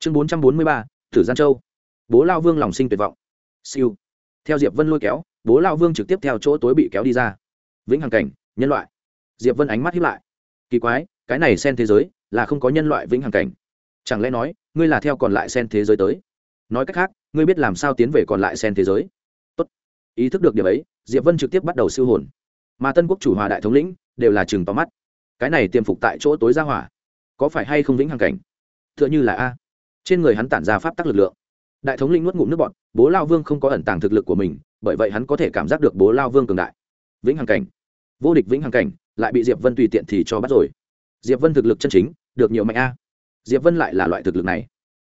chương bốn trăm bốn mươi ba, thử gian châu. Bố lao vương lòng sinh tuyệt vọng. Siêu. Theo diệp vân lôi kéo, bố lao vương trực tiếp theo chỗ tối bị kéo đi ra. Vĩnh hằng cảnh, nhân loại. Diệp vân ánh mắt hiếp lại. Kỳ quái, cái này sen thế giới là không có nhân loại vĩnh hằng cảnh. Chẳng lẽ nói, ngươi là theo còn lại sen thế giới tới? Nói cách khác, ngươi biết làm sao tiến về còn lại sen thế giới? Tốt. ý thức được điều ấy, diệp vân trực tiếp bắt đầu siêu hồn. Mà tân quốc chủ hòa đại thống lĩnh đều là chừng tóm mắt. Cái này tiềm phục tại chỗ tối ra hỏa, có phải hay không vĩnh hằng cảnh? Tựa như là a trên người hắn tản ra pháp tắc lực lượng. Đại thống linh nuốt ngụm nước bọn bố lao vương không có ẩn tàng thực lực của mình, bởi vậy hắn có thể cảm giác được bố lao vương cường đại. Vĩnh hằng cảnh. Vô địch vĩnh hằng cảnh, lại bị diệp vân tùy tiện thì cho bắt rồi. Diệp vân thực lực chân chính, được nhiều mạnh a. Diệp vân lại là loại thực lực này.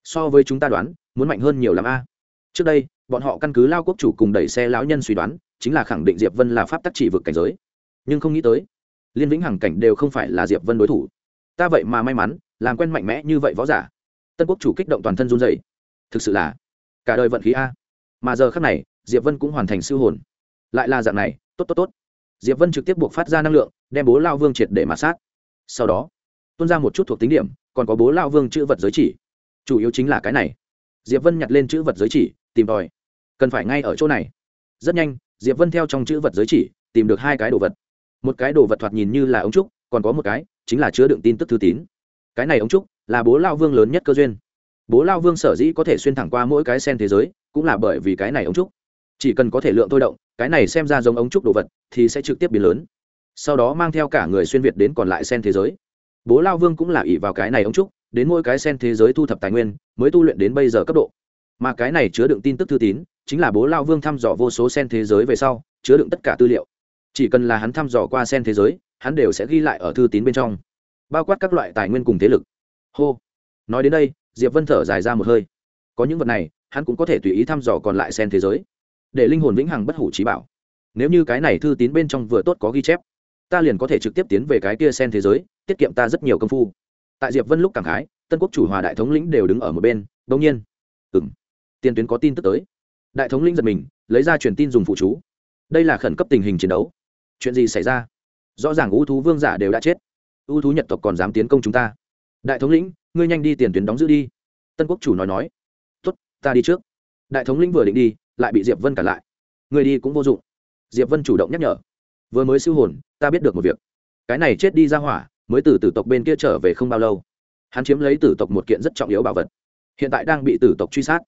So với chúng ta đoán, muốn mạnh hơn nhiều l a. Trước đây, bọn họ căn cứ lao quốc chủ cùng đẩy xe lão nhân suy đoán, chính là khẳng định diệp vân là pháp tắc chỉ vực cảnh giới. Nhưng không nghĩ tới, liên vĩnh hằng cảnh đều không phải là diệp vân đối thủ. Ta vậy mà may mắn, làm quen mạnh mẽ như vậy võ giả tân quốc chủ kích động toàn thân run dày thực sự là, cả đời vận khí a. Mà giờ khác này, diệp vân cũng hoàn thành siêu hồn. Lại là dạng này, tốt tốt tốt. Diệp vân trực tiếp buộc phát ra năng lượng, đem bố lao vương triệt để mạt sát. Sau đó, tuôn ra một chút thuộc tính điểm, còn có bố lao vương chữ vật giới chỉ. Chủ yếu chính là cái này. Diệp vân nhặt lên chữ vật giới chỉ, tìm tòi. Cần phải ngay ở chỗ này. Rất nhanh, diệp vân theo trong chữ vật giới chỉ, tìm được hai cái đồ vật. Một cái đồ vật thoạt nhìn như là ống trúc, còn có một cái, chính là chứa đựng tin tức thư tín. Cái này ống trúc là bố lao vương lớn nhất cơ duyên. Bố lao vương sở dĩ có thể xuyên thẳng qua mỗi cái sen thế giới, cũng là bởi vì cái này ống trúc. Chỉ cần có thể lượng thôi động, cái này xem ra giống ống trúc đồ vật, thì sẽ trực tiếp biến lớn. Sau đó mang theo cả người xuyên việt đến còn lại sen thế giới. Bố lao vương cũng là ỉ vào cái này ống trúc, đến mỗi cái sen thế giới thu thập tài nguyên, mới tu luyện đến bây giờ cấp độ. Mà cái này chứa đựng tin tức thư tín, chính là bố lao vương thăm dò vô số sen thế giới về sau, chứa đựng tất cả tư liệu. Chỉ cần là hắn thăm dò qua sen thế giới, hắn đều sẽ ghi lại ở thư tín bên trong, bao quát các loại tài nguyên cùng thế lực hô. Nói đến đây, diệp vân thở dài ra một hơi. Có những vật này, hắn cũng có thể tùy ý thăm dò còn lại sen thế giới. Để linh hồn vĩnh hằng bất hủ trí bảo. Nếu như cái này thư tín bên trong vừa tốt có ghi chép, ta liền có thể trực tiếp tiến về cái kia sen thế giới, tiết kiệm ta rất nhiều công phu. Tại diệp vân lúc cảm khái, tân quốc chủ hòa đại thống lĩnh đều đứng ở một bên đông nhiên. Ừ m tiền tuyến có tin tức tới. Đại thống lĩnh giật mình, lấy ra truyền tin dùng phụ chú. Đây là khẩn cấp tình hình chiến đấu. Chuyện gì xảy ra? Rõ ràng ưu thú vương giả đều đã chết. Ưu thú nhật tộc còn dám tiến công chúng ta đại thống lĩnh, ngươi nhanh đi tiền tuyến đóng giữ đi. Tân quốc chủ nói nói. Tuất ta đi trước. Đại thống lĩnh vừa định đi, lại bị diệp vân cản lại. Người đi cũng vô dụng. Diệp vân chủ động nhắc nhở. Vừa mới siêu hồn, ta biết được một việc. Cái này chết đi ra hỏa, mới từ tử tộc bên kia trở về không bao lâu. Hắn chiếm lấy tử tộc một kiện rất trọng yếu bảo vật. Hiện tại đang bị tử tộc truy sát.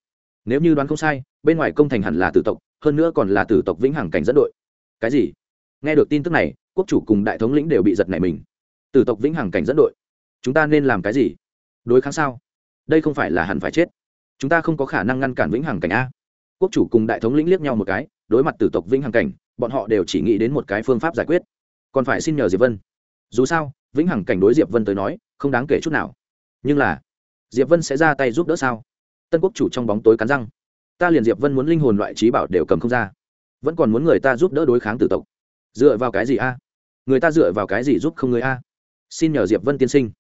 Nếu như đoán không sai, bên ngoài công thành hẳn là tử tộc, hơn nữa còn là tử tộc vĩnh hằng cảnh dẫn đội. Cái gì? Nghe được tin tức này, quốc chủ cùng đại thống lĩnh đều bị giật nảy mình. Tử tộc vĩnh hằng cảnh dẫn đội chúng ta nên làm cái gì? Đối kháng sao? Đây không phải là hẳn phải chết. Chúng ta không có khả năng ngăn cản vĩnh hằng cảnh a. Quốc chủ cùng đại thống lĩnh liếc nhau một cái, đối mặt tử tộc vĩnh hằng cảnh, bọn họ đều chỉ nghĩ đến một cái phương pháp giải quyết. Còn phải xin nhờ diệp vân. Dù sao, vĩnh hằng cảnh đối diệp vân tới nói, không đáng kể chút nào. Nhưng là, diệp vân sẽ ra tay giúp đỡ sao? Tân quốc chủ trong bóng tối cắn răng. Ta liền diệp vân muốn linh hồn loại trí bảo đều cầm không ra. Vẫn còn muốn người ta giúp đỡ đối kháng tử tộc. Dựa vào cái gì a? Người ta dựa vào cái gì giúp không người a? Xin nhờ diệp vân tiên sinh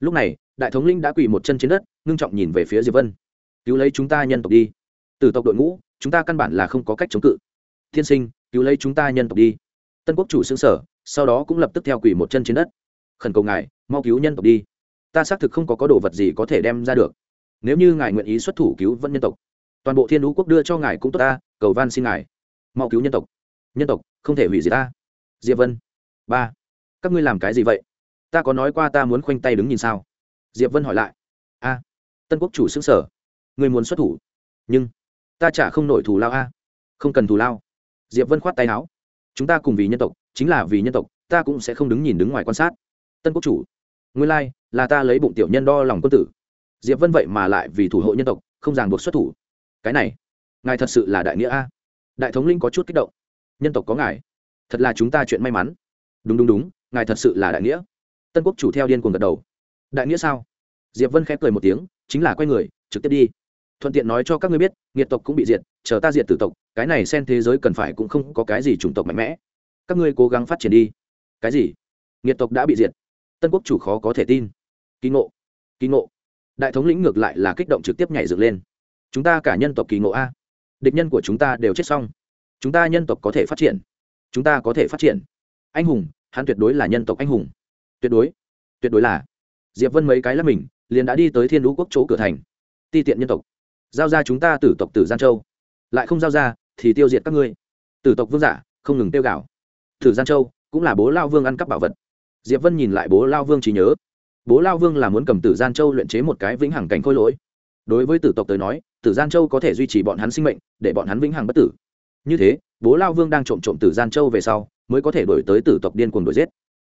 lúc này, đại thống linh đã quỳ một chân trên đất, ngưng trọng nhìn về phía diệp vân. Cứu lấy chúng ta nhân tộc đi. Từ tộc đội ngũ, chúng ta căn bản là không có cách chống cự. Thiên sinh, cứu lấy chúng ta nhân tộc đi. Tân quốc chủ xương sở sau đó cũng lập tức theo quỳ một chân trên đất. Khẩn cầu ngài, mau cứu nhân tộc đi. Ta xác thực không có có đồ vật gì có thể đem ra được. Nếu như ngài nguyện ý xuất thủ cứu vẫn nhân tộc, toàn bộ thiên đũ quốc đưa cho ngài cũng tốt ta, cầu van xin ngài. Mau cứu nhân tộc. Nhân tộc, không thể hủy diệt ta. Diệp vân. Ba, các ngươi làm cái gì vậy? Ta có nói qua ta muốn khoanh tay đứng nhìn sao? Diệp vân hỏi lại. A, tân quốc chủ xứng sở. Người muốn xuất thủ. Nhưng, ta chả không nổi thù lao a. Không cần thù lao. Diệp vân khoát tay áo. Chúng ta cùng vì nhân tộc, chính là vì nhân tộc, ta cũng sẽ không đứng nhìn đứng ngoài quan sát. Tân quốc chủ, nguyên lai là ta lấy bụng tiểu nhân đo lòng quân tử. Diệp vân vậy mà lại vì thủ hộ nhân tộc, không ràng buộc xuất thủ. Cái này, ngài thật sự là đại nghĩa a. Đại thống linh có chút kích động. Nhân tộc có ngài. Thật là chúng ta chuyện may mắn. Đúng đúng đúng, ngài thật sự là đại nghĩa tân quốc chủ theo điên cuồng gật đầu. Đại nghĩa sao? Diệp vân khép cười một tiếng, chính là quay người, trực tiếp đi. Thuận tiện nói cho các ngươi biết, nghiệt tộc cũng bị diệt, chờ ta diệt tử tộc, cái này xen thế giới cần phải cũng không có cái gì chủng tộc mạnh mẽ. Các ngươi cố gắng phát triển đi. Cái gì? Nghiệt tộc đã bị diệt. Tân quốc chủ khó có thể tin. Kỳ ngộ. Kỳ ngộ. Đại thống lĩnh ngược lại là kích động trực tiếp nhảy dựng lên. Chúng ta cả nhân tộc kỳ ngộ a. Địch nhân của chúng ta đều chết xong. Chúng ta nhân tộc có thể phát triển. Chúng ta có thể phát triển. Anh hùng, hắn tuyệt đối là nhân tộc anh hùng tuyệt đối tuyệt đối là. Diệp vân mấy cái là mình, liền đã đi tới thiên lũ quốc chỗ cửa thành. Ti tiện nhân tộc. Giao ra chúng ta tử tộc tử gian châu. Lại không giao ra, thì tiêu diệt các ngươi. Tử tộc vương giả, không ngừng tiêu gạo. Tử gian châu cũng là bố lao vương ăn cắp bảo vật. Diệp vân nhìn lại bố lao vương chỉ nhớ. Bố lao vương là muốn cầm tử gian châu luyện chế một cái vĩnh hằng cảnh khôi lỗi. Đối với tử tộc tới nói, tử gian châu có thể duy trì bọn hắn sinh mệnh, để bọn hắn vĩnh hằng bất tử. Như thế, bố lao vương đang trộm trộm tử gian châu về sau, mới có thể đổi tới tử tộc điên cuồng đuổi giết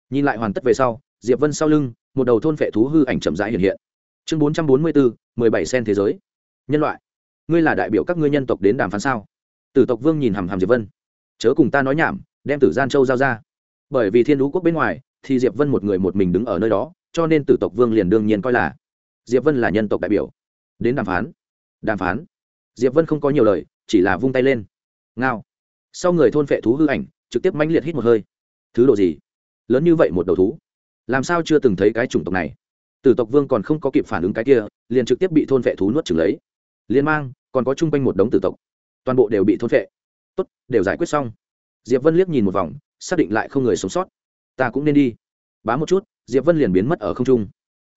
nhìn lại hoàn tất về sau, diệp vân sau lưng, một đầu thôn phệ thú hư ảnh chậm rãi hiện hiện. Chương bốn trăm bốn mươi bốn mười bảy sen thế giới. Nhân loại, ngươi là đại biểu các ngươi nhân tộc đến đàm phán sao? Tử tộc vương nhìn hàm hàm diệp vân. Chớ cùng ta nói nhảm, đem tử gian châu giao ra. Bởi vì thiên đũ quốc bên ngoài, thì diệp vân một người một mình đứng ở nơi đó, cho nên tử tộc vương liền đương nhiên coi là diệp vân là nhân tộc đại biểu. Đến đàm phán. Đàm phán. Diệp vân không có nhiều lời, chỉ là vung tay lên. Ngao. Sau người thôn phệ thú hư ảnh, trực tiếp manh liệt hít một hơi. Thứ độ gì? Lớn như vậy một đầu thú. Làm sao chưa từng thấy cái chủng tộc này? Tử tộc vương còn không có kịp phản ứng cái kia, liền trực tiếp bị thôn vệ thú nuốt chừng lấy. Liên mang, còn có chung quanh một đống tử tộc. Toàn bộ đều bị thôn vệ. tốt, đều giải quyết xong. Diệp vân liếc nhìn một vòng, xác định lại không người sống sót. Ta cũng nên đi. Bá một chút, diệp vân liền biến mất ở không trung.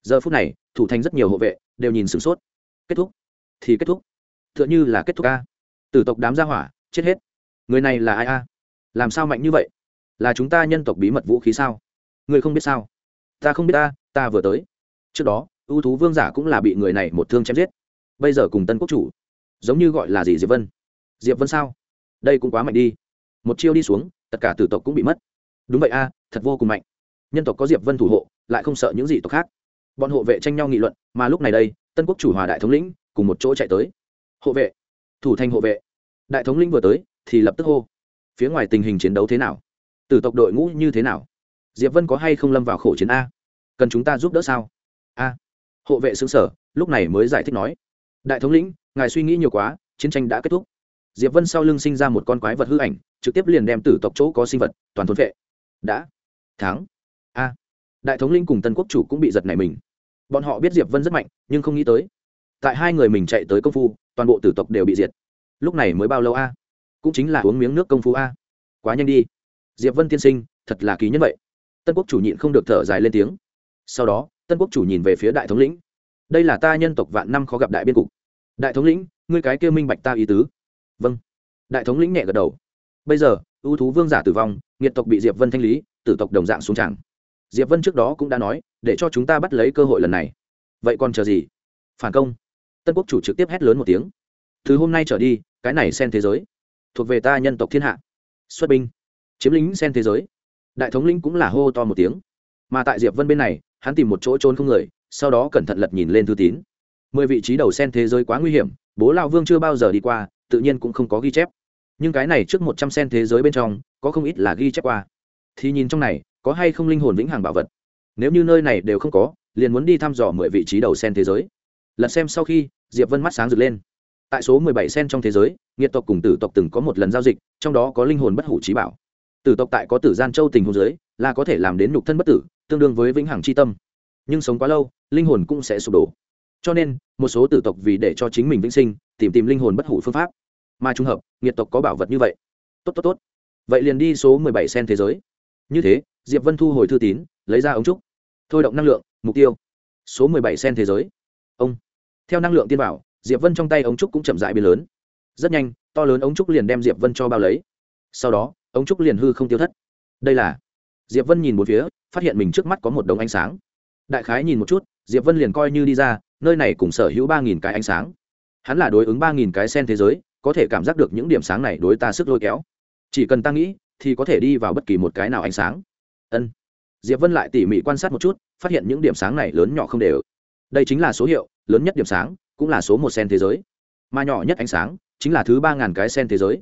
Giờ phút này, thủ thành rất nhiều hộ vệ, đều nhìn sửng sốt. Kết thúc. Thì kết thúc. T h ư ợ n h ư là kết thúc a tử tộc đám gia hỏa, chết hết. Người này là ai a? Làm sao mạnh như vậy? Là chúng ta nhân tộc bí mật vũ khí sao? Người không biết sao? Ta không biết ta ta vừa tới. Trước đó, ưu thú vương giả cũng là bị người này một thương chém giết. Bây giờ cùng tân quốc chủ, giống như gọi là gì diệp vân? Diệp vân sao? Đây cũng quá mạnh đi. Một chiêu đi xuống, tất cả tử tộc cũng bị mất. Đúng vậy a, thật vô cùng mạnh. Nhân tộc có diệp vân thủ hộ, lại không sợ những gì tộc khác. Bọn hộ vệ tranh nhau nghị luận, mà lúc này đây, tân quốc chủ hòa đại thống lĩnh, cùng một chỗ chạy tới. Hộ vệ, thủ thành hộ vệ. Đại thống lĩnh vừa tới, thì lập tức hô. Phía ngoài tình hình chiến đấu thế nào? Tử tộc đội ngũ như thế nào? Diệp vân có hay không lâm vào khổ chiến a? Cần chúng ta giúp đỡ sao? A. Hộ vệ xứng sở, lúc này mới giải thích nói. Đại thống lĩnh, ngài suy nghĩ nhiều quá, chiến tranh đã kết thúc. Diệp vân sau lưng sinh ra một con quái vật hư ảnh, trực tiếp liền đem tử tộc chỗ có sinh vật, toàn thôn vệ. Đã. Thắng. A. Đại thống linh cùng tân quốc chủ cũng bị giật nảy mình. Bọn họ biết diệp vân rất mạnh, nhưng không nghĩ tới. Tại hai người mình chạy tới công phu, toàn bộ tử tộc đều bị diệt. Lúc này mới bao lâu a? Cũng chính là uống miếng nước công phu a. Quá nhanh đi diệp vân tiên sinh, thật là ký nhân vậy. Tân quốc chủ nhịn không được thở dài lên tiếng. Sau đó, tân quốc chủ nhìn về phía đại thống lĩnh. Đây là ta nhân tộc vạn năm khó gặp đại biên cục. Đại thống lĩnh, ngươi cái kêu minh bạch ta ý tứ. Vâng. Đại thống lĩnh nhẹ gật đầu. Bây giờ, ưu thú vương giả tử vong, nghiệt tộc bị diệp vân thanh lý, tử tộc đồng dạng xuống tràng. Diệp vân trước đó cũng đã nói, để cho chúng ta bắt lấy cơ hội lần này. Vậy còn chờ gì? Phản công. Tân quốc chủ trực tiếp hét lớn một tiếng. Từ hôm nay trở đi, cái này xen thế giới. Thuộc về ta nhân tộc thiên hạ. Xuất binh chiếm lính sen thế giới. Đại thống lĩnh cũng là hô to một tiếng. Mà tại diệp vân bên này, hắn tìm một chỗ trốn không người, sau đó cẩn thận lật nhìn lên thư tín. Mười vị trí đầu sen thế giới quá nguy hiểm, bố lao vương chưa bao giờ đi qua, tự nhiên cũng không có ghi chép. Nhưng cái này trước một trăm sen thế giới bên trong, có không ít là ghi chép qua. Thì nhìn trong này, có hay không linh hồn vĩnh hằng bảo vật? Nếu như nơi này đều không có, liền muốn đi thăm dò mười vị trí đầu sen thế giới. Lật xem sau khi, diệp vân mắt sáng rực lên. Tại số mười bảy sen trong thế giới, nghiệt tộc cùng tử tộc từng có một lần giao dịch, trong đó có linh hồn bất hủ trí bảo tử tộc tại có tử gian châu tình hồ dưới, là có thể làm đến nhục thân bất tử tương đương với vĩnh hằng c h i tâm. Nhưng sống quá lâu linh hồn cũng sẽ sụp đổ. Cho nên một số tử tộc vì để cho chính mình vĩnh sinh tìm tìm linh hồn bất hủ phương pháp. Mà trùng hợp nghiệt tộc có bảo vật như vậy. Tốt tốt tốt. Vậy liền đi số mười bảy sen thế giới. Như thế diệp vân thu hồi thư tín lấy ra ống trúc. Thôi động năng lượng mục tiêu. Số mười bảy sen thế giới. Ông. Theo năng lượng tiên bảo diệp vân trong tay ống trúc cũng chậm dại biến lớn. Rất nhanh to lớn ống trúc liền đem diệp vân cho bao lấy. Sau đó ống trúc liền hư không tiêu thất. Đây là? Diệp vân nhìn một phía, phát hiện mình trước mắt có một đống ánh sáng. Đại khái nhìn một chút, diệp vân liền coi như đi ra, nơi này cùng sở hữu ba nghìn cái ánh sáng. Hắn là đối ứng ba nghìn cái sen thế giới, có thể cảm giác được những điểm sáng này đối ta sức lôi kéo. Chỉ cần ta nghĩ, thì có thể đi vào bất kỳ một cái nào ánh sáng. Ân. Diệp vân lại tỉ mỉ quan sát một chút, phát hiện những điểm sáng này lớn nhỏ không đều. Đây chính là số hiệu, lớn nhất điểm sáng, cũng là số một sen thế giới. Mà nhỏ nhất ánh sáng, chính là thứ ba ngàn cái sen thế giới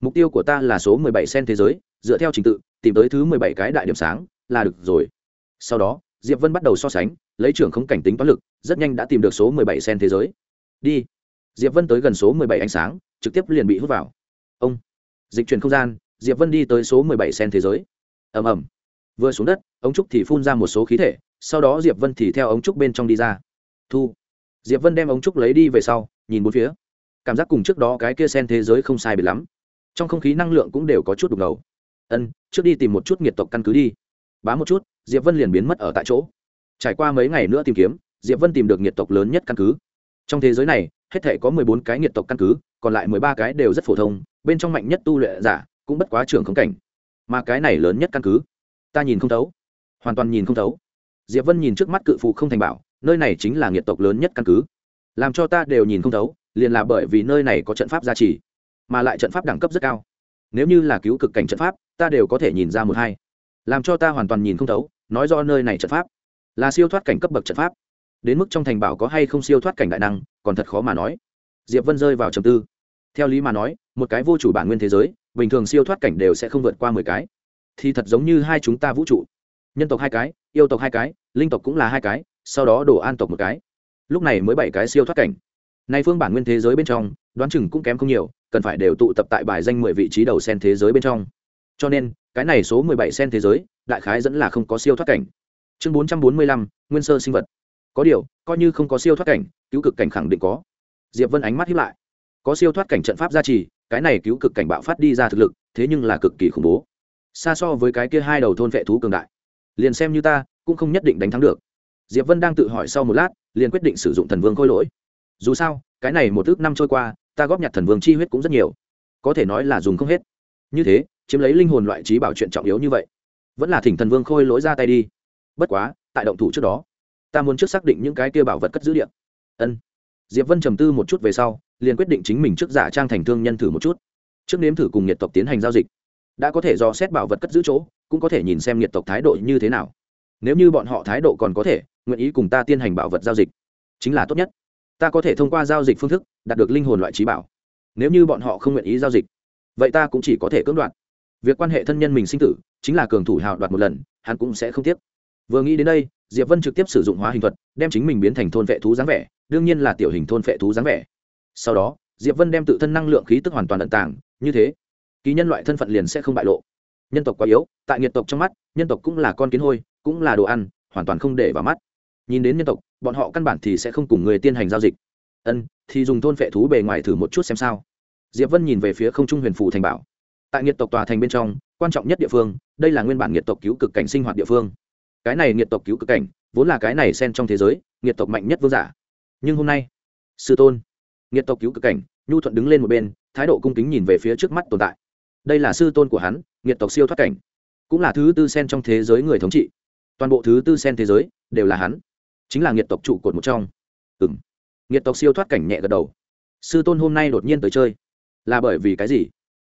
mục tiêu của ta là số mười bảy sen thế giới, dựa theo trình tự, tìm tới thứ mười bảy cái đại điểm sáng, là được rồi. Sau đó, diệp vân bắt đầu so sánh, lấy trưởng không cảnh tính toán lực, rất nhanh đã tìm được số mười bảy sen thế giới. Đi. Diệp vân tới gần số mười bảy ánh sáng, trực tiếp liền bị hút vào. Ông. Dịch chuyển không gian, diệp vân đi tới số mười bảy sen thế giới. Ầm ầm. Vừa xuống đất, ống trúc thì phun ra một số khí thể, sau đó diệp vân thì theo ống trúc bên trong đi ra. Thu. Diệp vân đem ống trúc lấy đi về sau, nhìn bốn phía. Cảm giác cùng trước đó cái kia sen thế giới không sai biệt lắm trong không khí năng lượng cũng đều có chút đục ngầu. Ân, trước đi tìm một chút nhiệt tộc căn cứ đi. Bám một chút, diệp vân liền biến mất ở tại chỗ. Trải qua mấy ngày nữa tìm kiếm, diệp vân tìm được nhiệt tộc lớn nhất căn cứ. Trong thế giới này, hết thể có mười bốn cái nghiệt tộc căn cứ, còn lại mười ba cái đều rất phổ thông, bên trong mạnh nhất tu luyện giả cũng bất quá trưởng không cảnh. Mà cái này lớn nhất căn cứ, ta nhìn không thấu. Hoàn toàn nhìn không thấu. Diệp vân nhìn trước mắt cự phụ không thành bảo, nơi này chính là nghiệt tộc lớn nhất căn cứ. Làm cho ta đều nhìn không thấu, liền là bởi vì nơi này có trận pháp gia trì mà lại trận pháp đẳng cấp rất cao. Nếu như là cứu cực cảnh trận pháp, ta đều có thể nhìn ra một hai. Làm cho ta hoàn toàn nhìn không thấu, nói do nơi này trận pháp là siêu thoát cảnh cấp bậc trận pháp. Đến mức trong thành bảo có hay không siêu thoát cảnh đại năng, còn thật khó mà nói. Diệp vân rơi vào trầm tư. Theo lý mà nói, một cái vô chủ bản nguyên thế giới, bình thường siêu thoát cảnh đều sẽ không vượt qua mười cái. Thì thật giống như hai chúng ta vũ trụ. Nhân tộc hai cái, yêu tộc hai cái, linh tộc cũng là hai cái, sau đó đổ an tộc một cái. Lúc này mới bảy cái siêu thoát cảnh. Nay phương bản nguyên thế giới bên trong đoán chừng cũng kém không nhiều, cần phải đều tụ tập tại bài danh mười vị trí đầu sen thế giới bên trong. Cho nên, cái này số mười bảy sen thế giới, đại khái dẫn là không có siêu thoát cảnh. Chương bốn trăm bốn mươi lăm, nguyên sơ sinh vật. Có điều, coi như không có siêu thoát cảnh, cứu cực cảnh khẳng định có. Diệp vân ánh mắt hiếp lại. Có siêu thoát cảnh trận pháp gia trì, cái này cứu cực cảnh bạo phát đi ra thực lực, thế nhưng là cực kỳ khủng bố. Xa so với cái kia hai đầu thôn vệ thú cường đại. Liền xem như ta, cũng không nhất định đánh thắng được. Diệp vân đang tự hỏi sau một lát, liền quyết định sử dụng thần vương khôi lỗi. Dù sao cái này một ước năm trôi qua, ta góp nhặt thần vương chi huyết cũng rất nhiều. Có thể nói là dùng không hết. Như thế, chiếm lấy linh hồn loại trí bảo chuyện trọng yếu như vậy. Vẫn là thỉnh thần vương khôi lỗi ra tay đi. Bất quá, tại động thủ trước đó, ta muốn trước xác định những cái kia bảo vật cất giữ điện ân. Diệp vân trầm tư một chút về sau, liền quyết định chính mình trước giả trang thành thương nhân thử một chút. Trước nếm thử cùng nhiệt tộc tiến hành giao dịch. Đã có thể do xét bảo vật cất giữ chỗ, cũng có thể nhìn xem nhiệt tộc thái độ như thế nào. Nếu như bọn họ thái độ còn có thể, nguyện ý cùng ta tiến hành bảo vật giao dịch, chính là tốt nhất ta có thể thông qua giao dịch phương thức đạt được linh hồn loại trí bảo. Nếu như bọn họ không nguyện ý giao dịch, vậy ta cũng chỉ có thể cưỡng đoạt. Việc quan hệ thân nhân mình sinh tử chính là cường thủ hào đoạt một lần, hắn cũng sẽ không tiếc. Vừa nghĩ đến đây, diệp vân trực tiếp sử dụng hóa hình thuật, đem chính mình biến thành thôn vệ thú dáng vẻ, đương nhiên là tiểu hình thôn vệ thú dáng vẻ. Sau đó, diệp vân đem tự thân năng lượng khí tức hoàn toàn ẩn tàng, như thế, ký nhân loại thân phận liền sẽ không bại lộ. Nhân tộc quá yếu, tại nhiệt tộc trong mắt, nhân tộc cũng là con kiến hôi, cũng là đồ ăn, hoàn toàn không để vào mắt. Nhìn đến nhân tộc bọn họ căn bản thì sẽ không cùng người tiến hành giao dịch. Ân, thì dùng thôn phệ thú bề ngoài thử một chút xem sao. Diệp vân nhìn về phía không trung huyền phủ thành bảo. Tại nhiệt tộc tòa thành bên trong, quan trọng nhất địa phương, đây là nguyên bản nhiệt tộc cứu cực cảnh sinh hoạt địa phương. Cái này nhiệt tộc cứu cực cảnh, vốn là cái này xen trong thế giới nhiệt tộc mạnh nhất vương giả. Nhưng hôm nay, sư tôn nhiệt tộc cứu cực cảnh, nhu thuận đứng lên một bên, thái độ cung kính nhìn về phía trước mắt tồn tại. Đây là sư tôn của hắn nhiệt tộc siêu thoát cảnh. Cũng là thứ tư sen trong thế giới người thống trị. Toàn bộ thứ tư sen thế giới, đều là hắn chính là nhiệt tộc trụ cột một trong. Ừ m nhiệt tộc siêu thoát cảnh nhẹ gật đầu. Sư tôn hôm nay đột nhiên tới chơi. Là bởi vì cái gì?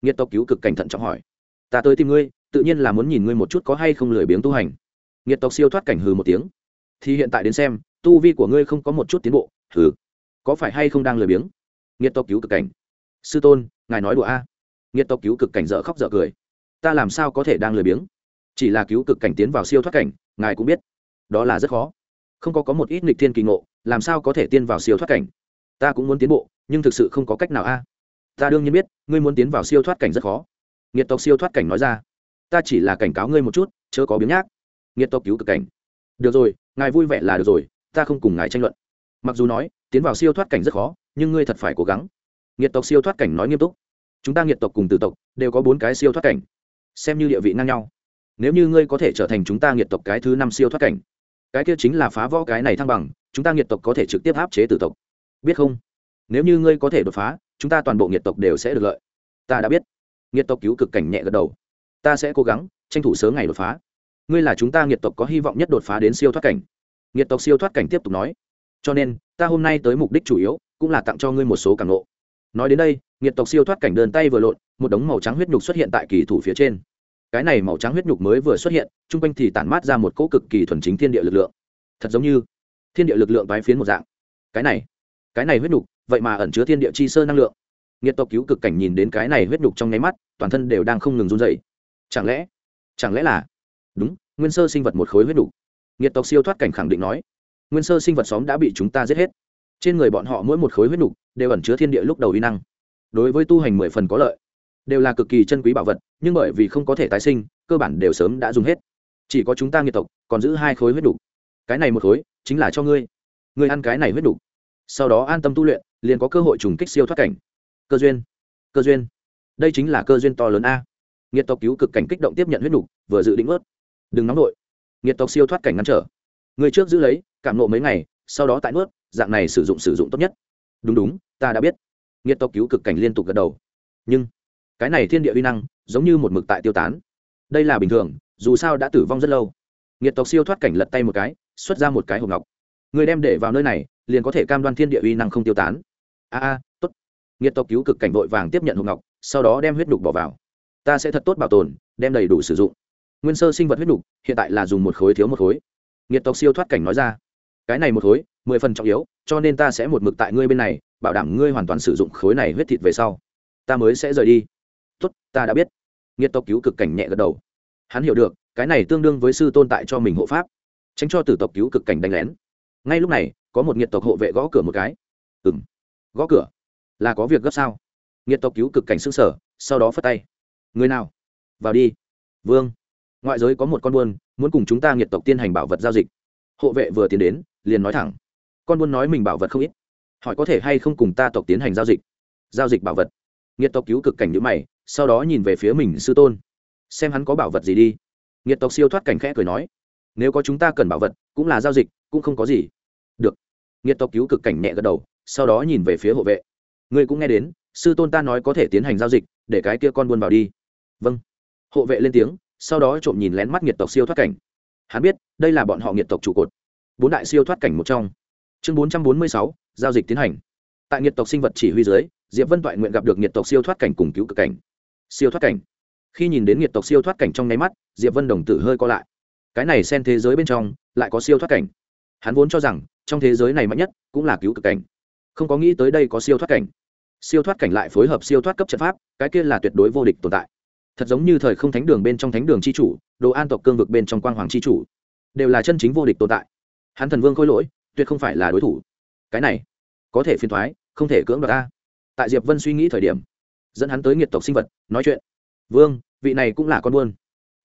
Nhiệt tộc cứu cực cảnh thận trọng hỏi. Ta tới tìm ngươi, tự nhiên là muốn nhìn ngươi một chút có hay không lười biếng tu hành. Nhiệt tộc siêu thoát cảnh hừ một tiếng. Thì hiện tại đến xem, tu vi của ngươi không có một chút tiến bộ. Hừ. Có phải hay không đang lười biếng? Nhiệt tộc cứu cực cảnh. Sư tôn, ngài nói đùa a. À. nhiệt tộc cứu cực cảnh dở khóc dở cười. Ta làm sao có thể đang lười biếng? Chỉ là cứu cực cảnh tiến vào siêu thoát cảnh, ngài cũng biết. Đó là rất khó không có có một ít nghịch thiên kỳ ngộ, làm sao có thể tiên vào siêu thoát cảnh? Ta cũng muốn tiến bộ, nhưng thực sự không có cách nào a. Ta đương nhiên biết, ngươi muốn tiến vào siêu thoát cảnh rất khó. Nghiệt tộc siêu thoát cảnh nói ra. Ta chỉ là cảnh cáo ngươi một chút, chớ có biếng nhác. Nghiệt tộc cứu cực cảnh. Được rồi, ngài vui vẻ là được rồi, ta không cùng ngài tranh luận. Mặc dù nói, tiến vào siêu thoát cảnh rất khó, nhưng ngươi thật phải cố gắng. Nghiệt tộc siêu thoát cảnh nói nghiêm túc. Chúng ta nghiệt tộc cùng tử tộc đều có bốn cái siêu thoát cảnh. Xem như địa vị ngang nhau. Nếu như ngươi có thể trở thành chúng ta nghiệt tộc cái thứ năm siêu thoát cảnh cái kia chính là phá võ cái này thăng bằng, chúng ta nghiệt tộc có thể trực tiếp áp chế tử tộc. Biết không? Nếu như ngươi có thể đột phá, chúng ta toàn bộ nghiệt tộc đều sẽ được lợi. Ta đã biết. Nghiệt tộc cứu cực cảnh nhẹ gật đầu. Ta sẽ cố gắng tranh thủ sớm ngày đột phá. Ngươi là chúng ta nghiệt tộc có hy vọng nhất đột phá đến siêu thoát cảnh. Nghiệt tộc siêu thoát cảnh tiếp tục nói. Cho nên, ta hôm nay tới mục đích chủ yếu cũng là tặng cho ngươi một số cảm lộ nói đến đây, nghiệt tộc siêu thoát cảnh đơn tay vừa lộn, một đống màu trắng huyết nhục xuất hiện tại kỳ thủ phía trên cái này màu trắng huyết nhục mới vừa xuất hiện, chung quanh thì tản mát ra một cỗ cực kỳ thuần chính thiên địa lực lượng. Thật giống như thiên địa lực lượng tái phiến một dạng. Cái này cái này huyết nhục, vậy mà ẩn chứa thiên địa chi sơ năng lượng. Nghiệt tộc cứu cực cảnh nhìn đến cái này huyết nhục trong nháy mắt, toàn thân đều đang không ngừng run dày chẳng lẽ chẳng lẽ là, đúng, nguyên sơ sinh vật một khối huyết nhục. Nghiệt tộc siêu thoát cảnh khẳng định nói, nguyên sơ sinh vật xóm đã bị chúng ta giết hết. Trên người bọn họ mỗi một khối huyết nhục đều ẩn chứa thiên địa lúc đầu uy năng. Đối với tu hành mười phần có lợi đều là cực kỳ chân quý bảo vật, nhưng bởi vì không có thể tái sinh, cơ bản đều sớm đã dùng hết. Chỉ có chúng ta nghiệt tộc, còn giữ hai khối huyết đục. Cái này một khối, chính là cho ngươi. Ngươi ăn cái này huyết đục. Sau đó an tâm tu luyện, liền có cơ hội trùng kích siêu thoát cảnh. Cơ duyên. Cơ duyên. Đây chính là cơ duyên to lớn a. Nghiệt tộc cứu cực cảnh kích động tiếp nhận huyết đục, vừa dự định ướt. Đừng nóng nổi nghiệt tộc siêu thoát cảnh ngăn trở. Người trước giữ lấy, cảm nộ mấy ngày, sau đó tại nuốt, dạng này sử dụng sử dụng tốt nhất. Đúng đúng, ta đã biết. Nghiệt tộc cứu cực cảnh liên tục gật đầu. Nhưng cái này thiên địa uy năng, giống như một mực tại tiêu tán. Đây là bình thường, dù sao đã tử vong rất lâu. Nghiệt tộc siêu thoát cảnh lật tay một cái, xuất ra một cái hộp ngọc. Người đem để vào nơi này, liền có thể cam đoan thiên địa uy năng không tiêu tán. A a, tốt. Nghiệt tộc cứu cực cảnh vội vàng tiếp nhận hộp ngọc, sau đó đem huyết đục bỏ vào. Ta sẽ thật tốt bảo tồn, đem đầy đủ sử dụng. Nguyên sơ sinh vật huyết đục hiện tại là dùng một khối thiếu một khối. Nghiệt tộc siêu thoát cảnh nói ra. Cái này một khối, mười phần trọng yếu, cho nên ta sẽ một mực tại ngươi bên này, bảo đảm ngươi hoàn toàn sử dụng khối này huyết thịt về sau. Ta mới sẽ rời đi tốt, ta đã biết. Nghiệt tộc cứu cực cảnh nhẹ gật đầu. Hắn hiểu được, cái này tương đương với sư tôn tại cho mình hộ pháp. Tránh cho tử tộc cứu cực cảnh đánh lén. Ngay lúc này, có một nghiệt tộc hộ vệ gõ cửa một cái. Ừng gõ cửa? Là có việc gấp sao? Nghiệt tộc cứu cực cảnh xương sở sau đó phất tay. Người nào? Vào đi. Vương. Ngoại giới có một con buôn, muốn cùng chúng ta nghiệt tộc tiến hành bảo vật giao dịch. Hộ vệ vừa tiến đến, liền nói thẳng. Con buôn nói mình bảo vật không ít. Hỏi có thể hay không cùng ta tộc tiến hành giao dịch. Giao dịch bảo vật. Nghiệt tộc cứu cực cảnh nhữ mày sau đó nhìn về phía mình sư tôn. Xem hắn có bảo vật gì đi. Nghiệt tộc siêu thoát cảnh khẽ cười nói, nếu có chúng ta cần bảo vật, cũng là giao dịch, cũng không có gì. Được. Nghiệt tộc cứu cực cảnh nhẹ gật đầu, sau đó nhìn về phía hộ vệ. Ngươi cũng nghe đến, sư tôn ta nói có thể tiến hành giao dịch, để cái kia con buôn vào đi. Vâng. Hộ vệ lên tiếng, sau đó trộm nhìn lén mắt nghiệt tộc siêu thoát cảnh. Hắn biết, đây là bọn họ nghiệt tộc trụ cột. Bốn đại siêu thoát cảnh một trong. Chương bốn trăm bốn mươi sáu, giao dịch tiến hành. Tại nghiệt tộc sinh vật chỉ huy dưới, diệp vân toại nguyện gặp được nghiệt tộc siêu thoát cảnh cùng cứu cực cảnh siêu thoát cảnh. Khi nhìn đến nghiệt tộc siêu thoát cảnh trong nháy mắt, diệp vân đồng tử hơi co lại. Cái này xen thế giới bên trong, lại có siêu thoát cảnh. Hắn vốn cho rằng, trong thế giới này mạnh nhất cũng là cứu cực cảnh. Không có nghĩ tới đây có siêu thoát cảnh. Siêu thoát cảnh lại phối hợp siêu thoát cấp trận pháp, cái kia là tuyệt đối vô địch tồn tại. Thật giống như thời không thánh đường bên trong thánh đường c h i chủ, đồ an tộc cương vực bên trong quang hoàng c h i chủ, đều là chân chính vô địch tồn tại. Hắn thần vương khôi lỗi, tuyệt không phải là đối thủ. Cái này, có thể phiền thoái, không thể cưỡng đoạt ta. Tại diệp vân suy nghĩ thời điểm dẫn hắn tới nghiệt tộc sinh vật, nói chuyện. Vương, vị này cũng là con buôn.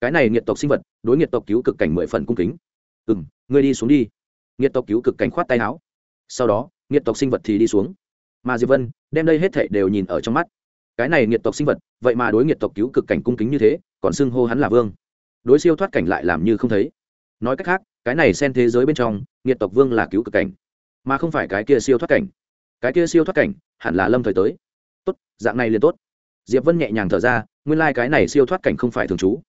Cái này nghiệt tộc sinh vật, đối nghiệt tộc cứu cực cảnh mười phần cung kính. Ừ m ngươi đi xuống đi. Nghiệt tộc cứu cực cảnh khoát tay áo. Sau đó, nghiệt tộc sinh vật thì đi xuống. Mà diệp vân, đem đây hết thệ đều nhìn ở trong mắt. Cái này nghiệt tộc sinh vật, vậy mà đối nghiệt tộc cứu cực cảnh cung kính như thế, còn xưng hô hắn là vương. Đối siêu thoát cảnh lại làm như không thấy. Nói cách khác, cái này xen thế giới bên trong, nghiệt tộc vương là cứu cực cảnh, mà không phải cái kia siêu thoát cảnh. Cái kia siêu thoát cảnh, hẳn là lâm thời tới. Tốt, dạng này liền tốt diệp vân nhẹ nhàng thở ra, nguyên lai、like、cái này siêu thoát cảnh không phải thường trú.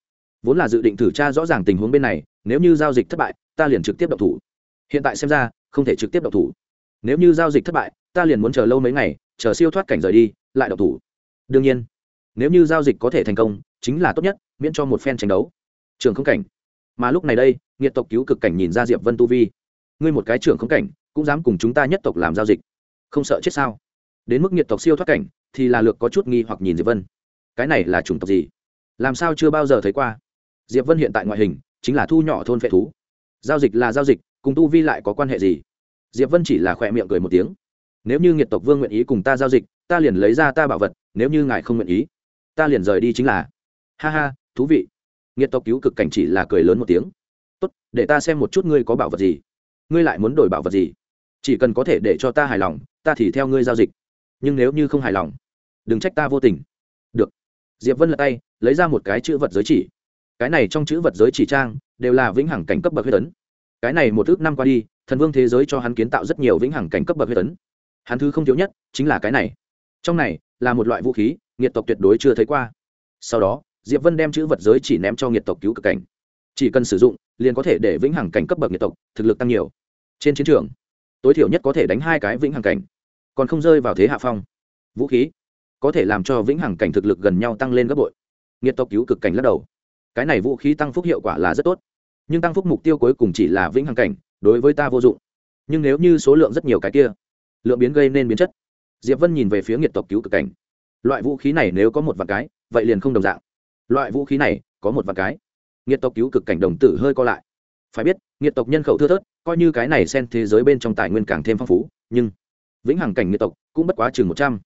Vốn là dự định thử tra rõ ràng tình huống bên này, nếu như giao dịch thất bại, ta liền trực tiếp độc thủ. Hiện tại xem ra, không thể trực tiếp độc thủ. Nếu như giao dịch thất bại, ta liền muốn chờ lâu mấy ngày, chờ siêu thoát cảnh rời đi, lại độc thủ. Đương nhiên, nếu như giao dịch có thể thành công, chính là tốt nhất, miễn cho một phen tranh đấu. Trường không cảnh. Mà lúc này đây, nghiệt tộc cứu cực cảnh nhìn ra diệp vân tu vi. Ngươi một cái trưởng không cảnh, cũng dám cùng chúng ta nhất tộc làm giao dịch. Không sợ chết sao? Đến mức nhiệt tộc siêu thoát cảnh, thì là lược có chút nghi hoặc nhìn diệp vân. Cái này là chủng tộc gì? Làm sao chưa bao giờ thấy qua? Diệp vân hiện tại ngoại hình chính là thu nhỏ thôn vệ thú. Giao dịch là giao dịch, cùng tu vi lại có quan hệ gì? Diệp vân chỉ là khỏe miệng cười một tiếng. Nếu như nghiệt tộc vương nguyện ý cùng ta giao dịch, ta liền lấy ra ta bảo vật, nếu như ngài không nguyện ý, ta liền rời đi chính là. Ha ha, thú vị. Nghiệt tộc cứu cực cảnh chỉ là cười lớn một tiếng. Tốt, để ta xem một chút ngươi có bảo vật gì. Ngươi lại muốn đổi bảo vật gì? Chỉ cần có thể để cho ta hài lòng, ta thì theo ngươi giao dịch nhưng nếu như không hài lòng, đừng trách ta vô tình. Được. Diệp vân lật tay, lấy ra một cái chữ vật giới chỉ. Cái này trong chữ vật giới chỉ trang đều là vĩnh hằng cảnh cấp bậc huyết tấn cái này một ước năm qua đi, thần vương thế giới cho hắn kiến tạo rất nhiều vĩnh hằng cảnh cấp bậc huyết tấn hắn thứ không thiếu nhất chính là cái này. Trong này là một loại vũ khí, nghiệt tộc tuyệt đối chưa thấy qua. Sau đó, diệp vân đem chữ vật giới chỉ ném cho nghiệt tộc cứu cực cảnh. Chỉ cần sử dụng, liền có thể để vĩnh hằng cảnh cấp bậc nghiệt tộc thực lực tăng nhiều. Trên chiến trường, tối thiểu nhất có thể đánh hai cái vĩnh hằng cảnh còn không rơi vào thế hạ phong. Vũ khí có thể làm cho vĩnh hằng cảnh thực lực gần nhau tăng lên gấp bội. Nghiệt tộc cứu cực cảnh lắc đầu. Cái này vũ khí tăng phúc hiệu quả là rất tốt. Nhưng tăng phúc mục tiêu cuối cùng chỉ là vĩnh hằng cảnh, đối với ta vô dụng. Nhưng nếu như số lượng rất nhiều cái kia, lượng biến gây nên biến chất. Diệp vân nhìn về phía nghiệt tộc cứu cực cảnh. Loại vũ khí này nếu có một vạn cái, vậy liền không đồng dạng. Loại vũ khí này có một vạn cái. Nghiệt tộc cứu cực cảnh đồng tử hơi co lại. Phải biết, nghiệt tộc nhân khẩu thưa thớt, coi như cái này xen thế giới bên trong tài nguyên càng thêm phong phú, nhưng vĩnh hằng cảnh nghiệt tộc cũng bất quá chừng một trăm.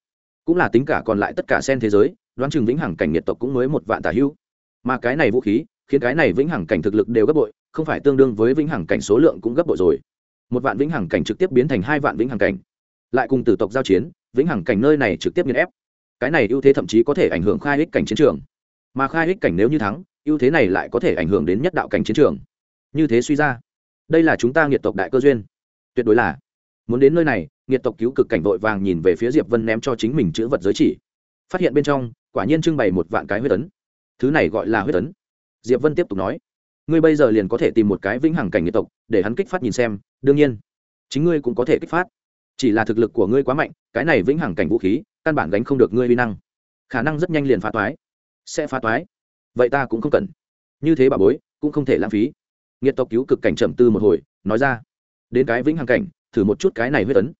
Cũng là tính cả còn lại tất cả xen thế giới, đoán chừng vĩnh hằng cảnh nghiệt tộc cũng mới một vạn tả hữu. Mà cái này vũ khí, khiến cái này vĩnh hằng cảnh thực lực đều gấp bội, không phải tương đương với vĩnh hằng cảnh số lượng cũng gấp bội rồi. Một vạn vĩnh hằng cảnh trực tiếp biến thành hai vạn vĩnh hằng cảnh. Lại cùng tử tộc giao chiến, vĩnh hằng cảnh nơi này trực tiếp nghiền ép. Cái này ưu thế thậm chí có thể ảnh hưởng khai Hích cảnh chiến trường. Mà khai Hích cảnh nếu như thắng, ưu thế này lại có thể ảnh hưởng đến nhất đạo cảnh chiến trường. Như thế suy ra, đây là chúng ta nghiệt tộc đại cơ duyên. Tuyệt đối là. Muốn đến nơi này nghiệt tộc cứu cực cảnh vội vàng nhìn về phía diệp vân ném cho chính mình chữ vật giới chỉ. Phát hiện bên trong, quả nhiên trưng bày một vạn cái huyết tấn thứ này gọi là huyết tấn diệp vân tiếp tục nói, ngươi bây giờ liền có thể tìm một cái vĩnh hằng cảnh nghiệt tộc, để hắn kích phát nhìn xem, đương nhiên, chính ngươi cũng có thể kích phát. Chỉ là thực lực của ngươi quá mạnh, cái này vĩnh hằng cảnh vũ khí, căn bản gánh không được ngươi vi năng. Khả năng rất nhanh liền phá toái, sẽ phá toái. Vậy ta cũng không cần. Như thế bà bối, cũng không thể lãng phí. Nghiệt tộc cứu cực cảnh trầm tư một hồi, nói ra, đến cái vĩnh hằng cảnh, thử một chút cái này huyết tấn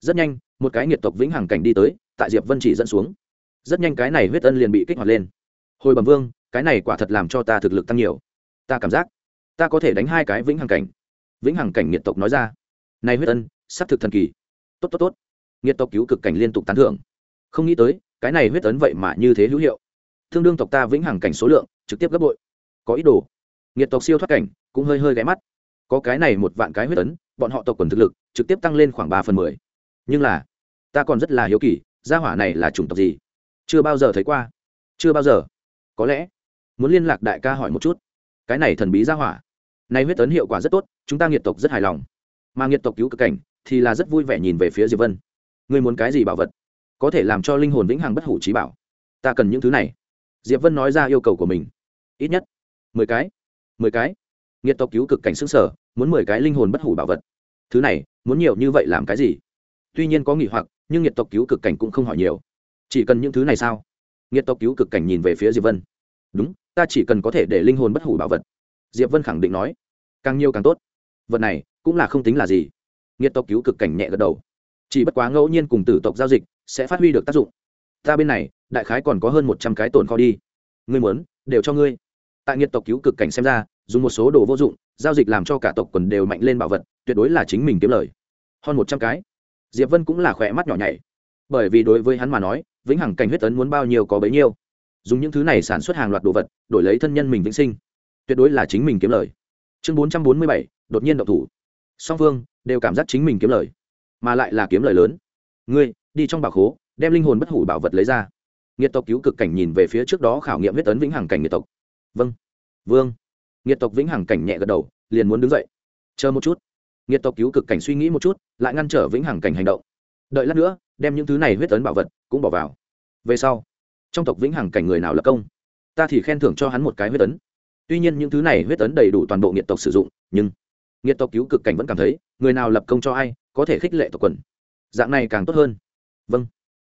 rất nhanh, một cái nghiệt tộc vĩnh hằng cảnh đi tới, tại diệp vân chỉ dẫn xuống. Rất nhanh cái này huyết ân liền bị kích hoạt lên. Hồi bẩm vương, cái này quả thật làm cho ta thực lực tăng nhiều. Ta cảm giác, ta có thể đánh hai cái vĩnh hằng cảnh. Vĩnh hằng cảnh nghiệt tộc nói ra. Này huyết ân s ắ c thực thần kỳ. Tốt tốt tốt. Nghiệt tộc cứu cực cảnh liên tục tán thưởng. Không nghĩ tới, cái này huyết ấn vậy mà như thế hữu hiệu. Thương đương tộc ta vĩnh hằng cảnh số lượng, trực tiếp gấp bội. Có ý đồ. Nghiệt tộc siêu thoát cảnh, cũng hơi hơi ghé mắt. Có cái này một vạn cái huyết ấn, bọn họ tộc quần thực lực, trực tiếp tăng lên khoảng ba phần mười nhưng là ta còn rất là hiếu kỳ, gia hỏa này là chủng tộc gì? Chưa bao giờ thấy qua. Chưa bao giờ. Có lẽ muốn liên lạc đại ca hỏi một chút. Cái này thần bí gia hỏa. Nay huyết tấn hiệu quả rất tốt, chúng ta nghiệt tộc rất hài lòng. Mà nghiệt tộc cứu cực cảnh thì là rất vui vẻ nhìn về phía diệp vân. Ngươi muốn cái gì bảo vật? Có thể làm cho linh hồn vĩnh hằng bất hủ trí bảo. Ta cần những thứ này. Diệp vân nói ra yêu cầu của mình. Ít nhất mười cái. Mười cái. Nghiệt tộc cứu cực cảnh xứng sở, muốn mười cái linh hồn bất hủ bảo vật. Thứ này, muốn nhiều như vậy làm cái gì? Tuy nhiên có nghỉ hoặc, nhưng nhiệt tộc cứu cực cảnh cũng không hỏi nhiều. Chỉ cần những thứ này sao? Nghiệt tộc cứu cực cảnh nhìn về phía diệp vân. Đúng, ta chỉ cần có thể để linh hồn bất hủ bảo vật. Diệp vân khẳng định nói. Càng nhiều càng tốt. Vật này cũng là không tính là gì. Nghiệt tộc cứu cực cảnh nhẹ gật đầu. Chỉ bất quá ngẫu nhiên cùng tử tộc giao dịch sẽ phát huy được tác dụng. Ta bên này, đại khái còn có hơn một trăm cái tồn kho đi. Ngươi muốn, đều cho ngươi. Tại nghiệt tộc cứu cực cảnh xem ra, dùng một số đồ vô dụng, giao dịch làm cho cả tộc quần đều mạnh lên bảo vật, tuyệt đối là chính mình kiếm lời. Hơn một trăm cái diệp vân cũng là khỏe mắt nhỏ nhảy. Bởi vì đối với hắn mà nói, vĩnh hằng cảnh huyết tấn muốn bao nhiêu có bấy nhiêu. Dùng những thứ này sản xuất hàng loạt đồ vật, đổi lấy thân nhân mình vĩnh sinh. Tuyệt đối là chính mình kiếm lời. Chương bốn trăm bốn mươi bảy, đột nhiên động thủ. Song phương đều cảm giác chính mình kiếm lời, mà lại là kiếm lời lớn. Ngươi, đi trong bảo khố, đem linh hồn bất hủ bảo vật lấy ra. Nghiệt tộc cứu cực cảnh nhìn về phía trước đó khảo nghiệm huyết tấn vĩnh hằng cảnh nghiệt tộc. Vâng vương. Nghiệt tộc vĩnh hằng cảnh nhẹ gật đầu, liền muốn đứng dậy. Chờ một chút nghiệt tộc cứu cực cảnh suy nghĩ một chút, lại ngăn trở vĩnh hằng cảnh hành động. Đợi lát nữa, đem những thứ này huyết tấn bảo vật cũng bỏ vào. Về sau, trong tộc vĩnh hằng cảnh người nào lập công, ta thì khen thưởng cho hắn một cái huyết tấn. Tuy nhiên những thứ này huyết tấn đầy đủ toàn bộ nghiệt tộc sử dụng, nhưng nghiệt tộc cứu cực cảnh vẫn cảm thấy, người nào lập công cho ai, có thể khích lệ tộc quần. Dạng này càng tốt hơn. Vâng.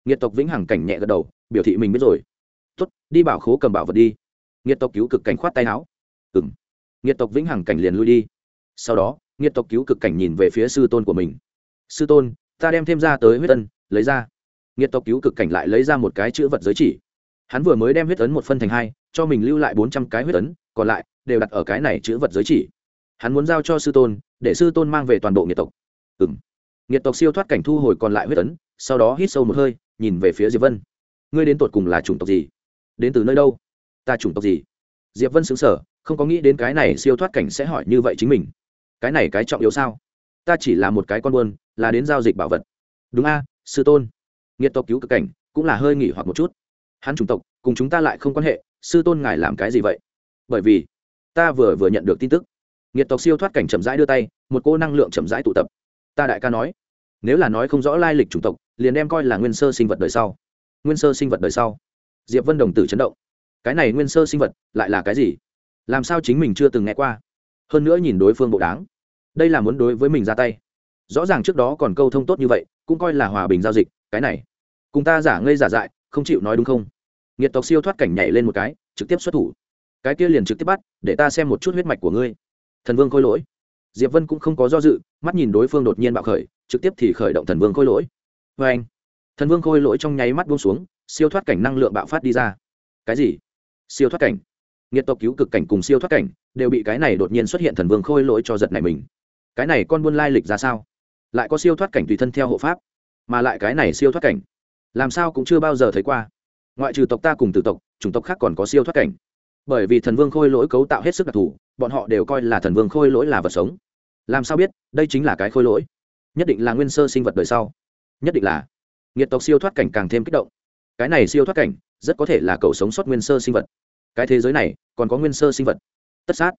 Nghiệt tộc vĩnh hằng cảnh nhẹ gật đầu, biểu thị mình biết rồi. Tốt, đi bảo khố cầm bảo vật đi. Nghiệt tộc cứu cực cảnh khoát tay áo. Ừng nghiệt tộc vĩnh hằng cảnh liền lui đi. Sau đó nghiệt tộc cứu cực cảnh nhìn về phía sư tôn của mình. Sư tôn, ta đem thêm ra tới huyết ân, lấy ra. Nghiệt tộc cứu cực cảnh lại lấy ra một cái chữ vật giới chỉ. Hắn vừa mới đem huyết ấn một phân thành hai, cho mình lưu lại bốn trăm cái huyết ấn, còn lại đều đặt ở cái này chữ vật giới chỉ. Hắn muốn giao cho sư tôn, để sư tôn mang về toàn bộ nghiệt tộc. Ừ m nghiệt tộc siêu thoát cảnh thu hồi còn lại huyết ấn, sau đó hít sâu một hơi, nhìn về phía diệp vân. Ngươi đến tột cùng là chủng tộc gì? Đến từ nơi đâu? Ta chủng tộc gì? Diệp vân xứng sở không có nghĩ đến cái này siêu thoát cảnh sẽ hỏi như vậy chính mình cái này cái trọng yếu sao? Ta chỉ là một cái con buôn, là đến giao dịch bảo vật. Đúng a, sư tôn. Nghiệt tộc cứu cực cảnh, cũng là hơi nghỉ hoặc một chút. Hắn chủng tộc, cùng chúng ta lại không quan hệ, sư tôn ngài làm cái gì vậy? Bởi vì, ta vừa vừa nhận được tin tức. Nghiệt tộc siêu thoát cảnh chậm rãi đưa tay, một cô năng lượng chậm rãi tụ tập. Ta đại ca nói, nếu là nói không rõ lai lịch chủng tộc, liền đem coi là nguyên sơ sinh vật đời sau. Nguyên sơ sinh vật đời sau. Diệp vân đồng tử chấn động. Cái này nguyên sơ sinh vật lại là cái gì? Làm sao chính mình chưa từng nghe qua? Hơn nữa nhìn đối phương bộ đáng. Đây là muốn đối với mình ra tay. Rõ ràng trước đó còn câu thông tốt như vậy, cũng coi là hòa bình giao dịch, cái này. Cùng ta giả ngây giả dại, không chịu nói đúng không? Nghiệt tộc siêu thoát cảnh nhảy lên một cái, trực tiếp xuất thủ. Cái kia liền trực tiếp bắt, để ta xem một chút huyết mạch của ngươi. Thần vương khôi lỗi. Diệp vân cũng không có do dự, mắt nhìn đối phương đột nhiên bạo khởi, trực tiếp thì khởi động thần vương khôi lỗi. Vê anh, thần vương khôi lỗi trong nháy mắt buông xuống, siêu thoát cảnh năng lượng bạo phát đi ra. Cái gì? Siêu thoát cảnh? Nghiệt tộc cứu cực cảnh cùng siêu thoát cảnh đều bị cái này đột nhiên xuất hiện thần vương khôi lỗi cho giật này mình. Cái này con buôn lai lịch ra sao? Lại có siêu thoát cảnh tùy thân theo hộ pháp, mà lại cái này siêu thoát cảnh, làm sao cũng chưa bao giờ thấy qua. Ngoại trừ tộc ta cùng tử tộc, chủng tộc khác còn có siêu thoát cảnh. Bởi vì thần vương khôi lỗi cấu tạo hết sức đặc thù, bọn họ đều coi là thần vương khôi lỗi là vật sống. Làm sao biết, đây chính là cái khôi lỗi? Nhất định là nguyên sơ sinh vật đời sau. Nhất định là nghiệt tộc siêu thoát cảnh càng thêm kích động. Cái này siêu thoát cảnh rất có thể là cầu sống sót nguyên sơ sinh vật cái thế giới này còn có nguyên sơ sinh vật. Tất sát.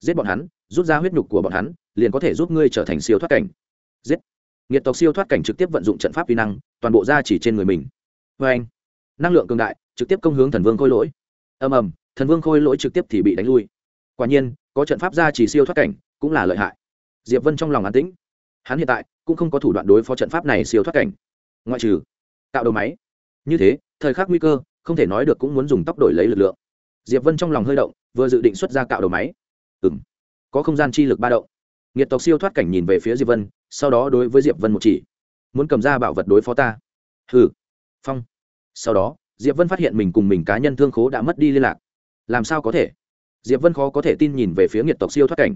Giết bọn hắn, rút ra huyết nhục của bọn hắn, liền có thể giúp ngươi trở thành siêu thoát cảnh. Giết. Nghiệt tộc siêu thoát cảnh trực tiếp vận dụng trận pháp vi năng, toàn bộ ra chỉ trên người mình. Vê anh, năng lượng cường đại, trực tiếp công hướng thần vương khôi lỗi. Ầm ầm, thần vương khôi lỗi trực tiếp thì bị đánh lui. Quả nhiên, có trận pháp ra chỉ siêu thoát cảnh cũng là lợi hại. Diệp vân trong lòng an tĩnh. Hắn hiện tại cũng không có thủ đoạn đối phó trận pháp này siêu thoát cảnh. Ngoại trừ tạo đầu máy. Như thế, thời khắc nguy cơ, không thể nói được cũng muốn dùng tóc đổi lấy lực lượng diệp vân trong lòng hơi động, vừa dự định xuất ra cạo đầu máy. Ừng có không gian chi lực ba động. Nghiệt tộc siêu thoát cảnh nhìn về phía diệp vân, sau đó đối với diệp vân một chỉ. Muốn cầm ra bảo vật đối phó ta. Hừ, phong. Sau đó, diệp vân phát hiện mình cùng mình cá nhân thương khố đã mất đi liên lạc. Làm sao có thể? Diệp vân khó có thể tin nhìn về phía nghiệt tộc siêu thoát cảnh.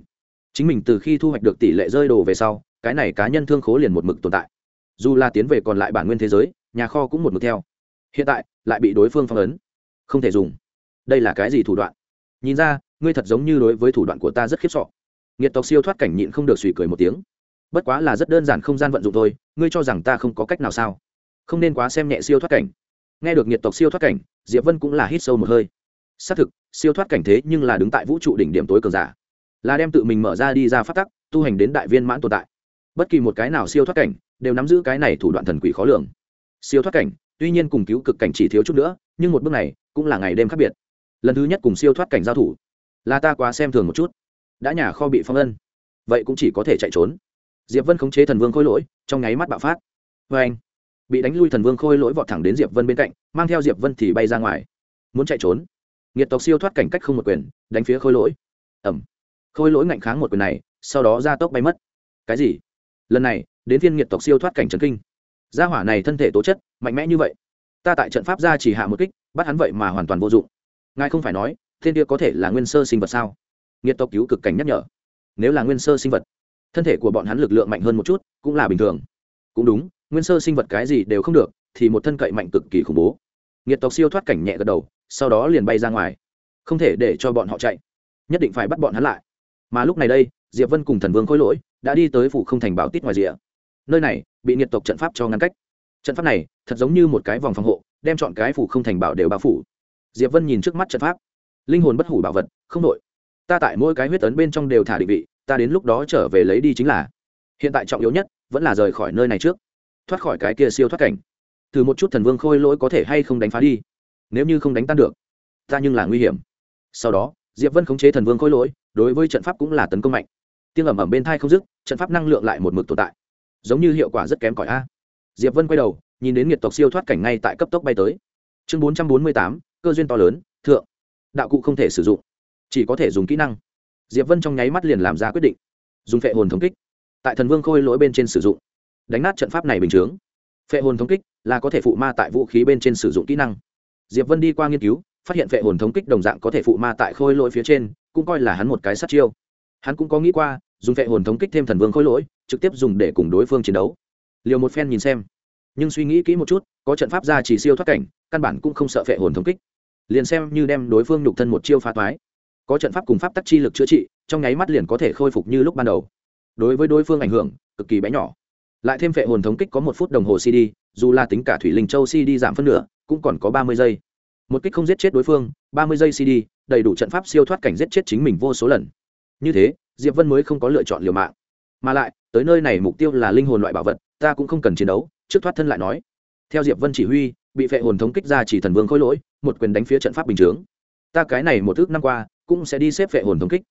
Chính mình từ khi thu hoạch được tỷ lệ rơi đồ về sau, cái này cá nhân thương khố liền một mực tồn tại. Dù là tiến về còn lại bản nguyên thế giới, nhà kho cũng một mực theo. Hiện tại, lại bị đối phương phong ấn. Không thể dùng đây là cái gì thủ đoạn? Nhìn ra, ngươi thật giống như đối với thủ đoạn của ta rất khiếp sọ nghiệt tộc siêu thoát cảnh nhịn không được suy cười một tiếng. Bất quá là rất đơn giản không gian vận dụng thôi, ngươi cho rằng ta không có cách nào sao? Không nên quá xem nhẹ siêu thoát cảnh. Nghe được nhiệt tộc siêu thoát cảnh, diệp vân cũng là hít sâu một hơi. Xác thực, siêu thoát cảnh thế nhưng là đứng tại vũ trụ đỉnh điểm tối cường giả. Là đem tự mình mở ra đi ra phát tắc, tu hành đến đại viên mãn tồn tại. Bất kỳ một cái nào siêu thoát cảnh, đều nắm giữ cái này thủ đoạn thần quỷ khó lường. Siêu thoát cảnh, tuy nhiên cùng cứu cực cảnh chỉ thiếu chút nữa, nhưng một bước này cũng là ngày đêm khác biệt lần thứ nhất cùng siêu thoát cảnh giao thủ. Là ta quá xem thường một chút. Đã nhà kho bị phong ân vậy cũng chỉ có thể chạy trốn. Diệp vân khống chế thần vương khôi lỗi, trong nháy mắt bạo phát. Vê anh, bị đánh lui thần vương khôi lỗi vọt thẳng đến diệp vân bên cạnh, mang theo diệp vân thì bay ra ngoài. Muốn chạy trốn? Nghiệt tộc siêu thoát cảnh cách không một quyền, đánh phía khôi lỗi. Ẩm. Khôi lỗi ngạnh kháng một quyền này, sau đó ra tốc bay mất. Cái gì? Lần này, đến thiên nghiệt tộc siêu thoát cảnh trần kinh. Gia hỏa này thân thể tố chất, mạnh mẽ như vậy. Ta tại trận pháp ra chỉ hạ một kích, bắt hắn vậy mà hoàn toàn vô dụng ngài không phải nói, thiên kia có thể là nguyên sơ sinh vật sao? Nghiệt tộc cứu cực cảnh nhắc nhở. Nếu là nguyên sơ sinh vật, thân thể của bọn hắn lực lượng mạnh hơn một chút, cũng là bình thường. Cũng đúng, nguyên sơ sinh vật cái gì đều không được, thì một thân cậy mạnh cực kỳ khủng bố. Nghiệt tộc siêu thoát cảnh nhẹ gật đầu, sau đó liền bay ra ngoài. Không thể để cho bọn họ chạy. Nhất định phải bắt bọn hắn lại. Mà lúc này đây, diệp vân cùng thần vương khôi lỗi, đã đi tới phủ không thành bảo tít ngoài rìa. Nơi này, bị nghiệt tộc trận pháp cho ngăn cách. Trận pháp này, thật giống như một cái vòng phòng hộ, đem chọn cái phủ không thành bảo đều bao phủ diệp vân nhìn trước mắt trận pháp. Linh hồn bất hủ bảo vật, không đội ta tại mỗi cái huyết tấn bên trong đều thả định vị, ta đến lúc đó trở về lấy đi chính là. Hiện tại trọng yếu nhất, vẫn là rời khỏi nơi này trước. Thoát khỏi cái kia siêu thoát cảnh. Thử một chút thần vương khôi lỗi có thể hay không đánh phá đi. Nếu như không đánh tan được, ta nhưng là nguy hiểm. Sau đó, diệp vân khống chế thần vương khôi lỗi, đối với trận pháp cũng là tấn công mạnh. Tiếng ẩm ẩm bên thai không dứt, trận pháp năng lượng lại một mực tồn tại. Giống như hiệu quả rất kém cỏi a. Diệp vân quay đầu, nhìn đến nghiệt tộc siêu thoát cảnh ngay tại cấp tốc bay tới. Chương bốn trăm bốn mươi tám cơ duyên to lớn, thượng. Đạo cụ không thể sử dụng, chỉ có thể dùng kỹ năng. Diệp vân trong nháy mắt liền làm ra quyết định. Dùng phệ hồn thống kích. Tại thần vương khôi lỗi bên trên sử dụng. Đánh nát trận pháp này bình chướng phệ hồn thống kích là có thể phụ ma tại vũ khí bên trên sử dụng kỹ năng. Diệp vân đi qua nghiên cứu, phát hiện phệ hồn thống kích đồng dạng có thể phụ ma tại khôi lỗi phía trên, cũng coi là hắn một cái sát chiêu. Hắn cũng có nghĩ qua, dùng phệ hồn thống kích thêm thần vương khôi lỗi, trực tiếp dùng để cùng đối phương chiến đấu. Liều một phen nhìn xem nhưng suy nghĩ kỹ một chút, có trận pháp ra chỉ siêu thoát cảnh, căn bản cũng không sợ phệ hồn thống kích. Liền xem như đem đối phương nhục thân một chiêu phá toái, có trận pháp cùng pháp tắc chi lực chữa trị, trong nháy mắt liền có thể khôi phục như lúc ban đầu. Đối với đối phương ảnh hưởng, cực kỳ bé nhỏ. Lại thêm phệ hồn thống kích có một phút đồng hồ cd, dù là tính cả thủy linh châu cd giảm phân nửa, cũng còn có ba mươi giây. Một kích không giết chết đối phương, ba mươi giây cd, đầy đủ trận pháp siêu thoát cảnh giết chết chính mình vô số lần. Như thế, diệp vân mới không có lựa chọn liều mạng. Mà lại, tới nơi này mục tiêu là linh hồn loại bảo vật, ta cũng không cần chiến đấu trước thoát thân lại nói, theo diệp vân chỉ huy, bị phệ hồn thống kích ra chỉ thần vương khôi lỗi, một quyền đánh phía trận pháp bình chướng. Ta cái này một thước năm qua, cũng sẽ đi xếp phệ hồn thống kích.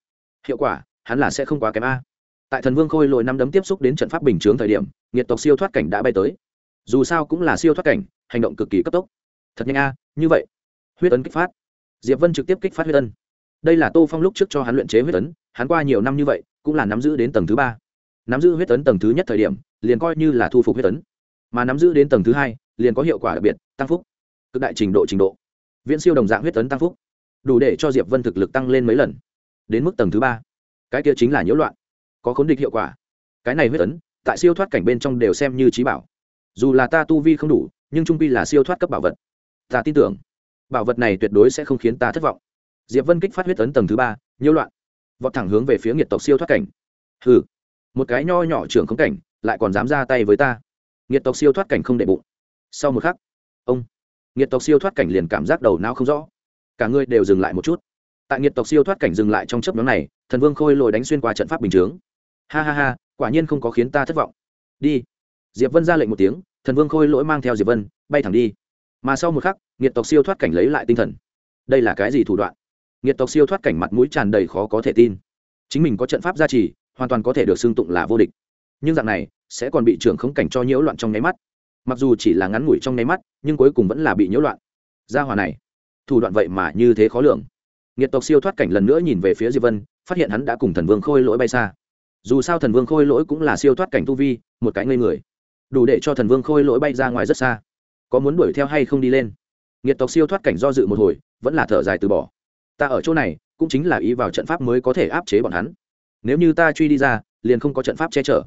Hiệu quả, hắn là sẽ không quá kém a. Tại thần vương khôi lỗi năm đấm tiếp xúc đến trận pháp bình chướng thời điểm, nghiệt tộc siêu thoát cảnh đã bay tới. Dù sao cũng là siêu thoát cảnh, hành động cực kỳ cấp tốc. Thật nhanh a, như vậy. Huyết ấn kích phát. Diệp vân trực tiếp kích phát huyết ấn. Đây là tô phong lúc trước cho hắn luyện chế huyết ấn, hắn qua nhiều năm như vậy, cũng là nắm giữ đến tầng thứ ba. Nắm giữ huyết ấn tầng thứ nhất thời điểm, liền coi như là thu phục huyết ấn mà nắm giữ đến tầng thứ hai, liền có hiệu quả đặc biệt, tăng phúc. Cực đại trình độ trình độ. Viễn siêu đồng dạng huyết tấn tăng phúc. Đủ để cho diệp vân thực lực tăng lên mấy lần. Đến mức tầng thứ ba. Cái kia chính là nhiễu loạn. Có khốn địch hiệu quả. Cái này huyết tấn, tại siêu thoát cảnh bên trong đều xem như trí bảo. Dù là ta tu vi không đủ, nhưng trung pi là siêu thoát cấp bảo vật. Ta tin tưởng, bảo vật này tuyệt đối sẽ không khiến ta thất vọng. Diệp vân kích phát huyết tấn tầng thứ ba, nhiễu loạn. Vọt thẳng hướng về phía nghiệt tộc siêu thoát cảnh. Hừ. Một cái nho nhỏ trưởng không cảnh, lại còn dám ra tay với ta nghiệt tộc siêu thoát cảnh không đệ bụng. Sau một khắc, ông nghiệt tộc siêu thoát cảnh liền cảm giác đầu não không rõ. Cả người đều dừng lại một chút. Tại nghiệt tộc siêu thoát cảnh dừng lại trong chấp nhóm này, thần vương khôi lồi đánh xuyên qua trận pháp bình chướng. Ha ha ha, quả nhiên không có khiến ta thất vọng. Đi. Diệp vân ra lệnh một tiếng, thần vương khôi lỗi mang theo diệp vân, bay thẳng đi. Mà sau một khắc, nghiệt tộc siêu thoát cảnh lấy lại tinh thần. Đây là cái gì thủ đoạn? Nghiệt tộc siêu thoát cảnh mặt mũi tràn đầy khó có thể tin. Chính mình có trận pháp gia trì, hoàn toàn có thể được xưng tụng là vô địch. Nhưng dạng này sẽ còn bị trưởng khống cảnh cho nhiễu loạn trong nháy mắt. Mặc dù chỉ là ngắn ngủi trong nháy mắt, nhưng cuối cùng vẫn là bị nhiễu loạn. Gia hòa này, thủ đoạn vậy mà như thế khó lường. Nghiệt tộc siêu thoát cảnh lần nữa nhìn về phía diệp vân, phát hiện hắn đã cùng thần vương khôi lỗi bay xa. Dù sao thần vương khôi lỗi cũng là siêu thoát cảnh tu vi, một cái ngây người. Đủ để cho thần vương khôi lỗi bay ra ngoài rất xa. Có muốn đuổi theo hay không đi lên? Nghiệt tộc siêu thoát cảnh do dự một hồi, vẫn là thở dài từ bỏ. Ta ở chỗ này, cũng chính là ý vào trận pháp mới có thể áp chế bọn hắn. Nếu như ta truy đi ra, liền không có trận pháp che chở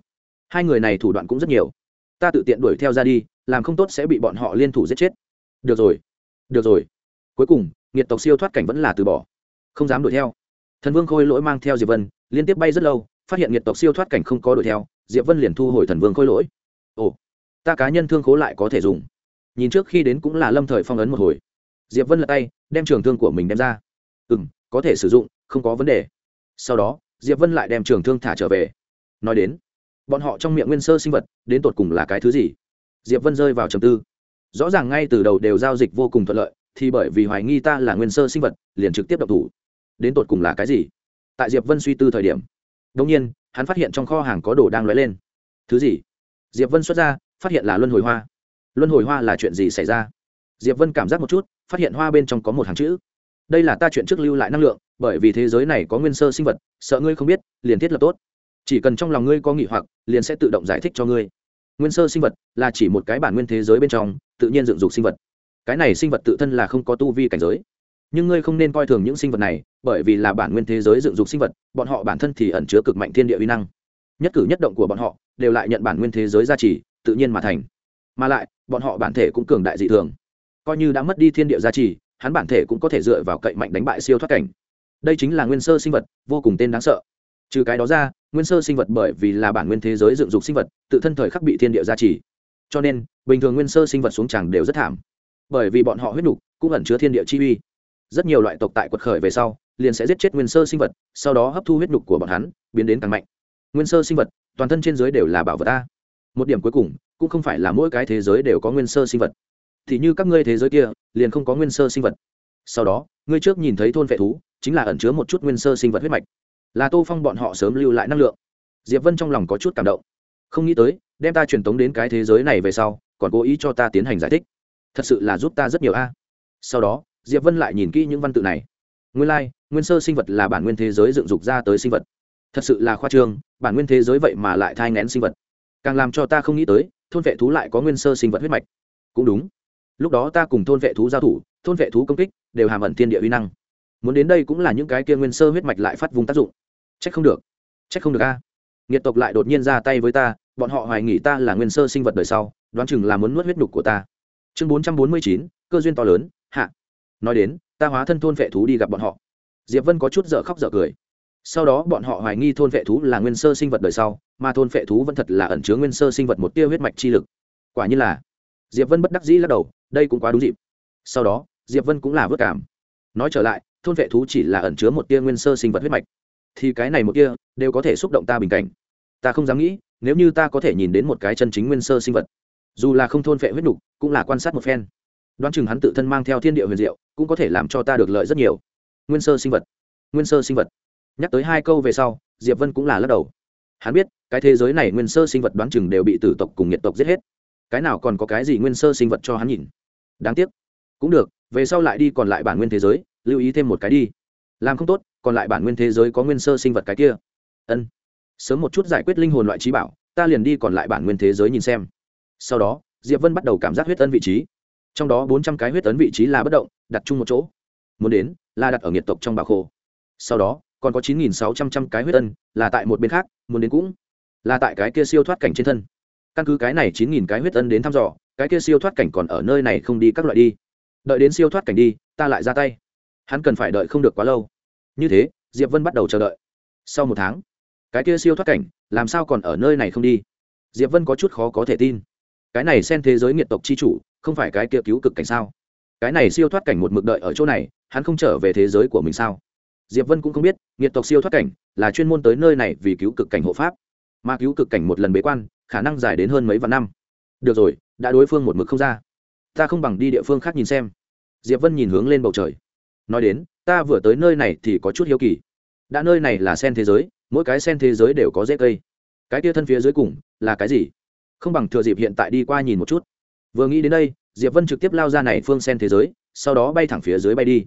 hai người này thủ đoạn cũng rất nhiều. Ta tự tiện đuổi theo ra đi, làm không tốt sẽ bị bọn họ liên thủ giết chết. Được rồi được rồi. Cuối cùng, nghiệt tộc siêu thoát cảnh vẫn là từ bỏ. Không dám đuổi theo. Thần vương khôi lỗi mang theo diệp vân, liên tiếp bay rất lâu, phát hiện nghiệt tộc siêu thoát cảnh không có đuổi theo, diệp vân liền thu hồi thần vương khôi lỗi. Ồ, ta cá nhân thương khố lại có thể dùng. Nhìn trước khi đến cũng là lâm thời phong ấn một hồi. Diệp vân lật tay, đem trường thương của mình đem ra. Ừ m có thể sử dụng, không có vấn đề. Sau đó, diệp vân lại đem trường thương thả trở về. Nói đến bọn họ trong miệng nguyên sơ sinh vật, đến tột cùng là cái thứ gì? Diệp vân rơi vào trầm tư. Rõ ràng ngay từ đầu đều giao dịch vô cùng thuận lợi, thì bởi vì hoài nghi ta là nguyên sơ sinh vật, liền trực tiếp độc thủ. Đến tột cùng là cái gì? Tại diệp vân suy tư thời điểm đông nhiên, hắn phát hiện trong kho hàng có đồ đang lóe lên. Thứ gì? Diệp vân xuất ra, phát hiện là luân hồi hoa. Luân hồi hoa là chuyện gì xảy ra? Diệp vân cảm giác một chút, phát hiện hoa bên trong có một hàng chữ. Đây là ta chuyện trước lưu lại năng lượng, bởi vì thế giới này có nguyên sơ sinh vật, sợ ngươi không biết, liền thiết lập tốt chỉ cần trong lòng ngươi có nghị hoặc, liền sẽ tự động giải thích cho ngươi. Nguyên sơ sinh vật là chỉ một cái bản nguyên thế giới bên trong, tự nhiên dựng dục sinh vật. Cái này sinh vật tự thân là không có tu vi cảnh giới. Nhưng ngươi không nên coi thường những sinh vật này, bởi vì là bản nguyên thế giới dựng dục sinh vật, bọn họ bản thân thì ẩn chứa cực mạnh thiên địa uy năng. Nhất cử nhất động của bọn họ đều lại nhận bản nguyên thế giới gia trì, tự nhiên mà thành. Mà lại, bọn họ bản thể cũng cường đại dị thường. Coi như đã mất đi thiên địa gia trì, hắn bản thể cũng có thể dựa vào cậy mạnh đánh bại siêu thoát cảnh. Đây chính là nguyên sơ sinh vật vô cùng tên đáng sợ trừ cái đó ra, nguyên sơ sinh vật bởi vì là bản nguyên thế giới dựng dục sinh vật, tự thân thời khắc bị thiên địa gia trì. Cho nên, bình thường nguyên sơ sinh vật xuống tràng đều rất thảm. Bởi vì bọn họ huyết nục cũng ẩn chứa thiên địa chi uy. Rất nhiều loại tộc tại quật khởi về sau, liền sẽ giết chết nguyên sơ sinh vật, sau đó hấp thu huyết nục của bọn hắn, biến đến càng mạnh. Nguyên sơ sinh vật, toàn thân trên giới đều là bảo vật ta một điểm cuối cùng, cũng không phải là mỗi cái thế giới đều có nguyên sơ sinh vật. Thì như các ngươi thế giới kia, liền không có nguyên sơ sinh vật. Sau đó, ngươi trước nhìn thấy thôn vệ thú, chính là ẩn chứa một chút nguyên sơ sinh vật huyết mạch là tô phong bọn họ sớm lưu lại năng lượng. Diệp vân trong lòng có chút cảm động. Không nghĩ tới đem ta truyền tống đến cái thế giới này về sau còn cố ý cho ta tiến hành giải thích. Thật sự là giúp ta rất nhiều a. Sau đó diệp vân lại nhìn kỹ những văn tự này. Nguyên lai、like, nguyên sơ sinh vật là bản nguyên thế giới dựng dục ra tới sinh vật. Thật sự là khoa trương bản nguyên thế giới vậy mà lại thai ngén sinh vật. Càng làm cho ta không nghĩ tới thôn vệ thú lại có nguyên sơ sinh vật huyết mạch. Cũng đúng. Lúc đó ta cùng thôn vệ thú giao thủ thôn vệ thú công kích đều hàm ẩn thiên địa uy năng. Muốn đến đây cũng là những cái kia nguyên sơ huyết mạch lại phát vùng tác dụng trách không được. Trách không được a. Nghiệt tộc lại đột nhiên ra tay với ta, bọn họ hoài nghỉ ta là nguyên sơ sinh vật đời sau, đoán chừng là muốn nuốt huyết nhục của ta. Chương bốn trăm bốn mươi chín, cơ duyên to lớn, hạ. Nói đến, ta hóa thân thôn vệ thú đi gặp bọn họ. Diệp vân có chút dở khóc dở cười. Sau đó bọn họ hoài nghi thôn vệ thú là nguyên sơ sinh vật đời sau, mà thôn vệ thú vẫn thật là ẩn chứa nguyên sơ sinh vật một tia huyết mạch chi lực. Quả như là. Diệp vân bất đắc dĩ lắc đầu, đây cũng quá đúng dịp. Sau đó, diệp vân cũng là vất cảm. Nói trở lại, thôn vệ thú chỉ là ẩn chứa một tia nguyên sơ sinh vật huyết mạch thì cái này một kia đều có thể xúc động ta bình cảnh. Ta không dám nghĩ, nếu như ta có thể nhìn đến một cái chân chính nguyên sơ sinh vật, dù là không thôn vệ huyết đục cũng là quan sát một phen. Đoán chừng hắn tự thân mang theo thiên địa huyền diệu, cũng có thể làm cho ta được lợi rất nhiều. Nguyên sơ sinh vật, nguyên sơ sinh vật. Nhắc tới hai câu về sau, diệp vân cũng là lắc đầu. Hắn biết, cái thế giới này nguyên sơ sinh vật đoán chừng đều bị tử tộc cùng nhiệt tộc giết hết. Cái nào còn có cái gì nguyên sơ sinh vật cho hắn nhìn? Đáng tiếc. Cũng được, về sau lại đi còn lại bản nguyên thế giới, lưu ý thêm một cái đi. Làm không tốt còn lại bản nguyên thế giới có nguyên sơ sinh vật cái kia. Ân. Sớm một chút giải quyết linh hồn loại trí bảo, ta liền đi còn lại bản nguyên thế giới nhìn xem. Sau đó, diệp vân bắt đầu cảm giác huyết ấn vị trí. Trong đó bốn trăm cái huyết ấn vị trí là bất động, đặt chung một chỗ. Muốn đến, là đặt ở nhiệt tộc trong bảo khô. Sau đó, còn có chín nghìn sáu trăm trăm cái huyết ân là tại một bên khác, muốn đến cũng là tại cái kia siêu thoát cảnh trên thân. Căn cứ cái này chín nghìn cái huyết ân đến thăm dò, cái kia siêu thoát cảnh còn ở nơi này không đi các loại đi. Đợi đến siêu thoát cảnh đi, ta lại ra tay. Hắn cần phải đợi không được quá lâu như thế, diệp vân bắt đầu chờ đợi. Sau một tháng, cái kia siêu thoát cảnh, làm sao còn ở nơi này không đi? Diệp vân có chút khó có thể tin. Cái này xen thế giới nghiệt tộc chi chủ, không phải cái kia cứu cực cảnh sao? Cái này siêu thoát cảnh một mực đợi ở chỗ này, hắn không trở về thế giới của mình sao? Diệp vân cũng không biết, nghiệt tộc siêu thoát cảnh là chuyên môn tới nơi này vì cứu cực cảnh hộ pháp. Mà cứu cực cảnh một lần bế quan, khả năng dài đến hơn mấy vạn năm. Được rồi, đã đối phương một mực không ra. Ta không bằng đi địa phương khác nhìn xem. Diệp vân nhìn hướng lên bầu trời. Nói đến ta vừa tới nơi này thì có chút hiếu kỳ. Đã nơi này là sen thế giới, mỗi cái sen thế giới đều có rễ cây. Cái tia thân phía dưới cùng, là cái gì? Không bằng thừa dịp hiện tại đi qua nhìn một chút. Vừa nghĩ đến đây, diệp vân trực tiếp lao ra này phương sen thế giới, sau đó bay thẳng phía dưới bay đi.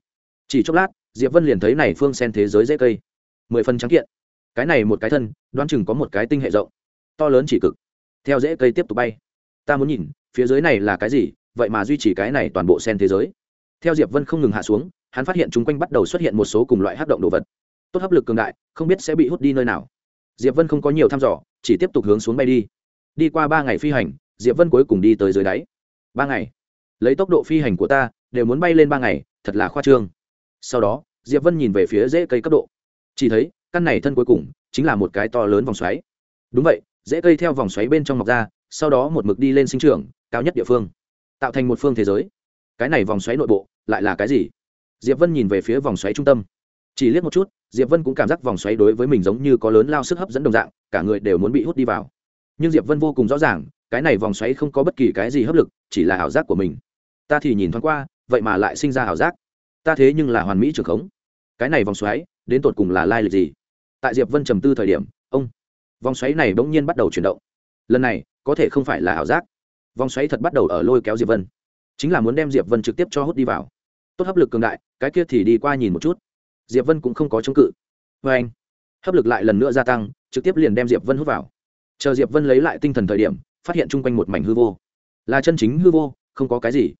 Chỉ chốc lát, diệp vân liền thấy này phương sen thế giới dễ cây. Mười phân trắng kiện. Cái này một cái thân, đoán chừng có một cái tinh hệ rộng. To lớn chỉ cực. Theo dễ cây tiếp tục bay. Ta muốn nhìn, phía dưới này là cái gì, vậy mà duy trì cái này toàn bộ sen thế giới. Theo diệp vân không ngừng hạ xuống hắn phát hiện chúng quanh bắt đầu xuất hiện một số cùng loại hấp động đồ vật. Tốt hấp lực cường đại, không biết sẽ bị hút đi nơi nào. Diệp vân không có nhiều thăm dò, chỉ tiếp tục hướng xuống bay đi. Đi qua ba ngày phi hành, diệp vân cuối cùng đi tới dưới đáy. Ba ngày. Lấy tốc độ phi hành của ta, đều muốn bay lên ba ngày, thật là khoa trương. Sau đó, diệp vân nhìn về phía rễ cây cấp độ. Chỉ thấy, căn này thân cuối cùng, chính là một cái to lớn vòng xoáy. Đúng vậy, rễ cây theo vòng xoáy bên trong mọc ra, sau đó một mực đi lên sinh trưởng, cao nhất địa phương. Tạo thành một phương thế giới. Cái này vòng xoáy nội bộ, lại là cái gì? Diệp vân nhìn về phía vòng xoáy trung tâm. Chỉ liếc một chút, diệp vân cũng cảm giác vòng xoáy đối với mình giống như có lớn lao sức hấp dẫn đồng dạng, cả người đều muốn bị hút đi vào. Nhưng diệp vân vô cùng rõ ràng, cái này vòng xoáy không có bất kỳ cái gì hấp lực, chỉ là ảo giác của mình. Ta thì nhìn thoáng qua, vậy mà lại sinh ra ảo giác. Ta thế nhưng là hoàn mỹ trường khống. Cái này vòng xoáy, đến tột cùng là lai lịch gì? Tại diệp vân trầm tư thời điểm, ông, vòng xoáy này bỗng nhiên bắt đầu chuyển động. Lần này, có thể không phải là ảo giác. Vòng xoáy thật bắt đầu ở lôi kéo diệp vân. Chính là muốn đem diệp vân trực tiếp cho hút đi vào tốt hấp lực cường đại, cái kia thì đi qua nhìn một chút. Diệp vân cũng không có chống cự. Vê anh, hấp lực lại lần nữa gia tăng, trực tiếp liền đem diệp vân hút vào. Chờ diệp vân lấy lại tinh thần thời điểm, phát hiện chung quanh một mảnh hư vô. Là chân chính hư vô, không có cái gì.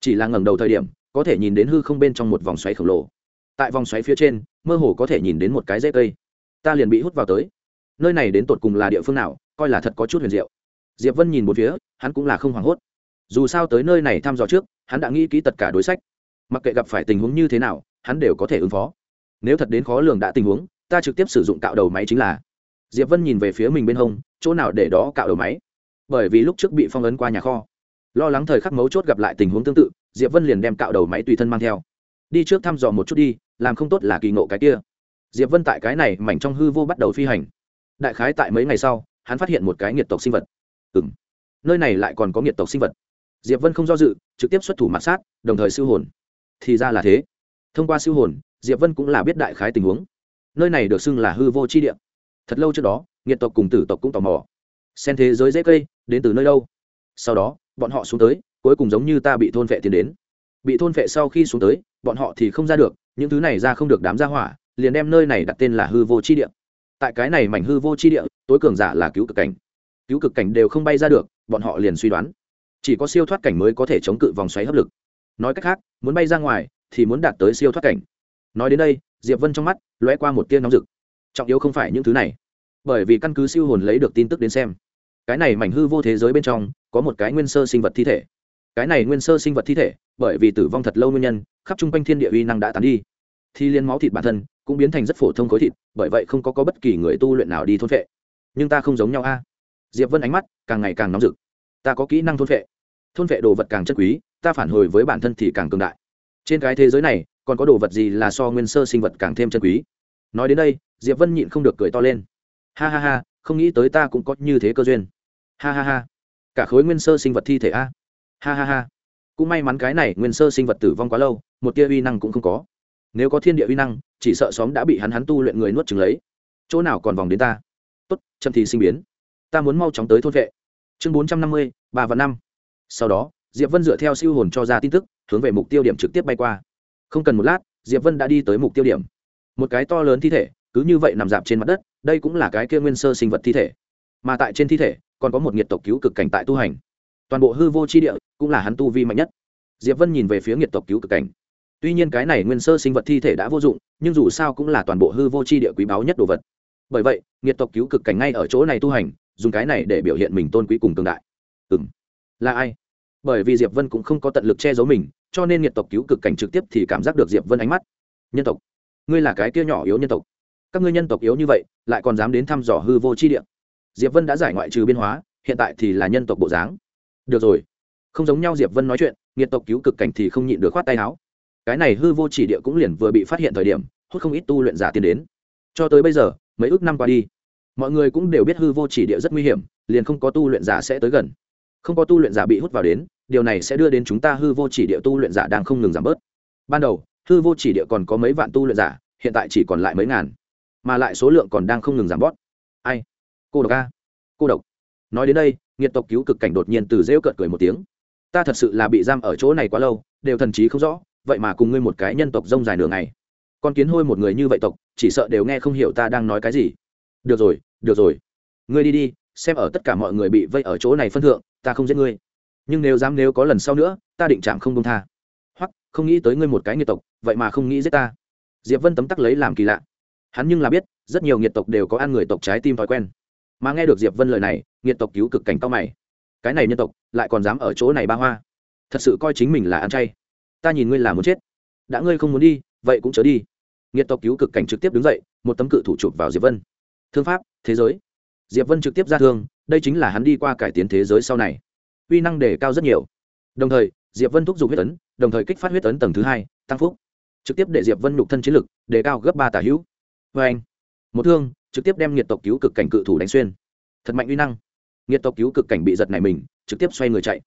Chỉ là ngẩng đầu thời điểm, có thể nhìn đến hư không bên trong một vòng xoáy khổng lồ. Tại vòng xoáy phía trên, mơ hồ có thể nhìn đến một cái dây cây. Ta liền bị hút vào tới. Nơi này đến tột cùng là địa phương nào, coi là thật có chút huyền diệu. Diệp vân nhìn một phía, hắn cũng là không hoảng hốt. Dù sao tới nơi này thăm dò trước, hắn đã nghĩ kỹ tất cả đối sách mặc kệ gặp phải tình huống như thế nào, hắn đều có thể ứng phó. Nếu thật đến khó lường đã tình huống, ta trực tiếp sử dụng cạo đầu máy chính là. Diệp vân nhìn về phía mình bên hông, chỗ nào để đó cạo đầu máy? Bởi vì lúc trước bị phong ấn qua nhà kho. Lo lắng thời khắc mấu chốt gặp lại tình huống tương tự, diệp vân liền đem cạo đầu máy tùy thân mang theo. Đi trước thăm dò một chút đi, làm không tốt là kỳ ngộ cái kia. Diệp vân tại cái này mảnh trong hư vô bắt đầu phi hành. Đại khái tại mấy ngày sau, hắn phát hiện một cái nghiệt tộc sinh vật. Ừ m nơi này lại còn có nghiệt tộc sinh vật. Diệp vân không do dự, trực tiếp xuất thủ mạt sát, đồng thời siêu hồn thì ra là thế. Thông qua siêu hồn, diệp vân cũng là biết đại khái tình huống. Nơi này được xưng là hư vô chi địa. Thật lâu trước đó, nghiệt tộc cùng tử tộc cũng tò mò. Xen thế giới dễ cây, đến từ nơi đâu? Sau đó, bọn họ xuống tới, cuối cùng giống như ta bị thôn vệ tiến đến. Bị thôn vệ sau khi xuống tới, bọn họ thì không ra được, những thứ này ra không được đám ra hỏa, liền đem nơi này đặt tên là hư vô chi địa. Tại cái này mảnh hư vô chi địa, tối cường giả là cứu cực cảnh. Cứu cực cảnh đều không bay ra được, bọn họ liền suy đoán. Chỉ có siêu thoát cảnh mới có thể chống cự vòng xoáy hấp lực nói cách khác muốn bay ra ngoài thì muốn đạt tới siêu thoát cảnh. Nói đến đây diệp vân trong mắt lóe qua một tia nóng rực. Trọng yếu không phải những thứ này bởi vì căn cứ siêu hồn lấy được tin tức đến xem cái này mảnh hư vô thế giới bên trong có một cái nguyên sơ sinh vật thi thể. Cái này nguyên sơ sinh vật thi thể bởi vì tử vong thật lâu nguyên nhân khắp chung quanh thiên địa uy năng đã tán đi. Thi liên máu thịt bản thân cũng biến thành rất phổ thông khối thịt bởi vậy không có, có bất kỳ người tu luyện nào đi thôn vệ nhưng ta không giống nhau a. Diệp vân ánh mắt càng ngày càng nóng rực. Ta có kỹ năng thôn vệ thôn vệ đồ vật càng chất quý ta phản hồi với bản thân thì càng cường đại. Trên cái thế giới này, còn có đồ vật gì là so nguyên sơ sinh vật càng thêm chân quý? Nói đến đây, diệp vân nhịn không được cười to lên. Ha ha ha, không nghĩ tới ta cũng có như thế cơ duyên. Ha ha ha, cả khối nguyên sơ sinh vật thi thể a. Ha ha ha, cũng may mắn cái này nguyên sơ sinh vật tử vong quá lâu, một tia uy năng cũng không có. Nếu có thiên địa uy năng, chỉ sợ xóm đã bị hắn hắn tu luyện người nuốt chừng lấy. Chỗ nào còn vòng đến ta? Tốt, chậm thì sinh biến. Ta muốn mau chóng tới thôn vệ. Chương bốn trăm năm mươi, ba và năm. Sau đó diệp vân dựa theo siêu hồn cho ra tin tức, hướng về mục tiêu điểm trực tiếp bay qua. Không cần một lát, diệp vân đã đi tới mục tiêu điểm. Một cái to lớn thi thể, cứ như vậy nằm dạp trên mặt đất, đây cũng là cái kia nguyên sơ sinh vật thi thể. Mà tại trên thi thể, còn có một nhiệt tộc cứu cực cảnh tại tu hành. Toàn bộ hư vô chi địa cũng là hắn tu vi mạnh nhất. Diệp vân nhìn về phía nhiệt tộc cứu cực cảnh. Tuy nhiên cái này nguyên sơ sinh vật thi thể đã vô dụng, nhưng dù sao cũng là toàn bộ hư vô chi địa quý báu nhất đồ vật. Bởi vậy nhiệt tộc cứu cực cảnh ngay ở chỗ này tu hành, dùng cái này để biểu hiện mình tôn quý cùng tương đại. Ừ là ai? Bởi vì diệp vân cũng không có tận lực che giấu mình, cho nên nhiệt tộc cứu cực cảnh trực tiếp thì cảm giác được diệp vân ánh mắt. Nhân tộc, ngươi là cái kia nhỏ yếu nhân tộc. Các ngươi nhân tộc yếu như vậy, lại còn dám đến thăm dò hư vô chi địa. Diệp vân đã giải ngoại trừ biên hóa, hiện tại thì là nhân tộc bộ dáng. Được rồi. Không giống nhau diệp vân nói chuyện, nghiệt tộc cứu cực cảnh thì không nhịn được khoát tay áo. Cái này hư vô chỉ địa cũng liền vừa bị phát hiện thời điểm, hút không ít tu luyện giả tiến đến. Cho tới bây giờ, mấy ước năm qua đi, mọi người cũng đều biết hư vô chỉ địa rất nguy hiểm, liền không có tu luyện giả sẽ tới gần không có tu luyện giả bị hút vào đến, điều này sẽ đưa đến chúng ta hư vô chỉ địa tu luyện giả đang không ngừng giảm bớt. Ban đầu, hư vô chỉ địa còn có mấy vạn tu luyện giả, hiện tại chỉ còn lại mấy ngàn, mà lại số lượng còn đang không ngừng giảm bớt. ai? Cô độc a. Cô độc. Nói đến đây, nghiệt tộc cứu cực cảnh đột nhiên từ rêu cợt cười một tiếng. Ta thật sự là bị giam ở chỗ này quá lâu, đều thần trí không rõ, vậy mà cùng ngươi một cái nhân tộc rông dài nửa ngày. Con kiến hôi một người như vậy tộc, chỉ sợ đều nghe không hiểu ta đang nói cái gì. Được rồi được rồi. Ngươi đi đi xem ở tất cả mọi người bị vây ở chỗ này phân thượng, ta không giết ngươi. Nhưng nếu dám nếu có lần sau nữa, ta định chạm không công tha. Hoặc, không nghĩ tới ngươi một cái nghiệt tộc, vậy mà không nghĩ giết ta. Diệp vân tấm tắc lấy làm kỳ lạ. Hắn nhưng là biết, rất nhiều nghiệt tộc đều có ăn người tộc trái tim thói quen. Mà nghe được diệp vân lời này, nghiệt tộc cứu cực cảnh cao mày. Cái này nhân tộc, lại còn dám ở chỗ này ba hoa. Thật sự coi chính mình là ăn chay. Ta nhìn ngươi là muốn chết. Đã ngươi không muốn đi, vậy cũng chớ đi. Nghiệt tộc cứu cực cảnh trực tiếp đứng dậy, một tấm cự thủ chụp vào diệp vân. Thương pháp, thế giới diệp vân trực tiếp ra thương, đây chính là hắn đi qua cải tiến thế giới sau này. Uy năng đề cao rất nhiều. Đồng thời, diệp vân thúc giục huyết tấn đồng thời kích phát huyết tấn tầng thứ hai, tăng phúc. Trực tiếp để diệp vân nhục thân chiến lực, đề cao gấp ba tả hữu. Vê anh, một thương, trực tiếp đem nhiệt tộc cứu cực cảnh cự thủ đánh xuyên. Thật mạnh uy năng. Nhiệt tộc cứu cực cảnh bị giật này mình, trực tiếp xoay người chạy.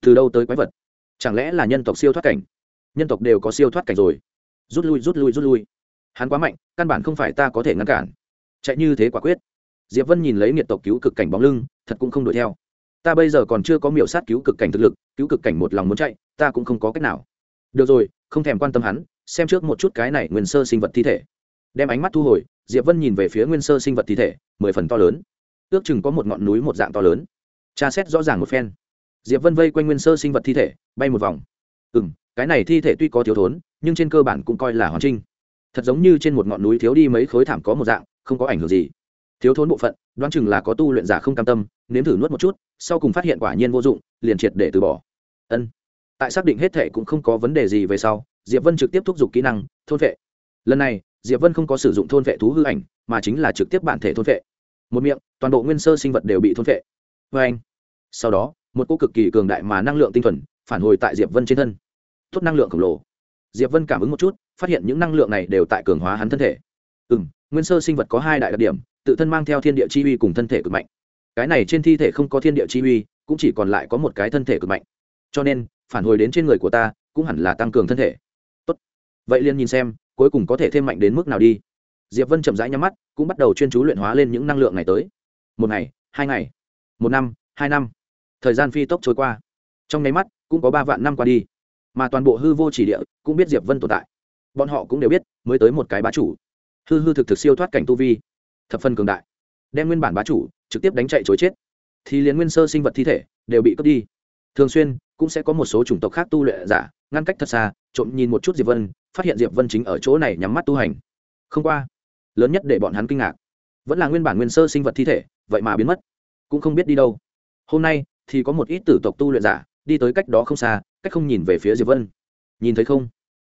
Từ đâu tới quái vật? Chẳng lẽ là nhân tộc siêu thoát cảnh? Nhân tộc đều có siêu thoát cảnh rồi. Rút lui rút lui rút lui. Hắn quá mạnh, căn bản không phải ta có thể ngăn cản. Chạy như thế quả quyết diệp vân nhìn lấy nghiệt tộc cứu cực cảnh bóng lưng, thật cũng không đuổi theo. Ta bây giờ còn chưa có miểu sát cứu cực cảnh thực lực, cứu cực cảnh một lòng muốn chạy, ta cũng không có cách nào. Được rồi, không thèm quan tâm hắn, xem trước một chút cái này nguyên sơ sinh vật thi thể. Đem ánh mắt thu hồi, diệp vân nhìn về phía nguyên sơ sinh vật thi thể, mười phần to lớn. Ước chừng có một ngọn núi một dạng to lớn. Tra xét rõ ràng một phen. Diệp vân vây quanh nguyên sơ sinh vật thi thể, bay một vòng. Ừ m cái này thi thể tuy có thiếu thốn, nhưng trên cơ bản cũng coi là hoàn trinh thật giống như trên một ngọn núi thiếu đi mấy khối thảm có một dạng, không có ảnh hưởng gì thiếu thốn bộ phận, đoán chừng là có tu luyện giả không cam tâm, nếm thử nuốt một chút, sau cùng phát hiện quả nhiên vô dụng, liền triệt để từ bỏ. Ân. Tại xác định hết thệ cũng không có vấn đề gì về sau, diệp vân trực tiếp thúc giục kỹ năng, thôn vệ. Lần này, diệp vân không có sử dụng thôn vệ thú hư ảnh, mà chính là trực tiếp bản thể thôn vệ. Một miệng, toàn bộ nguyên sơ sinh vật đều bị thôn vệ. Vê anh. Sau đó, một cô cực kỳ cường đại mà năng lượng tinh thuần, phản hồi tại diệp vân trên thân. Tốt năng lượng khổng lồ. Diệp vân cảm ứng một chút, phát hiện những năng lượng này đều tại cường hóa hắn thân thể. Ừ nguyên sơ sinh vật có hai đại đặc điểm tự thân mang theo thiên địa chi uy cùng thân thể cực mạnh. Cái này trên thi thể không có thiên địa chi uy, cũng chỉ còn lại có một cái thân thể cực mạnh. Cho nên, phản hồi đến trên người của ta, cũng hẳn là tăng cường thân thể. Tốt. vậy liền nhìn xem, cuối cùng có thể thêm mạnh đến mức nào đi. Diệp vân chậm rãi nhắm mắt, cũng bắt đầu chuyên chú luyện hóa lên những năng lượng này tới. Một ngày, hai ngày, một năm, hai năm. Thời gian phi tốc trôi qua. Trong nháy mắt, cũng có ba vạn năm qua đi. Mà toàn bộ hư vô chỉ địa, cũng biết diệp vân tồn tại. Bọn họ cũng đều biết, mới tới một cái bá chủ. Hư hư thực thực siêu thoát cảnh tu vi thập phân cường đại. Đem nguyên bản bá chủ trực tiếp đánh chạy chối chết, thì liền nguyên sơ sinh vật thi thể đều bị cướp đi. Thường xuyên cũng sẽ có một số chủng tộc khác tu luyện giả, ngăn cách thật xa, trộm nhìn một chút diệp vân, phát hiện diệp vân chính ở chỗ này nhắm mắt tu hành. Không qua, lớn nhất để bọn hắn kinh ngạc, vẫn là nguyên bản nguyên sơ sinh vật thi thể, vậy mà biến mất, cũng không biết đi đâu. Hôm nay thì có một ít tử tộc tu luyện giả đi tới cách đó không xa, cách không nhìn về phía diệp vân. Nhìn thấy không?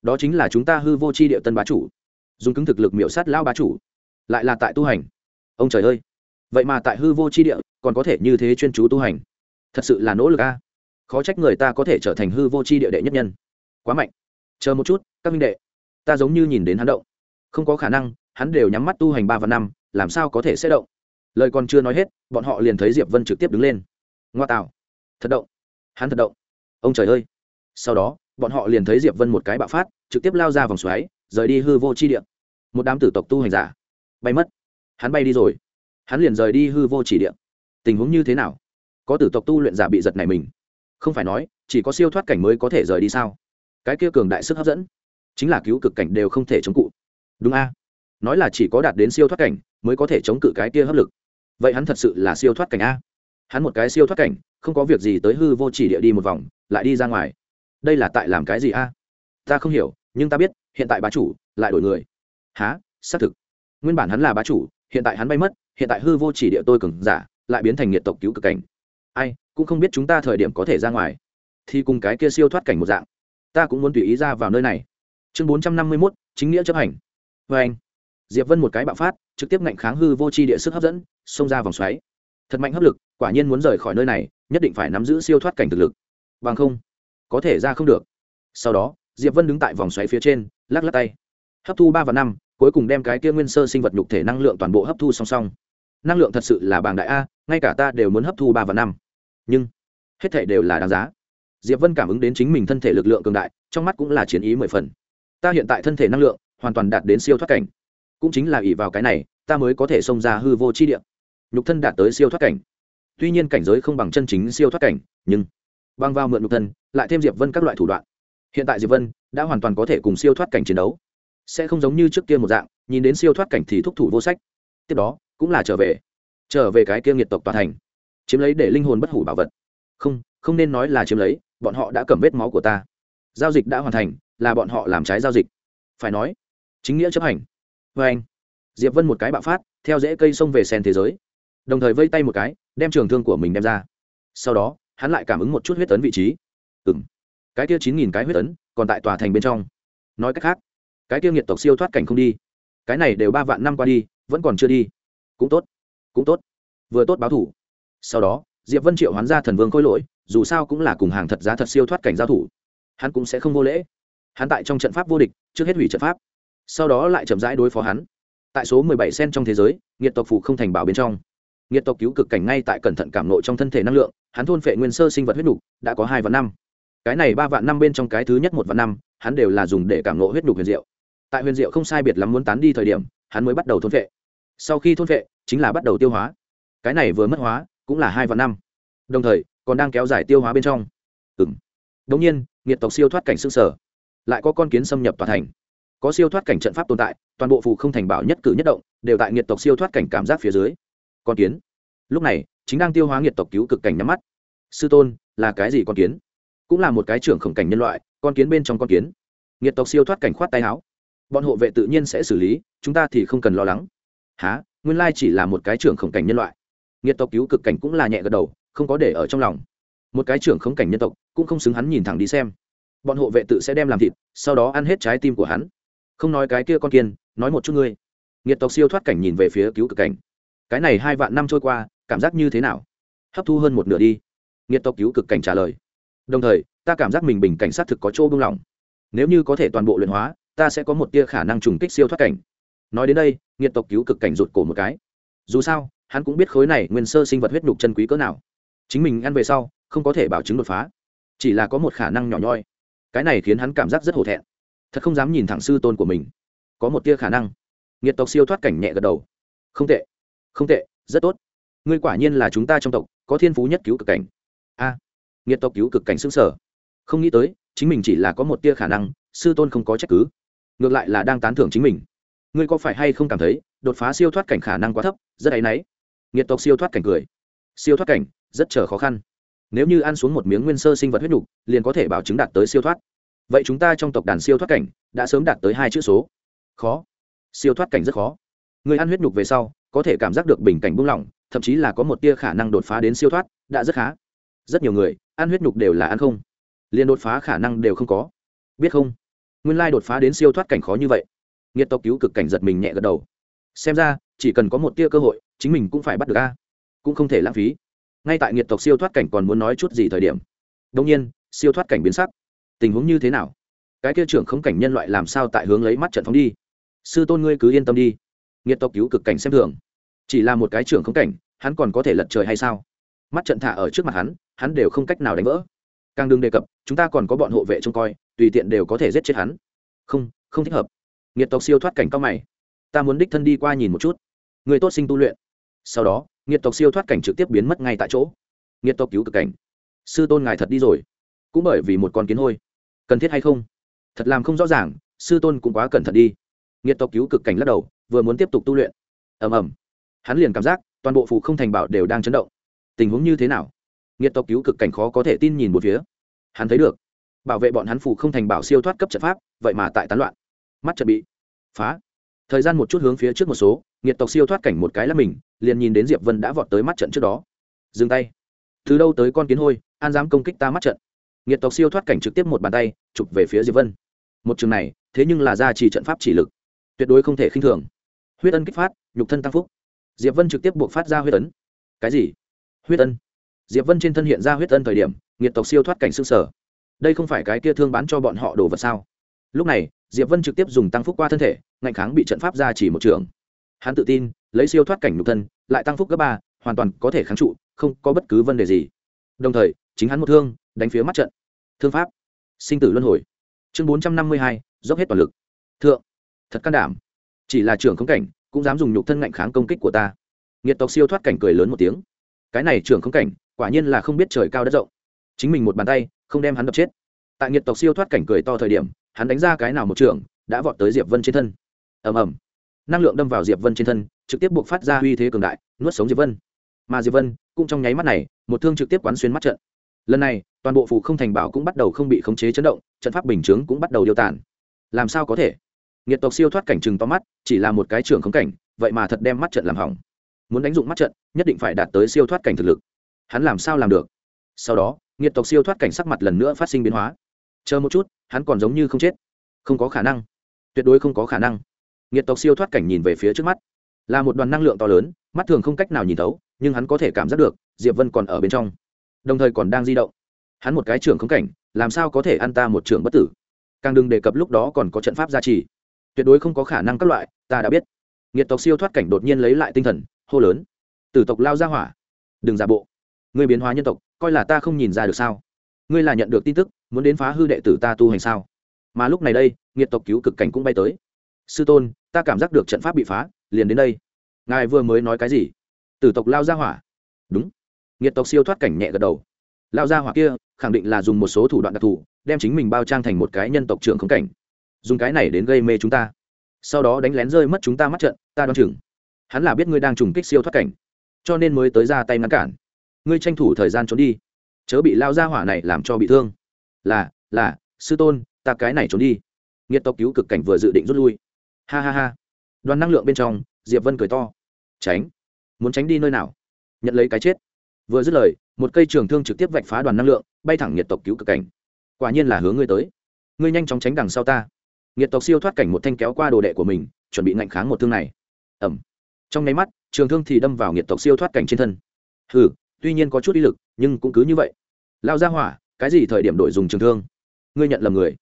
Đó chính là chúng ta hư vô c h i địa tân bá chủ, dùng cứng thực lực miểu sát lao bá chủ lại là tại tu hành. Ông trời ơi! Vậy mà tại hư vô c h i địa, còn có thể như thế chuyên chú tu hành. Thật sự là nỗ lực a. Khó trách người ta có thể trở thành hư vô c h i địa đệ nhất nhân. Quá mạnh. Chờ một chút, các minh đệ. Ta giống như nhìn đến hắn động. Không có khả năng, hắn đều nhắm mắt tu hành ba và năm, làm sao có thể sẽ động? Lời còn chưa nói hết, bọn họ liền thấy diệp vân trực tiếp đứng lên. Ngoa tạo. Thật động. Hắn thật động. Ông trời ơi! Sau đó, bọn họ liền thấy diệp vân một cái bạo phát, trực tiếp lao ra vòng xoáy, rời đi hư vô chi địa. Một đám tử tộc tu hành giả bay mất. Hắn bay đi rồi. Hắn liền rời đi hư vô chỉ địa. Tình huống như thế nào? Có tử tộc tu luyện giả bị giật này mình. Không phải nói, chỉ có siêu thoát cảnh mới có thể rời đi sao? Cái kia cường đại sức hấp dẫn, chính là cứu cực cảnh đều không thể chống cụ đúng a. Nói là chỉ có đạt đến siêu thoát cảnh mới có thể chống cự cái kia hấp lực. Vậy hắn thật sự là siêu thoát cảnh a? Hắn một cái siêu thoát cảnh, không có việc gì tới hư vô chỉ địa đi một vòng, lại đi ra ngoài. Đây là tại làm cái gì a? Ta không hiểu, nhưng ta biết, hiện tại bá chủ lại đổi người. Há xác thực nguyên bản hắn là bá chủ, hiện tại hắn bay mất, hiện tại hư vô chỉ địa tôi cừng giả, lại biến thành nhiệt tộc cứu cực cảnh. Ai, cũng không biết chúng ta thời điểm có thể ra ngoài. Thì cùng cái kia siêu thoát cảnh một dạng. Ta cũng muốn tùy ý ra vào nơi này. Chương bốn trăm năm mươi mốt, chính nghĩa chấp hành. Vê anh, diệp vân một cái bạo phát, trực tiếp ngạnh kháng hư vô c h i địa sức hấp dẫn, xông ra vòng xoáy. Thật mạnh hấp lực, quả nhiên muốn rời khỏi nơi này, nhất định phải nắm giữ siêu thoát cảnh thực lực. Bằng không, có thể ra không được. Sau đó, diệp vân đứng tại vòng xoáy phía trên, lắc lắc tay. Hấp thu ba và năm cuối cùng đem cái kia nguyên sơ sinh vật nhục thể năng lượng toàn bộ hấp thu song song. Năng lượng thật sự là bàng đại a, ngay cả ta đều muốn hấp thu ba và năm. Nhưng, hết thể đều là đáng giá. Diệp vân cảm ứng đến chính mình thân thể lực lượng cường đại, trong mắt cũng là chiến ý mười phần. Ta hiện tại thân thể năng lượng hoàn toàn đạt đến siêu thoát cảnh. Cũng chính là ỷ vào cái này, ta mới có thể xông ra hư vô chi địa. Nhục thân đạt tới siêu thoát cảnh. Tuy nhiên cảnh giới không bằng chân chính siêu thoát cảnh, nhưng băng vào mượn nhục thân, lại thêm diệp vân các loại thủ đoạn. Hiện tại diệp vân đã hoàn toàn có thể cùng siêu thoát cảnh chiến đấu sẽ không giống như trước kia một dạng, nhìn đến siêu thoát cảnh thì thúc thủ vô sách. Tiếp đó, cũng là trở về. Trở về cái kia nghiệt tộc tòa thành. Chiếm lấy để linh hồn bất hủ bảo vật. Không không nên nói là chiếm lấy, bọn họ đã cầm vết máu của ta. Giao dịch đã hoàn thành, là bọn họ làm trái giao dịch. Phải nói, chính nghĩa chấp hành. Vê anh, diệp vân một cái bạo phát, theo dễ cây sông về sen thế giới. Đồng thời vây tay một cái, đem trường thương của mình đem ra. Sau đó, hắn lại cảm ứng một chút huyết tấn vị trí. Ừng cái kia chín nghìn cái huyết tấn còn tại tòa thành bên trong. Nói cách khác cái kia nghiệt tộc siêu thoát cảnh không đi. Cái này đều ba vạn năm qua đi, vẫn còn chưa đi. Cũng tốt cũng tốt. Vừa tốt báo thủ. Sau đó, diệp vân triệu hoán ra thần vương khôi lỗi, dù sao cũng là cùng hàng thật giá thật siêu thoát cảnh giao thủ. Hắn cũng sẽ không vô lễ. Hắn tại trong trận pháp vô địch, trước hết hủy trận pháp. Sau đó lại chậm rãi đối phó hắn. Tại số mười bảy sen trong thế giới, nghiệt tộc phủ không thành bảo bên trong. Nghiệt tộc cứu cực cảnh ngay tại cẩn thận cảm nộ trong thân thể năng lượng, hắn thôn phệ nguyên sơ sinh vật huyết nục, đã có hai vạn năm. Cái này ba vạn năm bên trong cái thứ nhất một vạn năm, hắn đều là dùng để cảm nộ huyết nục huyền diệu tại huyền diệu không sai biệt lắm muốn tán đi thời điểm hắn mới bắt đầu thôn vệ. sau khi thôn vệ, chính là bắt đầu tiêu hóa. Cái này vừa mất hóa cũng là hai vạn năm. Đồng thời còn đang kéo dài tiêu hóa bên trong. Ừng đống nhiên nghiệt tộc siêu thoát cảnh xương sở lại có con kiến xâm nhập toàn thành. Có siêu thoát cảnh trận pháp tồn tại toàn bộ phù không thành bảo nhất cử nhất động đều tại nghiệt tộc siêu thoát cảnh cảm giác phía dưới. Con kiến. Lúc này chính đang tiêu hóa nghiệt tộc cứu cực cảnh nhắm mắt. Sư tôn là cái gì con kiến? Cũng là một cái trưởng khổng cảnh nhân loại con kiến bên trong con kiến. Nghiệt tộc siêu thoát cảnh khoát tay áo bọn hộ vệ tự nhiên sẽ xử lý, chúng ta thì không cần lo lắng. Há nguyên lai chỉ là một cái trưởng khổng cảnh nhân loại. Nghiệt tộc cứu cực cảnh cũng là nhẹ gật đầu, không có để ở trong lòng. Một cái trưởng khống cảnh nhân tộc cũng không xứng hắn nhìn thẳng đi xem. Bọn hộ vệ tự sẽ đem làm thịt, sau đó ăn hết trái tim của hắn. Không nói cái kia con kiên, nói một chút ngươi. Nghiệt tộc siêu thoát cảnh nhìn về phía cứu cực cảnh. Cái này hai vạn năm trôi qua, cảm giác như thế nào? Hấp thu hơn một nửa đi. Nghiệt tộc cứu cực cảnh trả lời. Đồng thời, ta cảm giác mình bình cảnh sát thực có chỗ buông lỏng. Nếu như có thể toàn bộ luyện hóa ta sẽ có một tia khả năng trùng kích siêu thoát cảnh. Nói đến đây nghiệt tộc cứu cực cảnh rụt cổ một cái. Dù sao hắn cũng biết khối này nguyên sơ sinh vật huyết nhục chân quý cỡ nào. Chính mình ăn về sau không có thể bảo chứng đột phá. Chỉ là có một khả năng nhỏ nhoi. Cái này khiến hắn cảm giác rất hổ thẹn. Thật không dám nhìn thẳng sư tôn của mình. Có một tia khả năng. Nghiệt tộc siêu thoát cảnh nhẹ gật đầu. Không tệ. Không tệ rất tốt. Ngươi quả nhiên là chúng ta trong tộc có thiên phú nhất cứu cực cảnh. A. À, nghiệt tộc cứu cực cảnh xứng sở không nghĩ tới chính mình chỉ là có một tia khả năng sư tôn không có trách cứ ngược lại là đang tán thưởng chính mình. Ngươi có phải hay không cảm thấy, đột phá siêu thoát cảnh khả năng quá thấp, rất áy náy? Nghiệt tộc siêu thoát cảnh cười. Siêu thoát cảnh, rất chờ khó khăn. Nếu như ăn xuống một miếng nguyên sơ sinh vật huyết nhục, liền có thể bảo chứng đạt tới siêu thoát. Vậy chúng ta trong tộc đàn siêu thoát cảnh, đã sớm đạt tới hai chữ số. Khó. Siêu thoát cảnh rất khó. Người ăn huyết nhục về sau, có thể cảm giác được bình cảnh buông lỏng, thậm chí là có một tia khả năng đột phá đến siêu thoát, đã rất khá. Rất nhiều người, ăn huyết nhục đều là ăn không. Liền đột phá khả năng đều không có. Biết không? Nguyên lai đột phá đến siêu thoát cảnh khó như vậy. Nghiệt tộc cứu cực cảnh giật mình nhẹ gật đầu. Xem ra, chỉ cần có một tia cơ hội, chính mình cũng phải bắt được a. Cũng không thể lãng phí. Ngay tại nghiệt tộc siêu thoát cảnh còn muốn nói chút gì thời điểm đông nhiên, siêu thoát cảnh biến sắc. Tình huống như thế nào? Cái kia trưởng không cảnh nhân loại làm sao tại hướng lấy mắt trận phóng đi? Sư tôn ngươi cứ yên tâm đi. Nghiệt tộc cứu cực cảnh xem thường. Chỉ là một cái trưởng không cảnh, hắn còn có thể lật trời hay sao? Mắt trận thả ở trước mặt hắn hắn đều không cách nào đánh vỡ. Càng đừng đề cập, chúng ta còn có bọn hộ vệ trông coi tùy tiện đều có thể giết chết hắn. Không không thích hợp. Nghiệt tộc siêu thoát cảnh cao mày. Ta muốn đích thân đi qua nhìn một chút. Người tốt sinh tu luyện. Sau đó, nghiệt tộc siêu thoát cảnh trực tiếp biến mất ngay tại chỗ. Nghiệt tộc cứu cực cảnh. Sư tôn ngài thật đi rồi. Cũng bởi vì một con kiến hôi. Cần thiết hay không? Thật làm không rõ ràng, sư tôn cũng quá cẩn thận đi. Nghiệt tộc cứu cực cảnh lắc đầu, vừa muốn tiếp tục tu luyện. Ầm ầm. Hắn liền cảm giác, toàn bộ phụ không thành bảo đều đang chấn động. Tình huống như thế nào? Nghiệt tộc cứu cực cảnh khó có thể tin nhìn một phía. Hắn thấy được bảo vệ bọn hắn phủ không thành bảo siêu thoát cấp trận pháp, vậy mà tại tán loạn. Mắt trận bị phá. Thời gian một chút hướng phía trước một số, nghiệt tộc siêu thoát cảnh một cái là mình, liền nhìn đến diệp vân đã vọt tới mắt trận trước đó. Dừng tay. Từ đâu tới con kiến hôi, an dám công kích ta mắt trận. Nghiệt tộc siêu thoát cảnh trực tiếp một bàn tay, chụp về phía diệp vân. Một trường này, thế nhưng là ra chỉ trận pháp chỉ lực. Tuyệt đối không thể khinh thường. Huyết ân kích phát, nhục thân tăng phúc. Diệp vân trực tiếp buộc phát ra huyết ấn. Cái gì? Huyết ân. Diệp vân trên thân hiện ra huyết ân thời điểm, nghiệt tộc siêu thoát cảnh xương sở đây không phải cái kia thương bán cho bọn họ đồ vật sao? Lúc này, diệp vân trực tiếp dùng tăng phúc qua thân thể, ngạnh kháng bị trận pháp ra chỉ một trường. Hắn tự tin, lấy siêu thoát cảnh nhục thân, lại tăng phúc gấp ba, hoàn toàn có thể kháng trụ, không có bất cứ vấn đề gì. Đồng thời, chính hắn một thương, đánh phía mắt trận. Thương pháp. Sinh tử luân hồi. Chương bốn trăm năm mươi hai, dốc hết toàn lực. Thượng. Thật can đảm. Chỉ là trưởng không cảnh, cũng dám dùng nhục thân ngạnh kháng công kích của ta. Nghiệt tộc siêu thoát cảnh cười lớn một tiếng. Cái này trưởng không cảnh, quả nhiên là không biết trời cao đất rộng. Chính mình một bàn tay không đem hắn đập chết. Tại nhiệt tộc siêu thoát cảnh cười to thời điểm, hắn đánh ra cái nào một trưởng đã vọt tới diệp vân trên thân. Ầm ầm. Năng lượng đâm vào diệp vân trên thân, trực tiếp buộc phát ra uy thế cường đại, nuốt sống diệp vân. Mà diệp vân, cũng trong nháy mắt này, một thương trực tiếp quán xuyên mắt trận. Lần này, toàn bộ phụ không thành bảo cũng bắt đầu không bị khống chế chấn động, trận pháp bình chướng cũng bắt đầu điêu tàn. Làm sao có thể? Nghiệt tộc siêu thoát cảnh chừng to mắt, chỉ là một cái trưởng khống cảnh, vậy mà thật đem mắt trận làm hỏng. Muốn đánh dụng mắt trận, nhất định phải đạt tới siêu thoát cảnh thực lực. Hắn làm sao làm được? Sau đó nghiệt tộc siêu thoát cảnh sắc mặt lần nữa phát sinh biến hóa. Chờ một chút, hắn còn giống như không chết. Không có khả năng. Tuyệt đối không có khả năng. Nghiệt tộc siêu thoát cảnh nhìn về phía trước mắt. Là một đoàn năng lượng to lớn, mắt thường không cách nào nhìn thấu, nhưng hắn có thể cảm giác được, diệp vân còn ở bên trong. Đồng thời còn đang di động. Hắn một cái trưởng không cảnh, làm sao có thể ăn ta một trưởng bất tử? Càng đừng đề cập lúc đó còn có trận pháp gia trì. Tuyệt đối không có khả năng các loại, ta đã biết. Nghiệt tộc siêu thoát cảnh đột nhiên lấy lại tinh thần, hô lớn. Tử tộc lao ra hỏa. Đừng giả bộ. Người biến hóa nhân tộc coi là ta không nhìn ra được sao? Ngươi là nhận được tin tức, muốn đến phá hư đệ tử ta tu hành sao? Mà lúc này đây, nghiệt tộc cứu cực cảnh cũng bay tới. Sư tôn, ta cảm giác được trận pháp bị phá, liền đến đây. Ngài vừa mới nói cái gì? Tử tộc lao ra hỏa. Đúng. Nghiệt tộc siêu thoát cảnh nhẹ gật đầu. Lao ra hỏa kia, khẳng định là dùng một số thủ đoạn đặc thù, đem chính mình bao trang thành một cái nhân tộc trưởng không cảnh. Dùng cái này đến gây mê chúng ta. Sau đó đánh lén rơi mất chúng ta mắt trận, ta đoán chừng. Hắn là biết ngươi đang trùng kích siêu thoát cảnh, cho nên mới tới ra tay ngăn cản ngươi tranh thủ thời gian trốn đi. Chớ bị lao ra hỏa này làm cho bị thương. Là là, sư tôn, ta cái này trốn đi. Nghiệt tộc cứu cực cảnh vừa dự định rút lui. Ha ha ha. Đoàn năng lượng bên trong, diệp vân cười to. Tránh. Muốn tránh đi nơi nào? Nhận lấy cái chết. Vừa dứt lời, một cây trường thương trực tiếp vạch phá đoàn năng lượng, bay thẳng nghiệt tộc cứu cực cảnh. Quả nhiên là hướng ngươi tới. Ngươi nhanh chóng tránh đằng sau ta. Nghiệt tộc siêu thoát cảnh một thanh kéo qua đồ đệ của mình, chuẩn bị ngạnh kháng một thương này. Ẩm trong nháy mắt, trường thương thì đâm vào nghiệt tộc siêu thoát cảnh trên thân. Hừ tuy nhiên có chút ý lực nhưng cũng cứ như vậy. Lao ra hỏa cái gì thời điểm đổi dùng trường thương? Ngươi nhận lầm người.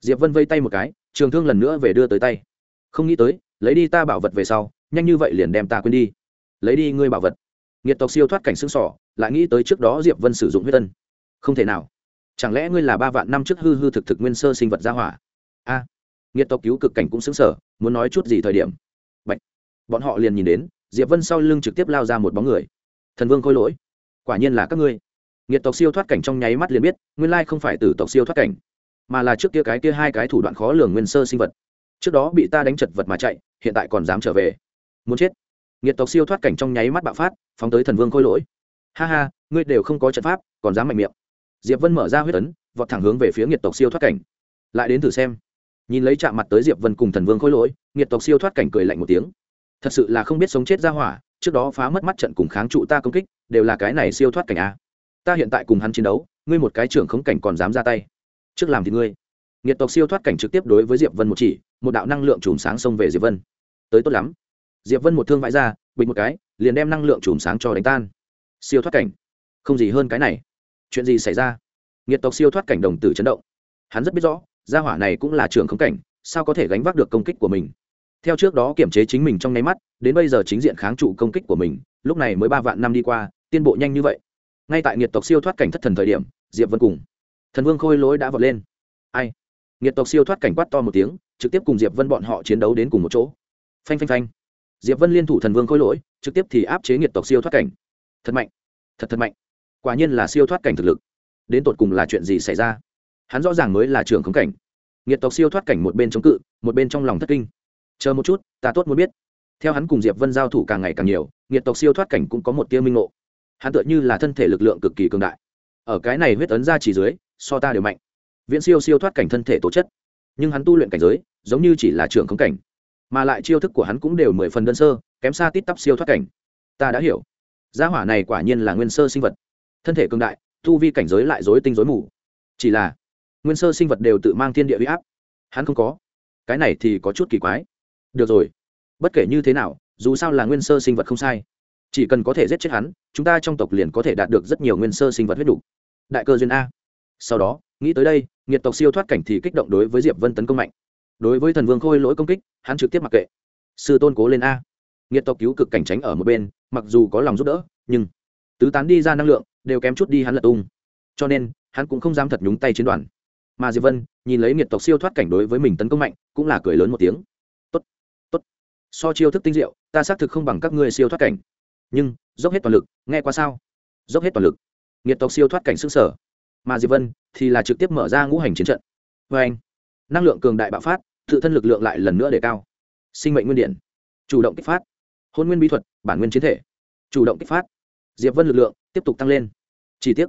Diệp vân vây tay một cái trường thương lần nữa về đưa tới tay. Không nghĩ tới lấy đi ta bảo vật về sau nhanh như vậy liền đem ta quên đi. Lấy đi ngươi bảo vật. Nghiệt tộc siêu thoát cảnh xương sỏ lại nghĩ tới trước đó diệp vân sử dụng huyết tân không thể nào. Chẳng lẽ ngươi là ba vạn năm trước hư hư thực thực nguyên sơ sinh vật gia hỏa? A. À, nghiệt tộc cứu cực cảnh cũng xứng sở muốn nói chút gì thời điểm? Bạch. bọn họ liền nhìn đến diệp vân sau lưng trực tiếp lao ra một bóng người. Thần vương khôi lỗi quả nhiên là các ngươi. Nghiệt tộc siêu thoát cảnh trong nháy mắt liền biết, nguyên lai không phải tử tộc siêu thoát cảnh, mà là trước kia cái kia hai cái thủ đoạn khó lường nguyên sơ sinh vật. Trước đó bị ta đánh chật vật mà chạy, hiện tại còn dám trở về. Muốn chết. Nghiệt tộc siêu thoát cảnh trong nháy mắt bạo phát, phóng tới thần vương khôi lỗi. Ha ha, ngươi đều không có trận pháp, còn dám mạnh miệng. Diệp vân mở ra huyết ấn, vọt thẳng hướng về phía nghiệt tộc siêu thoát cảnh. Lại đến thử xem. Nhìn lấy chạm mặt tới diệp vân cùng thần vương khôi lỗi, nghiệt tộc siêu thoát cảnh cười lạnh một tiếng. Thật sự là không biết sống chết ra hỏa, trước đó phá mất mắt trận cùng kháng trụ ta công kích đều là cái này siêu thoát cảnh a. Ta hiện tại cùng hắn chiến đấu, ngươi một cái trưởng khống cảnh còn dám ra tay. Trước làm thì ngươi. Nghiệt tộc siêu thoát cảnh trực tiếp đối với diệp vân một chỉ, một đạo năng lượng chùm sáng xông về diệp vân. Tới tốt lắm. Diệp vân một thương vãi ra bình một cái, liền đem năng lượng chùm sáng cho đánh tan. Siêu thoát cảnh. Không gì hơn cái này. Chuyện gì xảy ra? Nghiệt tộc siêu thoát cảnh đồng tử chấn động. Hắn rất biết rõ, gia hỏa này cũng là trưởng khống cảnh, sao có thể gánh vác được công kích của mình? Theo trước đó kiểm chế chính mình trong nháy mắt, đến bây giờ chính diện kháng trụ công kích của mình, lúc này mới ba vạn năm đi qua tiên bộ nhanh như vậy. Ngay tại nghiệt tộc siêu thoát cảnh thất thần thời điểm, diệp vân cùng thần vương khôi lỗi đã vọt lên. Ai? Nghiệt tộc siêu thoát cảnh quát to một tiếng, trực tiếp cùng diệp vân bọn họ chiến đấu đến cùng một chỗ. Phanh phanh phanh. Diệp vân liên thủ thần vương khôi lỗi, trực tiếp thì áp chế nghiệt tộc siêu thoát cảnh. Thật mạnh. Thật thật mạnh. Quả nhiên là siêu thoát cảnh thực lực. Đến tột cùng là chuyện gì xảy ra? Hắn rõ ràng mới là trưởng khống cảnh. Nghiệt tộc siêu thoát cảnh một bên chống cự, một bên trong lòng thất kinh. Chờ một chút, ta tốt muốn biết. Theo hắn cùng diệp vân giao thủ càng ngày càng nhiều, nghiệt tộc siêu thoát cảnh cũng có một tia minh ngộ hắn tựa như là thân thể lực lượng cực kỳ cường đại. Ở cái này huyết ấn ra chỉ dưới, so ta đều mạnh. Viễn siêu siêu thoát cảnh thân thể tố chất. Nhưng hắn tu luyện cảnh giới, giống như chỉ là trưởng không cảnh. Mà lại chiêu thức của hắn cũng đều mười phần đơn sơ, kém xa tít tắp siêu thoát cảnh. Ta đã hiểu. Gia hỏa này quả nhiên là nguyên sơ sinh vật. Thân thể cường đại, tu vi cảnh giới lại dối tinh dối mù. Chỉ là, nguyên sơ sinh vật đều tự mang thiên địa huy áp. Hắn không có. Cái này thì có chút kỳ quái. Được rồi. Bất kể như thế nào, dù sao là nguyên sơ sinh vật không sai chỉ cần có thể giết chết hắn, chúng ta trong tộc liền có thể đạt được rất nhiều nguyên sơ sinh vật huyết đủ. Đại cơ duyên a. Sau đó, nghĩ tới đây, nghiệt tộc siêu thoát cảnh thì kích động đối với diệp vân tấn công mạnh. Đối với thần vương khôi lỗi công kích, hắn trực tiếp mặc kệ. Sư tôn cố lên a. Nghiệt tộc cứu cực cảnh tránh ở một bên, mặc dù có lòng giúp đỡ, nhưng tứ tán đi ra năng lượng đều kém chút đi hắn lật tung. Cho nên, hắn cũng không dám thật nhúng tay chiến đoàn. Mà diệp vân nhìn lấy nghiệt tộc siêu thoát cảnh đối với mình tấn công mạnh, cũng là cười lớn một tiếng. Tốt tốt. So chiêu thức tinh diệu, ta xác thực không bằng các ngươi siêu thoát cảnh nhưng dốc hết toàn lực, nghe qua sao? Dốc hết toàn lực. Nghiệt tộc siêu thoát cảnh xương sở. Mà diệp vân thì là trực tiếp mở ra ngũ hành chiến trận. Vê anh, năng lượng cường đại bạo phát, tự thân lực lượng lại lần nữa để cao. Sinh mệnh nguyên điện. Chủ động kích phát. Hôn nguyên bí thuật, bản nguyên chiến thể. Chủ động kích phát. Diệp vân lực lượng tiếp tục tăng lên. Chỉ tiếc,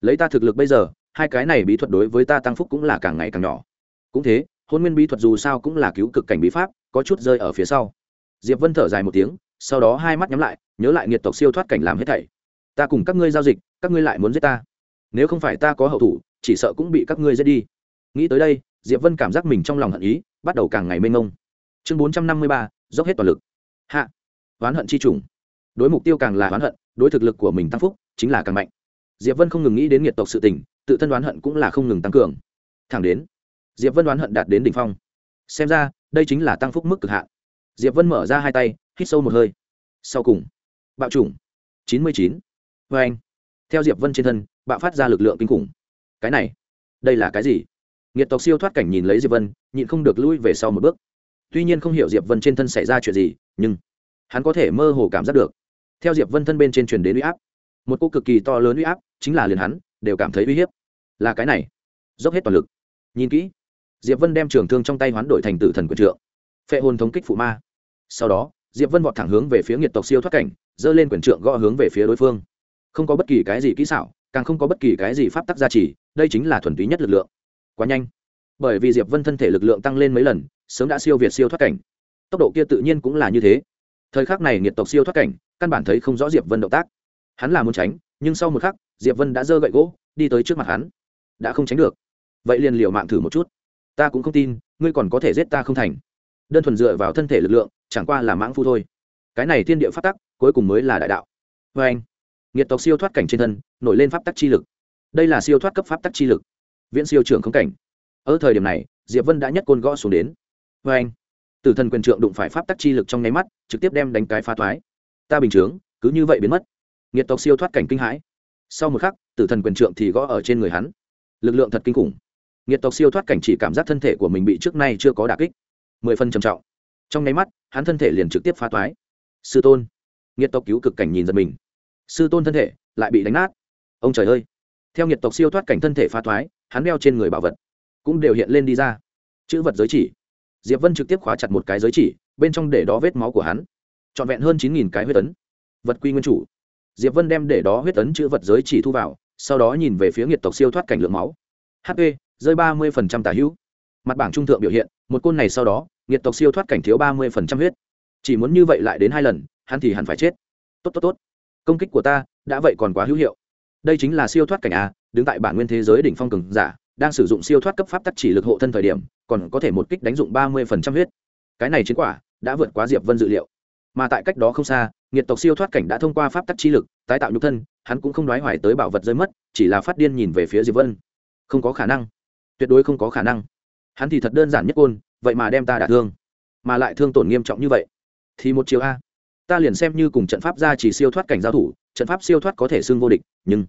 lấy ta thực lực bây giờ, hai cái này bí thuật đối với ta tăng phúc cũng là càng ngày càng nhỏ. Cũng thế, hôn nguyên bí thuật dù sao cũng là cứu cực cảnh bí pháp, có chút rơi ở phía sau. Diệp vân thở dài một tiếng sau đó hai mắt nhắm lại, nhớ lại nghiệt tộc siêu thoát cảnh làm hết thảy. Ta cùng các ngươi giao dịch, các ngươi lại muốn giết ta. Nếu không phải ta có hậu thủ, chỉ sợ cũng bị các ngươi giết đi. Nghĩ tới đây, diệp vân cảm giác mình trong lòng hận ý, bắt đầu càng ngày mênh mông. Chương bốn trăm năm mươi ba, dốc hết toàn lực. Hạ. Oán hận chi trùng. Đối mục tiêu càng là oán hận, đối thực lực của mình tăng phúc, chính là càng mạnh. Diệp vân không ngừng nghĩ đến nghiệt tộc sự tình, tự thân đoán hận cũng là không ngừng tăng cường. Thẳng đến, diệp vân đoán hận đạt đến đỉnh phong. Xem ra, đây chính là tăng phúc mức cực hạn. Diệp vân mở ra hai tay hít sâu một hơi. Sau cùng, bạo chủng chín mươi chín. Vê anh, theo diệp vân trên thân, bạo phát ra lực lượng kinh khủng. Cái này, đây là cái gì? Nghiệt tộc siêu thoát cảnh nhìn lấy diệp vân, nhịn không được lui về sau một bước. Tuy nhiên không hiểu diệp vân trên thân xảy ra chuyện gì, nhưng hắn có thể mơ hồ cảm giác được. Theo diệp vân thân bên trên truyền đến uy áp, một cô cực kỳ to lớn uy áp chính là liền hắn, đều cảm thấy uy hiếp. Là cái này, dốc hết toàn lực. Nhìn kỹ, diệp vân đem trường thương trong tay hoán đổi thành tử thần quyền trượng. Phệ hồn thống kích phụ ma. Sau đó diệp vân vọt thẳng hướng về phía nghiệt tộc siêu thoát cảnh, giơ lên quyền trượng gõ hướng về phía đối phương. Không có bất kỳ cái gì kỹ xảo, càng không có bất kỳ cái gì pháp tắc gia trì, đây chính là thuần túy nhất lực lượng. Quá nhanh. Bởi vì diệp vân thân thể lực lượng tăng lên mấy lần, sớm đã siêu việt siêu thoát cảnh. Tốc độ kia tự nhiên cũng là như thế. Thời khắc này nghiệt tộc siêu thoát cảnh, căn bản thấy không rõ diệp vân động tác. Hắn là muốn tránh, nhưng sau một khắc, diệp vân đã giơ gậy gỗ, đi tới trước mặt hắn. Đã không tránh được. Vậy liền liều mạng thử một chút. Ta cũng không tin, ngươi còn có thể giết ta không thành. Đơn thuần dựa vào thân thể lực lượng chẳng qua là mãng phu thôi. Cái này thiên địa pháp tắc, cuối cùng mới là đại đạo. Vê anh, nghiệt tộc siêu thoát cảnh trên thân, nổi lên pháp tắc chi lực. Đây là siêu thoát cấp pháp tắc chi lực. Viễn siêu trưởng không cảnh. Ở thời điểm này, diệp vân đã nhất côn gõ xuống đến. Vê anh, tử thần quyền trượng đụng phải pháp tắc chi lực trong nháy mắt, trực tiếp đem đánh cái phá thoái. Ta bình chướng cứ như vậy biến mất. Nghiệt tộc siêu thoát cảnh kinh hãi. Sau một khắc, tử thần quyền trượng thì gõ ở trên người hắn. Lực lượng thật kinh khủng. Nghiệt tộc siêu thoát cảnh chỉ cảm giác thân thể của mình bị trước nay chưa có đà kích. Mười phân trầm trọng trong nháy mắt, hắn thân thể liền trực tiếp phá toái. Sư tôn. Nghiệt tộc cứu cực cảnh nhìn giật mình. Sư tôn thân thể lại bị đánh nát. Ông trời ơi. Theo nghiệt tộc siêu thoát cảnh thân thể phá toái, hắn đeo trên người bảo vật cũng đều hiện lên đi ra. Chữ vật giới chỉ. Diệp vân trực tiếp khóa chặt một cái giới chỉ, bên trong để đó vết máu của hắn. Trọn vẹn hơn chín nghìn cái huyết ấn. Vật quy nguyên chủ. Diệp vân đem để đó huyết ấn chữ vật giới chỉ thu vào, sau đó nhìn về phía nghiệt tộc siêu thoát cảnh lượng máu. Hp rơi ba mươi tả hữu mặt bảng trung thượng biểu hiện, một côn này sau đó, nghiệt tộc siêu thoát cảnh thiếu ba mươi phần trăm huyết. Chỉ muốn như vậy lại đến hai lần, hắn thì hẳn phải chết. Tốt tốt tốt. Công kích của ta đã vậy còn quá hữu hiệu. Đây chính là siêu thoát cảnh a, đứng tại bản nguyên thế giới đỉnh phong cường giả, đang sử dụng siêu thoát cấp pháp tắc chỉ lực hộ thân thời điểm, còn có thể một kích đánh dụng ba mươi phần trăm huyết. Cái này chiến quả đã vượt quá diệp vân dự liệu. Mà tại cách đó không xa, nghiệt tộc siêu thoát cảnh đã thông qua pháp tắc chi lực, tái tạo nhục thân, hắn cũng không nói hoài tới bảo vật rơi mất, chỉ là phát điên nhìn về phía diệp vân. Không có khả năng. Tuyệt đối không có khả năng hắn thì thật đơn giản nhất côn, vậy mà đem ta đả thương, mà lại thương tổn nghiêm trọng như vậy. Thì một chiều a. Ta liền xem như cùng trận pháp ra chỉ siêu thoát cảnh giao thủ, trận pháp siêu thoát có thể xưng vô địch, nhưng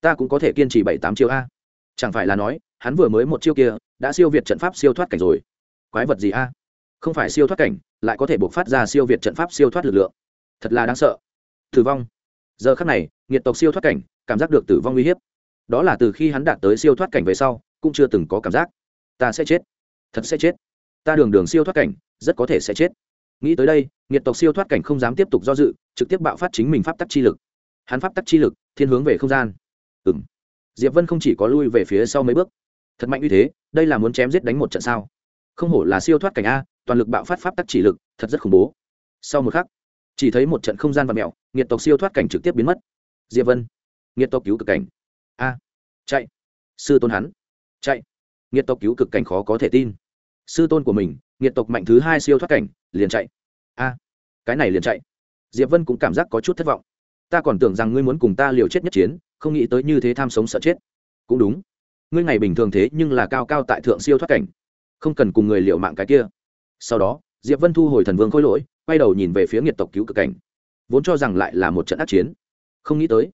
ta cũng có thể kiên trì bảy tám chiêu a. Chẳng phải là nói, hắn vừa mới một chiêu kia, đã siêu việt trận pháp siêu thoát cảnh rồi. Quái vật gì a? Không phải siêu thoát cảnh, lại có thể buộc phát ra siêu việt trận pháp siêu thoát lực lượng. Thật là đáng sợ. Tử vong. Giờ khắc này, nghiệt tộc siêu thoát cảnh, cảm giác được tử vong uy hiếp. Đó là từ khi hắn đạt tới siêu thoát cảnh về sau, cũng chưa từng có cảm giác ta sẽ chết. Thật sẽ chết. Ta đường đường siêu thoát cảnh, rất có thể sẽ chết. Nghĩ tới đây, nghiệt tộc siêu thoát cảnh không dám tiếp tục do dự, trực tiếp bạo phát chính mình pháp tắc chi lực. Hắn pháp tắc chi lực, thiên hướng về không gian. Ừ m diệp vân không chỉ có lui về phía sau mấy bước. Thật mạnh như thế, đây là muốn chém giết đánh một trận sao? Không hổ là siêu thoát cảnh a, toàn lực bạo phát pháp tắc chỉ lực, thật rất khủng bố. Sau một khắc, chỉ thấy một trận không gian và mẹo nghiệt tộc siêu thoát cảnh trực tiếp biến mất. Diệp vân, nghiệt tộc cứu cực cảnh. A, chạy. Sư tôn hắn, chạy nghiệt tộc cứu cực cảnh khó có thể tin. Sư tôn của mình, nghiệt tộc mạnh thứ hai siêu thoát cảnh, liền chạy. A, cái này liền chạy. Diệp vân cũng cảm giác có chút thất vọng. Ta còn tưởng rằng ngươi muốn cùng ta liều chết nhất chiến, không nghĩ tới như thế tham sống sợ chết. Cũng đúng. Ngươi ngày bình thường thế nhưng là cao cao tại thượng siêu thoát cảnh. Không cần cùng người liệu mạng cái kia. Sau đó, diệp vân thu hồi thần vương khôi lỗi, quay đầu nhìn về phía nghiệt tộc cứu cực cảnh. Vốn cho rằng lại là một trận ác chiến. Không nghĩ tới.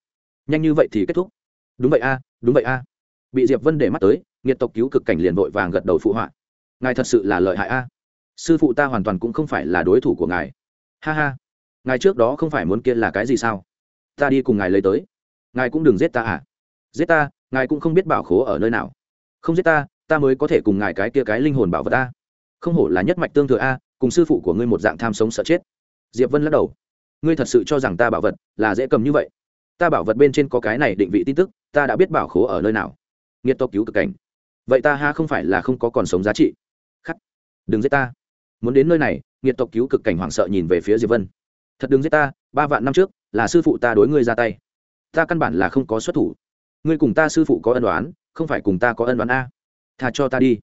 Nhanh như vậy thì kết thúc. Đúng vậy a, đúng vậy a. Bị diệp vân để mắt tới nghiệt tộc cứu cực cảnh liền vội vàng gật đầu phụ họa. Ngài thật sự là lợi hại a. Sư phụ ta hoàn toàn cũng không phải là đối thủ của ngài. Ha ha. Ngài trước đó không phải muốn kia là cái gì sao? Ta đi cùng ngài lấy tới. Ngài cũng đừng giết ta à? Giết ta, ngài cũng không biết bảo khố ở nơi nào. Không giết ta ta mới có thể cùng ngài cái kia cái linh hồn bảo vật ta không hổ là nhất mạch tương thừa a, cùng sư phụ của ngươi một dạng tham sống sợ chết. Diệp vân lắc đầu. Ngươi thật sự cho rằng ta bảo vật là dễ cầm như vậy? Ta bảo vật bên trên có cái này định vị tin tức, ta đã biết bảo khố ở nơi nào. Nghiệt tộc cứu cực cảnh vậy ta ha không phải là không có còn sống giá trị. Khắc. Đừng giết ta. Muốn đến nơi này, nghiệt tộc cứu cực cảnh hoảng sợ nhìn về phía diệp vân. Thật đừng giết ta, ba vạn năm trước, là sư phụ ta đối ngươi ra tay. Ta căn bản là không có xuất thủ. Ngươi cùng ta sư phụ có ân đoán không phải cùng ta có ân đoán a. Thà cho ta đi.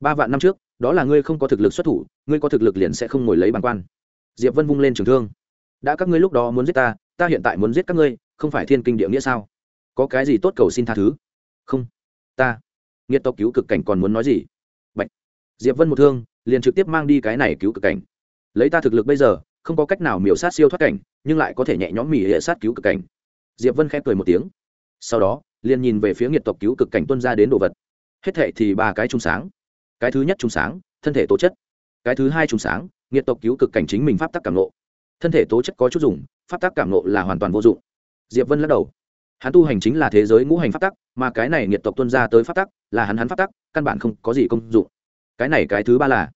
Ba vạn năm trước, đó là ngươi không có thực lực xuất thủ, ngươi có thực lực liền sẽ không ngồi lấy bàn quan. Diệp vân vung lên trường thương. Đã các ngươi lúc đó muốn giết ta ta hiện tại muốn giết các ngươi, không phải thiên kinh địa nghĩa sao? Có cái gì tốt cầu xin tha thứ? Không. Ta nghiệt tộc cứu cực cảnh còn muốn nói gì? Bạch. diệp vân một thương, liền trực tiếp mang đi cái này cứu cực cảnh. Lấy ta thực lực bây giờ, không có cách nào miểu sát siêu thoát cảnh, nhưng lại có thể nhẹ nhõm mỉ hệ sát cứu cực cảnh. Diệp vân khép cười một tiếng. Sau đó, liền nhìn về phía nghiệt tộc cứu cực cảnh tuân ra đến đồ vật. Hết thệ thì ba cái trung sáng. Cái thứ nhất trung sáng, thân thể tố chất. Cái thứ hai trung sáng, nghiệt tộc cứu cực cảnh chính mình pháp tắc cảm nộ thân thể tố chất có chút dùng, pháp tắc cảm nộ là hoàn toàn vô dụng. Diệp vân lắc đầu. Hắn tu hành chính là thế giới ngũ hành pháp tắc mà cái này nghiệt tộc tuân ra tới phát tắc là hắn hắn phát tắc căn bản không có gì công dụng. Cái này cái thứ ba là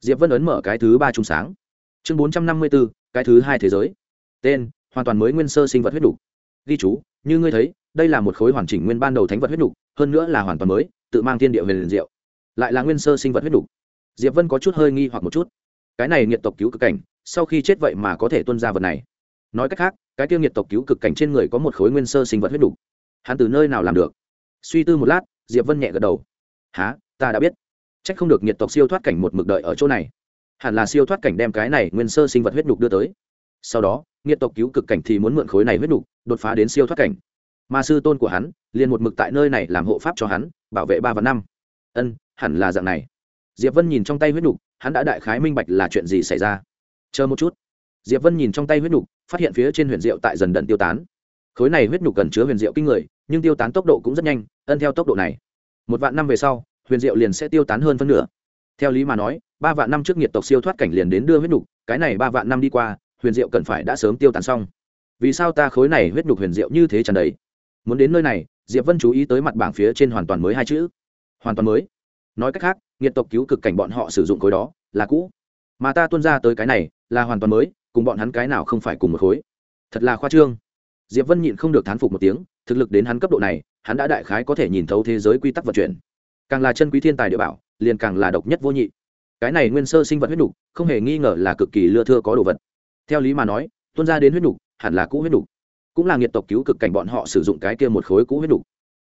diệp vân ấn mở cái thứ ba trùng sáng. Chương bốn trăm năm mươi bốn cái thứ hai thế giới. Tên hoàn toàn mới nguyên sơ sinh vật huyết đủ. ghi chú như ngươi thấy đây là một khối hoàn chỉnh nguyên ban đầu thánh vật huyết đủ, hơn nữa là hoàn toàn mới tự mang thiên địa về liền diệu. Lại là nguyên sơ sinh vật huyết đủ. diệp vân có chút hơi nghi hoặc một chút. Cái này nghiệt tộc cứu cực cảnh sau khi chết vậy mà có thể tuân ra vật này. Nói cách khác cái tiêu nghiệt tộc cứu cực cảnh trên người có một khối nguyên sơ sinh vật huyết đủ. hắn từ nơi nào làm được? Suy tư một lát diệp vân nhẹ gật đầu há ta đã biết Chắc không được nhiệt tộc siêu thoát cảnh một mực đợi ở chỗ này. Hẳn là siêu thoát cảnh đem cái này nguyên sơ sinh vật huyết đục đưa tới. Sau đó, nhiệt tộc cứu cực cảnh thì muốn mượn khối này huyết đục, đột phá đến siêu thoát cảnh. Mà sư tôn của hắn, liền một mực tại nơi này làm hộ pháp cho hắn, bảo vệ ba và năm. Ân, hẳn là dạng này. Diệp Vân nhìn trong tay huyết đục, hắn đã đại khái minh bạch là chuyện gì xảy ra. Chờ một chút. Diệp Vân nhìn trong tay huyết đục, phát hiện phía trên huyền diệu tại dần đần tiêu tán. Khối này huyết đục cần chứa huyền diệu kinh người, nhưng tiêu tán tốc độ cũng rất nhanh, ân theo tốc độ này. Một vạn năm về sau, huyền diệu liền sẽ tiêu tán hơn phân nửa. Theo lý mà nói ba vạn năm trước nhiệt tộc siêu thoát cảnh liền đến đưa huyết nhục cái này ba vạn năm đi qua huyền diệu cần phải đã sớm tiêu tán xong. Vì sao ta khối này huyết nhục huyền diệu như thế tràn đầy? Muốn đến nơi này diệp vân chú ý tới mặt bảng phía trên hoàn toàn mới hai chữ. Hoàn toàn mới. Nói cách khác nhiệt tộc cứu cực cảnh bọn họ sử dụng khối đó là cũ. Mà ta tuân ra tới cái này là hoàn toàn mới cùng bọn hắn cái nào không phải cùng một khối. Thật là khoa trương diệp vân nhịn không được thán phục một tiếng, thực lực đến hắn cấp độ này, hắn đã đại khái có thể nhìn thấu thế giới quy tắc vận chuyển. Càng là chân quý thiên tài địa bảo, liền càng là độc nhất vô nhị. Cái này nguyên sơ sinh vật huyết nục không hề nghi ngờ là cực kỳ lưa thưa có đồ vật. Theo lý mà nói tuân ra đến huyết nục hẳn là cũ huyết nục cũng là nghiệt tộc cứu cực cảnh bọn họ sử dụng cái kia một khối cũ huyết nục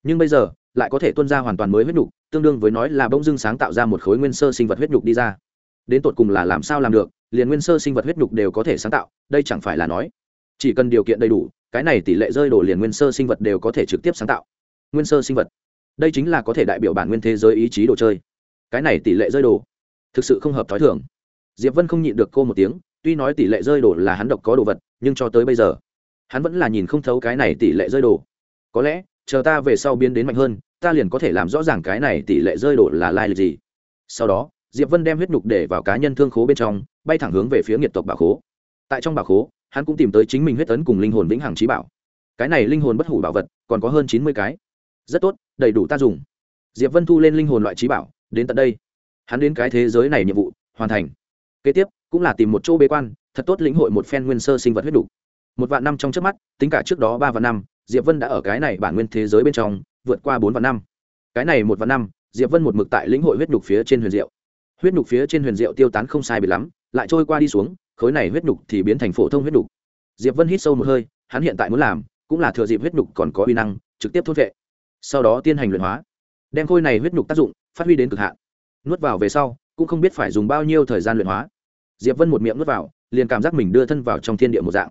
nhưng bây giờ, lại có thể tuân ra hoàn toàn mới huyết nục tương đương với nói là bỗng dưng sáng tạo ra một khối nguyên sơ sinh vật huyết nục đi ra. Đến tột cùng là làm sao làm được, liền nguyên sơ sinh vật huyết nục đều có thể sáng tạo, đây chẳng phải là nói. Chỉ cần điều kiện đầy đủ cái này tỷ lệ rơi đổ liền nguyên sơ sinh vật đều có thể trực tiếp sáng tạo. Nguyên sơ sinh vật. Đây chính là có thể đại biểu bản nguyên thế giới ý chí đồ chơi. Cái này tỷ lệ rơi đồ thực sự không hợp t h ó i thường. Diệp vân không nhịn được cô một tiếng, tuy nói tỷ lệ rơi đồ là hắn độc có đồ vật, nhưng cho tới bây giờ, hắn vẫn là nhìn không thấu cái này tỷ lệ rơi đồ có lẽ, chờ ta về sau biến đến mạnh hơn, ta liền có thể làm rõ ràng cái này tỷ lệ rơi đồ là lai lịch gì. Sau đó, diệp vân đem huyết nhục để vào cá nhân thương khố bên trong, bay thẳng hướng về phía nghiệt tộc bảo khố. Tại trong bảo khố hắn cũng tìm tới chính mình huyết tấn cùng linh hồn vĩnh hằng trí bảo. Cái này linh hồn bất hủ bảo vật, còn có hơn chín mươi cái. Rất tốt, đầy đủ ta dùng. Diệp vân thu lên linh hồn loại trí bảo, đến tận đây. Hắn đến cái thế giới này nhiệm vụ, hoàn thành. Kế tiếp, cũng là tìm một chỗ bế quan, thật tốt lĩnh hội một phen nguyên sơ sinh vật huyết đủ. Một vạn năm trong trước mắt, tính cả trước đó ba vạn năm, diệp vân đã ở cái này bản nguyên thế giới bên trong, vượt qua bốn vạn năm. Cái này một vạn năm, diệp vân một mực tại lĩnh hội huyết nhục phía trên huyền diệu. Huyết nhục phía trên huyền diệu tiêu tán không sai bị lắm, lại trôi qua đi xuống khối này huyết nhục thì biến thành phổ thông huyết nhục. Diệp vân hít sâu một hơi, hắn hiện tại muốn làm cũng là thừa dịp huyết nhục còn có uy năng, trực tiếp thốt vệ. Sau đó tiến hành luyện hóa, đem khôi này huyết nhục tác dụng phát huy đến cực hạn. Nuốt vào về sau, cũng không biết phải dùng bao nhiêu thời gian luyện hóa. Diệp vân một miệng nuốt vào, liền cảm giác mình đưa thân vào trong thiên địa một dạng.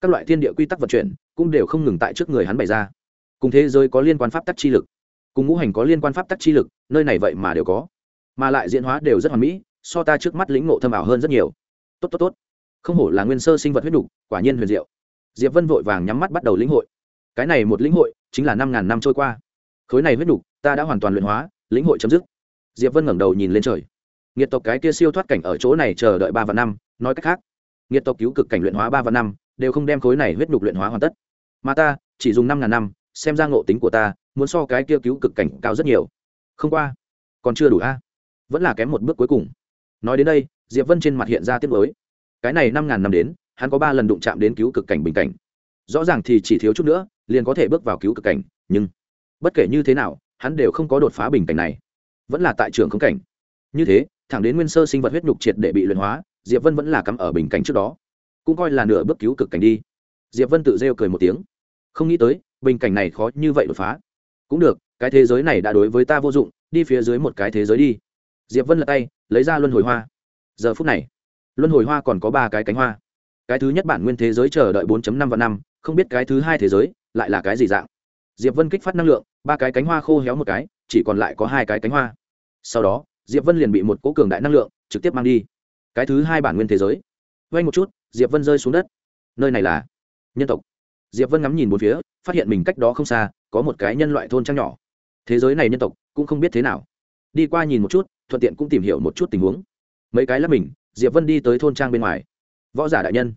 Các loại thiên địa quy tắc vận chuyển cũng đều không ngừng tại trước người hắn bày ra. Cùng thế giới có liên quan pháp tắc chi lực, cùng ngũ hành có liên quan pháp tắc chi lực, nơi này vậy mà đều có. Mà lại diễn hóa đều rất hoàn mỹ, so ta trước mắt lĩnh ngộ thâm ảo hơn rất nhiều. Tốt tốt tốt không hổ là nguyên sơ sinh vật huyết đục, quả nhiên huyền diệu. Diệp vân vội vàng nhắm mắt bắt đầu lĩnh hội. Cái này một lĩnh hội chính là năm ngàn năm trôi qua. Khối này huyết đục, ta đã hoàn toàn luyện hóa, lĩnh hội chấm dứt. Diệp vân ngẩng đầu nhìn lên trời. Nghiệt tộc cái kia siêu thoát cảnh ở chỗ này chờ đợi ba và năm, nói cách khác, nghiệt tộc cứu cực cảnh luyện hóa ba và năm, đều không đem khối này huyết đục luyện hóa hoàn tất. Mà ta, chỉ dùng năm ngàn năm, xem ra ngộ tính của ta, muốn so cái kia cứu cực cảnh cao rất nhiều. Không qua, còn chưa đủ a. Vẫn là kém một bước cuối cùng. Nói đến đây, diệp vân trên mặt hiện ra tiếp mới cái này năm ngàn năm đến, hắn có ba lần đụng chạm đến cứu cực cảnh bình cảnh. Rõ ràng thì chỉ thiếu chút nữa, liền có thể bước vào cứu cực cảnh, nhưng bất kể như thế nào, hắn đều không có đột phá bình cảnh này. Vẫn là tại trường không cảnh. Như thế, thẳng đến nguyên sơ sinh vật huyết nhục triệt để bị luyện hóa, diệp vân vẫn là cắm ở bình cảnh trước đó. Cũng coi là nửa bước cứu cực cảnh đi. Diệp vân tự rêu cười một tiếng. Không nghĩ tới, bình cảnh này khó như vậy đột phá. Cũng được, cái thế giới này đã đối với ta vô dụng, đi phía dưới một cái thế giới đi. Diệp vân lật tay, lấy ra luân hồi hoa. Giờ phút này luân hồi hoa còn có ba cái cánh hoa. Cái thứ nhất bản nguyên thế giới chờ đợi 4 năm và năm, không biết cái thứ hai thế giới lại là cái gì dạng. Diệp vân kích phát năng lượng, ba cái cánh hoa khô héo một cái, chỉ còn lại có hai cái cánh hoa. Sau đó, diệp vân liền bị một cố cường đại năng lượng trực tiếp mang đi. Cái thứ hai bản nguyên thế giới. Vay một chút, diệp vân rơi xuống đất. Nơi này là nhân tộc. Diệp vân ngắm nhìn một phía, phát hiện mình cách đó không xa, có một cái nhân loại thôn trang nhỏ. Thế giới này nhân tộc cũng không biết thế nào. Đi qua nhìn một chút, thuận tiện cũng tìm hiểu một chút tình huống. Mấy cái lắp mình diệp vân đi tới thôn trang bên ngoài. Võ giả đại nhân.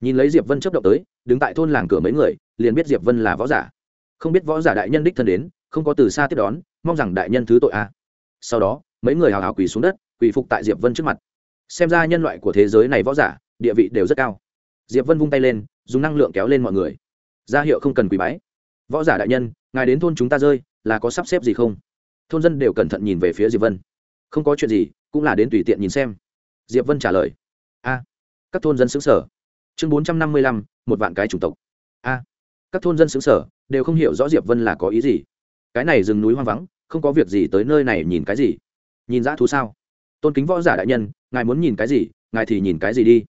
Nhìn lấy diệp vân chấp động tới, đứng tại thôn làng cửa mấy người, liền biết diệp vân là võ giả. Không biết võ giả đại nhân đích thân đến, không có từ xa tiếp đón, mong rằng đại nhân thứ tội a. Sau đó, mấy người hào hào quỳ xuống đất, quỳ phục tại diệp vân trước mặt. Xem ra nhân loại của thế giới này võ giả, địa vị đều rất cao. Diệp vân vung tay lên, dùng năng lượng kéo lên mọi người. Ra hiệu không cần quỳ bái. Võ giả đại nhân, ngài đến thôn chúng ta rơi, là có sắp xếp gì không? Thôn dân đều cẩn thận nhìn về phía diệp vân. Không có chuyện gì, cũng là đến tùy tiện nhìn xem diệp vân trả lời. A, các thôn dân xứng sở. Chương bốn trăm năm mươi lăm, một vạn cái chủng tộc. A, các thôn dân xứng sở, đều không hiểu rõ diệp vân là có ý gì. Cái này rừng núi hoang vắng, không có việc gì tới nơi này nhìn cái gì. Nhìn dã thú sao? Tôn kính võ giả đại nhân, ngài muốn nhìn cái gì, ngài thì nhìn cái gì đi.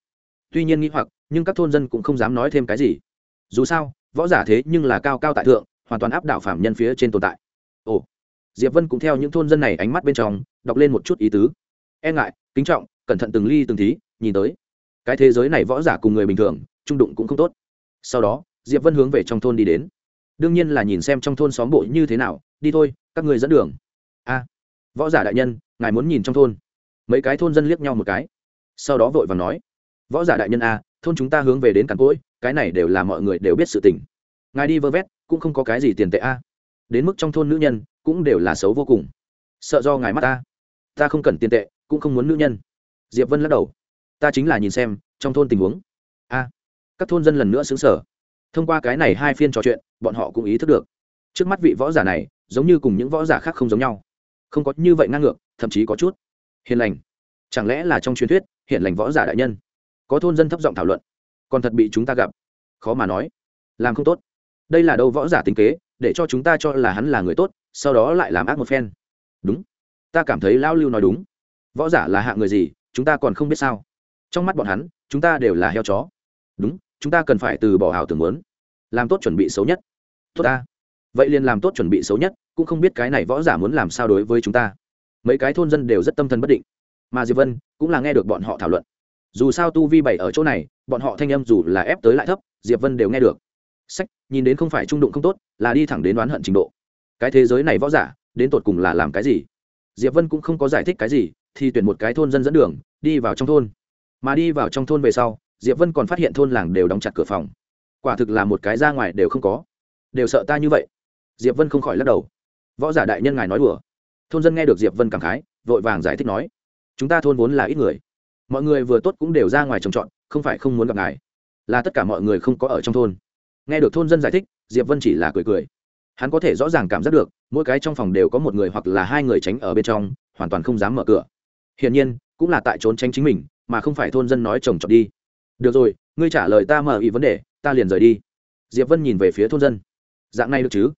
Tuy nhiên nghĩ hoặc, nhưng các thôn dân cũng không dám nói thêm cái gì. Dù sao, võ giả thế nhưng là cao cao tại thượng, hoàn toàn áp đảo phạm nhân phía trên tồn tại. Ồ, diệp vân cũng theo những thôn dân này ánh mắt bên trong, đọc lên một chút ý tứ. E ngại, kính trọng cẩn thận từng ly từng tí nhìn tới. Cái thế giới này võ giả cùng người bình thường, trung đụng cũng không tốt. Sau đó, diệp vân hướng về trong thôn đi đến. Đương nhiên là nhìn xem trong thôn xóm bộ như thế nào, đi thôi, các người dẫn đường. A, võ giả đại nhân, ngài muốn nhìn trong thôn. Mấy cái thôn dân liếc nhau một cái. Sau đó vội vàng nói, võ giả đại nhân a, thôn chúng ta hướng về đến càn cỗi, cái này đều là mọi người đều biết sự tình. Ngài đi vơ vét, cũng không có cái gì tiền tệ a. Đến mức trong thôn nữ nhân, cũng đều là xấu vô cùng. Sợ do ngài mắt ta. Ta không cần tiền tệ, cũng không muốn nữ nhân diệp vân lắc đầu. Ta chính là nhìn xem, trong thôn tình huống. A, các thôn dân lần nữa xứng sở thông qua cái này hai phiên trò chuyện, bọn họ cũng ý thức được. Trước mắt vị võ giả này, giống như cùng những võ giả khác không giống nhau. Không có như vậy ngang ngược, thậm chí có chút hiền lành. Chẳng lẽ là trong truyền thuyết, hiền lành võ giả đại nhân? Có thôn dân thấp giọng thảo luận. Còn thật bị chúng ta gặp. Khó mà nói. Làm không tốt. Đây là đâu võ giả tính kế, để cho chúng ta cho là hắn là người tốt, sau đó lại làm ác một phen. Đúng. Ta cảm thấy lão lưu nói đúng. Võ giả là hạ người gì chúng ta còn không biết sao? Trong mắt bọn hắn, chúng ta đều là heo chó. Đúng, chúng ta cần phải từ bỏ hào tưởng muốn. Làm tốt chuẩn bị xấu nhất. Tốt ta. Vậy liền làm tốt chuẩn bị xấu nhất, cũng không biết cái này võ giả muốn làm sao đối với chúng ta. Mấy cái thôn dân đều rất tâm thần bất định. Mà diệp vân cũng là nghe được bọn họ thảo luận. Dù sao tu vi bảy ở chỗ này, bọn họ thanh âm dù là ép tới lại thấp, diệp vân đều nghe được. Sách, nhìn đến không phải trung đụng không tốt, là đi thẳng đến đoán hận trình độ. Cái thế giới này võ giả, đến tột cùng là làm cái gì? Diệp vân cũng không có giải thích cái gì thì tuyển một cái thôn dân dẫn đường, đi vào trong thôn. Mà đi vào trong thôn về sau, diệp vân còn phát hiện thôn làng đều đóng chặt cửa phòng. Quả thực là một cái ra ngoài đều không có. Đều sợ ta như vậy. Diệp vân không khỏi lắc đầu. Võ giả đại nhân ngài nói đùa. Thôn dân nghe được diệp vân cảm khái, vội vàng giải thích nói, chúng ta thôn vốn là ít người. Mọi người vừa tốt cũng đều ra ngoài trồng trọt, không phải không muốn gặp ngài. Là tất cả mọi người không có ở trong thôn. Nghe được thôn dân giải thích, diệp vân chỉ là cười cười. Hắn có thể rõ ràng cảm giác được, mỗi cái trong phòng đều có một người hoặc là hai người tránh ở bên trong, hoàn toàn không dám mở cửa hiển nhiên, cũng là tại trốn tránh chính mình, mà không phải thôn dân nói chồng chọc đi. Được rồi, ngươi trả lời ta mở ý vấn đề, ta liền rời đi. Diệp vân nhìn về phía thôn dân. Dạng này được chứ?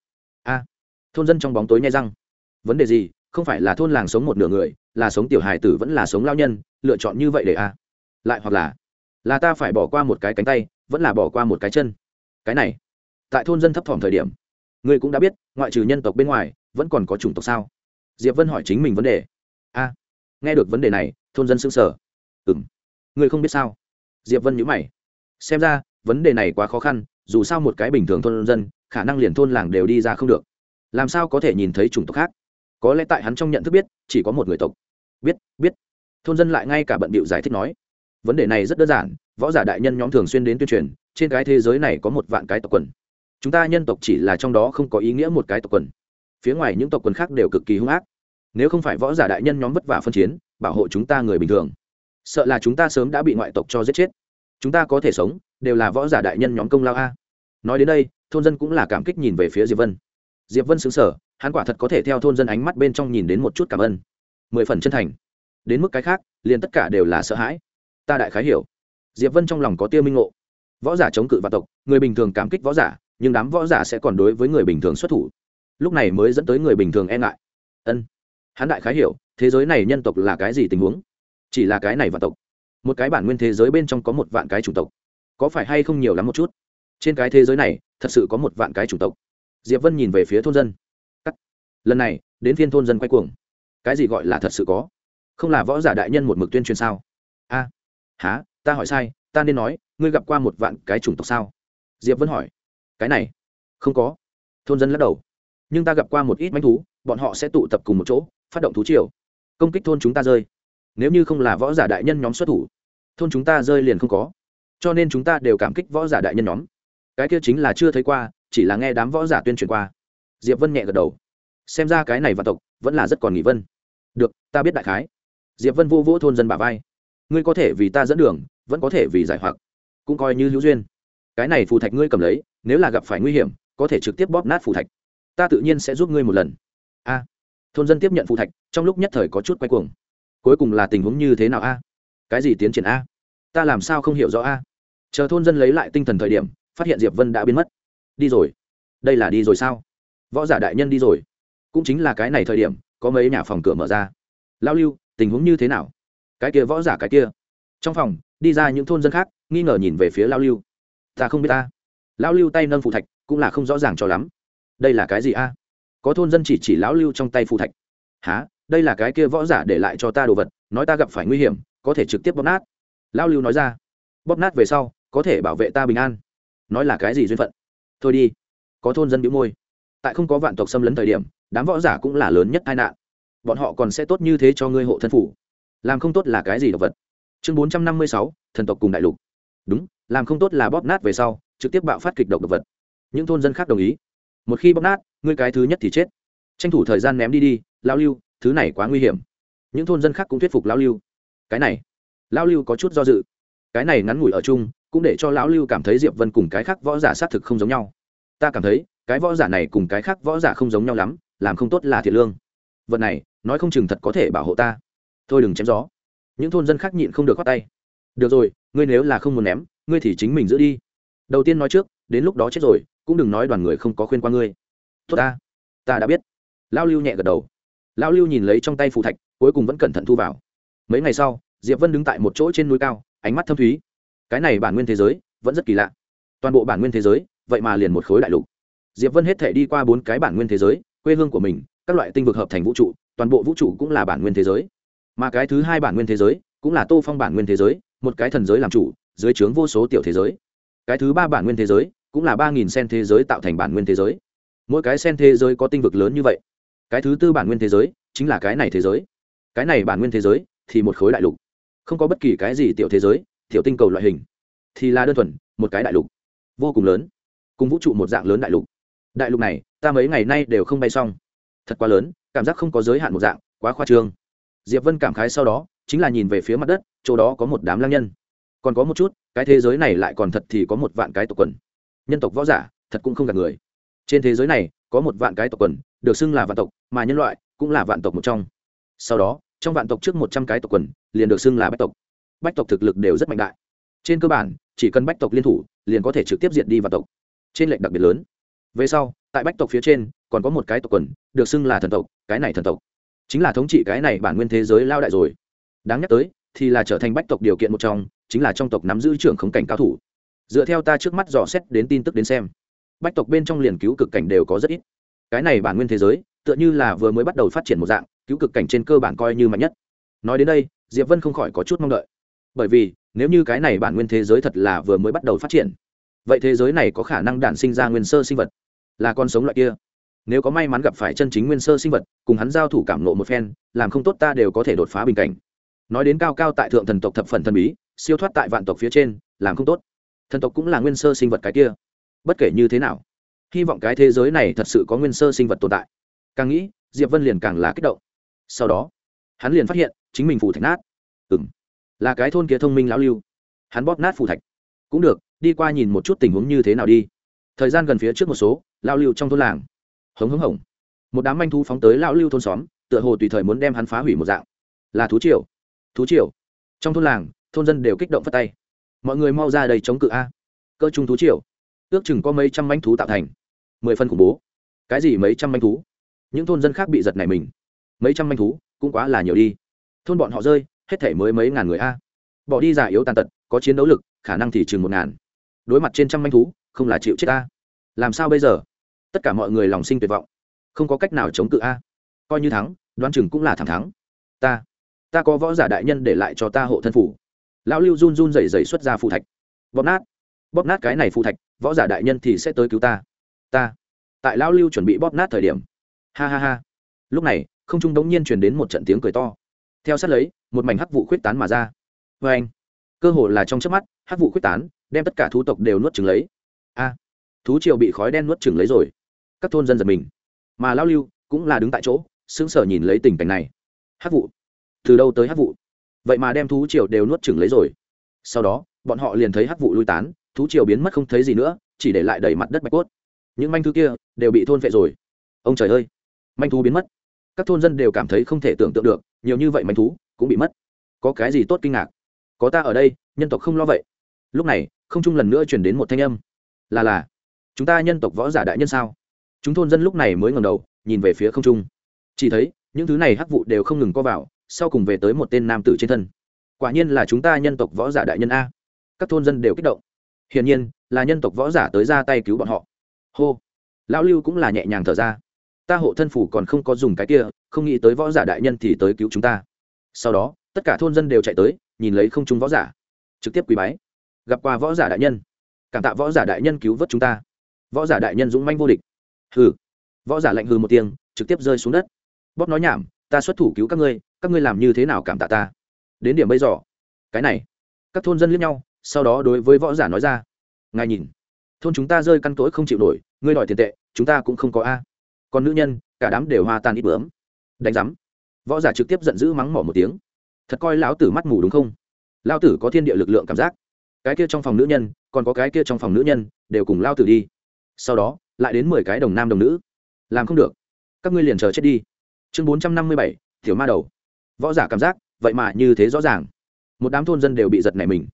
A. Thôn dân trong bóng tối nhai răng. Vấn đề gì? Không phải là thôn làng sống một nửa người, là sống tiểu hài tử vẫn là sống lao nhân, lựa chọn như vậy để a. Lại hoặc là là ta phải bỏ qua một cái cánh tay, vẫn là bỏ qua một cái chân. Cái này, tại thôn dân thấp thỏm thời điểm, ngươi cũng đã biết, ngoại trừ nhân tộc bên ngoài, vẫn còn có chủng tộc sao? Diệp vân hỏi chính mình vấn đề. A nghe được vấn đề này, thôn dân sững sờ. Ừ m người không biết sao? Diệp vân nhữ mày. Xem ra, vấn đề này quá khó khăn, dù sao một cái bình thường thôn dân, khả năng liền thôn làng đều đi ra không được. Làm sao có thể nhìn thấy chủng tộc khác? Có lẽ tại hắn trong nhận thức biết, chỉ có một người tộc. Biết biết. Thôn dân lại ngay cả bận bịu giải thích nói. Vấn đề này rất đơn giản, võ giả đại nhân nhóm thường xuyên đến tuyên truyền, trên cái thế giới này có một vạn cái tộc quần. Chúng ta nhân tộc chỉ là trong đó không có ý nghĩa một cái tộc quần. Phía ngoài những tộc quần khác đều cực kỳ hung ác nếu không phải võ giả đại nhân nhóm vất vả phân chiến, bảo hộ chúng ta người bình thường. Sợ là chúng ta sớm đã bị ngoại tộc cho giết chết. Chúng ta có thể sống, đều là võ giả đại nhân nhóm công lao a. Nói đến đây, thôn dân cũng là cảm kích nhìn về phía diệp vân. Diệp vân xứng sở hắn quả thật có thể theo thôn dân ánh mắt bên trong nhìn đến một chút cảm ơn. Mười phần chân thành. Đến mức cái khác, liền tất cả đều là sợ hãi. Ta đại khái hiểu. Diệp vân trong lòng có tiêu minh ngộ. Võ giả chống cự vạn tộc, người bình thường cảm kích võ giả, nhưng đám võ giả sẽ còn đối với người bình thường xuất thủ. Lúc này mới dẫn tới người bình thường e ngại. Ân hắn đại khái hiểu thế giới này nhân tộc là cái gì tình huống? Chỉ là cái này vạn tộc. Một cái bản nguyên thế giới bên trong có một vạn cái chủng tộc. Có phải hay không nhiều lắm một chút? Trên cái thế giới này thật sự có một vạn cái chủng tộc. Diệp vân nhìn về phía thôn dân. Cắt. Lần này đến phiên thôn dân quay cuồng. Cái gì gọi là thật sự có? Không là võ giả đại nhân một mực tuyên truyền sao? A. À, há ta hỏi sai ta nên nói ngươi gặp qua một vạn cái chủng tộc sao? Diệp vân hỏi. Cái này? Không có. Thôn dân lắc đầu. Nhưng ta gặp qua một ít manh thú bọn họ sẽ tụ tập cùng một chỗ, phát động thú triều. Công kích thôn chúng ta rơi. Nếu như không là võ giả đại nhân nhóm xuất thủ, thôn chúng ta rơi liền không có. Cho nên chúng ta đều cảm kích võ giả đại nhân nhóm. Cái kia chính là chưa thấy qua, chỉ là nghe đám võ giả tuyên truyền qua. Diệp vân nhẹ gật đầu. Xem ra cái này vạn tộc vẫn là rất còn nghỉ vân. Được, ta biết đại khái. Diệp vân vô vỗ thôn dân bà vai. Ngươi có thể vì ta dẫn đường, vẫn có thể vì giải hoặc. Cũng coi như hữu duyên. Cái này phù thạch ngươi cầm lấy, nếu là gặp phải nguy hiểm, có thể trực tiếp bóp nát phù thạch. Ta tự nhiên sẽ giúp ngươi một lần a. Thôn dân tiếp nhận phù thạch, trong lúc nhất thời có chút quay cuồng. Cuối cùng là tình huống như thế nào a? Cái gì tiến triển a? Ta làm sao không hiểu rõ a? Chờ thôn dân lấy lại tinh thần thời điểm, phát hiện diệp vân đã biến mất. Đi rồi. Đây là đi rồi sao? Võ giả đại nhân đi rồi. Cũng chính là cái này thời điểm, có mấy nhà phòng cửa mở ra. Lao lưu, tình huống như thế nào? Cái kia võ giả cái kia. Trong phòng, đi ra những thôn dân khác, nghi ngờ nhìn về phía lao lưu. Ta không biết ta lao lưu tay nâng phụ thạch, cũng là không rõ ràng cho lắm. Đây là cái gì a? Có thôn dân chỉ chỉ lão lưu trong tay phù thạch. Há đây là cái kia võ giả để lại cho ta đồ vật, nói ta gặp phải nguy hiểm, có thể trực tiếp bóp nát. Lão lưu nói ra. Bóp nát về sau, có thể bảo vệ ta bình an. Nói là cái gì duyên phận? Thôi đi. Có thôn dân bĩu môi. Tại không có vạn tộc xâm lấn thời điểm, đám võ giả cũng là lớn nhất tai nạn. Bọn họ còn sẽ tốt như thế cho ngươi hộ thân phủ. Làm không tốt là cái gì đồ vật? Chương bốn trăm năm mươi sáu, thần tộc cùng đại lục. Đúng, làm không tốt là bóp nát về sau, trực tiếp bạo phát kịch độc đ ộ vật. Những thôn dân khác đồng ý một khi bóc nát, ngươi cái thứ nhất thì chết. Tranh thủ thời gian ném đi đi lao lưu, thứ này quá nguy hiểm. Những thôn dân khác cũng thuyết phục lao lưu. Cái này lao lưu có chút do dự. Cái này ngắn ngủi ở chung, cũng để cho lão lưu cảm thấy diệp vân cùng cái khác võ giả xác thực không giống nhau. Ta cảm thấy, cái võ giả này cùng cái khác võ giả không giống nhau lắm, làm không tốt là thiệt lương. Vật này, nói không chừng thật có thể bảo hộ ta. Thôi đừng chém gió. Những thôn dân khác nhịn không được khoát tay. Được rồi, ngươi nếu là không muốn ném, ngươi thì chính mình giữ đi. Đầu tiên nói trước đến lúc đó chết rồi, cũng đừng nói đoàn người không có khuyên qua ngươi. Tốt ta ta đã biết. Lao lưu nhẹ gật đầu. Lao lưu nhìn lấy trong tay phù thạch, cuối cùng vẫn cẩn thận thu vào. Mấy ngày sau, diệp vân đứng tại một chỗ trên núi cao, ánh mắt thâm thúy. Cái này bản nguyên thế giới, vẫn rất kỳ lạ. Toàn bộ bản nguyên thế giới, vậy mà liền một khối đại lục. Diệp vân hết thể đi qua bốn cái bản nguyên thế giới, quê hương của mình, các loại tinh vực hợp thành vũ trụ, toàn bộ vũ trụ cũng là bản nguyên thế giới. Mà cái thứ hai bản nguyên thế giới, cũng là tô phong bản nguyên thế giới, một cái thần giới làm chủ, dưới trướng vô số tiểu thế giới. Cái thứ ba bản nguyên thế giới cũng là ba nghìn sen thế giới tạo thành bản nguyên thế giới. Mỗi cái sen thế giới có tinh vực lớn như vậy. Cái thứ tư bản nguyên thế giới chính là cái này thế giới. Cái này bản nguyên thế giới thì một khối đại lục. Không có bất kỳ cái gì tiểu thế giới, tiểu tinh cầu loại hình, thì là đơn thuần một cái đại lục. Vô cùng lớn. Cùng vũ trụ một dạng lớn đại lục. Đại lục này, ta mấy ngày nay đều không bay xong. Thật quá lớn, cảm giác không có giới hạn một dạng, quá khoa trương. Diệp vân cảm khái sau đó, chính là nhìn về phía mặt đất, chỗ đó có một đám lang nhân. Còn có một chút, cái thế giới này lại còn thật thì có một vạn cái tộc quần nhân tộc võ giả, thật cũng không gạt người. Trên thế giới này, có một vạn cái tộc quần, được xưng là vạn tộc, mà nhân loại cũng là vạn tộc một trong. Sau đó, trong vạn tộc trước một trăm cái tộc quần, liền được xưng là bách tộc. Bách tộc thực lực đều rất mạnh đại. Trên cơ bản, chỉ cần bách tộc liên thủ, liền có thể trực tiếp diệt đi vạn tộc. Trên lệnh đặc biệt lớn. Về sau, tại bách tộc phía trên, còn có một cái tộc quần, được xưng là thần tộc, cái này thần tộc. Chính là thống trị cái này bản nguyên thế giới lao đại rồi. Đáng nhắc tới, thì là trở thành bách tộc điều kiện một trong, chính là trong tộc nắm giữ trưởng khống cảnh cao thủ dựa theo ta trước mắt dò xét đến tin tức đến xem, bách tộc bên trong liền cứu cực cảnh đều có rất ít. Cái này bản nguyên thế giới, tựa như là vừa mới bắt đầu phát triển một dạng, cứu cực cảnh trên cơ bản coi như mạnh nhất. Nói đến đây, diệp vân không khỏi có chút mong đợi. Bởi vì, nếu như cái này bản nguyên thế giới thật là vừa mới bắt đầu phát triển, vậy thế giới này có khả năng đản sinh ra nguyên sơ sinh vật, là con sống loại kia. Nếu có may mắn gặp phải chân chính nguyên sơ sinh vật, cùng hắn giao thủ cảm nộ một phen, làm không tốt ta đều có thể đột phá bình cảnh. Nói đến cao cao tại thượng thần tộc thập phần thần bí, siêu thoát tại vạn tộc phía trên, làm không tốt thần tộc cũng là nguyên sơ sinh vật cái kia. Bất kể như thế nào, hy vọng cái thế giới này thật sự có nguyên sơ sinh vật tồn tại. Càng nghĩ, diệp vân liền càng là kích động. Sau đó, hắn liền phát hiện chính mình phủ thạch nát. Ừ m là cái thôn kia thông minh lão lưu. Hắn bóp nát phủ thạch. Cũng được, đi qua nhìn một chút tình huống như thế nào đi. Thời gian gần phía trước một số lao lưu trong thôn làng. Hống hống hồng một đám manh thú phóng tới lão lưu thôn xóm, tựa hồ tùy thời muốn đem hắn phá hủy một dạng. Là thú triều. Thú triều. Trong thôn làng, thôn dân đều kích động phất tay mọi người mau ra đây chống cự a. Cơ trung thú triều. Ước chừng có mấy trăm manh thú tạo thành. Mười phân khủng bố. Cái gì mấy trăm manh thú? Những thôn dân khác bị giật này mình. Mấy trăm manh thú, cũng quá là nhiều đi. Thôn bọn họ rơi, hết thể mới mấy ngàn người a. Bỏ đi giả yếu tàn tật, có chiến đấu lực, khả năng thì chừng một ngàn. Đối mặt trên trăm manh thú, không là chịu chết a làm sao bây giờ? Tất cả mọi người lòng sinh tuyệt vọng. Không có cách nào chống cự a. Coi như thắng, đoán chừng cũng là thẳng thắng. Ta ta có võ giả đại nhân để lại cho ta hộ thân phủ lão lưu run run rẩy rẩy xuất ra phù thạch. Bóp nát. Bóp nát cái này phù thạch, võ giả đại nhân thì sẽ tới cứu ta. Ta. Tại lão lưu chuẩn bị bóp nát thời điểm. Ha ha ha. Lúc này, không trung đống nhiên truyền đến một trận tiếng cười to. Theo sát lấy, một mảnh hắc vụ khuyết tán mà ra. Vê anh, cơ hồ là trong chớp mắt, hắc vụ khuyết tán, đem tất cả thú tộc đều nuốt chừng lấy. A, thú triều bị khói đen nuốt chừng lấy rồi. Các thôn dân giật mình. Mà lão lưu cũng là đứng tại chỗ, sững sờ nhìn lấy tình cảnh này. Hắc vụ. Từ đâu tới hắc vụ? Vậy mà đem thú triều đều nuốt chửng lấy rồi. Sau đó, bọn họ liền thấy hắc vụ lui tán, thú triều biến mất không thấy gì nữa, chỉ để lại đầy mặt đất bạch cốt. Những manh thú kia đều bị thôn vệ rồi. Ông trời ơi! Manh thú biến mất. Các thôn dân đều cảm thấy không thể tưởng tượng được, nhiều như vậy manh thú cũng bị mất. Có cái gì tốt kinh ngạc? Có ta ở đây, nhân tộc không lo vậy. Lúc này, không chung lần nữa chuyển đến một thanh âm. Là là, chúng ta nhân tộc võ giả đại nhân sao? Chúng thôn dân lúc này mới ngầm đầu, nhìn về phía không trung. Chỉ thấy, những thứ này hắc vụ đều không ngừng co vào sau cùng về tới một tên nam tử trên thân. Quả nhiên là chúng ta nhân tộc võ giả đại nhân a. Các thôn dân đều kích động. Hiển nhiên, là nhân tộc võ giả tới ra tay cứu bọn họ. Hô. Lão lưu cũng là nhẹ nhàng thở ra. Ta hộ thân phủ còn không có dùng cái kia, không nghĩ tới võ giả đại nhân thì tới cứu chúng ta. Sau đó, tất cả thôn dân đều chạy tới, nhìn lấy không chúng võ giả. Trực tiếp quý bái. Gặp qua võ giả đại nhân. Cảm tạ võ giả đại nhân cứu vớt chúng ta. Võ giả đại nhân dũng manh vô địch. Hừ. Võ giả lạnh hừ một tiếng, trực tiếp rơi xuống đất. Bóp nói nhảm ta xuất thủ cứu các ngươi các ngươi làm như thế nào cảm tạ ta? Đến điểm bây giờ, cái này, các thôn dân liếc nhau, sau đó đối với võ giả nói ra, ngài nhìn, thôn chúng ta rơi căn tối không chịu nổi, ngươi đòi tiền tệ, chúng ta cũng không có a. Còn nữ nhân, cả đám đều hoa tan ít bướm. Đánh giám. Võ giả trực tiếp giận dữ mắng mỏ một tiếng. Thật coi lão tử mắt mù đúng không? Lao tử có thiên địa lực lượng cảm giác. Cái kia trong phòng nữ nhân, còn có cái kia trong phòng nữ nhân, đều cùng lao tử đi. Sau đó, lại đến mười cái đồng nam đồng nữ. Làm không được. Các ngươi liền chờ chết đi chương bốn trăm năm mươi bảy, tiểu ma đầu. Võ giả cảm giác, vậy mà như thế rõ ràng. Một đám thôn dân đều bị giật nảy mình.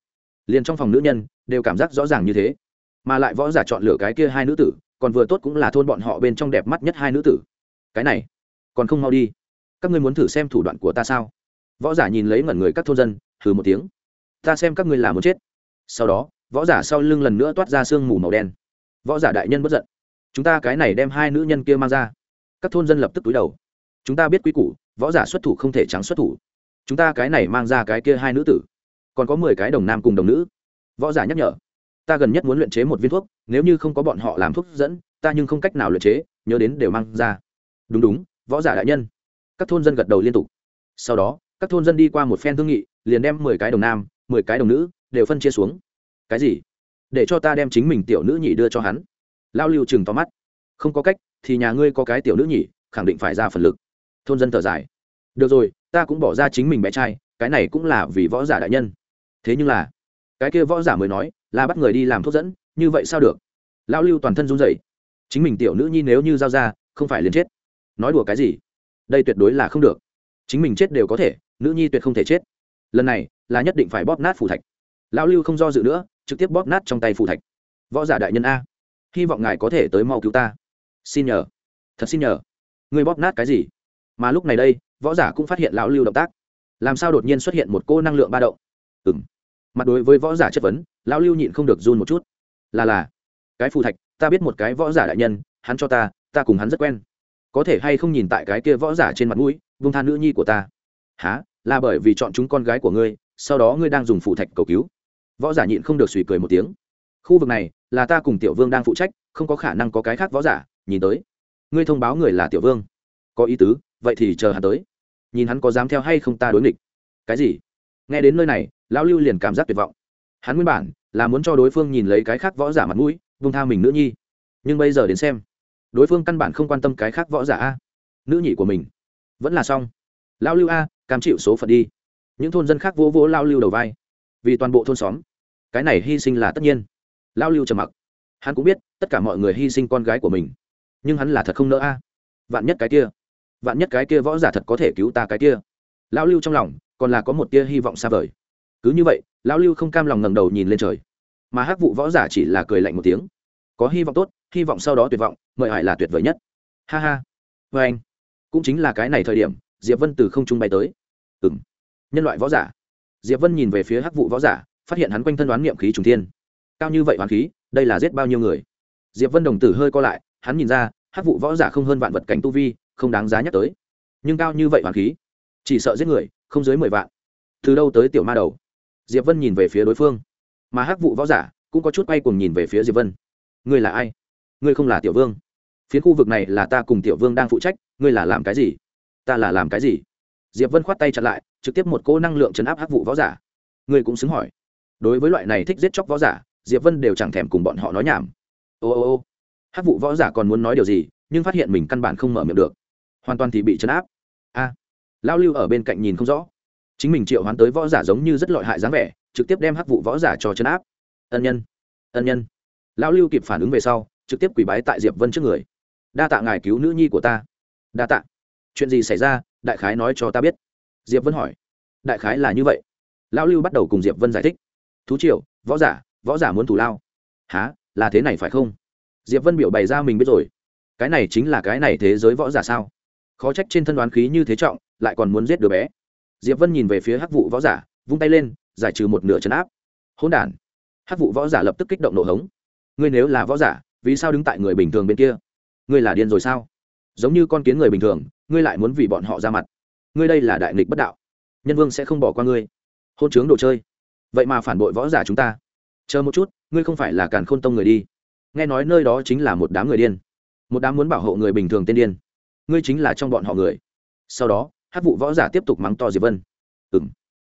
Liền trong phòng nữ nhân, đều cảm giác rõ ràng như thế. Mà lại võ giả chọn lựa cái kia hai nữ tử, còn vừa tốt cũng là thôn bọn họ bên trong đẹp mắt nhất hai nữ tử. Cái này, còn không mau đi. Các ngươi muốn thử xem thủ đoạn của ta sao? Võ giả nhìn lấy ngẩn người các thôn dân thử một tiếng. Ta xem các ngươi là muốn chết. Sau đó, võ giả sau lưng lần nữa toát ra sương mù màu đen. Võ giả đại nhân bất giận. Chúng ta cái này đem hai nữ nhân kia mang ra. Các thôn dân lập tức túi đầu chúng ta biết quy củ, võ giả xuất thủ không thể trắng xuất thủ. Chúng ta cái này mang ra cái kia hai nữ tử. Còn có mười cái đồng nam cùng đồng nữ. Võ giả nhắc nhở, ta gần nhất muốn luyện chế một viên thuốc, nếu như không có bọn họ làm thuốc dẫn, ta nhưng không cách nào luyện chế, nhớ đến đều mang ra. Đúng đúng, võ giả đại nhân. Các thôn dân gật đầu liên tục. Sau đó, các thôn dân đi qua một phen thương nghị, liền đem mười cái đồng nam, mười cái đồng nữ đều phân chia xuống. Cái gì? Để cho ta đem chính mình tiểu nữ nhị đưa cho hắn. Lao lưu chừng to mắt. Không có cách, thì nhà ngươi có cái tiểu nữ nhị, khẳng định phải ra phần lực thôn dân thở dài. Được rồi, ta cũng bỏ ra chính mình bé trai, cái này cũng là vì võ giả đại nhân. Thế nhưng là, cái kia võ giả mới nói, là bắt người đi làm thuốc dẫn, như vậy sao được? Lao lưu toàn thân run rẩy. Chính mình tiểu nữ nhi nếu như giao ra, không phải liền chết. Nói đùa cái gì? Đây tuyệt đối là không được. Chính mình chết đều có thể, nữ nhi tuyệt không thể chết. Lần này, là nhất định phải bóp nát phủ thạch. Lão lưu không do dự nữa, trực tiếp bóp nát trong tay phủ thạch. Võ giả đại nhân a, hy vọng ngài có thể tới mau cứu ta. Xin nhờ. Thật xin nhờ. Người bóp nát cái gì? Mà lúc này đây, võ giả cũng phát hiện lão lưu động tác. Làm sao đột nhiên xuất hiện một cô năng lượng ba động? Ừng mặt đối với võ giả chất vấn, lão lưu nhịn không được run một chút. Là là. Cái phù thạch, ta biết một cái võ giả đại nhân, hắn cho ta ta cùng hắn rất quen. Có thể hay không nhìn tại cái kia võ giả trên mặt mũi, vung than nữ nhi của ta. Há là bởi vì chọn chúng con gái của ngươi, sau đó ngươi đang dùng phù thạch cầu cứu. Võ giả nhịn không được suy cười một tiếng. Khu vực này, là ta cùng tiểu vương đang phụ trách, không có khả năng có cái khác võ giả, nhìn tới. Ngươi thông báo người là tiểu vương. Có ý tứ vậy thì chờ hắn tới. Nhìn hắn có dám theo hay không ta đối nghịch. Cái gì? Nghe đến nơi này, lão lưu liền cảm giác tuyệt vọng. Hắn nguyên bản là muốn cho đối phương nhìn lấy cái khác võ giả mặt mũi vung tha mình nữ nhi. Nhưng bây giờ đến xem, đối phương căn bản không quan tâm cái khác võ giả a. Nữ nhị của mình. Vẫn là xong. Lao lưu a, cam chịu số phận đi. Những thôn dân khác vỗ vỗ lao lưu đầu vai. Vì toàn bộ thôn xóm, cái này hy sinh là tất nhiên. Lao lưu trầm mặc. Hắn cũng biết tất cả mọi người hy sinh con gái của mình. Nhưng hắn là thật không nỡ a. Vạn nhất cái kia vạn nhất cái kia võ giả thật có thể cứu ta cái kia. Lão lưu trong lòng còn là có một tia hy vọng xa vời. Cứ như vậy, lão lưu không cam lòng ngẩng đầu nhìn lên trời. Mà hắc vụ võ giả chỉ là cười lạnh một tiếng. Có hy vọng tốt, hy vọng sau đó tuyệt vọng, mời hải là tuyệt vời nhất. Ha ha. Vê anh, cũng chính là cái này thời điểm, diệp vân từ không trung bay tới. Ừ m nhân loại võ giả. Diệp vân nhìn về phía hắc vụ võ giả, phát hiện hắn quanh thân đoán niệm khí trùng thiên. Cao như vậy hoán khí, đây là giết bao nhiêu người? Diệp vân đồng tử hơi co lại, hắn nhìn ra, hắc vụ võ giả không hơn vạn vật cảnh tu vi không đáng giá nhắc tới. Nhưng cao như vậy hoàn khí, chỉ sợ giết người, không dưới mười vạn. Từ đâu tới tiểu ma đầu? Diệp vân nhìn về phía đối phương. Mà hắc vụ võ giả cũng có chút quay cùng nhìn về phía diệp vân. Ngươi là ai? Ngươi không là tiểu vương. Phiến khu vực này là ta cùng tiểu vương đang phụ trách, ngươi là làm cái gì? Ta là làm cái gì? Diệp vân khoát tay chặn lại, trực tiếp một cô năng lượng chấn áp hắc vụ võ giả. Ngươi cũng xứng hỏi. Đối với loại này thích giết chóc võ giả, diệp vân đều chẳng thèm cùng bọn họ nói nhảm. Ô ô ô. Hắc vụ võ giả còn muốn nói điều gì, nhưng phát hiện mình căn bản không mở miệng được hoàn toàn thì bị chấn áp. A à, lao lưu ở bên cạnh nhìn không rõ. Chính mình triệu hoán tới võ giả giống như rất lợi hại dáng vẻ trực tiếp đem hắc vụ võ giả cho chấn áp. Ân nhân ân nhân. Lão lưu kịp phản ứng về sau trực tiếp quỳ bái tại diệp vân trước người. Đa tạ ngài cứu nữ nhi của ta. Đa tạ. Chuyện gì xảy ra đại khái nói cho ta biết. Diệp vân hỏi. Đại khái là như vậy. Lão lưu bắt đầu cùng diệp vân giải thích. Thú triều võ giả võ giả muốn thủ lao. Há là thế này phải không? Diệp vân biểu bày ra mình biết rồi. Cái này chính là cái này thế giới võ giả sao? Khó trách trên thân đoán khí như thế trọng, lại còn muốn giết đứa bé. Diệp vân nhìn về phía hắc vụ võ giả, vung tay lên, giải trừ một nửa chấn áp. Hỗn đản. Hắc vụ võ giả lập tức kích động nổ hống. Ngươi nếu là võ giả, vì sao đứng tại người bình thường bên kia? Ngươi là điên rồi sao? Giống như con kiến người bình thường, ngươi lại muốn vì bọn họ ra mặt. Ngươi đây là đại nghịch bất đạo. Nhân vương sẽ không bỏ qua ngươi. Hôn chướng đồ chơi. Vậy mà phản bội võ giả chúng ta. Chờ một chút, ngươi không phải là càn khôn tông người đi. Nghe nói nơi đó chính là một đám người điên. Một đám muốn bảo hộ người bình thường tên điên ngươi chính là trong bọn họ người. Sau đó hát vụ võ giả tiếp tục mắng to diệp vân. Ừ m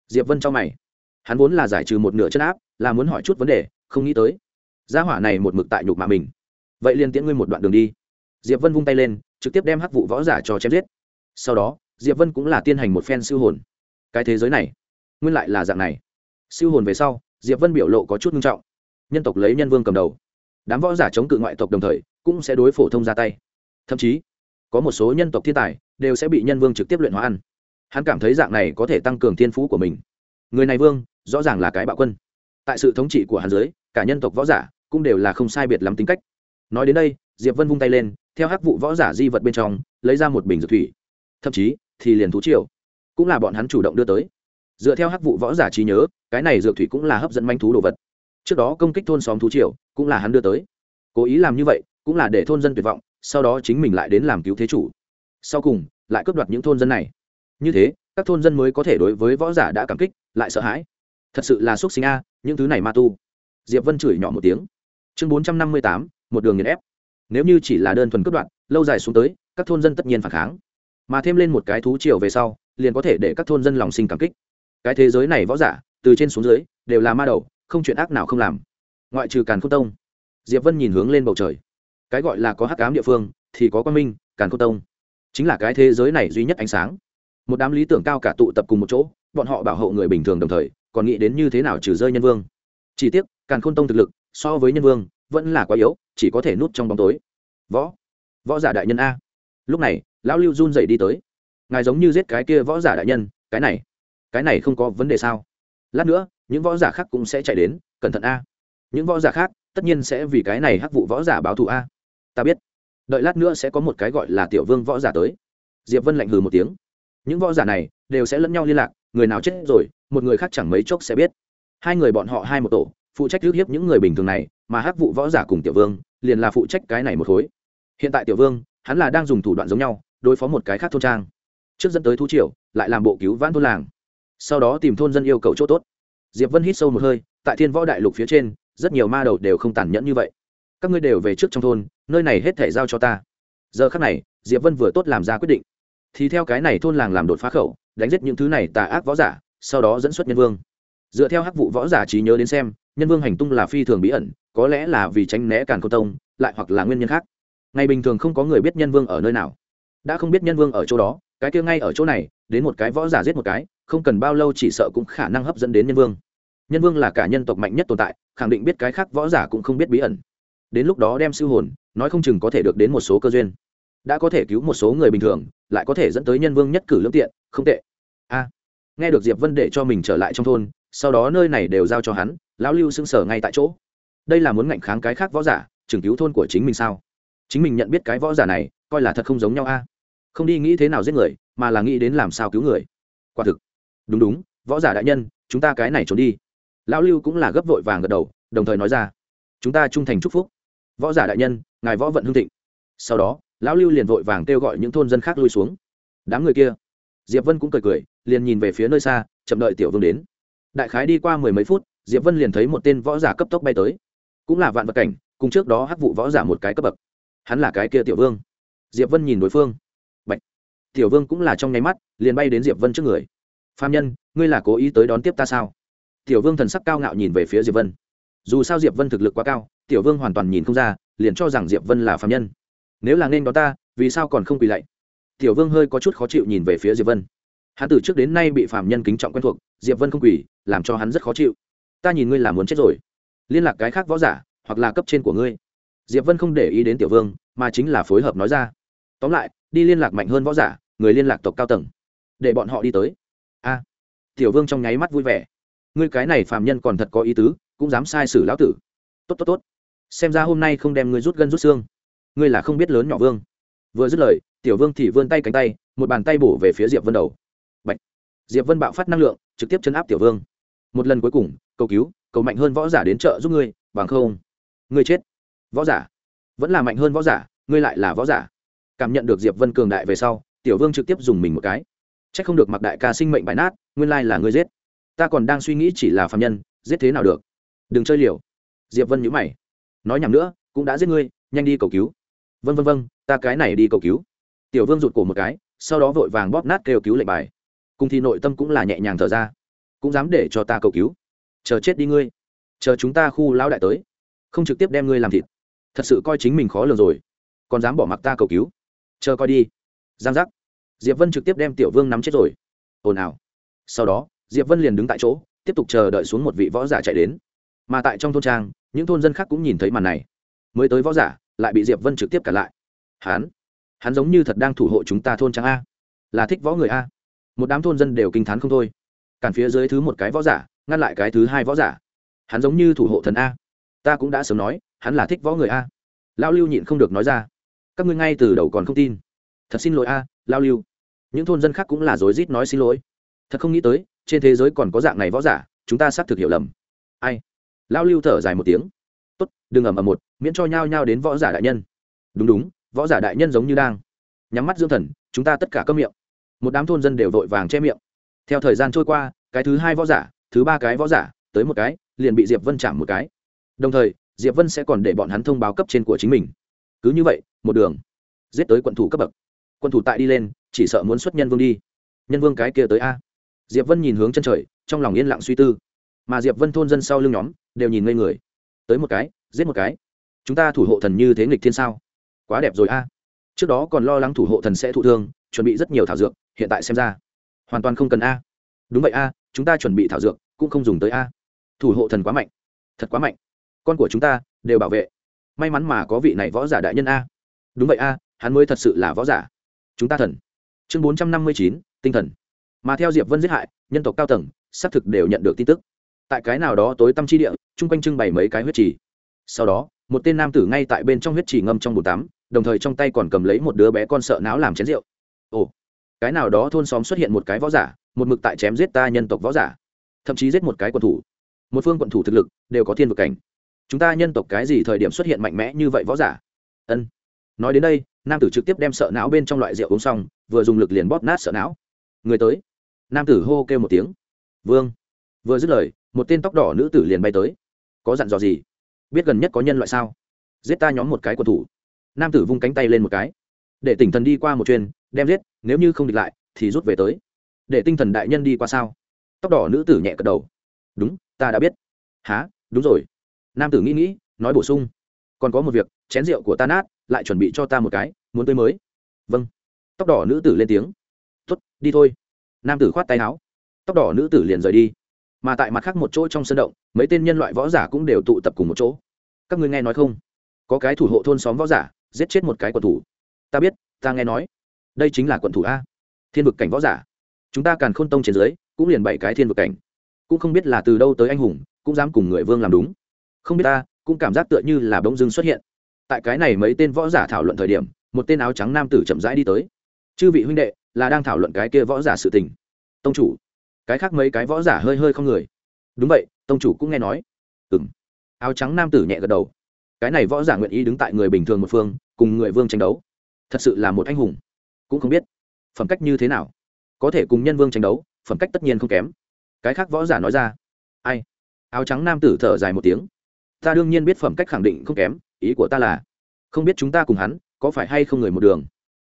diệp vân cho mày. Hắn vốn là giải trừ một nửa chân áp, là muốn hỏi chút vấn đề, không nghĩ tới. Gia hỏa này một mực tại nhục mạ mình. Vậy liền tiễn ngươi một đoạn đường đi. Diệp vân vung tay lên, trực tiếp đem hắc vụ võ giả cho chém giết. Sau đó, diệp vân cũng là tiên hành một phen siêu hồn. Cái thế giới này, nguyên lại là dạng này. Siêu hồn về sau, diệp vân biểu lộ có chút nghiêm trọng. Nhân tộc lấy nhân vương cầm đầu. Đám võ giả chống cự ngoại tộc đồng thời, cũng sẽ đối phổ thông ra tay. Thậm chí có một số nhân tộc thiên tài đều sẽ bị nhân vương trực tiếp luyện hóa ăn. Hắn cảm thấy dạng này có thể tăng cường thiên phú của mình. Người này vương, rõ ràng là cái bạo quân. Tại sự thống trị của hắn giới cả nhân tộc võ giả cũng đều là không sai biệt lắm tính cách. Nói đến đây, diệp vân vung tay lên, theo hắc vụ võ giả di vật bên trong, lấy ra một bình dược thủy. Thậm chí, thì liền thú triều cũng là bọn hắn chủ động đưa tới. Dựa theo hắc vụ võ giả trí nhớ, cái này dược thủy cũng là hấp dẫn manh thú đồ vật. Trước đó công kích thôn xóm thú triều cũng là hắn đưa tới. Cố ý làm như vậy cũng là để thôn dân tuyệt vọng sau đó chính mình lại đến làm cứu thế chủ. Sau cùng lại cướp đoạt những thôn dân này. Như thế các thôn dân mới có thể đối với võ giả đã cảm kích lại sợ hãi. Thật sự là xúc sinh a những thứ này ma tu. Diệp vân chửi nhỏ một tiếng. Chương bốn trăm năm mươi tám một đường nghiền ép. Nếu như chỉ là đơn thuần cướp đoạt, lâu dài xuống tới các thôn dân tất nhiên phản kháng. Mà thêm lên một cái thú triều về sau liền có thể để các thôn dân lòng sinh cảm kích. Cái thế giới này võ giả từ trên xuống dưới đều là ma đầu không chuyện ác nào không làm. Ngoại trừ càn khôn tông. Diệp vân nhìn hướng lên bầu trời cái gọi là có hắc ám địa phương thì có quan minh, càn khôn tông. Chính là cái thế giới này duy nhất ánh sáng. Một đám lý tưởng cao cả tụ tập cùng một chỗ, bọn họ bảo hộ người bình thường đồng thời, còn nghĩ đến như thế nào trừ rơi nhân vương. Chỉ tiếc, càn khôn tông thực lực, so với nhân vương, vẫn là quá yếu, chỉ có thể nút trong bóng tối. Võ võ giả đại nhân a. Lúc này, lão lưu run dậy đi tới. Ngài giống như giết cái kia võ giả đại nhân, cái này cái này không có vấn đề sao? Lát nữa, những võ giả khác cũng sẽ chạy đến, cẩn thận a. Những võ giả khác, tất nhiên sẽ vì cái này hắc vụ võ giả báo thù a ta biết. Đợi lát nữa sẽ có một cái gọi là tiểu vương võ giả tới. Diệp vân lạnh hừ một tiếng. Những võ giả này đều sẽ lẫn nhau liên lạc, người nào chết rồi, một người khác chẳng mấy chốc sẽ biết. Hai người bọn họ hai một tổ, phụ trách rước hiếp những người bình thường này, mà hắc vụ võ giả cùng tiểu vương, liền là phụ trách cái này một khối. Hiện tại tiểu vương, hắn là đang dùng thủ đoạn giống nhau, đối phó một cái khác thôn trang. Trước dẫn tới thú triều, lại làm bộ cứu vãn thôn làng. Sau đó tìm thôn dân yêu cầu chỗ tốt. Diệp vân hít sâu một hơi, tại thiên võ đại lục phía trên, rất nhiều ma đầu đều không tàn nhẫn như vậy. Các ngươi đều về trước trong thôn nơi này hết thể giao cho ta. Giờ khắc này, diệp vân vừa tốt làm ra quyết định. Thì theo cái này thôn làng làm đột phá khẩu, đánh giết những thứ này tà ác võ giả, sau đó dẫn xuất nhân vương. Dựa theo hắc vụ võ giả trí nhớ đến xem, nhân vương hành tung là phi thường bí ẩn, có lẽ là vì tránh né càn cô tông, lại hoặc là nguyên nhân khác. Ngày bình thường không có người biết nhân vương ở nơi nào. Đã không biết nhân vương ở chỗ đó, cái kia ngay ở chỗ này, đến một cái võ giả giết một cái, không cần bao lâu chỉ sợ cũng khả năng hấp dẫn đến nhân vương. Nhân vương là cả nhân tộc mạnh nhất tồn tại, khẳng định biết cái khác võ giả cũng không biết bí ẩn đến lúc đó đem siêu hồn, nói không chừng có thể được đến một số cơ duyên. Đã có thể cứu một số người bình thường, lại có thể dẫn tới nhân vương nhất cử lương tiện, không tệ. A. Nghe được diệp vân để cho mình trở lại trong thôn, sau đó nơi này đều giao cho hắn, lão lưu sững sờ ngay tại chỗ. Đây là muốn ngạnh kháng cái khác võ giả, chừng cứu thôn của chính mình sao? Chính mình nhận biết cái võ giả này, coi là thật không giống nhau a. Không đi nghĩ thế nào giết người, mà là nghĩ đến làm sao cứu người. Quả thực. Đúng đúng, võ giả đại nhân, chúng ta cái này trốn đi. Lão lưu cũng là gấp vội vàng gật đầu, đồng thời nói ra. Chúng ta trung thành chúc phúc võ giả đại nhân, ngài võ vận hương thịnh. Sau đó, lão lưu liền vội vàng kêu gọi những thôn dân khác lui xuống. Đám người kia, diệp vân cũng cười cười, liền nhìn về phía nơi xa, chậm đợi tiểu vương đến. Đại khái đi qua mười mấy phút, diệp vân liền thấy một tên võ giả cấp tốc bay tới. Cũng là vạn vật cảnh, cùng trước đó hắc vụ võ giả một cái cấp bậc. Hắn là cái kia tiểu vương. Diệp vân nhìn đối phương. Bạch. tiểu vương cũng là trong nháy mắt, liền bay đến diệp vân trước người. Phạm nhân, ngươi là cố ý tới đón tiếp ta sao? Tiểu vương thần sắc cao ngạo nhìn về phía diệp vân dù sao diệp vân thực lực quá cao, tiểu vương hoàn toàn nhìn không ra, liền cho rằng diệp vân là phạm nhân. Nếu là nên đó ta, vì sao còn không quỳ lạy? Tiểu vương hơi có chút khó chịu nhìn về phía diệp vân. Hắn từ trước đến nay bị phạm nhân kính trọng quen thuộc, diệp vân không quỳ, làm cho hắn rất khó chịu. Ta nhìn ngươi là muốn chết rồi. Liên lạc cái khác võ giả, hoặc là cấp trên của ngươi. Diệp vân không để ý đến tiểu vương, mà chính là phối hợp nói ra. Tóm lại, đi liên lạc mạnh hơn võ giả, người liên lạc tộc cao tầng. Để bọn họ đi tới. A. Tiểu vương trong nháy mắt vui vẻ. Ngươi cái này phàm nhân còn thật có ý tứ cũng dám sai sử lão tử. Tốt tốt tốt. Xem ra hôm nay không đem ngươi rút gân rút xương. Ngươi là không biết lớn nhỏ vương. Vừa dứt lời, tiểu vương thì vươn tay cánh tay, một bàn tay bổ về phía diệp vân đầu. Bạch. diệp vân bạo phát năng lượng, trực tiếp chấn áp tiểu vương. Một lần cuối cùng, cầu cứu, cầu mạnh hơn võ giả đến trợ giúp ngươi, bằng không, ngươi chết. Võ giả. Vẫn là mạnh hơn võ giả, ngươi lại là võ giả. Cảm nhận được diệp vân cường đại về sau, tiểu vương trực tiếp dùng mình một cái. C h ắ c không được mặc đại ca sinh mệnh bại nát, nguyên lai là ngươi giết. Ta còn đang suy nghĩ chỉ là phạm nhân, giết thế nào được đừng chơi liều. Diệp vân nhữ mày. Nói nhầm nữa, cũng đã giết ngươi, nhanh đi cầu cứu. Vân vân vân, ta cái này đi cầu cứu. Tiểu vương rụt cổ một cái, sau đó vội vàng bóp nát kêu cứu lệnh bài. Cùng thì nội tâm cũng là nhẹ nhàng thở ra. Cũng dám để cho ta cầu cứu. Chờ chết đi ngươi. Chờ chúng ta khu lão đại tới. Không trực tiếp đem ngươi làm thịt. Thật sự coi chính mình khó lường rồi. Còn dám bỏ mặc ta cầu cứu. Chờ coi đi. Giang giác. Diệp vân trực tiếp đem tiểu vương nắm chết rồi. Ồn ào. Sau đó, diệp vân liền đứng tại chỗ, tiếp tục chờ đợi xuống một vị võ giả chạy đến mà tại trong thôn trang, những thôn dân khác cũng nhìn thấy màn này. Mới tới võ giả, lại bị diệp vân trực tiếp cả lại. Hắn hắn giống như thật đang thủ hộ chúng ta thôn trang a. Là thích võ người a. Một đám thôn dân đều kinh t h á n không thôi. Cản phía dưới thứ một cái võ giả, ngăn lại cái thứ hai võ giả. Hắn giống như thủ hộ thần a. Ta cũng đã sớm nói, hắn là thích võ người a. Lao lưu nhịn không được nói ra. Các ngươi ngay từ đầu còn không tin. Thật xin lỗi a, lao lưu. Những thôn dân khác cũng là rối rít nói xin lỗi. Thật không nghĩ tới, trên thế giới còn có dạng này võ giả, chúng ta xác thực hiểu lầm. Ai? Lao lưu thở dài một tiếng. Tốt, đừng ẩm ẩm một, miễn cho nhao nhao đến võ giả đại nhân. Đúng đúng, võ giả đại nhân giống như đang nhắm mắt dưỡng thần, chúng ta tất cả cơm miệng. Một đám thôn dân đều vội vàng che miệng. Theo thời gian trôi qua, cái thứ hai võ giả, thứ ba cái võ giả, tới một cái, liền bị diệp vân chạm một cái. Đồng thời, diệp vân sẽ còn để bọn hắn thông báo cấp trên của chính mình. Cứ như vậy, một đường giết tới quận thủ cấp bậc. Quân thủ tại đi lên, chỉ sợ muốn xuất nhân vương đi. Nhân vương cái kia tới a. Diệp vân nhìn hướng chân trời, trong lòng yên lặng suy tư mà diệp vân thôn dân sau lưng nhóm đều nhìn ngây người. Tới một cái, giết một cái. Chúng ta thủ hộ thần như thế nghịch thiên sao? Quá đẹp rồi a. Trước đó còn lo lắng thủ hộ thần sẽ thụ thương, chuẩn bị rất nhiều thảo dược, hiện tại xem ra hoàn toàn không cần a. Đúng vậy a, chúng ta chuẩn bị thảo dược, cũng không dùng tới a. Thủ hộ thần quá mạnh. Thật quá mạnh. Con của chúng ta đều bảo vệ. May mắn mà có vị này võ giả đại nhân a. Đúng vậy a, hắn mới thật sự là võ giả. Chúng ta thần. Chương bốn trăm năm mươi chín, tinh thần. Mà theo diệp vân giết hại, nhân tộc cao tầng, xác thực đều nhận được tin tức tại cái nào đó tối tâm chi địa, chung quanh trưng bày mấy cái huyết trì. Sau đó, một tên nam tử ngay tại bên trong huyết trì ngâm trong bồn tắm, đồng thời trong tay còn cầm lấy một đứa bé con sợ não làm chén rượu. Ồ, cái nào đó thôn xóm xuất hiện một cái võ giả, một mực tại chém giết ta nhân tộc võ giả, thậm chí giết một cái quân thủ. Một phương quận thủ thực lực đều có thiên vực cảnh. Chúng ta nhân tộc cái gì thời điểm xuất hiện mạnh mẽ như vậy võ giả? Ân. Nói đến đây, nam tử trực tiếp đem sợ não bên trong loại rượu uống xong, vừa dùng lực liền bóp nát sợ não. Người tới. Nam tử hô kêu một tiếng. Vương. Vừa dứt lời một tên tóc đỏ nữ tử liền bay tới. Có dặn dò gì? Biết gần nhất có nhân loại sao? Giết ta nhóm một cái quần thủ. Nam tử vung cánh tay lên một cái. Để tỉnh thần đi qua một chuyên đem giết, nếu như không địch lại, thì rút về tới. Để tinh thần đại nhân đi qua sao? Tóc đỏ nữ tử nhẹ cật đầu. Đúng, ta đã biết. Há đúng rồi. Nam tử nghĩ nghĩ, nói bổ sung. Còn có một việc, chén rượu của ta nát, lại chuẩn bị cho ta một cái, muốn tươi mới. Vâng. Tóc đỏ nữ tử lên tiếng. Tuất đi thôi. Nam tử khoát tay áo. Tóc đỏ nữ tử liền rời đi mà tại mặt khác một chỗ trong sân động, mấy tên nhân loại võ giả cũng đều tụ tập cùng một chỗ. Các ngươi nghe nói không? Có cái thủ hộ thôn xóm võ giả, giết chết một cái quận thủ. Ta biết, ta nghe nói. Đây chính là quận thủ a. Thiên vực cảnh võ giả. Chúng ta càn khôn tông trên dưới, cũng liền bảy cái thiên vực cảnh. Cũng không biết là từ đâu tới anh hùng, cũng dám cùng người vương làm đúng. Không biết ta, cũng cảm giác tựa như là bỗng dưng xuất hiện. Tại cái này mấy tên võ giả thảo luận thời điểm, một tên áo trắng nam tử chậm rãi đi tới. Chư vị huynh đệ, là đang thảo luận cái kia võ giả sự tình. Tông chủ cái khác mấy cái võ giả hơi hơi không người. Đúng vậy, tông chủ cũng nghe nói. Ừng áo trắng nam tử nhẹ gật đầu. Cái này võ giả nguyện ý đứng tại người bình thường một phương, cùng người vương tranh đấu. Thật sự là một anh hùng. Cũng không biết phẩm cách như thế nào. Có thể cùng nhân vương tranh đấu, phẩm cách tất nhiên không kém. Cái khác võ giả nói ra. Ai? Áo trắng nam tử thở dài một tiếng. Ta đương nhiên biết phẩm cách khẳng định không kém, ý của ta là, không biết chúng ta cùng hắn có phải hay không người một đường.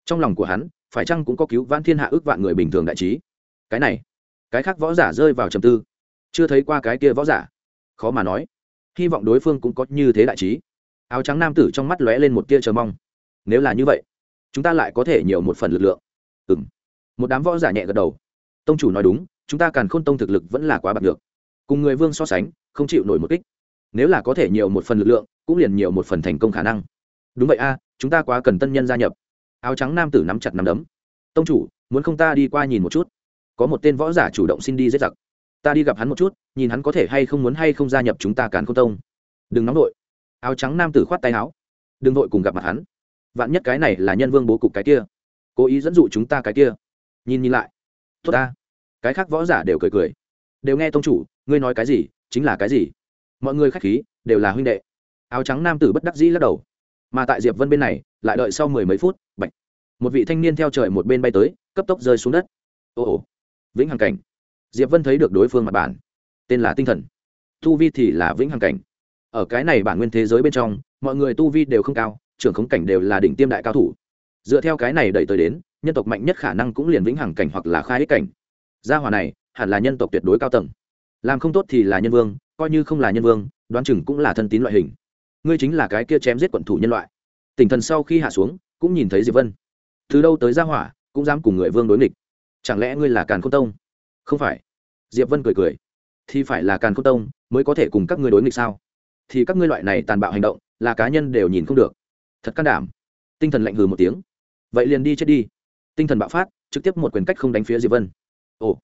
Trong lòng của hắn, phải chăng cũng có cứu vãn thiên hạ ước vạn người bình thường đại trí? Cái này cái khác võ giả rơi vào trầm tư. Chưa thấy qua cái kia võ giả. Khó mà nói. Hy vọng đối phương cũng có như thế đại trí. Áo trắng nam tử trong mắt lóe lên một tia chờ mong. Nếu là như vậy, chúng ta lại có thể nhiều một phần lực lượng. Ừ m một đám võ giả nhẹ gật đầu. Tông chủ nói đúng, chúng ta càn khôn tông thực lực vẫn là quá bạc được cùng người vương so sánh, không chịu nổi một kích. Nếu là có thể nhiều một phần lực lượng, cũng liền nhiều một phần thành công khả năng. Đúng vậy a, chúng ta quá cần tân nhân gia nhập. Áo trắng nam tử nắm chặt nắm đấm. Tông chủ, muốn không ta đi qua nhìn một chút? Có một tên võ giả chủ động xin đi giết giặc. Ta đi gặp hắn một chút, nhìn hắn có thể hay không muốn hay không gia nhập chúng ta càn khôn tông. Đừng nóng vội. Áo trắng nam tử khoát tay áo. Đừng vội cùng gặp mặt hắn. Vạn nhất cái này là nhân vương bố cục cái kia. Cố ý dẫn dụ chúng ta cái kia. Nhìn nhìn lại. Tốt ta. Cái khác võ giả đều cười cười. Đều nghe tông chủ, ngươi nói cái gì, chính là cái gì? Mọi người khách khí, đều là huynh đệ. Áo trắng nam tử bất đắc dĩ lắc đầu. Mà tại diệp vân bên này, lại đợi sau mười mấy phút, bạch. Một vị thanh niên theo trời một bên bay tới, cấp tốc rơi xuống đất. Ồ ồ vĩnh hằng cảnh. Diệp vân thấy được đối phương mặt bản, tên là tinh thần. Tu vi thì là vĩnh hằng cảnh. Ở cái này bản nguyên thế giới bên trong, mọi người tu vi đều không cao, trưởng khống cảnh đều là đỉnh tiêm đại cao thủ. Dựa theo cái này đẩy tới đến, nhân tộc mạnh nhất khả năng cũng liền vĩnh hằng cảnh hoặc là khai ích cảnh. Gia hòa này, hẳn là nhân tộc tuyệt đối cao tầng. Làm không tốt thì là nhân vương, coi như không là nhân vương, đoán chừng cũng là thân tín loại hình. Ngươi chính là cái kia chém giết quận thủ nhân loại. Tỉnh thần sau khi hạ xuống, cũng nhìn thấy diệp vân. Từ đâu tới gia hỏa, cũng dám cùng người vương đối nghịch chẳng lẽ ngươi là càn khôn tông? Không phải. Diệp vân cười cười. Thì phải là càn khôn tông mới có thể cùng các ngươi đối nghịch sao? Thì các ngươi loại này tàn bạo hành động, là cá nhân đều nhìn không được. Thật can đảm. Tinh thần lạnh hừ một tiếng. Vậy liền đi chết đi. Tinh thần bạo phát, trực tiếp một quyền cách không đánh phía diệp vân. Ồ,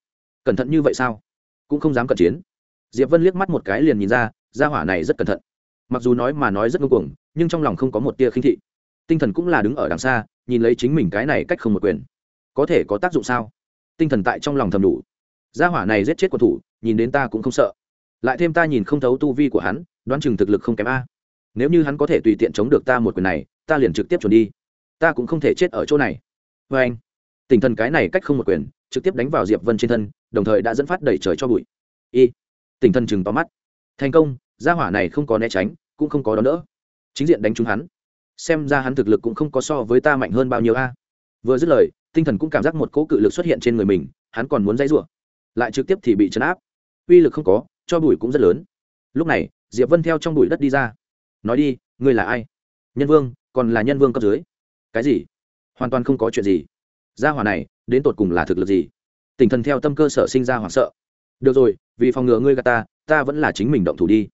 cẩn thận như vậy sao? Cũng không dám cận chiến. Diệp vân liếc mắt một cái liền nhìn ra, gia hỏa này rất cẩn thận. Mặc dù nói mà nói rất ngông cuồng, nhưng trong lòng không có một tia khinh thị. Tinh thần cũng là đứng ở đằng xa, nhìn lấy chính mình cái này cách không một quyền. Có thể có tác dụng sao? Tinh thần tại trong lòng thầm đủ. Gia hỏa này giết chết quân thủ, nhìn đến ta cũng không sợ. Lại thêm ta nhìn không thấu tu vi của hắn, đoán chừng thực lực không kém a. Nếu như hắn có thể tùy tiện chống được ta một quyền này, ta liền trực tiếp chuẩn đi. Ta cũng không thể chết ở chỗ này. Vê anh, tinh thần cái này cách không một quyền, trực tiếp đánh vào diệp vân trên thân, đồng thời đã dẫn phát đẩy trời cho bụi. Y, tinh thần chừng tóm mắt. Thành công, gia hỏa này không có né tránh, cũng không có đón đỡ. Chính diện đánh trúng hắn. Xem ra hắn thực lực cũng không có so với ta mạnh hơn bao nhiêu a. Vừa dứt lời tinh thần cũng cảm giác một cỗ cự lực xuất hiện trên người mình, hắn còn muốn dãy rủa. Lại trực tiếp thì bị chấn áp. Uy lực không có, cho bụi cũng rất lớn. Lúc này, diệp vân theo trong bụi đất đi ra. Nói đi, ngươi là ai? Nhân vương, còn là nhân vương cấp dưới. Cái gì? Hoàn toàn không có chuyện gì. Gia hỏa này, đến tột cùng là thực lực gì? Tinh thần theo tâm cơ sở sinh ra hoảng sợ. Được rồi, vì phòng ngừa ngươi gà ta ta vẫn là chính mình động thủ đi.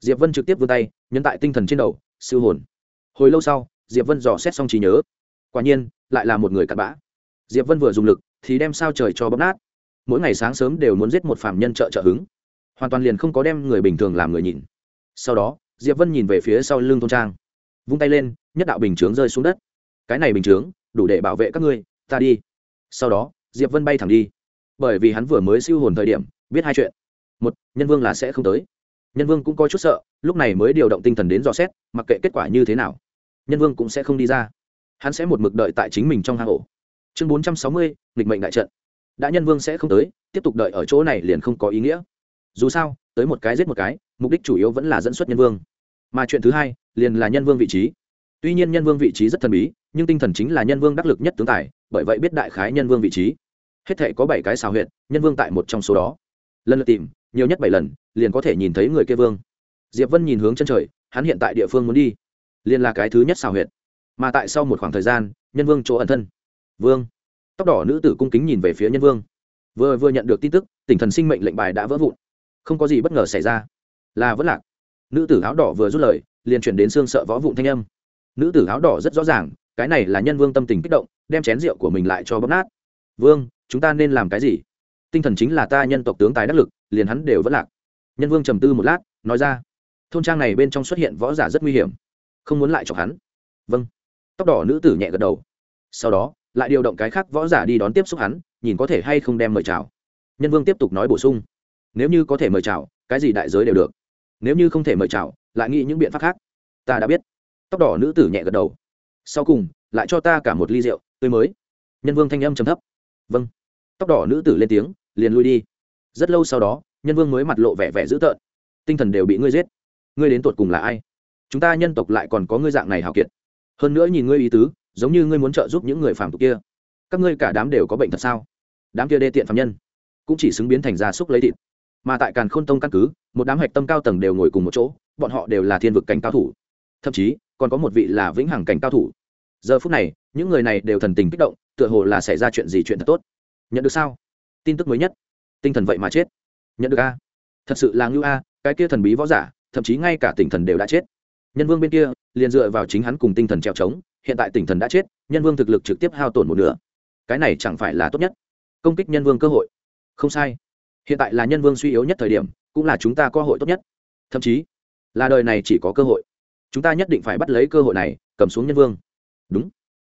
Diệp vân trực tiếp vươn tay, nhấn tại tinh thần trên đầu siêu hồn. Hồi lâu sau, diệp vân dò xét xong trí nhớ. Quả nhiên, lại là một người cặn bã diệp vân vừa dùng lực, thì đem sao trời cho bóp nát. Mỗi ngày sáng sớm đều muốn giết một phạm nhân trợ trợ hứng. Hoàn toàn liền không có đem người bình thường làm người nhìn. Sau đó, diệp vân nhìn về phía sau lưng tôn trang. Vung tay lên, nhất đạo bình chướng rơi xuống đất. Cái này bình chướng, đủ để bảo vệ các ngươi, ta đi. Sau đó, diệp vân bay thẳng đi. Bởi vì hắn vừa mới siêu hồn thời điểm, biết hai chuyện. Một, nhân vương là sẽ không tới. Nhân vương cũng có chút sợ, lúc này mới điều động tinh thần đến dò xét, mặc kệ kết quả như thế nào. Nhân vương cũng sẽ không đi ra. Hắn sẽ một mực đợi tại chính mình trong hang ổ chương bốn trăm sáu mươi, nghịch mệnh đại trận. Đã nhân vương sẽ không tới, tiếp tục đợi ở chỗ này liền không có ý nghĩa. Dù sao, tới một cái giết một cái, mục đích chủ yếu vẫn là dẫn xuất nhân vương. Mà chuyện thứ hai, liền là nhân vương vị trí. Tuy nhiên nhân vương vị trí rất thần bí, nhưng tinh thần chính là nhân vương đắc lực nhất tướng tài, bởi vậy biết đại khái nhân vương vị trí. Hết thể có bảy cái xào huyện nhân vương tại một trong số đó. Lần lượt tìm, nhiều nhất bảy lần, liền có thể nhìn thấy người kia vương. Diệp vân nhìn hướng chân trời, hắn hiện tại địa phương muốn đi. Liền là cái thứ nhất xào huyện mà tại sau một khoảng thời gian, nhân vương chỗ ẩn thân vương. Tóc đỏ nữ tử cung kính nhìn về phía nhân vương. Vừa vừa nhận được tin tức, tỉnh thần sinh mệnh lệnh bài đã vỡ vụn. Không có gì bất ngờ xảy ra. Là vẫn lạc. Nữ tử áo đỏ vừa rút lời, liền chuyển đến xương sợ võ vụn thanh âm. Nữ tử áo đỏ rất rõ ràng, cái này là nhân vương tâm tình kích động, đem chén rượu của mình lại cho bóp nát. Vương, chúng ta nên làm cái gì? Tinh thần chính là ta nhân tộc tướng tài đắc lực, liền hắn đều vẫn lạc. Nhân vương trầm tư một lát, nói ra. Thôn trang này bên trong xuất hiện võ giả rất nguy hiểm. Không muốn lại chọc hắn. Vâng. Tóc đỏ nữ tử nhẹ gật đầu. Sau đó lại điều động cái khác võ giả đi đón tiếp xúc hắn, nhìn có thể hay không đem mời chào. Nhân vương tiếp tục nói bổ sung, nếu như có thể mời chào, cái gì đại giới đều được. Nếu như không thể mời chào, lại nghĩ những biện pháp khác. Ta đã biết. Tóc đỏ nữ tử nhẹ gật đầu. Sau cùng, lại cho ta cả một ly rượu, tươi mới. Nhân vương thanh âm trầm thấp. Vâng. Tóc đỏ nữ tử lên tiếng, liền lui đi. Rất lâu sau đó, nhân vương mới mặt lộ vẻ vẻ dữ tợn. Tinh thần đều bị ngươi giết. Ngươi đến tột cùng là ai? Chúng ta nhân tộc lại còn có ngươi dạng này hào kiệt. Hơn nữa nhìn ngươi ý tứ giống như ngươi muốn trợ giúp những người phàm tục kia. Các ngươi cả đám đều có bệnh thật sao? Đám kia đê tiện phạm nhân cũng chỉ xứng biến thành gia súc lấy thịt. Mà tại càn khôn tông căn cứ, một đám hạch tâm cao tầng đều ngồi cùng một chỗ, bọn họ đều là thiên vực cảnh cao thủ. Thậm chí, còn có một vị là vĩnh hằng cảnh cao thủ. Giờ phút này, những người này đều thần tình kích động, tựa hồ là xảy ra chuyện gì chuyện thật tốt. Nhận được sao? Tin tức mới nhất. Tinh thần vậy mà chết. Nhận được a. Thật sự là ngưu a, cái kia thần bí võ giả, thậm chí ngay cả tinh thần đều đã chết. Nhân vương bên kia liền dựa vào chính hắn cùng tinh thần treo trống, hiện tại tinh thần đã chết, nhân vương thực lực trực tiếp hao tổn một nửa. Cái này chẳng phải là tốt nhất? Công kích nhân vương cơ hội. Không sai. Hiện tại là nhân vương suy yếu nhất thời điểm, cũng là chúng ta cơ hội tốt nhất. Thậm chí, là đời này chỉ có cơ hội. Chúng ta nhất định phải bắt lấy cơ hội này, cầm xuống nhân vương. Đúng.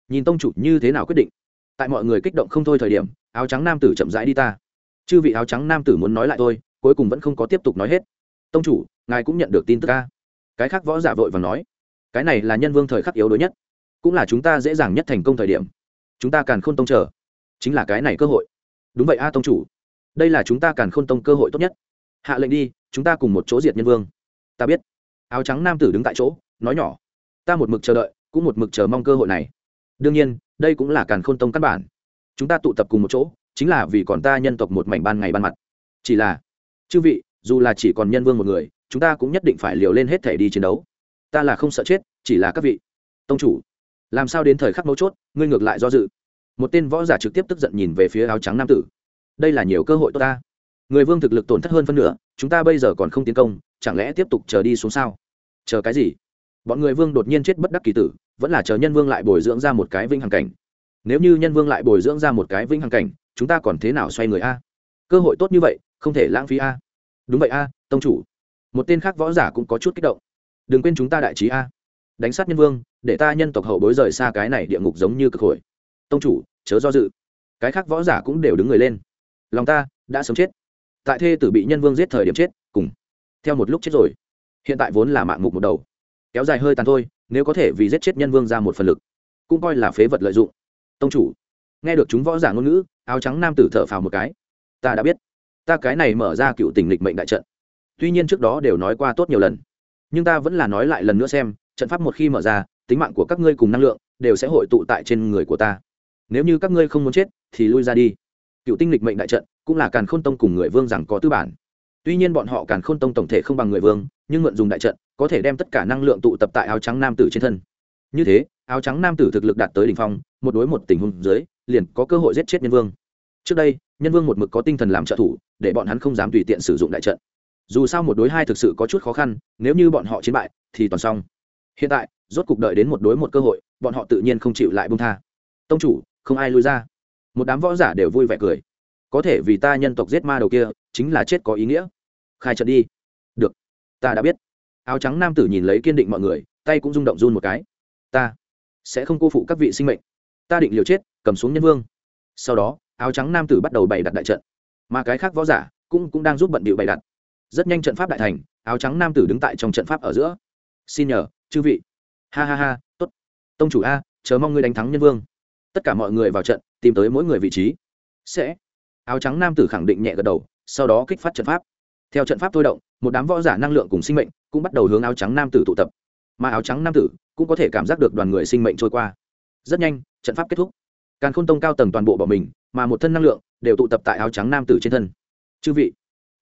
Nhìn tông chủ như thế nào quyết định? Tại mọi người kích động không thôi thời điểm, áo trắng nam tử chậm rãi đi ta. Chư vị áo trắng nam tử muốn nói lại thôi, cuối cùng vẫn không có tiếp tục nói hết. Tông chủ, ngài cũng nhận được tin tức ca cái khác võ giả vội và nói cái này là nhân vương thời khắc yếu đuối nhất, cũng là chúng ta dễ dàng nhất thành công thời điểm. Chúng ta càn khôn tông chờ, chính là cái này cơ hội. Đúng vậy a tông chủ, đây là chúng ta càn khôn tông cơ hội tốt nhất. Hạ lệnh đi, chúng ta cùng một chỗ diệt nhân vương. Ta biết. Áo trắng nam tử đứng tại chỗ, nói nhỏ. Ta một mực chờ đợi, cũng một mực chờ mong cơ hội này. Đương nhiên, đây cũng là càn khôn tông căn bản. Chúng ta tụ tập cùng một chỗ, chính là vì còn ta nhân tộc một mảnh ban ngày ban mặt. Chỉ là, chư vị, dù là chỉ còn nhân vương một người, chúng ta cũng nhất định phải liều lên hết thể đi chiến đấu ta là không sợ chết, chỉ là các vị. Tông chủ, làm sao đến thời khắc mấu chốt, ngươi ngược lại do dự? Một tên võ giả trực tiếp tức giận nhìn về phía áo trắng nam tử. Đây là nhiều cơ hội tốt ta. Người vương thực lực tổn thất hơn phân nửa, chúng ta bây giờ còn không tiến công, chẳng lẽ tiếp tục chờ đi xuống sao? Chờ cái gì? Bọn người vương đột nhiên chết bất đắc kỳ tử, vẫn là chờ nhân vương lại bồi dưỡng ra một cái vinh hằng cảnh. Nếu như nhân vương lại bồi dưỡng ra một cái vinh hằng cảnh, chúng ta còn thế nào xoay người a? Cơ hội tốt như vậy, không thể lãng phí a. Đúng vậy a, tông chủ. Một tên khác võ giả cũng có chút kích động đừng quên chúng ta đại trí a. Đánh sát nhân vương, để ta nhân tộc hậu bối rời xa cái này địa ngục giống như cực hồi. Tông chủ, chớ do dự. Cái khác võ giả cũng đều đứng người lên. Lòng ta, đã sống chết. Tại thê tử bị nhân vương giết thời điểm chết, cùng. Theo một lúc chết rồi. Hiện tại vốn là mạng mục một đầu. Kéo dài hơi tàn thôi, nếu có thể vì giết chết nhân vương ra một phần lực, cũng coi là phế vật lợi dụng. Tông chủ, nghe được chúng võ giả ngôn ngữ, áo trắng nam tử thở phào một cái. Ta đã biết. Ta cái này mở ra cựu tình lịch mệnh đại trận. Tuy nhiên trước đó đều nói qua tốt nhiều lần nhưng ta vẫn là nói lại lần nữa xem, trận pháp một khi mở ra, tính mạng của các ngươi cùng năng lượng đều sẽ hội tụ tại trên người của ta. Nếu như các ngươi không muốn chết, thì lui ra đi. Cựu tinh lịch mệnh đại trận cũng là càn khôn tông cùng người vương rằng có tư bản. Tuy nhiên bọn họ càn khôn tông tổng thể không bằng người vương, nhưng mượn dùng đại trận có thể đem tất cả năng lượng tụ tập tại áo trắng nam tử trên thân. Như thế, áo trắng nam tử thực lực đạt tới đ ỉ n h phong, một đối một tình huống dưới, liền có cơ hội giết chết nhân vương. Trước đây, nhân vương một mực có tinh thần làm trợ thủ, để bọn hắn không dám tùy tiện sử dụng đại trận dù sao một đối hai thực sự có chút khó khăn, nếu như bọn họ chiến bại, thì toàn xong. Hiện tại, rốt cục đợi đến một đối một cơ hội, bọn họ tự nhiên không chịu lại bông tha. Tông chủ, không ai lui ra. Một đám võ giả đều vui vẻ cười. Có thể vì ta nhân tộc giết ma đầu kia, chính là chết có ý nghĩa. Khai trận đi. Được. Ta đã biết. Áo trắng nam tử nhìn lấy kiên định mọi người, tay cũng rung động run một cái. Ta sẽ không cô phụ các vị sinh mệnh. Ta định liều chết, cầm xuống nhân vương. Sau đó, áo trắng nam tử bắt đầu bày đặt đại trận. Mà cái khác võ giả cũng cũng đang giúp bận bịu bày đặt rất nhanh trận pháp đại thành, áo trắng nam tử đứng tại trong trận pháp ở giữa. Xin nhờ, chư vị. Ha ha ha, tốt. Tông chủ a, chờ mong ngươi đánh thắng nhân vương. Tất cả mọi người vào trận, tìm tới mỗi người vị trí. Sẽ. Áo trắng nam tử khẳng định nhẹ gật đầu, sau đó kích phát trận pháp. Theo trận pháp thôi động, một đám võ giả năng lượng cùng sinh mệnh cũng bắt đầu hướng áo trắng nam tử tụ tập. Mà áo trắng nam tử cũng có thể cảm giác được đoàn người sinh mệnh trôi qua. Rất nhanh, trận pháp kết thúc. Càn khôn tông cao tầng toàn bộ bỏ mình, mà một thân năng lượng đều tụ tập tại áo trắng nam tử trên thân. Chư vị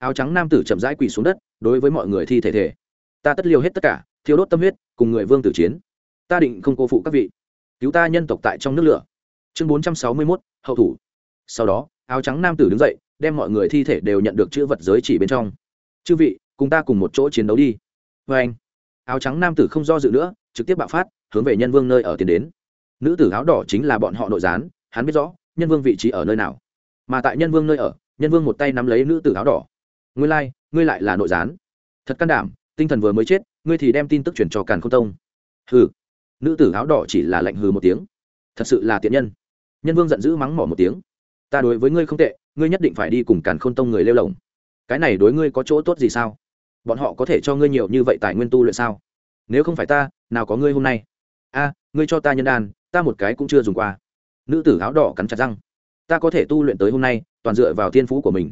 áo trắng nam tử chậm rãi quỳ xuống đất, đối với mọi người thi thể thể ta tất liều hết tất cả thiếu đốt tâm huyết, cùng người vương tử chiến. Ta định không cô phụ các vị. Cứu ta nhân tộc tại trong nước lửa. Chương bốn trăm sáu mươi mốt, hậu thủ. Sau đó, áo trắng nam tử đứng dậy, đem mọi người thi thể đều nhận được chữ vật giới chỉ bên trong. Chư vị, cùng ta cùng một chỗ chiến đấu đi. Vê anh, áo trắng nam tử không do dự nữa, trực tiếp bạo phát, hướng về nhân vương nơi ở tiến đến. Nữ tử áo đỏ chính là bọn họ nội gián, hắn biết rõ, nhân vương vị trí ở nơi nào. Mà tại nhân vương nơi ở, nhân vương một tay nắm lấy nữ tử áo đỏ ngươi lai、like, ngươi lại là nội gián. Thật can đảm tinh thần vừa mới chết ngươi thì đem tin tức chuyển cho càn không tông. Hừ. Nữ tử áo đỏ chỉ là lạnh hừ một tiếng. Thật sự là tiện nhân. Nhân vương giận dữ mắng mỏ một tiếng. Ta đối với ngươi không tệ ngươi nhất định phải đi cùng càn khôn tông người lêu lồng. Cái này đối ngươi có chỗ tốt gì sao? Bọn họ có thể cho ngươi nhiều như vậy tài nguyên tu luyện sao? Nếu không phải ta nào có ngươi hôm nay? A ngươi cho ta nhân đan ta một cái cũng chưa dùng qua. Nữ tử áo đỏ cắn chặt răng. Ta có thể tu luyện tới hôm nay toàn dựa vào thiên phú của mình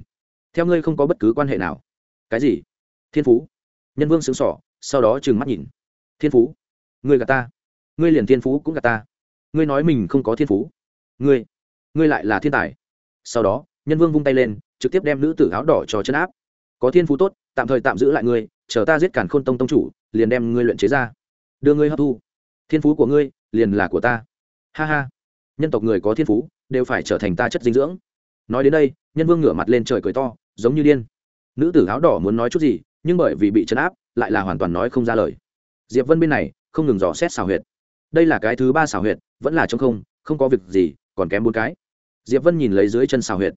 theo ngươi không có bất cứ quan hệ nào. Cái gì? Thiên phú. Nhân vương xứng sỏ sau đó trừng mắt nhìn. Thiên phú. Ngươi gà ta. Ngươi liền thiên phú cũng gà ta. Ngươi nói mình không có thiên phú. Ngươi. Ngươi lại là thiên tài. Sau đó, nhân vương vung tay lên, trực tiếp đem nữ tử áo đỏ cho chân áp. Có thiên phú tốt, tạm thời tạm giữ lại ngươi, chờ ta giết cản khôn tông tông chủ, liền đem ngươi luyện chế ra. Đưa ngươi hấp thu. Thiên phú của ngươi, liền là của ta. Ha ha. Nhân tộc người có thiên phú, đều phải trở thành ta chất dinh dưỡng. Nói đến đây, nhân vương ngửa mặt lên trời cười to giống như điên. Nữ tử áo đỏ muốn nói chút gì, nhưng bởi vì bị chấn áp, lại là hoàn toàn nói không ra lời. Diệp vân bên này, không ngừng dò xét xào huyệt. Đây là cái thứ ba xào huyệt, vẫn là trong không không có việc gì, còn kém bốn cái. Diệp vân nhìn lấy dưới chân xào huyệt.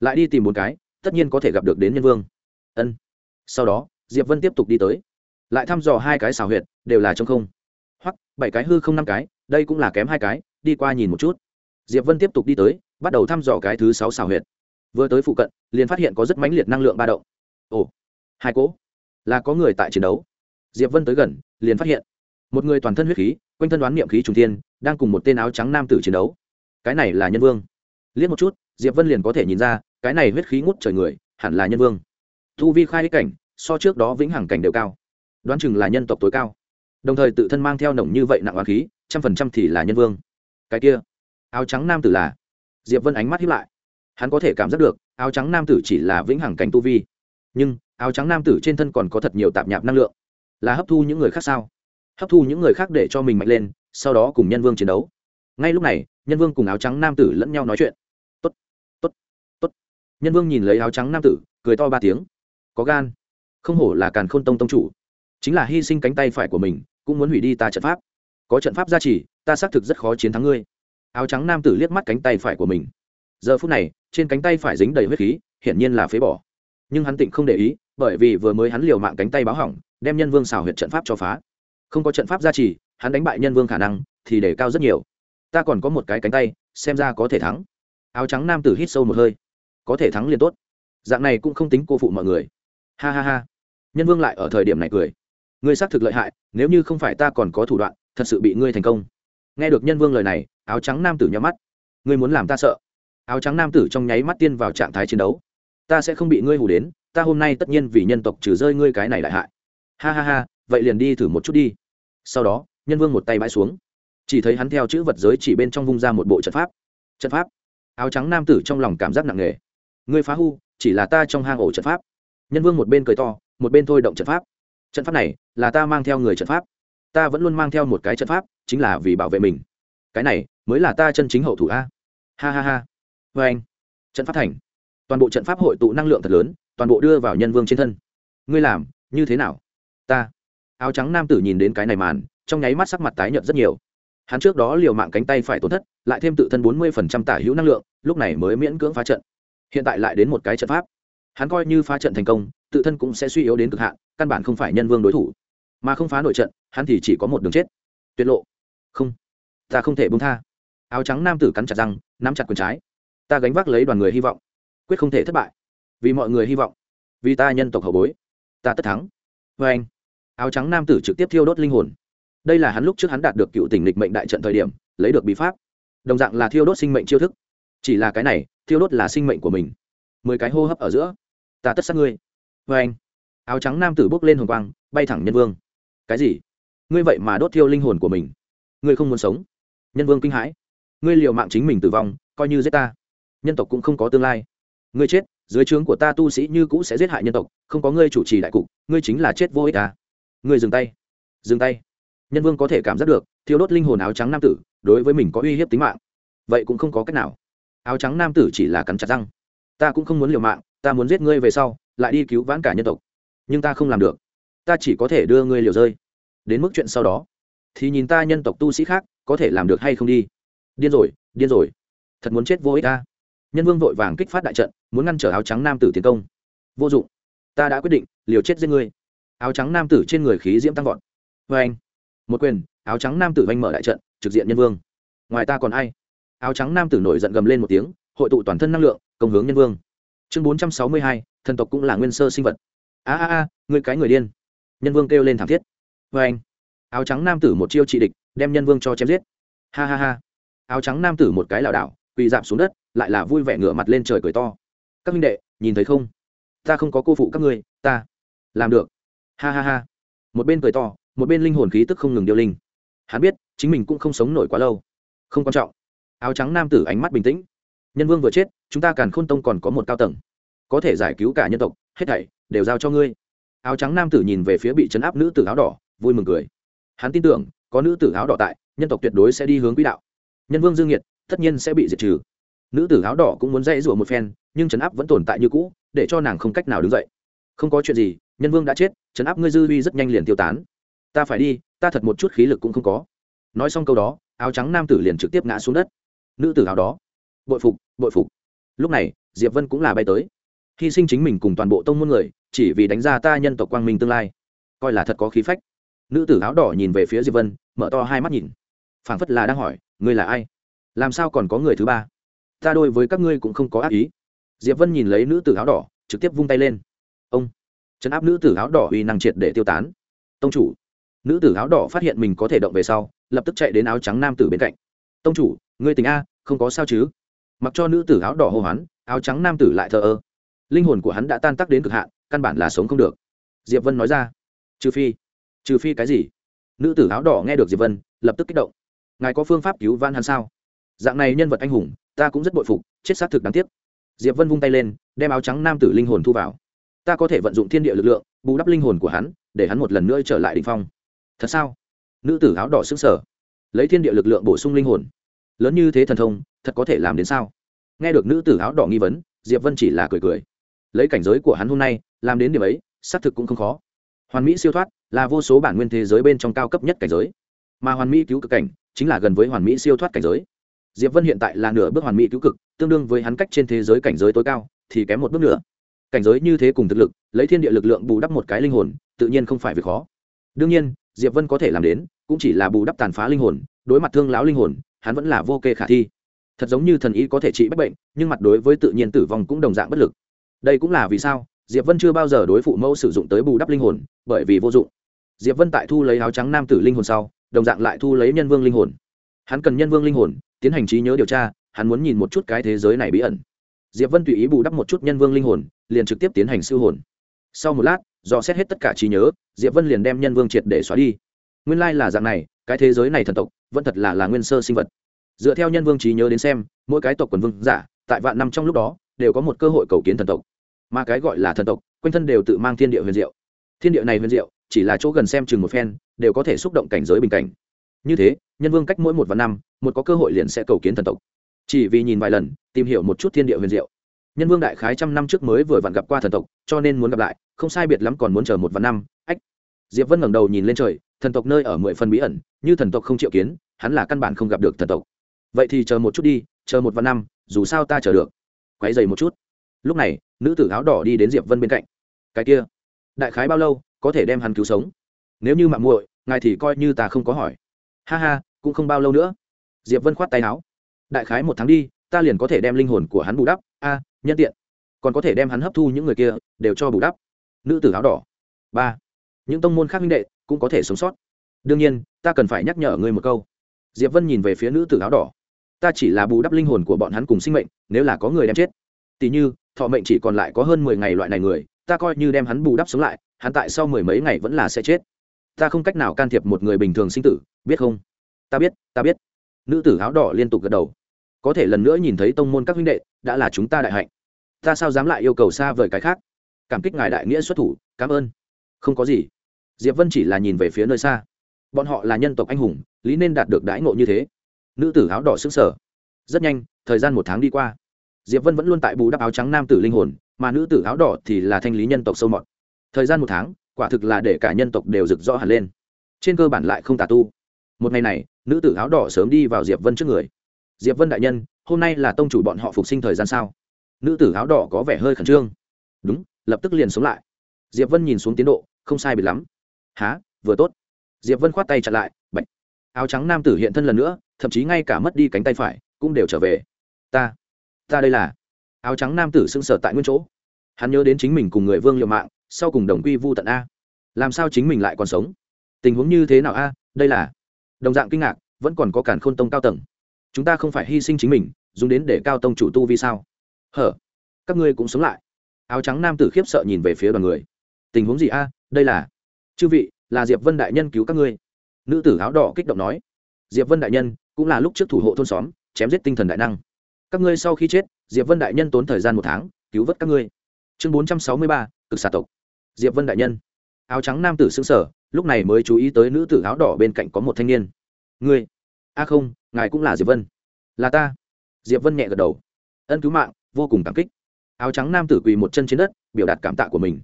Lại đi tìm bốn cái, tất nhiên có thể gặp được đến nhân vương. Ân. Sau đó, diệp vân tiếp tục đi tới. Lại thăm dò hai cái xào huyệt, đều là trong không. Hoặc, bảy cái hư không năm cái, đây cũng là kém hai cái, đi qua nhìn một chút. Diệp vân tiếp tục đi tới, bắt đầu thăm dò cái thứ sáu xào huyệt vừa tới phụ cận, liền phát hiện có rất mãnh liệt năng lượng ba động. Ồ, hai cỗ, là có người tại chiến đấu. Diệp vân tới gần, liền phát hiện, một người toàn thân huyết khí, quanh thân đoán niệm khí trùng thiên, đang cùng một tên áo trắng nam tử chiến đấu. Cái này là nhân vương. Liếc một chút, diệp vân liền có thể nhìn ra, cái này huyết khí ngút trời người, hẳn là nhân vương. Thu vi khai cảnh, so trước đó vĩnh hằng cảnh đều cao. Đoán chừng là nhân tộc tối cao. Đồng thời tự thân mang theo nồng như vậy nặng oán khí, trăm phần trăm thì là nhân vương. Cái kia, áo trắng nam tử là? Diệp vân ánh mắt hiếp lại hắn có thể cảm giác được, áo trắng nam tử chỉ là vĩnh hằng cảnh tu vi. Nhưng, áo trắng nam tử trên thân còn có thật nhiều tạp nhạp năng lượng. Là hấp thu những người khác sao? Hấp thu những người khác để cho mình mạnh lên, sau đó cùng nhân vương chiến đấu. Ngay lúc này, nhân vương cùng áo trắng nam tử lẫn nhau nói chuyện. Tốt tốt tốt. Nhân vương nhìn lấy áo trắng nam tử, cười to ba tiếng. Có gan. Không hổ là càn khôn tông tông chủ. Chính là hy sinh cánh tay phải của mình, cũng muốn hủy đi ta trận pháp. Có trận pháp gia trì, ta xác thực rất khó chiến thắng ngươi. Áo trắng nam tử liếc mắt cánh tay phải của mình. Giờ phút này trên cánh tay phải dính đầy huyết khí, hiển nhiên là phế bỏ. Nhưng hắn tịnh không để ý, bởi vì vừa mới hắn liều mạng cánh tay báo hỏng, đem nhân vương xào huyệt trận pháp cho phá. Không có trận pháp gia trì, hắn đánh bại nhân vương khả năng thì để cao rất nhiều. Ta còn có một cái cánh tay, xem ra có thể thắng. Áo trắng nam tử hít sâu một hơi. Có thể thắng liền tốt. Dạng này cũng không tính cô phụ mọi người. Ha ha ha. Nhân vương lại ở thời điểm này cười. Ngươi xác thực lợi hại, nếu như không phải ta còn có thủ đoạn, thật sự bị ngươi thành công. Nghe được nhân vương lời này, áo trắng nam tử nhắm mắt. Ngươi muốn làm ta sợ? Áo trắng nam tử trong nháy mắt tiên vào trạng thái chiến đấu. Ta sẽ không bị ngươi hù đến, ta hôm nay tất nhiên vì nhân tộc trừ rơi ngươi cái này đại hại. Ha ha ha, vậy liền đi thử một chút đi. Sau đó, nhân vương một tay bãi xuống. Chỉ thấy hắn theo chữ vật giới chỉ bên trong vung ra một bộ trận pháp. Trận pháp. Áo trắng nam tử trong lòng cảm giác nặng nề. Ngươi phá hư, chỉ là ta trong hang ổ trận pháp. Nhân vương một bên cười to, một bên thôi động trận pháp. Trận pháp này là ta mang theo người trận pháp. Ta vẫn luôn mang theo một cái trận pháp, chính là vì bảo vệ mình. Cái này mới là ta chân chính hậu thủ a. Ha ha ha vê anh. Trận pháp thành. Toàn bộ trận pháp hội tụ năng lượng thật lớn, toàn bộ đưa vào nhân vương trên thân. Ngươi làm, như thế nào? Ta. Áo trắng nam tử nhìn đến cái này màn, trong nháy mắt sắc mặt tái nhợt rất nhiều. Hắn trước đó liều mạng cánh tay phải tổn thất, lại thêm tự thân bốn mươi phần trăm tả hữu năng lượng, lúc này mới miễn cưỡng phá trận. Hiện tại lại đến một cái trận pháp. Hắn coi như phá trận thành công, tự thân cũng sẽ suy yếu đến cực hạn, căn bản không phải nhân vương đối thủ. Mà không phá nội trận, hắn thì chỉ có một đường chết. Tuyệt lộ. Không. Ta không thể bông tha. Áo trắng nam tử cắn chặt răng, nắm chặt quần trái ta gánh vác lấy đoàn người hy vọng, quyết không thể thất bại. Vì mọi người hy vọng, vì ta nhân tộc hậu bối, ta tất thắng. Vê anh, áo trắng nam tử trực tiếp thiêu đốt linh hồn. Đây là hắn lúc trước hắn đạt được cựu tỉnh lịch mệnh đại trận thời điểm, lấy được bí pháp. Đồng dạng là thiêu đốt sinh mệnh chiêu thức. Chỉ là cái này, thiêu đốt là sinh mệnh của mình. Mười cái hô hấp ở giữa, ta tất sát ngươi. Vê anh, áo trắng nam tử bốc lên hồng quang, bay thẳng nhân vương. Cái gì? Ngươi vậy mà đốt thiêu linh hồn của mình? Ngươi không muốn sống. Nhân vương kinh hãi. Ngươi liệu mạng chính mình tử vong, coi như giết ta nhân tộc cũng không có tương lai. Ngươi chết, dưới trướng của ta tu sĩ như cũ sẽ giết hại nhân tộc, không có ngươi chủ trì đại cục, ngươi chính là chết vô ích à ngươi dừng tay. Dừng tay. Nhân vương có thể cảm giác được thiếu đốt linh hồn áo trắng nam tử, đối với mình có uy hiếp tính mạng. Vậy cũng không có cách nào. Áo trắng nam tử chỉ là cắn chặt răng. Ta cũng không muốn liều mạng, ta muốn giết ngươi về sau, lại đi cứu vãn cả nhân tộc. Nhưng ta không làm được. Ta chỉ có thể đưa ngươi liều rơi. Đến mức chuyện sau đó, thì nhìn ta nhân tộc tu sĩ khác có thể làm được hay không đi. Điên rồi điên rồi. Thật muốn chết vô ích ta nhân vương vội vàng kích phát đại trận, muốn ngăn trở áo trắng nam tử tiến công. Vô dụng. Ta đã quyết định, liều chết giết ngươi. Áo trắng nam tử trên người khí diễm tăng vọt. Vê anh. Một quyền, áo trắng nam tử vanh mở đại trận, trực diện nhân vương. Ngoài ta còn ai? Áo trắng nam tử nổi giận gầm lên một tiếng, hội tụ toàn thân năng lượng, công hướng nhân vương. Chương bốn trăm sáu mươi hai, thần tộc cũng là nguyên sơ sinh vật. A a a người cái người điên. Nhân vương kêu lên thảm thiết. Vê anh. Áo trắng nam tử một chiêu trị địch, đem nhân vương cho chém giết. Ha ha ha. Áo trắng nam tử một cái lảo đảo, quỳ dạp xuống đất lại là vui vẻ ngửa mặt lên trời cười to. Các minh đệ, nhìn thấy không? Ta không có cô phụ các ngươi, ta làm được. Ha ha ha. Một bên cười to, một bên linh hồn khí tức không ngừng điêu linh. Hắn biết, chính mình cũng không sống nổi quá lâu. Không quan trọng. Áo trắng nam tử ánh mắt bình tĩnh. Nhân vương vừa chết, chúng ta càn khôn tông còn có một cao tầng. Có thể giải cứu cả nhân tộc, hết thảy đều giao cho ngươi. Áo trắng nam tử nhìn về phía bị chấn áp nữ tử áo đỏ, vui mừng cười. Hắn tin tưởng, có nữ tử áo đỏ tại, nhân tộc tuyệt đối sẽ đi hướng quỹ đạo. Nhân vương dương nhiệt, tất nhiên sẽ bị diệt trừ nữ tử áo đỏ cũng muốn dãy rủa một phen, nhưng chấn áp vẫn tồn tại như cũ, để cho nàng không cách nào đứng dậy. Không có chuyện gì, nhân vương đã chết chấn áp ngươi dư uy rất nhanh liền tiêu tán. Ta phải đi, ta thật một chút khí lực cũng không có. Nói xong câu đó, áo trắng nam tử liền trực tiếp ngã xuống đất. Nữ tử áo đó, bội phục bội phục. Lúc này, diệp vân cũng là bay tới. Hy sinh chính mình cùng toàn bộ tông môn người, chỉ vì đánh ra ta nhân tộc quang minh tương lai. Coi là thật có khí phách. Nữ tử áo đỏ nhìn về phía diệp vân, mở to hai mắt nhìn. Phảng phất là đang hỏi, ngươi là ai? Làm sao còn có người thứ ba? Ta đôi với các ngươi cũng không có ác ý. Diệp vân nhìn lấy nữ tử áo đỏ, trực tiếp vung tay lên. Ông! Chấn áp nữ tử áo đỏ uy năng triệt để tiêu tán. Tông chủ! Nữ tử áo đỏ phát hiện mình có thể động về sau, lập tức chạy đến áo trắng nam tử bên cạnh. Tông chủ, ngươi tình a, không có sao chứ? Mặc cho nữ tử áo đỏ hô hoán, áo trắng nam tử lại thờ ơ. Linh hồn của hắn đã tan tắc đến cực hạn, căn bản là sống không được. Diệp vân nói ra. Trừ phi trừ phi cái gì? Nữ tử áo đỏ nghe được diệp vân, lập tức kích động. Ngài có phương pháp cứu van hắn sao? Dạng này nhân vật anh hùng ta cũng rất bội phục, chết xác thực đáng tiếc. Diệp vân vung tay lên, đem áo trắng nam tử linh hồn thu vào. Ta có thể vận dụng thiên địa lực lượng, bù đắp linh hồn của hắn, để hắn một lần nữa trở lại đ ỉ n h phong. Thật sao? Nữ tử áo đỏ xứng sở lấy thiên địa lực lượng bổ sung linh hồn. Lớn như thế thần thông, thật có thể làm đến sao? Nghe được nữ tử áo đỏ nghi vấn, diệp vân chỉ là cười cười. Lấy cảnh giới của hắn hôm nay, làm đến điểm ấy, xác thực cũng không khó. Hoàn mỹ siêu thoát là vô số bản nguyên thế giới bên trong cao cấp nhất cảnh giới. Mà hoàn mỹ cứu cực cảnh chính là gần với hoàn mỹ siêu thoát cảnh giới diệp vân hiện tại là nửa bước hoàn mỹ cứu cực, tương đương với hắn cách trên thế giới cảnh giới tối cao, thì kém một bước nữa. Cảnh giới như thế cùng thực lực, lấy thiên địa lực lượng bù đắp một cái linh hồn, tự nhiên không phải việc khó. Đương nhiên, diệp vân có thể làm đến, cũng chỉ là bù đắp tàn phá linh hồn, đối mặt thương lão linh hồn, hắn vẫn là vô kê khả thi. Thật giống như thần ý có thể trị bách bệnh, nhưng mặt đối với tự nhiên tử vong cũng đồng dạng bất lực. Đây cũng là vì sao, diệp vân chưa bao giờ đối phụ mẫu sử dụng tới bù đắp linh hồn, bởi vì vô dụng. Diệp vân tại thu lấy áo trắng nam tử linh hồn sau, đồng dạng lại thu lấy nhân vương linh hồn hắn cần nhân vương linh hồn, tiến hành trí nhớ điều tra, hắn muốn nhìn một chút cái thế giới này bí ẩn. Diệp vân tùy ý bù đắp một chút nhân vương linh hồn, liền trực tiếp tiến hành siêu hồn. Sau một lát, do xét hết tất cả trí nhớ, diệp vân liền đem nhân vương triệt để xóa đi. Nguyên lai là dạng này, cái thế giới này thần tộc, vẫn thật là là nguyên sơ sinh vật. Dựa theo nhân vương trí nhớ đến xem, mỗi cái tộc quần vương giả, tại vạn năm trong lúc đó, đều có một cơ hội cầu kiến thần tộc. Mà cái gọi là thần tộc, quanh thân đều tự mang thiên địa huyền diệu. Thiên địa này huyền diệu, chỉ là chỗ gần xem chừng một phen, đều có thể xúc động cảnh giới bình cảnh như thế, nhân vương cách mỗi một vạn năm, một có cơ hội liền sẽ cầu kiến thần tộc. Chỉ vì nhìn vài lần, tìm hiểu một chút thiên địa huyền diệu. Nhân vương đại khái trăm năm trước mới vừa vặn gặp qua thần tộc, cho nên muốn gặp lại, không sai biệt lắm còn muốn chờ một vạn năm, ách. Diệp vân ngẩng đầu nhìn lên trời, thần tộc nơi ở mười phân bí ẩn, như thần tộc không chịu kiến, hắn là căn bản không gặp được thần tộc. Vậy thì chờ một chút đi, chờ một vạn năm, dù sao ta chờ được. Quấy dày một chút. Lúc này, nữ tử áo đỏ đi đến diệp vân bên cạnh. Cái kia, đại khái bao lâu, có thể đem hắn cứu sống? Nếu như mạng muội, ngài thì coi như ta không có hỏi ha ha, cũng không bao lâu nữa. Diệp vân khoát tay áo. Đại khái một tháng đi, ta liền có thể đem linh hồn của hắn bù đắp. A, nhân tiện. Còn có thể đem hắn hấp thu những người kia, đều cho bù đắp. Nữ tử áo đỏ. Ba, những tông môn khác minh đệ cũng có thể sống sót. Đương nhiên, ta cần phải nhắc nhở ngươi một câu. Diệp vân nhìn về phía nữ tử áo đỏ. Ta chỉ là bù đắp linh hồn của bọn hắn cùng sinh mệnh, nếu là có người đem chết. Tỉ như, thọ mệnh chỉ còn lại có hơn mười ngày loại này người, ta coi như đem hắn bù đắp sống lại, hắn tại sau mười mấy ngày vẫn là sẽ chết ta không cách nào can thiệp một người bình thường sinh tử, biết không? Ta biết ta biết. Nữ tử áo đỏ liên tục gật đầu. Có thể lần nữa nhìn thấy tông môn các huynh đệ, đã là chúng ta đại hạnh. Ta sao dám lại yêu cầu xa vời cái khác? Cảm kích ngài đại nghĩa xuất thủ, cảm ơn. Không có gì. Diệp vân chỉ là nhìn về phía nơi xa. Bọn họ là nhân tộc anh hùng, lý nên đạt được đãi ngộ như thế. Nữ tử áo đỏ xứng sở rất nhanh, thời gian một tháng đi qua. Diệp vân vẫn luôn tại bù đắp áo trắng nam tử linh hồn, mà nữ tử áo đỏ thì là thanh lý nhân tộc sâu mọt. Thời gian một tháng quả thực là để cả nhân tộc đều rực rõ hẳn lên. Trên cơ bản lại không tà tu. Một ngày này, nữ tử áo đỏ sớm đi vào diệp vân trước người. Diệp vân đại nhân, hôm nay là tông chủ bọn họ phục sinh thời gian sao? Nữ tử áo đỏ có vẻ hơi khẩn trương. Đúng, lập tức liền sống lại. Diệp vân nhìn xuống tiến độ, không sai biệt lắm. Há vừa tốt. Diệp vân khoát tay chặn lại bệnh áo trắng nam tử hiện thân lần nữa, thậm chí ngay cả mất đi cánh tay phải, cũng đều trở về. Ta ta đây là. Áo trắng nam tử sưng sờ tại nguyên chỗ. Hắn nhớ đến chính mình cùng người vương liều mạng sau cùng đồng quy vu tận a. Làm sao chính mình lại còn sống? Tình huống như thế nào a? Đây là đồng dạng kinh ngạc, vẫn còn có cản khôn tông cao tầng. Chúng ta không phải hy sinh chính mình, dùng đến để cao tông chủ tu vì sao? Hở, các ngươi cũng sống lại. Áo trắng nam tử khiếp sợ nhìn về phía đoàn người. Tình huống gì a? Đây là chư vị, là diệp vân đại nhân cứu các ngươi. Nữ tử áo đỏ kích động nói. Diệp vân đại nhân cũng là lúc trước thủ hộ thôn xóm, chém giết tinh thần đại năng. Các ngươi sau khi chết, diệp vân đại nhân tốn thời gian một tháng cứu vớt các ngươi. Chương bốn trăm sáu mươi ba, cực xà tộc diệp vân đại nhân. Áo trắng nam tử xứng sở lúc này mới chú ý tới nữ tử áo đỏ bên cạnh có một thanh niên. Ngươi? A không, ngài cũng là diệp vân. Là ta. Diệp vân nhẹ gật đầu. Ân cứu mạng, vô cùng cảm kích. Áo trắng nam tử quỳ một chân trên đất, biểu đạt cảm tạ của mình.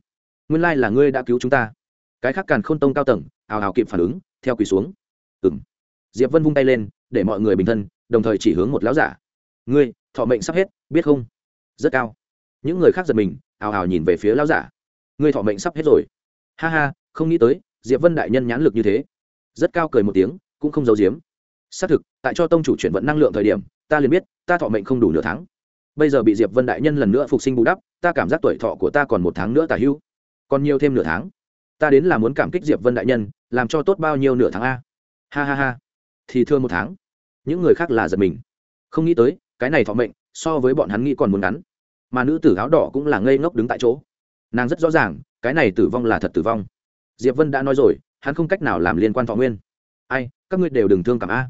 Nguyên lai là ngươi đã cứu chúng ta. Cái khác càn k h ô n tông cao tầng ào ào kịp phản ứng, theo quỳ xuống. Ừng diệp vân vung tay lên, để mọi người bình thân, đồng thời chỉ hướng một lão giả. Ngươi, thọ mệnh sắp hết, biết không? Rất cao. Những người khác giật mình ào ào nhìn về phía lão giả ngươi thọ mệnh sắp hết rồi. Ha ha, không nghĩ tới, diệp vân đại nhân nhãn lực như thế. Rất cao cười một tiếng, cũng không giấu giếm. Xác thực, tại cho tông chủ chuyển vận năng lượng thời điểm, ta liền biết, ta thọ mệnh không đủ nửa tháng. Bây giờ bị diệp vân đại nhân lần nữa phục sinh bù đắp, ta cảm giác tuổi thọ của ta còn một tháng nữa tả hưu. Còn nhiều thêm nửa tháng. Ta đến là muốn cảm kích diệp vân đại nhân, làm cho tốt bao nhiêu nửa tháng a? Ha ha ha. Thì thưa một tháng. Những người khác là giật mình. Không nghĩ tới, cái này thọ mệnh, so với bọn hắn nghĩ còn muốn ngắn. Mà nữ tử áo đỏ cũng là ngây ngốc đứng tại chỗ nàng rất rõ ràng, cái này tử vong là thật tử vong. Diệp vân đã nói rồi, hắn không cách nào làm liên quan thọ nguyên. Ai, các ngươi đều đừng thương cảm a.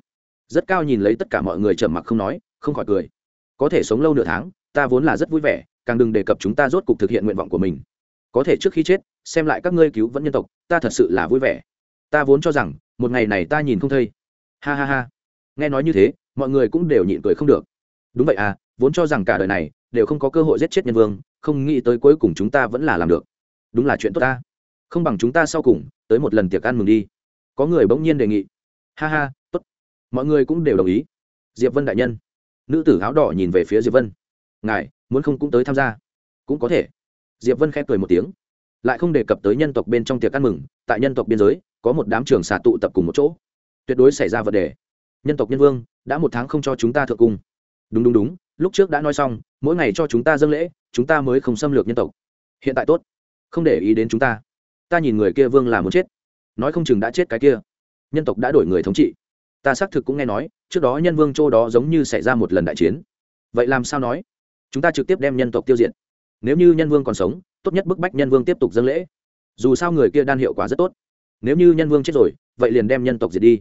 Rất cao nhìn lấy tất cả mọi người trầm mặc không nói, không khỏi cười. Có thể sống lâu nửa tháng, ta vốn là rất vui vẻ, càng đừng đề cập chúng ta rốt cục thực hiện nguyện vọng của mình. Có thể trước khi chết, xem lại các ngươi cứu vẫn nhân tộc, ta thật sự là vui vẻ. Ta vốn cho rằng, một ngày này ta nhìn không thây ha ha ha. Nghe nói như thế, mọi người cũng đều nhịn cười không được. Đúng vậy à vốn cho rằng cả đời này, đều không có cơ hội giết chết nhân vương không nghĩ tới cuối cùng chúng ta vẫn là làm được. Đúng là chuyện tốt ta. Không bằng chúng ta sau cùng, tới một lần tiệc ăn mừng đi. Có người bỗng nhiên đề nghị. Ha ha, tốt. Mọi người cũng đều đồng ý. Diệp vân đại nhân. Nữ tử áo đỏ nhìn về phía diệp vân. Ngài, muốn không cũng tới tham gia. Cũng có thể. Diệp vân khép cười một tiếng. Lại không đề cập tới nhân tộc bên trong tiệc ăn mừng, tại nhân tộc biên giới, có một đám trường xạ tụ tập cùng một chỗ. Tuyệt đối xảy ra vấn đề. Nhân tộc nhân vương, đã một tháng không cho chúng ta thượng cung. Đúng đúng đúng, lúc trước đã nói xong, mỗi ngày cho chúng ta dâng lễ chúng ta mới không xâm lược nhân tộc. Hiện tại tốt, không để ý đến chúng ta. Ta nhìn người kia vương là muốn chết. Nói không chừng đã chết cái kia. Nhân tộc đã đổi người thống trị. Ta xác thực cũng nghe nói, trước đó nhân vương châu đó giống như xảy ra một lần đại chiến. Vậy làm sao nói? Chúng ta trực tiếp đem nhân tộc tiêu diệt. Nếu như nhân vương còn sống, tốt nhất bức bách nhân vương tiếp tục dâng lễ. Dù sao người kia đan hiệu quả rất tốt. Nếu như nhân vương chết rồi, vậy liền đem nhân tộc diệt đi.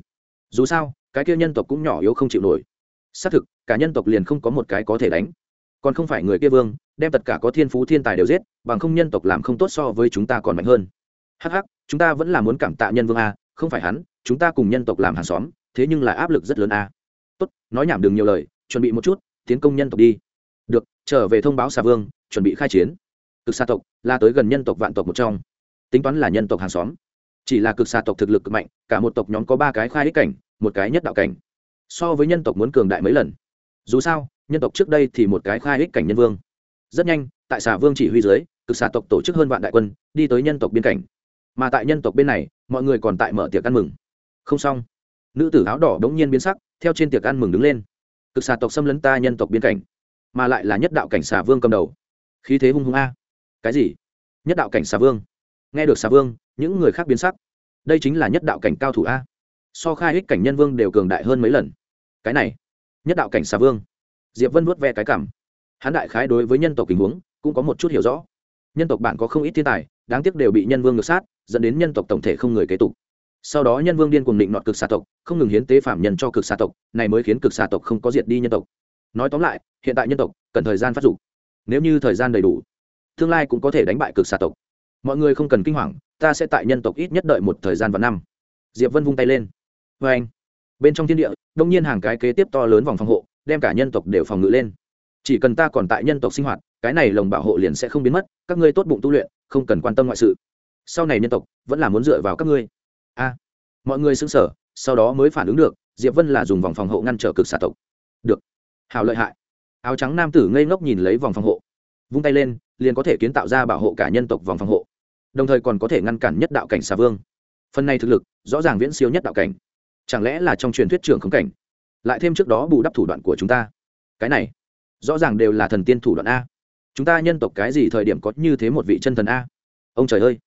Dù sao, cái kia nhân tộc cũng nhỏ yếu không chịu nổi. Xác thực, cả nhân tộc liền không có một cái có thể đánh. Còn không phải người kia vương đem tất cả có thiên phú thiên tài đều giết, bằng không nhân tộc làm không tốt so với chúng ta còn mạnh hơn. Hh chúng ta vẫn là muốn cảm tạ nhân vương a, không phải hắn, chúng ta cùng nhân tộc làm hàng xóm, thế nhưng là áp lực rất lớn a. Tốt, nói nhảm đừng nhiều lời, chuẩn bị một chút, tiến công nhân tộc đi. Được, trở về thông báo xà vương, chuẩn bị khai chiến. Cực xa tộc là tới gần nhân tộc vạn tộc một trong. Tính toán là nhân tộc hàng xóm. Chỉ là cực xa tộc thực lực cực mạnh, cả một tộc nhóm có ba cái khai ích cảnh, một cái nhất đạo cảnh. So với nhân tộc muốn cường đại mấy lần? Dù sao, nhân tộc trước đây thì một cái khai ích cảnh nhân vương rất nhanh, tại xà vương chỉ huy dưới, cực xà tộc tổ chức hơn vạn đại quân, đi tới nhân tộc biên cảnh. Mà tại nhân tộc bên này, mọi người còn tại mở tiệc ăn mừng. Không xong. Nữ tử áo đỏ đống nhiên biến sắc, theo trên tiệc ăn mừng đứng lên. Cực xà tộc xâm lấn ta nhân tộc biên cảnh, mà lại là nhất đạo cảnh xà vương cầm đầu. Khí thế hung hung a. Cái gì? Nhất đạo cảnh xà vương. Nghe được xà vương, những người khác biến sắc. Đây chính là nhất đạo cảnh cao thủ a. So khai ích cảnh nhân vương đều cường đại hơn mấy lần. Cái này, nhất đạo cảnh xà vương. Diệp vân vuốt ve cái cảm hắn đại khái đối với nhân tộc tình huống cũng có một chút hiểu rõ. Nhân tộc bạn có không ít thiên tài, đáng tiếc đều bị nhân vương ngược sát, dẫn đến nhân tộc tổng thể không người kế tục. Sau đó nhân vương điên cuồng định nọt cực xà tộc, không ngừng hiến tế phạm nhân cho cực xà tộc, này mới khiến cực xà tộc không có diệt đi nhân tộc. Nói tóm lại, hiện tại nhân tộc cần thời gian phát dục. Nếu như thời gian đầy đủ, tương lai cũng có thể đánh bại cực xà tộc. Mọi người không cần kinh hoàng, ta sẽ tại nhân tộc ít nhất đợi một thời gian và năm. Diệp vân vung tay lên. Vê anh bên trong thiên địa, đông nhiên hàng cái kế tiếp to lớn vòng phòng hộ, đem cả nhân tộc đều phòng ngự lên chỉ cần ta còn tại nhân tộc sinh hoạt, cái này lồng bảo hộ liền sẽ không biến mất, các ngươi tốt bụng tu luyện, không cần quan tâm ngoại sự. Sau này nhân tộc, vẫn là muốn dựa vào các ngươi. A. Mọi người xứng sở sau đó mới phản ứng được, diệp vân là dùng vòng phòng hộ ngăn trở cực xà tộc. Được. Hào lợi hại. Áo trắng nam tử ngây ngốc nhìn lấy vòng phòng hộ. Vung tay lên, liền có thể kiến tạo ra bảo hộ cả nhân tộc vòng phòng hộ. Đồng thời còn có thể ngăn cản nhất đạo cảnh xà vương. Phần này thực lực, rõ ràng viễn siêu nhất đạo cảnh. Chẳng lẽ là trong truyền thuyết trưởng khống cảnh? Lại thêm trước đó bù đắp thủ đoạn của chúng ta. Cái này rõ ràng đều là thần tiên thủ đoạn a. Chúng ta nhân tộc cái gì thời điểm có như thế một vị chân thần a? Ông trời ơi!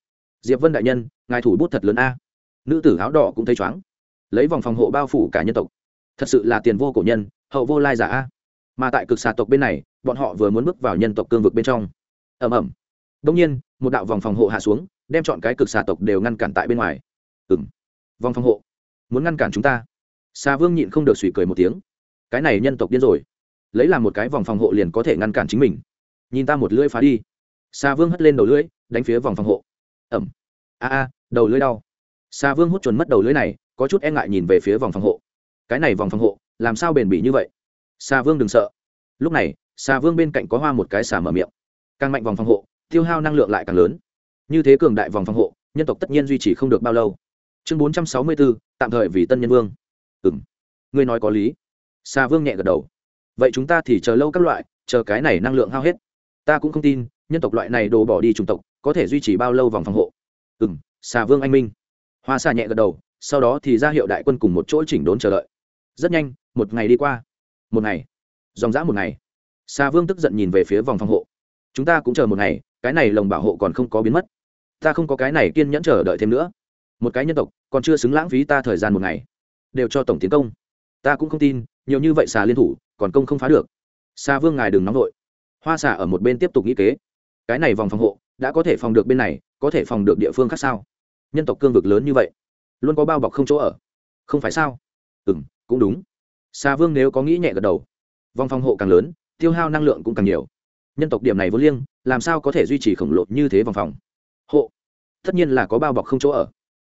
Diệp vân đại nhân, ngài thủ bút thật lớn a. Nữ tử áo đỏ cũng thấy chóng lấy vòng phòng hộ bao phủ cả nhân tộc. Thật sự là tiền vô cổ nhân, hậu vô lai giả a. Mà tại cực xà tộc bên này, bọn họ vừa muốn bước vào nhân tộc cương vực bên trong. Ẩm ẩm đông nhiên, một đạo vòng phòng hộ hạ xuống, đem chọn cái cực xà tộc đều ngăn cản tại bên ngoài. Ừng vòng phòng hộ. Muốn ngăn cản chúng ta. Xà vương nhịn không được suy cười một tiếng. Cái này nhân tộc điên rồi lấy làm một cái vòng phòng hộ liền có thể ngăn cản chính mình. Nhìn ta một lưỡi phá đi. Xa vương hất lên đầu lưỡi, đánh phía vòng phòng hộ. Ẩm. A a, đầu lưỡi đau. Xa vương hút chuẩn mất đầu lưỡi này, có chút e ngại nhìn về phía vòng phòng hộ. Cái này vòng phòng hộ, làm sao bền bỉ như vậy? Xa vương đừng sợ. Lúc này xa vương bên cạnh có hoa một cái xà mở miệng. Càng mạnh vòng phòng hộ, tiêu hao năng lượng lại càng lớn. Như thế cường đại vòng phòng hộ, nhân tộc tất nhiên duy trì không được bao lâu. Chương bốn trăm sáu mươi bốn, tạm thời vì tân nhân vương. Ừ m ngươi nói có lý. Xa vương nhẹ gật đầu vậy chúng ta thì chờ lâu các loại, chờ cái này năng lượng hao hết. Ta cũng không tin, nhân tộc loại này đồ bỏ đi chủng tộc, có thể duy trì bao lâu vòng phòng hộ. Ừ m xà vương anh minh. Hoa xà nhẹ gật đầu, sau đó thì ra hiệu đại quân cùng một chỗ chỉnh đốn chờ đợi. Rất nhanh, một ngày đi qua. Một ngày. Dòng dã một ngày. Xà vương tức giận nhìn về phía vòng phòng hộ. Chúng ta cũng chờ một ngày, cái này lồng bảo hộ còn không có biến mất. Ta không có cái này kiên nhẫn chờ đợi thêm nữa. Một cái nhân tộc, còn chưa xứng lãng phí ta thời gian một ngày. Đều cho tổng tiến công ta cũng không tin, nhiều như vậy xà liên thủ, còn công không phá được. Xa vương ngài đừng nóng vội. Hoa xà ở một bên tiếp tục nghĩ kế. Cái này vòng phòng hộ, đã có thể phòng được bên này, có thể phòng được địa phương khác sao? Nhân tộc cương vực lớn như vậy, luôn có bao bọc không chỗ ở. Không phải sao? Ừ m cũng đúng. Xa vương nếu có nghĩ nhẹ gật đầu. Vòng phòng hộ càng lớn, tiêu hao năng lượng cũng càng nhiều. Nhân tộc điểm này vô liêng, làm sao có thể duy trì khổng lồ như thế vòng phòng? Hộ, tất nhiên là có bao bọc không chỗ ở.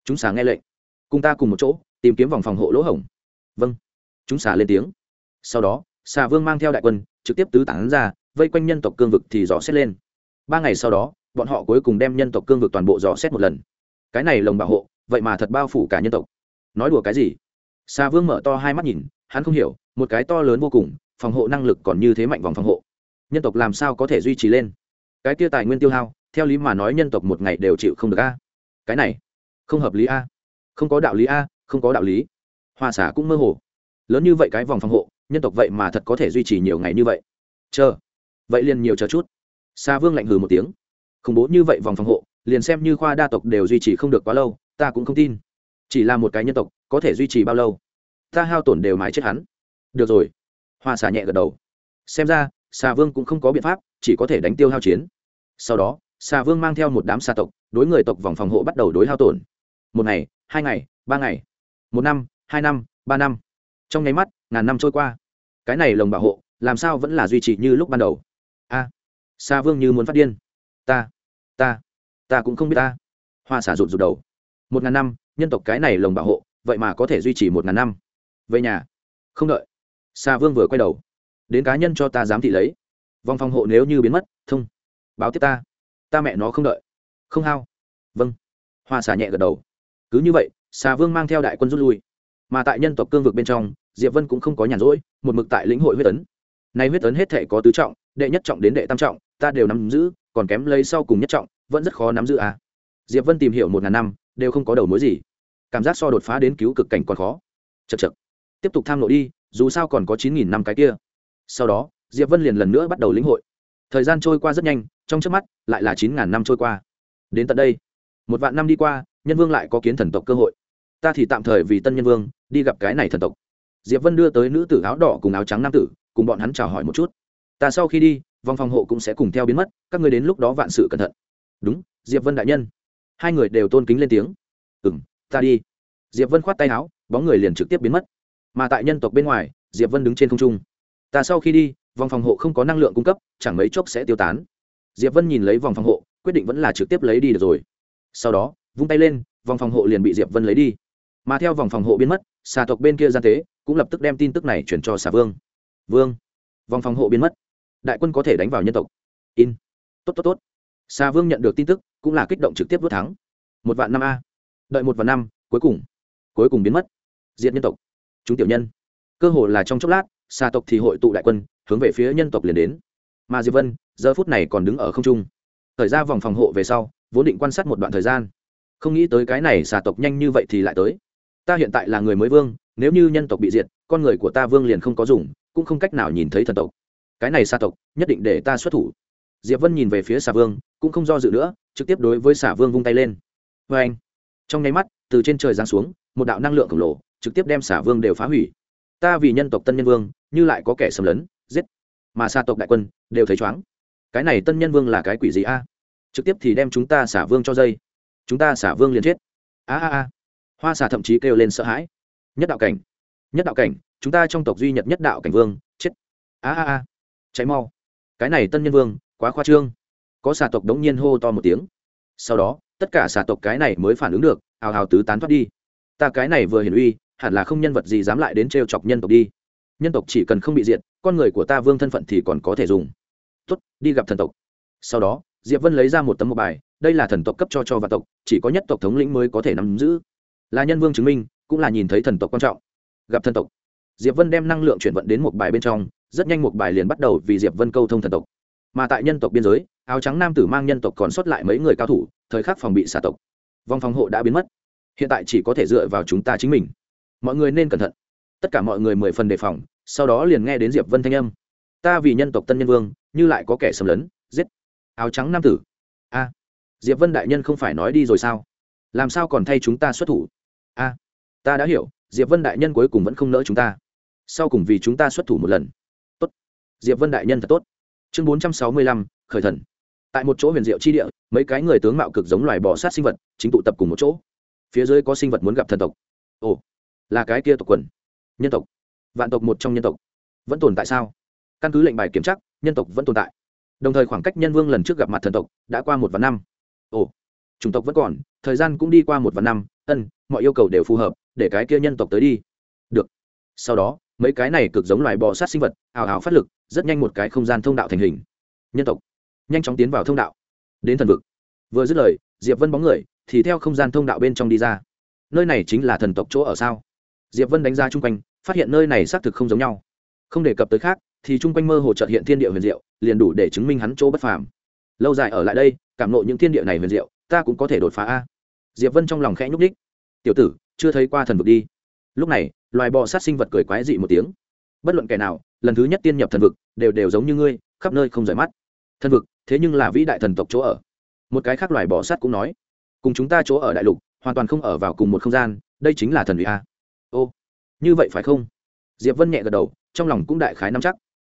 Chúng xà nghe lệnh. Cùng ta cùng một chỗ, tìm kiếm vòng phòng hộ lỗ hổng. Vâng chúng xà lên tiếng. Sau đó, xà vương mang theo đại quân, trực tiếp tứ tản ra, vây quanh nhân tộc cương vực thì dò xét lên. Ba ngày sau đó, bọn họ cuối cùng đem nhân tộc cương vực toàn bộ dò xét một lần. Cái này lồng bảo hộ, vậy mà thật bao phủ cả nhân tộc. Nói đùa cái gì? Xà vương mở to hai mắt nhìn, hắn không hiểu, một cái to lớn vô cùng, phòng hộ năng lực còn như thế mạnh vòng phòng hộ. Nhân tộc làm sao có thể duy trì lên? Cái kia tài nguyên tiêu hao, theo lý mà nói nhân tộc một ngày đều chịu không được a. Cái này, không hợp lý a. Không có đạo lý a, không có đạo lý. Hoa xả cũng mơ hồ lớn như vậy cái vòng phòng hộ, nhân tộc vậy mà thật có thể duy trì nhiều ngày như vậy. Chờ, vậy liền nhiều chờ chút. Xa vương lạnh hừ một tiếng. Khủng bố như vậy vòng phòng hộ, liền xem như khoa đa tộc đều duy trì không được quá lâu, ta cũng không tin. Chỉ là một cái nhân tộc, có thể duy trì bao lâu? Ta hao tổn đều mãi chết hắn. Được rồi. Hoa xà nhẹ gật đầu. Xem ra xà vương cũng không có biện pháp, chỉ có thể đánh tiêu hao chiến. Sau đó xà vương mang theo một đám xà tộc, đối người tộc vòng phòng hộ bắt đầu đối hao tổn. Một ngày, hai ngày, ba ngày. Một năm, hai năm, ba năm trong nháy mắt ngàn năm trôi qua. Cái này lồng bảo hộ làm sao vẫn là duy trì như lúc ban đầu? A à, vương như muốn phát điên. Ta ta ta cũng không biết ta. Hoa xả rụt rụt đầu. Một ngàn năm nhân tộc cái này lồng bảo hộ vậy mà có thể duy trì một ngàn năm. Về nhà. Không đợi. Xa vương vừa quay đầu. Đến cá nhân cho ta dám thị lấy. Vòng phòng hộ nếu như biến mất thông. Báo tiếp ta. Ta mẹ nó không đợi. Không hao. Vâng. Hoa xả nhẹ gật đầu. Cứ như vậy xà vương mang theo đại quân rút lui. Mà tại nhân tộc cương vực bên trong diệp vân cũng không có nhàn rỗi, một mực tại lĩnh hội huyết tấn nay huyết tấn hết thể có tứ trọng, đệ nhất trọng đến đệ tam trọng, ta đều nắm giữ, còn kém lấy sau cùng nhất trọng, vẫn rất khó nắm giữ à. Diệp vân tìm hiểu một ngàn năm, đều không có đầu mối gì. Cảm giác so đột phá đến cứu cực cảnh còn khó. Chật chật tiếp tục tham lộ đi, dù sao còn có chín nghìn năm cái kia. Sau đó, diệp vân liền lần nữa bắt đầu lĩnh hội. Thời gian trôi qua rất nhanh, trong trước mắt, lại là chín ngàn năm trôi qua. Đến tận đây, một vạn năm đi qua, nhân vương lại có kiến thần tộc cơ hội. Ta thì tạm thời vì tân nhân vương, đi gặp cái này thần tộc diệp vân đưa tới nữ tử áo đỏ cùng áo trắng nam tử, cùng bọn hắn chào hỏi một chút. Ta sau khi đi, vòng phòng hộ cũng sẽ cùng theo biến mất, các người đến lúc đó vạn sự cẩn thận. Đúng, diệp vân đại nhân. Hai người đều tôn kính lên tiếng. Ừ m ta đi. Diệp vân khoát tay áo, bóng người liền trực tiếp biến mất. Mà tại nhân tộc bên ngoài, diệp vân đứng trên không trung. Ta sau khi đi, vòng phòng hộ không có năng lượng cung cấp, chẳng mấy chốc sẽ tiêu tán. Diệp vân nhìn lấy vòng phòng hộ, quyết định vẫn là trực tiếp lấy đi được rồi. Sau đó, vung tay lên, vòng phòng hộ liền bị diệp vân lấy đi mà theo vòng phòng hộ biến mất, xà tộc bên kia gian tế cũng lập tức đem tin tức này chuyển cho xà vương. Vương, vòng phòng hộ biến mất. Đại quân có thể đánh vào nhân tộc. In. Tốt tốt tốt. Xà vương nhận được tin tức, cũng là kích động trực tiếp vớt thắng. Một vạn năm a. Đợi một vạn năm, cuối cùng cuối cùng biến mất. Diệt nhân tộc. Chúng tiểu nhân. Cơ hồ là trong chốc lát, xà tộc thì hội tụ đại quân, hướng về phía nhân tộc liền đến. Mà diệp vân, giờ phút này còn đứng ở không trung. Thời ra vòng phòng hộ về sau, vốn định quan sát một đoạn thời gian. Không nghĩ tới cái này xà tộc nhanh như vậy thì lại tới ta hiện tại là người mới vương, nếu như nhân tộc bị diệt, con người của ta vương liền không có dùng, cũng không cách nào nhìn thấy thần tộc. Cái này xa tộc, nhất định để ta xuất thủ. Diệp vân nhìn về phía xà vương, cũng không do dự nữa, trực tiếp đối với xà vương vung tay lên. Vê anh, trong nháy mắt, từ trên trời giáng xuống, một đạo năng lượng khổng lồ, trực tiếp đem xà vương đều phá hủy. Ta vì nhân tộc tân nhân vương, như lại có kẻ xâm lấn, giết. Mà xa tộc đại quân, đều thấy chóng cái này tân nhân vương là cái quỷ gì a? Trực tiếp thì đem chúng ta xả vương cho dây. Chúng ta xả vương liền chết. A a a hoa xà thậm chí kêu lên sợ hãi. Nhất đạo cảnh, nhất đạo cảnh, chúng ta trong tộc duy nhất nhất đạo cảnh vương, chết. A a a, cháy mau. Cái này tân nhân vương, quá khoa trương. Có xà tộc đống nhiên hô to một tiếng. Sau đó, tất cả xà tộc cái này mới phản ứng được, hào hào tứ tán thoát đi. Ta cái này vừa hiển uy, hẳn là không nhân vật gì dám lại đến trêu chọc nhân tộc đi. Nhân tộc chỉ cần không bị diệt, con người của ta vương thân phận thì còn có thể dùng. Tốt, đi gặp thần tộc. Sau đó, diệp vân lấy ra một tấm một bài, đây là thần tộc cấp cho cho vạn tộc, chỉ có nhất tộc thống lĩnh mới có thể nắm giữ là nhân vương chứng minh, cũng là nhìn thấy thần tộc quan trọng. Gặp thần tộc, diệp vân đem năng lượng chuyển vận đến một bài bên trong, rất nhanh một bài liền bắt đầu vì diệp vân câu thông thần tộc. Mà tại nhân tộc biên giới, áo trắng nam tử mang nhân tộc còn sót lại mấy người cao thủ, thời khắc phòng bị xả tộc. Vòng phòng hộ đã biến mất. Hiện tại chỉ có thể dựa vào chúng ta chính mình. Mọi người nên cẩn thận. Tất cả mọi người mười phần đề phòng, sau đó liền nghe đến diệp vân thanh âm. Ta vì nhân tộc tân nhân vương, như lại có kẻ xâm lấn, giết. Áo trắng nam tử. A. Diệp vân đại nhân không phải nói đi rồi sao? Làm sao còn thay chúng ta xuất thủ? A ta đã hiểu, diệp vân đại nhân cuối cùng vẫn không nỡ chúng ta. Sau cùng vì chúng ta xuất thủ một lần. Tốt. Diệp vân đại nhân thật tốt. Chương bốn trăm sáu mươi lăm, khởi thần. Tại một chỗ huyền diệu chi địa, mấy cái người tướng mạo cực giống loài bò sát sinh vật, chính tụ tập cùng một chỗ. Phía dưới có sinh vật muốn gặp thần tộc. Ồ, là cái kia tộc quần. Nhân tộc. Vạn tộc một trong nhân tộc. Vẫn tồn tại sao? Căn cứ lệnh bài kiểm tra, nhân tộc vẫn tồn tại. Đồng thời khoảng cách nhân vương lần trước gặp mặt thần tộc đã qua một vạn năm. Ồ chủng tộc vẫn còn, thời gian cũng đi qua một vài năm, ân, mọi yêu cầu đều phù hợp, để cái kia nhân tộc tới đi. Được. Sau đó, mấy cái này cực giống loài bò sát sinh vật ảo ảo phát lực, rất nhanh một cái không gian thông đạo thành hình. Nhân tộc. Nhanh chóng tiến vào thông đạo. Đến thần vực. Vừa dứt lời, diệp vân bóng người, thì theo không gian thông đạo bên trong đi ra. Nơi này chính là thần tộc chỗ ở sao? Diệp vân đánh ra chung quanh, phát hiện nơi này xác thực không giống nhau. Không đề cập tới khác, thì chung quanh mơ hồ trợt hiện thiên địa huyền diệu, liền đủ để chứng minh hắn chỗ bất phàm. Lâu dài ở lại đây, cảm nộ những thiên địa này huyền diệu ta cũng có thể đột phá a. Diệp vân trong lòng khẽ nhúc đích tiểu tử, chưa thấy qua thần vực đi. Lúc này, loài bò sát sinh vật cười quái dị một tiếng. Bất luận kẻ nào, lần thứ nhất tiên nhập thần vực, đều đều giống như ngươi, khắp nơi không rời mắt. Thần vực, thế nhưng là vĩ đại thần tộc chỗ ở. Một cái khác loài bò sát cũng nói, cùng chúng ta chỗ ở đại lục, hoàn toàn không ở vào cùng một không gian, đây chính là thần vị a. Ô, như vậy phải không? Diệp vân nhẹ gật đầu, trong lòng cũng đại khái nắm chắc.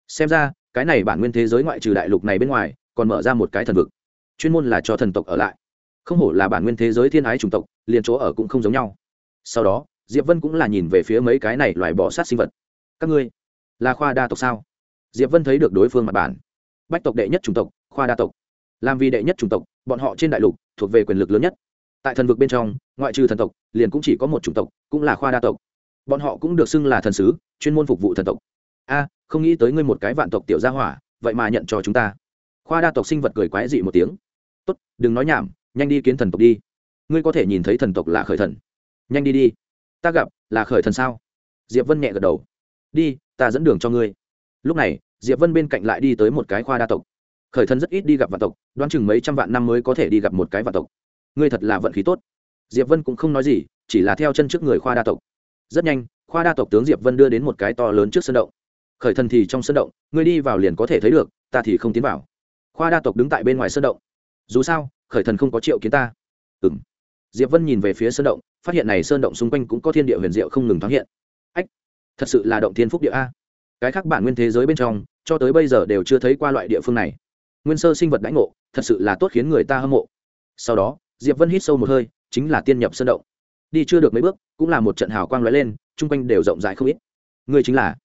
Xem ra, cái này bản nguyên thế giới ngoại trừ đại lục này bên ngoài, còn mở ra một cái thần vực. Chuyên môn là cho thần tộc ở lại không hổ là bản nguyên thế giới thiên ái chủng tộc, liền chỗ ở cũng không giống nhau. Sau đó, diệp vân cũng là nhìn về phía mấy cái này loài bỏ sát sinh vật. Các ngươi là khoa đa tộc sao? Diệp vân thấy được đối phương mặt bản. Bách tộc đệ nhất chủng tộc, khoa đa tộc. Làm vì đệ nhất chủng tộc, bọn họ trên đại lục thuộc về quyền lực lớn nhất. Tại thần vực bên trong, ngoại trừ thần tộc, liền cũng chỉ có một chủng tộc, cũng là khoa đa tộc. Bọn họ cũng được xưng là thần sứ, chuyên môn phục vụ thần tộc. A, không nghĩ tới ngươi một cái vạn tộc tiểu gia hỏa, vậy mà nhận cho chúng ta. Khoa đa tộc sinh vật cười quái dị một tiếng. Tốt, đừng nói nhảm nhanh đi kiến thần tộc đi. Ngươi có thể nhìn thấy thần tộc là khởi thần. Nhanh đi đi. Ta gặp, là khởi thần sao? Diệp vân nhẹ gật đầu. Đi, ta dẫn đường cho ngươi. Lúc này, diệp vân bên cạnh lại đi tới một cái khoa đa tộc. Khởi thần rất ít đi gặp vạn tộc, đoán chừng mấy trăm vạn năm mới có thể đi gặp một cái vạn tộc. Ngươi thật là vận khí tốt. Diệp vân cũng không nói gì, chỉ là theo chân trước người khoa đa tộc. Rất nhanh, khoa đa tộc tướng diệp vân đưa đến một cái to lớn trước sân động. Khởi thần thì trong sân động, ngươi đi vào liền có thể thấy được, ta thì không tiến vào. Khoa đa tộc đứng tại bên ngoài sân động. Dù sao khởi thần không có triệu kiến ta. Ừng diệp vân nhìn về phía sơn động, phát hiện này sơn động xung quanh cũng có thiên địa huyền diệu không ngừng thoáng hiện. Ách, thật sự là động thiên phúc địa a. Cái khác bản nguyên thế giới bên trong, cho tới bây giờ đều chưa thấy qua loại địa phương này. Nguyên sơ sinh vật đãi ngộ, thật sự là tốt khiến người ta hâm mộ. Sau đó, diệp vân hít sâu một hơi, chính là tiên nhập sơn động. Đi chưa được mấy bước, cũng là một trận hào quang lóe lên, chung quanh đều rộng rãi không ít. Ngươi chính là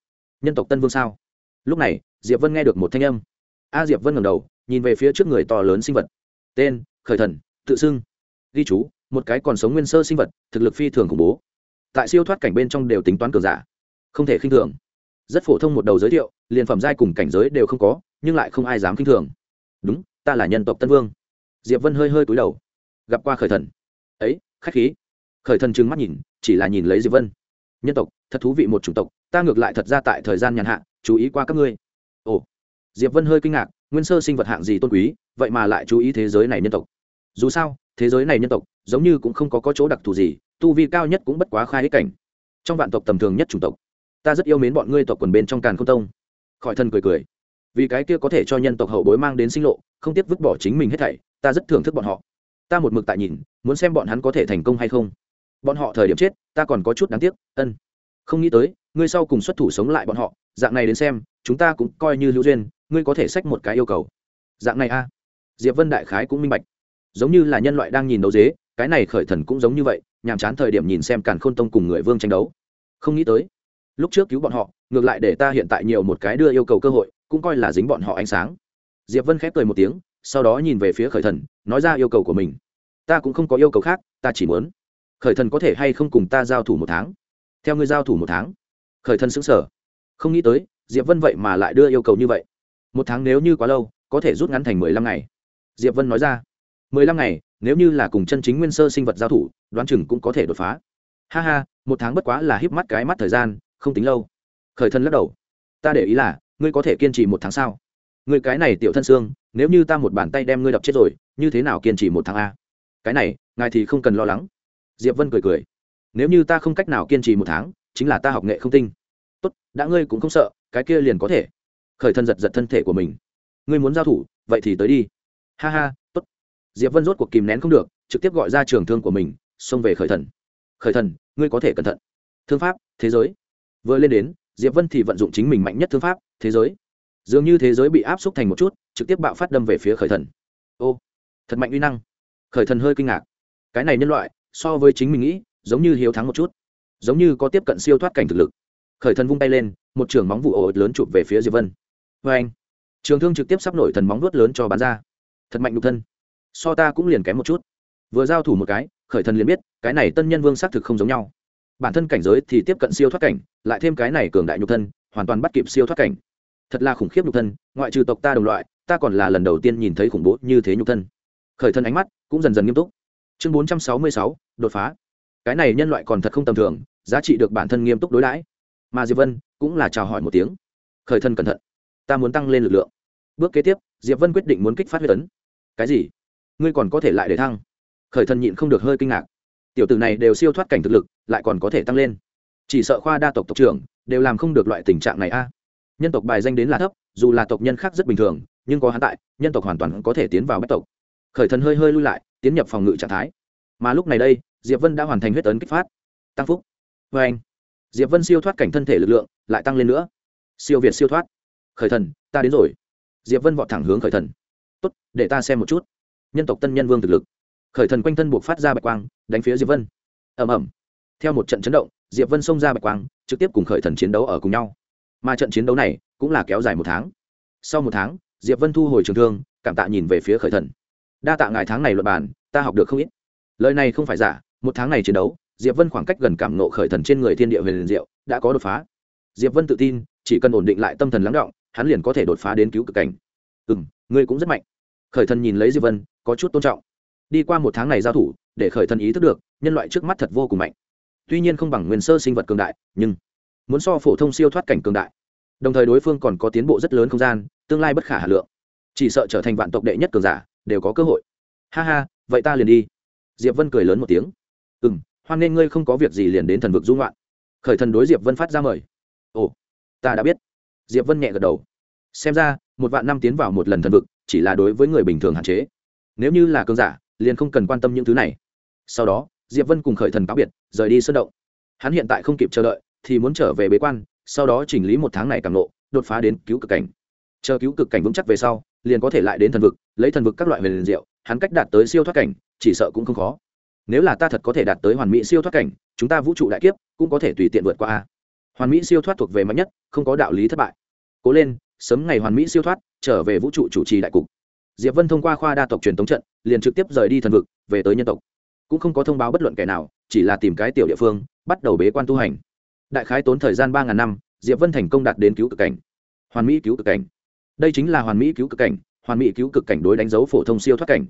nhân tộc tân vương sao? Lúc này, diệp vân nghe được một thanh âm. A diệp vân ngẩng đầu, nhìn về phía trước người to lớn sinh vật. Tên khởi thần, tự xưng. Ghi chú, một cái còn sống nguyên sơ sinh vật, thực lực phi thường khủng bố. Tại siêu thoát cảnh bên trong đều tính toán cường giả. Không thể khinh thường. Rất phổ thông một đầu giới thiệu, liền phẩm giai cùng cảnh giới đều không có, nhưng lại không ai dám khinh thường. Đúng, ta là nhân tộc tân vương. Diệp vân hơi hơi cúi đầu. Gặp qua khởi thần. Ấy, khách khí. Khởi thần trừng mắt nhìn, chỉ là nhìn lấy diệp vân. Nhân tộc, thật thú vị một chủng tộc, ta ngược lại thật ra tại thời gian nhàn hạ, chú ý qua các ngươi. Ồ. Diệp vân hơi kinh ngạc, nguyên sơ sinh vật hạng gì tôn quý, vậy mà lại chú ý thế giới này nhân tộc dù sao thế giới này nhân tộc giống như cũng không có, có chỗ đặc thù gì tu vi cao nhất cũng bất quá khai hết cảnh. Trong vạn tộc tầm thường nhất chủng tộc ta rất yêu mến bọn ngươi tộc quần bên trong càn không tông. Khỏi thân cười cười. Vì cái kia có thể cho nhân tộc hậu bối mang đến sinh lộ không tiếc vứt bỏ chính mình hết thảy ta rất thưởng thức bọn họ. Ta một mực tại nhìn muốn xem bọn hắn có thể thành công hay không. Bọn họ thời điểm chết ta còn có chút đáng tiếc ân. Không nghĩ tới ngươi sau cùng xuất thủ sống lại bọn họ dạng này đến xem chúng ta cũng coi như hữu duyên ngươi có thể xách một cái yêu cầu. Dạng này a. Diệp vân đại khái cũng minh bạch giống như là nhân loại đang nhìn đấu dế, cái này khởi thần cũng giống như vậy, nhàm chán thời điểm nhìn xem càn khôn tông cùng người vương tranh đấu. Không nghĩ tới, lúc trước cứu bọn họ, ngược lại để ta hiện tại nhiều một cái đưa yêu cầu cơ hội, cũng coi là dính bọn họ ánh sáng. Diệp vân khép cười một tiếng, sau đó nhìn về phía khởi thần, nói ra yêu cầu của mình. Ta cũng không có yêu cầu khác, ta chỉ muốn, khởi thần có thể hay không cùng ta giao thủ một tháng? Theo ngươi giao thủ một tháng, khởi thần xứng sở không nghĩ tới, diệp vân vậy mà lại đưa yêu cầu như vậy. Một tháng nếu như quá lâu, có thể rút ngắn thành mười lăm ngày. Diệp vân nói ra mười lăm ngày, nếu như là cùng chân chính nguyên sơ sinh vật giao thủ, đoán chừng cũng có thể đột phá. Ha ha, một tháng bất quá là híp mắt cái mắt thời gian, không tính lâu. Khởi thân lắc đầu. Ta để ý là, ngươi có thể kiên trì một tháng sao? Ngươi cái này tiểu thân xương, nếu như ta một bàn tay đem ngươi đập chết rồi, như thế nào kiên trì một tháng a? Cái này, ngài thì không cần lo lắng. Diệp vân cười cười. Nếu như ta không cách nào kiên trì một tháng, chính là ta học nghệ không tinh. Tốt, đã ngươi cũng không sợ, cái kia liền có thể. Khởi thân giật giật thân thể của mình. Ngươi muốn giao thủ, vậy thì tới đi. Ha ha diệp vân rốt cuộc kìm nén không được, trực tiếp gọi ra trường thương của mình, xông về khởi thần. Khởi thần, ngươi có thể cẩn thận. Thương pháp, thế giới. Vừa lên đến, diệp vân thì vận dụng chính mình mạnh nhất thương pháp, thế giới. Dường như thế giới bị áp xúc thành một chút, trực tiếp bạo phát đâm về phía khởi thần. Ô, thật mạnh uy năng. Khởi thần hơi kinh ngạc. Cái này nhân loại, so với chính mình nghĩ, giống như hiếu thắng một chút. Giống như có tiếp cận siêu thoát cảnh thực lực. Khởi thần vung tay lên, một trường móng vụ ổ lớn chụp về phía diệp vân. Vê anh trường thương trực tiếp sắp nổi thần móng vuốt lớn cho bán ra. Thật mạnh nhục thân so ta cũng liền kém một chút. Vừa giao thủ một cái, khởi thần liền biết, cái này tân nhân vương xác thực không giống nhau. Bản thân cảnh giới thì tiếp cận siêu thoát cảnh, lại thêm cái này cường đại nhục thân, hoàn toàn bắt kịp siêu thoát cảnh. Thật là khủng khiếp nhục thân, ngoại trừ tộc ta đồng loại, ta còn là lần đầu tiên nhìn thấy khủng bố như thế nhục thân. Khởi thân ánh mắt cũng dần dần nghiêm túc. Chương bốn trăm sáu mươi sáu, đột phá. Cái này nhân loại còn thật không tầm thường, giá trị được bản thân nghiêm túc đối đãi. Mà diệp vân cũng là chào hỏi một tiếng. Khởi thân cẩn thận, ta muốn tăng lên lực lượng. Bước kế tiếp, diệp vân quyết định muốn kích phát huyết tấn cái gì? Ngươi còn có thể lại để thăng. Khởi thần nhịn không được hơi kinh ngạc. Tiểu tử này đều siêu thoát cảnh thực lực, lại còn có thể tăng lên. Chỉ sợ khoa đa tộc tộc trưởng đều làm không được loại tình trạng này a. Nhân tộc bài danh đến là thấp, dù là tộc nhân khác rất bình thường, nhưng có hắn tại, nhân tộc hoàn toàn có thể tiến vào bách tộc. Khởi thần hơi hơi lui lại, tiến nhập phòng ngự trạng thái. Mà lúc này đây, diệp vân đã hoàn thành huyết tấn kích phát. Tăng phúc. Vê anh, diệp vân siêu thoát cảnh thân thể lực lượng lại tăng lên nữa. Siêu việt siêu thoát. Khởi thần ta đến rồi. Diệp vân vọt thẳng hướng khởi thần tốt, để ta xem một chút nhân tộc tân nhân vương thực lực. Khởi thần quanh thân buộc phát ra bạch quang, đánh phía diệp vân. Ầm ầm. Theo một trận chấn động, diệp vân xông ra bạch quang, trực tiếp cùng khởi thần chiến đấu ở cùng nhau. Mà trận chiến đấu này cũng là kéo dài một tháng. Sau một tháng, diệp vân thu hồi trường thương, cảm tạ nhìn về phía khởi thần. Đa tạ ngài tháng này luật bàn, ta học được không ít. Lời này không phải giả, một tháng này chiến đấu, diệp vân khoảng cách gần cảm nộ khởi thần trên người thiên địa huyền liền diệu, đã có đột phá. Diệp vân tự tin, chỉ cần ổn định lại tâm thần lắng động, hắn liền có thể đột phá đến cứu cực cảnh. Ừ m ngươi cũng rất mạnh khởi thần nhìn lấy diệp vân, có chút tôn trọng. Đi qua một tháng này giao thủ, để khởi thần ý thức được, nhân loại trước mắt thật vô cùng mạnh. Tuy nhiên không bằng nguyên sơ sinh vật cường đại, nhưng muốn so phổ thông siêu thoát cảnh cường đại. Đồng thời đối phương còn có tiến bộ rất lớn không gian, tương lai bất khả hà lượng. Chỉ sợ trở thành vạn tộc đệ nhất cường giả, đều có cơ hội. Ha ha, vậy ta liền đi. Diệp vân cười lớn một tiếng. Ừ m hoan nghênh ngươi không có việc gì liền đến thần vực dung loạn. Khởi thần đối diệp vân phát ra mời. Ồ, ta đã biết. Diệp vân nhẹ gật đầu. Xem ra một vạn năm tiến vào một lần thần vực, chỉ là đối với người bình thường hạn chế. Nếu như là cơn giả, liền không cần quan tâm những thứ này. Sau đó, diệp vân cùng khởi thần cáo biệt, rời đi sơn động. Hắn hiện tại không kịp chờ đợi, thì muốn trở về bế quan, sau đó chỉnh lý một tháng này càng lộ, đột phá đến cứu cực cảnh. Chờ cứu cực cảnh vững chắc về sau, liền có thể lại đến thần vực, lấy thần vực các loại huyền liền diệu, hắn cách đạt tới siêu thoát cảnh, chỉ sợ cũng không khó. Nếu là ta thật có thể đạt tới hoàn mỹ siêu thoát cảnh, chúng ta vũ trụ đại kiếp cũng có thể tùy tiện vượt qua a. Hoàn mỹ siêu thoát thuộc về mạnh nhất, không có đạo lý thất bại. Cố lên sớm ngày hoàn mỹ siêu thoát, trở về vũ trụ chủ trì đại cục. Diệp vân thông qua khoa đa tộc truyền thống trận, liền trực tiếp rời đi thần vực, về tới nhân tộc. Cũng không có thông báo bất luận kẻ nào, chỉ là tìm cái tiểu địa phương, bắt đầu bế quan tu hành. Đại khái tốn thời gian ba ngàn năm, diệp vân thành công đạt đến cứu cực cảnh. Hoàn mỹ cứu cực cảnh. Đây chính là hoàn mỹ cứu cực cảnh, hoàn mỹ cứu cực cảnh đối đánh dấu phổ thông siêu thoát cảnh.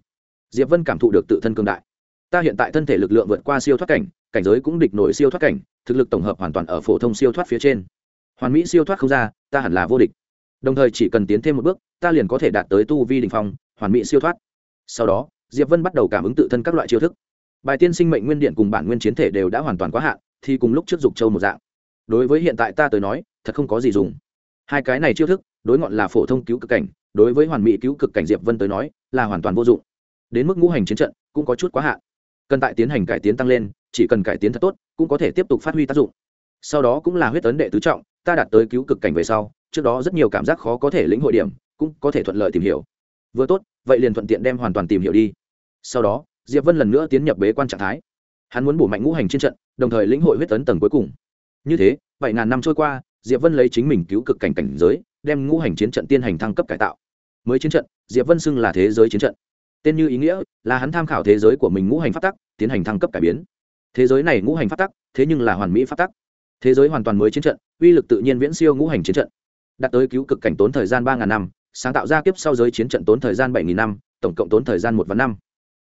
Diệp vân cảm thụ được tự thân cương đại. Ta hiện tại thân thể lực lượng vượt qua siêu thoát cảnh cảnh giới cũng địch nổi siêu thoát cảnh, thực lực tổng hợp hoàn toàn ở phổ thông siêu thoát phía trên. Hoàn mỹ siêu thoát không ra, ta hẳn là vô địch đồng thời chỉ cần tiến thêm một bước, ta liền có thể đạt tới tu vi đình phong, hoàn mỹ siêu thoát. Sau đó, diệp vân bắt đầu cảm ứng tự thân các loại chiêu thức. Bài tiên sinh mệnh nguyên điện cùng bản nguyên chiến thể đều đã hoàn toàn quá hạn, thì cùng lúc trước dục châu một dạng. Đối với hiện tại ta tới nói, thật không có gì dùng. Hai cái này chiêu thức, đối ngọn là phổ thông cứu cực cảnh, đối với hoàn mỹ cứu cực cảnh diệp vân tới nói, là hoàn toàn vô dụng. Đến mức ngũ hành chiến trận, cũng có chút quá hạn. Cần tại tiến hành cải tiến tăng lên, chỉ cần cải tiến thật tốt, cũng có thể tiếp tục phát huy tác dụng sau đó cũng là huyết tấn đệ tứ trọng, ta đạt tới cứu cực cảnh về sau, trước đó rất nhiều cảm giác khó có thể lĩnh hội điểm, cũng có thể thuận lợi tìm hiểu. Vừa tốt, vậy liền thuận tiện đem hoàn toàn tìm hiểu đi. Sau đó, diệp vân lần nữa tiến nhập bế quan trạng thái. Hắn muốn bổ mạnh ngũ hành trên trận, đồng thời lĩnh hội huyết tấn tầng cuối cùng. Như thế, bảy ngàn năm trôi qua, diệp vân lấy chính mình cứu cực cảnh cảnh giới, đem ngũ hành chiến trận tiến hành thăng cấp cải tạo. Mới chiến trận, diệp vân xưng là thế giới chiến trận. Tên như ý nghĩa là hắn tham khảo thế giới của mình ngũ hành phát tắc, tiến hành thăng cấp cải biến. Thế giới này ngũ hành phát tắc, thế nhưng là hoàn mỹ phát tắc thế giới hoàn toàn mới chiến trận, uy lực tự nhiên viễn siêu ngũ hành chiến trận. Đạt tới cứu cực cảnh tốn thời gian ba ngàn năm, sáng tạo ra kiếp sau giới chiến trận tốn thời gian bảy nghìn năm, tổng cộng tốn thời gian một vạn năm.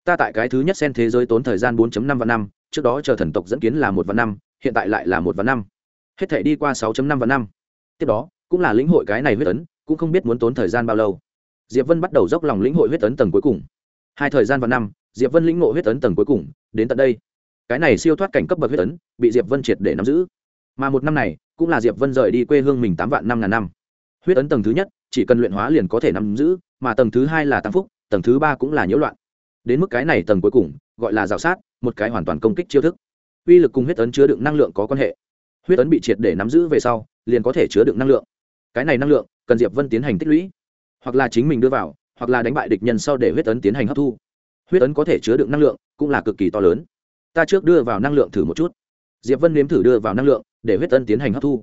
Ta tại cái thứ nhất xen thế giới tốn thời gian bốn năm vạn năm, trước đó chờ thần tộc dẫn kiến là một vạn năm, hiện tại lại là một vạn năm. Hết thể đi qua sáu năm vạn năm. Tiếp đó, cũng là lĩnh hội cái này huyết ấn, cũng không biết muốn tốn thời gian bao lâu. Diệp vân bắt đầu dốc lòng lĩnh hội huyết ấn tầng cuối cùng. Hai thời gian vạn năm, diệp vân lĩnh ngộ huyết ấn tầng cuối cùng, đến tận đây. Cái này siêu thoát cảnh cấp bậc huyết ấn, bị diệp vân triệt để nắm giữ mà một năm này, cũng là diệp vân rời đi quê hương mình tám vạn năm ngàn năm. Huyết ấn tầng thứ nhất, chỉ cần luyện hóa liền có thể nắm giữ, mà tầng thứ hai là tăng phúc, tầng thứ ba cũng là nhiễu loạn. Đến mức cái này tầng cuối cùng, gọi là rào sát, một cái hoàn toàn công kích chiêu thức. Uy lực cùng huyết ấn chứa đựng năng lượng có quan hệ. Huyết ấn bị triệt để nắm giữ về sau, liền có thể chứa đựng năng lượng. Cái này năng lượng, cần diệp vân tiến hành tích lũy, hoặc là chính mình đưa vào, hoặc là đánh bại địch nhân sau để huyết ấn tiến hành hấp thu. Huyết ấn có thể chứa đựng năng lượng, cũng là cực kỳ to lớn. Ta trước đưa vào năng lượng thử một chút. Diệp vân nếm thử đưa vào năng lượng để huyết ấn tiến hành hấp thu.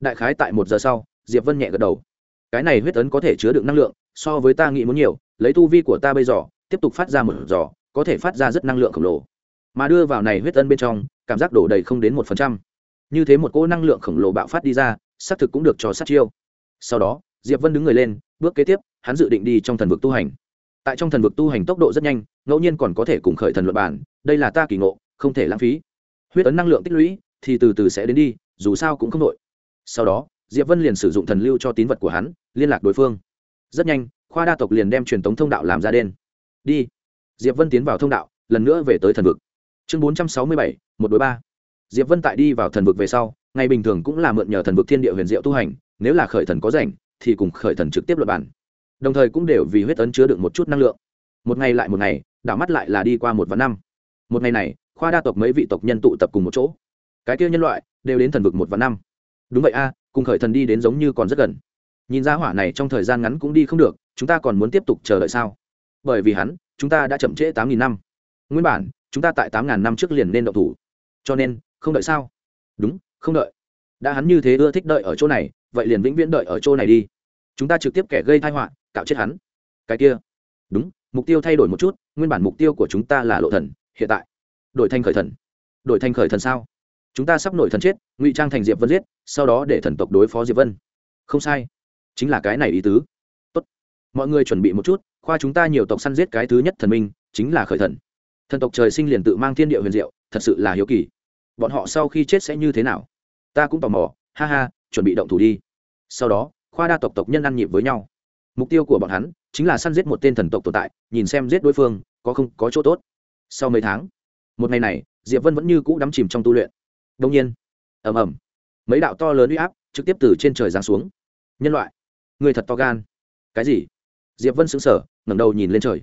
Đại khái tại một giờ sau, diệp vân nhẹ gật đầu. Cái này huyết ấn có thể chứa đựng năng lượng, so với ta nghĩ muốn nhiều, lấy tu vi của ta bây giờ, tiếp tục phát ra một giỏ có thể phát ra rất năng lượng khổng lồ. Mà đưa vào này huyết ân bên trong, cảm giác đổ đầy không đến một phần trăm. Như thế một cỗ năng lượng khổng lồ bạo phát đi ra, xác thực cũng được cho sát chiêu. Sau đó, diệp vân đứng người lên, bước kế tiếp, hắn dự định đi trong thần vực tu hành. Tại trong thần vực tu hành tốc độ rất nhanh, ngẫu nhiên còn có thể cùng khởi thần luật bản đây là ta kỳ ngộ, không thể lãng phí. Huyết ấn năng lượng tích lũy thì từ từ sẽ đến đi, dù sao cũng không đội sau đó, diệp vân liền sử dụng thần lưu cho tín vật của hắn, liên lạc đối phương. Rất nhanh, khoa đa tộc liền đem truyền tống thông đạo làm ra đen. Đi. Diệp vân tiến vào thông đạo, lần nữa về tới thần vực. Chương bốn trăm sáu mươi bảy, một đối ba. Diệp vân tại đi vào thần vực về sau, ngày bình thường cũng là mượn nhờ thần vực thiên địa huyền diệu tu hành, nếu là khởi thần có rảnh, thì cùng khởi thần trực tiếp luật bản đồng thời cũng đều vì huyết ấn chứa được một chút năng lượng. Một ngày lại một ngày, đảo mắt lại là đi qua một vạn năm. Một ngày này, khoa đa tộc mấy vị tộc nhân tụ tập cùng một chỗ cái kia nhân loại đều đến thần vực một vạn năm. Đúng vậy a, cùng khởi thần đi đến giống như còn rất gần. Nhìn ra hỏa này trong thời gian ngắn cũng đi không được, chúng ta còn muốn tiếp tục chờ đợi sao? Bởi vì hắn, chúng ta đã chậm trễ tám nghìn năm. Nguyên bản, chúng ta tại tám ngàn năm trước liền nên động thủ. Cho nên, không đợi sao? Đúng, không đợi. Đã hắn như thế ưa thích đợi ở chỗ này, vậy liền vĩnh viễn đợi ở chỗ này đi. Chúng ta trực tiếp kẻ gây thai họa, cạo chết hắn. Cái kia. Đúng, mục tiêu thay đổi một chút, nguyên bản mục tiêu của chúng ta là lộ thần, hiện tại. Đổi thành khởi thần. Đổi thành khởi thần sao? Chúng ta sắp nổi thần chết, ngụy trang thành diệp vân giết, sau đó để thần tộc đối phó diệp vân. Không sai. Chính là cái này ý tứ. Tốt. mọi người chuẩn bị một chút, khoa chúng ta nhiều tộc săn giết cái thứ nhất thần minh, chính là khởi thần. Thần tộc trời sinh liền tự mang thiên địa huyền diệu, thật sự là hiếu kỳ. Bọn họ sau khi chết sẽ như thế nào? Ta cũng tò mò. Ha ha, chuẩn bị động thủ đi. Sau đó, khoa đa tộc tộc nhân ăn nhịp với nhau. Mục tiêu của bọn hắn chính là săn giết một tên thần tộc tồn tại, nhìn xem giết đối phương có không có chỗ tốt. Sau mấy tháng, một ngày này, diệp vân vẫn như cũ đắm chìm trong tu luyện đông nhiên. Ầm ầm. Mấy đạo to lớn uy áp trực tiếp từ trên trời giáng xuống. Nhân loại. Người thật to gan. Cái gì? Diệp vân sững sờ, ngẩng đầu nhìn lên trời.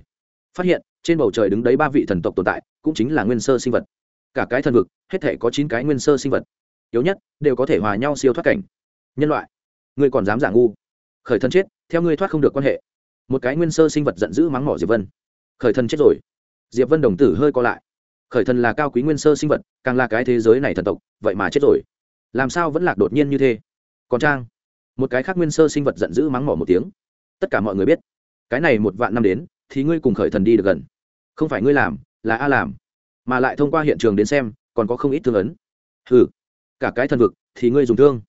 Phát hiện, trên bầu trời đứng đấy ba vị thần tộc tồn tại, cũng chính là nguyên sơ sinh vật. Cả cái thần vực, hết thể có chín cái nguyên sơ sinh vật. Yếu nhất, đều có thể hòa nhau siêu thoát cảnh. Nhân loại. Ngươi còn dám giả ngu. Khởi thân chết, theo ngươi thoát không được quan hệ. Một cái nguyên sơ sinh vật giận dữ mắng mỏ diệp vân. Khởi thân chết rồi. Diệp vân đồng tử hơi co lại khởi thần là cao quý nguyên sơ sinh vật, càng là cái thế giới này thần tộc, vậy mà chết rồi. Làm sao vẫn lạc đột nhiên như thế? Còn trang, một cái khác nguyên sơ sinh vật giận dữ mắng mỏ một tiếng. Tất cả mọi người biết, cái này một vạn năm đến, thì ngươi cùng khởi thần đi được gần. Không phải ngươi làm, là a làm. Mà lại thông qua hiện trường đến xem, còn có không ít thương ấn. Ừ cả cái thần vực, thì ngươi dùng thương.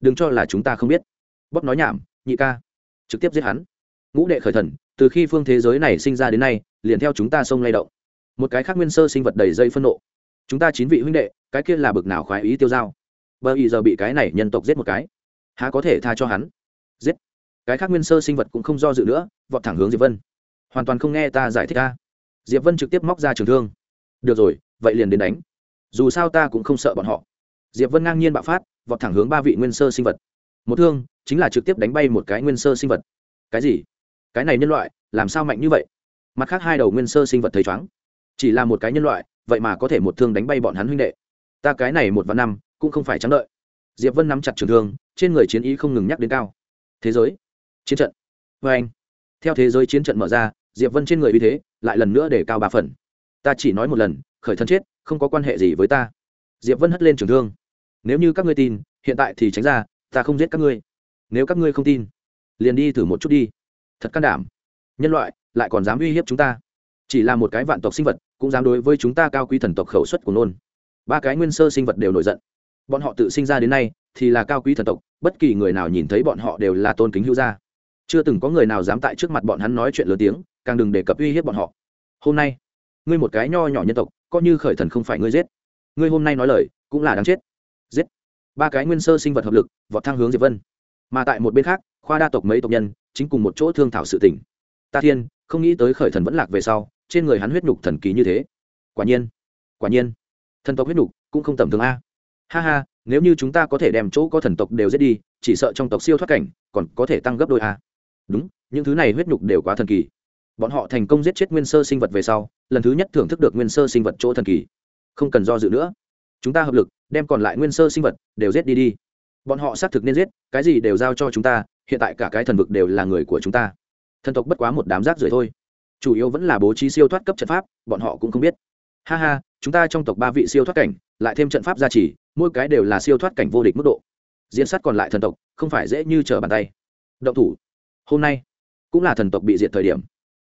Đừng cho là chúng ta không biết. Bóp nói nhảm, nhị ca. Trực tiếp giết hắn. Ngũ đệ khởi thần, từ khi phương thế giới này sinh ra đến nay, liền theo chúng ta sông lay động một cái khác nguyên sơ sinh vật đầy dây phân nộ. Chúng ta chín vị huynh đệ, cái kia là bực nào khoái ý tiêu dao? Bờ ý giờ bị cái này nhân tộc giết một cái. Há có thể tha cho hắn? Giết. Cái khác nguyên sơ sinh vật cũng không do dự nữa, vọt thẳng hướng diệp vân. Hoàn toàn không nghe ta giải thích ta diệp vân trực tiếp móc ra trường thương. Được rồi, vậy liền đến đánh. Dù sao ta cũng không sợ bọn họ. Diệp vân ngang nhiên bạo phát, vọt thẳng hướng ba vị nguyên sơ sinh vật. Một thương, chính là trực tiếp đánh bay một cái nguyên sơ sinh vật. Cái gì? Cái này nhân loại, làm sao mạnh như vậy? Mặt khác hai đầu nguyên sơ sinh vật thấy chóng chỉ là một cái nhân loại, vậy mà có thể một thương đánh bay bọn hắn huynh đệ. Ta cái này một và năm, cũng không phải trắng đợi. Diệp vân nắm chặt trường thương, trên người chiến ý không ngừng nhắc đến cao. Thế giới. Chiến trận. Vê anh. Theo thế giới chiến trận mở ra, diệp vân trên người uy thế lại lần nữa để cao ba phần. Ta chỉ nói một lần, khởi thân chết, không có quan hệ gì với ta. Diệp vân hất lên trường thương. Nếu như các ngươi tin, hiện tại thì tránh ra, ta không giết các ngươi. Nếu các ngươi không tin, liền đi thử một chút đi. Thật can đảm. Nhân loại lại còn dám uy hiếp chúng ta. Chỉ là một cái vạn tộc sinh vật cũng dám đối với chúng ta cao quý thần tộc khẩu suất của nôn. Ba cái nguyên sơ sinh vật đều nổi giận. Bọn họ tự sinh ra đến nay thì là cao quý thần tộc, bất kỳ người nào nhìn thấy bọn họ đều là tôn kính hữu gia. Chưa từng có người nào dám tại trước mặt bọn hắn nói chuyện lớn tiếng, càng đừng đề cập uy hiếp bọn họ. Hôm nay, ngươi một cái nho nhỏ nhân tộc, coi như khởi thần không phải ngươi giết. Ngươi hôm nay nói lời, cũng là đáng chết. Giết. Ba cái nguyên sơ sinh vật hợp lực, vọt thang hướng diệp vân. Mà tại một bên khác, khoa đa tộc mấy tộc nhân, chính cùng một chỗ thương thảo sự tỉnh ta thiên, không nghĩ tới khởi thần vẫn lạc về sau trên người hắn huyết nhục thần kỳ như thế. Quả nhiên quả nhiên. Thần tộc huyết nhục cũng không tầm thường a. Ha ha, nếu như chúng ta có thể đem chỗ có thần tộc đều giết đi, chỉ sợ trong tộc siêu thoát cảnh còn có thể tăng gấp đôi a. Đúng, những thứ này huyết nhục đều quá thần kỳ. Bọn họ thành công giết chết nguyên sơ sinh vật về sau, lần thứ nhất thưởng thức được nguyên sơ sinh vật chỗ thần kỳ. Không cần do dự nữa. Chúng ta hợp lực, đem còn lại nguyên sơ sinh vật đều giết đi đi. Bọn họ xác thực nên giết, cái gì đều giao cho chúng ta, hiện tại cả cái thần vực đều là người của chúng ta. Thần tộc bất quá một đám rác rưởi thôi chủ yếu vẫn là bố trí siêu thoát cấp trận pháp, bọn họ cũng không biết. Ha ha, chúng ta trong tộc ba vị siêu thoát cảnh, lại thêm trận pháp gia trì, mỗi cái đều là siêu thoát cảnh vô địch mức độ. Diễn sát còn lại thần tộc, không phải dễ như trở bàn tay. Động thủ. Hôm nay, cũng là thần tộc bị diệt thời điểm.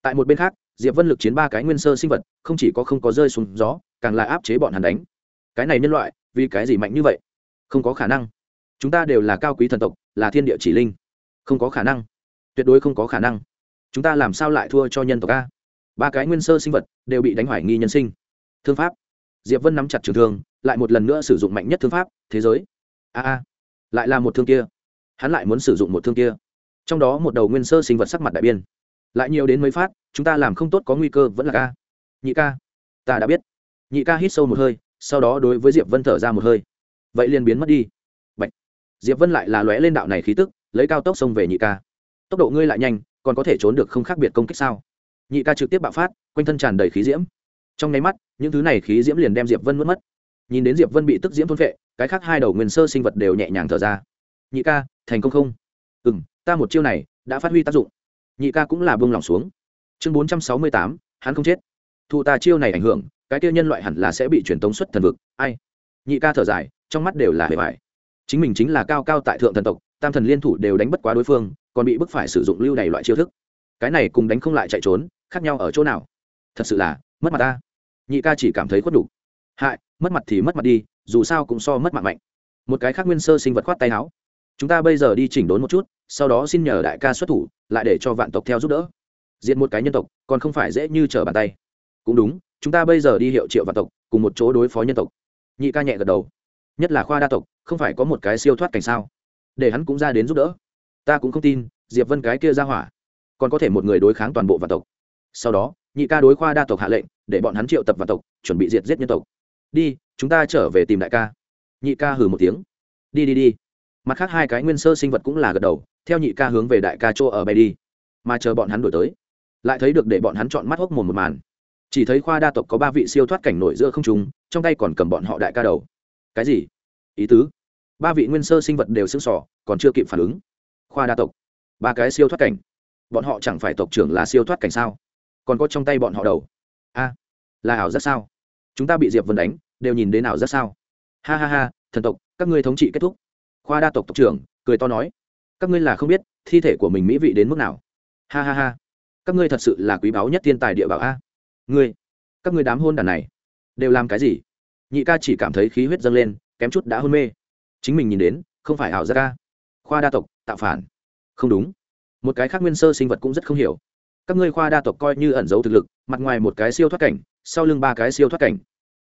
Tại một bên khác, diệp vân lực chiến ba cái nguyên sơ sinh vật, không chỉ có không có rơi xuống gió, càng lại áp chế bọn hắn đánh. Cái này nhân loại, vì cái gì mạnh như vậy? Không có khả năng. Chúng ta đều là cao quý thần tộc, là thiên địa chỉ linh. Không có khả năng. Tuyệt đối không có khả năng chúng ta làm sao lại thua cho nhân tộc a? Ba cái nguyên sơ sinh vật đều bị đánh hoài nghi nhân sinh. Thương pháp. Diệp vân nắm chặt trường thương, lại một lần nữa sử dụng mạnh nhất thương pháp, thế giới. A a. Lại là một thương kia. Hắn lại muốn sử dụng một thương kia. Trong đó một đầu nguyên sơ sinh vật sắc mặt đại biên lại nhiều đến mấy phát, chúng ta làm không tốt có nguy cơ vẫn là ca. Nhị ca. Ta đã biết. Nhị ca hít sâu một hơi, sau đó đối với diệp vân thở ra một hơi. Vậy liền biến mất đi. Bạch. diệp vân lại là lóe lên đạo này khí tức, lấy cao tốc xông về nhị ca. Tốc độ ngươi lại nhanh còn có thể trốn được không khác biệt công kích sao? Nhị ca trực tiếp bạo phát, quanh thân tràn đầy khí diễm. Trong nháy mắt, những thứ này khí diễm liền đem diệp vân mất mất. Nhìn đến diệp vân bị tức diễm thôn vệ, cái khác hai đầu nguyên sơ sinh vật đều nhẹ nhàng thở ra. Nhị ca, thành công không? Ừ m ta một chiêu này đã phát huy tác dụng. Nhị ca cũng là buông lỏng xuống. Chương bốn trăm sáu mươi tám, hắn không chết. Thụ ta chiêu này ảnh hưởng, cái tiêu nhân loại hẳn là sẽ bị truyền tống xuất thần vực. Ai? Nhị ca thở dài, trong mắt đều là hề vải chính mình chính là cao cao tại thượng thần tộc, tam thần liên thủ đều đánh bất quá đối phương còn bị bức phải sử dụng lưu này loại chiêu thức. Cái này cùng đánh không lại chạy trốn, khác nhau ở chỗ nào? Thật sự là, mất mặt ta. Nhị ca chỉ cảm thấy khuất đủ hại, mất mặt thì mất mặt đi, dù sao cũng so mất mạng mạnh. Một cái khác nguyên sơ sinh vật khoát tay áo. Chúng ta bây giờ đi chỉnh đốn một chút, sau đó xin nhờ đại ca xuất thủ, lại để cho vạn tộc theo giúp đỡ. Diệt một cái nhân tộc, còn không phải dễ như trở bàn tay. Cũng đúng, chúng ta bây giờ đi hiệu triệu vạn tộc, cùng một chỗ đối phó nhân tộc. Nhị ca nhẹ gật đầu. Nhất là khoa đa tộc, không phải có một cái siêu thoát cảnh sao? Để hắn cũng ra đến giúp đỡ ta cũng không tin, diệp vân cái kia ra hỏa, còn có thể một người đối kháng toàn bộ vạn tộc. Sau đó, nhị ca đối khoa đa tộc hạ lệnh, để bọn hắn triệu tập vạn tộc, chuẩn bị diệt giết nhân tộc. Đi, chúng ta trở về tìm đại ca. Nhị ca hừ một tiếng. Đi đi đi. Mặt khác hai cái nguyên sơ sinh vật cũng là gật đầu, theo nhị ca hướng về đại ca chỗ ở bay đi. Mà chờ bọn hắn đổi tới, lại thấy được để bọn hắn chọn mắt hốc mồm một màn. Chỉ thấy khoa đa tộc có ba vị siêu thoát cảnh nổi giữa không trung, trong tay còn cầm bọn họ đại ca đầu. Cái gì? Ý tứ? Ba vị nguyên sơ sinh vật đều sững sỏ còn chưa kịp phản ứng khoa đa tộc. Ba cái siêu thoát cảnh. Bọn họ chẳng phải tộc trưởng là siêu thoát cảnh sao? Còn có trong tay bọn họ đầu. A, là ảo rất sao? Chúng ta bị diệp vân đánh, đều nhìn đến ảo rất sao? Ha ha ha, thần tộc, các ngươi thống trị kết thúc. Khoa đa tộc tộc trưởng, cười to nói. Các ngươi là không biết, thi thể của mình mỹ vị đến mức nào. Ha ha ha. Các ngươi thật sự là quý báu nhất thiên tài địa bảo a. Ngươi, các ngươi đám hôn đàn này, đều làm cái gì? Nhị ca chỉ cảm thấy khí huyết dâng lên, kém chút đã hôn mê. Chính mình nhìn đến, không phải ảo ra ca khoa đa tộc tạo phản. Không đúng. Một cái khác nguyên sơ sinh vật cũng rất không hiểu. Các ngươi khoa đa tộc coi như ẩn giấu thực lực, mặt ngoài một cái siêu thoát cảnh, sau lưng ba cái siêu thoát cảnh.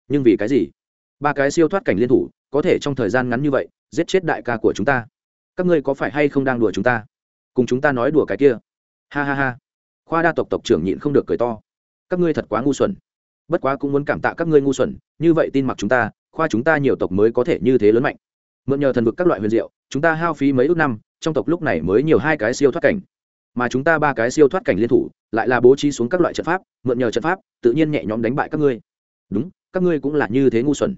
Nhưng vì cái gì? Ba cái siêu thoát cảnh liên thủ, có thể trong thời gian ngắn như vậy, giết chết đại ca của chúng ta. Các ngươi có phải hay không đang đùa chúng ta? Cùng chúng ta nói đùa cái kia. Ha ha ha. Khoa đa tộc tộc trưởng nhịn không được cười to. Các ngươi thật quá ngu xuẩn. Bất quá cũng muốn cảm tạ các ngươi ngu xuẩn, như vậy tin mặc chúng ta, khoa chúng ta nhiều tộc mới có thể như thế lớn mạnh mượn nhờ thần vực các loại huyền diệu, chúng ta hao phí mấy ước năm, trong tộc lúc này mới nhiều hai cái siêu thoát cảnh. Mà chúng ta ba cái siêu thoát cảnh liên thủ, lại là bố trí xuống các loại trận pháp, mượn nhờ trận pháp, tự nhiên nhẹ nhõm đánh bại các ngươi. Đúng, các ngươi cũng là như thế ngu xuẩn.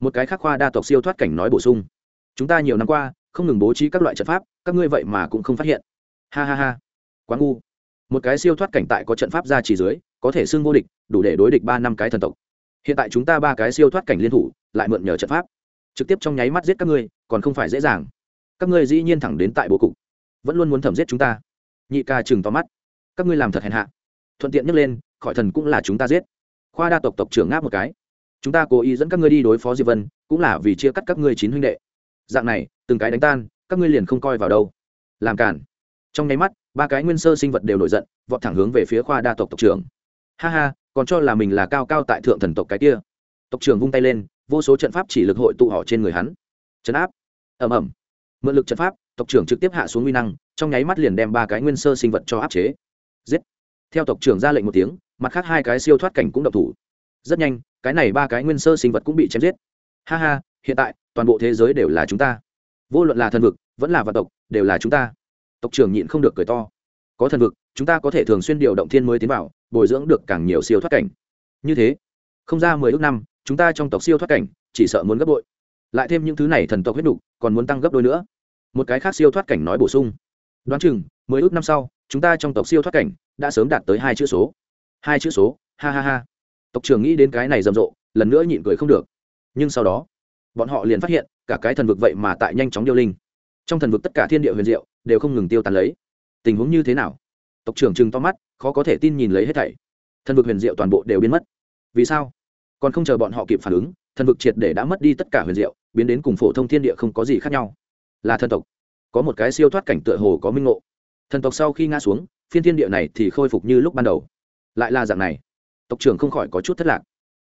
Một cái khác khoa đa tộc siêu thoát cảnh nói bổ sung. Chúng ta nhiều năm qua, không ngừng bố trí các loại trận pháp, các ngươi vậy mà cũng không phát hiện. Ha ha ha. Quá ngu. Một cái siêu thoát cảnh tại có trận pháp ra chỉ dưới, có thể xưng vô địch, đủ để đối địch ba năm cái thần tộc. Hiện tại chúng ta ba cái siêu thoát cảnh liên thủ, lại mượn nhờ trận pháp trực tiếp trong nháy mắt giết các ngươi, còn không phải dễ dàng. Các ngươi dĩ nhiên thẳng đến tại bố cục, vẫn luôn muốn thẩm giết chúng ta. Nhị ca chừng to mắt. Các ngươi làm thật hèn hạ. Thuận tiện nhắc lên, khỏi thần cũng là chúng ta giết. Khoa đa tộc tộc trưởng ngáp một cái. Chúng ta cố ý dẫn các ngươi đi đối phó diệp vân, cũng là vì chia cắt các ngươi chín huynh đệ. Dạng này, từng cái đánh tan, các ngươi liền không coi vào đâu. Làm cản trong nháy mắt, ba cái nguyên sơ sinh vật đều nổi giận, vọt thẳng hướng về phía khoa đa tộc tộc trưởng. Ha ha, còn cho là mình là cao cao tại thượng thần tộc cái kia. Tộc trưởng vung tay lên vô số trận pháp chỉ lực hội tụ họ trên người hắn. Trấn áp. Ẩm ẩm mượn lực trận pháp, tộc trưởng trực tiếp hạ xuống nguy năng, trong nháy mắt liền đem ba cái nguyên sơ sinh vật cho áp chế. Giết. Theo tộc trưởng ra lệnh một tiếng, mặt khác hai cái siêu thoát cảnh cũng độc thủ. Rất nhanh, cái này ba cái nguyên sơ sinh vật cũng bị chém giết. Ha ha, hiện tại, toàn bộ thế giới đều là chúng ta. Vô luận là thần vực, vẫn là vạn tộc, đều là chúng ta. Tộc trưởng nhịn không được cười to. Có thần vực, chúng ta có thể thường xuyên điều động thiên mới tiến vào, bồi dưỡng được càng nhiều siêu thoát cảnh. Như thế, không ra mười ước năm chúng ta trong tộc siêu thoát cảnh, chỉ sợ muốn gấp bội. Lại thêm những thứ này thần tộc huyết đục còn muốn tăng gấp đôi nữa. Một cái khác siêu thoát cảnh nói bổ sung. Đoán chừng, mười ước năm sau, chúng ta trong tộc siêu thoát cảnh đã sớm đạt tới hai chữ số. Hai chữ số, ha ha ha. Tộc trưởng nghĩ đến cái này rầm rộ, lần nữa nhịn cười không được. Nhưng sau đó, bọn họ liền phát hiện, cả cái thần vực vậy mà tại nhanh chóng điêu linh. Trong thần vực tất cả thiên địa huyền diệu, đều không ngừng tiêu tàn lấy. Tình huống như thế nào? Tộc trưởng chừng to mắt, khó có thể tin nhìn lấy hết thảy. Thần vực huyền diệu toàn bộ đều biến mất. Vì sao? Còn không chờ bọn họ kịp phản ứng, thần vực triệt để đã mất đi tất cả huyền diệu, biến đến cùng phổ thông thiên địa không có gì khác nhau. Là thần tộc. Có một cái siêu thoát cảnh tựa hồ có minh ngộ. Thần tộc sau khi ngã xuống, phiên thiên địa này thì khôi phục như lúc ban đầu. Lại là dạng này. Tộc trưởng không khỏi có chút thất lạc.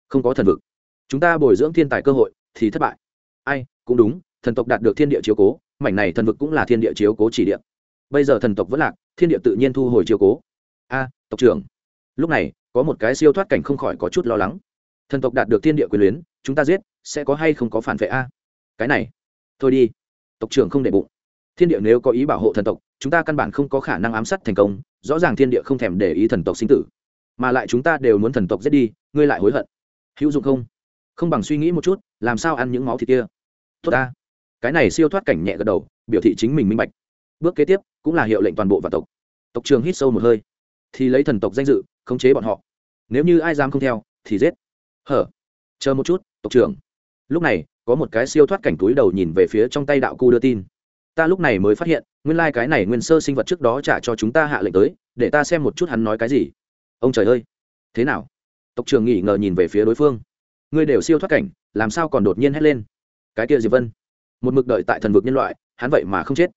Không có thần vực. Chúng ta bồi dưỡng thiên tài cơ hội thì thất bại. Ai, cũng đúng, thần tộc đạt được thiên địa chiếu cố, mảnh này thần vực cũng là thiên địa chiếu cố chỉ địa bây giờ thần tộc vẫn lạc, thiên địa tự nhiên thu hồi chiếu cố. A, tộc trưởng. Lúc này, có một cái siêu thoát cảnh không khỏi có chút lo lắng thần tộc đạt được thiên địa quyền luyến, chúng ta giết, sẽ có hay không có phản vệ a? Cái này, thôi đi. Tộc trưởng không để bụng. Thiên địa nếu có ý bảo hộ thần tộc, chúng ta căn bản không có khả năng ám sát thành công, rõ ràng thiên địa không thèm để ý thần tộc sinh tử. Mà lại chúng ta đều muốn thần tộc giết đi, ngươi lại hối hận. Hữu dụng không? Không bằng suy nghĩ một chút, làm sao ăn những máu thịt kia? Tốt ta. Cái này siêu thoát cảnh nhẹ gật đầu, biểu thị chính mình minh bạch. Bước kế tiếp, cũng là hiệu lệnh toàn bộ vạn tộc. Tộc trường hít sâu một hơi. Thì lấy thần tộc danh dự, khống chế bọn họ. Nếu như ai dám không theo, thì giết hở? Chờ một chút, tộc trưởng. Lúc này, có một cái siêu thoát cảnh túi đầu nhìn về phía trong tay đạo cu đưa tin. Ta lúc này mới phát hiện, nguyên lai、like、cái này nguyên sơ sinh vật trước đó trả cho chúng ta hạ lệnh tới, để ta xem một chút hắn nói cái gì. Ông trời ơi! Thế nào? Tộc trưởng nghỉ ngờ nhìn về phía đối phương. Ngươi đều siêu thoát cảnh, làm sao còn đột nhiên hét lên? Cái kia diệp vân. Một mực đợi tại thần vực nhân loại, hắn vậy mà không chết.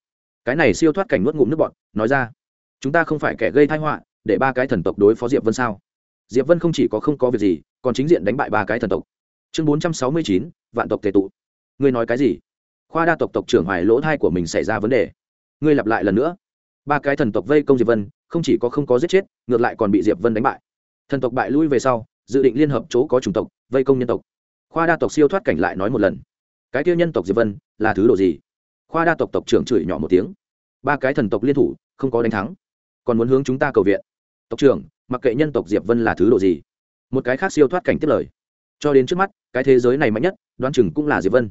Cái này siêu thoát cảnh nuốt ngụm nước bọn nói ra. Chúng ta không phải kẻ gây thai họa, để ba cái thần tộc đối phó diệp vân sao? Diệp vân không chỉ có không có việc gì, còn chính diện đánh bại ba cái thần tộc. Chương bốn trăm sáu mươi chín, vạn tộc tề tụ. Ngươi nói cái gì? Khoa đa tộc tộc trưởng hoài lỗ thai của mình xảy ra vấn đề. Ngươi lặp lại lần nữa. Ba cái thần tộc vây công diệp vân, không chỉ có không có giết chết, ngược lại còn bị diệp vân đánh bại. Thần tộc bại lui về sau, dự định liên hợp chỗ có chủng tộc, vây công nhân tộc. Khoa đa tộc siêu thoát cảnh lại nói một lần. Cái tiêu nhân tộc diệp vân, là thứ đồ gì? Khoa đa tộc tộc trưởng chửi nhỏ một tiếng. Ba cái thần tộc liên thủ, không có đánh thắng. Còn muốn hướng chúng ta cầu viện. Tộc trưởng mặc kệ nhân tộc diệp vân là thứ độ gì, một cái khác siêu thoát cảnh tiếp lời. Cho đến trước mắt, cái thế giới này mạnh nhất, đoán chừng cũng là diệp vân.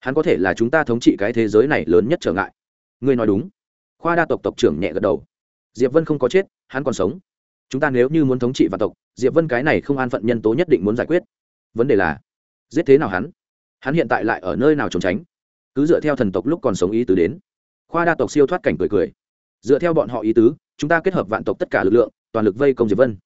Hắn có thể là chúng ta thống trị cái thế giới này lớn nhất trở ngại. Ngươi nói đúng. Khoa đa tộc tộc trưởng nhẹ gật đầu. Diệp vân không có chết, hắn còn sống. Chúng ta nếu như muốn thống trị vạn tộc, diệp vân cái này không an phận nhân tố nhất định muốn giải quyết. Vấn đề là, giết thế nào hắn? Hắn hiện tại lại ở nơi nào trốn tránh? Cứ dựa theo thần tộc lúc còn sống ý tứ đến. Khoa đa tộc siêu thoát cảnh cười cười. Dựa theo bọn họ ý tứ chúng ta kết hợp vạn tộc tất cả lực lượng, toàn lực vây công diệp vân.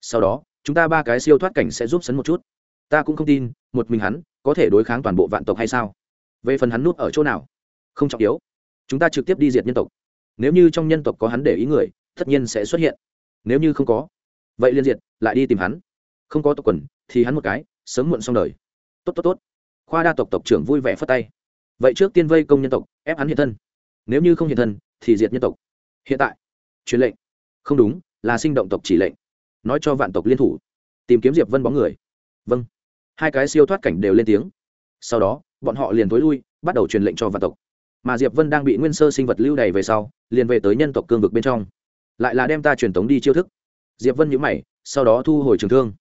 Sau đó, chúng ta ba cái siêu thoát cảnh sẽ giúp sấn một chút. Ta cũng không tin, một mình hắn có thể đối kháng toàn bộ vạn tộc hay sao? Về phần hắn nút ở chỗ nào? Không trọng yếu. Chúng ta trực tiếp đi diệt nhân tộc. Nếu như trong nhân tộc có hắn để ý người, tất nhiên sẽ xuất hiện. Nếu như không có, vậy liên diệt, lại đi tìm hắn. Không có tộc quần, thì hắn một cái, sớm muộn xong đời. Tốt tốt tốt. Khoa đa tộc tộc trưởng vui vẻ phất tay. Vậy trước tiên vây công nhân tộc, ép hắn hiện thân. Nếu như không hiện thân, thì diệt nhân tộc. Hiện tại truyền lệnh. Không đúng, là sinh động tộc chỉ lệnh. Nói cho vạn tộc liên thủ. Tìm kiếm diệp vân bóng người. Vâng. Hai cái siêu thoát cảnh đều lên tiếng. Sau đó, bọn họ liền tối lui, bắt đầu truyền lệnh cho vạn tộc. Mà diệp vân đang bị nguyên sơ sinh vật lưu đày về sau, liền về tới nhân tộc cương vực bên trong. Lại là đem ta truyền tống đi chiêu thức. Diệp vân nhữ mày, sau đó thu hồi trường thương.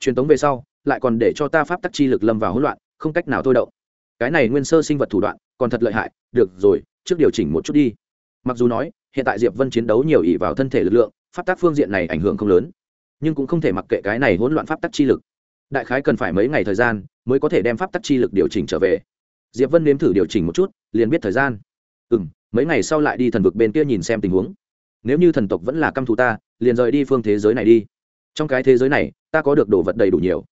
Truyền tống về sau, lại còn để cho ta pháp tắc chi lực lâm vào hỗn loạn, không cách nào thôi động. Cái này nguyên sơ sinh vật thủ đoạn, còn thật lợi hại. Được rồi, trước điều chỉnh một chút đi mặc dù nói, hiện tại diệp vân chiến đấu nhiều ỉ vào thân thể lực lượng, pháp tác phương diện này ảnh hưởng không lớn, nhưng cũng không thể mặc kệ cái này hỗn loạn pháp tắc chi lực. Đại khái cần phải mấy ngày thời gian mới có thể đem pháp tắc chi lực điều chỉnh trở về. Diệp vân nếm thử điều chỉnh một chút, liền biết thời gian. Ừ m mấy ngày sau lại đi thần vực bên kia nhìn xem tình huống. Nếu như thần tộc vẫn là căm thù ta, liền rời đi phương thế giới này đi. Trong cái thế giới này, ta có được đồ vật đầy đủ nhiều.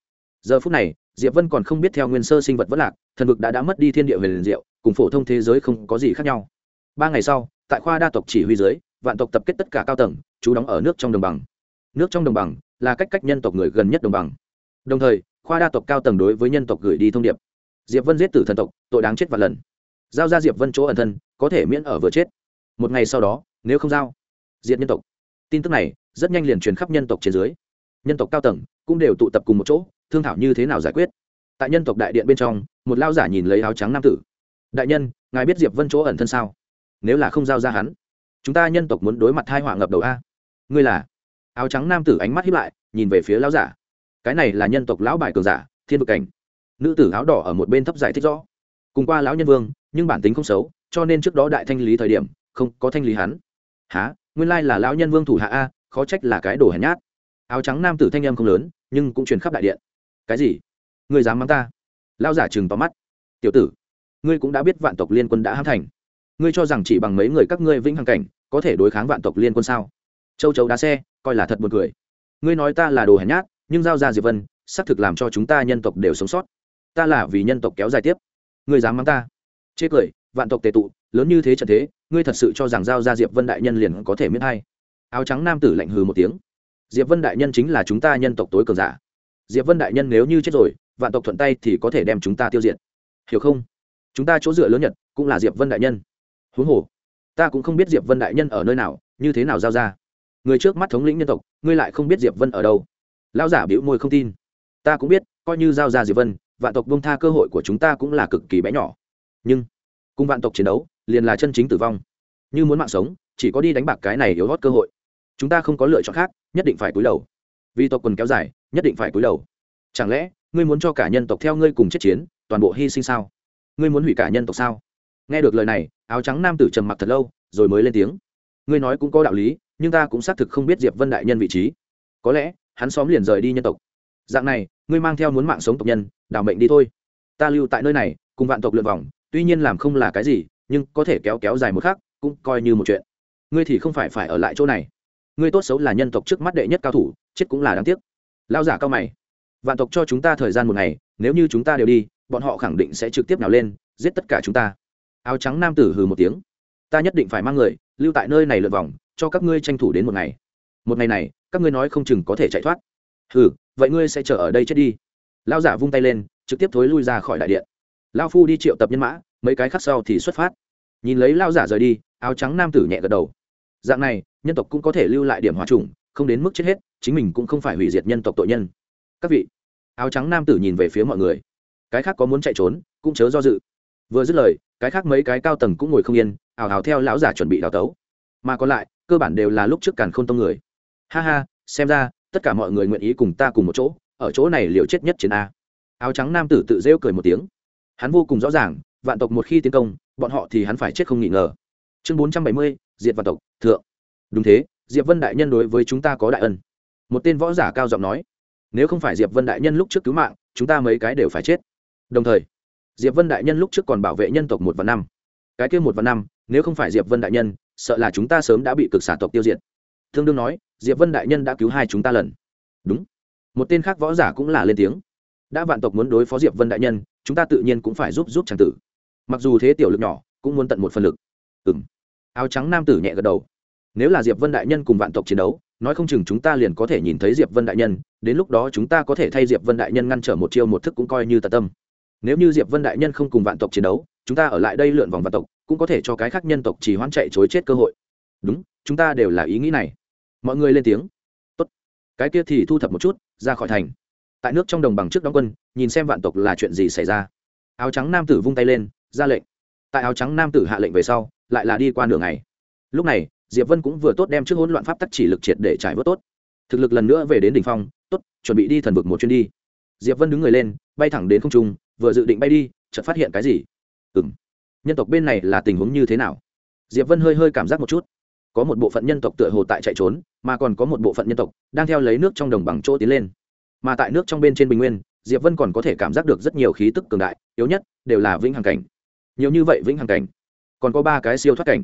Giờ phút này, diệp vân còn không biết theo nguyên sơ sinh vật vất lạc, thần vực đã đã mất đi thiên địa huyền liền diệu, cùng phổ thông thế giới không có gì khác nhau. Ba ngày sau tại khoa đa tộc chỉ huy dưới, vạn tộc tập kết tất cả cao tầng chú đóng ở nước trong đồng bằng. Nước trong đồng bằng là cách cách nhân tộc người gần nhất đồng bằng. Đồng thời, khoa đa tộc cao tầng đối với nhân tộc gửi đi thông điệp. Diệp vân giết tử thần tộc, tội đáng chết vạn lần. Giao ra diệp vân chỗ ẩn thân, có thể miễn ở vừa chết. Một ngày sau đó, nếu không giao, diệt nhân tộc. Tin tức này, rất nhanh liền truyền khắp nhân tộc trên dưới. Nhân tộc cao tầng cũng đều tụ tập cùng một chỗ, thương thảo như thế nào giải quyết. Tại nhân tộc đại điện bên trong, một lao giả nhìn lấy áo trắng nam tử. Đại nhân, ngài biết diệp vân chỗ ẩn thân sao? Nếu là không giao ra hắn, chúng ta nhân tộc muốn đối mặt thai họa ngập đầu a. Ngươi là? Áo trắng nam tử ánh mắt hiếp lại, nhìn về phía lão giả. Cái này là nhân tộc lão bài cường giả, thiên vực cảnh. Nữ tử áo đỏ ở một bên thấp giải thích rõ. Cùng qua lão nhân vương, nhưng bản tính không xấu, cho nên trước đó đại thanh lý thời điểm, không có thanh lý hắn. Há nguyên lai là lão nhân vương thủ hạ a, khó trách là cái đồ hèn nhát. Áo trắng nam tử thanh em không lớn, nhưng cũng truyền khắp đại điện. Cái gì? Ngươi dám mắng ta? Lão giả chừng vào mắt. Tiểu tử, ngươi cũng đã biết vạn tộc liên quân đã hãm thành ngươi cho rằng chỉ bằng mấy người các ngươi vĩnh hằng cảnh, có thể đối kháng vạn tộc liên quân sao? Châu chấu đá xe, coi là thật buồn cười. Ngươi nói ta là đồ hèn nhát, nhưng giao ra diệp vân, xác thực làm cho chúng ta nhân tộc đều sống sót. Ta là vì nhân tộc kéo dài tiếp. Ngươi dám mắng ta? Chê cười, vạn tộc tề tụ, lớn như thế trận thế, ngươi thật sự cho rằng giao ra diệp vân đại nhân liền có thể miễn hay áo trắng nam tử lạnh hừ một tiếng. Diệp vân đại nhân chính là chúng ta nhân tộc tối cường giả. Diệp vân đại nhân nếu như chết rồi, vạn tộc thuận tay thì có thể đem chúng ta tiêu diệt. Hiểu không? Chúng ta chỗ dựa lớn nhật cũng là diệp vân đại nhân huống hồ, ta cũng không biết diệp vân đại nhân ở nơi nào, như thế nào giao ra. Người trước mắt thống lĩnh nhân tộc, ngươi lại không biết diệp vân ở đâu. Lão giả bĩu môi không tin. Ta cũng biết, coi như giao ra diệp vân, vạn tộc bông tha cơ hội của chúng ta cũng là cực kỳ bé nhỏ. Nhưng, cùng vạn tộc chiến đấu, liền là chân chính tử vong. Như muốn mạng sống, chỉ có đi đánh bạc cái này yếu hót cơ hội. Chúng ta không có lựa chọn khác, nhất định phải cúi đầu. Vì tộc quần kéo dài, nhất định phải cúi đầu. Chẳng lẽ, ngươi muốn cho cả nhân tộc theo ngươi cùng chết chiến, toàn bộ hy sinh sao? Ngươi muốn hủy cả nhân tộc sao? Nghe được lời này áo trắng nam tử trầm mặc thật lâu, rồi mới lên tiếng. Ngươi nói cũng có đạo lý, nhưng ta cũng xác thực không biết diệp vân đại nhân vị trí. Có lẽ, hắn xóm liền rời đi nhân tộc. Dạng này, ngươi mang theo muốn mạng sống tộc nhân, đảo mệnh đi thôi. Ta lưu tại nơi này, cùng vạn tộc lượt vòng, tuy nhiên làm không là cái gì, nhưng có thể kéo kéo dài một khắc, cũng coi như một chuyện. Ngươi thì không phải phải ở lại chỗ này. Ngươi tốt xấu là nhân tộc trước mắt đệ nhất cao thủ, chết cũng là đáng tiếc. Lao giả cao mày. Vạn tộc cho chúng ta thời gian một ngày, nếu như chúng ta đều đi, bọn họ khẳng định sẽ trực tiếp nào lên, giết tất cả chúng ta áo trắng nam tử hừ một tiếng. Ta nhất định phải mang người, lưu tại nơi này lượt vòng, cho các ngươi tranh thủ đến một ngày. Một ngày này, các ngươi nói không chừng có thể chạy thoát. Hừ, vậy ngươi sẽ chờ ở đây chết đi. Lao giả vung tay lên, trực tiếp thối lui ra khỏi đại điện. Lao phu đi triệu tập nhân mã, mấy cái khác sau thì xuất phát. Nhìn lấy lao giả rời đi, áo trắng nam tử nhẹ gật đầu. Dạng này, nhân tộc cũng có thể lưu lại điểm hòa trùng, không đến mức chết hết, chính mình cũng không phải hủy diệt nhân tộc tội nhân. Các vị, áo trắng nam tử nhìn về phía mọi người. Cái khác có muốn chạy trốn, cũng chớ do dự vừa dứt lời, cái khác mấy cái cao tầng cũng ngồi không yên ảo ảo theo lão giả chuẩn bị đào tấu. Mà còn lại, cơ bản đều là lúc trước càn k h ô n tông người. Ha ha, xem ra, tất cả mọi người nguyện ý cùng ta cùng một chỗ, ở chỗ này liều chết nhất chiến a. Áo trắng nam tử tự rêu cười một tiếng. Hắn vô cùng rõ ràng, vạn tộc một khi tiến công, bọn họ thì hắn phải chết không nghỉ ngờ. Chương bốn trăm bảy mươi, diệt vạn tộc, thượng. Đúng thế, diệp vân đại nhân đối với chúng ta có đại ân. Một tên võ giả cao giọng nói, nếu không phải diệp vân đại nhân lúc trước cứu mạng, chúng ta mấy cái đều phải chết. Đồng thời diệp vân đại nhân lúc trước còn bảo vệ nhân tộc một và năm. Cái kia một và năm, nếu không phải diệp vân đại nhân, sợ là chúng ta sớm đã bị cực xả tộc tiêu diệt. Thương đương nói, diệp vân đại nhân đã cứu hai chúng ta lần. Đúng. Một tên khác võ giả cũng là lên tiếng. Đã vạn tộc muốn đối phó diệp vân đại nhân, chúng ta tự nhiên cũng phải giúp giúp tràng tử. Mặc dù thế tiểu lực nhỏ, cũng muốn tận một phần lực. Ừ m áo trắng nam tử nhẹ gật đầu. Nếu là diệp vân đại nhân cùng vạn tộc chiến đấu, nói không chừng chúng ta liền có thể nhìn thấy diệp vân đại nhân, đến lúc đó chúng ta có thể thay diệp vân đại nhân ngăn trở một chiêu một thức cũng coi như tận tâm nếu như diệp vân đại nhân không cùng vạn tộc chiến đấu, chúng ta ở lại đây lượn vòng vạn tộc, cũng có thể cho cái khác nhân tộc chỉ hoãn chạy chối chết cơ hội. Đúng, chúng ta đều là ý nghĩ này. Mọi người lên tiếng. Tốt. Cái kia thì thu thập một chút, ra khỏi thành. Tại nước trong đồng bằng trước đóng quân, nhìn xem vạn tộc là chuyện gì xảy ra. Áo trắng nam tử vung tay lên, ra lệnh. Tại áo trắng nam tử hạ lệnh về sau, lại là đi qua nửa ngày. Lúc này, diệp vân cũng vừa tốt đem trước hỗn loạn pháp tắc chỉ lực triệt để trải vớt tốt. Thực lực lần nữa về đến đỉnh phong, tốt, chuẩn bị đi thần vực một chuyến đi. Diệp vân đứng người lên, bay thẳng đến không trung vừa dự định bay đi, chợt phát hiện cái gì? Ừ m nhân tộc bên này là tình huống như thế nào? Diệp vân hơi hơi cảm giác một chút. Có một bộ phận nhân tộc tựa hồ tại chạy trốn, mà còn có một bộ phận nhân tộc đang theo lấy nước trong đồng bằng chỗ tiến lên. Mà tại nước trong bên trên bình nguyên, diệp vân còn có thể cảm giác được rất nhiều khí tức cường đại, yếu nhất đều là vĩnh hằng cảnh. Nhiều như vậy vĩnh hằng cảnh, còn có ba cái siêu thoát cảnh.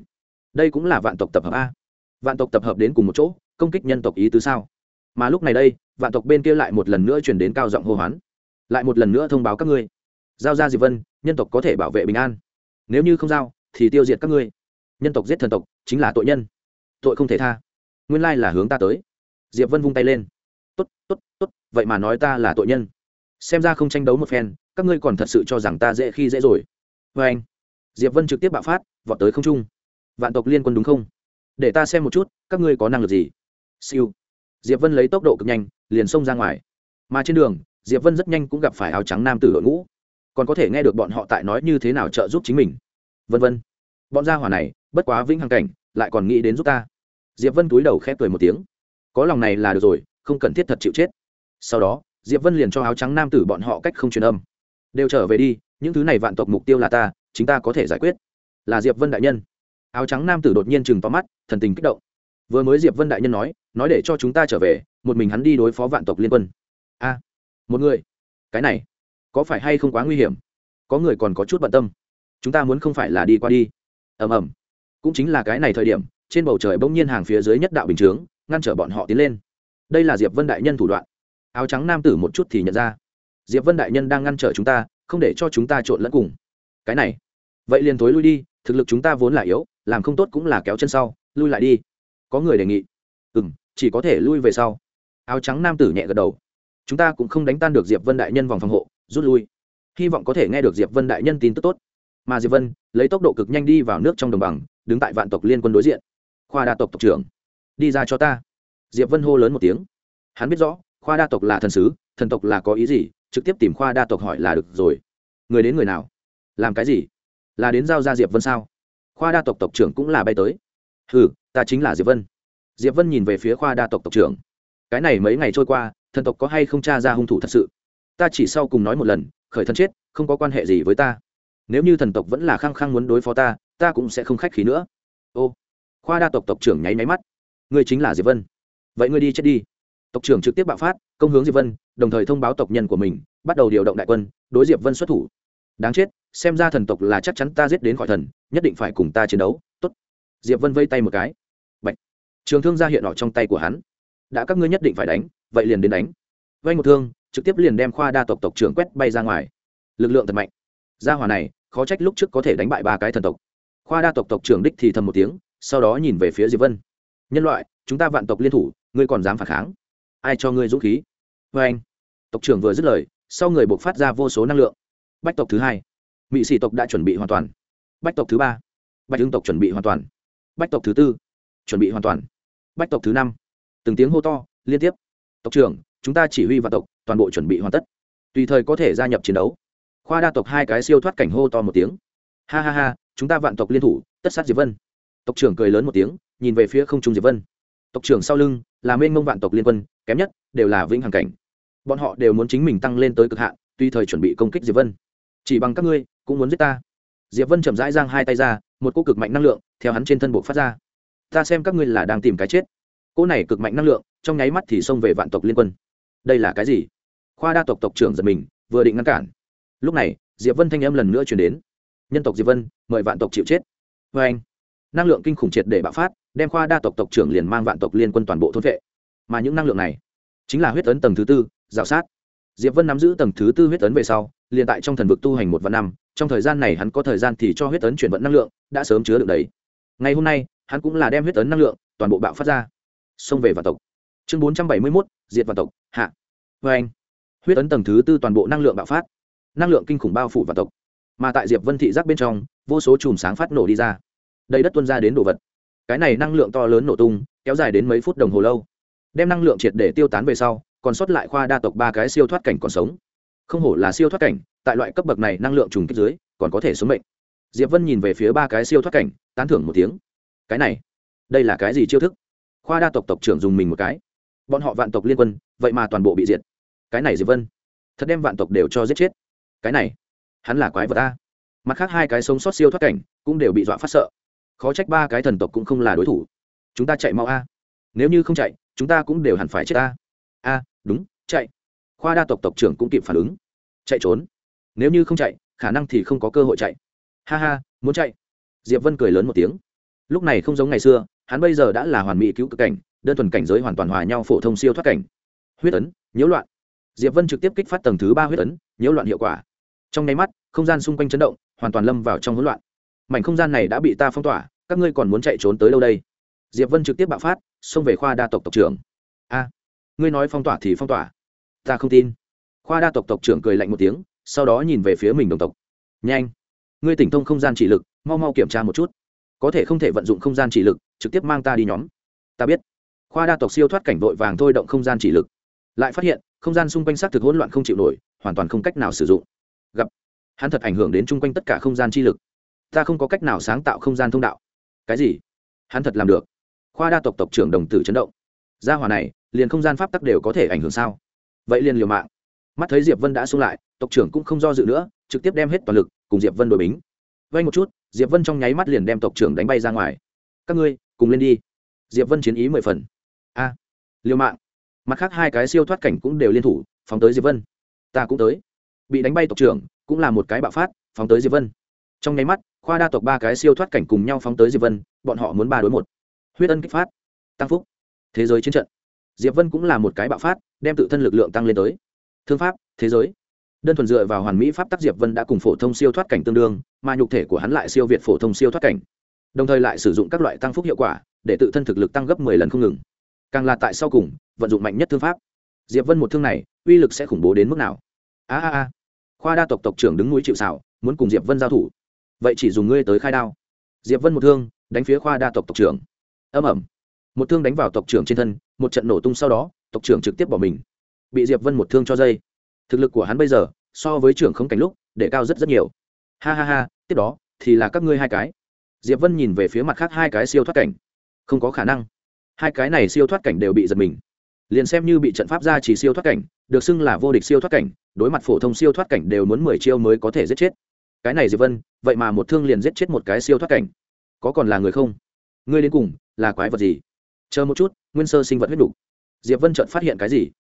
Đây cũng là vạn tộc tập hợp a. Vạn tộc tập hợp đến cùng một chỗ, công kích nhân tộc ý tứ sao? Mà lúc này đây, vạn tộc bên kia lại một lần nữa chuyển đến cao giọng hô hoán. Lại một lần nữa thông báo các ngươi giao ra diệp vân, nhân tộc có thể bảo vệ bình an. Nếu như không giao, thì tiêu diệt các ngươi. Nhân tộc giết thần tộc, chính là tội nhân. Tội không thể tha. Nguyên lai là hướng ta tới. Diệp vân vung tay lên. Tốt tốt tốt, vậy mà nói ta là tội nhân. Xem ra không tranh đấu một phen, các ngươi còn thật sự cho rằng ta dễ khi dễ rồi. Vê anh, diệp vân trực tiếp bạo phát, vọt tới không trung. Vạn tộc liên quân đúng không? Để ta xem một chút, các ngươi có năng lực gì? Siêu. Diệp vân lấy tốc độ cực nhanh, liền xông ra ngoài. Mà trên đường, diệp vân rất nhanh cũng gặp phải áo trắng nam tử đội ngũ còn có thể nghe được bọn họ tại nói như thế nào trợ giúp chính mình. Vân vân. Bọn gia hỏa này, bất quá vĩnh hằng cảnh, lại còn nghĩ đến giúp ta. Diệp vân túi đầu khép cười một tiếng. Có lòng này là được rồi, không cần thiết thật chịu chết. Sau đó, diệp vân liền cho áo trắng nam tử bọn họ cách không truyền âm. Đều trở về đi, những thứ này vạn tộc mục tiêu là ta, chính ta có thể giải quyết. Là diệp vân đại nhân. Áo trắng nam tử đột nhiên chừng to mắt, thần tình kích động. Vừa mới diệp vân đại nhân nói nói để cho chúng ta trở về, một mình hắn đi đối phó vạn tộc liên quân. A, một người. Cái này có phải hay không quá nguy hiểm? Có người còn có chút bận tâm. Chúng ta muốn không phải là đi qua đi. Ầm ầm. Cũng chính là cái này thời điểm, trên bầu trời bỗng nhiên hàng phía dưới nhất đạo bình chướng, ngăn trở bọn họ tiến lên. Đây là diệp vân đại nhân thủ đoạn. Áo trắng nam tử một chút thì nhận ra. Diệp vân đại nhân đang ngăn trở chúng ta, không để cho chúng ta trộn lẫn cùng. Cái này. Vậy liền thối lui đi, thực lực chúng ta vốn là yếu, làm không tốt cũng là kéo chân sau, lui lại đi. Có người đề nghị. Ừ m chỉ có thể lui về sau. Áo trắng nam tử nhẹ gật đầu. Chúng ta cũng không đánh tan được diệp vân đại nhân vòng phòng hộ rút lui. Hy vọng có thể nghe được diệp vân đại nhân tin tức tốt. Mà diệp vân, lấy tốc độ cực nhanh đi vào nước trong đồng bằng, đứng tại vạn tộc liên quân đối diện. Khoa đa tộc tộc trưởng, đi ra cho ta. Diệp vân hô lớn một tiếng. Hắn biết rõ, khoa đa tộc là thần sứ, thần tộc là có ý gì, trực tiếp tìm khoa đa tộc hỏi là được rồi. Người đến người nào? Làm cái gì? Là đến giao ra diệp vân sao? Khoa đa tộc tộc trưởng cũng là bay tới. Ừ ta chính là diệp vân. Diệp vân nhìn về phía khoa đa tộc tộc trưởng. Cái này mấy ngày trôi qua, thần tộc có hay không t r a ra hung thủ thật sự? Ta chỉ sau cùng nói một lần, khởi thân chết, không có quan hệ gì với ta. Nếu như thần tộc vẫn là khăng khăng muốn đối phó ta ta cũng sẽ không khách khí nữa. Ô, khoa đa tộc tộc trưởng nháy máy mắt. Ngươi chính là diệp vân. Vậy ngươi đi chết đi. Tộc trưởng trực tiếp bạo phát, công hướng diệp vân, đồng thời thông báo tộc nhân của mình, bắt đầu điều động đại quân, đối diệp vân xuất thủ. Đáng chết, xem ra thần tộc là chắc chắn ta giết đến khỏi thần, nhất định phải cùng ta chiến đấu. Tốt. Diệp vân vây tay một cái. Bạch. trường thương ra hiện ở trong tay của hắn. Đã các ngươi nhất định phải đánh, vậy liền đến đánh. Vay một thương trực tiếp liền đem khoa đa tộc tộc trưởng quét bay ra ngoài. Lực lượng thật mạnh. Gia hỏa này, khó trách lúc trước có thể đánh bại ba cái thần tộc. Khoa đa tộc tộc trưởng đích thì thầm một tiếng, sau đó nhìn về phía diệp vân. Nhân loại, chúng ta vạn tộc liên thủ, ngươi còn dám phản kháng? Ai cho ngươi dũng khí? Vê anh. Tộc trưởng vừa dứt lời, sau người buộc phát ra vô số năng lượng. Bách tộc thứ hai. Mỹ sĩ tộc đã chuẩn bị hoàn toàn. Bách tộc thứ ba. Bách hưng tộc chuẩn bị hoàn toàn. Bách tộc thứ tư. Chuẩn bị hoàn toàn. Bách tộc thứ năm. Từng tiếng hô to, liên tiếp. Tộc trưởng, chúng ta chỉ huy vạn tộc toàn bộ chuẩn bị hoàn tất. Tùy thời có thể gia nhập chiến đấu. Khoa đa tộc hai cái siêu thoát cảnh hô to một tiếng. Ha ha ha, chúng ta vạn tộc liên thủ, tất sát diệp vân. Tộc trưởng cười lớn một tiếng, nhìn về phía không trung diệp vân. Tộc trưởng sau lưng, là mênh mông vạn tộc liên quân, kém nhất, đều là vĩnh hằng cảnh. Bọn họ đều muốn chính mình tăng lên tới cực hạn, tùy thời chuẩn bị công kích diệp vân. Chỉ bằng các ngươi, cũng muốn giết ta. Diệp vân chậm rãi giang hai tay ra, một cỗ cực mạnh năng lượng, theo hắn trên thân buộc phát ra. Ta xem các ngươi là đang tìm cái chết. Cỗ này cực mạnh năng lượng, trong nháy mắt thì xông về vạn tộc liên quân đây là cái gì? Khoa đa tộc tộc trưởng giật mình, vừa định ngăn cản. Lúc này, diệp vân thanh âm lần nữa chuyển đến. Nhân tộc diệp vân, mời vạn tộc chịu chết. Vê anh, năng lượng kinh khủng triệt để bạo phát, đem khoa đa tộc tộc trưởng liền mang vạn tộc liên quân toàn bộ thôn vệ. Mà những năng lượng này, chính là huyết ấn tầng thứ tư dạo sát. Diệp vân nắm giữ tầng thứ tư huyết ấn về sau, liền tại trong thần vực tu hành một vạn năm, trong thời gian này hắn có thời gian thì cho huyết ấn chuyển vận năng lượng, đã sớm chứa được đấy. Ngày hôm nay, hắn cũng là đem huyết ấn năng lượng toàn bộ bạo phát ra. Xông về vạn tộc. Chương bốn trăm bảy mươi mốt, diệt vạn tộc hạ. Vê anh. Huyết ấn tầng thứ tư toàn bộ năng lượng bạo phát. Năng lượng kinh khủng bao phủ vạn tộc. Mà tại diệp vân thị giác bên trong, vô số chùm sáng phát nổ đi ra. Đầy đất tuân ra đến đồ vật. Cái này năng lượng to lớn nổ tung, kéo dài đến mấy phút đồng hồ lâu. Đem năng lượng triệt để tiêu tán về sau, còn sót lại khoa đa tộc ba cái siêu thoát cảnh còn sống. Không hổ là siêu thoát cảnh, tại loại cấp bậc này năng lượng trùng kích dưới, còn có thể sống mệnh. Diệp vân nhìn về phía ba cái siêu thoát cảnh, tán thưởng một tiếng. Cái này, đây là cái gì chiêu thức? Khoa đa tộc tộc trưởng dùng mình một cái bọn họ vạn tộc liên quân, vậy mà toàn bộ bị diệt. Cái này diệp vân, thật đem vạn tộc đều cho giết chết. Cái này, hắn là quái vật a. Mặt khác hai cái sống sót siêu thoát cảnh cũng đều bị dọa phát sợ. Khó trách ba cái thần tộc cũng không là đối thủ. Chúng ta chạy mau a. Nếu như không chạy, chúng ta cũng đều hẳn phải chết a. A, đúng, chạy. Khoa đa tộc tộc trưởng cũng kịp phản ứng. Chạy trốn. Nếu như không chạy, khả năng thì không có cơ hội chạy. Ha ha, muốn chạy. Diệp vân cười lớn một tiếng. Lúc này không giống ngày xưa, hắn bây giờ đã là hoàn mỹ cứu cực cảnh đơn thuần cảnh giới hoàn toàn hòa nhau phổ thông siêu thoát cảnh. Huyết ấn, nhiễu loạn. Diệp vân trực tiếp kích phát tầng thứ ba huyết ấn, nhiễu loạn hiệu quả. Trong nháy mắt, không gian xung quanh chấn động, hoàn toàn lâm vào trong hỗn loạn. Mảnh không gian này đã bị ta phong tỏa, các ngươi còn muốn chạy trốn tới đâu đây? Diệp vân trực tiếp bạo phát, xông về khoa đa tộc tộc trưởng. A, ngươi nói phong tỏa thì phong tỏa. Ta không tin. Khoa đa tộc tộc trưởng cười lạnh một tiếng, sau đó nhìn về phía mình đồng tộc. Nhanh. Ngươi tỉnh thông không gian chỉ lực, mau mau kiểm tra một chút. Có thể không thể vận dụng không gian chỉ lực, trực tiếp mang ta đi nhóm. Ta biết khoa đa tộc siêu thoát cảnh vội vàng thôi động không gian chỉ lực. Lại phát hiện, không gian xung quanh xác thực hỗn loạn không chịu nổi, hoàn toàn không cách nào sử dụng. Gặp, hắn thật ảnh hưởng đến chung quanh tất cả không gian chi lực. Ta không có cách nào sáng tạo không gian thông đạo. Cái gì? Hắn thật làm được. Khoa đa tộc tộc trưởng đồng tử chấn động. Gia hòa này, liền không gian pháp tắc đều có thể ảnh hưởng sao? Vậy liền liều mạng. Mắt thấy diệp vân đã xung lại, tộc trưởng cũng không do dự nữa, trực tiếp đem hết toàn lực, cùng diệp vân đổi bính. Vay một chút, diệp vân trong nháy mắt liền đem tộc trưởng đánh bay ra ngoài. Các ngươi, cùng lên đi. Diệp vân chiến ý mười phần a. Liều mạng. Mặt khác hai cái siêu thoát cảnh cũng đều liên thủ, phóng tới diệp vân. Ta cũng tới. Bị đánh bay tộc trưởng, cũng là một cái bạo phát, phóng tới diệp vân. Trong nháy mắt, khoa đa tộc ba cái siêu thoát cảnh cùng nhau phóng tới diệp vân, bọn họ muốn ba đối một. Huyết ân kích phát. Tăng phúc. Thế giới chiến trận. Diệp vân cũng là một cái bạo phát, đem tự thân lực lượng tăng lên tới. Thương pháp, thế giới. Đơn thuần dựa vào hoàn mỹ pháp tắc diệp vân đã cùng phổ thông siêu thoát cảnh tương đương, mà nhục thể của hắn lại siêu việt phổ thông siêu thoát cảnh. Đồng thời lại sử dụng các loại tăng phúc hiệu quả, để tự thân thực lực tăng gấp mười lần không ngừng càng là tại sau cùng, vận dụng mạnh nhất thương pháp. Diệp vân một thương này, uy lực sẽ khủng bố đến mức nào? A a a. Khoa đa tộc tộc trưởng đứng núi chịu xảo muốn cùng diệp vân giao thủ. Vậy chỉ dùng ngươi tới khai đao. Diệp vân một thương, đánh phía khoa đa tộc tộc trưởng. Âm ẩm một thương đánh vào tộc trưởng trên thân, một trận nổ tung sau đó, tộc trưởng trực tiếp bỏ mình. Bị diệp vân một thương cho dây. Thực lực của hắn bây giờ, so với trưởng không cảnh lúc, để cao rất rất nhiều. Ha ha ha, tiếp đó, thì là các ngươi hai cái. Diệp vân nhìn về phía mặt khác hai cái siêu thoát cảnh. Không có khả năng hai cái này siêu thoát cảnh đều bị giật mình. Liền xem như bị trận pháp ra chỉ siêu thoát cảnh, được xưng là vô địch siêu thoát cảnh, đối mặt phổ thông siêu thoát cảnh đều muốn mười chiêu mới có thể giết chết. Cái này diệp vân, vậy mà một thương liền giết chết một cái siêu thoát cảnh. Có còn là người không? Ngươi đến cùng là quái vật gì? Chờ một chút, nguyên sơ sinh vật huyết đủ. diệp vân chợt phát hiện cái gì?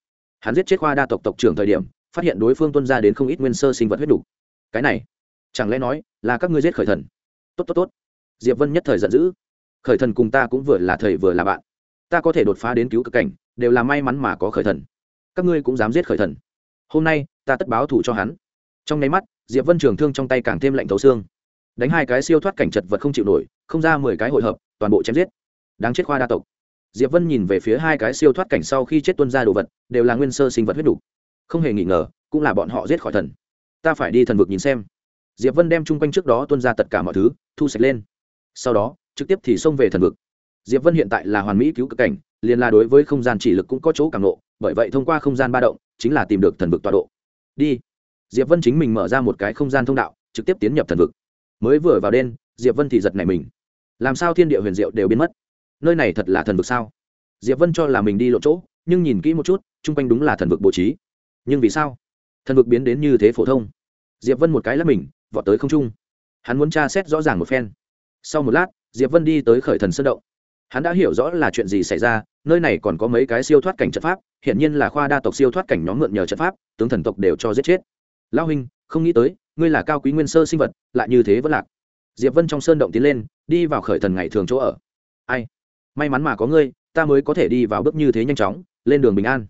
Hắn giết chết khoa đa tộc tộc trưởng thời điểm, phát hiện đối phương tuân ra đến không ít nguyên sơ sinh vật huyết đủ. cái này, chẳng lẽ nói là các ngươi giết khởi thần? Tốt tốt tốt. Diệp vân nhất thời giận dữ. Khởi thần cùng ta cũng vừa là thầy vừa là bạn ta có thể đột phá đến cứu cực cảnh, đều là may mắn mà có khởi thần. Các ngươi cũng dám giết khởi thần. Hôm nay, ta tất báo thủ cho hắn. Trong nháy mắt, diệp vân trường thương trong tay càng thêm lạnh thấu xương. Đánh hai cái siêu thoát cảnh chật vật không chịu nổi, không ra mười cái hội hợp, toàn bộ chém giết. Đáng chết khoa đa tộc. Diệp vân nhìn về phía hai cái siêu thoát cảnh sau khi chết tuân ra đồ vật, đều là nguyên sơ sinh vật huyết đủ. Không hề nghi ngờ, cũng là bọn họ giết khỏi thần. Ta phải đi thần vực nhìn xem. Diệp vân đem chung quanh trước đó tuân ra tất cả mọi thứ, thu sạch lên. Sau đó, trực tiếp thì xông về thần vực diệp vân hiện tại là hoàn mỹ cứu cực cảnh liền là đối với không gian chỉ lực cũng có chỗ cảm nộ bởi vậy thông qua không gian ba động chính là tìm được thần vực tọa độ. Đi. Diệp vân chính mình mở ra một cái không gian thông đạo trực tiếp tiến nhập thần vực. Mới vừa vào đen, diệp vân thì giật này mình. Làm sao thiên địa huyền diệu đều biến mất? Nơi này thật là thần vực sao? Diệp vân cho là mình đi lộ chỗ nhưng nhìn kỹ một chút chung quanh đúng là thần vực bố trí. Nhưng vì sao? Thần vực biến đến như thế phổ thông. Diệp vân một cái là mình vọt tới không trung. Hắn muốn tra xét rõ ràng một phen. Sau một lát diệp vân đi tới khởi thần sơn động hắn đã hiểu rõ là chuyện gì xảy ra, nơi này còn có mấy cái siêu thoát cảnh trận pháp hiện nhiên là khoa đa tộc siêu thoát cảnh nhóm mượn nhờ trận pháp, tướng thần tộc đều cho giết chết. Lao huynh, không nghĩ tới, ngươi là cao quý nguyên sơ sinh vật, lại như thế vẫn lạc. Diệp vân trong sơn động tiến lên, đi vào khởi thần ngày thường chỗ ở. Ai? May mắn mà có ngươi, ta mới có thể đi vào bước như thế nhanh chóng, lên đường bình an.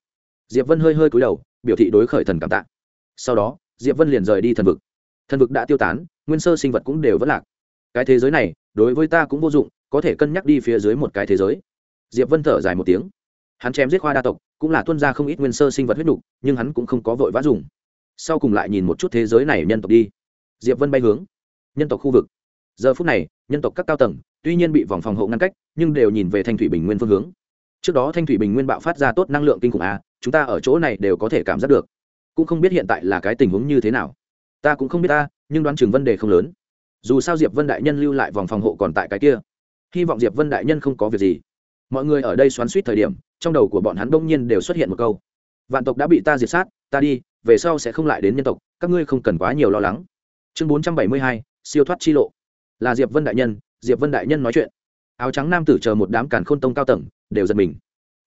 Diệp vân hơi hơi cúi đầu, biểu thị đối khởi thần cảm tạ. Sau đó, diệp vân liền rời đi thần vực. Thần vực đã tiêu tán, nguyên sơ sinh vật cũng đều vẫn lạc. Cái thế giới này, đối với ta cũng vô dụng có thể cân nhắc đi phía dưới một cái thế giới. Diệp vân thở dài một tiếng. Hắn chém giết khoa đa tộc, cũng là tuân ra không ít nguyên sơ sinh vật huyết đục nhưng hắn cũng không có vội vã dùng. Sau cùng lại nhìn một chút thế giới này nhân tộc đi. Diệp vân bay hướng nhân tộc khu vực. Giờ phút này, nhân tộc các cao tầng, tuy nhiên bị vòng phòng hộ ngăn cách, nhưng đều nhìn về thanh thủy bình nguyên phương hướng. Trước đó thanh thủy bình nguyên bạo phát ra tốt năng lượng kinh khủng a, chúng ta ở chỗ này đều có thể cảm giác được. Cũng không biết hiện tại là cái tình huống như thế nào. Ta cũng không biết ta, nhưng đoán chừng vấn đề không lớn. Dù sao diệp vân đại nhân lưu lại vòng phòng hộ còn tại cái kia hy vọng diệp vân đại nhân không có việc gì. Mọi người ở đây xoắn suýt thời điểm, trong đầu của bọn hắn đông nhiên đều xuất hiện một câu. Vạn tộc đã bị ta diệt sát, ta đi, về sau sẽ không lại đến nhân tộc, các ngươi không cần quá nhiều lo lắng. Chương bốn trăm bảy mươi hai, siêu thoát chi lộ. Là diệp vân đại nhân, diệp vân đại nhân nói chuyện. Áo trắng nam tử chờ một đám càn khôn tông cao tầng, đều giật mình.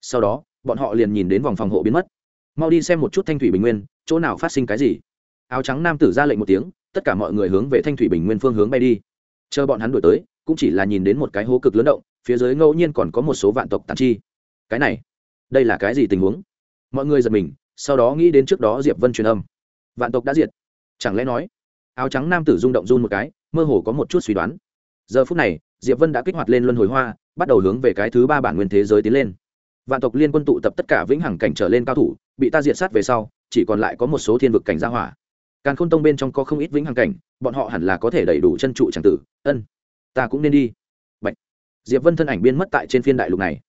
Sau đó, bọn họ liền nhìn đến vòng phòng hộ biến mất. Mau đi xem một chút thanh thủy bình nguyên, chỗ nào phát sinh cái gì. Áo trắng nam tử ra lệnh một tiếng, tất cả mọi người hướng về thanh thủy bình nguyên phương hướng bay đi. Chờ bọn hắn đuổi tới cũng chỉ là nhìn đến một cái hố cực lớn động, phía dưới ngẫu nhiên còn có một số vạn tộc tàn chi. Cái này, đây là cái gì tình huống? Mọi người giật mình, sau đó nghĩ đến trước đó diệp vân truyền âm. Vạn tộc đã diệt. Chẳng lẽ nói, áo trắng nam tử rung động run một cái, mơ hồ có một chút suy đoán. Giờ phút này, diệp vân đã kích hoạt lên luân hồi hoa, bắt đầu hướng về cái thứ ba bản nguyên thế giới tiến lên. Vạn tộc liên quân tụ tập tất cả vĩnh hằng cảnh trở lên cao thủ, bị ta diệt sát về sau, chỉ còn lại có một số thiên vực cảnh gia hỏa. Càn khôn tông bên trong có không ít vĩnh hằng cảnh, bọn họ hẳn là có thể đầy đủ chân trụ tràng tử, ân ta cũng nên đi. Bạch. diệp vân thân ảnh biến mất tại trên phiên đại lục này.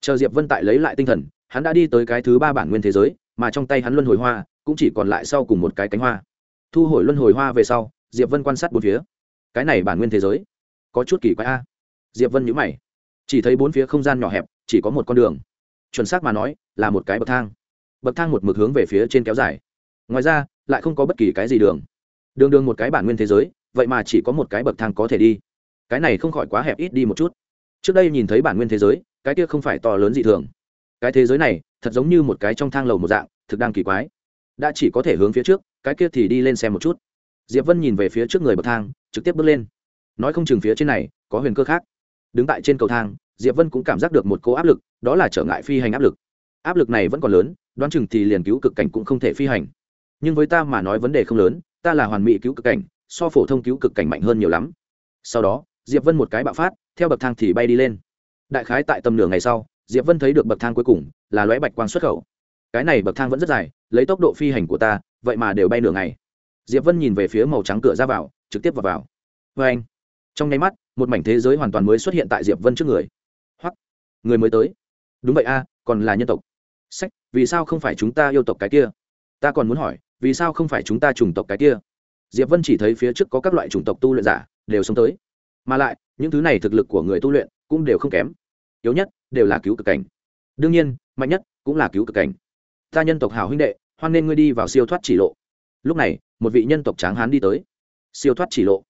Chờ diệp vân tại lấy lại tinh thần, hắn đã đi tới cái thứ ba bản nguyên thế giới, mà trong tay hắn luân hồi hoa, cũng chỉ còn lại sau cùng một cái cánh hoa. Thu hồi luân hồi hoa về sau, diệp vân quan sát bốn phía. Cái này bản nguyên thế giới, có chút kỳ quái a. Diệp vân nhíu mày. Chỉ thấy bốn phía không gian nhỏ hẹp, chỉ có một con đường. Chuẩn xác mà nói, là một cái bậc thang. Bậc thang một mực hướng về phía trên kéo dài. Ngoài ra, lại không có bất kỳ cái gì đường. Đường đường một cái bản nguyên thế giới, vậy mà chỉ có một cái bậc thang có thể đi cái này không khỏi quá hẹp ít đi một chút. Trước đây nhìn thấy bản nguyên thế giới, cái kia không phải to lớn dị thường. Cái thế giới này, thật giống như một cái trong thang lầu một dạng, thực đang kỳ quái. Đã chỉ có thể hướng phía trước, cái kia thì đi lên xem một chút. Diệp vân nhìn về phía trước người bậc thang, trực tiếp bước lên. Nói không chừng phía trên này, có huyền cơ khác. Đứng tại trên cầu thang, diệp vân cũng cảm giác được một cô áp lực, đó là trở ngại phi hành áp lực. Áp lực này vẫn còn lớn, đoán chừng thì liền cứu cực cảnh cũng không thể phi hành. Nhưng với ta mà nói vấn đề không lớn, ta là hoàn mỹ cứu cực cảnh, so phổ thông cứu cực cảnh mạnh hơn nhiều lắm. Sau đó diệp vân một cái bạo phát, theo bậc thang thì bay đi lên. Đại khái tại tầm nửa ngày sau, diệp vân thấy được bậc thang cuối cùng là lóe bạch quang xuất khẩu. Cái này bậc thang vẫn rất dài, lấy tốc độ phi hành của ta, vậy mà đều bay nửa ngày. Diệp vân nhìn về phía màu trắng cửa ra vào, trực tiếp vào vào. Vê anh, trong nháy mắt, một mảnh thế giới hoàn toàn mới xuất hiện tại diệp vân trước người. Hoặc người mới tới. Đúng vậy a, còn là nhân tộc. Sách, vì sao không phải chúng ta yêu tộc cái kia? Ta còn muốn hỏi, vì sao không phải chúng ta chủng tộc cái kia? Diệp vân chỉ thấy phía trước có các loại chủng tộc tu luyện giả, đều sống tới mà lại, những thứ này thực lực của người tu luyện cũng đều không kém. Yếu nhất, đều là cứu cực cảnh. Đương nhiên, mạnh nhất cũng là cứu cực cảnh. Ta nhân tộc hào huynh đệ, hoan nên ngươi đi vào siêu thoát chỉ lộ. Lúc này, một vị nhân tộc tráng hán đi tới. Siêu thoát chỉ lộ.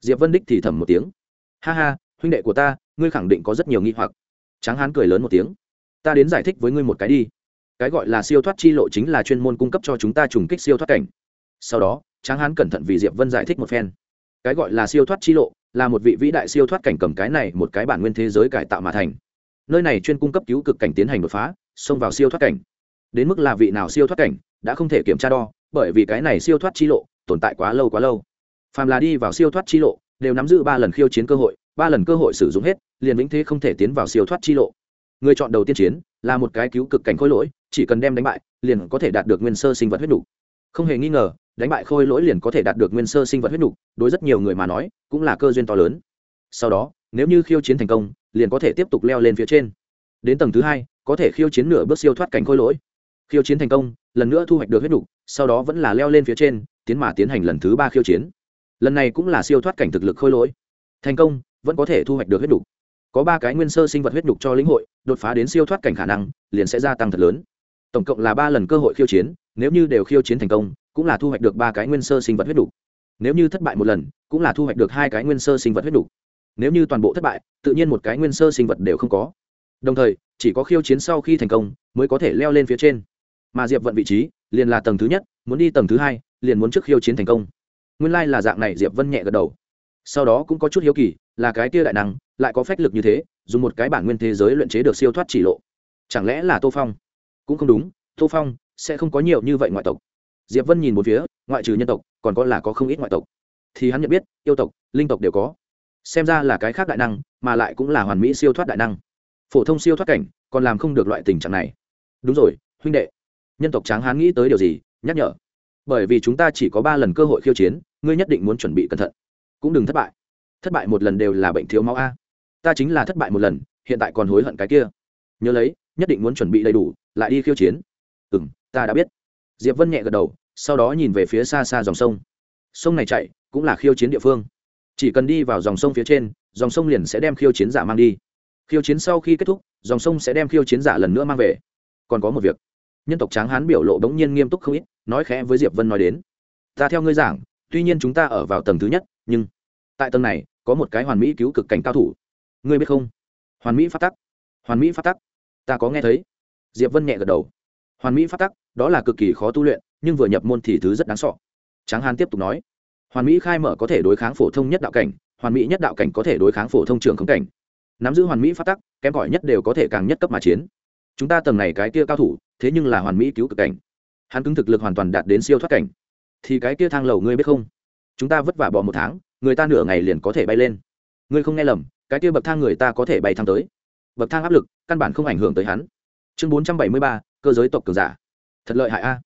Diệp vân đích thì thầm một tiếng. Ha ha, huynh đệ của ta, ngươi khẳng định có rất nhiều nghi hoặc. Tráng hán cười lớn một tiếng. Ta đến giải thích với ngươi một cái đi. Cái gọi là siêu thoát chi lộ chính là chuyên môn cung cấp cho chúng ta trùng kích siêu thoát cảnh. Sau đó, tráng hán cẩn thận vì diệp vân giải thích một phen. Cái gọi là siêu thoát chi lộ là một vị vĩ đại siêu thoát cảnh cầm cái này một cái bản nguyên thế giới cải tạo mà thành. Nơi này chuyên cung cấp cứu cực cảnh tiến hành đột phá, xông vào siêu thoát cảnh. Đến mức là vị nào siêu thoát cảnh đã không thể kiểm tra đo, bởi vì cái này siêu thoát chi lộ tồn tại quá lâu quá lâu. Phàm là đi vào siêu thoát chi lộ, đều nắm giữ ba lần khiêu chiến cơ hội, ba lần cơ hội sử dụng hết, liền vĩnh thế không thể tiến vào siêu thoát chi lộ. Người chọn đầu tiên chiến là một cái cứu cực cảnh khối lỗi, chỉ cần đem đánh bại, liền có thể đạt được nguyên sơ sinh vật huyết đủ. không hề nghi ngờ đánh bại khôi lỗi liền có thể đạt được nguyên sơ sinh vật huyết nục, đối rất nhiều người mà nói, cũng là cơ duyên to lớn. Sau đó, nếu như khiêu chiến thành công, liền có thể tiếp tục leo lên phía trên. Đến tầng thứ hai, có thể khiêu chiến nửa bước siêu thoát cảnh khôi lỗi. Khiêu chiến thành công, lần nữa thu hoạch được huyết nục, sau đó vẫn là leo lên phía trên, tiến mà tiến hành lần thứ ba khiêu chiến. Lần này cũng là siêu thoát cảnh thực lực khôi lỗi. Thành công, vẫn có thể thu hoạch được huyết nục. Có ba cái nguyên sơ sinh vật huyết đủ cho lĩnh hội, đột phá đến siêu thoát cảnh khả năng, liền sẽ gia tăng thật lớn. Tổng cộng là ba lần cơ hội khiêu chiến, nếu như đều khiêu chiến thành công cũng là thu hoạch được ba cái nguyên sơ sinh vật huyết đủ. nếu như thất bại một lần, cũng là thu hoạch được hai cái nguyên sơ sinh vật huyết đủ. nếu như toàn bộ thất bại, tự nhiên một cái nguyên sơ sinh vật đều không có. Đồng thời, chỉ có khiêu chiến sau khi thành công, mới có thể leo lên phía trên. Mà diệp vận vị trí, liền là tầng thứ nhất, muốn đi tầng thứ hai, liền muốn trước khiêu chiến thành công. Nguyên lai、like、là dạng này, diệp vân nhẹ gật đầu. Sau đó cũng có chút hiếu kỳ, là cái kia đại năng, lại có phách lực như thế, dùng một cái bản nguyên thế giới luyện chế được siêu thoát chỉ lộ. Chẳng lẽ là tô phong? Cũng không đúng, tô phong sẽ không có nhiều như vậy ngoại tộc diệp vân nhìn một phía, ngoại trừ nhân tộc, còn có là có không ít ngoại tộc. Thì hắn nhận biết, yêu tộc, linh tộc đều có. Xem ra là cái khác đại năng, mà lại cũng là hoàn mỹ siêu thoát đại năng. Phổ thông siêu thoát cảnh, còn làm không được loại tình trạng này. Đúng rồi, huynh đệ. Nhân tộc tráng hán nghĩ tới điều gì, nhắc nhở. Bởi vì chúng ta chỉ có ba lần cơ hội khiêu chiến, ngươi nhất định muốn chuẩn bị cẩn thận. Cũng đừng thất bại. Thất bại một lần đều là bệnh thiếu máu a. Ta chính là thất bại một lần, hiện tại còn hối hận cái kia. Nhớ lấy, nhất định muốn chuẩn bị đầy đủ, lại đi khiêu chiến. Ừ m ta đã biết diệp vân nhẹ gật đầu, sau đó nhìn về phía xa xa dòng sông. Sông này chạy, cũng là khiêu chiến địa phương. Chỉ cần đi vào dòng sông phía trên, dòng sông liền sẽ đem khiêu chiến giả mang đi. Khiêu chiến sau khi kết thúc, dòng sông sẽ đem khiêu chiến giả lần nữa mang về. Còn có một việc. Nhân tộc tráng hán biểu lộ bỗng nhiên nghiêm túc không ít, nói khẽ với diệp vân nói đến. Ta theo ngươi giảng, tuy nhiên chúng ta ở vào tầng thứ nhất, nhưng tại tầng này, có một cái hoàn mỹ cứu cực cảnh cao thủ. Ngươi biết không? Hoàn mỹ phát tắc. Hoàn mỹ phát tắc. Ta có nghe thấy. Diệp vân nhẹ gật đầu hoàn mỹ phát tắc, đó là cực kỳ khó tu luyện, nhưng vừa nhập môn thì thứ rất đáng sọ tráng hán tiếp tục nói, hoàn mỹ khai mở có thể đối kháng phổ thông nhất đạo cảnh, hoàn mỹ nhất đạo cảnh có thể đối kháng phổ thông trường không cảnh. Nắm giữ hoàn mỹ phát tắc, kém cỏi nhất đều có thể càng nhất cấp mà chiến. Chúng ta tầng này cái kia cao thủ, thế nhưng là hoàn mỹ cứu cực cảnh. Hắn cứng thực lực hoàn toàn đạt đến siêu thoát cảnh. Thì cái kia thang lầu ngươi biết không? Chúng ta vất vả bỏ một tháng, người ta nửa ngày liền có thể bay lên. Ngươi không nghe lầm, cái kia bậc thang người ta có thể bay thang tới. Bậc thang áp lực căn bản không ảnh hưởng tới hắn. Chương bốn trăm bảy mươi ba cơ giới tộc cường giả. Thật lợi hại a.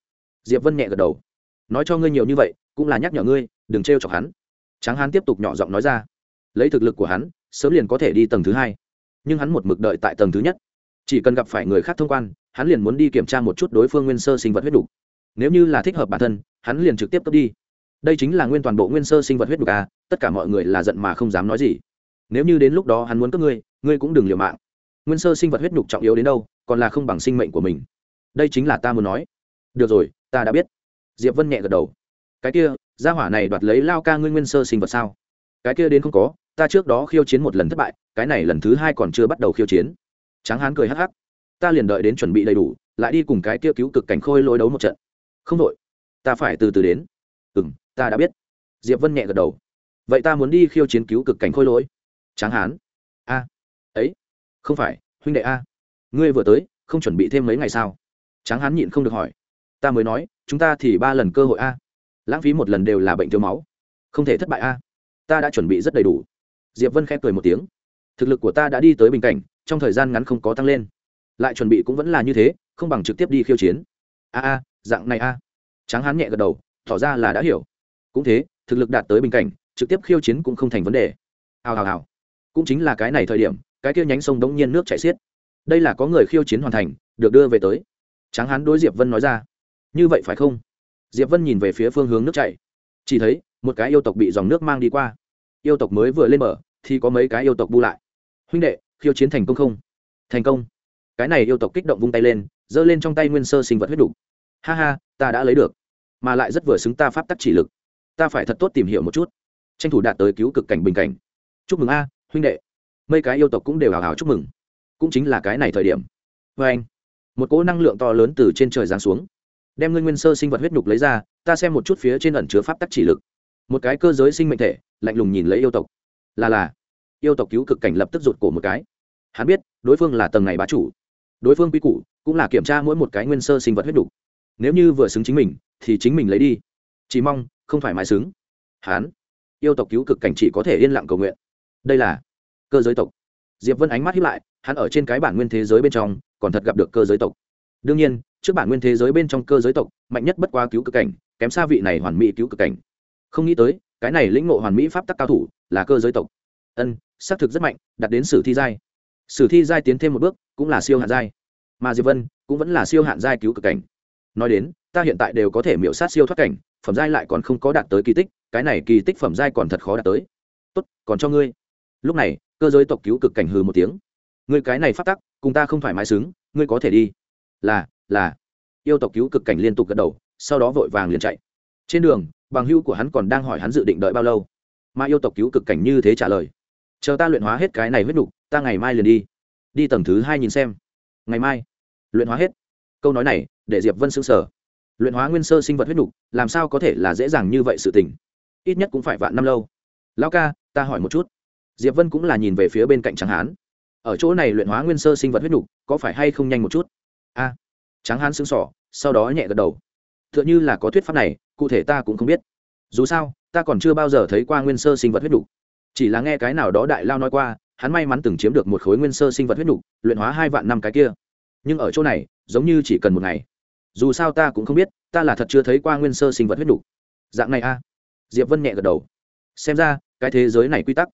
Diệp vân nhẹ gật đầu. Nói cho ngươi nhiều như vậy, cũng là nhắc nhở ngươi, đừng t r chọc hắn. Tráng hán tiếp tục nhỏ giọng nói ra. Lấy thực lực của hắn, sớm liền có thể đi tầng thứ hai. Nhưng hắn một mực đợi tại tầng thứ nhất. Chỉ cần gặp phải người khác thông quan, hắn liền muốn đi kiểm tra một chút đối phương nguyên sơ sinh vật huyết đục. Nếu như là thích hợp bản thân, hắn liền trực tiếp cấp đi. Đây chính là nguyên toàn bộ nguyên sơ sinh vật huyết đục a, tất cả mọi người là giận mà không dám nói gì. Nếu như đến lúc đó hắn muốn cướp ngươi ngươi cũng đừng liều mạng. Nguyên sơ sinh vật huyết đục trọng yếu đến đâu, còn là không bằng sinh mệnh của mình đây chính là ta muốn nói. Được rồi, ta đã biết. Diệp vân nhẹ gật đầu. Cái kia, gia hỏa này đoạt lấy lao ca ngươi nguyên sơ sinh vật sao? Cái kia đến không có, ta trước đó khiêu chiến một lần thất bại, cái này lần thứ hai còn chưa bắt đầu khiêu chiến. Tráng hán cười hắc hắc. Ta liền đợi đến chuẩn bị đầy đủ, lại đi cùng cái kia cứu cực cảnh khôi lối đấu một trận. Không đội ta phải từ từ đến. Ừ m ta đã biết. Diệp vân nhẹ gật đầu. Vậy ta muốn đi khiêu chiến cứu cực cảnh khôi lỗi. Tráng hán. A. Ấy. Không phải, huynh đệ a. Ngươi vừa tới, không chuẩn bị thêm mấy ngày sao? Tráng hán nhịn không được hỏi. Ta mới nói, chúng ta thì ba lần cơ hội a. Lãng phí một lần đều là bệnh thiếu máu. Không thể thất bại a. Ta đã chuẩn bị rất đầy đủ. Diệp vân khép cười một tiếng. Thực lực của ta đã đi tới bình cảnh, trong thời gian ngắn không có tăng lên. Lại chuẩn bị cũng vẫn là như thế, không bằng trực tiếp đi khiêu chiến. A a, dạng này a. Tráng hán nhẹ gật đầu, tỏ ra là đã hiểu. Cũng thế, thực lực đạt tới bình cảnh, trực tiếp khiêu chiến cũng không thành vấn đề. Hào hào hào. Cũng chính là cái này thời điểm, cái kia nhánh sông đống nhiên nước chảy xiết. Đây là có người khiêu chiến hoàn thành, được đưa về tới tráng hán đối diệp vân nói ra. Như vậy phải không? Diệp vân nhìn về phía phương hướng nước chảy. Chỉ thấy một cái yêu tộc bị dòng nước mang đi qua. Yêu tộc mới vừa lên mở, thì có mấy cái yêu tộc bu lại. Huynh đệ khiêu chiến thành công không? Thành công. Cái này yêu tộc kích động vung tay lên giơ lên trong tay nguyên sơ sinh vật huyết đủ. ha ha ta đã lấy được. Mà lại rất vừa xứng ta pháp tắc chỉ lực. Ta phải thật tốt tìm hiểu một chút. Tranh thủ đạt tới cứu cực cảnh bình cảnh. Chúc mừng a huynh đệ. Mấy cái yêu tộc cũng đều hào hào chúc mừng. Cũng chính là cái này thời điểm. Vê anh một cỗ năng lượng to lớn từ trên trời giáng xuống, đem ngươi nguyên sơ sinh vật huyết nhục lấy ra, ta xem một chút phía trên ẩn chứa pháp tắc chỉ lực. Một cái cơ giới sinh mệnh thể, lạnh lùng nhìn lấy yêu tộc. Là là, yêu tộc cứu cực cảnh lập tức rụt cổ một cái. Hắn biết, đối phương là tầng này bá chủ. Đối phương quy củ cũng là kiểm tra mỗi một cái nguyên sơ sinh vật huyết đục nếu như vừa xứng chính mình, thì chính mình lấy đi. Chỉ mong, không phải mái xứng. Hắn, yêu tộc cứu cực cảnh chỉ có thể yên lặng cầu nguyện. Đây là cơ giới tộc. Diệp vân ánh mắt hiếp lại, hắn ở trên cái bản nguyên thế giới bên trong còn thật gặp được cơ giới tộc. Đương nhiên, trước bản nguyên thế giới bên trong cơ giới tộc, mạnh nhất bất qua cứu cực cảnh, kém xa vị này hoàn mỹ cứu cực cảnh. Không nghĩ tới, cái này lĩnh ngộ hoàn mỹ pháp tắc cao thủ là cơ giới tộc. Ân, xác thực rất mạnh đặt đến sử thi giai. Sử thi giai tiến thêm một bước, cũng là siêu hạn giai. Mà diệp vân cũng vẫn là siêu hạn giai cứu cực cảnh. Nói đến, ta hiện tại đều có thể miễu sát siêu thoát cảnh, phẩm giai lại còn không có đạt tới kỳ tích, cái này kỳ tích phẩm giai còn thật khó đạt tới. Tốt, còn cho ngươi. Lúc này, cơ giới tộc cứu cực cảnh hừ một tiếng. Ngươi cái này phát tắc cùng ta không thoải mái xứng ngươi có thể đi. Là là. Yêu tộc cứu cực cảnh liên tục gật đầu sau đó vội vàng liền chạy. Trên đường bằng hưu của hắn còn đang hỏi hắn dự định đợi bao lâu. Mà yêu tộc cứu cực cảnh như thế trả lời. Chờ ta luyện hóa hết cái này huyết đủ, ta ngày mai liền đi. Đi tầng thứ hai nhìn xem. Ngày mai. Luyện hóa hết. Câu nói này để diệp vân xứng sở luyện hóa nguyên sơ sinh vật huyết đủ làm sao có thể là dễ dàng như vậy sự tình? Ít nhất cũng phải vạn năm lâu. Lão ca ta hỏi một chút. Diệp vân cũng là nhìn về phía bên cạnh tráng hán ở chỗ này luyện hóa nguyên sơ sinh vật huyết nhục có phải hay không nhanh một chút? A. À, tráng hán sững sỏ sau đó nhẹ gật đầu. T h ư ợ n h ư là có thuyết pháp này cụ thể ta cũng không biết. Dù sao ta còn chưa bao giờ thấy qua nguyên sơ sinh vật huyết nhục. Chỉ là nghe cái nào đó đại lao nói qua hắn may mắn từng chiếm được một khối nguyên sơ sinh vật huyết nhục luyện hóa hai vạn năm cái kia. Nhưng ở chỗ này giống như chỉ cần một ngày. Dù sao ta cũng không biết ta là thật chưa thấy qua nguyên sơ sinh vật huyết nhục. Dạng này a. Diệp vân nhẹ gật đầu. Xem ra cái thế giới này quy tắc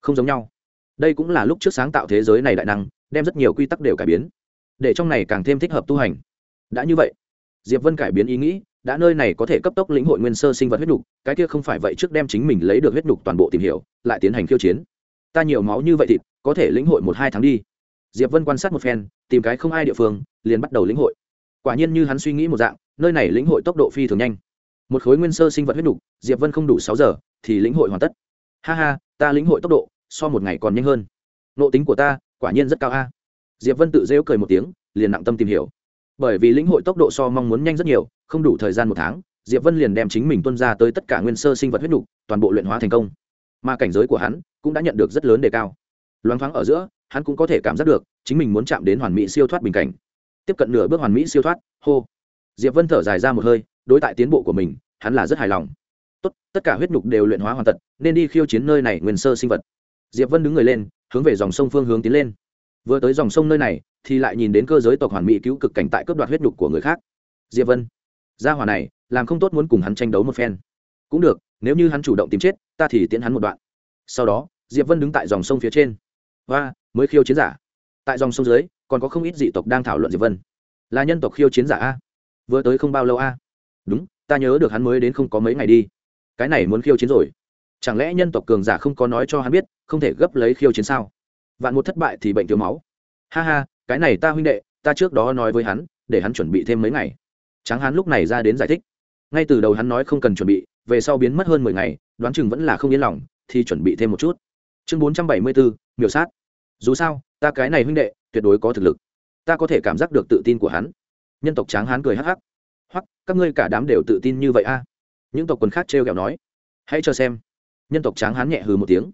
không giống nhau đây cũng là lúc trước sáng tạo thế giới này đại năng, đem rất nhiều quy tắc đều cải biến. Để trong này càng thêm thích hợp tu hành. Đã như vậy, diệp vân cải biến ý nghĩ, đã nơi này có thể cấp tốc lĩnh hội nguyên sơ sinh vật huyết nhục, cái kia không phải vậy trước đem chính mình lấy được huyết nhục toàn bộ tìm hiểu, lại tiến hành khiêu chiến. Ta nhiều máu như vậy thịt, có thể lĩnh hội một hai tháng đi. Diệp vân quan sát một phen, tìm cái không ai địa phương, liền bắt đầu lĩnh hội. Quả nhiên như hắn suy nghĩ một dạng, nơi này lĩnh hội tốc độ phi thường nhanh. Một khối nguyên sơ sinh vật huyết nhục, diệp vân không đủ sáu giờ, thì lĩnh hội hoàn tất. Ha ha, ta lĩnh hội tốc độ so một ngày còn nhanh hơn. Nộ tính của ta, quả nhiên rất cao a. Diệp vân tự rêu cười một tiếng, liền nặng tâm tìm hiểu. Bởi vì lĩnh hội tốc độ so mong muốn nhanh rất nhiều, không đủ thời gian một tháng, diệp vân liền đem chính mình tuân ra tới tất cả nguyên sơ sinh vật huyết nhục toàn bộ luyện hóa thành công. Mà cảnh giới của hắn cũng đã nhận được rất lớn đề cao. Loáng thoáng ở giữa, hắn cũng có thể cảm giác được, chính mình muốn chạm đến hoàn mỹ siêu thoát bình cảnh. Tiếp cận nửa bước hoàn mỹ siêu thoát, hô. Diệp vân thở dài ra một hơi, đối tại tiến bộ của mình, hắn là rất hài lòng. Tốt, tất cả huyết nhục đều luyện hóa hoàn tật nên đi khiêu chiến nơi này nguyên sơ sinh vật diệp vân đứng người lên, hướng về dòng sông phương hướng tiến lên. Vừa tới dòng sông nơi này, thì lại nhìn đến cơ giới tộc hoàn mỹ cứu cực cảnh tại cướp đoạt huyết nhục của người khác. Diệp vân, gia hỏa này, làm không tốt muốn cùng hắn tranh đấu một phen. Cũng được, nếu như hắn chủ động tìm chết, ta thì tiễn hắn một đoạn. Sau đó, diệp vân đứng tại dòng sông phía trên. Và mới khiêu chiến giả. Tại dòng sông dưới, còn có không ít dị tộc đang thảo luận diệp vân. Là nhân tộc khiêu chiến giả a. Vừa tới không bao lâu a. Đúng, ta nhớ được hắn mới đến không có mấy ngày đi. Cái này muốn khiêu chiến rồi chẳng lẽ nhân tộc cường giả không có nói cho hắn biết, không thể gấp lấy khiêu chiến sao? Vạn một thất bại thì bệnh thiếu máu. Ha ha, cái này ta huynh đệ, ta trước đó nói với hắn, để hắn chuẩn bị thêm mấy ngày. Tráng hắn lúc này ra đến giải thích. Ngay từ đầu hắn nói không cần chuẩn bị, về sau biến mất hơn mười ngày, đoán chừng vẫn là không yên lòng, thì chuẩn bị thêm một chút. Chương bốn trăm bảy mươi bốn miểu sát. Dù sao, ta cái này huynh đệ, tuyệt đối có thực lực. Ta có thể cảm giác được tự tin của hắn. Nhân tộc tráng hán cười hắc hắc. Hoặc các ngươi cả đám đều tự tin như vậy a. Những tộc quần khác trêu kẹo nói. Hãy cho xem nhân tộc tráng hán nhẹ hừ một tiếng.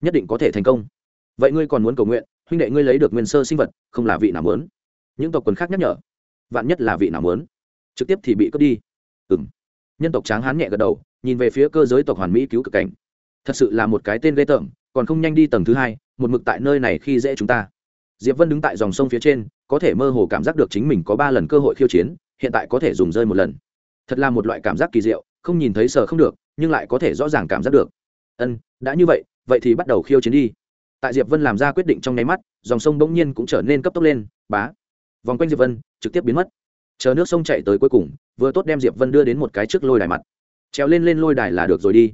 Nhất định có thể thành công. Vậy ngươi còn muốn cầu nguyện, huynh đệ ngươi lấy được nguyên sơ sinh vật, không là vị nào muốn? Những tộc quần khác nhắc nhở, vạn nhất là vị nào muốn? Trực tiếp thì bị cướp đi. Ừ m nhân tộc tráng hán nhẹ gật đầu, nhìn về phía cơ giới tộc hoàn mỹ cứu cực cảnh. Thật sự là một cái tên ghê tởm, còn không nhanh đi tầng thứ hai, một mực tại nơi này khi dễ chúng ta. Diệp vân đứng tại dòng sông phía trên, có thể mơ hồ cảm giác được chính mình có ba lần cơ hội khiêu chiến, hiện tại có thể dùng rơi một lần. Thật là một loại cảm giác kỳ diệu, không nhìn thấy sờ không được, nhưng lại có thể rõ ràng cảm giác được ân, đã như vậy vậy thì bắt đầu khiêu chiến đi. Tại diệp vân làm ra quyết định trong nháy mắt, dòng sông bỗng nhiên cũng trở nên cấp tốc lên, bá. Vòng quanh diệp vân, trực tiếp biến mất. Chờ nước sông chạy tới cuối cùng, vừa tốt đem diệp vân đưa đến một cái trước lôi đài mặt. Trèo lên lên lôi đài là được rồi đi.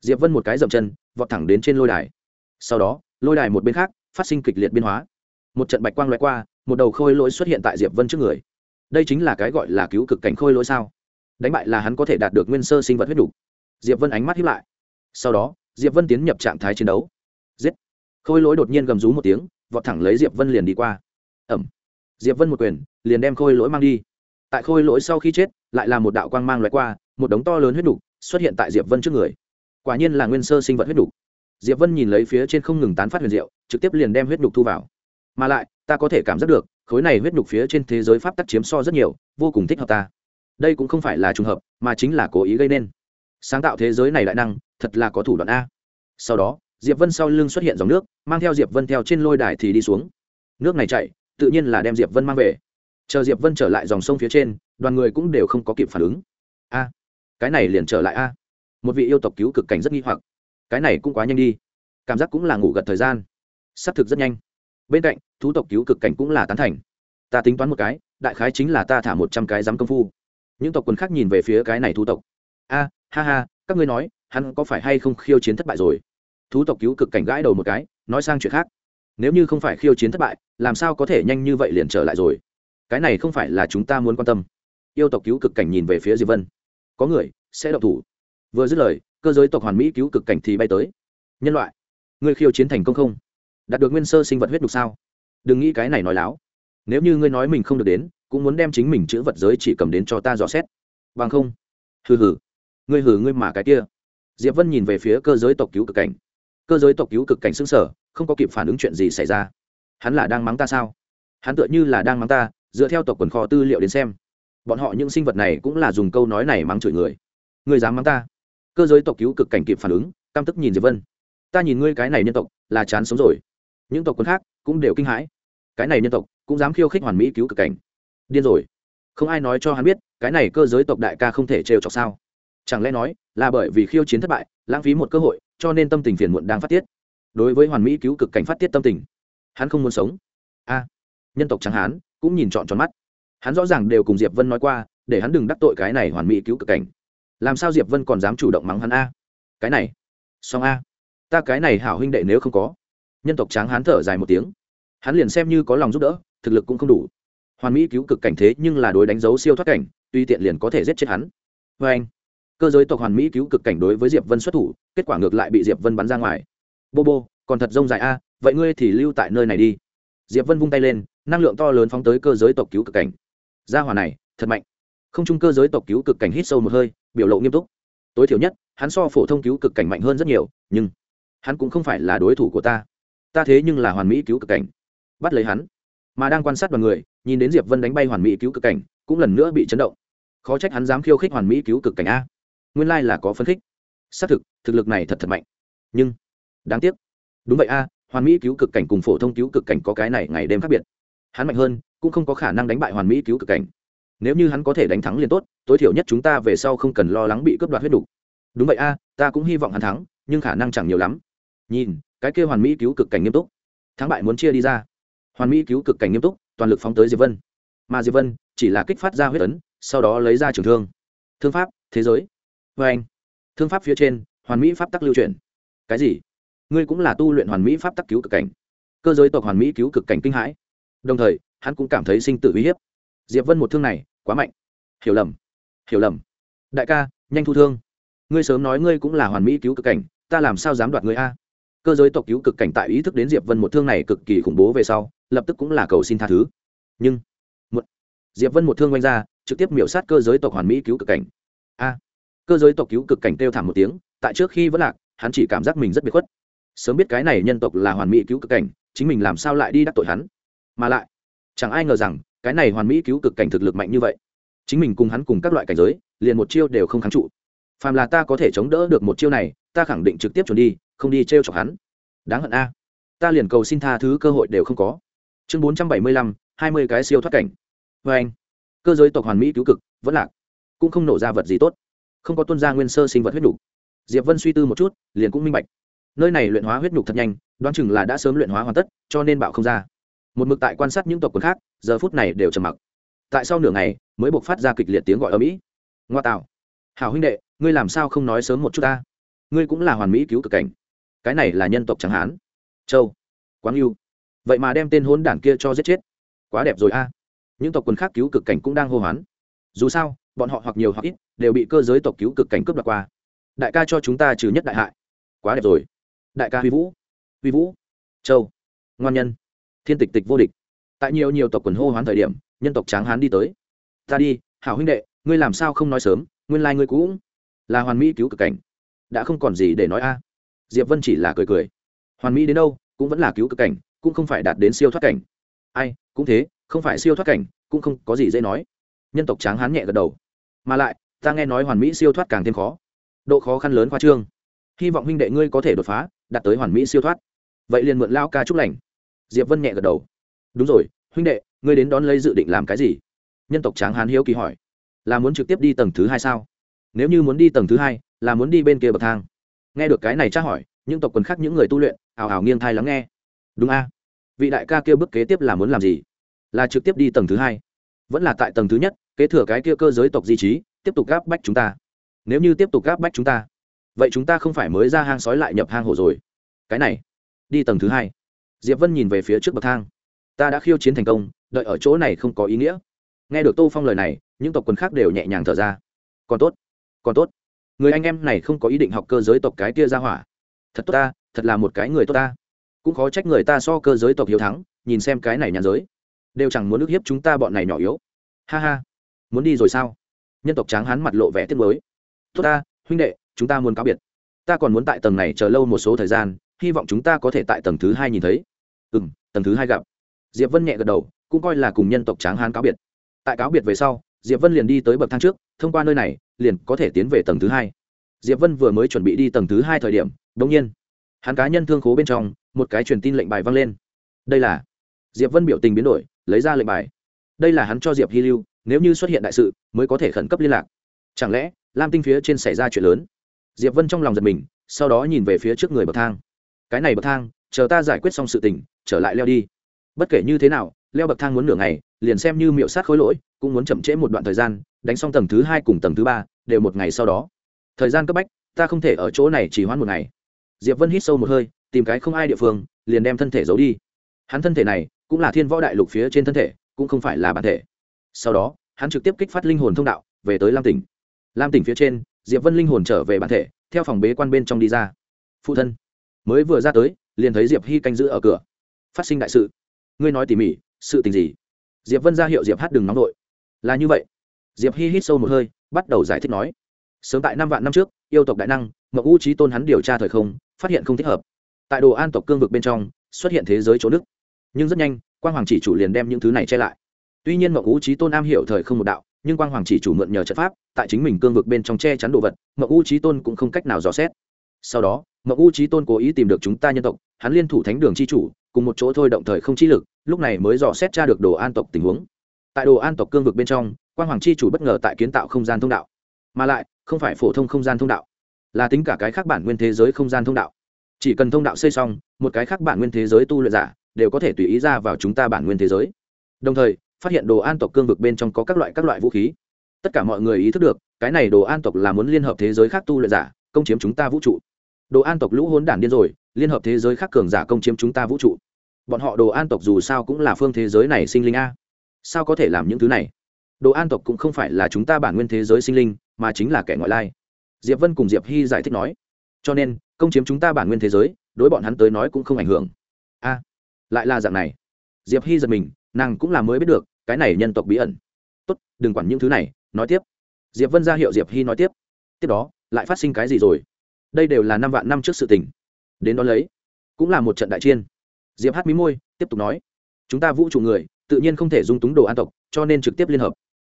Diệp vân một cái dậm chân, vọt thẳng đến trên lôi đài. Sau đó, lôi đài một bên khác, phát sinh kịch liệt biên hóa. Một trận bạch quang loại qua, một đầu khôi lỗi xuất hiện tại diệp vân trước người. Đây chính là cái gọi là cứu cực cảnh khôi lỗi sao? Đánh bại là hắn có thể đạt được nguyên sơ sinh vật huyết đủ. Diệp vân ánh mắt hiếp lại. Sau đó diệp vân tiến nhập trạng thái chiến đấu. Giết. Khôi lỗi đột nhiên gầm rú một tiếng, vọt thẳng lấy diệp vân liền đi qua. Ẩm. Diệp vân một quyền, liền đem khôi lỗi mang đi. Tại khôi lỗi sau khi chết, lại là một đạo quang mang loại qua, một đống to lớn huyết đủ xuất hiện tại diệp vân trước người. Quả nhiên là nguyên sơ sinh vật huyết đủ diệp vân nhìn lấy phía trên không ngừng tán phát huyền diệu, trực tiếp liền đem huyết đục thu vào. Mà lại, ta có thể cảm giác được, khối này huyết đục phía trên thế giới pháp tắc chiếm so rất nhiều, vô cùng thích hợp ta. Đây cũng không phải là trùng hợp, mà chính là cố ý gây nên. Sáng tạo thế giới này đại năng thật là có thủ đoạn a. Sau đó, diệp vân sau lưng xuất hiện dòng nước, mang theo diệp vân theo trên lôi đài thì đi xuống. Nước này chạy tự nhiên là đem diệp vân mang về. Chờ diệp vân trở lại dòng sông phía trên, đoàn người cũng đều không có kịp phản ứng. A, cái này liền trở lại a. Một vị yêu tộc cứu cực cảnh rất nghi hoặc. Cái này cũng quá nhanh đi. Cảm giác cũng là ngủ gật thời gian. Xác thực rất nhanh. Bên cạnh, thú tộc cứu cực cảnh cũng là tán thành. Ta tính toán một cái, đại khái chính là ta thả một trăm cái dám công phu. Những tộc quần khác nhìn về phía cái này thú tộc. A, ha ha, các ngươi nói hắn có phải hay không khiêu chiến thất bại rồi? Thú tộc cứu cực cảnh gãi đầu một cái, nói sang chuyện khác. Nếu như không phải khiêu chiến thất bại, làm sao có thể nhanh như vậy liền trở lại rồi? Cái này không phải là chúng ta muốn quan tâm. Yêu tộc cứu cực cảnh nhìn về phía diệp vân. Có người sẽ độc thủ. Vừa dứt lời, cơ giới tộc hoàn mỹ cứu cực cảnh thì bay tới. Nhân loại, ngươi khiêu chiến thành công không? Đạt được nguyên sơ sinh vật huyết đục sao? Đừng nghĩ cái này nói láo. Nếu như ngươi nói mình không được đến, cũng muốn đem chính mình chữ vật giới chỉ cầm đến cho ta dò xét. Bằng không? Hừ hừ. Ngươi hừ ngươi mà cái kia diệp vân nhìn về phía cơ giới tộc cứu cực cảnh. Cơ giới tộc cứu cực cảnh xứng sở không có kịp phản ứng chuyện gì xảy ra. Hắn là đang mắng ta sao? Hắn tựa như là đang mắng ta, dựa theo tộc quần kho tư liệu đến xem. Bọn họ những sinh vật này cũng là dùng câu nói này mắng chửi người. Người dám mắng ta? Cơ giới tộc cứu cực cảnh kịp phản ứng, căm tức nhìn diệp vân. Ta nhìn ngươi cái này nhân tộc, là chán sống rồi. Những tộc quần khác cũng đều kinh hãi. Cái này nhân tộc cũng dám khiêu khích hoàn mỹ cứu cực cảnh. Điên rồi. Không ai nói cho hắn biết, cái này cơ giới tộc đại ca không thể trêu chọc sao? Chẳng lẽ nói là bởi vì khiêu chiến thất bại, lãng phí một cơ hội, cho nên tâm tình phiền muộn đang phát tiết? Đối với hoàn mỹ cứu cực cảnh phát tiết tâm tình, hắn không muốn sống. A, nhân tộc trắng hán cũng nhìn trọn tròn mắt. Hắn rõ ràng đều cùng diệp vân nói qua, để hắn đừng đắc tội cái này hoàn mỹ cứu cực cảnh. Làm sao diệp vân còn dám chủ động mắng hắn a? Cái này song a. Ta cái này hảo huynh đệ nếu không có. Nhân tộc tráng hán thở dài một tiếng. Hắn liền xem như có lòng giúp đỡ, thực lực cũng không đủ. Hoàn mỹ cứu cực cảnh thế nhưng là đối đánh dấu siêu thoát cảnh, tuy tiện liền có thể giết chết hắn. Vê anh cơ giới tộc hoàn mỹ cứu cực cảnh đối với diệp vân xuất thủ, kết quả ngược lại bị diệp vân bắn ra ngoài. Bô bô, còn thật rông dài a, vậy ngươi thì lưu tại nơi này đi. Diệp vân vung tay lên, năng lượng to lớn phóng tới cơ giới tộc cứu cực cảnh. Gia hỏa này, thật mạnh. Không chung cơ giới tộc cứu cực cảnh hít sâu một hơi, biểu lộ nghiêm túc. Tối thiểu nhất, hắn so phổ thông cứu cực cảnh mạnh hơn rất nhiều, nhưng hắn cũng không phải là đối thủ của ta. Ta thế nhưng là hoàn mỹ cứu cực cảnh. Bắt lấy hắn. Mà đang quan sát đoàn người, nhìn đến diệp vân đánh bay hoàn mỹ cứu cực cảnh, cũng lần nữa bị chấn động. Khó trách hắn dám khiêu khích hoàn mỹ cứu cực cảnh a nguyên lai là có phân khích. Xác thực thực lực này thật thật mạnh. Nhưng, đáng tiếc. Đúng vậy a, hoàn mỹ cứu cực cảnh cùng phổ thông cứu cực cảnh có cái này ngày đêm khác biệt. Hắn mạnh hơn, cũng không có khả năng đánh bại hoàn mỹ cứu cực cảnh. Nếu như hắn có thể đánh thắng liền tốt, tối thiểu nhất chúng ta về sau không cần lo lắng bị cướp đoạt huyết đủ. đúng vậy a, ta cũng hy vọng hắn thắng, nhưng khả năng chẳng nhiều lắm. Nhìn, cái kia hoàn mỹ cứu cực cảnh nghiêm túc. Thắng bại muốn chia đi ra. Hoàn mỹ cứu cực cảnh nghiêm túc, toàn lực phóng tới diệp vân. Mà diệp vân chỉ là kích phát ra huyết ấn, sau đó lấy ra trường thương. Thương pháp, thế giới vê anh. Thương pháp phía trên hoàn mỹ pháp tắc lưu truyền cái gì? Ngươi cũng là tu luyện hoàn mỹ pháp tắc cứu cực cảnh. Cơ giới tộc hoàn mỹ cứu cực cảnh kinh hãi. Đồng thời hắn cũng cảm thấy sinh tử uy hiếp. Diệp vân một thương này quá mạnh. Hiểu lầm. Hiểu lầm. Đại ca nhanh thu thương. Ngươi sớm nói ngươi cũng là hoàn mỹ cứu cực cảnh ta làm sao dám đoạt ngươi a? Cơ giới tộc cứu cực cảnh tại ý thức đến diệp vân một thương này cực kỳ khủng bố về sau lập tức cũng là cầu xin tha thứ. Nhưng một, diệp vân một thương oanh ra trực tiếp miểu sát cơ giới tộc hoàn mỹ cứu cực cảnh. A cơ giới tộc cứu cực cảnh kêu thảm một tiếng, tại trước khi vẫn lạc, hắn chỉ cảm giác mình rất biệt khuất. Sớm biết cái này nhân tộc là hoàn mỹ cứu cực cảnh, chính mình làm sao lại đi đắc tội hắn? Mà lại, chẳng ai ngờ rằng, cái này hoàn mỹ cứu cực cảnh thực lực mạnh như vậy. Chính mình cùng hắn cùng các loại cảnh giới, liền một chiêu đều không kháng trụ. Phàm là ta có thể chống đỡ được một chiêu này, ta khẳng định trực tiếp chuẩn đi, không đi t r e o chọc hắn. Đáng hận a. Ta liền cầu xin tha thứ cơ hội đều không có. Chương bốn trăm bảy mươi lăm, hai mươi cái siêu thoát cảnh. Vê anh cơ giới tộc hoàn mỹ cứu cực, vẫn lạc. Cũng không nổ ra vật gì tốt không có tuân gia nguyên sơ sinh vật huyết nhục. Diệp vân suy tư một chút, liền cũng minh bạch. Nơi này luyện hóa huyết nhục thật nhanh, đoán chừng là đã sớm luyện hóa hoàn tất, cho nên bạo không ra. Một mực tại quan sát những tộc quần khác, giờ phút này đều trầm mặc. Tại sau nửa ngày, mới buộc phát ra kịch liệt tiếng gọi ở mỹ. Ngoa tạo. Hảo huynh đệ, ngươi làm sao không nói sớm một chút ta? Ngươi cũng là hoàn mỹ cứu cực cảnh. Cái này là nhân tộc chẳng hán châu. Quáng yêu vậy mà đem tên hôn đản kia cho giết chết. Quá đẹp rồi a. Những tộc quần khác cứu cực cảnh cũng đang hô hoán. Dù sao bọn họ hoặc nhiều hoặc ít đều bị cơ giới tộc cứu cực cảnh cướp đoạt qua. Đại ca cho chúng ta trừ nhất đại hại. Quá đẹp rồi. Đại ca huy vũ. Huy vũ. Châu. Ngoan nhân. Thiên tịch tịch vô địch. Tại nhiều nhiều tộc quần hô hoán thời điểm, nhân tộc tráng hán đi tới. Ta đi, hảo huynh đệ, ngươi làm sao không nói sớm, nguyên lai、like、ngươi cũng là hoàn mỹ cứu cực cảnh. Đã không còn gì để nói a. À. Diệp vân chỉ là cười cười. Hoàn mỹ đến đâu, cũng vẫn là cứu cực cảnh, cũng không phải đạt đến siêu thoát cảnh. Ai, cũng thế, không phải siêu thoát cảnh, cũng không có gì dễ nói. Nhân tộc tráng hán nhẹ gật đầu mà lại, ta nghe nói hoàn mỹ siêu thoát càng thêm khó. Độ khó khăn lớn khoa trương. Hy vọng huynh đệ ngươi có thể đột phá, đạt tới hoàn mỹ siêu thoát. Vậy liền mượn lao ca chúc lành. Diệp vân nhẹ gật đầu. Đúng rồi, huynh đệ, ngươi đến đón lấy dự định làm cái gì? Nhân tộc tráng hán hiếu kỳ hỏi. Là muốn trực tiếp đi tầng thứ hai sao? Nếu như muốn đi tầng thứ hai, là muốn đi bên kia bậc thang. Nghe được cái này tra hỏi, những tộc quần khác những người tu luyện ảo ảo nghiêng thai lắng nghe. Đúng a. Vị đại ca kêu bước kế tiếp là muốn làm gì? Là trực tiếp đi tầng thứ hai. Vẫn là tại tầng thứ nhất kế thừa cái kia cơ giới tộc di trí, tiếp tục gáp bách chúng ta. Nếu như tiếp tục gáp bách chúng ta, vậy chúng ta không phải mới ra hang sói lại nhập hang hổ rồi. Cái này, đi tầng thứ hai. Diệp vân nhìn về phía trước bậc thang. Ta đã khiêu chiến thành công, đợi ở chỗ này không có ý nghĩa. Nghe được tô phong lời này, những tộc quần khác đều nhẹ nhàng thở ra. Còn tốt còn tốt. Người anh em này không có ý định học cơ giới tộc cái kia ra hỏa. Thật tốt ta, thật là một cái người tốt ta. Cũng khó trách người ta so cơ giới tộc hiếu thắng, nhìn xem cái này nhàn giới. Đều chẳng muốn ức hiếp chúng ta bọn này nhỏ yếu. Ha ha muốn đi rồi sao? Nhân tộc tráng hán mặt lộ vẻ tiếc mới tốt ta, huynh đệ, chúng ta muốn cáo biệt. Ta còn muốn tại tầng này chờ lâu một số thời gian, hy vọng chúng ta có thể tại tầng thứ hai nhìn thấy. Ừ m tầng thứ hai gặp. Diệp vân nhẹ gật đầu, cũng coi là cùng nhân tộc tráng hán cáo biệt. Tại cáo biệt về sau, diệp vân liền đi tới bậc thang trước, thông qua nơi này, liền có thể tiến về tầng thứ hai. Diệp vân vừa mới chuẩn bị đi tầng thứ hai thời điểm đ ỗ n g nhiên, hắn cá nhân thương khố bên trong, một cái truyền tin lệnh bài vang lên. Đây là, diệp vân biểu tình biến đổi, lấy ra lệnh bài. Đây là hắn cho diệp hy lưu nếu như xuất hiện đại sự, mới có thể khẩn cấp liên lạc. Chẳng lẽ, lam tinh phía trên xảy ra chuyện lớn? Diệp vân trong lòng giật mình, sau đó nhìn về phía trước người bậc thang. Cái này bậc thang, chờ ta giải quyết xong sự tình, trở lại leo đi. Bất kể như thế nào, leo bậc thang muốn nửa ngày, liền xem như miệu sát khối lỗi, cũng muốn chậm trễ một đoạn thời gian, đánh xong tầng thứ hai cùng tầng thứ ba, đều một ngày sau đó. Thời gian cấp bách, ta không thể ở chỗ này chỉ hoãn một ngày. Diệp vân hít sâu một hơi, tìm cái không ai địa phương, liền đem thân thể giấu đi. Hắn thân thể này, cũng là thiên võ đại lục phía trên thân thể, cũng không phải là bản thể sau đó, hắn trực tiếp kích phát linh hồn thông đạo, về tới lam tỉnh. Lam tỉnh phía trên, diệp vân linh hồn trở về bản thể, theo phòng bế quan bên trong đi ra. Phụ thân, mới vừa ra tới, liền thấy diệp hy canh giữ ở cửa. Phát sinh đại sự. Ngươi nói tỉ mỉ, sự tình gì? Diệp vân ra hiệu diệp hát đừng nóng vội là như vậy. Diệp hi hít sâu một hơi, bắt đầu giải thích nói. Sớm tại năm vạn năm trước, yêu tộc đại năng mậu u trí tôn hắn điều tra thời không, phát hiện không thích hợp. Tại đồ an tộc cương vực bên trong, xuất hiện thế giới chỗ nước nhưng rất nhanh, quang hoàng chỉ chủ liền đem những thứ này che lại tuy nhiên mậu u trí tôn am hiểu thời không một đạo, nhưng quang hoàng chỉ chủ mượn nhờ trận pháp, tại chính mình cương vực bên trong che chắn đồ vật mậu u trí tôn cũng không cách nào dò xét. Sau đó mậu u trí tôn cố ý tìm được chúng ta nhân tộc, hắn liên thủ thánh đường chi chủ, cùng một chỗ thôi động thời không chi lực, lúc này mới dò xét tra được đồ an tộc tình huống. Tại đồ an tộc cương vực bên trong, quang hoàng chi chủ bất ngờ tại kiến tạo không gian thông đạo. Mà lại, không phải phổ thông không gian thông đạo, là tính cả cái khác bản nguyên thế giới không gian thông đạo. Chỉ cần thông đạo xây xong, một cái khác bản nguyên thế giới tu luyện giả đều có thể tùy ý ra vào chúng ta bản nguyên thế giới. Đồng thời phát hiện đồ an tộc cương vực bên trong có các loại các loại vũ khí. Tất cả mọi người ý thức được, cái này đồ an tộc là muốn liên hợp thế giới khác tu luyện giả, công chiếm chúng ta vũ trụ. Đồ an tộc lũ hốn đản điên rồi, liên hợp thế giới khác cường giả công chiếm chúng ta vũ trụ. Bọn họ đồ an tộc dù sao cũng là phương thế giới này sinh linh a. Sao có thể làm những thứ này? Đồ an tộc cũng không phải là chúng ta bản nguyên thế giới sinh linh, mà chính là kẻ ngoại lai. Diệp vân cùng diệp hy giải thích nói. Cho nên, công chiếm chúng ta bản nguyên thế giới, đối bọn hắn tới nói cũng không ảnh hưởng. A, lại là dạng này. Diệp hy giật mình nàng cũng là mới biết được, cái này nhân tộc bí ẩn. Tốt, đừng quản những thứ này, nói tiếp. Diệp vân ra hiệu diệp hy nói tiếp. Tiếp đó, lại phát sinh cái gì rồi? Đây đều là năm vạn năm trước sự tình. Đến đó lấy, cũng là một trận đại chiên diệp hát mí môi, tiếp tục nói. Chúng ta vũ trụ người, tự nhiên không thể dung túng đồ an tộc, cho nên trực tiếp liên hợp.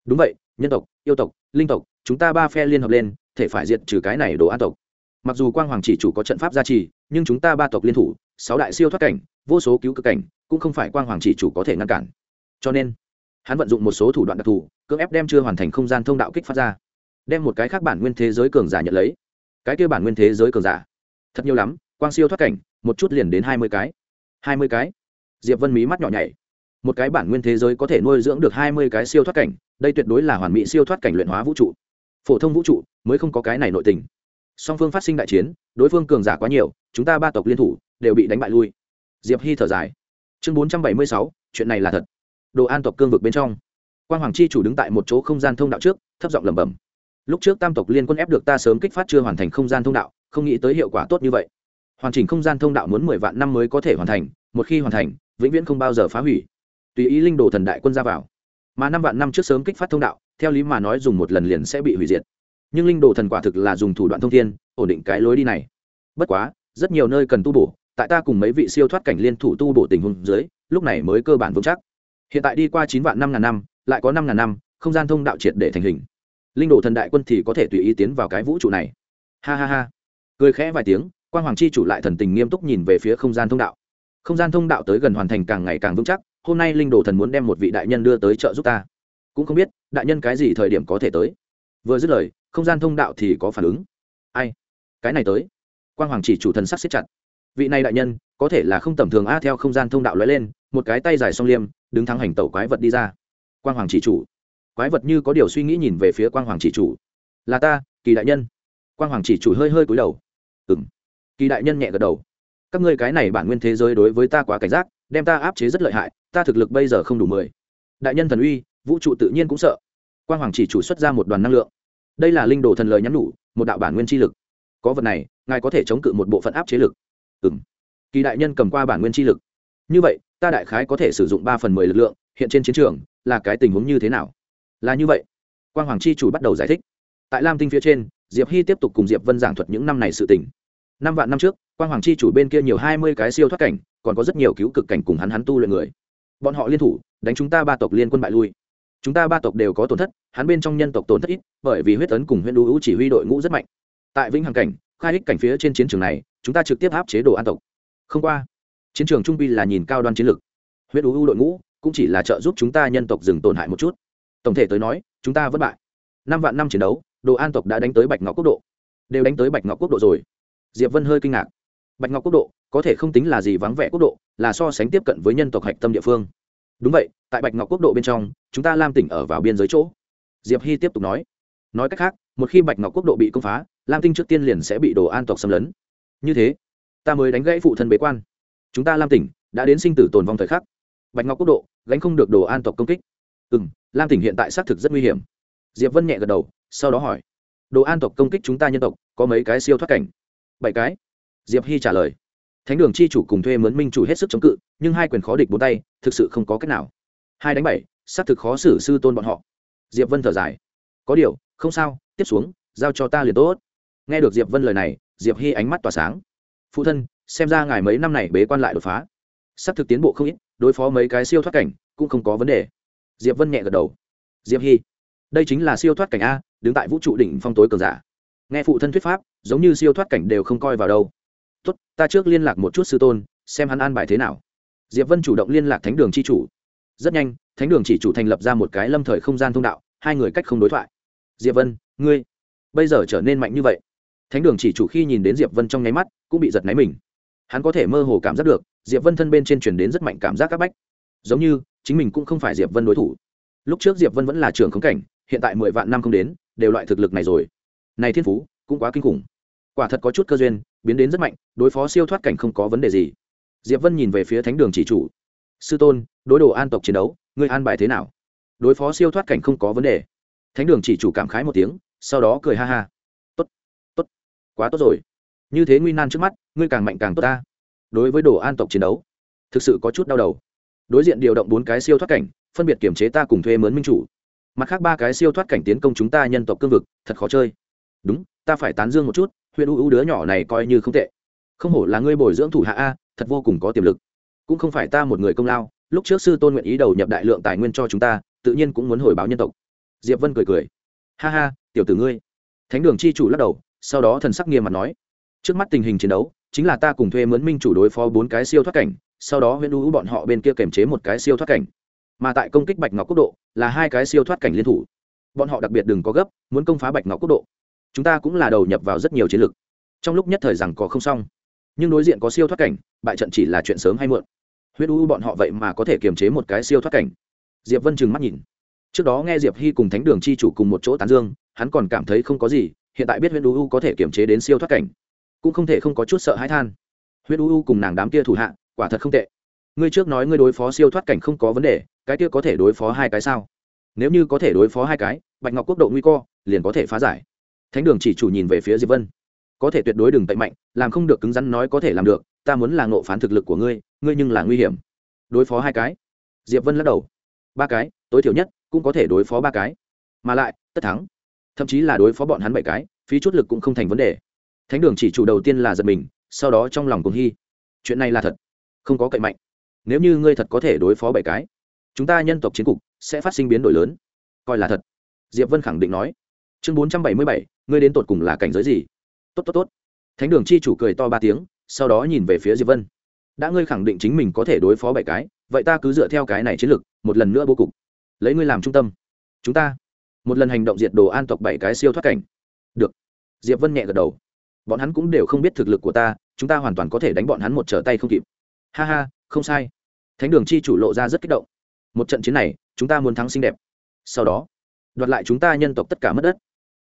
Đúng vậy, nhân tộc, yêu tộc, linh tộc, chúng ta ba phe liên hợp lên, thể phải diệt trừ cái này đồ an tộc. Mặc dù quang hoàng chỉ chủ có trận pháp gia trì, nhưng chúng ta ba tộc liên thủ, sáu đại siêu thoát cảnh, vô số cứu cực cảnh cũng không phải quang hoàng chỉ chủ có thể ngăn cản. Cho nên, hắn vận dụng một số thủ đoạn đặc thù, cưỡng ép đem chưa hoàn thành không gian thông đạo kích phát ra. Đem một cái khác bản nguyên thế giới cường giả nhận lấy. Cái kia bản nguyên thế giới cường giả, thật nhiều lắm, quang siêu thoát cảnh, một chút liền đến hai mươi cái. hai mươi cái? Diệp vân mí mắt nhỏ nhảy. Một cái bản nguyên thế giới có thể nuôi dưỡng được hai mươi cái siêu thoát cảnh, đây tuyệt đối là hoàn mỹ siêu thoát cảnh luyện hóa vũ trụ. Phổ thông vũ trụ mới không có cái này nội tình. Song phương phát sinh đại chiến, đối phương cường giả quá nhiều, chúng ta ba tộc liên thủ, đều bị đánh bại lui. Diệp hy thở dài chương bốn trăm bảy mươi sáu, chuyện này là thật. Đồ an tộc cương vực bên trong. Quan hoàng chi chủ đứng tại một chỗ không gian thông đạo trước, thấp giọng lẩm bẩm. Lúc trước tam tộc liên quân ép được ta sớm kích phát chưa hoàn thành không gian thông đạo, không nghĩ tới hiệu quả tốt như vậy. Hoàn chỉnh không gian thông đạo muốn mười vạn năm mới có thể hoàn thành, một khi hoàn thành, vĩnh viễn không bao giờ phá hủy. Tùy ý linh đồ thần đại quân ra vào. Mà năm vạn năm trước sớm kích phát thông đạo, theo lý mà nói dùng một lần liền sẽ bị hủy diệt. Nhưng linh đồ thần quả thực là dùng thủ đoạn thông thiên, ổn định cái lối đi này. Bất quá, rất nhiều nơi cần tu bổ tại ta cùng mấy vị siêu thoát cảnh liên thủ tu bổ tình huống dưới, lúc này mới cơ bản vững chắc. Hiện tại đi qua chín vạn năm ngàn năm, lại có năm ngàn năm, không gian thông đạo triệt để thành hình. Linh đồ thần đại quân thì có thể tùy ý tiến vào cái vũ trụ này. Ha ha ha. Cười khẽ vài tiếng quan hoàng chi chủ lại thần tình nghiêm túc nhìn về phía không gian thông đạo. Không gian thông đạo tới gần hoàn thành càng ngày càng vững chắc, hôm nay linh đồ thần muốn đem một vị đại nhân đưa tới chợ giúp ta. Cũng không biết, đại nhân cái gì thời điểm có thể tới. Vừa dứt lời, không gian thông đạo thì có phản ứng. Ai? Cái này tới. Quan hoàng chỉ chủ thần sắc siết chặt vị này đại nhân, có thể là không tầm thường a, theo không gian thông đạo lóe lên, một cái tay dài song liêm, đứng thắng hành tẩu quái vật đi ra. Quan hoàng chỉ chủ. Quái vật như có điều suy nghĩ nhìn về phía quan hoàng chỉ chủ. Là ta, kỳ đại nhân. Quan hoàng chỉ chủ hơi hơi cúi đầu. Ừ m kỳ đại nhân nhẹ gật đầu. Các ngươi cái này bản nguyên thế giới đối với ta quá cảnh giác, đem ta áp chế rất lợi hại, ta thực lực bây giờ không đủ mười. Đại nhân thần uy, vũ trụ tự nhiên cũng sợ. Quan hoàng chỉ chủ xuất ra một đoàn năng lượng. Đây là linh đồ thần lời nhắn nhủ, một đạo bản nguyên chi lực. Có vật này, ngài có thể chống cự một bộ phận áp chế lực ừ kỳ đại nhân cầm qua bản nguyên chi lực. Như vậy, ta đại khái có thể sử dụng ba phần mười lực lượng, hiện trên chiến trường, là cái tình huống như thế nào? Là như vậy. Quang hoàng chi chủ bắt đầu giải thích. Tại lam tinh phía trên, diệp hy tiếp tục cùng diệp vân giảng thuật những năm này sự tỉnh năm vạn năm trước, quang hoàng chi chủ bên kia nhiều hai mươi cái siêu thoát cảnh, còn có rất nhiều cứu cực cảnh cùng hắn hắn tu luyện người. Bọn họ liên thủ, đánh chúng ta ba tộc liên quân bại lui. Chúng ta ba tộc đều có tổn thất, hắn bên trong nhân tộc tổn thất ít, bởi vì huyết tấn cùng huyết đu chỉ huy đội ngũ rất mạnh. Tại vĩnh hằng cảnh, khai ích cảnh phía trên chiến trường này chúng ta trực tiếp áp chế đồ an tộc. Không qua, chiến trường trung bi là nhìn cao đoan chiến lược. Huyết ưu đội ngũ cũng chỉ là trợ giúp chúng ta nhân tộc dừng tổn hại một chút. Tổng thể tới nói, chúng ta vất bại. Năm vạn năm chiến đấu, đồ an tộc đã đánh tới bạch ngọc quốc độ. Đều đánh tới bạch ngọc quốc độ rồi. Diệp vân hơi kinh ngạc. Bạch ngọc quốc độ có thể không tính là gì vắng vẻ quốc độ, là so sánh tiếp cận với nhân tộc hạch tâm địa phương. Đúng vậy, tại bạch ngọc quốc độ bên trong, chúng ta lam tỉnh ở vào biên giới chỗ. Diệp hy tiếp tục nói. Nói cách khác, một khi bạch ngọc quốc độ bị công phá, lam tinh trước tiên liền sẽ bị đồ an tộc xâm lấn như thế, ta mới đánh gãy phụ thân bế quan. Chúng ta lam tỉnh đã đến sinh tử tồn vong thời khắc. Bạch ngọc quốc độ gánh không được đồ an tộc công kích. Ừ m lam tỉnh hiện tại xác thực rất nguy hiểm. Diệp vân nhẹ gật đầu, sau đó hỏi, đồ an tộc công kích chúng ta nhân tộc, có mấy cái siêu thoát cảnh? Bảy cái. Diệp hy trả lời, thánh đường chi chủ cùng thuê mướn minh chủ hết sức chống cự, nhưng hai quyền khó địch bốn tay, thực sự không có cách nào. Hai đánh bảy, xác thực khó xử sư tôn bọn họ. Diệp vân thở dài, có điều, không sao, tiếp xuống, giao cho ta liền tốt. Nghe được diệp vân lời này diệp hy ánh mắt tỏa sáng. Phụ thân, xem ra ngài mấy năm này bế quan lại đột phá. Xác thực tiến bộ không ít, đối phó mấy cái siêu thoát cảnh cũng không có vấn đề. Diệp vân nhẹ gật đầu. Diệp hy đây chính là siêu thoát cảnh a, đứng tại vũ trụ đỉnh phong tối cường giả. Nghe phụ thân thuyết pháp, giống như siêu thoát cảnh đều không coi vào đâu. Tốt, ta trước liên lạc một chút sư tôn, xem hắn an bài thế nào. Diệp vân chủ động liên lạc thánh đường c h i chủ. Rất nhanh, thánh đường chỉ chủ thành lập ra một cái lâm thời không gian thông đạo, hai người cách không đối thoại. Diệp vân, ngươi bây giờ trở nên mạnh như vậy thánh đường chỉ chủ khi nhìn đến diệp vân trong nháy mắt, cũng bị giật náy mình. Hắn có thể mơ hồ cảm giác được, diệp vân thân bên trên truyền đến rất mạnh cảm giác các bách. Giống như, chính mình cũng không phải diệp vân đối thủ. Lúc trước diệp vân vẫn là trường khống cảnh, hiện tại mười vạn năm không đến, đều loại thực lực này rồi. Này thiên phú, cũng quá kinh khủng. Quả thật có chút cơ duyên, biến đến rất mạnh, đối phó siêu thoát cảnh không có vấn đề gì. Diệp vân nhìn về phía thánh đường chỉ chủ. Sư tôn, đối đồ an tộc chiến đấu, ngươi an bài thế nào? Đối phó siêu thoát cảnh không có vấn đề. Thánh đường chỉ chủ cảm khái một tiếng, sau đó cười ha ha quá tốt rồi. Như thế nguy nan trước mắt, ngươi càng mạnh càng tốt ta. Đối với đồ an tộc chiến đấu, thực sự có chút đau đầu. Đối diện điều động bốn cái siêu thoát cảnh, phân biệt kiểm chế ta cùng thuê mướn minh chủ. Mặt khác ba cái siêu thoát cảnh tiến công chúng ta nhân tộc cương vực, thật khó chơi. Đúng, ta phải tán dương một chút, huyện u u đứa nhỏ này coi như không tệ. Không hổ là ngươi bồi dưỡng thủ hạ a, thật vô cùng có tiềm lực. Cũng không phải ta một người công lao, lúc trước sư tôn nguyện ý đầu nhập đại lượng tài nguyên cho chúng ta, tự nhiên cũng muốn hồi báo nhân tộc. Diệp vân cười cười. Ha ha, tiểu tử ngươi. Thánh đường chi chủ lắc đầu sau đó thần sắc nghiêm mặt nói, trước mắt tình hình chiến đấu, chính là ta cùng thuê mướn minh chủ đối phó bốn cái siêu thoát cảnh, sau đó huyện u bọn họ bên kia kềm chế một cái siêu thoát cảnh. Mà tại công kích bạch ngọc quốc độ, là hai cái siêu thoát cảnh liên thủ. Bọn họ đặc biệt đừng có gấp, muốn công phá bạch ngọc quốc độ. Chúng ta cũng là đầu nhập vào rất nhiều chiến lược trong lúc nhất thời rằng có không xong. Nhưng đối diện có siêu thoát cảnh, bại trận chỉ là chuyện sớm hay muộn. Huyết u bọn họ vậy mà có thể kiềm chế một cái siêu thoát cảnh. Diệp vân trừng mắt nhìn. Trước đó nghe diệp hy cùng thánh đường chi chủ cùng một chỗ tán dương, hắn còn cảm thấy không có gì hiện tại biết huyết u có thể kiểm chế đến siêu thoát cảnh, cũng không thể không có chút sợ hãi than. Huyết u cùng nàng đám kia thủ hạ, quả thật không tệ. Ngươi trước nói ngươi đối phó siêu thoát cảnh không có vấn đề, cái kia có thể đối phó hai cái sao? Nếu như có thể đối phó hai cái, bạch ngọc quốc độ nguy cơ liền có thể phá giải. Thánh đường chỉ chủ nhìn về phía diệp vân. Có thể tuyệt đối đừng tệ mạnh, làm không được cứng rắn nói có thể làm được, ta muốn là ngộ phán thực lực của ngươi ngươi nhưng là nguy hiểm. Đối phó hai cái? Diệp vân lắc đầu. Ba cái, tối thiểu nhất cũng có thể đối phó ba cái. Mà lại, tất thắng thậm chí là đối phó bọn hắn bảy cái, phí chút lực cũng không thành vấn đề. Thánh đường chỉ chủ đầu tiên là giật mình, sau đó trong lòng cùng hy. Chuyện này là thật, không có cậy mạnh. Nếu như ngươi thật có thể đối phó bảy cái, chúng ta nhân tộc chiến cục sẽ phát sinh biến đổi lớn. Coi là thật. Diệp vân khẳng định nói. Chương bốn trăm bảy mươi bảy, ngươi đến tột cùng là cảnh giới gì? Tốt tốt tốt. Thánh đường chi chủ cười to ba tiếng, sau đó nhìn về phía diệp vân. Đã ngươi khẳng định chính mình có thể đối phó bảy cái, vậy ta cứ dựa theo cái này chiến lược, một lần nữa vô cục. Lấy ngươi làm trung tâm. Chúng ta một lần hành động diệt đồ an tộc bảy cái siêu thoát cảnh. Được. Diệp vân nhẹ gật đầu. Bọn hắn cũng đều không biết thực lực của ta, chúng ta hoàn toàn có thể đánh bọn hắn một trở tay không kịp. Ha ha, không sai. Thánh đường chi chủ lộ ra rất kích động. Một trận chiến này, chúng ta muốn thắng xinh đẹp. Sau đó, đoạt lại chúng ta nhân tộc tất cả mất đất.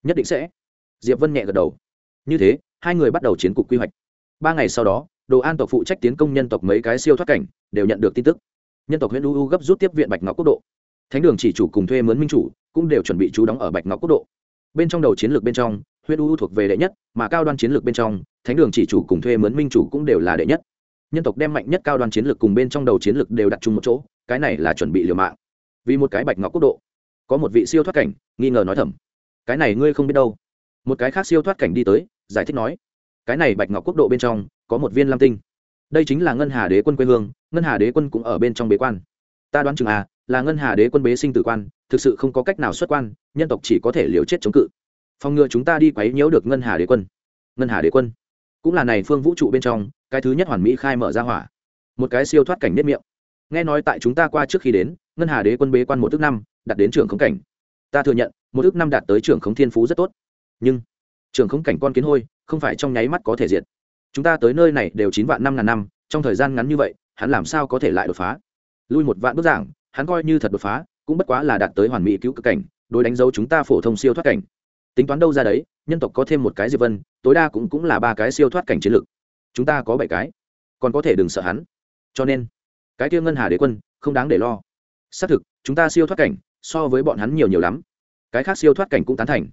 Nhất định sẽ. Diệp vân nhẹ gật đầu. Như thế, hai người bắt đầu chiến cục quy hoạch. Ba ngày sau đó, đồ an tộc phụ trách tiến công nhân tộc mấy cái siêu thoát cảnh, đều nhận được tin tức. Nhân tộc huyện u gấp rút tiếp viện bạch ngọc quốc độ thánh đường chỉ chủ cùng thuê mướn minh chủ cũng đều chuẩn bị chú đóng ở bạch ngọc quốc độ. Bên trong đầu chiến lược bên trong, huyết u thuộc về đệ nhất, mà cao đoan chiến lược bên trong, thánh đường chỉ chủ cùng thuê mướn minh chủ cũng đều là đệ nhất. Nhân tộc đem mạnh nhất cao đoan chiến lược cùng bên trong đầu chiến lược đều đặt chung một chỗ, cái này là chuẩn bị liều mạng. Vì một cái bạch ngọc quốc độ, có một vị siêu thoát cảnh, nghi ngờ nói thầm, cái này ngươi không biết đâu. Một cái khác siêu thoát cảnh đi tới, giải thích nói, cái này bạch ngọc quốc độ bên trong, có một viên lam tinh. Đây chính là ngân hà đế quân quê hương, ngân hà đế quân cũng ở bên trong bế quan. Ta đoán chừng à là ngân hà đế quân bế sinh tử quan, thực sự không có cách nào xuất quan, nhân tộc chỉ có thể liều chết chống cự. Phòng ngừa chúng ta đi quấy nhiễu được ngân hà đế quân. Ngân hà đế quân. Cũng là này phương vũ trụ bên trong, cái thứ nhất hoàn mỹ khai mở ra hỏa. Một cái siêu thoát cảnh nếp miệng. Nghe nói tại chúng ta qua trước khi đến, ngân hà đế quân bế quan một ước năm, đạt đến trường khống cảnh. Ta thừa nhận, một ước năm đạt tới trường khống thiên phú rất tốt. Nhưng trường khống cảnh con kiến hôi, không phải trong nháy mắt có thể diệt. Chúng ta tới nơi này đều chín vạn năm ngàn năm, trong thời gian ngắn như vậy, hắn làm sao có thể lại đột phá? Lui một vạn bức giảng hắn coi như thật đột phá, cũng bất quá là đạt tới hoàn mỹ cứu cực cảnh, đối đánh dấu chúng ta phổ thông siêu thoát cảnh. Tính toán đâu ra đấy, nhân tộc có thêm một cái diệp vân, tối đa cũng cũng là ba cái siêu thoát cảnh chiến lược. Chúng ta có bảy cái, còn có thể đừng sợ hắn. Cho nên, cái kia ngân hà đế quân, không đáng để lo. Xác thực, chúng ta siêu thoát cảnh, so với bọn hắn nhiều nhiều lắm. Cái khác siêu thoát cảnh cũng tán thành.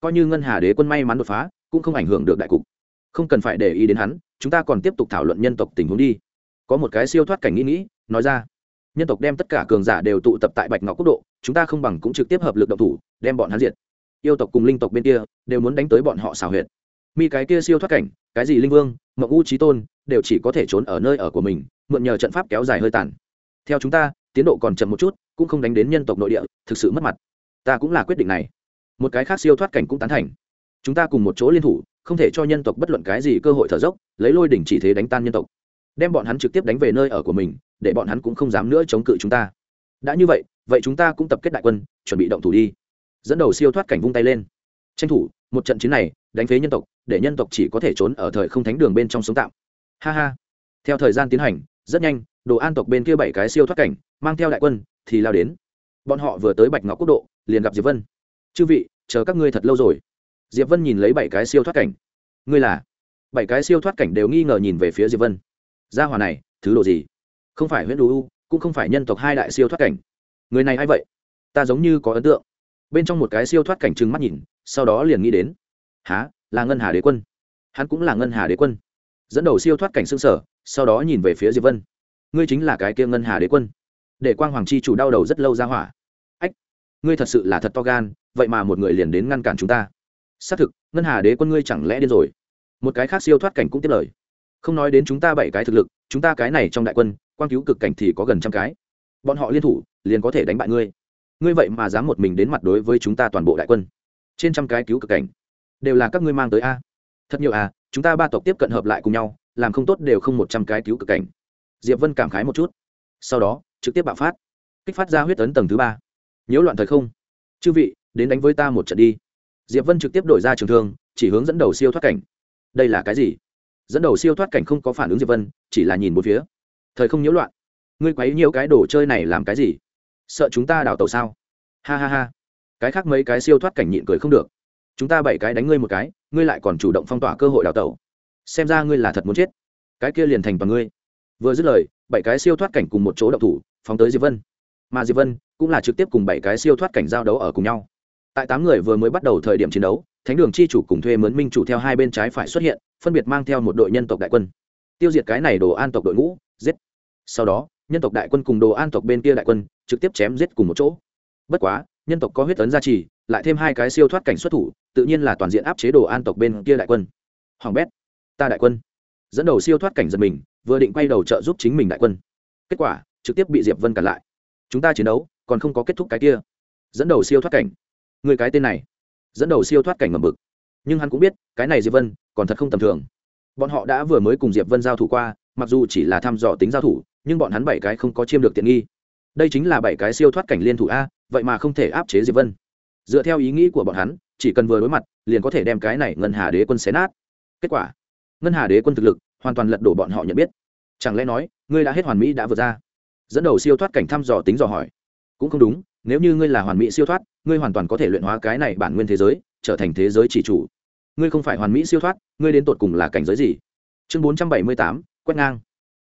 Coi như ngân hà đế quân may mắn đột phá, cũng không ảnh hưởng được đại cục. Không cần phải để ý đến hắn, chúng ta còn tiếp tục thảo luận nhân tộc tình huống đi. Có một cái siêu thoát cảnh nghĩ nghĩ, nói ra nhân tộc đem tất cả cường giả đều tụ tập tại bạch ngọc quốc độ, chúng ta không bằng cũng trực tiếp hợp lực động thủ, đem bọn hắn diệt. Yêu tộc cùng linh tộc bên kia đều muốn đánh tới bọn họ xào huyệt. Mi cái kia siêu thoát cảnh, cái gì linh vương mậu u trí tôn đều chỉ có thể trốn ở nơi ở của mình, mượn nhờ trận pháp kéo dài hơi tàn. Theo chúng ta, tiến độ còn chậm một chút, cũng không đánh đến nhân tộc nội địa, thực sự mất mặt. Ta cũng là quyết định này. Một cái khác siêu thoát cảnh cũng tán thành. Chúng ta cùng một chỗ liên thủ, không thể cho nhân tộc bất luận cái gì cơ hội thở dốc, lấy lôi đỉnh chỉ thế đánh tan nhân tộc đem bọn hắn trực tiếp đánh về nơi ở của mình, để bọn hắn cũng không dám nữa chống cự chúng ta. Đã như vậy vậy chúng ta cũng tập kết đại quân, chuẩn bị động thủ đi. Dẫn đầu siêu thoát cảnh vung tay lên. Tranh thủ, một trận chiến này, đánh phế nhân tộc, để nhân tộc chỉ có thể trốn ở thời không thánh đường bên trong sống tạm. Ha ha. Theo thời gian tiến hành, rất nhanh, đồ an tộc bên kia bảy cái siêu thoát cảnh, mang theo đại quân, thì lao đến. Bọn họ vừa tới bạch ngọc quốc độ, liền gặp diệp vân. Chư vị, chờ các ngươi thật lâu rồi. Diệp vân nhìn lấy bảy cái siêu thoát cảnh. Ngươi là? Bảy cái siêu thoát cảnh đều nghi ngờ nhìn về phía diệp vân gia hòa này, thứ độ gì? Không phải huyện đu cũng không phải nhân tộc hai đại siêu thoát cảnh. Người này a i vậy? Ta giống như có ấn tượng. Bên trong một cái siêu thoát cảnh trừng mắt nhìn, sau đó liền nghĩ đến. Há là ngân hà đế quân. Hắn cũng là ngân hà đế quân. Dẫn đầu siêu thoát cảnh xương sở, sau đó nhìn về phía diệp vân. Ngươi chính là cái kia ngân hà đế quân. Để quang hoàng chi chủ đau đầu rất lâu ra hỏa. Ách, ngươi thật sự là thật to gan, vậy mà một người liền đến ngăn cản chúng ta. Xác thực, ngân hà đế quân ngươi chẳng lẽ điên rồi? Một cái khác siêu thoát cảnh cũng tiếp lời không nói đến chúng ta bảy cái thực lực, chúng ta cái này trong đại quân quan cứu cực cảnh thì có gần trăm cái. Bọn họ liên thủ, liền có thể đánh bại ngươi. Ngươi vậy mà dám một mình đến mặt đối với chúng ta toàn bộ đại quân. Trên trăm cái cứu cực cảnh, đều là các ngươi mang tới a. Thật nhiều à chúng ta ba tộc tiếp cận hợp lại cùng nhau, làm không tốt đều không một trăm cái cứu cực cảnh. Diệp vân cảm khái một chút. Sau đó, trực tiếp bạo phát. Kích phát ra huyết tấn tầng thứ ba. Nhiễu loạn thời không. Chư vị, đến đánh với ta một trận đi. Diệp vân trực tiếp đổi ra trường thương, chỉ hướng dẫn đầu siêu thoát cảnh. Đây là cái gì? Dẫn đầu siêu thoát cảnh không có phản ứng diệp vân, chỉ là nhìn một phía. Thời không nhiễu loạn. Ngươi quấy nhiễu cái đồ chơi này làm cái gì? Sợ chúng ta đào tàu sao? Ha ha ha. Cái khác mấy cái siêu thoát cảnh nhịn cười không được. Chúng ta bảy cái đánh ngươi một cái, ngươi lại còn chủ động phong tỏa cơ hội đào tàu xem ra ngươi là thật muốn chết. Cái kia liền thành bằng ngươi. Vừa dứt lời, bảy cái siêu thoát cảnh cùng một chỗ đậu thủ, phóng tới diệp vân. Mà diệp vân cũng là trực tiếp cùng bảy cái siêu thoát cảnh giao đấu ở cùng nhau tại tám người vừa mới bắt đầu thời điểm chiến đấu, thánh đường chi chủ cùng thuê mướn minh chủ theo hai bên trái phải xuất hiện, phân biệt mang theo một đội nhân tộc đại quân. Tiêu diệt cái này đồ an tộc đội ngũ, giết. Sau đó, nhân tộc đại quân cùng đồ an tộc bên kia đại quân trực tiếp chém giết cùng một chỗ. Bất quá, nhân tộc có huyết tấn gia trì, lại thêm hai cái siêu thoát cảnh xuất thủ, tự nhiên là toàn diện áp chế đồ an tộc bên kia đại quân. Hoàng bét, ta đại quân. Dẫn đầu siêu thoát cảnh giật mình, vừa định quay đầu trợ giúp chính mình đại quân. Kết quả, trực tiếp bị diệp vân cản lại. Chúng ta chiến đấu, còn không có kết thúc cái kia. Dẫn đầu siêu thoát cảnh người cái tên này dẫn đầu siêu thoát cảnh ngầm bực. Nhưng hắn cũng biết, cái này diệp vân còn thật không tầm thường. Bọn họ đã vừa mới cùng diệp vân giao thủ qua, mặc dù chỉ là thăm dò tính giao thủ, nhưng bọn hắn bảy cái không có chiêm được tiện nghi. Đây chính là bảy cái siêu thoát cảnh liên thủ a, vậy mà không thể áp chế diệp vân. Dựa theo ý nghĩ của bọn hắn, chỉ cần vừa đối mặt, liền có thể đem cái này ngân hà đế quân xé nát. Kết quả, ngân hà đế quân thực lực hoàn toàn lật đổ bọn họ nhận biết. Chẳng lẽ nói, ngươi đã hết hoàn mỹ đã vượt ra? Dẫn đầu siêu thoát cảnh thăm dò tính dò hỏi. Cũng không đúng nếu như ngươi là hoàn mỹ siêu thoát, ngươi hoàn toàn có thể luyện hóa cái này bản nguyên thế giới, trở thành thế giới chỉ chủ. Ngươi không phải hoàn mỹ siêu thoát, ngươi đến tột cùng là cảnh giới gì? Chương bốn trăm bảy mươi tám, quét ngang.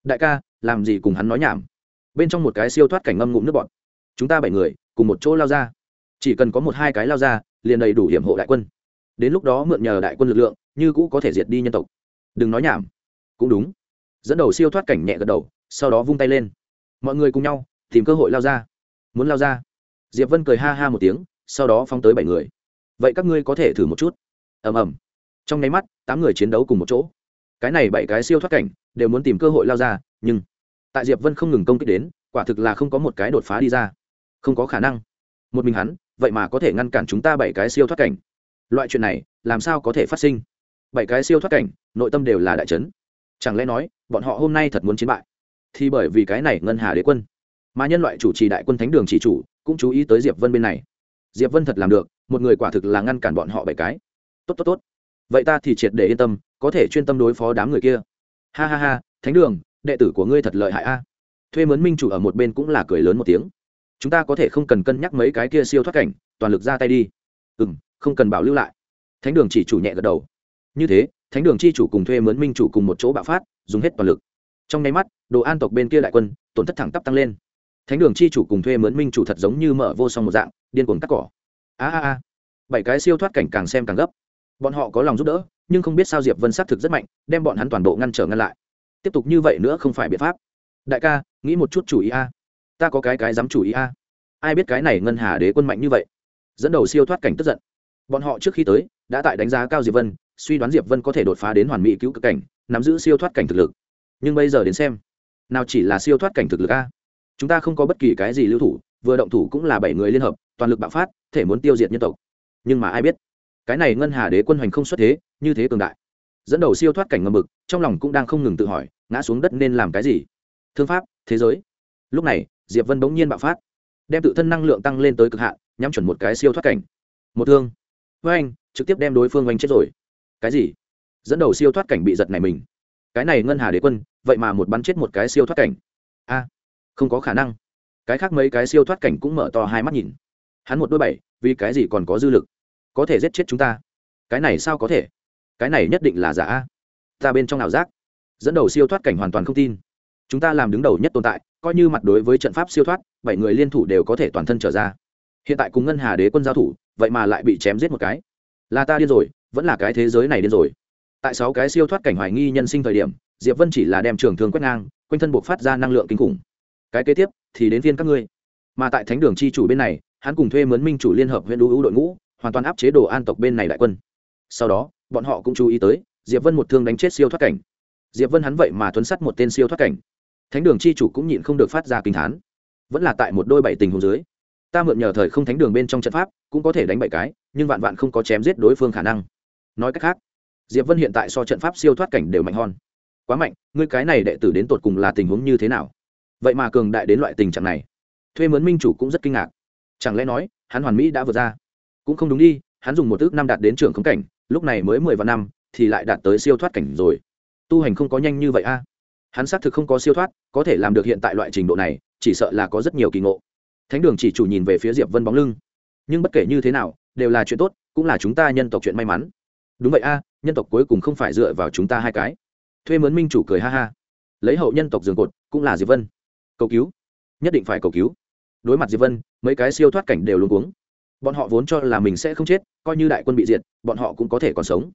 Đại ca, làm gì cùng hắn nói nhảm? Bên trong một cái siêu thoát cảnh ngâm ngụm nước bọn chúng ta bảy người, cùng một chỗ lao ra. Chỉ cần có một hai cái lao ra, liền đầy đủ hiểm hộ đại quân. Đến lúc đó mượn nhờ đại quân lực lượng, như cũ có thể diệt đi nhân tộc. Đừng nói nhảm. Cũng đúng. Dẫn đầu siêu thoát cảnh nhẹ gật đầu, sau đó vung tay lên. Mọi người cùng nhau, tìm cơ hội lao ra. Muốn lao ra diệp vân cười ha ha một tiếng, sau đó phóng tới bảy người. Vậy các ngươi có thể thử một chút? Ầm ầm. Trong nháy mắt, tám người chiến đấu cùng một chỗ. Cái này bảy cái siêu thoát cảnh, đều muốn tìm cơ hội lao ra, nhưng tại diệp vân không ngừng công kích đến, quả thực là không có một cái đột phá đi ra. Không có khả năng. Một mình hắn, vậy mà có thể ngăn cản chúng ta bảy cái siêu thoát cảnh. Loại chuyện này, làm sao có thể phát sinh? Bảy cái siêu thoát cảnh, nội tâm đều là đại trấn chẳng lẽ nói, bọn họ hôm nay thật muốn chiến bại? Thì bởi vì cái này ngân hà đế quân. Mà nhân loại chủ trì đại quân thánh đường chỉ chủ cũng chú ý tới diệp vân bên này. Diệp vân thật làm được, một người quả thực là ngăn cản bọn họ bảy cái. Tốt tốt tốt. Vậy ta thì triệt để yên tâm, có thể chuyên tâm đối phó đám người kia. Ha ha ha, thánh đường, đệ tử của ngươi thật lợi hại a. Thuê mướn minh chủ ở một bên cũng là cười lớn một tiếng. Chúng ta có thể không cần cân nhắc mấy cái kia siêu thoát cảnh, toàn lực ra tay đi. Ừ m không cần bảo lưu lại. Thánh đường chỉ chủ nhẹ gật đầu. Như thế, thánh đường chi chủ cùng thuê mướn minh chủ cùng một chỗ bạo phát, dùng hết toàn lực. Trong nháy mắt, đồ an tộc bên kia đại quân, tổn thất thẳng tắp tăng lên thánh đường chi chủ cùng thuê mướn minh chủ thật giống như mở vô song một dạng, điên cuồng cắt cỏ. A a a. Bảy cái siêu thoát cảnh càng xem càng gấp. Bọn họ có lòng giúp đỡ, nhưng không biết sao diệp vân xác thực rất mạnh, đem bọn hắn toàn bộ ngăn trở ngăn lại. Tiếp tục như vậy nữa không phải biện pháp. Đại ca, nghĩ một chút chủ ý a. Ta có cái cái dám chủ ý a. Ai biết cái này ngân hà đế quân mạnh như vậy. Dẫn đầu siêu thoát cảnh tức giận. Bọn họ trước khi tới, đã tại đánh giá cao diệp vân, suy đoán diệp vân có thể đột phá đến hoàn mỹ cứu cực cảnh, nắm giữ siêu thoát cảnh thực lực. Nhưng bây giờ đến xem, nào chỉ là siêu thoát cảnh thực lực a chúng ta không có bất kỳ cái gì lưu thủ, vừa động thủ cũng là bảy người liên hợp, toàn lực bạo phát, thể muốn tiêu diệt nhân tộc. Nhưng mà ai biết, cái này ngân hà đế quân hoành không xuất thế, như thế cường đại. Dẫn đầu siêu thoát cảnh ngầm mực, trong lòng cũng đang không ngừng tự hỏi, ngã xuống đất nên làm cái gì? Thương pháp, thế giới. Lúc này, diệp vân bỗng nhiên bạo phát, đem tự thân năng lượng tăng lên tới cực hạn, nhắm chuẩn một cái siêu thoát cảnh. Một thương. Với anh, trực tiếp đem đối phương oanh chết rồi. Cái gì? Dẫn đầu siêu thoát cảnh bị giật này mình. Cái này ngân hà đế quân, vậy mà một bắn chết một cái siêu thoát cảnh. A không có khả năng. Cái khác mấy cái siêu thoát cảnh cũng mở to hai mắt nhìn. Hắn một đôi bảy, vì cái gì còn có dư lực? Có thể giết chết chúng ta. Cái này sao có thể? Cái này nhất định là giả ta bên trong nào giác? Dẫn đầu siêu thoát cảnh hoàn toàn không tin. Chúng ta làm đứng đầu nhất tồn tại, coi như mặt đối với trận pháp siêu thoát, bảy người liên thủ đều có thể toàn thân trở ra. Hiện tại cùng ngân hà đế quân giao thủ, vậy mà lại bị chém giết một cái. Là ta điên rồi, vẫn là cái thế giới này điên rồi. Tại sáu cái siêu thoát cảnh hoài nghi nhân sinh thời điểm, diệp vân chỉ là đem trường thương quét ngang, quanh thân buộc phát ra năng lượng kinh khủng cái kế tiếp thì đến viên các ngươi. Mà tại thánh đường chi chủ bên này, hắn cùng thuê mướn minh chủ liên hợp huyện đu đội ngũ, hoàn toàn áp chế đồ an tộc bên này đại quân. Sau đó, bọn họ cũng chú ý tới, diệp vân một thương đánh chết siêu thoát cảnh. Diệp vân hắn vậy mà thuấn sắt một tên siêu thoát cảnh. Thánh đường chi chủ cũng nhịn không được phát ra kinh thán. Vẫn là tại một đôi bảy tình hồ dưới, ta mượn nhờ thời không thánh đường bên trong trận pháp, cũng có thể đánh bảy cái, nhưng vạn vạn không có chém giết đối phương khả năng. Nói cách khác, diệp vân hiện tại so trận pháp siêu thoát cảnh đều mạnh hơn. Quá mạnh, ngươi cái này đệ tử đến tột cùng là tình huống như thế nào? Vậy mà cường đại đến loại tình trạng này. Thuê mướn minh chủ cũng rất kinh ngạc. Chẳng lẽ nói, hắn hoàn mỹ đã vượt ra? Cũng không đúng đi, hắn dùng một ước năm đạt đến trường khống cảnh, lúc này mới mười vạn năm, thì lại đạt tới siêu thoát cảnh rồi. Tu hành không có nhanh như vậy a. Hắn xác thực không có siêu thoát, có thể làm được hiện tại loại trình độ này, chỉ sợ là có rất nhiều kỳ ngộ. Thánh đường chỉ chủ nhìn về phía diệp vân bóng lưng. Nhưng bất kể như thế nào, đều là chuyện tốt, cũng là chúng ta nhân tộc chuyện may mắn. Đúng vậy a, nhân tộc cuối cùng không phải dựa vào chúng ta hai cái. Thuê mướn minh chủ cười ha ha. Lấy hậu nhân tộc giường cột, cũng là diệp vân cầu cứu. Nhất định phải cầu cứu. Đối mặt diệp vân, mấy cái siêu thoát cảnh đều luôn cuống. Bọn họ vốn cho là mình sẽ không chết, coi như đại quân bị diệt, bọn họ cũng có thể còn sống.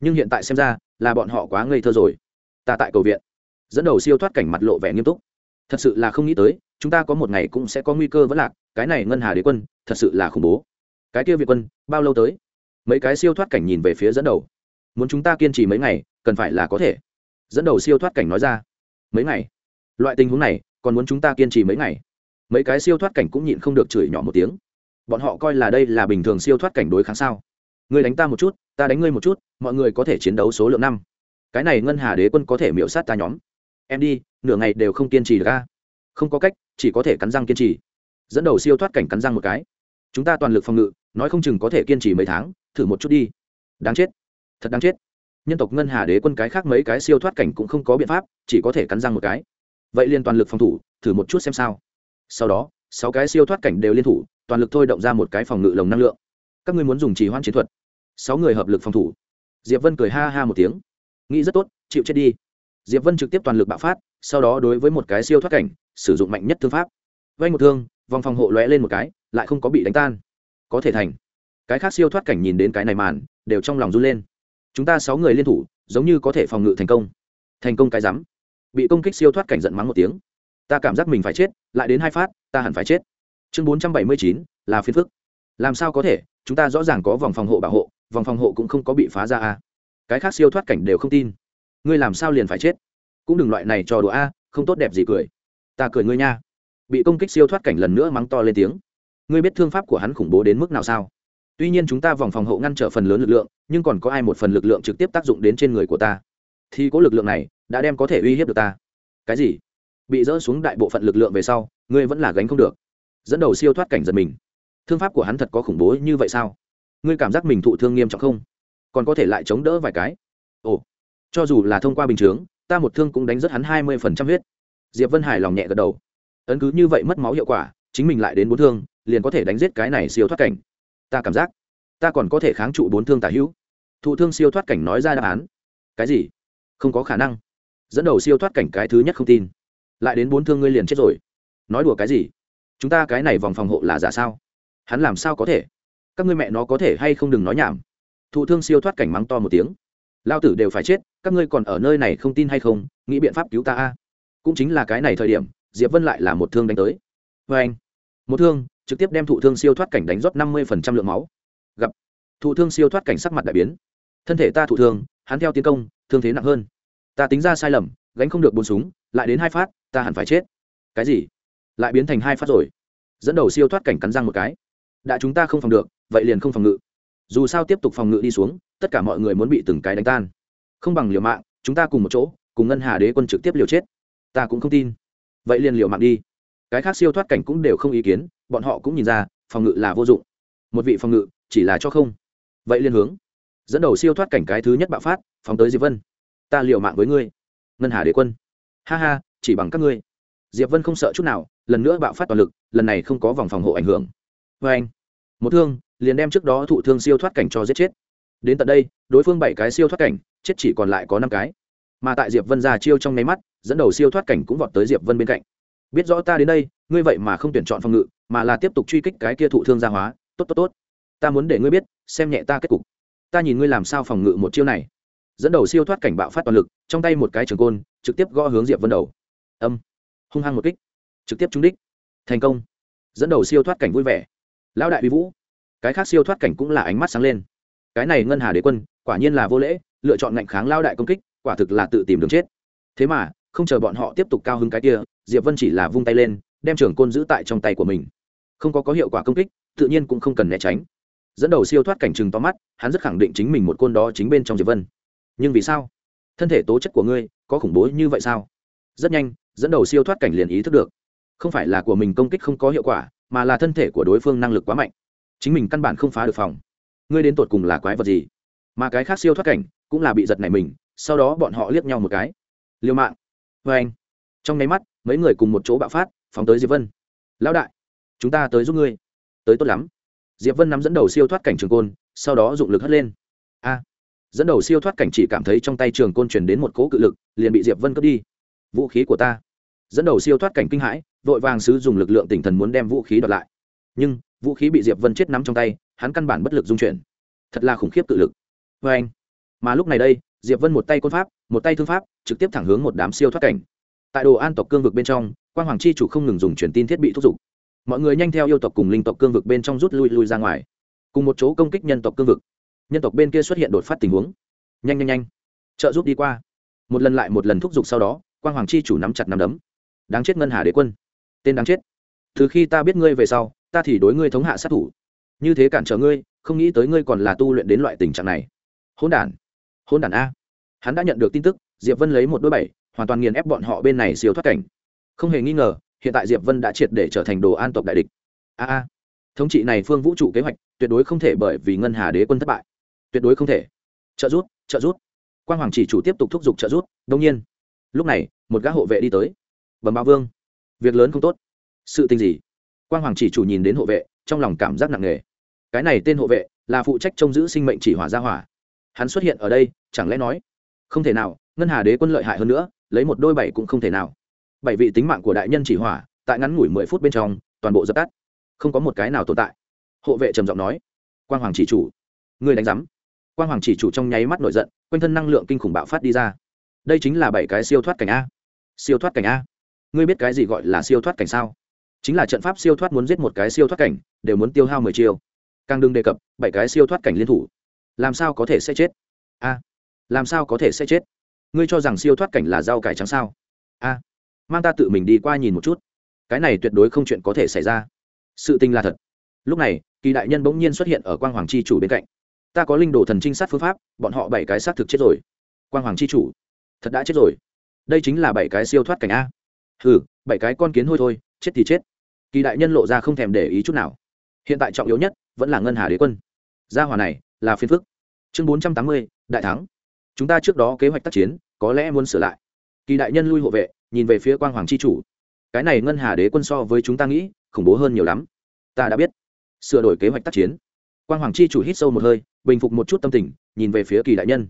Nhưng hiện tại xem ra, là bọn họ quá ngây thơ rồi. Ta tại cầu viện. Dẫn đầu siêu thoát cảnh mặt lộ vẻ nghiêm túc. Thật sự là không nghĩ tới, chúng ta có một ngày cũng sẽ có nguy cơ vẫn lạc, cái này ngân hà đế quân, thật sự là khủng bố. Cái kia việt quân, bao lâu tới? Mấy cái siêu thoát cảnh nhìn về phía dẫn đầu. Muốn chúng ta kiên trì mấy ngày, cần phải là có thể. Dẫn đầu siêu thoát cảnh nói ra. Mấy ngày? Loại tình huống này còn muốn chúng ta kiên trì mấy ngày? Mấy cái siêu thoát cảnh cũng nhịn không được chửi nhỏ một tiếng. Bọn họ coi là đây là bình thường siêu thoát cảnh đối kháng sao? Ngươi đánh ta một chút, ta đánh ngươi một chút, mọi người có thể chiến đấu số lượng năm. Cái này ngân hà đế quân có thể miễu sát ta nhóm. Em đi, nửa ngày đều không kiên trì được ca không có cách, chỉ có thể cắn răng kiên trì. Dẫn đầu siêu thoát cảnh cắn răng một cái. Chúng ta toàn lực phòng ngự, nói không chừng có thể kiên trì mấy tháng, thử một chút đi. Đáng chết. Thật đáng chết. Nhân tộc ngân hà đế quân cái khác mấy cái siêu thoát cảnh cũng không có biện pháp, chỉ có thể cắn răng một cái vậy liên toàn lực phòng thủ, thử một chút xem sao. Sau đó, sáu cái siêu thoát cảnh đều liên thủ, toàn lực thôi động ra một cái phòng ngự lồng năng lượng. Các ngươi muốn dùng trì hoãn chiến thuật. Sáu người hợp lực phòng thủ. Diệp vân cười ha ha một tiếng. Nghĩ rất tốt, chịu chết đi. Diệp vân trực tiếp toàn lực bạo phát, sau đó đối với một cái siêu thoát cảnh, sử dụng mạnh nhất thương pháp. Vay một thương, vòng phòng hộ lóe lên một cái, lại không có bị đánh tan. Có thể thành. Cái khác siêu thoát cảnh nhìn đến cái này màn, đều trong lòng run lên. Chúng ta sáu người liên thủ, giống như có thể phòng ngự thành công. Thành công cái rắm bị công kích siêu thoát cảnh giận mắng một tiếng. Ta cảm giác mình phải chết, lại đến hai phát, ta hẳn phải chết. Chương bốn trăm bảy mươi chín, là phiền phức. Làm sao có thể, chúng ta rõ ràng có vòng phòng hộ bảo hộ, vòng phòng hộ cũng không có bị phá ra a. Cái khác siêu thoát cảnh đều không tin. Ngươi làm sao liền phải chết? Cũng đừng loại này trò đùa a, không tốt đẹp gì cười. Ta cười ngươi nha. Bị công kích siêu thoát cảnh lần nữa mắng to lên tiếng. Ngươi biết thương pháp của hắn khủng bố đến mức nào sao? Tuy nhiên chúng ta vòng phòng hộ ngăn trở phần lớn lực lượng, nhưng còn có ai một phần lực lượng trực tiếp tác dụng đến trên người của ta? Thì có lực lượng này đã đem có thể uy hiếp được ta. Cái gì? Bị dỡ xuống đại bộ phận lực lượng về sau, ngươi vẫn là gánh không được. Dẫn đầu siêu thoát cảnh giật mình. Thương pháp của hắn thật có khủng bố như vậy sao? Ngươi cảm giác mình thụ thương nghiêm trọng không? Còn có thể lại chống đỡ vài cái? Ồ, cho dù là thông qua bình chướng, ta một thương cũng đánh rất hắn hai mươi phần trăm huyết. Diệp vân hải lòng nhẹ gật đầu. Ấn cứ như vậy mất máu hiệu quả, chính mình lại đến bốn thương, liền có thể đánh giết cái này siêu thoát cảnh. Ta cảm giác, ta còn có thể kháng trụ bốn thương tả hữu. Thụ thương siêu thoát cảnh nói ra đáp án. Cái gì? Không có khả năng. Dẫn đầu siêu thoát cảnh cái thứ nhất không tin. Lại đến bốn thương ngươi liền chết rồi. Nói đùa cái gì? Chúng ta cái này vòng phòng hộ là giả sao? Hắn làm sao có thể? Các ngươi mẹ nó có thể hay không đừng nói nhảm. Thụ thương siêu thoát cảnh mắng to một tiếng. Lao tử đều phải chết, các ngươi còn ở nơi này không tin hay không? Nghĩ biện pháp cứu ta a. Cũng chính là cái này thời điểm, diệp vân lại là một thương đánh tới. Vê anh, một thương, trực tiếp đem thụ thương siêu thoát cảnh đánh rót năm mươi lượng máu. Gặp, thụ thương siêu thoát cảnh sắc mặt đại biến. Thân thể ta thụ thương hắn theo tiến công, thương thế nặng hơn. Ta tính ra sai lầm, gánh không được bốn súng, lại đến hai phát, ta hẳn phải chết. Cái gì? Lại biến thành hai phát rồi. Dẫn đầu siêu thoát cảnh cắn răng một cái. Đã chúng ta không phòng được, vậy liền không phòng ngự. Dù sao tiếp tục phòng ngự đi xuống, tất cả mọi người muốn bị từng cái đánh tan. Không bằng liều mạng, chúng ta cùng một chỗ, cùng ngân hà đế quân trực tiếp liều chết. Ta cũng không tin. Vậy liền liều mạng đi. Cái khác siêu thoát cảnh cũng đều không ý kiến, bọn họ cũng nhìn ra, phòng ngự là vô dụng. Một vị phòng ngự, chỉ là cho không. Vậy liền hướng dẫn đầu siêu thoát cảnh cái thứ nhất bạo phát, phóng tới diệp vân. Ta liều mạng với ngươi. Ngân hà đế quân. Ha ha, chỉ bằng các ngươi. Diệp vân không sợ chút nào, lần nữa bạo phát toàn lực, lần này không có vòng phòng hộ ảnh hưởng. Vê anh, một thương, liền đem trước đó thụ thương siêu thoát cảnh cho giết chết. Đến tận đây, đối phương bảy cái siêu thoát cảnh, chết chỉ còn lại có năm cái. Mà tại diệp vân ra chiêu trong nháy mắt, dẫn đầu siêu thoát cảnh cũng vọt tới diệp vân bên cạnh. Biết rõ ta đến đây, ngươi vậy mà không tuyển chọn phòng ngự, mà là tiếp tục truy kích cái kia thụ thương gia hóa. Tốt tốt tốt. Ta muốn để ngươi biết, xem nhẹ ta kết cục ta nhìn ngươi làm sao phòng ngự một chiêu này. Dẫn đầu siêu thoát cảnh bạo phát toàn lực, trong tay một cái trường côn, trực tiếp gõ hướng diệp vân đầu. Âm. Hung hăng một kích. Trực tiếp trúng đích. Thành công. Dẫn đầu siêu thoát cảnh vui vẻ. Lão đại uy vũ. Cái khác siêu thoát cảnh cũng là ánh mắt sáng lên. Cái này ngân hà đế quân, quả nhiên là vô lễ, lựa chọn ngạnh kháng lao đại công kích, quả thực là tự tìm đường chết. Thế mà, không chờ bọn họ tiếp tục cao hứng cái kia, diệp vân chỉ là vung tay lên, đem trường côn giữ tại trong tay của mình. Không có có hiệu quả công kích, tự nhiên cũng không cần né tránh dẫn đầu siêu thoát cảnh trừng to mắt, hắn rất khẳng định chính mình một côn đó chính bên trong diệp vân. Nhưng vì sao? Thân thể tố chất của ngươi có khủng bố như vậy sao? Rất nhanh, dẫn đầu siêu thoát cảnh liền ý thức được. Không phải là của mình công kích không có hiệu quả, mà là thân thể của đối phương năng lực quá mạnh. Chính mình căn bản không phá được phòng. Ngươi đến tột cùng là quái vật gì? Mà cái khác siêu thoát cảnh cũng là bị giật này mình, sau đó bọn họ liếc nhau một cái. Liều mạng. Vê anh. Trong nháy mắt, mấy người cùng một chỗ bạo phát, phóng tới diệp vân. Lão đại, chúng ta tới giúp ngươi. Tới tốt lắm diệp vân nắm dẫn đầu siêu thoát cảnh trường côn, sau đó dụng lực hất lên. A! Dẫn đầu siêu thoát cảnh chỉ cảm thấy trong tay trường côn chuyển đến một cỗ cự lực, liền bị diệp vân cướp đi. Vũ khí của ta. Dẫn đầu siêu thoát cảnh kinh hãi, vội vàng sử dụng lực lượng tinh thần muốn đem vũ khí đoạt lại. Nhưng, vũ khí bị diệp vân chết nắm trong tay, hắn căn bản bất lực dung chuyển. Thật là khủng khiếp cự lực. Vê anh. Mà lúc này đây, diệp vân một tay côn pháp, một tay thương pháp, trực tiếp thẳng hướng một đám siêu thoát cảnh. Tại đồ an tộc cương vực bên trong quan hoàng chi chủ không ngừng dùng truyền tin thiết bị thúc giục mọi người nhanh theo yêu tộc cùng linh tộc cương vực bên trong rút lui lui ra ngoài, cùng một chỗ công kích nhân tộc cương vực. Nhân tộc bên kia xuất hiện đột phát tình huống. Nhanh nhanh nhanh. Trợ giúp đi qua. Một lần lại một lần thúc giục sau đó quan hoàng chi chủ nắm chặt nắm đấm. Đáng chết ngân hà đế quân. Tên đáng chết. Từ khi ta biết ngươi về sau, ta thì đối ngươi thống hạ sát thủ. Như thế cản trở ngươi, không nghĩ tới ngươi còn là tu luyện đến loại tình trạng này. Hôn đản. Hôn đản a. Hắn đã nhận được tin tức, diệp vân lấy một đôi bảy, hoàn toàn nghiền ép bọn họ bên này siêu thoát cảnh. Không hề nghi ngờ hiện tại diệp vân đã triệt để trở thành đồ an tộc đại địch. A a. Thống trị này phương vũ trụ kế hoạch, tuyệt đối không thể bởi vì ngân hà đế quân thất bại. Tuyệt đối không thể. Trợ rút trợ rút quan hoàng chỉ chủ tiếp tục thúc giục trợ rút đông nhiên. Lúc này, một gã hộ vệ đi tới. Bẩm báo vương, việc lớn không tốt. Sự tình gì? Quan hoàng chỉ chủ nhìn đến hộ vệ, trong lòng cảm giác nặng nề. Cái này tên hộ vệ, là phụ trách trông giữ sinh mệnh chỉ hỏa gia hỏa. Hắn xuất hiện ở đây, chẳng lẽ nói, không thể nào, ngân hà đế quân lợi hại hơn nữa, lấy một đôi bảy cũng không thể nào bảy vị tính mạng của đại nhân chỉ hỏa, tại ngắn ngủi mười phút bên trong, toàn bộ dập tắt. Không có một cái nào tồn tại. Hộ vệ trầm giọng nói. Quan hoàng chỉ chủ người đánh giám. Quan hoàng chỉ chủ trong nháy mắt nổi giận, quanh thân năng lượng kinh khủng bạo phát đi ra. Đây chính là bảy cái siêu thoát cảnh a. Siêu thoát cảnh a. Ngươi biết cái gì gọi là siêu thoát cảnh sao? Chính là trận pháp siêu thoát muốn giết một cái siêu thoát cảnh, đều muốn tiêu hao mười chiêu. Càng đừng đề cập, bảy cái siêu thoát cảnh liên thủ. Làm sao có thể sẽ chết? A. Làm sao có thể sẽ chết? Ngươi cho rằng siêu thoát cảnh là rau cải trắng sao? A mang ta tự mình đi qua nhìn một chút. Cái này tuyệt đối không chuyện có thể xảy ra. Sự tình là thật. Lúc này, kỳ đại nhân bỗng nhiên xuất hiện ở quang hoàng chi chủ bên cạnh. Ta có linh đồ thần trinh sát phương pháp, bọn họ bảy cái xác thực chết rồi. Quang hoàng chi chủ, thật đã chết rồi. Đây chính là bảy cái siêu thoát cảnh a. Hừ, bảy cái con kiến hôi thôi, chết thì chết. Kỳ đại nhân lộ ra không thèm để ý chút nào. Hiện tại trọng yếu nhất, vẫn là ngân hà đế quân. Gia hòa này, là phiên phức. Chương bốn trăm tám mươi, đại thắng. Chúng ta trước đó kế hoạch tác chiến, có lẽ muốn sửa lại. Kỳ đại nhân lui hộ vệ nhìn về phía quang hoàng c h i chủ. Cái này ngân hà đế quân so với chúng ta nghĩ, khủng bố hơn nhiều lắm. Ta đã biết. Sửa đổi kế hoạch tác chiến. Quang hoàng c h i chủ hít sâu một hơi, bình phục một chút tâm tình, nhìn về phía kỳ đại nhân.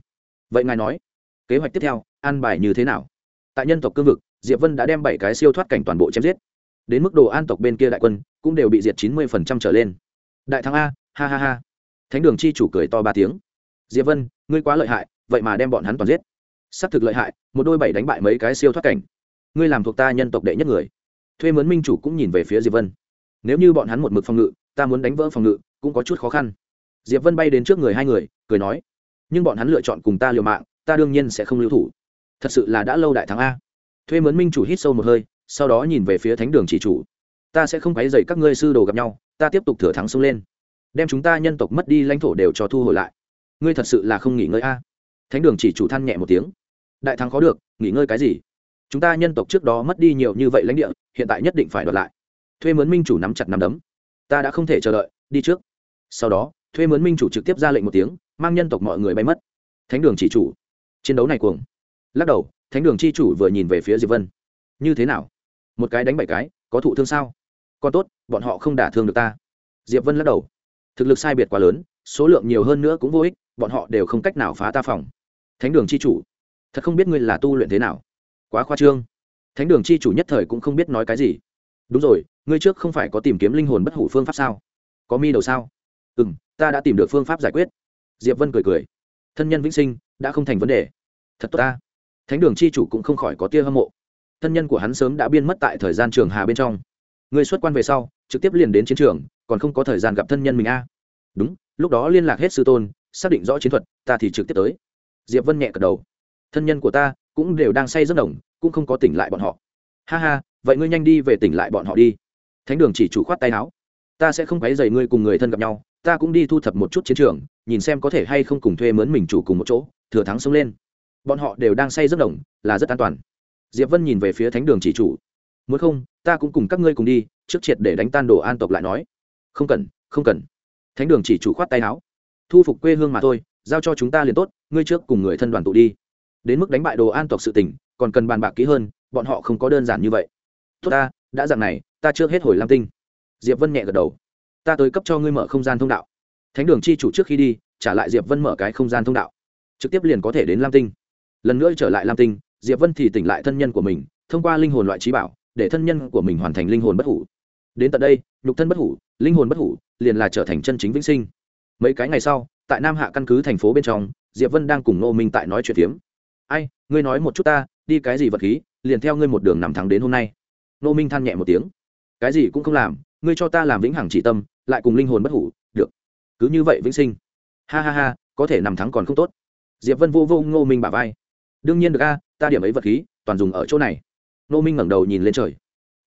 Vậy ngài nói, kế hoạch tiếp theo, an bài như thế nào? Tại nhân tộc cương vực, diệp vân đã đem bảy cái siêu thoát cảnh toàn bộ chém giết. Đến mức độ an tộc bên kia đại quân, cũng đều bị diệt chín mươi phần trăm trở lên. Đại thắng a, ha ha ha. Thánh đường chi chủ cười to ba tiếng. Diệp vân, ngươi quá lợi hại, vậy mà đem bọn hắn toàn giết. S ắ c thực lợi hại, một đôi bảy đánh bại mấy cái siêu thoát cảnh ngươi làm thuộc ta nhân tộc đệ nhất người. Thuê mướn minh chủ cũng nhìn về phía diệp vân. Nếu như bọn hắn một mực phòng ngự, ta muốn đánh vỡ phòng ngự, cũng có chút khó khăn. Diệp vân bay đến trước người hai người, cười nói, nhưng bọn hắn lựa chọn cùng ta liều mạng, ta đương nhiên sẽ không lưu thủ. Thật sự là đã lâu đại thắng a. Thuê mướn minh chủ hít sâu một hơi, sau đó nhìn về phía thánh đường chỉ chủ. Ta sẽ không quấy dậy các ngươi sư đồ gặp nhau, ta tiếp tục thừa thắng xông lên. Đem chúng ta nhân tộc mất đi lãnh thổ đều cho thu hồi lại. Ngươi thật sự là không nghỉ ngơi a. Thánh đường chỉ chủ than nhẹ một tiếng. Đại thắng có được, nghỉ ngơi cái gì? Chúng ta nhân tộc trước đó mất đi nhiều như vậy lãnh địa, hiện tại nhất định phải đoạt lại. Thuê mướn minh chủ nắm chặt nắm đấm. Ta đã không thể chờ đợi, đi trước. Sau đó, thuê mướn minh chủ trực tiếp ra lệnh một tiếng, mang nhân tộc mọi người bay mất. Thánh đường chỉ chủ. Chiến đấu này cuồng. Lắc đầu, thánh đường chi chủ vừa nhìn về phía diệp vân. Như thế nào? Một cái đánh bảy cái, có thụ thương sao? Còn tốt, bọn họ không đả thương được ta. Diệp vân lắc đầu. Thực lực sai biệt quá lớn, số lượng nhiều hơn nữa cũng vô ích, bọn họ đều không cách nào phá ta phòng. Thánh đường chi chủ. Thật không biết ngươi là tu luyện thế nào quá khoa trương. Thánh đường c h i chủ nhất thời cũng không biết nói cái gì. Đúng rồi, ngươi trước không phải có tìm kiếm linh hồn bất hủ phương pháp sao? Có mi đầu sao? Ừ m ta đã tìm được phương pháp giải quyết. Diệp vân cười cười. Thân nhân vĩnh sinh, đã không thành vấn đề. Thật tốt ta. Thánh đường c h i chủ cũng không khỏi có tia hâm mộ. Thân nhân của hắn sớm đã biên mất tại thời gian trường hà bên trong. Người xuất quan về sau, trực tiếp liền đến chiến trường, còn không có thời gian gặp thân nhân mình a. Đúng, lúc đó liên lạc hết sư tôn, xác định rõ chiến thuật, ta thì trực tiếp tới. Diệp vân nhẹ gật đầu. Thân nhân của ta cũng đều đang say rất đồng, cũng không có tỉnh lại bọn họ. Ha ha, vậy ngươi nhanh đi về tỉnh lại bọn họ đi. Thánh đường chỉ chủ khoát tay áo. Ta sẽ không quấy dày ngươi cùng người thân gặp nhau, ta cũng đi thu thập một chút chiến trường, nhìn xem có thể hay không cùng thuê mướn mình chủ cùng một chỗ, thừa thắng sống lên. Bọn họ đều đang say rất đồng, là rất an toàn. Diệp vân nhìn về phía thánh đường chỉ chủ. Muốn không, ta cũng cùng các ngươi cùng đi, trước triệt để đánh tan đồ an tộc lại nói. Không cần không cần. Thánh đường chỉ chủ khoát tay áo. Thu phục quê hương mà thôi, giao cho chúng ta liền tốt, ngươi trước cùng người thân đoàn tụ đi đến mức đánh bại đồ an tộc sự tình, còn cần bàn bạc kỹ hơn, bọn họ không có đơn giản như vậy. Tốt ta, đã dặn này, ta chưa hết hồi lam tinh. Diệp vân nhẹ gật đầu. Ta tới cấp cho ngươi mở không gian thông đạo. Thánh đường chi chủ trước khi đi, trả lại diệp vân mở cái không gian thông đạo. Trực tiếp liền có thể đến lam tinh. Lần nữa trở lại lam tinh, diệp vân thì tỉnh lại thân nhân của mình, thông qua linh hồn loại trí bảo, để thân nhân của mình hoàn thành linh hồn bất hủ. Đến tận đây, nhục thân bất hủ, linh hồn bất hủ, liền là trở thành chân chính vĩnh sinh. Mấy cái ngày sau, tại nam hạ căn cứ thành phố bên trong, diệp vân đang cùng nô minh tại nói chuyện phiếm ai, ngươi nói một chút ta, đi cái gì vật khí, liền theo ngươi một đường nằm thắng đến hôm nay. Nô minh than nhẹ một tiếng. Cái gì cũng không làm, ngươi cho ta làm vĩnh hằng chỉ tâm, lại cùng linh hồn bất hủ, được. Cứ như vậy vĩnh sinh. Ha ha ha, có thể nằm thắng còn không tốt. Diệp vân vô vô ngô minh bả vai. Đương nhiên được a, ta điểm ấy vật khí, toàn dùng ở chỗ này. Nô minh ngẩng đầu nhìn lên trời.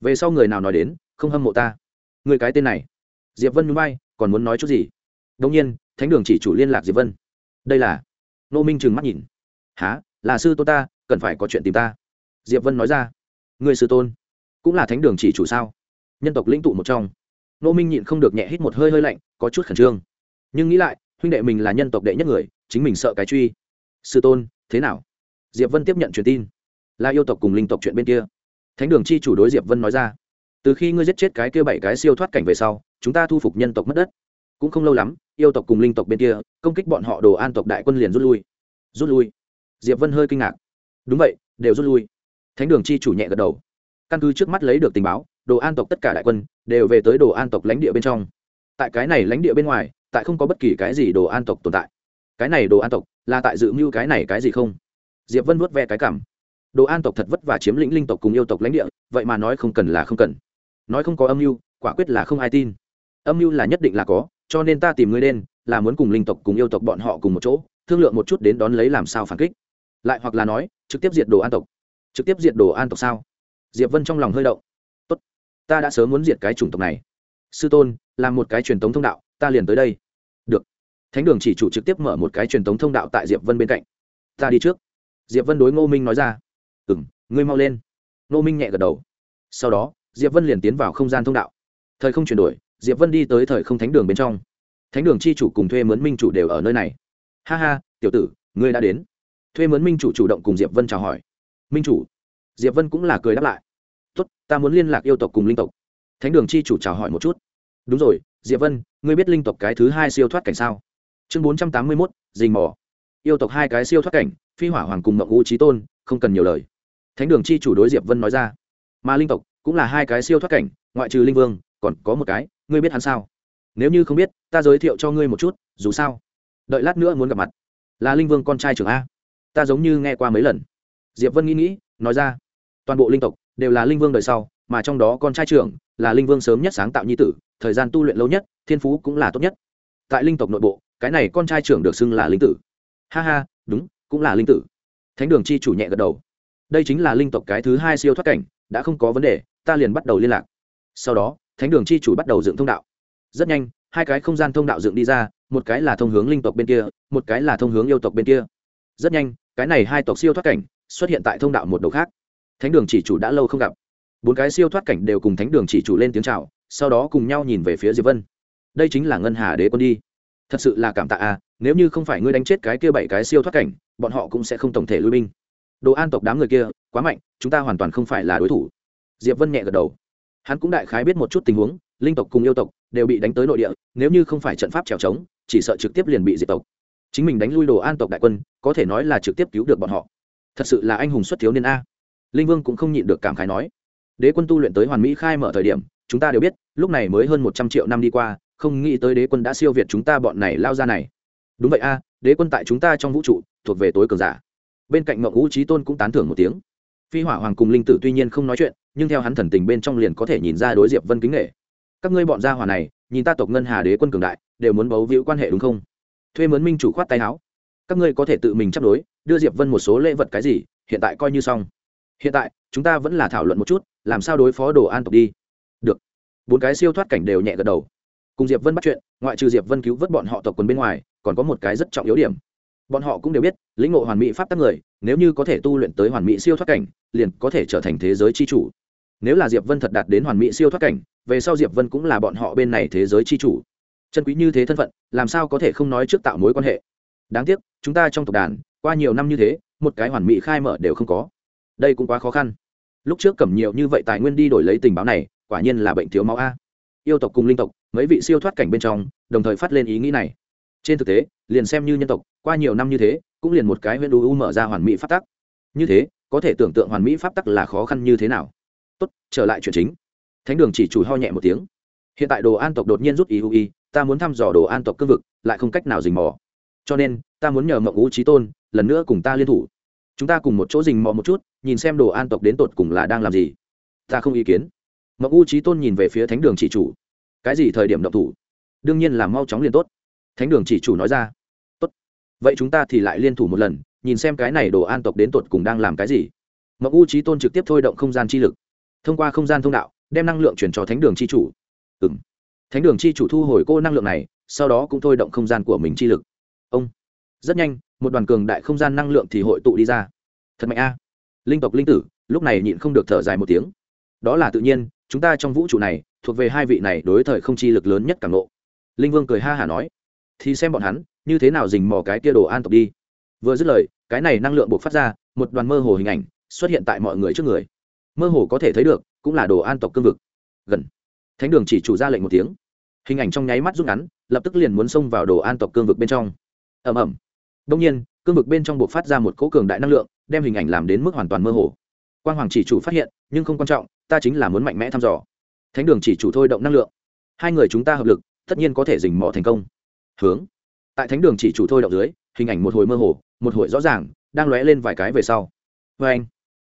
Về sau người nào nói đến, không hâm mộ ta. Người cái tên này. Diệp vân nhún vai, còn muốn nói chút gì? Đông nhiên, thánh đường chỉ chủ liên lạc diệp vân. Đây là nô minh trừng mắt nhìn. Há là sư tôn ta, cần phải có chuyện tìm ta. Diệp vân nói ra. Người sư tôn, cũng là thánh đường chỉ chủ sao? Nhân tộc lĩnh tụ một trong. Nô minh nhịn không được nhẹ hít một hơi hơi lạnh, có chút khẩn trương. Nhưng nghĩ lại, huynh đệ mình là nhân tộc đệ nhất người, chính mình sợ cái truy. Sư tôn, thế nào? Diệp vân tiếp nhận truyền tin. Là yêu tộc cùng linh tộc chuyện bên kia. Thánh đường chi chủ đối diệp vân nói ra. Từ khi ngươi giết chết cái kia bảy cái siêu thoát cảnh về sau, chúng ta thu phục nhân tộc mất đất. Cũng không lâu lắm, yêu tộc cùng linh tộc bên kia, công kích bọn họ đồ an tộc đại quân liền rút lui. Rút lui diệp vân hơi kinh ngạc. Đúng vậy, đều rút lui. Thánh đường chi chủ nhẹ gật đầu. Căn cứ trước mắt lấy được tình báo, đồ an tộc tất cả đại quân đều về tới đồ an tộc lãnh địa bên trong. Tại cái này lãnh địa bên ngoài, tại không có bất kỳ cái gì đồ an tộc tồn tại. Cái này đồ an tộc là tại dự mưu cái này cái gì không? Diệp vân vuốt ve cái cảm. Đồ an tộc thật vất vả chiếm lĩnh linh tộc cùng yêu tộc lãnh địa, vậy mà nói không cần là không cần. Nói không có âm mưu, quả quyết là không ai tin. Âm mưu là nhất định là có, cho nên ta tìm ngươi đen là muốn cùng linh tộc cùng yêu tộc bọn họ cùng một chỗ, thương lượng một chút đến đón lấy làm sao phản kích lại hoặc là nói, trực tiếp diệt đồ an tộc. Trực tiếp diệt đồ an tộc sao? Diệp vân trong lòng hơi động. Tốt, ta đã sớm muốn diệt cái chủng tộc này. Sư tôn, làm một cái truyền thống thông đạo, ta liền tới đây. Được. Thánh đường chỉ chủ trực tiếp mở một cái truyền thống thông đạo tại diệp vân bên cạnh. Ta đi trước. Diệp vân đối ngô minh nói ra. Ừ m ngươi mau lên. Ngô minh nhẹ gật đầu. Sau đó, diệp vân liền tiến vào không gian thông đạo. Thời không chuyển đổi, diệp vân đi tới thời không thánh đường bên trong. Thánh đường chi chủ cùng thuê mướn minh chủ đều ở nơi này. Ha ha, tiểu tử, ngươi đã đến thuê mướn minh chủ chủ động cùng diệp vân chào hỏi. Minh chủ. Diệp vân cũng là cười đáp lại. Tốt, ta muốn liên lạc yêu tộc cùng linh tộc. Thánh đường chi chủ chào hỏi một chút. Đúng rồi, diệp vân, ngươi biết linh tộc cái thứ hai siêu thoát cảnh sao? Chương bốn trăm tám mươi mốt dình mỏ yêu tộc hai cái siêu thoát cảnh, phi hỏa hoàng cùng mậu ngũ trí tôn, không cần nhiều lời. Thánh đường chi chủ đối diệp vân nói ra. Mà linh tộc cũng là hai cái siêu thoát cảnh, ngoại trừ linh vương, còn có một cái, ngươi biết hắn sao? Nếu như không biết, ta giới thiệu cho ngươi một chút, dù sao. Đợi lát nữa muốn gặp mặt. Là linh vương con trai trưởng a ta giống như nghe qua mấy lần. Diệp vân nghĩ nghĩ, nói ra, toàn bộ linh tộc đều là linh vương đời sau, mà trong đó con trai trưởng là linh vương sớm nhất sáng tạo nhi tử, thời gian tu luyện lâu nhất, thiên phú cũng là tốt nhất. Tại linh tộc nội bộ, cái này con trai trưởng được xưng là linh tử. Ha ha, đúng, cũng là linh tử. Thánh đường chi chủ nhẹ gật đầu. Đây chính là linh tộc cái thứ hai siêu thoát cảnh, đã không có vấn đề, ta liền bắt đầu liên lạc. Sau đó, thánh đường chi chủ bắt đầu dựng thông đạo. Rất nhanh, hai cái không gian thông đạo dựng đi ra, một cái là thông hướng linh tộc bên kia, một cái là thông hướng yêu tộc bên kia. Rất nhanh cái này hai tộc siêu thoát cảnh xuất hiện tại thông đạo một đầu khác. Thánh đường chỉ chủ đã lâu không gặp. Bốn cái siêu thoát cảnh đều cùng thánh đường chỉ chủ lên tiếng c h à o sau đó cùng nhau nhìn về phía diệp vân. Đây chính là ngân hà đế quân đi. Thật sự là cảm tạ à nếu như không phải ngươi đánh chết cái kia bảy cái siêu thoát cảnh, bọn họ cũng sẽ không tổng thể lui binh. Đồ an tộc đám người kia, quá mạnh, chúng ta hoàn toàn không phải là đối thủ. Diệp vân nhẹ gật đầu. Hắn cũng đại khái biết một chút tình huống, linh tộc cùng yêu tộc đều bị đánh tới nội địa, nếu như không phải trận pháp trèo trống, chỉ sợ trực tiếp liền bị diệt tộc chính mình đánh lui đồ an tộc đại quân, có thể nói là trực tiếp cứu được bọn họ. Thật sự là anh hùng xuất thiếu niên a. Linh vương cũng không nhịn được cảm khái nói. Đế quân tu luyện tới hoàn mỹ khai mở thời điểm, chúng ta đều biết, lúc này mới hơn một trăm triệu năm đi qua, không nghĩ tới đế quân đã siêu việt chúng ta bọn này lao ra này. Đúng vậy a, đế quân tại chúng ta trong vũ trụ, thuộc về tối cường giả. Bên cạnh mộng ngũ trí tôn cũng tán thưởng một tiếng. Phi hỏa hoàng cùng linh tử tuy nhiên không nói chuyện, nhưng theo hắn thần tình bên trong liền có thể nhìn ra đối diệp vân kính nghệ các ngươi bọn gia hỏa này, nhìn ta tộc ngân hà đế quân cường đại, đều muốn bấu víu quan hệ đúng không? Thuê mướn minh chủ khoát tay áo. Các ngươi có thể tự mình chấp đối đưa diệp vân một số lễ vật cái gì, hiện tại coi như xong. Hiện tại, chúng ta vẫn là thảo luận một chút, làm sao đối phó đồ an tộc đi. Được. Bốn cái siêu thoát cảnh đều nhẹ gật đầu. Cùng diệp vân bắt chuyện, ngoại trừ diệp vân cứu vớt bọn họ tộc quần bên ngoài, còn có một cái rất trọng yếu điểm. Bọn họ cũng đều biết, lĩnh ngộ hoàn mỹ pháp tắc người, nếu như có thể tu luyện tới hoàn mỹ siêu thoát cảnh, liền có thể trở thành thế giới c h i chủ. Nếu là diệp vân thật đạt đến hoàn mỹ siêu thoát cảnh, về sau diệp vân cũng là bọn họ bên này thế giới c h i chủ chân quý như thế thân phận, làm sao có thể không nói trước tạo mối quan hệ? Đáng tiếc, chúng ta trong tộc đàn, qua nhiều năm như thế, một cái hoàn mỹ khai mở đều không có. Đây cũng quá khó khăn. Lúc trước cầm nhiều như vậy tài nguyên đi đổi lấy tình báo này, quả nhiên là bệnh thiếu máu a. Yêu tộc cùng linh tộc, mấy vị siêu thoát cảnh bên trong, đồng thời phát lên ý nghĩ này. Trên thực tế, liền xem như nhân tộc, qua nhiều năm như thế, cũng liền một cái huyện u mở ra hoàn mỹ pháp tắc. Như thế, có thể tưởng tượng hoàn mỹ pháp tắc là khó khăn như thế nào. Tốt, trở lại chuyện chính. Thánh đường chỉ chủ ho nhẹ một tiếng. Hiện tại đồ an tộc đột nhiên rút ý ui ta muốn thăm dò đồ an tộc cương vực, lại không cách nào dình mò. Cho nên, ta muốn nhờ mộng ngũ trí tôn, lần nữa cùng ta liên thủ. Chúng ta cùng một chỗ dình mò một chút, nhìn xem đồ an tộc đến tột cùng là đang làm gì. Ta không ý kiến. Mộng ngũ trí tôn nhìn về phía thánh đường chỉ chủ. Cái gì thời điểm động thủ? Đương nhiên là mau chóng liền tốt. Thánh đường chỉ chủ nói ra. Tốt. Vậy chúng ta thì lại liên thủ một lần, nhìn xem cái này đồ an tộc đến tột cùng đang làm cái gì. Mộng u trí tôn trực tiếp thôi động không gian chi lực. Thông qua không gian thông đạo, đem năng lượng chuyển cho thánh đường chi chủ. Ừ m thánh đường chi chủ thu hồi cô năng lượng này, sau đó cũng thôi động không gian của mình chi lực. Ông, rất nhanh, một đoàn cường đại không gian năng lượng thì hội tụ đi ra. Thật mạnh a. Linh tộc linh tử, lúc này nhịn không được thở dài một tiếng. Đó là tự nhiên, chúng ta trong vũ trụ này, thuộc về hai vị này đối thời không chi lực lớn nhất càng lộ. linh vương cười ha hả nói, thì xem bọn hắn, như thế nào dình mò cái kia đồ an tộc đi. Vừa dứt lời, cái này năng lượng buộc phát ra, một đoàn mơ hồ hình ảnh xuất hiện tại mọi người trước người. Mơ hồ có thể thấy được, cũng là đồ an tộc cương vực. Gần thánh đường chỉ chủ ra lệnh một tiếng. Hình ảnh trong nháy mắt rút ngắn, lập tức liền muốn xông vào đồ an tộc cương vực bên trong. Ẩm ẩm đông nhiên, cương vực bên trong buộc phát ra một cỗ cường đại năng lượng, đem hình ảnh làm đến mức hoàn toàn mơ hồ. Quang hoàng chỉ chủ phát hiện, nhưng không quan trọng, ta chính là muốn mạnh mẽ thăm dò. Thánh đường chỉ chủ thôi động năng lượng. Hai người chúng ta hợp lực, tất nhiên có thể dình mò thành công. Hướng. Tại thánh đường chỉ chủ thôi động dưới, hình ảnh một hồi mơ hồ, một hồi rõ ràng, đang lóe lên vài cái về sau. Vê anh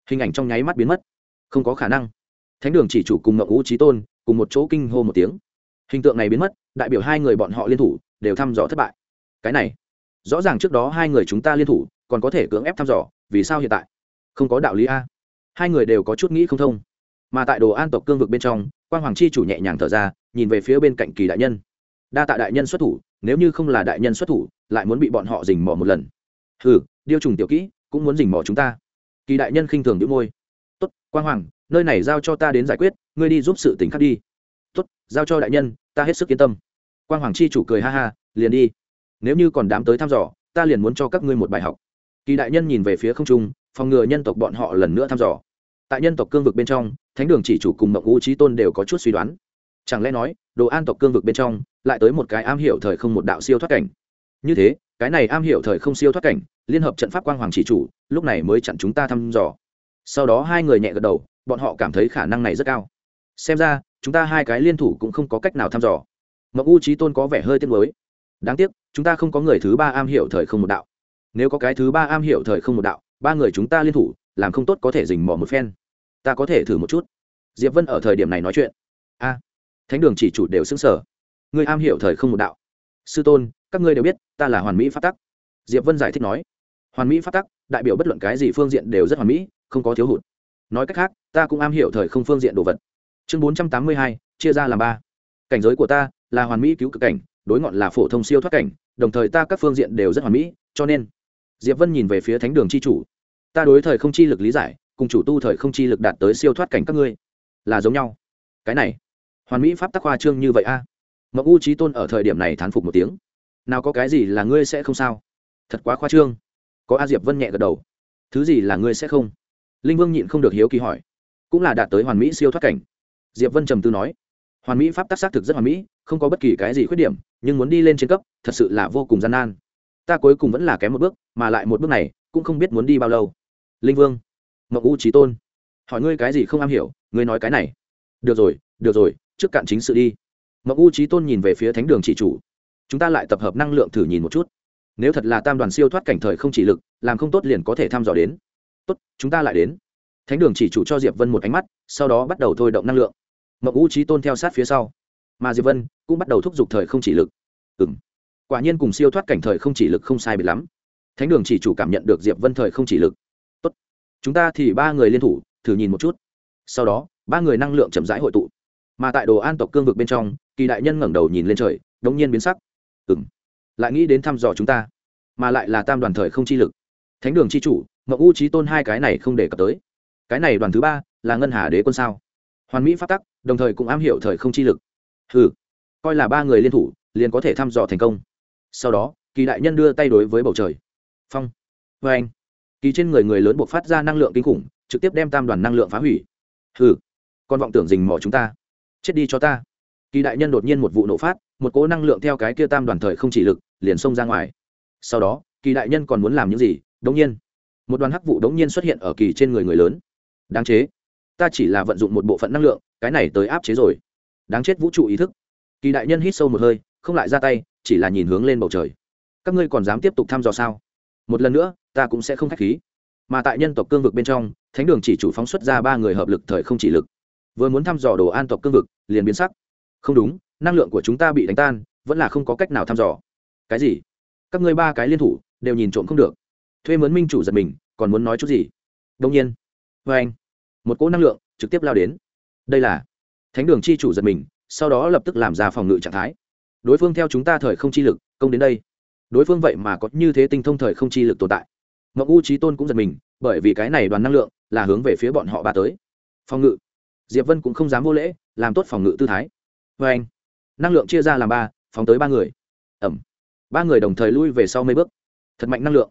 hình ảnh trong nháy mắt biến mất. Không có khả năng thánh đường chỉ chủ cùng ngọc ngũ trí tôn cùng một chỗ kinh hô một tiếng. Hình tượng này biến mất, đại biểu hai người bọn họ liên thủ đều thăm dò thất bại. Cái này, rõ ràng trước đó hai người chúng ta liên thủ còn có thể cưỡng ép thăm dò, vì sao hiện tại? Không có đạo lý a. Hai người đều có chút nghĩ không thông. Mà tại đồ an tộc cương vực bên trong quan hoàng chi chủ nhẹ nhàng thở ra, nhìn về phía bên cạnh kỳ đại nhân. Đa tạ đại nhân xuất thủ, nếu như không là đại nhân xuất thủ, lại muốn bị bọn họ dình mò một lần. Hừ, điêu trùng tiểu kỹ, cũng muốn dình mò chúng ta. Kỳ đại nhân khinh thường đĩu môi. Tốt, quang hoàng nơi này giao cho ta đến giải quyết, ngươi đi giúp sự tình khác đi. Tốt, giao cho đại nhân, ta hết sức yên tâm. Quang hoàng chi chủ cười ha ha, liền đi. Nếu như còn đám tới thăm dò, ta liền muốn cho các ngươi một bài học. Kỳ đại nhân nhìn về phía không trung, phòng ngừa nhân tộc bọn họ lần nữa thăm dò. Tại nhân tộc cương vực bên trong, thánh đường chỉ chủ cùng mộng ngũ trí tôn đều có chút suy đoán. Chẳng lẽ nói, đồ an tộc cương vực bên trong, lại tới một cái am hiểu thời không một đạo siêu thoát cảnh? Như thế, cái này am hiểu thời không siêu thoát cảnh, liên hợp trận pháp quang hoàng chỉ chủ, lúc này mới chặn chúng ta thăm dò. Sau đó hai người nhẹ gật đầu bọn họ cảm thấy khả năng này rất cao. Xem ra, chúng ta hai cái liên thủ cũng không có cách nào thăm dò. Mậu u trí tôn có vẻ hơi tiếc nuối. Đáng tiếc, chúng ta không có người thứ ba am hiểu thời không một đạo. Nếu có cái thứ ba am hiểu thời không một đạo, ba người chúng ta liên thủ, làm không tốt có thể dình mò một phen. Ta có thể thử một chút. Diệp vân ở thời điểm này nói chuyện. A, thánh đường chỉ chủ đều xứng sở người am hiểu thời không một đạo. Sư tôn, các ngươi đều biết, ta là hoàn mỹ phát tắc. Diệp vân giải thích nói. Hoàn mỹ phát tắc, đại biểu bất luận cái gì phương diện đều rất hoàn mỹ, không có thiếu hụt nói cách khác, ta cũng am hiểu thời không phương diện đồ vật. Chương bốn trăm tám mươi hai, chia ra làm ba. Cảnh giới của ta là hoàn mỹ cứu cực cảnh, đối ngọn là phổ thông siêu thoát cảnh, đồng thời ta các phương diện đều rất hoàn mỹ, cho nên diệp vân nhìn về phía thánh đường c h i chủ. Ta đối thời không chi lực lý giải, cùng chủ tu thời không chi lực đạt tới siêu thoát cảnh các ngươi, là giống nhau. Cái này, hoàn mỹ pháp tắc khoa trương như vậy a? À? mậu u trí tôn ở thời điểm này thán phục một tiếng. Nào có cái gì là ngươi sẽ không sao? Thật quá khoa trương. Có a diệp vân nhẹ gật đầu. Thứ gì là ngươi sẽ không? Linh vương nhịn không được hiếu kỳ hỏi. Cũng là đạt tới hoàn mỹ siêu thoát cảnh. Diệp vân trầm tư nói. Hoàn mỹ pháp tác xác thực rất hoàn mỹ, không có bất kỳ cái gì khuyết điểm, nhưng muốn đi lên trên cấp, thật sự là vô cùng gian nan. Ta cuối cùng vẫn là kém một bước, mà lại một bước này, cũng không biết muốn đi bao lâu. Linh vương. Mậu u trí tôn. Hỏi ngươi cái gì không am hiểu, ngươi nói cái này. Được rồi được rồi, trước cạn chính sự đi. Mậu u trí tôn nhìn về phía thánh đường chỉ chủ. Chúng ta lại tập hợp năng lượng thử nhìn một chút. Nếu thật là tam đoàn siêu thoát cảnh thời không chỉ lực, làm không tốt liền có thể thăm dò đến tốt, chúng ta lại đến. Thánh đường chỉ chủ cho diệp vân một ánh mắt, sau đó bắt đầu thôi động năng lượng. Mậu u trí tôn theo sát phía sau. Mà diệp vân cũng bắt đầu thúc giục thời không chỉ lực. Ừ m quả nhiên cùng siêu thoát cảnh thời không chỉ lực không sai biệt lắm. Thánh đường chỉ chủ cảm nhận được diệp vân thời không chỉ lực. Tốt. Chúng ta thì ba người liên thủ, thử nhìn một chút. Sau đó, ba người năng lượng chậm rãi hội tụ. Mà tại đồ an tộc cương vực bên trong, kỳ đại nhân ngẩng đầu nhìn lên trời, đống nhiên biến sắc. Ừ m lại nghĩ đến thăm dò chúng ta, mà lại là tam đoàn thời không chi lực. Thánh đường chi chủ ngọc u trí tôn hai cái này không để cập tới. Cái này đoàn thứ ba là ngân hà đế quân sao? Hoàn mỹ phát tắc, đồng thời cũng am hiểu thời không chi lực. Ừ coi là ba người liên thủ, liền có thể thăm dò thành công. Sau đó, kỳ đại nhân đưa tay đối với bầu trời. Phong. Vê anh. Kỳ trên người người lớn buộc phát ra năng lượng kinh khủng, trực tiếp đem tam đoàn năng lượng phá hủy. Ừ con vọng tưởng dình mỏ chúng ta. Chết đi cho ta. Kỳ đại nhân đột nhiên một vụ nổ phát, một cỗ năng lượng theo cái kia tam đoàn thời không chỉ lực, liền xông ra ngoài. Sau đó, kỳ đại nhân còn muốn làm những gì? Đống nhiên một đoàn hắc vụ đống nhiên xuất hiện ở kỳ trên người người lớn. Đáng chế. Ta chỉ là vận dụng một bộ phận năng lượng, cái này tới áp chế rồi. Đáng chết vũ trụ ý thức. Kỳ đại nhân hít sâu một hơi, không lại ra tay, chỉ là nhìn hướng lên bầu trời. Các ngươi còn dám tiếp tục thăm dò sao? Một lần nữa, ta cũng sẽ không k h á c h khí. Mà tại nhân tộc cương vực bên trong, thánh đường chỉ chủ phóng xuất ra ba người hợp lực thời không chỉ lực. Vừa muốn thăm dò đồ an tộc cương vực, liền biến sắc. Không đúng, năng lượng của chúng ta bị đánh tan, vẫn là không có cách nào thăm dò. Cái gì? Các ngươi ba cái liên thủ, đều nhìn trộm không được thuê mướn minh chủ giật mình, còn muốn nói chút gì? Đông nhiên vê anh, một cỗ năng lượng trực tiếp lao đến. Đây là thánh đường chi chủ giật mình, sau đó lập tức làm ra phòng ngự trạng thái. Đối phương theo chúng ta thời không chi lực, công đến đây. Đối phương vậy mà có như thế tinh thông thời không chi lực tồn tại. Ngọc u trí tôn cũng giật mình, bởi vì cái này đoàn năng lượng là hướng về phía bọn họ ba tới. Phòng ngự. Diệp vân cũng không dám vô lễ, làm tốt phòng ngự tư thái. Vê anh, năng lượng chia ra làm ba, phóng tới ba người. Ẩm. Ba người đồng thời lui về sau mấy bước. Thật mạnh năng lượng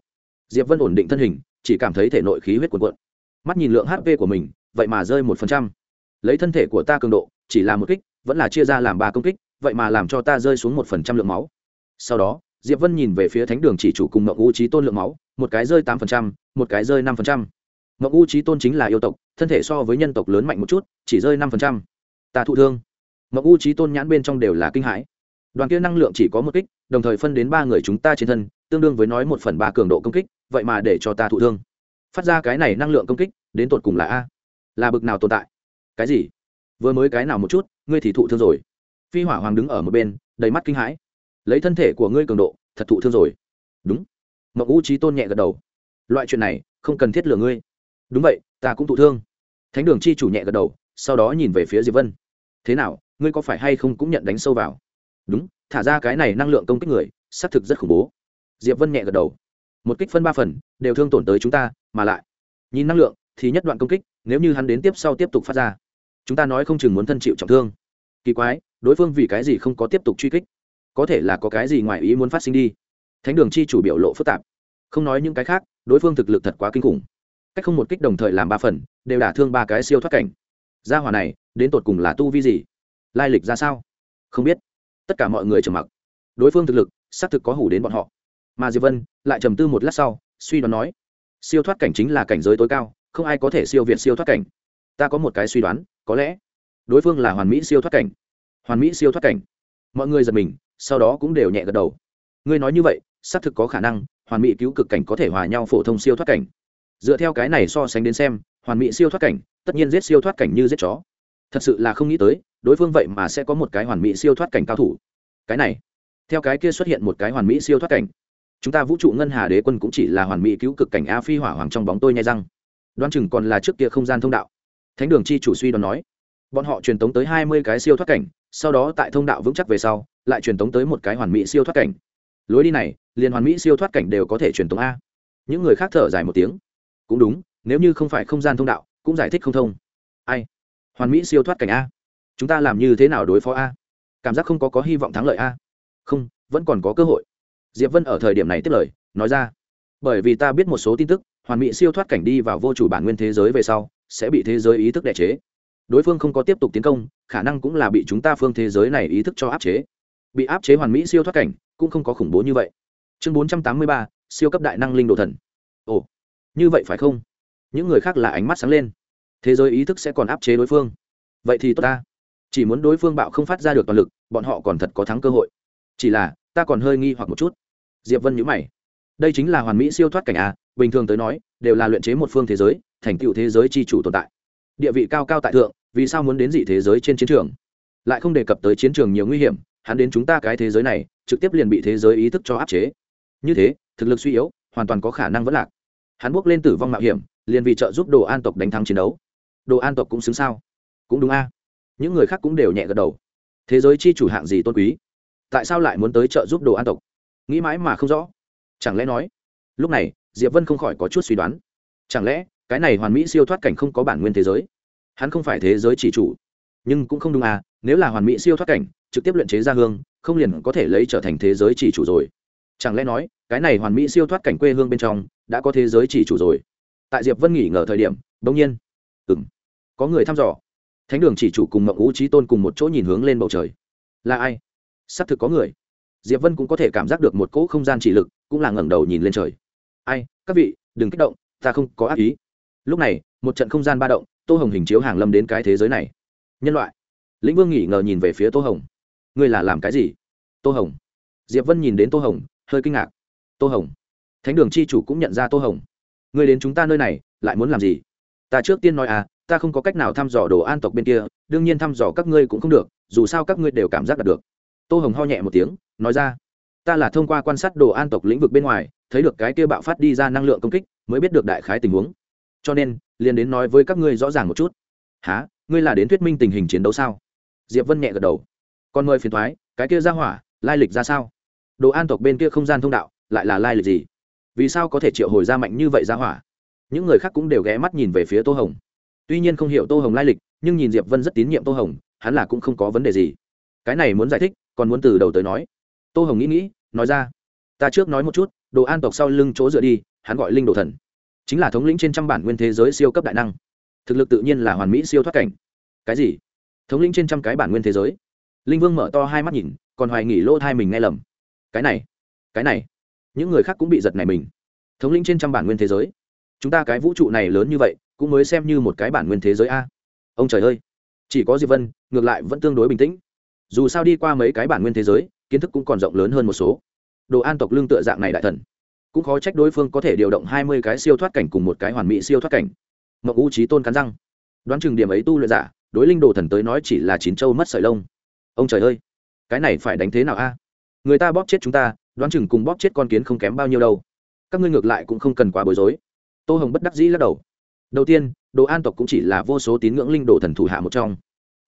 diệp vân ổn định thân hình, chỉ cảm thấy thể nội khí huyết cuồn cuộn. Mắt nhìn lượng hp của mình, vậy mà rơi một phần trăm. Lấy thân thể của ta cường độ, chỉ là một kích, vẫn là chia ra làm ba công kích, vậy mà làm cho ta rơi xuống một phần trăm lượng máu. Sau đó, diệp vân nhìn về phía thánh đường chỉ chủ cùng mậu u trí tôn lượng máu, một cái rơi tám phần trăm, một cái rơi năm phần trăm. Mậu u trí tôn chính là yêu tộc, thân thể so với nhân tộc lớn mạnh một chút, chỉ rơi năm phần trăm. Ta thụ thương. Mậu u trí tôn nhãn bên trong đều là kinh hãi. Đoàn kia năng lượng chỉ có một kích, đồng thời phân đến ba người chúng ta trên thân tương đương với nói một phần ba cường độ công kích, vậy mà để cho ta thụ thương. Phát ra cái này năng lượng công kích, đến tột cùng là a? Là bực nào tồn tại? Cái gì? Vừa mới cái nào một chút, ngươi thì thụ thương rồi. Phi hỏa hoàng đứng ở một bên, đầy mắt kinh hãi. Lấy thân thể của ngươi cường độ, thật thụ thương rồi. Đúng. Mậu ngũ trí tôn nhẹ gật đầu. Loại chuyện này, không cần thiết lừa ngươi. Đúng vậy, ta cũng thụ thương. Thánh đường chi chủ nhẹ gật đầu, sau đó nhìn về phía diệp vân. Thế nào, ngươi có phải hay không cũng nhận đánh sâu vào? Đúng, thả ra cái này năng lượng công kích người, xác thực rất khủng bố diệp vân nhẹ gật đầu. Một kích phân ba phần, đều thương tổn tới chúng ta, mà lại, nhìn năng lượng thì nhất đoạn công kích, nếu như hắn đến tiếp sau tiếp tục phát ra, chúng ta nói không chừng muốn thân chịu trọng thương. Kỳ quái, đối phương vì cái gì không có tiếp tục truy kích? Có thể là có cái gì ngoài ý muốn phát sinh đi. Thánh đường chi chủ biểu lộ phức tạp. Không nói những cái khác, đối phương thực lực thật quá kinh khủng. Cách không một kích đồng thời làm ba phần, đều đả thương ba cái siêu thoát cảnh. Gia hỏa này, đến tột cùng là tu vi gì? Lai lịch ra sao? Không biết. Tất cả mọi người trầm mặc. Đối phương thực lực, xác thực có hủ đến bọn họ mà diệp vân lại trầm tư một lát sau suy đoán nói siêu thoát cảnh chính là cảnh giới tối cao không ai có thể siêu việt siêu thoát cảnh ta có một cái suy đoán có lẽ đối phương là hoàn mỹ siêu thoát cảnh hoàn mỹ siêu thoát cảnh mọi người giật mình sau đó cũng đều nhẹ gật đầu ngươi nói như vậy xác thực có khả năng hoàn mỹ cứu cực cảnh có thể hòa nhau phổ thông siêu thoát cảnh dựa theo cái này so sánh đến xem hoàn mỹ siêu thoát cảnh tất nhiên giết siêu thoát cảnh như giết chó thật sự là không nghĩ tới đối phương vậy mà sẽ có một cái hoàn mỹ siêu thoát cảnh cao thủ cái này theo cái kia xuất hiện một cái hoàn mỹ siêu thoát cảnh chúng ta vũ trụ ngân hà đế quân cũng chỉ là hoàn mỹ cứu cực cảnh a phi hỏa hoàng trong bóng tôi nhai răng. Đoán chừng còn là trước kia không gian thông đạo. Thánh đường chi chủ suy đoán nói. Bọn họ truyền tống tới hai mươi cái siêu thoát cảnh, sau đó tại thông đạo vững chắc về sau, lại truyền tống tới một cái hoàn mỹ siêu thoát cảnh. Lối đi này, liền hoàn mỹ siêu thoát cảnh đều có thể truyền tống a. Những người khác thở dài một tiếng. Cũng đúng, nếu như không phải không gian thông đạo, cũng giải thích không thông. Ai? Hoàn mỹ siêu thoát cảnh a. Chúng ta làm như thế nào đối phó a? Cảm giác không có có hy vọng thắng lợi a. Không, vẫn còn có cơ hội diệp vân ở thời điểm này tiếp lời, nói ra, bởi vì ta biết một số tin tức, hoàn mỹ siêu thoát cảnh đi vào vô chủ bản nguyên thế giới về sau, sẽ bị thế giới ý thức đẻ chế. Đối phương không có tiếp tục tiến công, khả năng cũng là bị chúng ta phương thế giới này ý thức cho áp chế. Bị áp chế hoàn mỹ siêu thoát cảnh, cũng không có khủng bố như vậy. Chương bốn trăm tám mươi ba, siêu cấp đại năng linh đồ thần. Ồ, như vậy phải không? Những người khác là ánh mắt sáng lên. Thế giới ý thức sẽ còn áp chế đối phương. Vậy thì tốt ta. Chỉ muốn đối phương bạo không phát ra được toàn lực, bọn họ còn thật có thắng cơ hội. Chỉ là, ta còn hơi nghi hoặc một chút diệp vân nhữ mày. Đây chính là hoàn mỹ siêu thoát cảnh a, bình thường tới nói, đều là luyện chế một phương thế giới, thành tựu thế giới c h i chủ tồn tại. Địa vị cao cao tại thượng, vì sao muốn đến dị thế giới trên chiến trường? Lại không đề cập tới chiến trường nhiều nguy hiểm, hắn đến chúng ta cái thế giới này, trực tiếp liền bị thế giới ý thức cho áp chế. Như thế, thực lực suy yếu, hoàn toàn có khả năng vẫn lạc. Hắn bước lên tử vong mạo hiểm, liền vì trợ giúp đồ an tộc đánh thắng chiến đấu. Đồ an tộc cũng xứng sao? Cũng đúng a. Những người khác cũng đều nhẹ gật đầu. Thế giới chi chủ hạng gì tôn quý? Tại sao lại muốn tới trợ giúp đồ an tộc? Nghĩ mãi mà không rõ. Chẳng lẽ nói, lúc này, diệp vân không khỏi có chút suy đoán. Chẳng lẽ, cái này hoàn mỹ siêu thoát cảnh không có bản nguyên thế giới? Hắn không phải thế giới chỉ chủ. Nhưng cũng không đúng à nếu là hoàn mỹ siêu thoát cảnh, trực tiếp luyện chế ra hương, không liền có thể lấy trở thành thế giới chỉ chủ rồi. Chẳng lẽ nói, cái này hoàn mỹ siêu thoát cảnh quê hương bên trong, đã có thế giới chỉ chủ rồi? Tại diệp vân nghỉ ngờ thời điểm, bỗng nhiên ừ m có người thăm dò. Thánh đường chỉ chủ cùng mộng ngũ trí tôn cùng một chỗ nhìn hướng lên bầu trời. Là ai? Xác thực có người diệp vân cũng có thể cảm giác được một cỗ không gian chỉ lực, cũng là ngẩng đầu nhìn lên trời. Ai, các vị, đừng kích động, ta không có ác ý. Lúc này, một trận không gian ba động, tô hồng hình chiếu hàng lâm đến cái thế giới này. Nhân loại. Lĩnh vương nghỉ ngờ nhìn về phía tô hồng. Ngươi là làm cái gì? Tô hồng. Diệp vân nhìn đến tô hồng, hơi kinh ngạc. Tô hồng. Thánh đường chi chủ cũng nhận ra tô hồng. Ngươi đến chúng ta nơi này, lại muốn làm gì? Ta trước tiên nói à ta không có cách nào thăm dò đồ an tộc bên kia, đương nhiên thăm dò các ngươi cũng không được, dù sao các ngươi đều cảm giác đạt được tô hồng ho nhẹ một tiếng, nói ra, ta là thông qua quan sát đồ an tộc lĩnh vực bên ngoài, thấy được cái kia bạo phát đi ra năng lượng công kích, mới biết được đại khái tình huống. Cho nên, liền đến nói với các ngươi rõ ràng một chút. Há ngươi là đến thuyết minh tình hình chiến đấu sao? Diệp vân nhẹ gật đầu. Còn mời phiền thoái, cái kia ra hỏa, lai lịch ra sao? Đồ an tộc bên kia không gian thông đạo, lại là lai lịch gì? Vì sao có thể triệu hồi ra mạnh như vậy ra hỏa? Những người khác cũng đều ghé mắt nhìn về phía tô hồng. Tuy nhiên không hiểu tô hồng lai lịch, nhưng nhìn diệp vân rất tín nhiệm tô hồng, hắn là cũng không có vấn đề gì. Cái này muốn giải thích còn muốn từ đầu tới nói. Tô hồng nghĩ nghĩ, nói ra, ta trước nói một chút, đồ an tộc sau lưng chỗ dựa đi, hắn gọi linh đồ thần. Chính là thống lĩnh trên trăm bản nguyên thế giới siêu cấp đại năng. Thực lực tự nhiên là hoàn mỹ siêu thoát cảnh. Cái gì? Thống lĩnh trên trăm cái bản nguyên thế giới? Linh vương mở to hai mắt nhìn, còn hoài nghỉ lỗ thai mình nghe lầm. Cái này cái này, những người khác cũng bị giật này mình. Thống lĩnh trên trăm bản nguyên thế giới? Chúng ta cái vũ trụ này lớn như vậy, cũng mới xem như một cái bản nguyên thế giới a. Ông trời ơi, chỉ có diệp vân, ngược lại vẫn tương đối bình tĩnh dù sao đi qua mấy cái bản nguyên thế giới, kiến thức cũng còn rộng lớn hơn một số. Đồ an tộc lương tựa dạng này đại thần, cũng khó trách đối phương có thể điều động hai mươi cái siêu thoát cảnh cùng một cái hoàn mỹ siêu thoát cảnh. Mậu u trí tôn cắn răng. Đoán chừng điểm ấy tu luyện giả, đối linh đồ thần tới nói chỉ là chín châu mất sợi lông. Ông trời ơi, cái này phải đánh thế nào a? Người ta bóp chết chúng ta, đoán chừng cùng bóp chết con kiến không kém bao nhiêu đâu. Các ngươi ngược lại cũng không cần quá bối rối. Tô hồng bất đắc dĩ lắc đầu. Đầu tiên, đồ an tộc cũng chỉ là vô số tín ngưỡng linh đồ thần thủ hạ một trong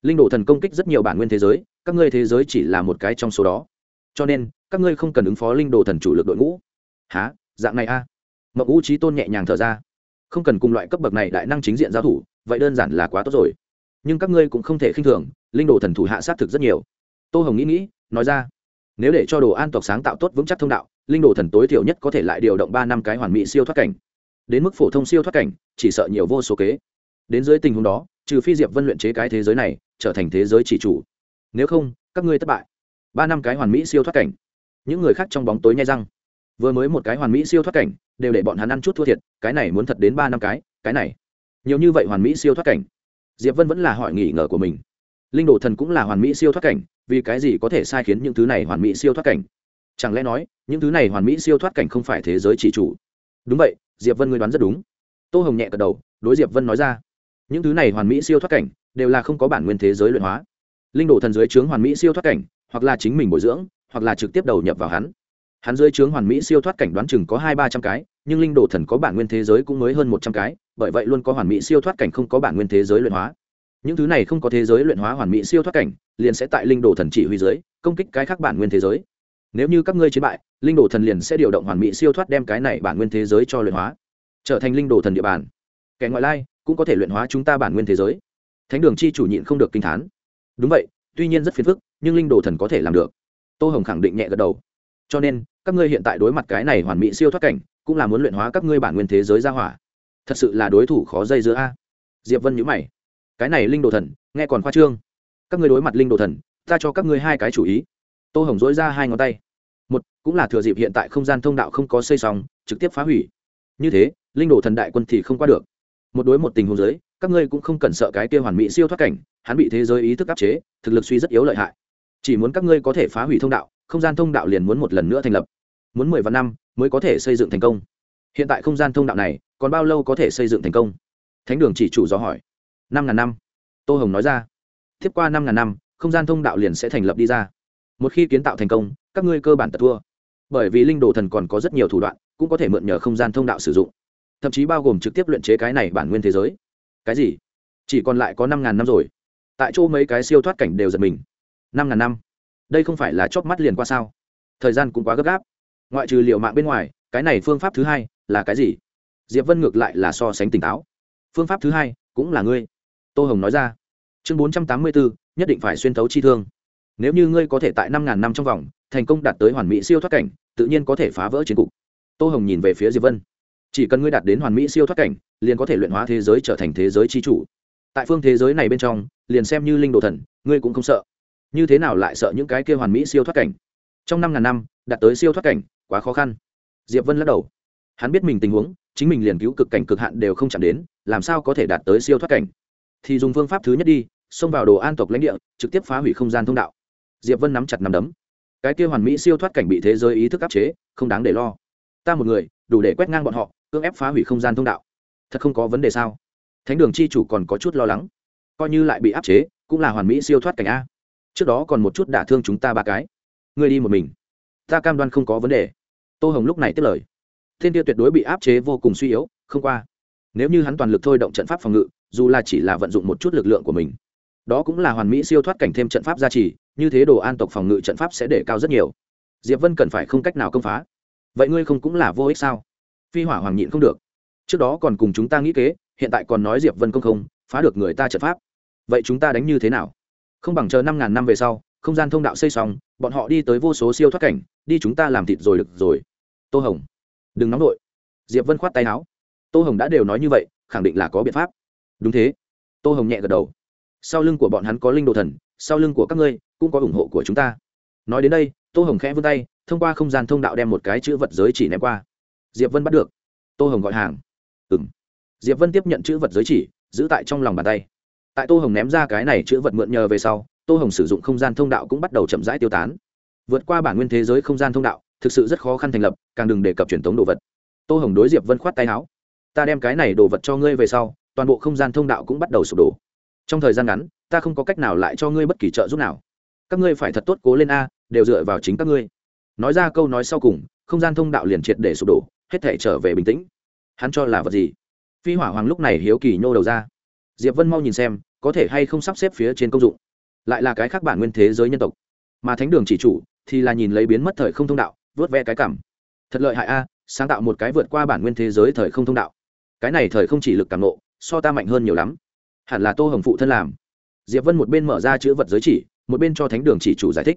linh đồ thần công kích rất nhiều bản nguyên thế giới, các ngươi thế giới chỉ là một cái trong số đó. Cho nên, các ngươi không cần ứng phó linh đồ thần chủ lực đội ngũ. Há dạng này a? À? mậu ngũ trí tôn nhẹ nhàng thở ra. Không cần cùng loại cấp bậc này đại năng chính diện giao thủ, vậy đơn giản là quá tốt rồi. Nhưng các ngươi cũng không thể khinh thường, linh đồ thần thủ hạ sát thực rất nhiều. Tô hồng nghĩ nghĩ, nói ra. Nếu để cho đồ an tộc sáng tạo tốt vững chắc thông đạo, linh đồ thần tối thiểu nhất có thể lại điều động ba năm cái hoàn mỹ siêu thoát cảnh. Đến mức phổ thông siêu thoát cảnh, chỉ sợ nhiều vô số kế. Đến dưới tình huống đó, trừ phi diệp vân luyện chế cái thế giới này trở thành thế giới chỉ chủ. Nếu không, các ngươi thất bại. Ba năm cái hoàn mỹ siêu thoát cảnh. Những người khác trong bóng tối nhai răng. Vừa mới một cái hoàn mỹ siêu thoát cảnh, đều để bọn hắn ăn chút thua thiệt, cái này muốn thật đến ba năm cái cái này. Nhiều như vậy hoàn mỹ siêu thoát cảnh. Diệp vân vẫn là hỏi nghỉ ngờ của mình. Linh đồ thần cũng là hoàn mỹ siêu thoát cảnh, vì cái gì có thể sai khiến những thứ này hoàn mỹ siêu thoát cảnh? Chẳng lẽ nói, những thứ này hoàn mỹ siêu thoát cảnh không phải thế giới chỉ chủ? Đúng vậy, diệp vân ngươi đoán rất đúng. Tô hồng nhẹ gật đầu, đối diệp vân nói ra. Những thứ này hoàn mỹ siêu thoát cảnh đều là không có bản nguyên thế giới luyện hóa. Linh đồ thần dưới trướng hoàn mỹ siêu thoát cảnh, hoặc là chính mình bồi dưỡng, hoặc là trực tiếp đầu nhập vào hắn. Hắn dưới trướng hoàn mỹ siêu thoát cảnh đoán chừng có hai ba trăm cái, nhưng linh đồ thần có bản nguyên thế giới cũng mới hơn một trăm cái, bởi vậy luôn có hoàn mỹ siêu thoát cảnh không có bản nguyên thế giới luyện hóa. Những thứ này không có thế giới luyện hóa hoàn mỹ siêu thoát cảnh, liền sẽ tại linh đồ thần chỉ huy giới công kích cái khác bản nguyên thế giới. Nếu như các ngươi chiến bại, linh đồ thần liền sẽ điều động hoàn mỹ siêu thoát đem cái này bản nguyên thế giới cho luyện hóa, trở thành linh đồ thần địa bàn. Kẻ ngoại lai cũng có thể luyện hóa chúng ta bản nguyên thế giới thánh đường chi chủ nhịn không được kinh thán. Đúng vậy, tuy nhiên rất phiền phức, nhưng linh đồ thần có thể làm được. Tô hồng khẳng định nhẹ gật đầu. Cho nên, các ngươi hiện tại đối mặt cái này hoàn mỹ siêu thoát cảnh, cũng là muốn luyện hóa các ngươi bản nguyên thế giới ra hỏa. Thật sự là đối thủ khó dây giữa a. Diệp vân nhữ mày. Cái này linh đồ thần, nghe còn khoa trương. Các ngươi đối mặt linh đồ thần, ta cho các ngươi hai cái chủ ý. Tô hồng dối ra hai ngón tay. Một, cũng là thừa dịp hiện tại không gian thông đạo không có xây xong, trực tiếp phá hủy. Như thế, linh đồ thần đại quân thì không qua được. Một đối một tình huống giới các ngươi cũng không cần sợ cái kia hoàn mỹ siêu thoát cảnh, hắn bị thế giới ý thức áp chế, thực lực suy rất yếu lợi hại. Chỉ muốn các ngươi có thể phá hủy thông đạo, không gian thông đạo liền muốn một lần nữa thành lập. Muốn mười vạn năm mới có thể xây dựng thành công. Hiện tại không gian thông đạo này, còn bao lâu có thể xây dựng thành công? Thánh đường chỉ chủ do hỏi. Năm ngàn năm. Tô hồng nói ra. Tiếp qua năm ngàn năm, không gian thông đạo liền sẽ thành lập đi ra. Một khi kiến tạo thành công, các ngươi cơ bản tật thua. Bởi vì linh đồ thần còn có rất nhiều thủ đoạn, cũng có thể mượn nhờ không gian thông đạo sử dụng. Thậm chí bao gồm trực tiếp luyện chế cái này bản nguyên thế giới cái gì? Chỉ còn lại có năm ngàn năm rồi. Tại chỗ mấy cái siêu thoát cảnh đều giật mình. Năm ngàn năm? Đây không phải là chóp mắt liền qua sao? Thời gian cũng quá gấp gáp. Ngoại trừ liệu mạng bên ngoài, cái này phương pháp thứ hai là cái gì? Diệp vân ngược lại là so sánh tỉnh táo. Phương pháp thứ hai cũng là ngươi. Tô hồng nói ra. Chương bốn trăm tám mươi bốn nhất định phải xuyên thấu chi thương. Nếu như ngươi có thể tại năm ngàn năm trong vòng, thành công đạt tới hoàn mỹ siêu thoát cảnh, tự nhiên có thể phá vỡ chiến cục. Tô hồng nhìn về phía diệp vân chỉ cần ngươi đạt đến hoàn mỹ siêu thoát cảnh, liền có thể luyện hóa thế giới trở thành thế giới chi chủ. Tại phương thế giới này bên trong, liền xem như linh đồ thần, ngươi cũng không sợ. Như thế nào lại sợ những cái kia hoàn mỹ siêu thoát cảnh? Trong năm ngàn năm, đạt tới siêu thoát cảnh, quá khó khăn. Diệp vân lắc đầu. Hắn biết mình tình huống, chính mình liền cứu cực cảnh cực hạn đều không chạm đến, làm sao có thể đạt tới siêu thoát cảnh? Thì dùng phương pháp thứ nhất đi, xông vào đồ an tộc lãnh địa, trực tiếp phá hủy không gian thông đạo. Diệp vân nắm chặt nắm đấm. Cái kia hoàn mỹ siêu thoát cảnh bị thế giới ý thức áp chế, không đáng để lo. Ta một người, đủ để quét ngang bọn họ cưỡng ép phá hủy không gian thông đạo. Thật không có vấn đề sao? Thánh đường chi chủ còn có chút lo lắng. Coi như lại bị áp chế, cũng là hoàn mỹ siêu thoát cảnh a. Trước đó còn một chút đả thương chúng ta ba cái. Ngươi đi một mình. Ta cam đoan không có vấn đề. Tô hồng lúc này tiếp lời. Thiên tiêu tuyệt đối bị áp chế vô cùng suy yếu, không qua. Nếu như hắn toàn lực thôi động trận pháp phòng ngự, dù là chỉ là vận dụng một chút lực lượng của mình, đó cũng là hoàn mỹ siêu thoát cảnh thêm trận pháp gia trì, như thế đồ an tộc phòng ngự trận pháp sẽ để cao rất nhiều. Diệp vân cần phải không cách nào công phá. Vậy ngươi không cũng là vô ích sao? Phi hỏa hoàng nhịn không được. Trước đó còn cùng chúng ta nghĩ kế, hiện tại còn nói diệp vân công không, phá được người ta trật pháp. Vậy chúng ta đánh như thế nào? Không bằng chờ năm ngàn năm về sau, không gian thông đạo xây xong, bọn họ đi tới vô số siêu thoát cảnh, đi chúng ta làm thịt rồi được rồi. Tô hồng, đừng nóng nổi diệp vân khoát tay áo. Tô hồng đã đều nói như vậy, khẳng định là có biện pháp. Đúng thế. Tô hồng nhẹ gật đầu. Sau lưng của bọn hắn có linh đồ thần, sau lưng của các ngươi cũng có ủng hộ của chúng ta. Nói đến đây, tô hồng khẽ vươn tay, thông qua không gian thông đạo đem một cái chữ vật giới chỉ ném qua diệp vân bắt được. Tô hồng gọi hàng. Ừ m diệp vân tiếp nhận chữ vật giới chỉ, giữ tại trong lòng bàn tay. Tại tô hồng ném ra cái này chữ vật mượn nhờ về sau, tô hồng sử dụng không gian thông đạo cũng bắt đầu chậm rãi tiêu tán. Vượt qua bản nguyên thế giới không gian thông đạo, thực sự rất khó khăn thành lập, càng đừng đề cập truyền thống đồ vật. Tô hồng đối diệp vân khoát tay áo. Ta đem cái này đồ vật cho ngươi về sau, toàn bộ không gian thông đạo cũng bắt đầu sụp đổ. Trong thời gian ngắn, ta không có cách nào lại cho ngươi bất kỳ trợ giúp nào. Các ngươi phải thật tốt cố lên a, đều dựa vào chính các ngươi. Nói ra câu nói sau cùng, không gian thông đạo liền triệt để sụp đổ hết thể trở về bình tĩnh. Hắn cho là vật gì? Phi hỏa hoàng lúc này hiếu kỳ nhô đầu ra. Diệp vân mau nhìn xem, có thể hay không sắp xếp phía trên công dụng. Lại là cái khác bản nguyên thế giới nhân tộc. Mà thánh đường chỉ chủ thì là nhìn lấy biến mất thời không thông đạo vớt ve cái cảm. Thật lợi hại a, sáng tạo một cái vượt qua bản nguyên thế giới thời không thông đạo. Cái này thời không chỉ lực cảm nộ, so ta mạnh hơn nhiều lắm. Hẳn là tô hồng phụ thân làm. Diệp vân một bên mở ra chữ vật giới chỉ, một bên cho thánh đường chỉ chủ giải thích.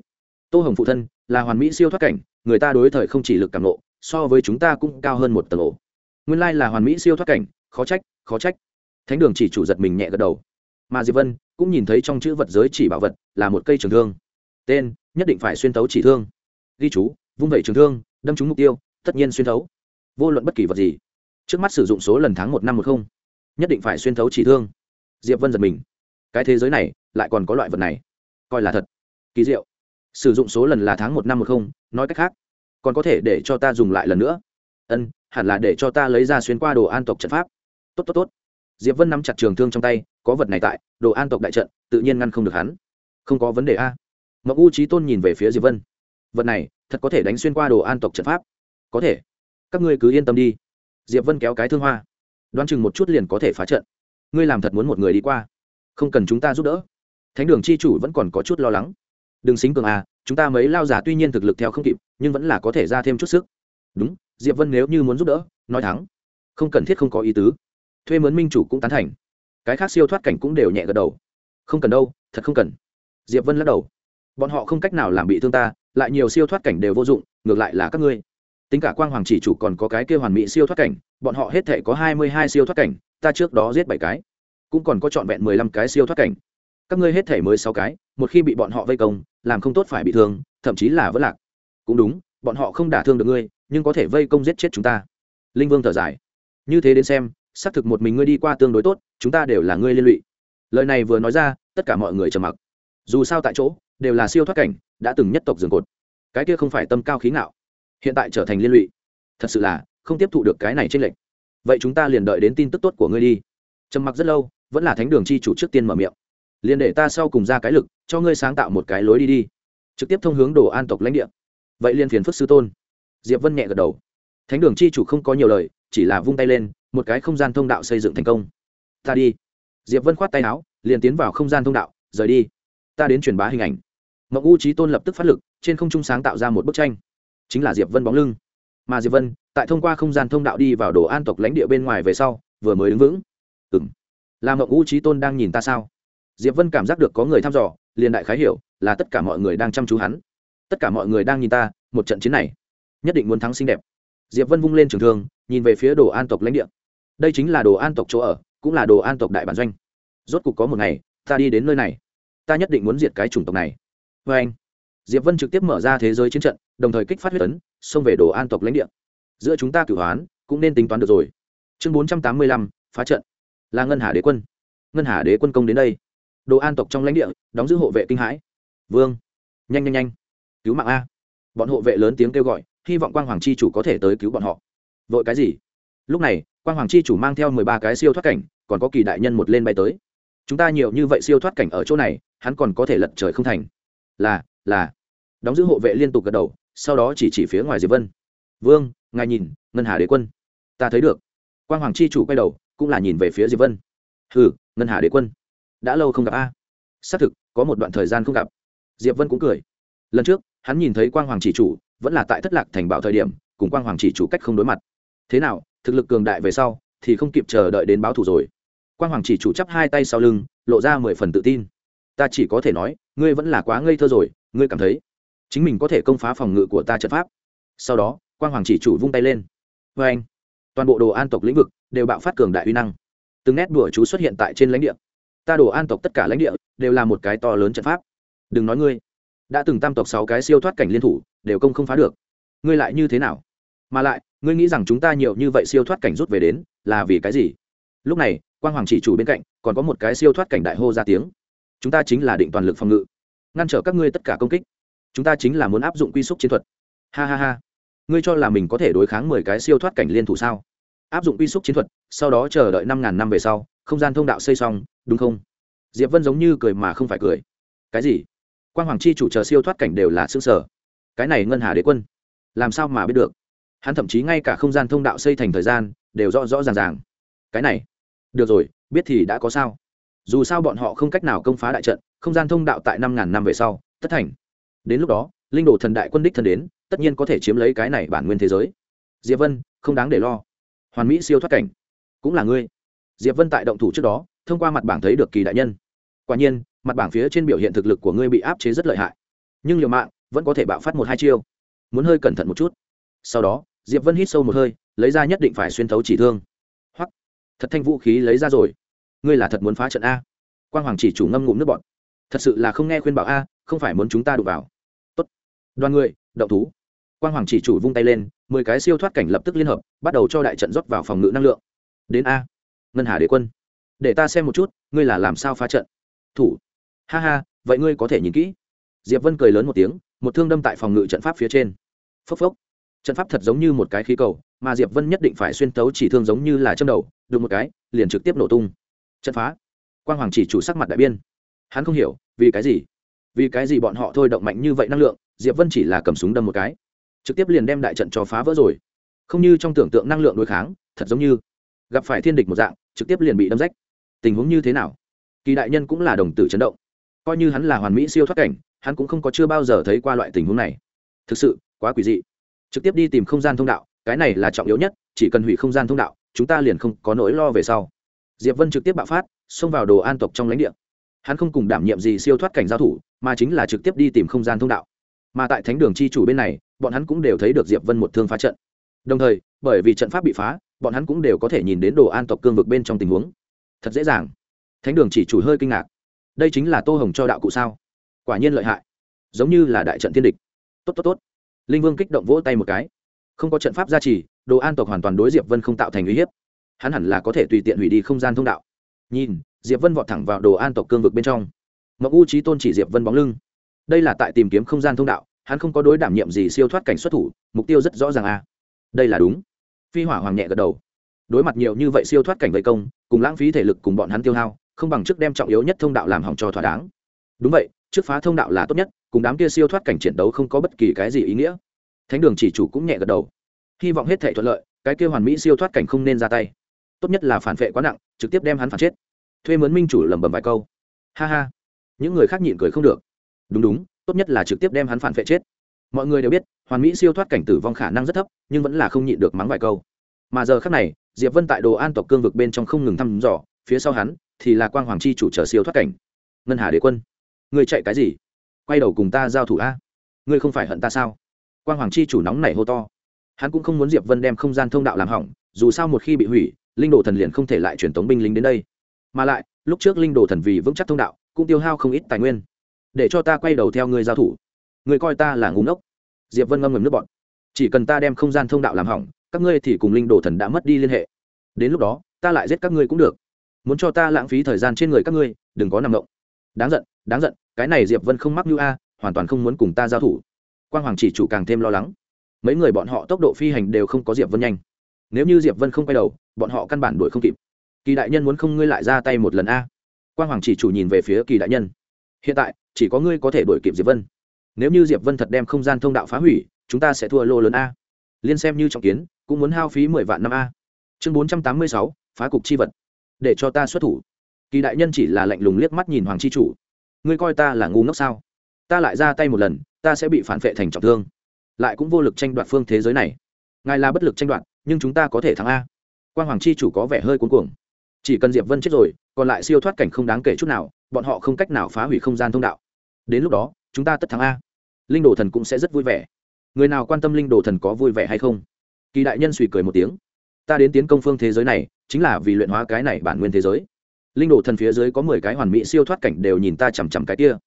Tô hồng phụ thân là hoàn mỹ siêu thoát cảnh, người ta đối thời không chỉ lực cảm nộ so với chúng ta cũng cao hơn một tầng ổ. Nguyên lai là hoàn mỹ siêu thoát cảnh, khó trách khó trách. Thánh đường chỉ chủ giật mình nhẹ gật đầu. Mà diệp vân cũng nhìn thấy trong chữ vật giới chỉ bảo vật là một cây trường thương. Tên, nhất định phải xuyên thấu chỉ thương. Ghi chú, vung vẩy trường thương, đâm trúng mục tiêu, tất nhiên xuyên thấu. Vô luận bất kỳ vật gì, trước mắt sử dụng số lần tháng một năm một không, nhất định phải xuyên thấu chỉ thương. Diệp vân giật mình. Cái thế giới này lại còn có loại vật này. Coi là thật. Kỳ diệu. Sử dụng số lần là tháng một năm một không, nói cách khác còn có thể để cho ta dùng lại lần nữa. Ân, hẳn là để cho ta lấy ra xuyên qua đồ an tộc trận pháp. Tốt tốt tốt. Diệp vân nắm chặt trường thương trong tay, có vật này tại, đồ an tộc đại trận, tự nhiên ngăn không được hắn. Không có vấn đề a. Mậu u trí tôn nhìn về phía diệp vân. Vật này, thật có thể đánh xuyên qua đồ an tộc trận pháp? Có thể. Các ngươi cứ yên tâm đi. Diệp vân kéo cái thương hoa. Đoán chừng một chút liền có thể phá trận. Ngươi làm thật muốn một người đi qua. Không cần chúng ta giúp đỡ. Thánh đường chi chủ vẫn còn có chút lo lắng đừng xính cường à chúng ta mấy lao giả tuy nhiên thực lực theo không kịp, nhưng vẫn là có thể ra thêm chút sức. Đúng, diệp vân nếu như muốn giúp đỡ, nói thắng không cần thiết không có ý tứ. Thuê mướn minh chủ cũng tán thành. Cái khác siêu thoát cảnh cũng đều nhẹ gật đầu. Không cần đâu, thật không cần. Diệp vân lắc đầu. Bọn họ không cách nào làm bị thương ta, lại nhiều siêu thoát cảnh đều vô dụng, ngược lại là các ngươi. Tính cả quang hoàng chỉ chủ còn có cái kêu hoàn mỹ siêu thoát cảnh, bọn họ hết thể có hai mươi hai siêu thoát cảnh, ta trước đó giết bảy cái. Cũng còn có trọn vẹn mười lăm cái siêu thoát cảnh. Các ngươi hết thể mới sáu cái một khi bị bọn họ vây công, làm không tốt phải bị thương, thậm chí là vỡ lạc. Cũng đúng, bọn họ không đả thương được ngươi, nhưng có thể vây công giết chết chúng ta. Linh vương thở dài. Như thế đến xem, xác thực một mình ngươi đi qua tương đối tốt, chúng ta đều là ngươi liên lụy. Lời này vừa nói ra, tất cả mọi người trầm mặc. Dù sao tại chỗ, đều là siêu thoát cảnh, đã từng nhất tộc rừng cột. Cái kia không phải tâm cao khí ngạo, hiện tại trở thành liên lụy. Thật sự là, không tiếp thụ được cái này trên lệnh vậy chúng ta liền đợi đến tin tức tốt của ngươi đi. Trầm mặc rất lâu, vẫn là thánh đường chi chủ trước tiên mở miệng liền để ta sau cùng ra cái lực, cho ngươi sáng tạo một cái lối đi đi. Trực tiếp thông hướng đồ an tộc lãnh địa. Vậy liên phiền phức sư tôn. Diệp vân nhẹ gật đầu. Thánh đường chi chủ không có nhiều lời, chỉ là vung tay lên, một cái không gian thông đạo xây dựng thành công. Ta đi. Diệp vân khoát tay áo, liền tiến vào không gian thông đạo, rời đi. Ta đến truyền bá hình ảnh. Mậu u trí tôn lập tức phát lực, trên không trung sáng tạo ra một bức tranh. Chính là diệp vân bóng lưng. Mà diệp vân, tại thông qua không gian thông đạo đi vào đồ an tộc lãnh địa bên ngoài về sau, vừa mới đứng vững. Ừ m là mậu u trí tôn đang nhìn ta sao? Diệp vân cảm giác được có người thăm dò, liền đại khái hiểu là tất cả mọi người đang chăm chú hắn. Tất cả mọi người đang nhìn ta, một trận chiến này, nhất định muốn thắng xinh đẹp. Diệp vân vung lên trường thương, nhìn về phía đồ an tộc lãnh địa. Đây chính là đồ an tộc chỗ ở, cũng là đồ an tộc đại bản doanh. Rốt cục có một ngày, ta đi đến nơi này. Ta nhất định muốn diệt cái chủng tộc này. Vê anh, diệp vân trực tiếp mở ra thế giới chiến trận, đồng thời kích phát huyết tấn, xông về đồ an tộc lãnh địa. Giữa chúng ta cửu hoán, cũng nên tính toán được rồi. Chương bốn trăm tám mươi lăm, phá trận. Là ngân hà đế quân. Ngân hà đế quân công đến đây đồ an tộc trong lãnh địa, đóng giữ hộ vệ kinh hãi. Vương, nhanh nhanh nhanh, cứu mạng a. Bọn hộ vệ lớn tiếng kêu gọi, hy vọng quang hoàng chi chủ có thể tới cứu bọn họ. Vội cái gì? Lúc này, quang hoàng chi chủ mang theo mười ba cái siêu thoát cảnh, còn có kỳ đại nhân một lên bay tới. Chúng ta nhiều như vậy siêu thoát cảnh ở chỗ này, hắn còn có thể lật trời không thành. Là là. Đóng giữ hộ vệ liên tục gật đầu, sau đó chỉ chỉ phía ngoài diệp vân. Vương, ngài nhìn, ngân hà đế quân. Ta thấy được. Quang hoàng chi chủ quay đầu, cũng là nhìn về phía diệp vân. Hừ, ngân hà đế quân đã lâu không gặp a. Xác thực, có một đoạn thời gian không gặp. Diệp vân cũng cười. Lần trước, hắn nhìn thấy quang hoàng chỉ chủ, vẫn là tại thất lạc thành bảo thời điểm, cùng quang hoàng chỉ chủ cách không đối mặt. Thế nào, thực lực cường đại về sau, thì không kịp chờ đợi đến báo thù rồi. Quang hoàng chỉ chủ chắp hai tay sau lưng, lộ ra mười phần tự tin. Ta chỉ có thể nói, ngươi vẫn là quá ngây thơ rồi, ngươi cảm thấy chính mình có thể công phá phòng ngự của ta trận pháp. Sau đó, quang hoàng chỉ chủ vung tay lên. Vê anh toàn bộ đồ an tộc lĩnh vực đều bạo phát cường đại uy năng. Từng nét đùa chú xuất hiện tại trên lãnh địa ta đồ an tộc tất cả lãnh địa, đều là một cái to lớn trận pháp. Đừng nói ngươi. Đã từng tam tộc sáu cái siêu thoát cảnh liên thủ, đều công không phá được. Ngươi lại như thế nào? Mà lại, ngươi nghĩ rằng chúng ta nhiều như vậy siêu thoát cảnh rút về đến, là vì cái gì? Lúc này, quang hoàng chỉ chủ bên cạnh, còn có một cái siêu thoát cảnh đại hô ra tiếng. Chúng ta chính là định toàn lực phòng ngự. Ngăn trở các ngươi tất cả công kích. Chúng ta chính là muốn áp dụng quy xúc chiến thuật. Ha ha ha. Ngươi cho là mình có thể đối kháng mười cái siêu thoát cảnh liên thủ sao? Áp dụng quy xúc chiến thuật, sau đó chờ đợi năm ngàn năm về sau không gian thông đạo xây xong, đúng không? Diệp vân giống như cười mà không phải cười. Cái gì? Quan hoàng chi chủ chờ siêu thoát cảnh đều là xương sở. Cái này ngân hà đế quân, làm sao mà biết được? Hắn thậm chí ngay cả không gian thông đạo xây thành thời gian đều rõ rõ ràng ràng. Cái này, được rồi, biết thì đã có sao. Dù sao bọn họ không cách nào công phá đại trận, không gian thông đạo tại năm ngàn năm về sau, tất thành. Đến lúc đó, linh đồ thần đại quân đích thân đến, tất nhiên có thể chiếm lấy cái này bản nguyên thế giới. Diệp vân, không đáng để lo. Hoàn mỹ siêu thoát cảnh, cũng là ngươi diệp vân tại động thủ trước đó, thông qua mặt bảng thấy được kỳ đại nhân. Quả nhiên, mặt bảng phía trên biểu hiện thực lực của ngươi bị áp chế rất lợi hại. Nhưng liều mạng vẫn có thể bạo phát một hai chiêu. Muốn hơi cẩn thận một chút. Sau đó, diệp vân hít sâu một hơi, lấy ra nhất định phải xuyên thấu chỉ thương. Hoặc thật thanh vũ khí lấy ra rồi. Ngươi là thật muốn phá trận a. Quang hoàng chỉ chủ ngâm ngụm nước bọn thật sự là không nghe khuyên bảo a, không phải muốn chúng ta đụng vào. Tốt. Đoàn người, động thú quang hoàng chỉ chủ vung tay lên, mười cái siêu thoát cảnh lập tức liên hợp, bắt đầu cho đại trận rót vào phòng ngự năng lượng. Đến a ngân hà đế quân. Để ta xem một chút, ngươi là làm sao phá trận? Thủ. Ha ha, vậy ngươi có thể nhìn kỹ. Diệp vân cười lớn một tiếng, một thương đâm tại phòng ngự trận pháp phía trên. Phốc phốc. Trận pháp thật giống như một cái khí cầu, mà diệp vân nhất định phải xuyên tấu chỉ thương giống như là châm đầu, đụng một cái, liền trực tiếp nổ tung. Trận phá. Quang hoàng chỉ chủ sắc mặt đại biên hắn không hiểu, vì cái gì? Vì cái gì bọn họ thôi động mạnh như vậy năng lượng, diệp vân chỉ là cầm súng đâm một cái. Trực tiếp liền đem đại trận cho phá vỡ rồi. Không như trong tưởng tượng năng lượng đối kháng, thật giống như gặp phải thiên địch một dạng, trực tiếp liền bị đâm rách. Tình huống như thế nào? Kỳ đại nhân cũng là đồng tử chấn động. Coi như hắn là hoàn mỹ siêu thoát cảnh, hắn cũng không có chưa bao giờ thấy qua loại tình huống này. Thực sự, quá quỷ dị. Trực tiếp đi tìm không gian thông đạo, cái này là trọng yếu nhất, chỉ cần hủy không gian thông đạo, chúng ta liền không có nỗi lo về sau. Diệp vân trực tiếp bạo phát, xông vào đồ an tộc trong lãnh địa. Hắn không cùng đảm nhiệm gì siêu thoát cảnh giao thủ, mà chính là trực tiếp đi tìm không gian thông đạo. Mà tại thánh đường chi chủ bên này, bọn hắn cũng đều thấy được diệp vân một thương phá trận. Đồng thời, bởi vì trận pháp bị phá bọn hắn cũng đều có thể nhìn đến đồ an tộc cương vực bên trong tình huống. Thật dễ dàng. Thánh đường chỉ chủ hơi kinh ngạc. Đây chính là tô hồng cho đạo cụ sao? Quả nhiên lợi hại. Giống như là đại trận thiên địch. Tốt tốt tốt. Linh vương kích động vỗ tay một cái. Không có trận pháp gia trì, đồ an tộc hoàn toàn đối diệp vân không tạo thành uy hiếp. Hắn hẳn là có thể tùy tiện hủy đi không gian thông đạo. Nhìn, diệp vân vọt thẳng vào đồ an tộc cương vực bên trong. Mậu u trí tôn chỉ diệp vân bóng lưng. Đây là tại tìm kiếm không gian thông đạo, hắn không có đối đảm nhiệm gì siêu thoát cảnh xuất thủ, mục tiêu rất rõ ràng a à. đây là đúng phi hỏa hoàng nhẹ gật đầu. Đối mặt nhiều như vậy siêu thoát cảnh vây công, cùng lãng phí thể lực cùng bọn hắn tiêu hao, không bằng trước đem trọng yếu nhất thông đạo làm hỏng cho thỏa đáng. Đúng vậy, trước phá thông đạo là tốt nhất, cùng đám kia siêu thoát cảnh chiến đấu không có bất kỳ cái gì ý nghĩa. Thánh đường chỉ chủ cũng nhẹ gật đầu. Hy vọng hết thể thuận lợi, cái kia hoàn mỹ siêu thoát cảnh không nên ra tay. Tốt nhất là phản vệ quá nặng, trực tiếp đem hắn phản chết. Thuê mướn minh chủ lẩm bẩm vài câu. Ha ha. Những người khác nhịn cười không được. Đúng đúng, tốt nhất là trực tiếp đem hắn phản vệ chết mọi người đều biết, hoàn mỹ siêu thoát cảnh tử vong khả năng rất thấp, nhưng vẫn là không nhịn được mắng vài câu. Mà giờ khác này, diệp vân tại đồ an tộc cương vực bên trong không ngừng thăm dò, phía sau hắn thì là quang hoàng chi chủ trở siêu thoát cảnh. Ngân hà đế quân người chạy cái gì? Quay đầu cùng ta giao thủ a. Ngươi không phải hận ta sao? Quang hoàng chi chủ nóng nảy hô to. Hắn cũng không muốn diệp vân đem không gian thông đạo làm hỏng, dù sao một khi bị hủy, linh đồ thần liền không thể lại truyền tống binh lính đến đây. Mà lại, lúc trước linh đồ thần vì vững chắc thông đạo, cũng tiêu hao không ít tài nguyên. Để cho ta quay đầu theo ngươi giao thủ người coi ta là ngúng ốc diệp vân ngâm ngầm nước bọn chỉ cần ta đem không gian thông đạo làm hỏng, các ngươi thì cùng linh đồ thần đã mất đi liên hệ. Đến lúc đó, ta lại giết các ngươi cũng được. Muốn cho ta lãng phí thời gian trên người các ngươi, đừng có nằm động. Đáng giận đáng giận, cái này diệp vân không mắc như a, hoàn toàn không muốn cùng ta giao thủ. Quang hoàng chỉ chủ càng thêm lo lắng. Mấy người bọn họ tốc độ phi hành đều không có diệp vân nhanh. Nếu như diệp vân không quay đầu, bọn họ căn bản đuổi không kịp. Kỳ đại nhân muốn không ngươi lại ra tay một lần a? Quang hoàng chỉ chủ nhìn về phía kỳ đại nhân. Hiện tại, chỉ có ngươi có thể đuổi kịp diệp vân nếu như diệp vân thật đem không gian thông đạo phá hủy, chúng ta sẽ thua lô lớn a. Liên xem như trọng kiến, cũng muốn hao phí mười vạn năm a. Chương bốn trăm tám mươi sáu, phá cục chi vật. Để cho ta xuất thủ. Kỳ đại nhân chỉ là lạnh lùng liếc mắt nhìn hoàng chi chủ. Ngươi coi ta là ngu ngốc sao? Ta lại ra tay một lần, ta sẽ bị phản vệ thành trọng thương. Lại cũng vô lực tranh đoạt phương thế giới này. Ngài là bất lực tranh đoạt, nhưng chúng ta có thể thắng a. Quan hoàng chi chủ có vẻ hơi cuốn cuồng. Chỉ cần diệp vân chết rồi, còn lại siêu thoát cảnh không đáng kể chút nào, bọn họ không cách nào phá hủy không gian thông đạo. Đến lúc đó, chúng ta tất thắng a linh đồ thần cũng sẽ rất vui vẻ. Người nào quan tâm linh đồ thần có vui vẻ hay không? Kỳ đại nhân suy cười một tiếng. Ta đến tiến công phương thế giới này, chính là vì luyện hóa cái này bản nguyên thế giới. Linh đồ thần phía dưới có mười cái hoàn mỹ siêu thoát cảnh đều nhìn ta chằm chằm cái kia.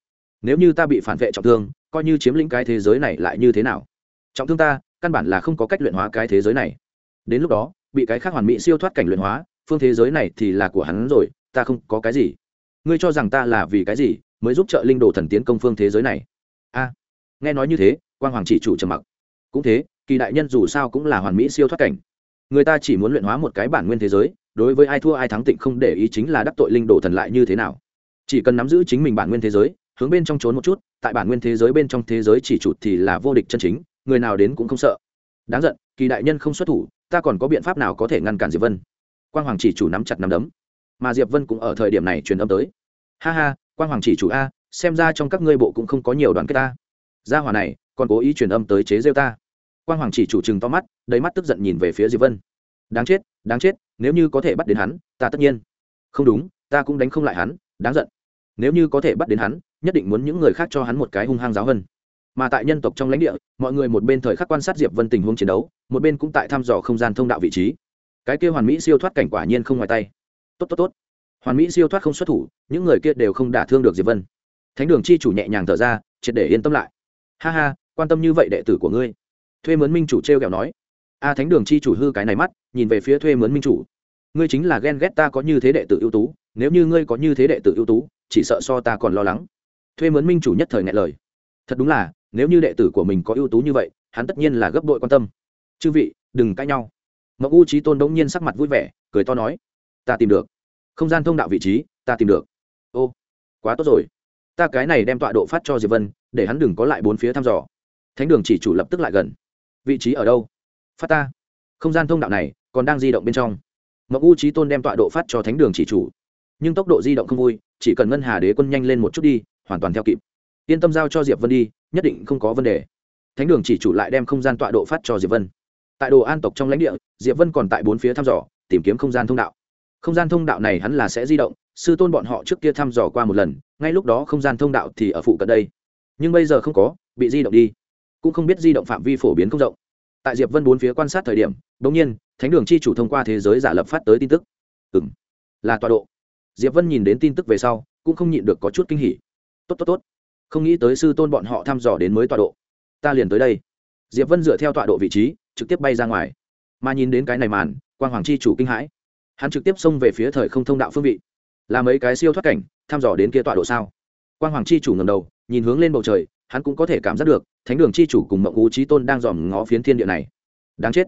Nếu như ta bị phản vệ trọng thương, coi như chiếm lĩnh cái thế giới này lại như thế nào? Trọng thương ta, căn bản là không có cách luyện hóa cái thế giới này. Đến lúc đó, bị cái khác hoàn mỹ siêu thoát cảnh luyện hóa, phương thế giới này thì là của hắn rồi, ta không có cái gì. Ngươi cho rằng ta là vì cái gì mới giúp trợ linh đồ thần tiến công phương thế giới này? A nghe nói như thế, quang hoàng chỉ chủ trầm mặc. Cũng thế, kỳ đại nhân dù sao cũng là hoàn mỹ siêu thoát cảnh. Người ta chỉ muốn luyện hóa một cái bản nguyên thế giới, đối với ai thua ai thắng tịnh không để ý chính là đắc tội linh đồ thần lại như thế nào. Chỉ cần nắm giữ chính mình bản nguyên thế giới, hướng bên trong trốn một chút, tại bản nguyên thế giới bên trong thế giới chỉ chụt thì là vô địch chân chính, người nào đến cũng không sợ. Đáng giận, kỳ đại nhân không xuất thủ, ta còn có biện pháp nào có thể ngăn cản diệp vân? Quang hoàng chỉ chủ nắm chặt nắm đấm. Mà diệp vân cũng ở thời điểm này truyền âm tới. Ha ha, quang hoàng chỉ chủ a, xem ra trong các ngươi bộ cũng không có nhiều đoàn kết ta gia hỏa này, còn cố ý truyền âm tới chế rêu ta. Quang hoàng chỉ chủ trừng to mắt, đầy mắt tức giận nhìn về phía diệp vân. Đáng chết đáng chết, nếu như có thể bắt đến hắn, ta tất nhiên. Không đúng, ta cũng đánh không lại hắn, đáng giận. Nếu như có thể bắt đến hắn, nhất định muốn những người khác cho hắn một cái hung hăng giáo hơn mà tại nhân tộc trong lãnh địa, mọi người một bên thời khắc quan sát diệp vân tình huống chiến đấu, một bên cũng tại thăm dò không gian thông đạo vị trí. Cái kia hoàn mỹ siêu thoát cảnh quả nhiên không ngoài tay. Tốt tốt tốt. Hoàn mỹ siêu thoát không xuất thủ, những người kia đều không đả thương được diệp vân. Thánh đường chi chủ nhẹ nhàng thở ra, triệt để yên tâm lại ha ha, quan tâm như vậy đệ tử của ngươi. Thuê mướn minh chủ t r e o kẹo nói. A thánh đường chi chủ hư cái này mắt, nhìn về phía thuê mướn minh chủ. Ngươi chính là ghen ghét ta có như thế đệ tử ưu tú, nếu như ngươi có như thế đệ tử ưu tú, chỉ sợ so ta còn lo lắng. Thuê mướn minh chủ nhất thời ngại lời. Thật đúng là, nếu như đệ tử của mình có ưu tú như vậy, hắn tất nhiên là gấp đội quan tâm. Chư vị, đừng cãi nhau. Mậu u trí tôn đ ỗ n g nhiên sắc mặt vui vẻ, cười to nói. Ta tìm được. Không gian thông đạo vị trí, ta tìm được. Ô, quá tốt rồi ta cái này đem tọa độ phát cho diệp vân, để hắn đừng có lại bốn phía thăm dò. Thánh đường chỉ chủ lập tức lại gần. Vị trí ở đâu? Phát ta. Không gian thông đạo này còn đang di động bên trong. Mộc u trí tôn đem tọa độ phát cho thánh đường chỉ chủ. Nhưng tốc độ di động không vui, chỉ cần ngân hà đế quân nhanh lên một chút đi, hoàn toàn theo kịp. Yên tâm giao cho diệp vân đi, nhất định không có vấn đề. Thánh đường chỉ chủ lại đem không gian tọa độ phát cho diệp vân. Tại đồ an tộc trong lãnh địa, diệp vân còn tại bốn phía thăm dò, tìm kiếm không gian thông đạo. Không gian thông đạo này hắn là sẽ di động sư tôn bọn họ trước kia thăm dò qua một lần, ngay lúc đó không gian thông đạo thì ở phụ cận đây. Nhưng bây giờ không có, bị di động đi. Cũng không biết di động phạm vi phổ biến không rộng. Tại diệp vân bốn phía quan sát thời điểm đ ỗ n g nhiên, thánh đường chi chủ thông qua thế giới giả lập phát tới tin tức. Ừ m là tọa độ. Diệp vân nhìn đến tin tức về sau, cũng không nhịn được có chút kinh hỉ. Tốt tốt tốt. Không nghĩ tới sư tôn bọn họ thăm dò đến mới tọa độ. Ta liền tới đây. Diệp vân dựa theo tọa độ vị trí, trực tiếp bay ra ngoài. Mà nhìn đến cái này màn, quang hoàng chi chủ kinh hãi. Hắn trực tiếp xông về phía thời không thông đạo phương vị là mấy cái siêu thoát cảnh, thăm dò đến kia tọa độ sao. Quang hoàng chi chủ ngầm đầu, nhìn hướng lên bầu trời, hắn cũng có thể cảm giác được, thánh đường chi chủ cùng mộng ú trí tôn đang dòm ngó phiến thiên địa này. Đáng chết.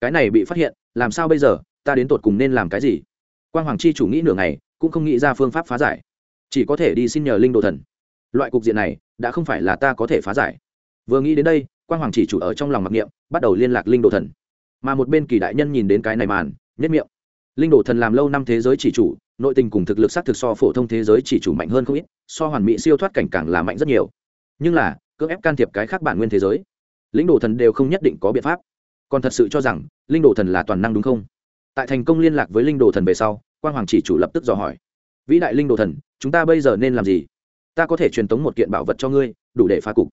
Cái này bị phát hiện, làm sao bây giờ, ta đến tột cùng nên làm cái gì? Quang hoàng chi chủ nghĩ nửa ngày, cũng không nghĩ ra phương pháp phá giải. Chỉ có thể đi xin nhờ linh đồ thần. Loại cục diện này, đã không phải là ta có thể phá giải. Vừa nghĩ đến đây quan hoàng chỉ chủ ở trong lòng mặc niệm, bắt đầu liên lạc linh đồ thần. Mà một bên kỳ đại nhân nhìn đến cái này màn nhất miệng. Linh đồ thần làm lâu năm thế giới chỉ chủ nội tình cùng thực lực sát thực so phổ thông thế giới chỉ chủ mạnh hơn không ít, so hoàn mỹ siêu thoát cảnh càng là mạnh rất nhiều. Nhưng là, cưỡng ép can thiệp cái khác bản nguyên thế giới, lĩnh đồ thần đều không nhất định có biện pháp. Còn thật sự cho rằng linh đồ thần là toàn năng đúng không? Tại thành công liên lạc với linh đồ thần về sau quan hoàng chỉ chủ lập tức dò hỏi. Vĩ đại linh đồ thần, chúng ta bây giờ nên làm gì? Ta có thể truyền tống một kiện bảo vật cho ngươi, đủ để phá cục.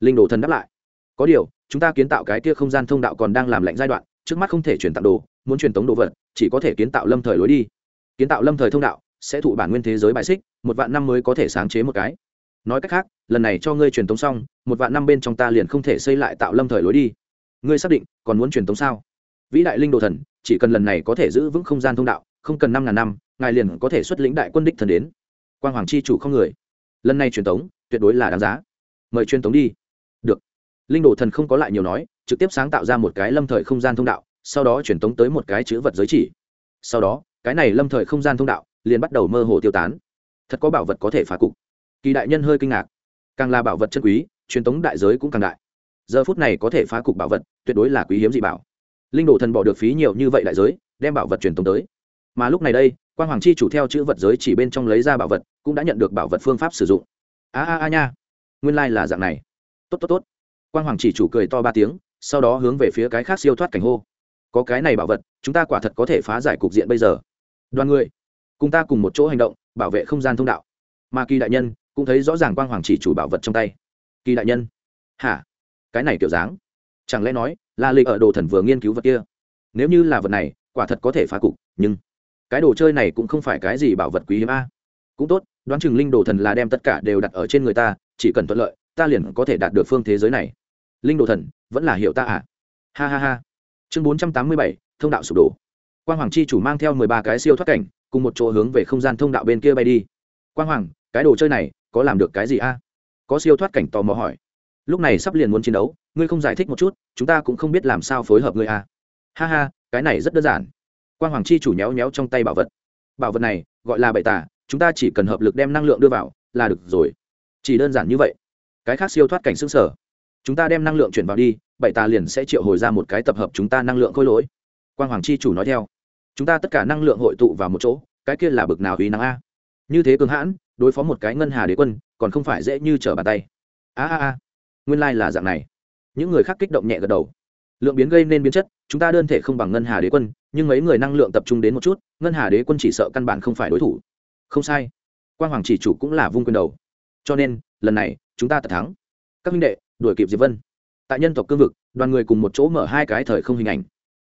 Linh đồ thần đáp lại. Có điều, chúng ta kiến tạo cái kia không gian thông đạo còn đang làm lạnh giai đoạn, trước mắt không thể truyền tặng đồ, muốn truyền tống đồ vật, chỉ có thể kiến tạo lâm thời lối đi kiến tạo lâm thời thông đạo, sẽ thụ bản nguyên thế giới bại xích, một vạn năm mới có thể sáng chế một cái. Nói cách khác, lần này cho ngươi truyền tống xong, một vạn năm bên trong ta liền không thể xây lại tạo lâm thời lối đi. Ngươi xác định, còn muốn truyền tống sao? Vĩ đại linh đồ thần, chỉ cần lần này có thể giữ vững không gian thông đạo, không cần năm ngàn năm, ngài liền có thể xuất lĩnh đại quân đích thần đến. Quan hoàng chi chủ không người. Lần này truyền tống, tuyệt đối là đáng giá. Mời truyền tống đi. Được. Linh đồ thần không có lại nhiều nói, trực tiếp sáng tạo ra một cái lâm thời không gian thông đạo, sau đó truyền tống tới một cái chữ vật giới chỉ. Sau đó cái này lâm thời không gian thông đạo liền bắt đầu mơ hồ tiêu tán. Thật có bảo vật có thể phá cục. Kỳ đại nhân hơi kinh ngạc. Càng là bảo vật chân quý, truyền thống đại giới cũng càng đại. Giờ phút này có thể phá cục bảo vật, tuyệt đối là quý hiếm dị bảo. Linh đồ thần bỏ được phí nhiều như vậy đại giới, đem bảo vật truyền thống tới. Mà lúc này đây quan hoàng chi chủ theo chữ vật giới chỉ bên trong lấy ra bảo vật, cũng đã nhận được bảo vật phương pháp sử dụng. A a a nha. Nguyên lai、like、là dạng này. Tốt tốt tốt. Quan hoàng chỉ chủ cười to ba tiếng, sau đó hướng về phía cái khác siêu thoát cảnh hô. Có cái này bảo vật, chúng ta quả thật có thể phá giải cục diện bây giờ đoàn người, cùng ta cùng một chỗ hành động, bảo vệ không gian thông đạo. Mà kỳ đại nhân cũng thấy rõ ràng quang hoàng chỉ chủ bảo vật trong tay. Kỳ đại nhân? Hả? Cái này kiểu dáng? Chẳng lẽ nói là lịch ở đồ thần vừa nghiên cứu vật kia? Nếu như là vật này, quả thật có thể phá cục, nhưng cái đồ chơi này cũng không phải cái gì bảo vật quý hiếm a. Cũng tốt, đoán chừng linh đồ thần là đem tất cả đều đặt ở trên người ta, chỉ cần thuận lợi, ta liền có thể đạt được phương thế giới này. Linh đồ thần, vẫn là hiểu ta à? Ha ha ha. Chương bốn trăm tám mươi bảy, thông đạo sụp đổ quang hoàng chi chủ mang theo mười ba cái siêu thoát cảnh, cùng một chỗ hướng về không gian thông đạo bên kia bay đi. Quang hoàng, cái đồ chơi này, có làm được cái gì a? Có siêu thoát cảnh tò mò hỏi. Lúc này sắp liền muốn chiến đấu, ngươi không giải thích một chút, chúng ta cũng không biết làm sao phối hợp ngươi a. Ha ha, cái này rất đơn giản. Quang hoàng chi chủ nhéo nhéo trong tay bảo vật. Bảo vật này, gọi là bậy tả chúng ta chỉ cần hợp lực đem năng lượng đưa vào, là được rồi. Chỉ đơn giản như vậy. Cái khác siêu thoát cảnh xương sở. Chúng ta đem năng lượng chuyển vào đi bảy tà liền sẽ triệu hồi ra một cái tập hợp chúng ta năng lượng khôi lỗi. Quang hoàng chi chủ nói theo chúng ta tất cả năng lượng hội tụ vào một chỗ, cái kia là bực nào ý năng a? Như thế cường hãn, đối phó một cái ngân hà đế quân, còn không phải dễ như trở bàn tay. A a a. Nguyên lai、like、là dạng này. Những người khác kích động nhẹ gật đầu. Lượng biến gây nên biến chất, chúng ta đơn thể không bằng ngân hà đế quân, nhưng mấy người năng lượng tập trung đến một chút, ngân hà đế quân chỉ sợ căn bản không phải đối thủ. Không sai. Quang hoàng chỉ chủ cũng là vung quyền đầu. Cho nên, lần này, chúng ta tật thắng. Các minh đệ, đuổi kịp diệp vân. Tại nhân tộc cương vực, đoàn người cùng một chỗ mở hai cái thời không hình ảnh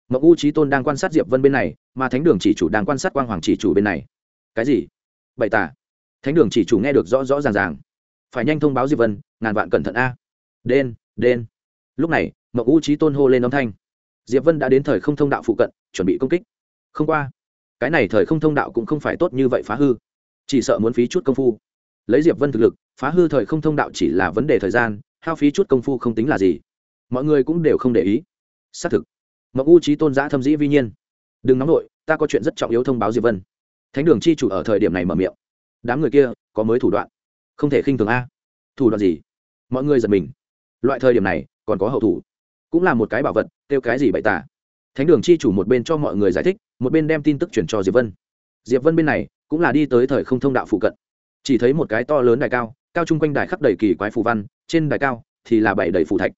mậu u trí tôn đang quan sát diệp vân bên này, mà thánh đường chỉ chủ đang quan sát quang hoàng chỉ chủ bên này. Cái gì? Bậy tả thánh đường chỉ chủ nghe được rõ rõ ràng ràng. Phải nhanh thông báo diệp vân, ngàn vạn cẩn thận a. Đen đen lúc này mậu u trí tôn hô lên âm thanh. Diệp vân đã đến thời không thông đạo phụ cận, chuẩn bị công kích. Không qua. Cái này thời không thông đạo cũng không phải tốt như vậy phá hư. Chỉ sợ muốn phí chút công phu. Lấy diệp vân thực lực, phá hư thời không thông đạo chỉ là vấn đề thời gian, hao phí chút công phu không tính là gì. Mọi người cũng đều không để ý. Xác thực mậu u trí tôn giã thâm dĩ vi nhiên. Đừng nóng nổi ta có chuyện rất trọng yếu thông báo diệp vân. Thánh đường chi chủ ở thời điểm này mở miệng. Đám người kia, có mới thủ đoạn. Không thể khinh thường a. Thủ đoạn gì? Mọi người giật mình. Loại thời điểm này, còn có hậu thủ. Cũng là một cái bảo vật, kêu cái gì bậy tả thánh đường chi chủ một bên cho mọi người giải thích, một bên đem tin tức chuyển cho diệp vân. Diệp vân bên này, cũng là đi tới thời không thông đạo phụ cận. Chỉ thấy một cái to lớn đài cao cao chung quanh đài khắp đầy kỳ quái phù văn, trên đài cao thì là bảy đầy phù thạch.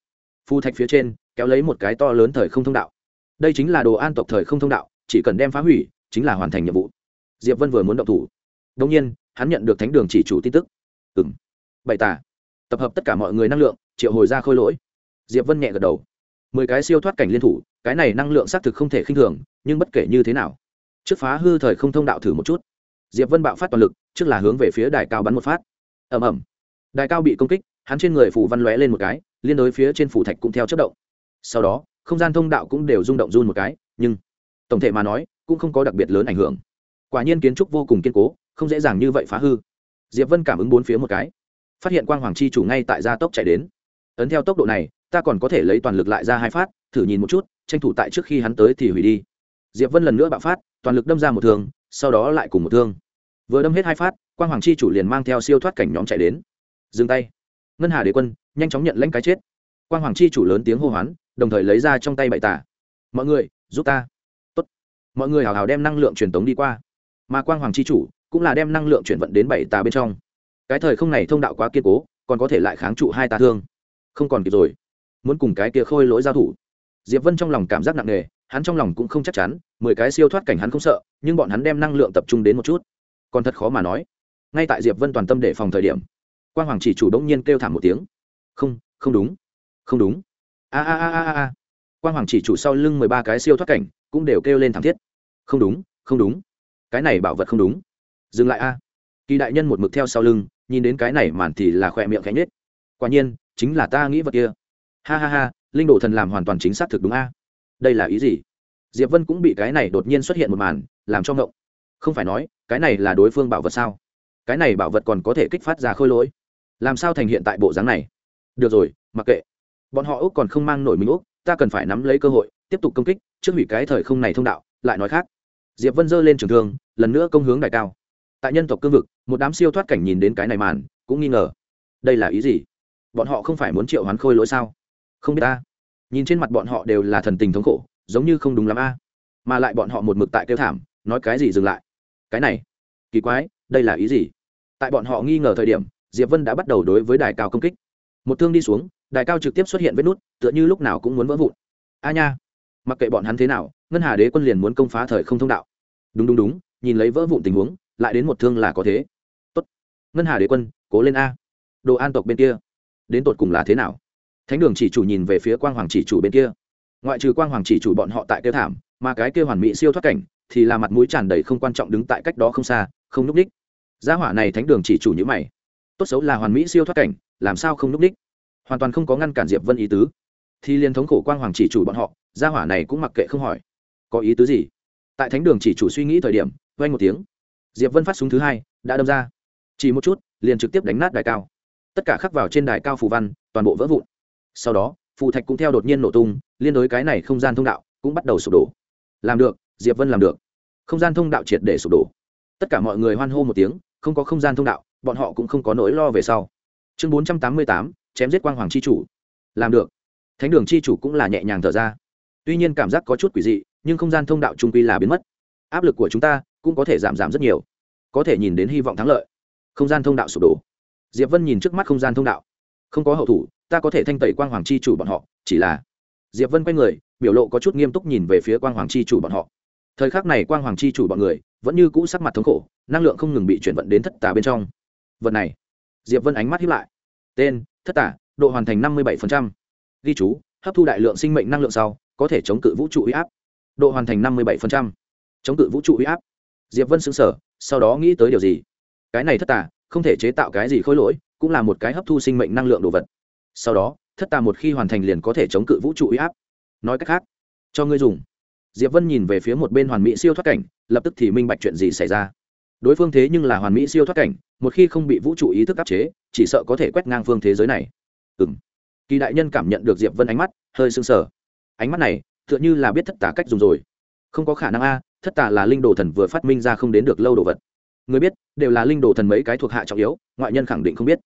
Phù thạch phía trên, kéo lấy một cái to lớn thời không thông đạo đây chính là đồ an tộc thời không thông đạo, chỉ cần đem phá hủy, chính là hoàn thành nhiệm vụ. Diệp vân vừa muốn động thủ. Đông nhiên, hắn nhận được thánh đường chỉ chủ tin tức. Ừng bậy tả tập hợp tất cả mọi người năng lượng, triệu hồi ra khôi lỗi. Diệp vân nhẹ gật đầu. Mười cái siêu thoát cảnh liên thủ, cái này năng lượng xác thực không thể khinh thường, nhưng bất kể như thế nào, trước phá hư thời không thông đạo thử một chút. Diệp vân bạo phát toàn lực, trước là hướng về phía đài cao bắn một phát. Ẩm ẩm đài cao bị công kích, hắn trên người phủ văn lóe lên một cái, liên đối phía trên phủ thạch cũng theo chất động. Sau đó không gian thông đạo cũng đều rung động run một cái, nhưng tổng thể mà nói, cũng không có đặc biệt lớn ảnh hưởng. Quả nhiên kiến trúc vô cùng kiên cố, không dễ dàng như vậy phá hư. Diệp vân cảm ứng bốn phía một cái, phát hiện quang hoàng chi chủ ngay tại gia tốc chạy đến. Ấn theo tốc độ này, ta còn có thể lấy toàn lực lại ra hai phát, thử nhìn một chút, tranh thủ tại trước khi hắn tới thì hủy đi. Diệp vân lần nữa bạo phát, toàn lực đâm ra một thương, sau đó lại cùng một thương. Vừa đâm hết hai phát, quang hoàng chi chủ liền mang theo siêu thoát cảnh nhóm chạy đến. Dừng tay. Ngân hà đế quân, nhanh chóng nhận lãnh cái chết. Quang hoàng chi chủ lớn tiếng hô hoán đồng thời lấy ra trong tay bậy tả. Mọi người, giúp ta. Tốt. mọi người hào hào đem năng lượng truyền tống đi qua. Mà quang hoàng chi chủ cũng là đem năng lượng chuyển vận đến bảy tà bên trong. Cái thời không này thông đạo quá kiên cố, còn có thể lại kháng trụ hai tà thương. Không còn kịp rồi. Muốn cùng cái kia khôi lỗi giao thủ. Diệp vân trong lòng cảm giác nặng nề, hắn trong lòng cũng không chắc chắn, mười cái siêu thoát cảnh hắn không sợ, nhưng bọn hắn đem năng lượng tập trung đến một chút. Còn thật khó mà nói. Ngay tại diệp vân toàn tâm để phòng thời điểm, quang hoàng chỉ chủ động nhiên kêu thảm một tiếng. Không không đúng. Không đúng a a a a a quang hoàng chỉ chủ sau lưng mười ba cái siêu thoát cảnh, cũng đều kêu lên thảm thiết. Không đúng không đúng. Cái này bảo vật không đúng. Dừng lại a. Kỳ đại nhân một mực theo sau lưng, nhìn đến cái này màn thì là khỏe miệng cánh nết quả nhiên, chính là ta nghĩ vật kia. Ha ha ha, linh đồ thần làm hoàn toàn chính xác thực đúng a. Đây là ý gì? Diệp vân cũng bị cái này đột nhiên xuất hiện một màn, làm cho ngộng. Không phải nói, cái này là đối phương bảo vật sao? Cái này bảo vật còn có thể kích phát ra khôi lỗi. Làm sao thành hiện tại bộ dáng này? Được rồi, mặc kệ bọn họ úc còn không mang nổi mình úc, ta cần phải nắm lấy cơ hội, tiếp tục công kích, trước hủy cái thời không này thông đạo, lại nói khác. Diệp vân dơ lên trường thương, lần nữa công hướng đại cao. Tại nhân tộc cương vực, một đám siêu thoát cảnh nhìn đến cái này màn, cũng nghi ngờ. Đây là ý gì? Bọn họ không phải muốn triệu hoán khôi lỗi sao? Không biết ta. Nhìn trên mặt bọn họ đều là thần tình thống khổ, giống như không đúng lắm a. Mà lại bọn họ một mực tại kêu thảm, nói cái gì dừng lại? Cái này. Kỳ quái, đây là ý gì? Tại bọn họ nghi ngờ thời điểm, diệp vân đã bắt đầu đối với đài cao công kích. Một thương đi xuống đài cao trực tiếp xuất hiện vết nút, tựa như lúc nào cũng muốn vỡ vụn. A nha, mặc kệ bọn hắn thế nào, ngân hà đế quân liền muốn công phá thời không thông đạo. Đúng đúng đúng, nhìn lấy vỡ vụn tình huống, lại đến một thương là có thế. Tốt. Ngân hà đế quân, cố lên a. Đồ an tộc bên kia, đến tột cùng là thế nào? Thánh đường chỉ chủ nhìn về phía quang hoàng chỉ chủ bên kia. Ngoại trừ quang hoàng chỉ chủ bọn họ tại kêu thảm, mà cái kêu hoàn mỹ siêu thoát cảnh, thì là mặt mũi tràn đầy không quan trọng đứng tại cách đó không xa, không núp đích. Gia hỏa này thánh đường chỉ chủ như mày. Tốt xấu là hoàn mỹ siêu thoát cảnh, làm sao không núp đích? Hoàn toàn không có ngăn cản diệp vân ý tứ. Thì liên thống khổ quang hoàng chỉ chủ bọn họ, gia hỏa này cũng mặc kệ không hỏi. Có ý tứ gì? Tại thánh đường chỉ chủ suy nghĩ thời điểm, vang một tiếng. Diệp vân phát súng thứ hai, đã đâm ra. Chỉ một chút, liền trực tiếp đánh nát đài cao. Tất cả khắc vào trên đài cao phù văn, toàn bộ vỡ vụn. Sau đó, phù thạch cũng theo đột nhiên nổ tung, liên đối cái này không gian thông đạo, cũng bắt đầu sụp đổ. Làm được, diệp vân làm được. Không gian thông đạo triệt để sụp đổ. Tất cả mọi người hoan hô một tiếng, không có không gian thông đạo, bọn họ cũng không có nỗi lo về sau. Chương bốn trăm tám mươi tám chém giết quang hoàng c h i chủ. Làm được. Thánh đường c h i chủ cũng là nhẹ nhàng thở ra. Tuy nhiên cảm giác có chút quỷ dị, nhưng không gian thông đạo trung quy là biến mất. Áp lực của chúng ta cũng có thể giảm giảm rất nhiều. Có thể nhìn đến hy vọng thắng lợi. Không gian thông đạo sụp đổ. Diệp vân nhìn trước mắt không gian thông đạo. Không có hậu thủ, ta có thể thanh tẩy quang hoàng chi chủ bọn họ, chỉ là diệp vân quay người, biểu lộ có chút nghiêm túc nhìn về phía quang hoàng chi chủ bọn họ. Thời khắc này quang hoàng chi chủ bọn người vẫn như cũ sắc mặt thống khổ, năng lượng không ngừng bị chuyển vận đến thất tà bên trong. Vật này. Diệp vân ánh mắt hiếp lại. Tên thất tà độ hoàn thành năm mươi bảy ghi chú, hấp thu đại lượng sinh mệnh năng lượng sau, có thể chống cự vũ trụ uy áp. Độ hoàn thành năm mươi bảy chống cự vũ trụ uy áp. Diệp vân xứng sở sau đó nghĩ tới điều gì? Cái này thất tà không thể chế tạo cái gì khối lỗi, cũng là một cái hấp thu sinh mệnh năng lượng đồ vật. Sau đó, thất tà một khi hoàn thành liền có thể chống cự vũ trụ uy áp. Nói cách khác, cho ngươi dùng. Diệp vân nhìn về phía một bên hoàn mỹ siêu thoát cảnh, lập tức thì minh bạch chuyện gì xảy ra đối phương thế nhưng là hoàn mỹ siêu thoát cảnh, một khi không bị vũ trụ ý thức áp chế, chỉ sợ có thể quét ngang phương thế giới này. Ừ m kỳ đại nhân cảm nhận được diệp vân ánh mắt, hơi sưng sờ. Ánh mắt này, tựa như là biết thất tà cách dùng rồi. Không có khả năng a, thất tà là linh đồ thần vừa phát minh ra không đến được lâu đồ vật. Người biết, đều là linh đồ thần mấy cái thuộc hạ trọng yếu, ngoại nhân khẳng định không biết.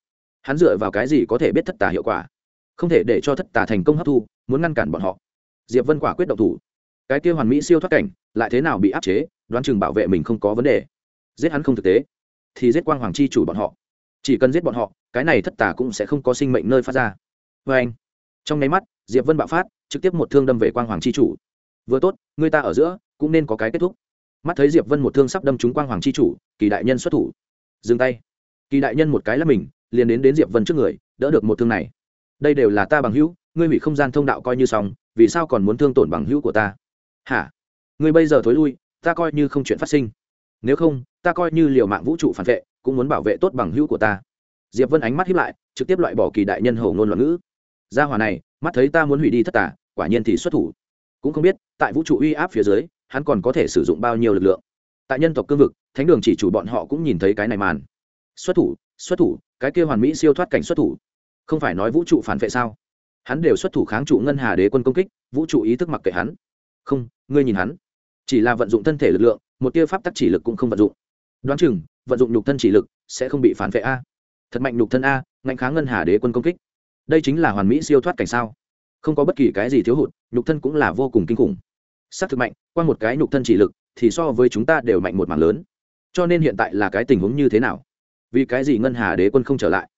Hắn dựa vào cái gì có thể biết thất tà hiệu quả? Không thể để cho thất tà thành công hấp thu, muốn ngăn cản bọn họ. Diệp vân quả quyết động thủ. Cái kia hoàn mỹ siêu thoát cảnh, lại thế nào bị áp chế, đoán chừng bảo vệ mình không có vấn đề giết hắn không thực tế, thì giết quang hoàng chi chủ bọn họ. Chỉ cần giết bọn họ, cái này thất tà cũng sẽ không có sinh mệnh nơi phát ra. Vê anh, trong nháy mắt, diệp vân bạo phát, trực tiếp một thương đâm về quang hoàng chi chủ. Vừa tốt, người ta ở giữa, cũng nên có cái kết thúc. Mắt thấy diệp vân một thương sắp đâm trúng quang hoàng chi chủ, kỳ đại nhân xuất thủ. Dừng tay. Kỳ đại nhân một cái là mình, liền đến đến diệp vân trước người, đỡ được một thương này. Đây đều là ta bằng hữu, ngươi hủy không gian thông đạo coi như xong, vì sao còn muốn thương tổn bằng hữu của ta? Hả? Ngươi bây giờ thối lui, ta coi như không chuyện phát sinh nếu không, ta coi như liều mạng vũ trụ phản vệ, cũng muốn bảo vệ tốt bằng hữu của ta. Diệp vân ánh mắt hiếp lại, trực tiếp loại bỏ kỳ đại nhân hầu ngôn loạn ngữ. Gia hòa này, mắt thấy ta muốn hủy đi thất tả quả nhiên thì xuất thủ. Cũng không biết, tại vũ trụ uy áp phía dưới, hắn còn có thể sử dụng bao nhiêu lực lượng. Tại nhân tộc cương vực, thánh đường chỉ chủ bọn họ cũng nhìn thấy cái này màn. Xuất thủ xuất thủ, cái kia hoàn mỹ siêu thoát cảnh xuất thủ. Không phải nói vũ trụ phản vệ sao? Hắn đều xuất thủ kháng trụ ngân hà đế quân công kích, vũ trụ ý thức mặc kệ hắn. Không, ngươi nhìn hắn. Chỉ là vận dụng thân thể lực lượng một tia pháp tắc chỉ lực cũng không vận dụng. Đoán chừng, vận dụng nhục thân chỉ lực sẽ không bị phản vệ a. Thật mạnh nhục thân a, ngạnh kháng ngân hà đế quân công kích. Đây chính là hoàn mỹ siêu thoát cảnh sao? Không có bất kỳ cái gì thiếu hụt, nhục thân cũng là vô cùng kinh khủng. S c thực mạnh, qua một cái nhục thân chỉ lực thì so với chúng ta đều mạnh một mảng lớn. Cho nên hiện tại là cái tình huống như thế nào? Vì cái gì ngân hà đế quân không trở lại?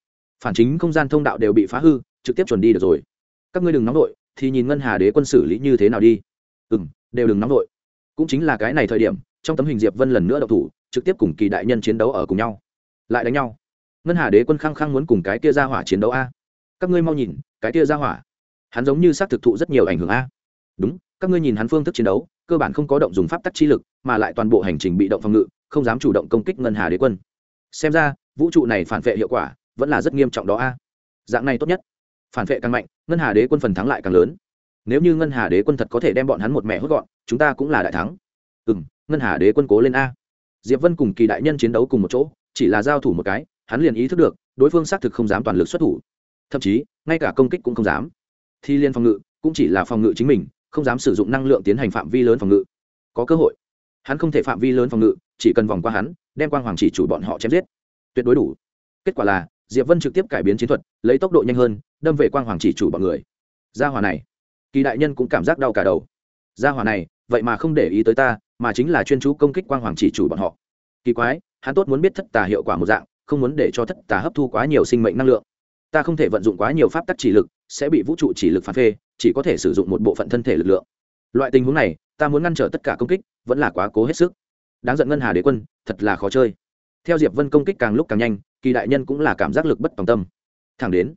Phản chính không gian thông đạo đều bị phá hư, trực tiếp chuẩn đi được rồi. Các ngươi đừng nóng đội thì nhìn ngân hà đế quân xử lý như thế nào đi. Ừ m đều đừng nóng đội cũng chính là cái này thời điểm trong tấm hình diệp vân lần nữa đậu thủ, trực tiếp cùng kỳ đại nhân chiến đấu ở cùng nhau. Lại đánh nhau. Ngân hà đế quân khăng khăng muốn cùng cái kia ra hỏa chiến đấu a. Các ngươi mau nhìn, cái kia ra hỏa. Hắn giống như xác thực thụ rất nhiều ảnh hưởng a. Đúng, các ngươi nhìn hắn phương thức chiến đấu, cơ bản không có động dùng pháp tắc chi lực, mà lại toàn bộ hành trình bị động phòng ngự, không dám chủ động công kích ngân hà đế quân. Xem ra, vũ trụ này phản vệ hiệu quả vẫn là rất nghiêm trọng đó a. Dạng này tốt nhất. Phản vệ càng mạnh, ngân hà đế quân phần thắng lại càng lớn. Nếu như ngân hà đế quân thật có thể đem bọn hắn một mẹ hốt gọn, chúng ta cũng là đại thắng. Ừ m ngân hà đế quân cố lên a. Diệp vân cùng kỳ đại nhân chiến đấu cùng một chỗ, chỉ là giao thủ một cái, hắn liền ý thức được, đối phương xác thực không dám toàn lực xuất thủ. Thậm chí, ngay cả công kích cũng không dám. Thi liên phòng ngự, cũng chỉ là phòng ngự chính mình, không dám sử dụng năng lượng tiến hành phạm vi lớn phòng ngự. Có cơ hội. Hắn không thể phạm vi lớn phòng ngự, chỉ cần vòng qua hắn, đem quang hoàng chỉ chủ bọn họ chém giết. Tuyệt đối đủ. Kết quả là, diệp vân trực tiếp cải biến chiến thuật, lấy tốc độ nhanh hơn, đâm về quang hoàng chỉ chủ bọn người. Gia hòa này. Kỳ đại nhân cũng cảm giác đau cả đầu. Gia hòa này, vậy mà không để ý tới ta mà chính là chuyên chú công kích quang hoàng chỉ chủ bọn họ. Kỳ quái, hắn tốt muốn biết thất tà hiệu quả một dạng, không muốn để cho thất tà hấp thu quá nhiều sinh mệnh năng lượng. Ta không thể vận dụng quá nhiều pháp tắc chỉ lực, sẽ bị vũ trụ chỉ lực phản phê, chỉ có thể sử dụng một bộ phận thân thể lực lượng. Loại tình huống này, ta muốn ngăn trở tất cả công kích, vẫn là quá cố hết sức. Đáng giận ngân hà đế quân, thật là khó chơi. Theo diệp vân công kích càng lúc càng nhanh, kỳ đại nhân cũng là cảm giác lực bất tòng tâm. Thẳng đến,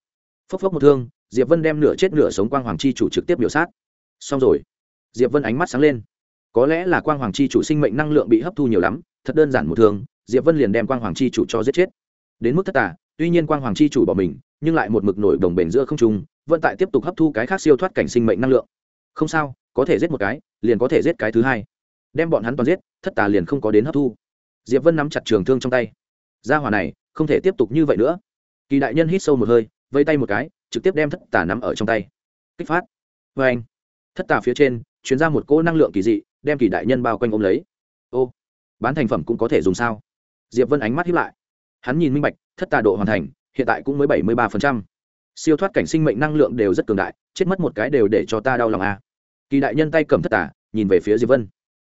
phốc phốc một thương, diệp vân đem nửa chết nửa sống quang hoàng chi chủ trực tiếp biểu sát. Xong rồi. Diệp vân ánh mắt sáng lên có lẽ là quang hoàng chi chủ sinh mệnh năng lượng bị hấp thu nhiều lắm, thật đơn giản một thường, diệp vân liền đem quang hoàng chi chủ cho giết chết. Đến mức thất tả tuy nhiên quang hoàng chi chủ bỏ mình, nhưng lại một mực nổi đồng bền giữa không trung vận tại tiếp tục hấp thu cái khác siêu thoát cảnh sinh mệnh năng lượng. Không sao, có thể giết một cái, liền có thể giết cái thứ hai. Đem bọn hắn toàn giết, thất tà liền không có đến hấp thu. Diệp vân nắm chặt trường thương trong tay. Gia hỏa này, không thể tiếp tục như vậy nữa. Kỳ đại nhân hít sâu một hơi, vây tay một cái, trực tiếp đem thất tà nắm ở trong tay. Kích phát. Vê anh thất tà phía trên chuyến ra một cỗ năng lượng kỳ dị đem kỳ đại nhân bao quanh ôm lấy. Ô bán thành phẩm cũng có thể dùng sao? Diệp vân ánh mắt hiếp lại. Hắn nhìn minh bạch thất tà độ hoàn thành hiện tại cũng mới bảy mươi ba phần trăm. Siêu thoát cảnh sinh mệnh năng lượng đều rất cường đại chết mất một cái đều để cho ta đau lòng a kỳ đại nhân tay cầm thất tà, nhìn về phía diệp vân.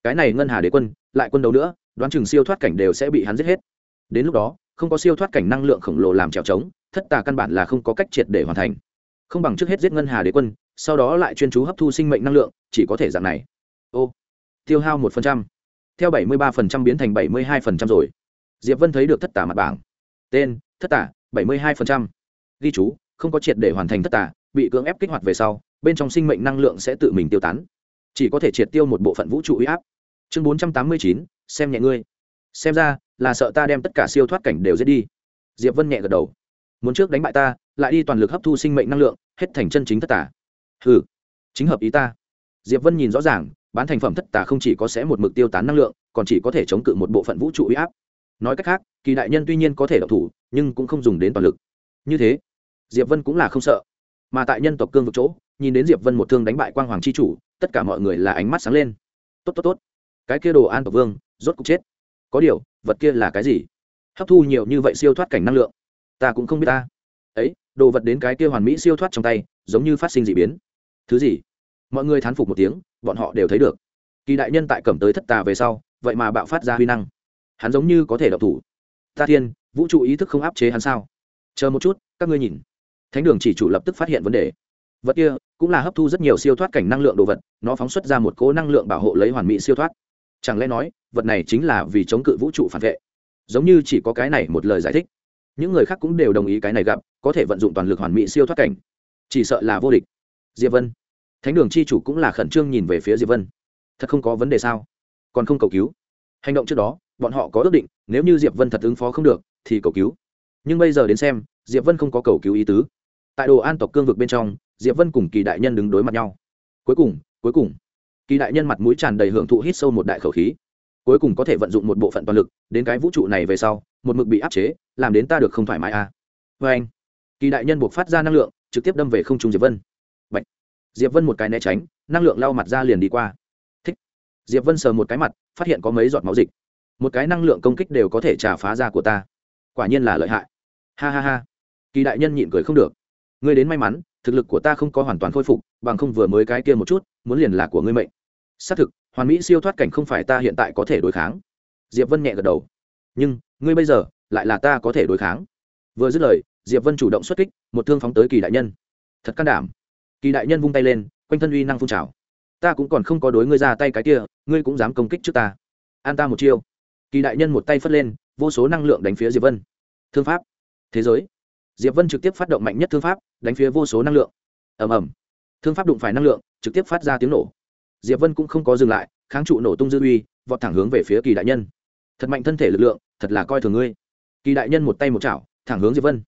Cái này ngân hà đế quân lại quân đấu nữa đoán chừng siêu thoát cảnh đều sẽ bị hắn giết hết. Đến lúc đó không có siêu thoát cảnh năng lượng khổng lồ làm trèo trống thất tà căn bản là không có cách triệt để hoàn thành. Không bằng trước hết giết ngân hà đế quân sau đó lại chuyên chú hấp thu sinh mệnh năng lượng chỉ có thể dạng này. Ô tiêu hao một phần trăm. Theo bảy mươi ba phần trăm biến thành bảy mươi hai phần trăm rồi. Diệp vân thấy được thất tả mặt bảng. Tên, thất tả, bảy mươi hai phần trăm. Ghi chú, không có triệt để hoàn thành thất tả, bị cưỡng ép kích hoạt về sau, bên trong sinh mệnh năng lượng sẽ tự mình tiêu tán. Chỉ có thể triệt tiêu một bộ phận vũ trụ uy áp. Chương bốn trăm tám mươi chín, xem nhẹ ngươi. Xem ra, là sợ ta đem tất cả siêu thoát cảnh đều giết đi. Diệp vân nhẹ gật đầu. Muốn trước đánh bại ta, lại đi toàn lực hấp thu sinh mệnh năng lượng, hết thành chân chính thất tả. Hừ, chính hợp ý ta. Diệp vân nhìn rõ ràng bán thành phẩm thất tà không chỉ có sẽ một mực tiêu tán năng lượng, còn chỉ có thể chống cự một bộ phận vũ trụ uy áp. Nói cách khác, kỳ đại nhân tuy nhiên có thể độc thủ, nhưng cũng không dùng đến toàn lực. Như thế, diệp vân cũng là không sợ. Mà tại nhân tộc cương vực chỗ, nhìn đến diệp vân một thương đánh bại quang hoàng c h i chủ, tất cả mọi người là ánh mắt sáng lên. Tốt tốt tốt. Cái kia đồ an tộc vương, rốt cục chết. Có điều, vật kia là cái gì? Hấp thu nhiều như vậy siêu thoát cảnh năng lượng. Ta cũng không biết ta. Ấy, đồ vật đến cái kia hoàn mỹ siêu thoát trong tay, giống như phát sinh d ị biến. Thứ gì? Mọi người thán phục một tiếng, bọn họ đều thấy được. Kỳ đại nhân tại cẩm tới thất tà về sau, vậy mà bạo phát ra huy năng. Hắn giống như có thể độc thủ. Ta thiên, vũ trụ ý thức không áp chế hắn sao? Chờ một chút, các ngươi nhìn. Thánh đường chỉ chủ lập tức phát hiện vấn đề. Vật kia cũng là hấp thu rất nhiều siêu thoát cảnh năng lượng đồ vật, nó phóng xuất ra một cố năng lượng bảo hộ lấy hoàn mỹ siêu thoát. Chẳng lẽ nói, vật này chính là vì chống cự vũ trụ phản vệ? Giống như chỉ có cái này một lời giải thích. Những người khác cũng đều đồng ý cái này gặp, có thể vận dụng toàn lực hoàn mỹ siêu thoát cảnh. Chỉ sợ là vô địch. Diệp vân thánh đường c h i chủ cũng là khẩn trương nhìn về phía diệp vân. Thật không có vấn đề sao? Còn không cầu cứu? Hành động trước đó, bọn họ có ước định, nếu như diệp vân thật ứng phó không được, thì cầu cứu. Nhưng bây giờ đến xem, diệp vân không có cầu cứu ý tứ. Tại đồ an tộc cương vực bên trong, diệp vân cùng kỳ đại nhân đứng đối mặt nhau. Cuối cùng cuối cùng, kỳ đại nhân mặt mũi tràn đầy hưởng thụ hít sâu một đại khẩu khí. Cuối cùng có thể vận dụng một bộ phận toàn lực, đến cái vũ trụ này về sau, một mực bị áp chế, làm đến ta được không thoải mái à. vê anh. Kỳ đại nhân buộc phát ra năng lượng, trực tiếp đâm về không trung diệp vân diệp vân một cái né tránh, năng lượng lau mặt ra liền đi qua. Thích. Diệp vân sờ một cái mặt, phát hiện có mấy giọt máu dịch. Một cái năng lượng công kích đều có thể trả phá ra của ta. Quả nhiên là lợi hại. Ha ha ha. Kỳ đại nhân nhịn cười không được. Ngươi đến may mắn, thực lực của ta không có hoàn toàn khôi phục, bằng không vừa mới cái kia một chút, muốn liền là của ngươi mệnh. Xác thực, hoàn mỹ siêu thoát cảnh không phải ta hiện tại có thể đối kháng. Diệp vân nhẹ gật đầu. Nhưng, ngươi bây giờ, lại là ta có thể đối kháng. Vừa dứt lời, diệp vân chủ động xuất kích, một thương phóng tới kỳ đại nhân. Thật can đảm kỳ đại nhân vung tay lên, quanh thân uy năng phun trào. Ta cũng còn không có đối ngươi ra tay cái kia, ngươi cũng dám công kích trước ta. An ta một chiêu. Kỳ đại nhân một tay phất lên, vô số năng lượng đánh phía diệp vân. Thương pháp. Thế giới. Diệp vân trực tiếp phát động mạnh nhất thương pháp, đánh phía vô số năng lượng. Ầm ầm. Thương pháp đụng phải năng lượng, trực tiếp phát ra tiếng nổ. Diệp vân cũng không có dừng lại, kháng trụ nổ tung dư uy, vọt thẳng hướng về phía kỳ đại nhân. Thật mạnh thân thể lực lượng, thật là coi thường ngươi. Kỳ đại nhân một tay một chảo, thẳng hướng diệp vân.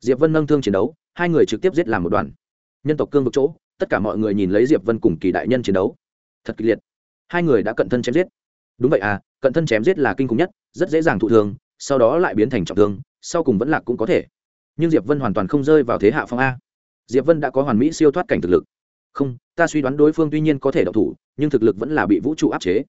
Diệp vân nâng thương chiến đấu, hai người trực tiếp giết làm một đoàn nhân tộc cương vực chỗ, tất cả mọi người nhìn lấy diệp vân cùng kỳ đại nhân chiến đấu. Thật kịch liệt. Hai người đã cận thân chém giết. Đúng vậy à cận thân chém giết là kinh khủng nhất, rất dễ dàng thụ thương, sau đó lại biến thành trọng thương, sau cùng vẫn lạc cũng có thể. Nhưng diệp vân hoàn toàn không rơi vào thế hạ phong a. Diệp vân đã có hoàn mỹ siêu thoát cảnh thực lực. Không, ta suy đoán đối phương tuy nhiên có thể độc thủ, nhưng thực lực vẫn là bị vũ trụ áp chế.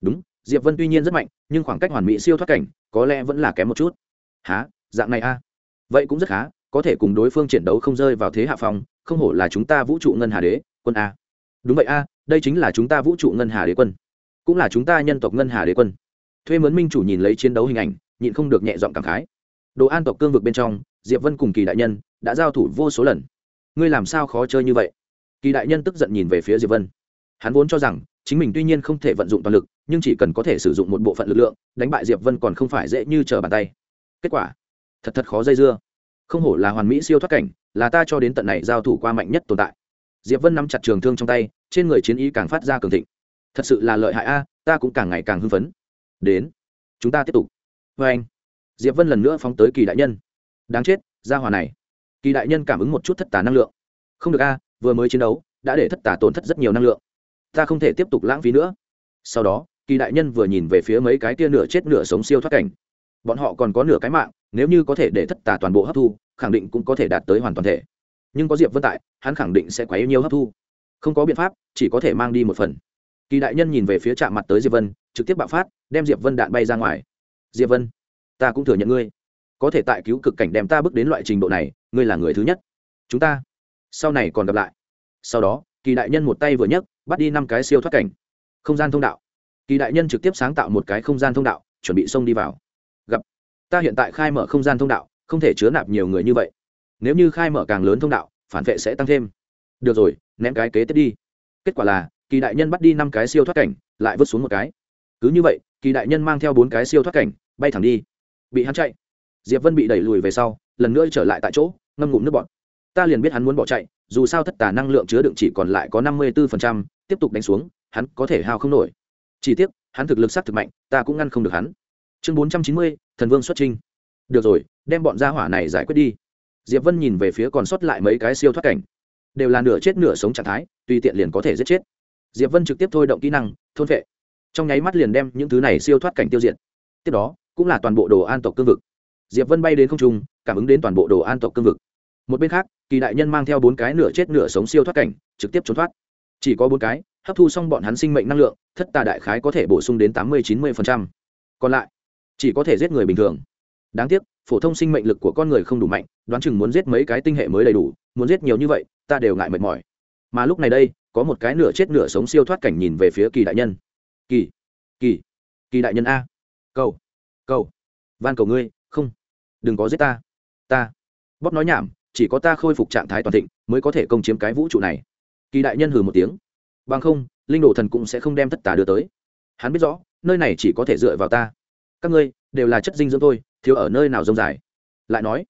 Đúng, diệp vân tuy nhiên rất mạnh, nhưng khoảng cách hoàn mỹ siêu thoát cảnh có lẽ vẫn là kém một chút. Há dạng này a. Vậy cũng rất khá có thể cùng đối phương chiến đấu không rơi vào thế hạ phong, không hổ là chúng ta vũ trụ ngân hà đế, quân a. Đúng vậy a, đây chính là chúng ta vũ trụ ngân hà đế quân. Cũng là chúng ta nhân tộc ngân hà đế quân. Thuê mướn minh chủ nhìn lấy chiến đấu hình ảnh, nhịn không được nhẹ giọng cảm khái. Đồ an tộc cương vực bên trong, diệp vân cùng kỳ đại nhân đã giao thủ vô số lần. Ngươi làm sao khó chơi như vậy? Kỳ đại nhân tức giận nhìn về phía diệp vân. Hắn vốn cho rằng, chính mình tuy nhiên không thể vận dụng toàn lực, nhưng chỉ cần có thể sử dụng một bộ phận lực lượng, đánh bại diệp vân còn không phải dễ như trở bàn tay. Kết quả, thật thật khó dây dưa không hổ là hoàn mỹ siêu thoát cảnh, là ta cho đến tận này giao thủ qua mạnh nhất tồn tại. Diệp vân nắm chặt trường thương trong tay, trên người chiến ý càng phát ra cường thịnh. Thật sự là lợi hại a, ta cũng càng ngày càng hưng phấn. Đến, chúng ta tiếp tục. Vê anh, diệp vân lần nữa phóng tới kỳ đại nhân. Đáng chết ra hòa này. Kỳ đại nhân cảm ứng một chút thất tà năng lượng. Không được a, vừa mới chiến đấu, đã để thất tà tổn thất rất nhiều năng lượng. Ta không thể tiếp tục lãng phí nữa. Sau đó, kỳ đại nhân vừa nhìn về phía mấy cái tia nửa chết nửa sống siêu thoát cảnh bọn họ còn có nửa cái mạng, nếu như có thể để thất tà toàn bộ hấp thu, khẳng định cũng có thể đạt tới hoàn toàn thể. Nhưng có diệp vân tại, hắn khẳng định sẽ quá yêu nhiều hấp thu. Không có biện pháp, chỉ có thể mang đi một phần. Kỳ đại nhân nhìn về phía chạm mặt tới diệp vân, trực tiếp bạo phát, đem diệp vân đạn bay ra ngoài. Diệp vân, ta cũng thừa nhận ngươi. Có thể tại cứu cực cảnh đem ta bước đến loại trình độ này, ngươi là người thứ nhất. Chúng ta, sau này còn gặp lại. Sau đó, kỳ đại nhân một tay vừa nhấc, bắt đi năm cái siêu thoát cảnh. Không gian thông đạo. Kỳ đại nhân trực tiếp sáng tạo một cái không gian thông đạo, chuẩn bị xông đi vào ta hiện tại khai mở không gian thông đạo không thể chứa nạp nhiều người như vậy. Nếu như khai mở càng lớn thông đạo phản vệ sẽ tăng thêm. Được rồi ném cái kế tiếp đi. Kết quả là kỳ đại nhân bắt đi năm cái siêu thoát cảnh lại vứt xuống một cái. Cứ như vậy kỳ đại nhân mang theo bốn cái siêu thoát cảnh bay thẳng đi. Bị hắn chạy. Diệp vân bị đẩy lùi về sau lần nữa trở lại tại chỗ ngâm ngụm nước bọt. Ta liền biết hắn muốn bỏ chạy dù sao thất tà năng lượng chứa đựng chỉ còn lại có năm mươi 54%, tiếp tục đánh xuống hắn có thể hao không nổi. Chỉ tiếc hắn thực lực sát thực mạnh ta cũng ngăn không được hắn chương bốn trăm chín mươi, thần vương xuất trinh được rồi, đem bọn gia hỏa này giải quyết đi. Diệp vân nhìn về phía còn sót lại mấy cái siêu thoát cảnh. Đều là nửa chết nửa sống trạng thái, tùy tiện liền có thể giết chết. Diệp vân trực tiếp thôi động kỹ năng, thôn vệ. Trong nháy mắt liền đem những thứ này siêu thoát cảnh tiêu diệt. Tiếp đó, cũng là toàn bộ đồ an tộc cương vực. Diệp vân bay đến không trung, cảm ứng đến toàn bộ đồ an tộc cương vực. Một bên khác, kỳ đại nhân mang theo bốn cái nửa chết nửa sống siêu thoát cảnh, trực tiếp trốn thoát. Chỉ có bốn cái, hấp thu xong bọn hắn sinh mệnh năng lượng, thất tà đại khái có thể bổ sung đến tám mươi, chín mươi còn lại chỉ có thể giết người bình thường. Đáng tiếc, phổ thông sinh mệnh lực của con người không đủ mạnh, đoán chừng muốn giết mấy cái tinh hệ mới đầy đủ, muốn giết nhiều như vậy, ta đều ngại mệt mỏi. Mà lúc này đây, có một cái nửa chết nửa sống siêu thoát cảnh nhìn về phía kỳ đại nhân. Kỳ kỳ kỳ đại nhân a. Cầu cầu. Van cầu ngươi, không. Đừng có giết ta. Ta. Bóp nói nhảm, chỉ có ta khôi phục trạng thái toàn thịnh, mới có thể công chiếm cái vũ trụ này. Kỳ đại nhân hừ một tiếng. Bằng không, linh đồ thần cũng sẽ không đem tất tà đưa tới. Hắn biết rõ, nơi này chỉ có thể dựa vào ta các ngươi, đều là chất dinh dưỡng thôi, thiếu ở nơi nào rông dài? Lại nói,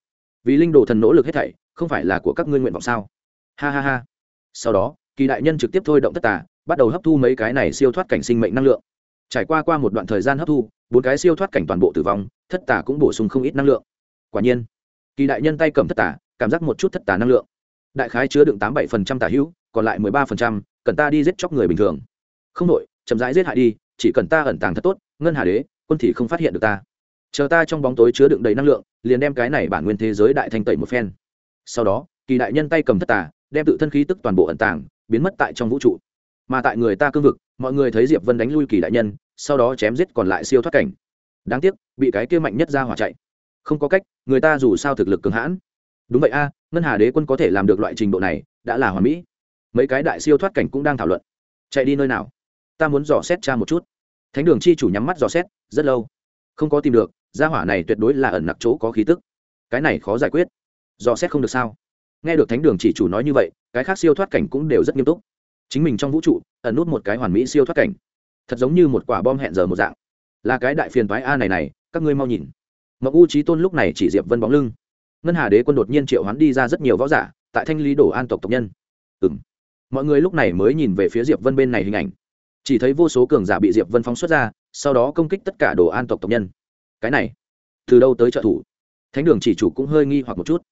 vì linh đồ thần nỗ lực hết thảy, không phải là của các ngươi nguyện vọng sao? Ha ha ha. Sau đó, kỳ đại nhân trực tiếp thôi động tất tà, bắt đầu hấp thu mấy cái này siêu thoát cảnh sinh mệnh năng lượng. Trải qua qua một đoạn thời gian hấp thu, bốn cái siêu thoát cảnh toàn bộ tử vong, thất tà cũng bổ sung không ít năng lượng. Quả nhiên, kỳ đại nhân tay cầm thất tà, cảm giác một chút thất tà năng lượng. Đại khái chứa đựng tám bảy phần trăm tà hữu, còn lại mười ba phần trăm, cần ta đi giết chóc người bình thường. Không đội chậm rãi giết hại đi, chỉ cần ta ẩn tàng thật tốt, ngân hà đế quân thì không phát hiện được ta. Chờ ta trong bóng tối chứa đựng đầy năng lượng, liền đem cái này bản nguyên thế giới đại thanh tẩy một phen. Sau đó, kỳ đại nhân tay cầm thất tà, đem tự thân khí tức toàn bộ ẩn tàng, biến mất tại trong vũ trụ. Mà tại người ta cương vực, mọi người thấy diệp vân đánh lui kỳ đại nhân, sau đó chém giết còn lại siêu thoát cảnh. Đáng tiếc, bị cái kia mạnh nhất ra hỏa chạy. Không có cách, người ta dù sao thực lực cường hãn. Đúng vậy a, ngân hà đế quân có thể làm được loại trình độ này, đã là hoàn mỹ. Mấy cái đại siêu thoát cảnh cũng đang thảo luận. Chạy đi nơi nào? Ta muốn dò xét cha một chút thánh đường chi chủ nhắm mắt dò xét, rất lâu. Không có tìm được, gia hỏa này tuyệt đối là ẩn nặc chỗ có khí tức. Cái này khó giải quyết. Dò xét không được sao? Nghe được thánh đường chỉ chủ nói như vậy, cái khác siêu thoát cảnh cũng đều rất nghiêm túc. Chính mình trong vũ trụ, ẩn nút một cái hoàn mỹ siêu thoát cảnh. Thật giống như một quả bom hẹn giờ một dạng. Là cái đại phiền thoái a này này, các ngươi mau nhìn. Mậu u trí tôn lúc này chỉ diệp vân bóng lưng. Ngân hà đế quân đột nhiên triệu hoán đi ra rất nhiều võ giả, tại thanh lý đổ an tộc tộc nhân. Ừ m mọi người lúc này mới nhìn về phía diệp vân bên này hình ảnh chỉ thấy vô số cường giả bị diệp vân phóng xuất ra, sau đó công kích tất cả đồ an tộc tộc nhân. Cái này, từ đâu tới trợ thủ? Thánh đường chỉ chủ cũng hơi nghi hoặc một chút.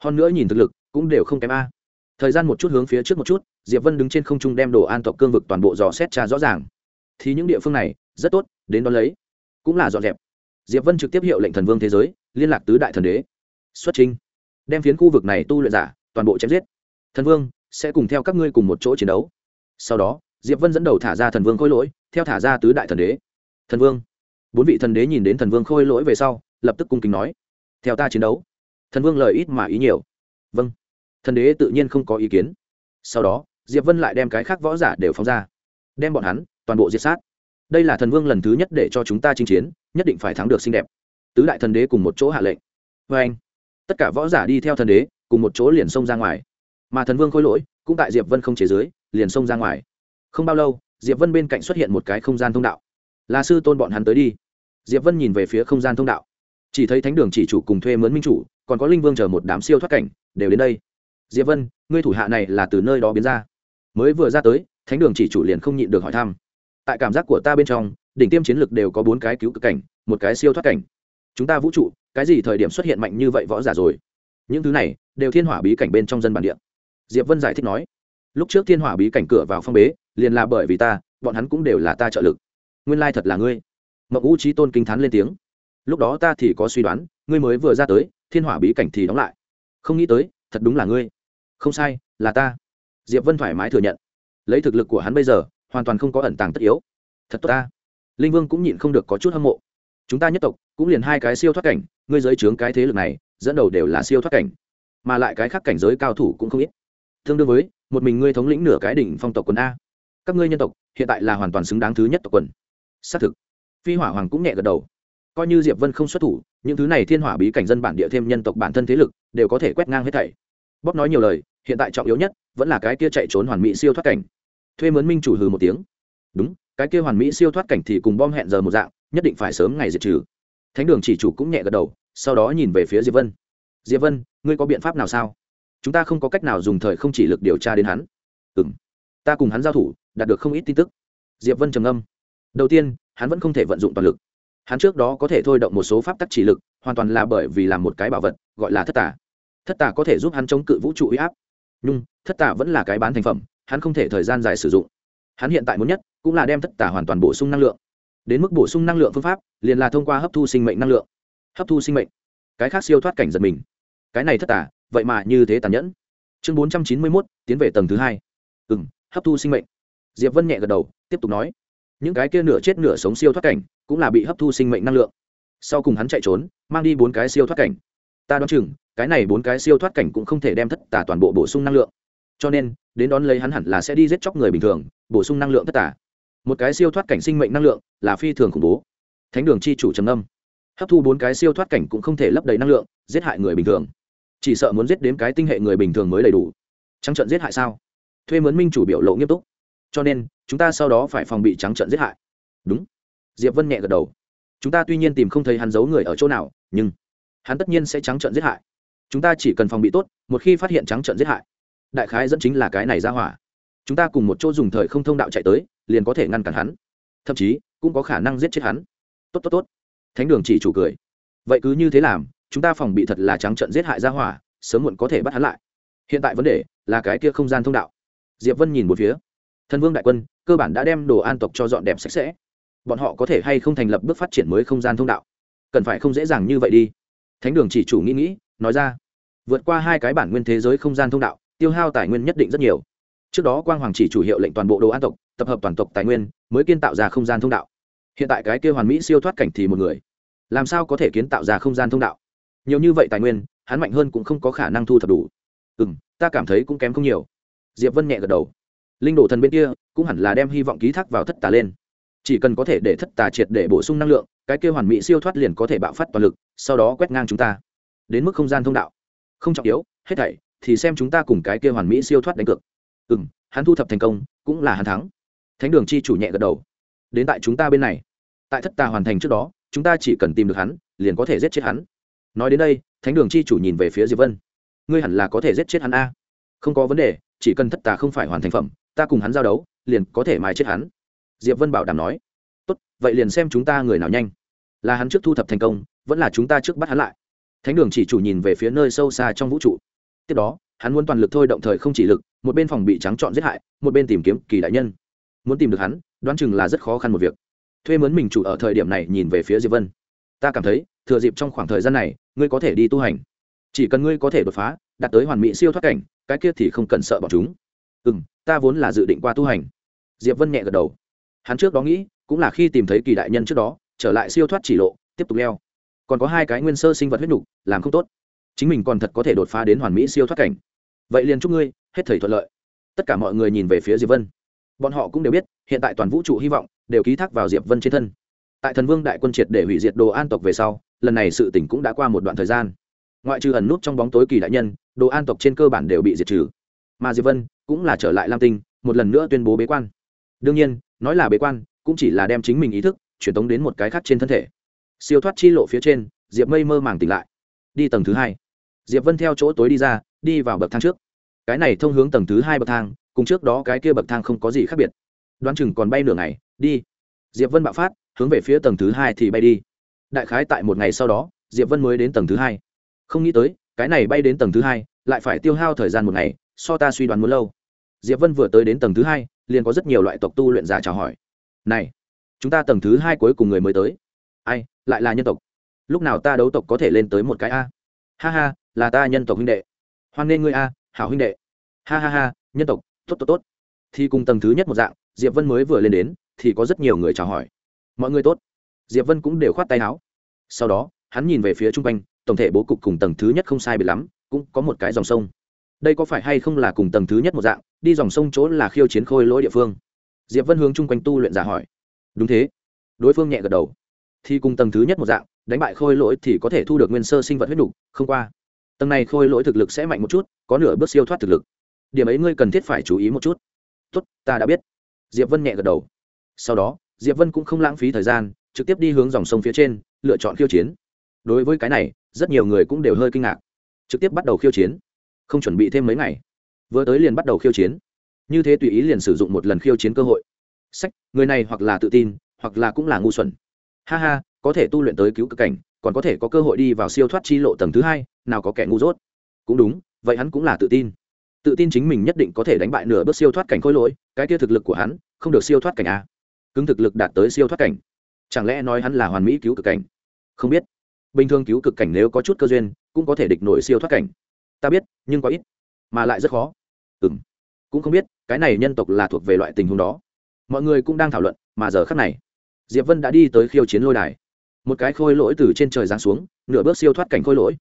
Hơn nữa nhìn thực lực, cũng đều không kém a. Thời gian một chút hướng phía trước một chút, diệp vân đứng trên không trung đem đồ an tộc cương vực toàn bộ dò xét tra rõ ràng. Thì những địa phương này, rất tốt, đến đó lấy. Cũng là dọn dẹp. Diệp vân trực tiếp hiệu lệnh thần vương thế giới, liên lạc tứ đại thần đế. Xuất trình đem phiến khu vực này tu luyện giả, toàn bộ chém giết. Thần vương, sẽ cùng theo các ngươi cùng một chỗ chiến đấu. Sau đó diệp vân dẫn đầu thả ra thần vương khôi lỗi, theo thả ra tứ đại thần đế. Thần vương. Bốn vị thần đế nhìn đến thần vương khôi lỗi về sau, lập tức cung kính nói, theo ta chiến đấu. Thần vương lời ít mà ý nhiều. Vâng. Thần đế tự nhiên không có ý kiến. Sau đó, diệp vân lại đem cái khác võ giả đều phóng ra, đem bọn hắn toàn bộ diệt sát. Đây là thần vương lần thứ nhất để cho chúng ta chinh chiến, nhất định phải thắng được xinh đẹp. Tứ đại thần đế cùng một chỗ hạ lệnh. Vê anh, tất cả võ giả đi theo thần đế, cùng một chỗ liền xông ra ngoài. Mà thần vương khôi lỗi, cũng tại diệp vân không chế dưới, liền xông ra ngoài không bao lâu, diệp vân bên cạnh xuất hiện một cái không gian thông đạo. Là sư tôn bọn hắn tới đi. Diệp vân nhìn về phía không gian thông đạo. Chỉ thấy thánh đường chỉ chủ cùng thuê mướn minh chủ, còn có linh vương chờ một đám siêu thoát cảnh, đều đến đây. Diệp vân, ngươi thủ hạ này là từ nơi đó biến ra. Mới vừa ra tới, thánh đường chỉ chủ liền không nhịn được hỏi thăm. Tại cảm giác của ta bên trong, đỉnh tiêm chiến lực đều có bốn cái cứu cực cảnh, một cái siêu thoát cảnh. Chúng ta vũ trụ, cái gì thời điểm xuất hiện mạnh như vậy võ giả rồi? Những thứ này, đều thiên hỏa bí cảnh bên trong dân bản địa. Diệp vân giải thích nói lúc trước thiên hỏa bí cảnh cửa vào phong bế, liền là bởi vì ta, bọn hắn cũng đều là ta trợ lực. Nguyên lai thật là ngươi. Mậu u trí tôn kinh t h á n lên tiếng. Lúc đó ta thì có suy đoán, ngươi mới vừa ra tới, thiên hỏa bí cảnh thì đóng lại. Không nghĩ tới, thật đúng là ngươi. Không sai, là ta. Diệp vân thoải mái thừa nhận. Lấy thực lực của hắn bây giờ, hoàn toàn không có ẩn tàng tất yếu. Thật tốt ta. Linh vương cũng nhịn không được có chút hâm mộ. Chúng ta nhất tộc, cũng liền hai cái siêu thoát cảnh, ngươi giới trướng cái thế lực này, dẫn đầu đều là siêu thoát cảnh. Mà lại cái khác cảnh giới cao thủ cũng không ít. Tương đương với một mình ngươi thống lĩnh nửa cái đỉnh phong tộc quần a. Các ngươi nhân tộc, hiện tại là hoàn toàn xứng đáng thứ nhất tộc quần. Xác thực. Phi hỏa hoàng cũng nhẹ gật đầu. Coi như diệp vân không xuất thủ, những thứ này thiên hỏa bí cảnh dân bản địa thêm nhân tộc bản thân thế lực, đều có thể quét ngang hết thảy. Bóp nói nhiều lời, hiện tại trọng yếu nhất, vẫn là cái kia chạy trốn hoàn mỹ siêu thoát cảnh. Thuê mướn minh chủ hừ một tiếng. Đúng, cái kia hoàn mỹ siêu thoát cảnh thì cùng bom hẹn giờ một dạng, nhất định phải sớm ngày diệt trừ. Thánh đường chỉ chủ cũng nhẹ gật đầu, sau đó nhìn về phía diệp vân. Diệp vân, ngươi có biện pháp nào sao? Chúng ta không có cách nào dùng thời không chỉ lực điều tra đến hắn. Ừ m ta cùng hắn giao thủ, đạt được không ít tin tức. Diệp vân trầm âm đầu tiên, hắn vẫn không thể vận dụng toàn lực. Hắn trước đó có thể thôi động một số pháp tắc chỉ lực, hoàn toàn là bởi vì làm một cái bảo vật, gọi là thất tả thất tả có thể giúp hắn chống cự vũ trụ huy áp. Nhưng, thất tả vẫn là cái bán thành phẩm, hắn không thể thời gian dài sử dụng. Hắn hiện tại muốn nhất, cũng là đem thất tả hoàn toàn bổ sung năng lượng. Đến mức bổ sung năng lượng phương pháp, liền là thông qua hấp thu sinh mệnh năng lượng. Hấp thu sinh mệnh. Cái khác siêu thoát cảnh giật mình. Cái này thất tả vậy mà như thế tàn nhẫn. Chương bốn trăm chín mươi mốt, tiến về tầng thứ hai. Ừ m hấp thu sinh mệnh. Diệp vân nhẹ gật đầu, tiếp tục nói. Những cái kia nửa chết nửa sống siêu thoát cảnh cũng là bị hấp thu sinh mệnh năng lượng. Sau cùng hắn chạy trốn, mang đi bốn cái siêu thoát cảnh. Ta đoán chừng, cái này bốn cái siêu thoát cảnh cũng không thể đem thất tả toàn bộ bổ sung năng lượng. Cho nên, đến đón lấy hắn hẳn là sẽ đi giết chóc người bình thường, bổ sung năng lượng thất tả. Một cái siêu thoát cảnh sinh mệnh năng lượng là phi thường khủng bố. Thánh đường chi chủ trầm âm hấp thu bốn cái siêu thoát cảnh cũng không thể lấp đầy năng lượng, giết hại người bình thường chỉ sợ muốn giết đến cái tinh hệ người bình thường mới đầy đủ. Trắng trận giết hại sao? Thuê mướn minh chủ biểu lộ nghiêm túc. Cho nên, chúng ta sau đó phải phòng bị trắng trận giết hại. Đúng. Diệp vân nhẹ gật đầu. Chúng ta tuy nhiên tìm không thấy hắn giấu người ở chỗ nào, nhưng hắn tất nhiên sẽ trắng trận giết hại. Chúng ta chỉ cần phòng bị tốt, một khi phát hiện trắng trận giết hại, đại khái dẫn chính là cái này ra hỏa. Chúng ta cùng một chỗ dùng thời không thông đạo chạy tới, liền có thể ngăn cản hắn. Thậm chí, cũng có khả năng giết chết hắn. Tốt tốt tốt. Thánh đường chỉ chủ cười. Vậy cứ như thế làm chúng ta phòng bị thật là trắng trận giết hại ra hỏa, sớm muộn có thể bắt hắn lại. Hiện tại vấn đề là cái kia không gian thông đạo. Diệp vân nhìn một phía. Thân vương đại quân, cơ bản đã đem đồ an tộc cho dọn đẹp sạch sẽ. Bọn họ có thể hay không thành lập bước phát triển mới không gian thông đạo? Cần phải không dễ dàng như vậy đi. Thánh đường chỉ chủ nghĩ nghĩ, nói ra. Vượt qua hai cái bản nguyên thế giới không gian thông đạo, tiêu hao tài nguyên nhất định rất nhiều. Trước đó quang hoàng chỉ chủ hiệu lệnh toàn bộ đồ an tộc, tập hợp toàn tộc tài nguyên, mới kiến tạo ra không gian thông đạo. Hiện tại cái kia hoàn mỹ siêu thoát cảnh thì một người. Làm sao có thể kiến tạo ra không gian thông đạo? Nhiều như vậy tài nguyên, hắn mạnh hơn cũng không có khả năng thu thập đủ. Ừ m ta cảm thấy cũng kém không nhiều. Diệp vân nhẹ gật đầu. Linh đồ thần bên kia cũng hẳn là đem hy vọng ký thác vào thất tà lên. Chỉ cần có thể để thất tà triệt để bổ sung năng lượng, cái kia hoàn mỹ siêu thoát liền có thể bạo phát toàn lực, sau đó quét ngang chúng ta. Đến mức không gian thông đạo. Không trọng yếu, hết thảy thì xem chúng ta cùng cái kia hoàn mỹ siêu thoát đánh cược. Ừ m hắn thu thập thành công cũng là hắn thắng. Thánh đường chi chủ nhẹ gật đầu. Đến tại chúng ta bên này. Tại thất tà hoàn thành trước đó, chúng ta chỉ cần tìm được hắn, liền có thể giết chết hắn nói đến đây, thánh đường chi chủ nhìn về phía diệp vân. Ngươi hẳn là có thể giết chết hắn a. Không có vấn đề, chỉ cần thất tà không phải hoàn thành phẩm, ta cùng hắn giao đấu, liền có thể mài chết hắn. Diệp vân bảo đảm nói. Tốt, vậy liền xem chúng ta người nào nhanh. Là hắn trước thu thập thành công, vẫn là chúng ta trước bắt hắn lại. Thánh đường chỉ chủ nhìn về phía nơi sâu xa trong vũ trụ. Tiếp đó, hắn muốn toàn lực thôi động thời không chỉ lực, một bên phòng bị trắng trọn giết hại, một bên tìm kiếm kỳ đại nhân. Muốn tìm được hắn, đoán chừng là rất khó khăn một việc. Thuê mướn mình chủ ở thời điểm này nhìn về phía diệp vân. Ta cảm thấy, thừa dịp trong khoảng thời gian này ngươi có thể đi tu hành. Chỉ cần ngươi có thể đột phá, đạt tới hoàn mỹ siêu thoát cảnh, cái kia thì không cần sợ bọn chúng. Ừ m ta vốn là dự định qua tu hành. Diệp vân nhẹ gật đầu. Hắn trước đó nghĩ, cũng là khi tìm thấy kỳ đại nhân trước đó, trở lại siêu thoát chỉ lộ, tiếp tục leo. Còn có hai cái nguyên sơ sinh vật huyết nhục, làm không tốt. Chính mình còn thật có thể đột phá đến hoàn mỹ siêu thoát cảnh. Vậy liền chúc ngươi, hết thầy thuận lợi. Tất cả mọi người nhìn về phía diệp vân. Bọn họ cũng đều biết, hiện tại toàn vũ trụ hy vọng, đều ký thác vào diệp vân trên thân. Tại thần vương đại quân triệt để hủy diệt đồ an tộc về sau lần này sự tỉnh cũng đã qua một đoạn thời gian. Ngoại trừ ẩn nút trong bóng tối kỳ đại nhân, đồ an tộc trên cơ bản đều bị diệt trừ. Mà diệp vân cũng là trở lại lam tinh, một lần nữa tuyên bố bế quan. Đương nhiên, nói là bế quan, cũng chỉ là đem chính mình ý thức truyền tống đến một cái khác trên thân thể. Siêu thoát chi lộ phía trên, diệp mây mơ màng tỉnh lại. Đi tầng thứ hai. Diệp vân theo chỗ tối đi ra, đi vào bậc thang trước. Cái này thông hướng tầng thứ hai bậc thang, cùng trước đó cái kia bậc thang không có gì khác biệt. Đoán chừng còn bay nửa ngày, đi. Diệp vân bạo phát, hướng về phía tầng thứ hai thì bay đi đại khái tại một ngày sau đó, diệp vân mới đến tầng thứ hai. Không nghĩ tới, cái này bay đến tầng thứ hai, lại phải tiêu hao thời gian một ngày, so ta suy đoán muốn lâu. Diệp vân vừa tới đến tầng thứ hai, liền có rất nhiều loại tộc tu luyện giả chào hỏi. Này, chúng ta tầng thứ hai cuối cùng người mới tới. Ai, lại là nhân tộc. Lúc nào ta đấu tộc có thể lên tới một cái a? Ha ha, là ta nhân tộc huynh đệ. Hoan nghê ngươi a, hảo huynh đệ. Ha ha ha, nhân tộc, tốt tốt tốt. Thì cùng tầng thứ nhất một dạng, diệp vân mới vừa lên đến, thì có rất nhiều người chào hỏi. Mọi người tốt diệp vân cũng đều khoát tay áo. Sau đó hắn nhìn về phía trung quanh tổng thể bố cục cùng tầng thứ nhất không sai biệt lắm cũng có một cái dòng sông. Đây có phải hay không là cùng tầng thứ nhất một dạng đi dòng sông chỗ là khiêu chiến khôi lỗi địa phương? Diệp vân hướng chung quanh tu luyện giả hỏi. Đúng thế. Đối phương nhẹ gật đầu. Thì cùng tầng thứ nhất một dạng đánh bại khôi lỗi thì có thể thu được nguyên sơ sinh vật huyết đủ, không qua. Tầng này khôi lỗi thực lực sẽ mạnh một chút có nửa bước siêu thoát thực lực. Điểm ấy ngươi cần thiết phải chú ý một chút. Tốt ta đã biết. Diệp vân nhẹ gật đầu. Sau đó diệp vân cũng không lãng phí thời gian trực tiếp đi hướng dòng sông phía trên, lựa chọn khiêu chiến. Đối với cái này, rất nhiều người cũng đều hơi kinh ngạc. Trực tiếp bắt đầu khiêu chiến. Không chuẩn bị thêm mấy ngày. Vừa tới liền bắt đầu khiêu chiến. Như thế tùy ý liền sử dụng một lần khiêu chiến cơ hội. Sách, người này hoặc là tự tin, hoặc là cũng là ngu xuẩn. Ha ha, có thể tu luyện tới cứu cực cảnh, còn có thể có cơ hội đi vào siêu thoát chi lộ tầng thứ hai, nào có kẻ ngu dốt. Cũng đúng, vậy hắn cũng là tự tin. Tự tin chính mình nhất định có thể đánh bại nửa bước siêu thoát cảnh khôi lỗi, cái kia thực lực của hắn, không được siêu thoát cảnh a cứng thực lực đạt tới siêu thoát cảnh chẳng lẽ nói hắn là hoàn mỹ cứu cực cảnh? Không biết. Bình thường cứu cực cảnh nếu có chút cơ duyên, cũng có thể địch nổi siêu thoát cảnh. Ta biết, nhưng có ít, mà lại rất khó. Ừ m cũng không biết, cái này nhân tộc là thuộc về loại tình huống đó. Mọi người cũng đang thảo luận, mà giờ khắc này, diệp vân đã đi tới khiêu chiến lôi đài. Một cái khôi lỗi từ trên trời giáng xuống, nửa bước siêu thoát cảnh khôi lỗi.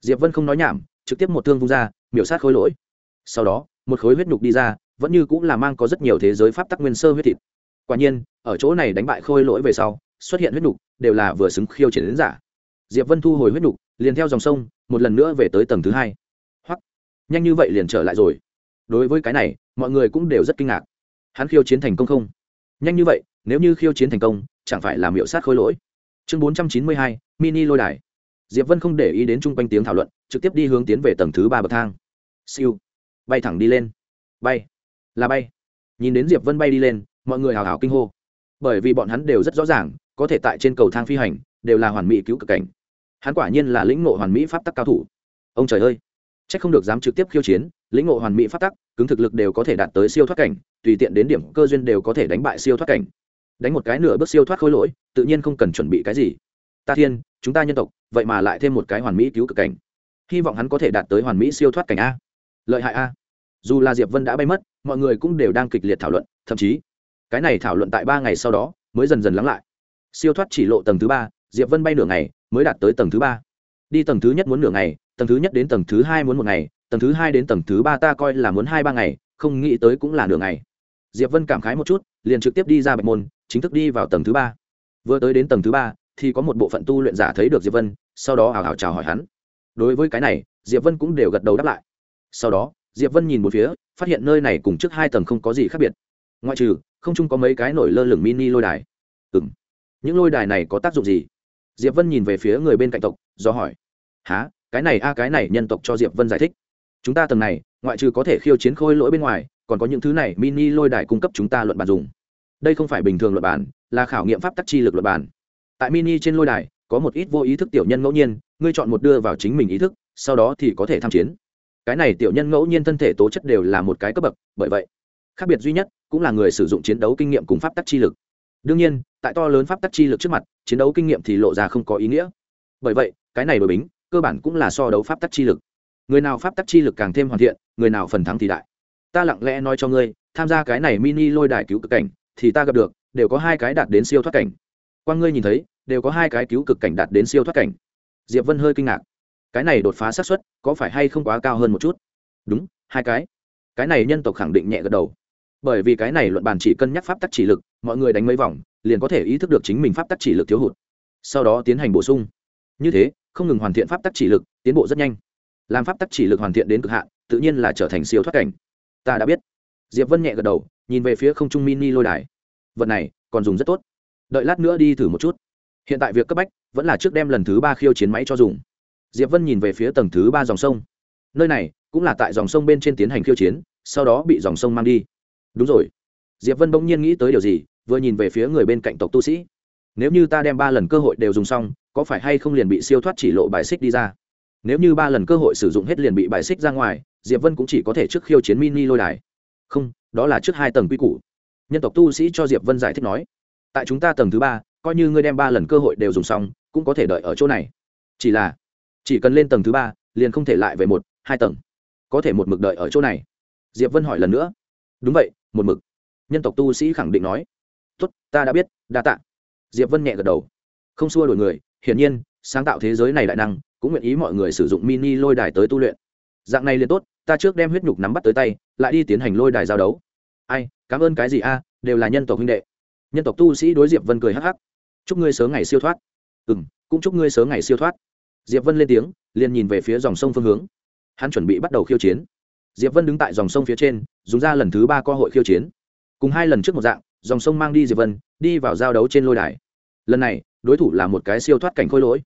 Diệp vân không nói nhảm, trực tiếp một thương vung ra, miểu sát khôi lỗi. Sau đó, một khối huyết nhục đi ra, vẫn như cũng là mang có rất nhiều thế giới pháp tắc nguyên sơ huyết thịt. Quả nhiên, ở chỗ này đánh bại khôi lỗi về sau xuất hiện huyết nục, đều là vừa xứng khiêu chiến đến giả. Diệp vân thu hồi huyết nục, liền theo dòng sông, một lần nữa về tới tầng thứ hai. Hoặc nhanh như vậy liền trở lại rồi. Đối với cái này, mọi người cũng đều rất kinh ngạc. Hắn khiêu chiến thành công không? Nhanh như vậy, nếu như khiêu chiến thành công, chẳng phải là miệu sát khối lỗi? Chương bốn trăm chín mươi hai, mini lôi đài. Diệp vân không để ý đến chung quanh tiếng thảo luận, trực tiếp đi hướng tiến về tầng thứ ba bậc thang. Siêu. Bay thẳng đi lên. Bay. Là bay. Nhìn đến diệp vân bay đi lên, mọi người hào hào kinh hô. Bởi vì bọn hắn đều rất rõ ràng có thể tại trên cầu thang phi hành, đều là hoàn mỹ cứu cực cảnh. Hắn quả nhiên là lĩnh ngộ hoàn mỹ pháp tắc cao thủ. Ông trời ơi! C h ắ c không được dám trực tiếp khiêu chiến, lĩnh ngộ hoàn mỹ pháp tắc, cứng thực lực đều có thể đạt tới siêu thoát cảnh, tùy tiện đến điểm cơ duyên đều có thể đánh bại siêu thoát cảnh. Đánh một cái nửa bước siêu thoát khối lỗi, tự nhiên không cần chuẩn bị cái gì. Ta thiên, chúng ta nhân tộc, vậy mà lại thêm một cái hoàn mỹ cứu cực cảnh. Hy vọng hắn có thể đạt tới hoàn mỹ siêu thoát cảnh a. Lợi hại a. Dù là diệp vân đã bay mất, mọi người cũng đều đang kịch liệt thảo luận, thậm chí, cái này thảo luận tại ba ngày sau đó, mới dần dần lắng lại siêu thoát chỉ lộ tầng thứ ba, diệp vân bay nửa ngày, mới đạt tới tầng thứ ba. Đi tầng thứ nhất muốn nửa ngày, tầng thứ nhất đến tầng thứ hai muốn một ngày, tầng thứ hai đến tầng thứ ba ta coi là muốn hai ba ngày, không nghĩ tới cũng là nửa ngày. Diệp vân cảm khái một chút, liền trực tiếp đi ra bạch môn, chính thức đi vào tầng thứ ba. Vừa tới đến tầng thứ ba, thì có một bộ phận tu luyện giả thấy được diệp vân, sau đó hào hào chào hỏi hắn. Đối với cái này, diệp vân cũng đều gật đầu đáp lại. Sau đó, diệp vân nhìn một phía, phát hiện nơi này cùng trước hai tầng không có gì khác biệt. Ngoại trừ, không chung có mấy cái nổi lơ lửng mini lôi đài. Ừ những lôi đài này có tác dụng gì? Diệp vân nhìn về phía người bên cạnh tộc, do hỏi. Há cái này a, cái này nhân tộc cho diệp vân giải thích. Chúng ta tầng này, ngoại trừ có thể khiêu chiến khôi lỗi bên ngoài, còn có những thứ này mini lôi đài cung cấp chúng ta luận bàn dùng. Đây không phải bình thường luận bàn, là khảo nghiệm pháp tắc chi lực luận bàn. Tại mini trên lôi đài, có một ít vô ý thức tiểu nhân ngẫu nhiên, ngươi chọn một đưa vào chính mình ý thức, sau đó thì có thể tham chiến. Cái này tiểu nhân ngẫu nhiên thân thể tố chất đều là một cái cấp bậc, bởi vậy, khác biệt duy nhất cũng là người sử dụng chiến đấu kinh nghiệm cùng pháp tắc chi lực đương nhiên, tại to lớn pháp tắc chi lực trước mặt, chiến đấu kinh nghiệm thì lộ ra không có ý nghĩa. Bởi vậy, cái này đổi bính, cơ bản cũng là so đấu pháp tắc chi lực. Người nào pháp tắc chi lực càng thêm hoàn thiện, người nào phần thắng thì đại. Ta lặng lẽ nói cho ngươi, tham gia cái này mini lôi đài cứu cực cảnh, thì ta gặp được, đều có hai cái đạt đến siêu thoát cảnh. Qua ngươi nhìn thấy, đều có hai cái cứu cực cảnh đạt đến siêu thoát cảnh. Diệp vân hơi kinh ngạc. Cái này đột phá xác suất, có phải hay không quá cao hơn một chút? Đúng, hai cái. Cái này nhân tộc khẳng định nhẹ gật đầu. Bởi vì cái này luận bàn chỉ cân nhắc pháp tắc chỉ lực mọi người đánh mấy vòng, liền có thể ý thức được chính mình pháp tắc chỉ lực thiếu hụt. Sau đó tiến hành bổ sung. Như thế, không ngừng hoàn thiện pháp tắc chỉ lực, tiến bộ rất nhanh. Làm pháp tắc chỉ lực hoàn thiện đến cực hạn, tự nhiên là trở thành siêu thoát cảnh. Ta đã biết. Diệp vân nhẹ gật đầu, nhìn về phía không trung mini lôi đài. Vật này, còn dùng rất tốt. Đợi lát nữa đi thử một chút. Hiện tại việc cấp bách, vẫn là trước đem lần thứ ba khiêu chiến máy cho dùng. Diệp vân nhìn về phía tầng thứ ba dòng sông. Nơi này, cũng là tại dòng sông bên trên tiến hành khiêu chiến, sau đó bị dòng sông mang đi. Đúng rồi. Diệp vân bỗng nhiên nghĩ tới điều gì vừa nhìn về phía người bên cạnh tộc tu sĩ. Nếu như ta đem ba lần cơ hội đều dùng xong, có phải hay không liền bị siêu thoát chỉ lộ bài xích đi ra? Nếu như ba lần cơ hội sử dụng hết liền bị bài xích ra ngoài, diệp vân cũng chỉ có thể trước khiêu chiến mini lôi đài. Không, đó là trước hai tầng quy củ. Nhân tộc tu sĩ cho diệp vân giải thích nói, tại chúng ta tầng thứ ba, coi như ngươi đem ba lần cơ hội đều dùng xong, cũng có thể đợi ở chỗ này. Chỉ là, chỉ cần lên tầng thứ ba, liền không thể lại về một, hai tầng. Có thể một mực đợi ở chỗ này. Diệp vân hỏi lần nữa. Đúng vậy, một mực. Nhân tộc tu sĩ khẳng định nói tốt, ta đã biết, đa tạ. Diệp vân nhẹ gật đầu. Không xua đổi người, hiển nhiên, sáng tạo thế giới này đại năng, cũng nguyện ý mọi người sử dụng mini lôi đài tới tu luyện. Dạng này liền tốt, ta trước đem huyết nhục nắm bắt tới tay, lại đi tiến hành lôi đài giao đấu. Ai, cảm ơn cái gì a, đều là nhân tộc huynh đệ. Nhân tộc tu sĩ đối diệp vân cười hắc hắc. Chúc ngươi sớm ngày siêu thoát. Ừ m cũng chúc ngươi sớm ngày siêu thoát. Diệp vân lên tiếng, liền nhìn về phía dòng sông phương hướng. Hắn chuẩn bị bắt đầu khiêu chiến. Diệp vân đứng tại dòng sông phía trên, dùng ra lần thứ ba cơ hội khiêu chiến. Cùng hai lần trước một dạng dòng sông mang đi diệp vân, đi vào giao đấu trên lôi đài lần này, đối thủ là một cái siêu thoát cảnh khôi lỗi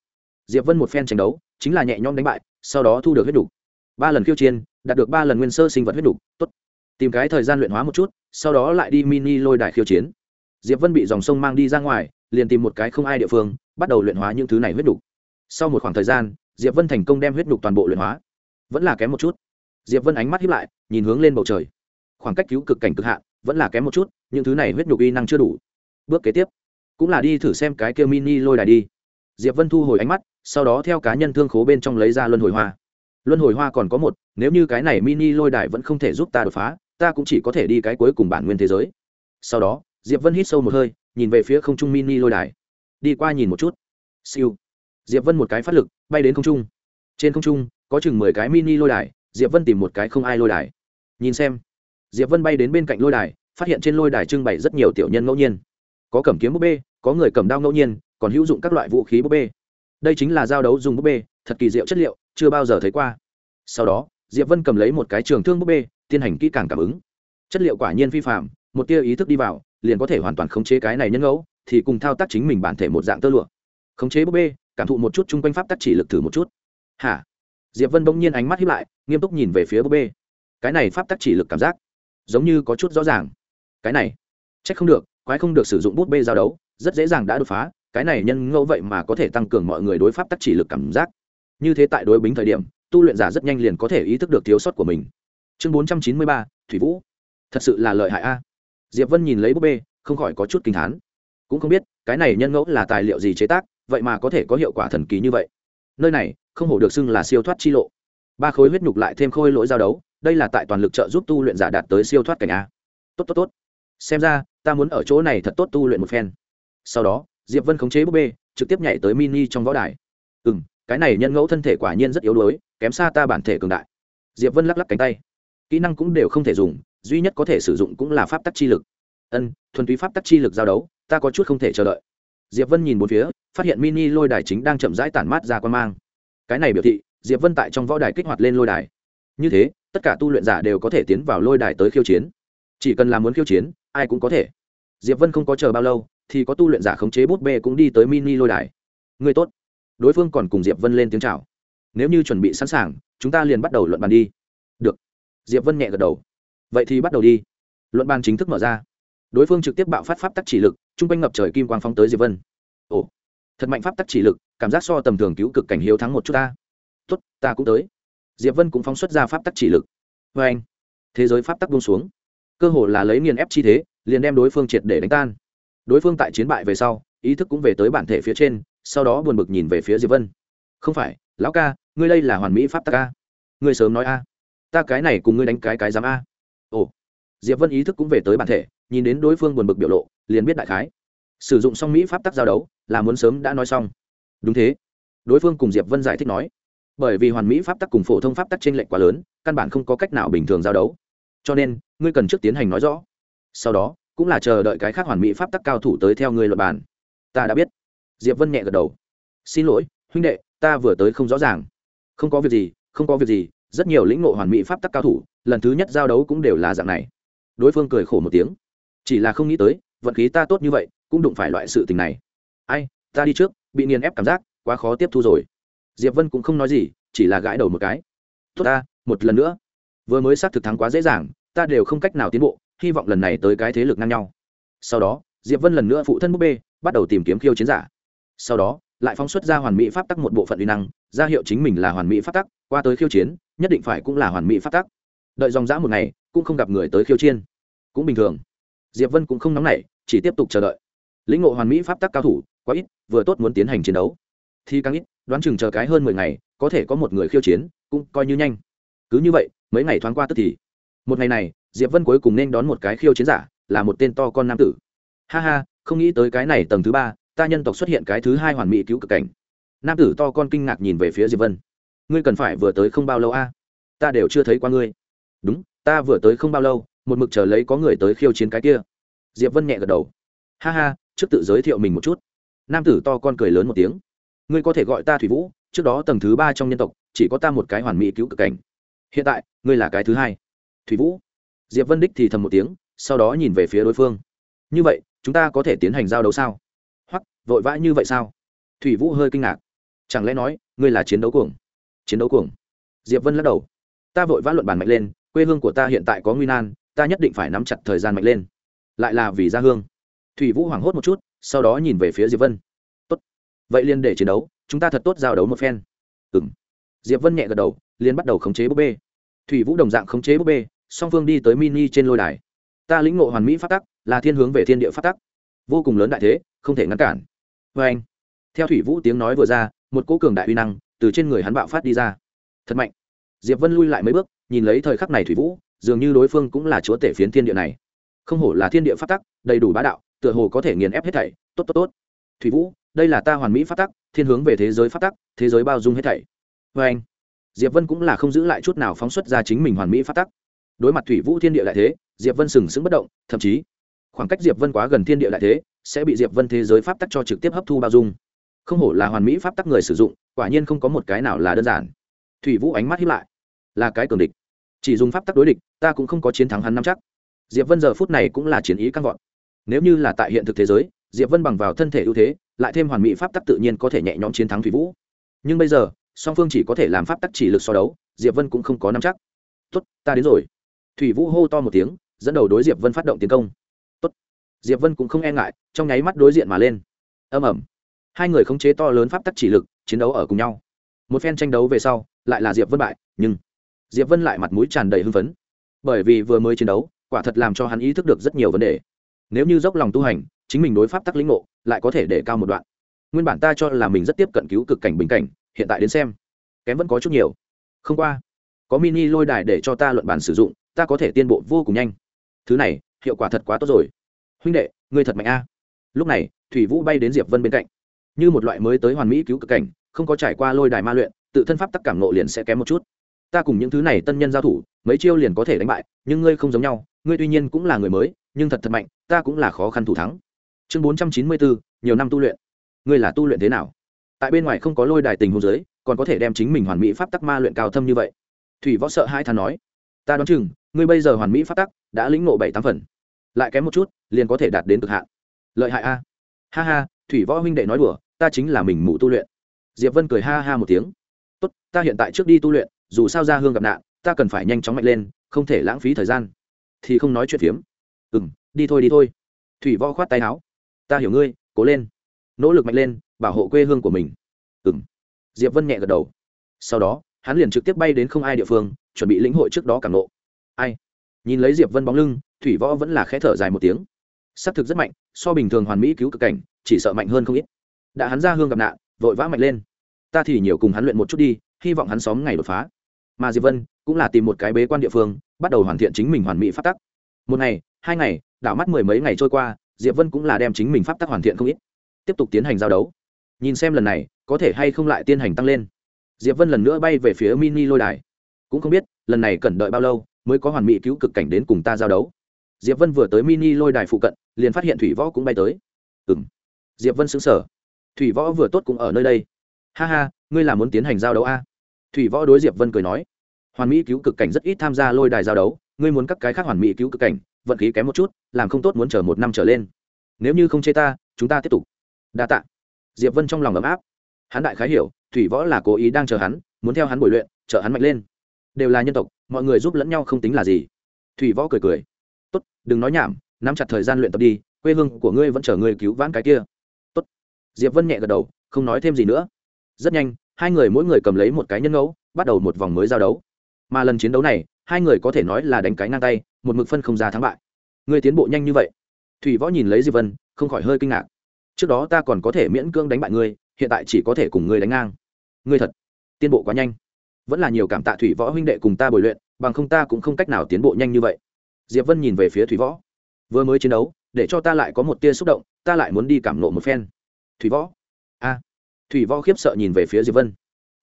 diệp vân một phen tranh đấu, chính là nhẹ nhõm đánh bại, sau đó thu được huyết đủ. ba lần khiêu chiến, đạt được ba lần nguyên sơ sinh vật huyết đủ. tốt tìm cái thời gian luyện hóa một chút, sau đó lại đi mini lôi đài khiêu chiến diệp vân bị dòng sông mang đi ra ngoài, liền tìm một cái không ai địa phương, bắt đầu luyện hóa những thứ này huyết đủ. sau một khoảng thời gian, diệp vân thành công đem huyết đủ toàn bộ luyện hóa vẫn là kém một chút diệp vân ánh mắt hiếp lại, nhìn hướng lên bầu trời khoảng cách cứu cực cảnh cực hạn, vẫn là kém một chút những thứ này huyết nhục y năng chưa đủ. Bước kế tiếp, cũng là đi thử xem cái kia mini lôi đài đi. Diệp vân thu hồi ánh mắt, sau đó theo cá nhân thương khố bên trong lấy ra luân hồi hoa. Luân hồi hoa còn có một, nếu như cái này mini lôi đài vẫn không thể giúp ta đột phá, ta cũng chỉ có thể đi cái cuối cùng bản nguyên thế giới. Sau đó, diệp vân hít sâu một hơi, nhìn về phía không trung mini lôi đài. Đi qua nhìn một chút. Siêu. Diệp vân một cái phát lực, bay đến không trung. Trên không trung, có chừng mười cái mini lôi đài, diệp vân tìm một cái không ai lôi đài. Nhìn xem. Diệp vân bay đến bên cạnh lôi đài phát hiện trên lôi đài trưng bày rất nhiều tiểu nhân ngẫu nhiên. Có cầm kiếm búp bê, có người cầm đao ngẫu nhiên, còn hữu dụng các loại vũ khí búp bê. Đây chính là giao đấu dùng búp bê, thật kỳ diệu chất liệu, chưa bao giờ thấy qua. Sau đó, diệp vân cầm lấy một cái trường thương búp bê, tiến hành kỹ càng cảm ứng. Chất liệu quả nhiên vi phạm một tia ý thức đi vào, liền có thể hoàn toàn khống chế cái này nhân ngẫu, thì cùng thao tác chính mình bản thể một dạng tơ lụa. Khống chế búp bê, cảm thụ một chút chung quanh pháp tắc chỉ lực thử một chút. Hả? Diệp vân bỗng nhiên ánh mắt hiếp lại, nghiêm túc nhìn về phía búp bê. Cái này pháp tắc chỉ lực cảm giác, giống như có chút rõ ràng cái này trách không được, quái không được sử dụng bút bê giao đấu, rất dễ dàng đã đột phá, cái này nhân ngẫu vậy mà có thể tăng cường mọi người đối pháp tắc chỉ lực cảm giác. Như thế tại đối bính thời điểm, tu luyện giả rất nhanh liền có thể ý thức được thiếu sót của mình. Chương bốn trăm chín mươi ba, thủy vũ. Thật sự là lợi hại a. Diệp vân nhìn lấy búp bê, không khỏi có chút kinh thán. Cũng không biết, cái này nhân ngẫu là tài liệu gì chế tác, vậy mà có thể có hiệu quả thần kỳ như vậy. Nơi này, không hổ được xưng là siêu thoát chi lộ. Ba khối huyết nhục lại thêm khôi lỗi giao đấu, đây là tại toàn lực trợ giúp tu luyện giả đạt tới siêu thoát cảnh a. Tốt tốt tốt xem ra, ta muốn ở chỗ này thật tốt tu luyện một phen. Sau đó, diệp vân khống chế búp bê, trực tiếp nhảy tới mini trong võ đài. Ừ m cái này nhân ngẫu thân thể quả nhiên rất yếu đuối, kém xa ta bản thể cường đại. Diệp vân lắc lắc cánh tay. Kỹ năng cũng đều không thể dùng, duy nhất có thể sử dụng cũng là pháp tắc chi lực. Ân, thuần túy pháp tắc chi lực giao đấu, ta có chút không thể chờ đợi. Diệp vân nhìn một phía, phát hiện mini lôi đài chính đang chậm rãi tản mát ra quan mang. Cái này biểu thị, diệp vân tại trong võ đài kích hoạt lên lôi đài. Như thế, tất cả tu luyện giả đều có thể tiến vào lôi đài tới khiêu chiến. Chỉ cần làm muốn khiêu chiến ai cũng có thể. Diệp vân không có chờ bao lâu, thì có tu luyện giả khống chế bút bê cũng đi tới mini lôi đài. Người tốt. Đối phương còn cùng diệp vân lên tiếng chào. Nếu như chuẩn bị sẵn sàng, chúng ta liền bắt đầu luận bàn đi. Được. Diệp vân nhẹ gật đầu. Vậy thì bắt đầu đi. Luận bàn chính thức mở ra. Đối phương trực tiếp bạo phát pháp tắc chỉ lực chung quanh ngập trời kim quang phóng tới diệp vân. Ồ. Thật mạnh pháp tắc chỉ lực, cảm giác so tầm thường cứu cực cảnh hiếu thắng một chút ta. Tốt, ta cũng tới. Diệp vân cũng phóng xuất ra pháp tắc chỉ lực. Vê anh thế giới pháp tắc buông xuống cơ hồ là lấy nghiền ép chi thế, liền đem đối phương triệt để đánh tan. Đối phương tại chiến bại về sau, ý thức cũng về tới bản thể phía trên, sau đó buồn bực nhìn về phía diệp vân. Không phải, lão ca, ngươi đây là hoàn mỹ pháp tắc a. Ngươi sớm nói a. Ta cái này cùng ngươi đánh cái cái dám a. Ồ. Diệp vân ý thức cũng về tới bản thể, nhìn đến đối phương buồn bực biểu lộ, liền biết đại khái. Sử dụng xong mỹ pháp tắc giao đấu, là muốn sớm đã nói xong. Đúng thế. Đối phương cùng diệp vân giải thích nói, bởi vì hoàn mỹ pháp tắc cùng phổ thông pháp tắc t r ê n lệch quá lớn, căn bản không có cách nào bình thường giao đấu cho nên, ngươi cần trước tiến hành nói rõ. Sau đó, cũng là chờ đợi cái khác hoàn mỹ pháp tắc cao thủ tới theo ngươi luật bàn. Ta đã biết. Diệp vân nhẹ gật đầu. Xin lỗi, huynh đệ, ta vừa tới không rõ ràng. Không có việc gì, không có việc gì, rất nhiều lĩnh ngộ hoàn mỹ pháp tắc cao thủ, lần thứ nhất giao đấu cũng đều là dạng này. Đối phương cười khổ một tiếng. Chỉ là không nghĩ tới, vận khí ta tốt như vậy, cũng đụng phải loại sự tình này. Ai, ta đi trước, bị nghiền ép cảm giác, quá khó tiếp thu rồi. Diệp vân cũng không nói gì, chỉ là gãi đầu một cái. Tốt ta, một lần nữa vừa mới xác thực thắng quá dễ dàng, ta đều không cách nào tiến bộ, hy vọng lần này tới cái thế lực ngang nhau. Sau đó, diệp vân lần nữa phụ thân búp bê, bắt đầu tìm kiếm khiêu chiến giả. Sau đó, lại phóng xuất ra hoàn mỹ pháp tắc một bộ phận uy năng, ra hiệu chính mình là hoàn mỹ pháp tắc, qua tới khiêu chiến, nhất định phải cũng là hoàn mỹ pháp tắc. Đợi dòng dã một ngày, cũng không gặp người tới khiêu chiến. Cũng bình thường. Diệp vân cũng không nóng nảy, chỉ tiếp tục chờ đợi. Lĩnh ngộ hoàn mỹ pháp tắc cao thủ, quá ít, vừa tốt muốn tiến hành chiến đấu. Thì càng ít, đoán chừng chờ cái hơn mười ngày, có thể có một người khiêu chiến, cũng coi như nhanh. Cứ như vậy mấy ngày thoáng qua tức thì. Một ngày này, diệp vân cuối cùng nên đón một cái khiêu chiến giả, là một tên to con nam tử. Ha ha, không nghĩ tới cái này tầng thứ ba, ta nhân tộc xuất hiện cái thứ hai hoàn mỹ cứu cực cảnh. Nam tử to con kinh ngạc nhìn về phía diệp vân. Ngươi cần phải vừa tới không bao lâu a? Ta đều chưa thấy qua ngươi. Đúng, ta vừa tới không bao lâu, một mực chờ lấy có người tới khiêu chiến cái kia. Diệp vân nhẹ gật đầu. Ha ha, trước tự giới thiệu mình một chút. Nam tử to con cười lớn một tiếng. Ngươi có thể gọi ta thủy vũ, trước đó tầng thứ ba trong nhân tộc, chỉ có ta một cái hoàn mỹ cứu cực cảnh hiện tại, ngươi là cái thứ hai. Thủy vũ. Diệp vân đích thì thầm một tiếng, sau đó nhìn về phía đối phương. Như vậy, chúng ta có thể tiến hành giao đấu sao? Hoặc, vội vã như vậy sao? Thủy vũ hơi kinh ngạc. Chẳng lẽ nói, ngươi là chiến đấu cuồng? Chiến đấu cuồng. Diệp vân lắc đầu. Ta vội vã luận bàn mạnh lên, quê hương của ta hiện tại có nguy nan, ta nhất định phải nắm chặt thời gian mạnh lên. Lại là vì gia hương. Thủy vũ hoảng hốt một chút, sau đó nhìn về phía diệp vân. Tốt. Vậy liền để chiến đấu, chúng ta thật tốt giao đấu một phen. Ừng diệp vân nhẹ gật đầu, liền bắt đầu khống chế búp bê. Thủy vũ đồng dạng khống chế búp bê, song phương đi tới mini trên lôi đài. Ta lĩnh ngộ hoàn mỹ phát tắc, là thiên hướng về thiên địa phát tắc. Vô cùng lớn đại thế, không thể ngăn cản. Vê anh, theo thủy vũ tiếng nói vừa ra, một cỗ cường đại uy năng từ trên người hắn bạo phát đi ra. Thật mạnh. Diệp vân lui lại mấy bước, nhìn lấy thời khắc này thủy vũ, dường như đối phương cũng là chúa tể phiến thiên địa này. Không hổ là thiên địa phát tắc, đầy đủ bá đạo, tựa hồ có thể nghiền ép hết thảy. Tốt tốt tốt. Thủy vũ, đây là ta hoàn mỹ phát tắc, thiên hướng về thế giới phát tắc, thế giới bao dung hết thảy vê anh, diệp vân cũng là không giữ lại chút nào phóng xuất ra chính mình hoàn mỹ phát tắc. Đối mặt thủy vũ thiên địa đại thế, diệp vân sừng sững bất động, thậm chí, khoảng cách diệp vân quá gần thiên địa đại thế, sẽ bị diệp vân thế giới pháp tắc cho trực tiếp hấp thu bao dung. Không hổ là hoàn mỹ pháp tắc người sử dụng, quả nhiên không có một cái nào là đơn giản. Thủy vũ ánh mắt hiếp lại. Là cái cường địch. Chỉ dùng pháp tắc đối địch, ta cũng không có chiến thắng hắn năm chắc. Diệp vân giờ phút này cũng là chiến ý căng gọn. Nếu như là tại hiện thực thế giới, diệp vân bằng vào thân thể ưu thế, lại thêm hoàn mỹ pháp tắc tự nhiên có thể nhẹ nhõm chiến thắng thủy vũ. Nhưng bây giờ song phương chỉ có thể làm pháp tắc chỉ lực so đấu, diệp vân cũng không có nắm chắc. Tốt, ta đến rồi. Thủy vũ hô to một tiếng, dẫn đầu đối diệp vân phát động tiến công. Tốt. diệp vân cũng không e ngại, trong nháy mắt đối diện mà lên. Âm ẩm hai người khống chế to lớn pháp tắc chỉ lực, chiến đấu ở cùng nhau. Một phen tranh đấu về sau, lại là diệp vân bại, nhưng diệp vân lại mặt mũi tràn đầy hưng phấn. Bởi vì vừa mới chiến đấu, quả thật làm cho hắn ý thức được rất nhiều vấn đề. Nếu như dốc lòng tu hành, chính mình đối pháp tắc lĩnh ngộ, lại có thể để cao một đoạn. Nguyên bản ta cho là mình rất tiếp cận cứu cực cảnh bình cảnh hiện tại đến xem. Kém vẫn có chút nhiều. Không qua, có mini lôi đài để cho ta luận bàn sử dụng, ta có thể tiên bộ vô cùng nhanh. Thứ này, hiệu quả thật quá tốt rồi. Huynh đệ, ngươi thật mạnh a. Lúc này, thủy vũ bay đến diệp vân bên cạnh. Như một loại mới tới hoàn mỹ cứu cực cảnh, không có trải qua lôi đài ma luyện, tự thân pháp tắc cảm nộ liền sẽ kém một chút. Ta cùng những thứ này tân nhân giao thủ, mấy chiêu liền có thể đánh bại, nhưng ngươi không giống nhau, ngươi tuy nhiên cũng là người mới, nhưng thật thật mạnh, ta cũng là khó khăn thủ thắng. Chương bốn trăm chín mươi bốn, nhiều năm tu luyện. Ngươi là tu luyện thế nào? Tại bên ngoài không có lôi đài tình hôn giới còn có thể đem chính mình hoàn mỹ pháp tắc ma luyện cao thâm như vậy. Thủy võ sợ hai thà nói, ta đoán chừng, ngươi bây giờ hoàn mỹ pháp tắc đã lĩnh ngộ bảy tám phần. Lại kém một chút, liền có thể đạt đến cực hạn. Lợi hại a. Ha ha, thủy võ huynh đệ nói đùa, ta chính là mình mụ tu luyện. Diệp vân cười ha ha một tiếng. Tốt, ta hiện tại trước đi tu luyện, dù sao ra hương gặp nạn, ta cần phải nhanh chóng mạnh lên, không thể lãng phí thời gian. Thì không nói chuyện phiếm. Ừ m đi thôi đi thôi. Thủy võ khoát tay áo. Ta hiểu ngươi, cố lên. Nỗ lực mạnh lên bảo hộ quê hương của mình. Ừ m diệp vân nhẹ gật đầu. Sau đó, hắn liền trực tiếp bay đến không ai địa phương, chuẩn bị lĩnh hội trước đó càng nộ ai? Nhìn lấy diệp vân bóng lưng, thủy võ vẫn là khẽ thở dài một tiếng. S ắ c thực rất mạnh, so bình thường hoàn mỹ cứu cực cảnh, chỉ sợ mạnh hơn không ít. Đã hắn ra hương gặp nạn, vội vã mạnh lên. Ta thì nhiều cùng hắn luyện một chút đi, hy vọng hắn xóm ngày đột phá. Mà diệp vân cũng là tìm một cái bế quan địa phương, bắt đầu hoàn thiện chính mình hoàn mỹ phát tắc. Một ngày, hai ngày, đảo mắt mười mấy ngày trôi qua, diệp vân cũng là đem chính mình pháp tắc hoàn thiện không ít. Tiếp tục tiến hành giao đấu nhìn xem lần này, có thể hay không lại tiến hành tăng lên. Diệp vân lần nữa bay về phía mini lôi đài. Cũng không biết, lần này cần đợi bao lâu mới có hoàn mỹ cứu cực cảnh đến cùng ta giao đấu. Diệp vân vừa tới mini lôi đài phụ cận, liền phát hiện thủy võ cũng bay tới. Ừ m diệp vân xứng sở thủy võ vừa tốt cũng ở nơi đây. Ha ha, ngươi là muốn tiến hành giao đấu a? Thủy võ đối diệp vân cười nói. Hoàn mỹ cứu cực cảnh rất ít tham gia lôi đài giao đấu, ngươi muốn các cái khác hoàn mỹ cứu cực cảnh, vận khí kém một chút, làm không tốt muốn chờ một năm trở lên. Nếu như không chê ta, chúng ta tiếp tục. Đa t ạ diệp vân trong lòng ấm áp. Hắn đại khái hiểu, thủy võ là cố ý đang chờ hắn, muốn theo hắn bồi luyện trợ hắn mạnh lên. Đều là nhân tộc, mọi người giúp lẫn nhau không tính là gì. Thủy võ cười cười. Tốt, đừng nói nhảm, nắm chặt thời gian luyện tập đi, quê hương của ngươi vẫn chờ ngươi cứu vãn cái kia. Tốt. Diệp vân nhẹ gật đầu, không nói thêm gì nữa. Rất nhanh, hai người mỗi người cầm lấy một cái nhân ngẫu, bắt đầu một vòng mới giao đấu. Mà lần chiến đấu này, hai người có thể nói là đánh cái ngang tay, một mực phân không ra thắng bại. Ngươi tiến bộ nhanh như vậy. Thủy võ nhìn lấy diệp vân, không khỏi hơi kinh ngạc trước đó ta còn có thể miễn cưỡng đánh bại ngươi, hiện tại chỉ có thể cùng ngươi đánh ngang. Ngươi thật tiến bộ quá nhanh. Vẫn là nhiều cảm tạ thủy võ huynh đệ cùng ta bồi luyện, bằng không ta cũng không cách nào tiến bộ nhanh như vậy. Diệp vân nhìn về phía thủy võ. Vừa mới chiến đấu, để cho ta lại có một tia xúc động, ta lại muốn đi cảm nộ một phen. Thủy võ. A. Thủy võ khiếp sợ nhìn về phía diệp vân.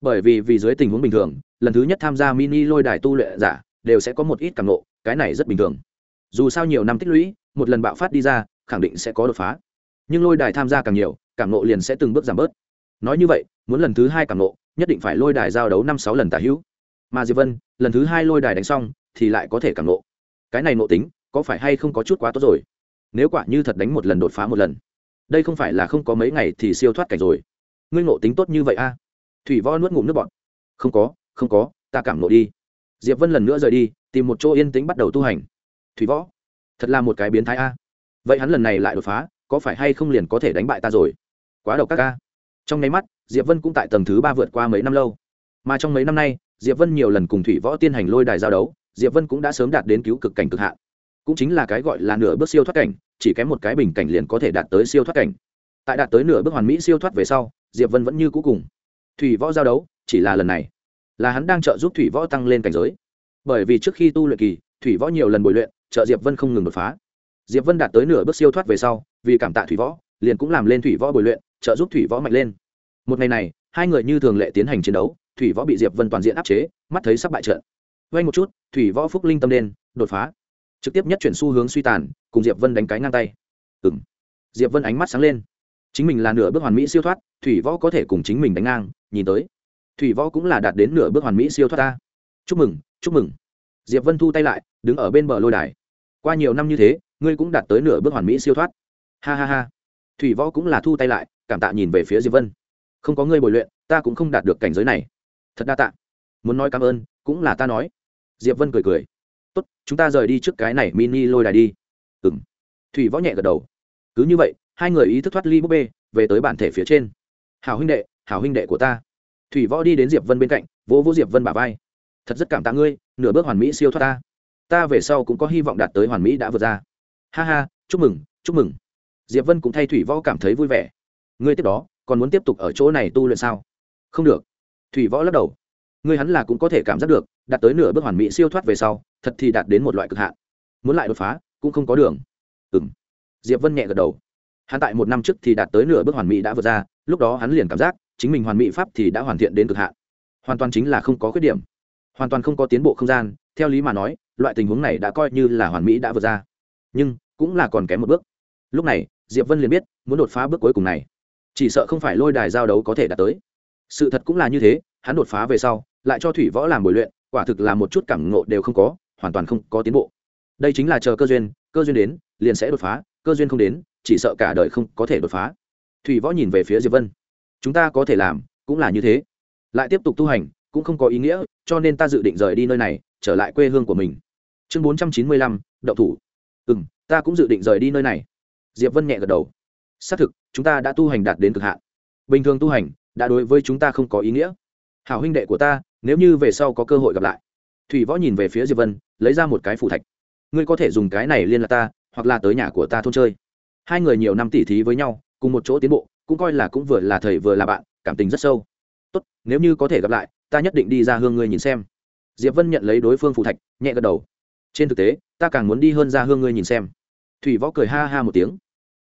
Bởi vì vì dưới tình huống bình thường, lần thứ nhất tham gia mini lôi đài tu luyện giả, đều sẽ có một ít cảm nộ, cái này rất bình thường. Dù sao nhiều năm tích lũy, một lần bạo phát đi ra, khẳng định sẽ có đột phá nhưng lôi đài tham gia càng nhiều, cảm nộ liền sẽ từng bước giảm bớt. Nói như vậy, muốn lần thứ hai cảm nộ, nhất định phải lôi đài giao đấu năm sáu lần tả hữu. Mà diệp vân, lần thứ hai lôi đài đánh xong, thì lại có thể cảm nộ. Cái này nộ tính, có phải hay không có chút quá tốt rồi? Nếu quả như thật đánh một lần đột phá một lần, đây không phải là không có mấy ngày thì siêu thoát cảnh rồi. Ngươi nộ tính tốt như vậy a? Thủy võ nuốt ngụm nước bọt. Không có không có, ta cảm nộ đi. Diệp vân lần nữa rời đi, tìm một chỗ yên tĩnh bắt đầu tu hành. Thủy võ, thật là một cái biến thái a. Vậy hắn lần này lại đột phá có phải hay không liền có thể đánh bại ta rồi? Quá độc các ca trong nháy mắt, diệp vân cũng tại tầng thứ ba vượt qua mấy năm lâu. Mà trong mấy năm nay, diệp vân nhiều lần cùng thủy võ tiên hành lôi đài giao đấu, diệp vân cũng đã sớm đạt đến cứu cực cảnh cực hạn. Cũng chính là cái gọi là nửa bước siêu thoát cảnh, chỉ kém một cái bình cảnh liền có thể đạt tới siêu thoát cảnh. Tại đạt tới nửa bước hoàn mỹ siêu thoát về sau, diệp vân vẫn như cũ cùng thủy võ giao đấu, chỉ là lần này là hắn đang trợ giúp thủy võ tăng lên cảnh giới. Bởi vì trước khi tu luyện kỳ, thủy võ nhiều lần bồi luyện, trợ diệp vân không ngừng đột phá diệp vân đạt tới nửa bước siêu thoát về sau, vì cảm tạ thủy võ, liền cũng làm lên thủy võ bồi luyện, trợ giúp thủy võ mạnh lên. Một ngày này, hai người như thường lệ tiến hành chiến đấu, thủy võ bị diệp vân toàn diện áp chế, mắt thấy sắp bại trận. Vay một chút, thủy võ phúc linh tâm đen, đột phá. Trực tiếp nhất chuyển xu hướng suy tàn, cùng diệp vân đánh cái ngang tay. Ừ m diệp vân ánh mắt sáng lên. Chính mình là nửa bước hoàn mỹ siêu thoát, thủy võ có thể cùng chính mình đánh ngang, nhìn tới. Thủy võ cũng là đạt đến nửa bước hoàn mỹ siêu thoát ta. Chúc mừng chúc mừng. Diệp vân thu tay lại, đứng ở bên bờ lôi đài. Qua nhiều năm như thế ngươi cũng đạt tới nửa bước hoàn mỹ siêu thoát. Ha ha ha. Thủy võ cũng là thu tay lại, cảm tạ nhìn về phía diệp vân. Không có ngươi bồi luyện, ta cũng không đạt được cảnh giới này. Thật đa tạ. Muốn nói cảm ơn, cũng là ta nói. Diệp vân cười cười. Tốt, chúng ta rời đi trước cái này mini lôi đài đi. Ừ m thủy võ nhẹ gật đầu. Cứ như vậy, hai người ý thức thoát ly búp bê, về tới bản thể phía trên. Hảo huynh đệ, hảo huynh đệ của ta. Thủy võ đi đến diệp vân bên cạnh, vỗ vỗ diệp vân bả vai. Thật rất cảm tạ ngươi, nửa bước hoàn mỹ siêu thoát ta. Ta về sau cũng có hy vọng đạt tới hoàn mỹ đã vượt ra ha ha, chúc mừng chúc mừng. Diệp vân cũng thay thủy võ cảm thấy vui vẻ. Ngươi tiếp đó, còn muốn tiếp tục ở chỗ này tu luyện sao? Không được. Thủy võ lắc đầu. Ngươi hắn là cũng có thể cảm giác được, đạt tới nửa bước hoàn mỹ siêu thoát về sau, thật thì đạt đến một loại cực hạn. Muốn lại đột phá, cũng không có đường. Ừ m diệp vân nhẹ gật đầu. Hắn tại một năm trước thì đạt tới nửa bước hoàn mỹ đã vượt ra, lúc đó hắn liền cảm giác, chính mình hoàn mỹ pháp thì đã hoàn thiện đến cực hạn. Hoàn toàn chính là không có khuyết điểm. Hoàn toàn không có tiến bộ không gian, theo lý mà nói, loại tình huống này đã coi như là hoàn mỹ đã vượt ra nhưng cũng là còn kém một bước. Lúc này, diệp vân liền biết muốn đột phá bước cuối cùng này. Chỉ sợ không phải lôi đài giao đấu có thể đạt tới. Sự thật cũng là như thế, hắn đột phá về sau, lại cho thủy võ làm bồi luyện, quả thực là một chút cảm ngộ đều không có, hoàn toàn không có tiến bộ. Đây chính là chờ cơ duyên cơ duyên đến, liền sẽ đột phá, cơ duyên không đến, chỉ sợ cả đời không có thể đột phá. Thủy võ nhìn về phía diệp vân. Chúng ta có thể làm, cũng là như thế. Lại tiếp tục tu hành, cũng không có ý nghĩa, cho nên ta dự định rời đi nơi này, trở lại quê hương của mình. Chương bốn trăm chín mươi lăm đậu thủ ừ m ta cũng dự định rời đi nơi này. Diệp vân nhẹ gật đầu. Xác thực, chúng ta đã tu hành đạt đến cực hạn. Bình thường tu hành, đã đối với chúng ta không có ý nghĩa. Hảo huynh đệ của ta, nếu như về sau có cơ hội gặp lại. Thủy võ nhìn về phía diệp vân, lấy ra một cái phủ thạch. Ngươi có thể dùng cái này liên lạc ta, hoặc là tới nhà của ta thôn chơi. Hai người nhiều năm tỉ thí với nhau, cùng một chỗ tiến bộ, cũng coi là cũng vừa là thầy vừa là bạn, cảm tình rất sâu. Tốt, nếu như có thể gặp lại, ta nhất định đi ra hương ngươi nhìn xem. Diệp vân nhận lấy đối phương phủ thạch, nhẹ gật đầu trên thực tế, ta càng muốn đi hơn ra hương ngươi nhìn xem. Thủy võ cười ha ha một tiếng.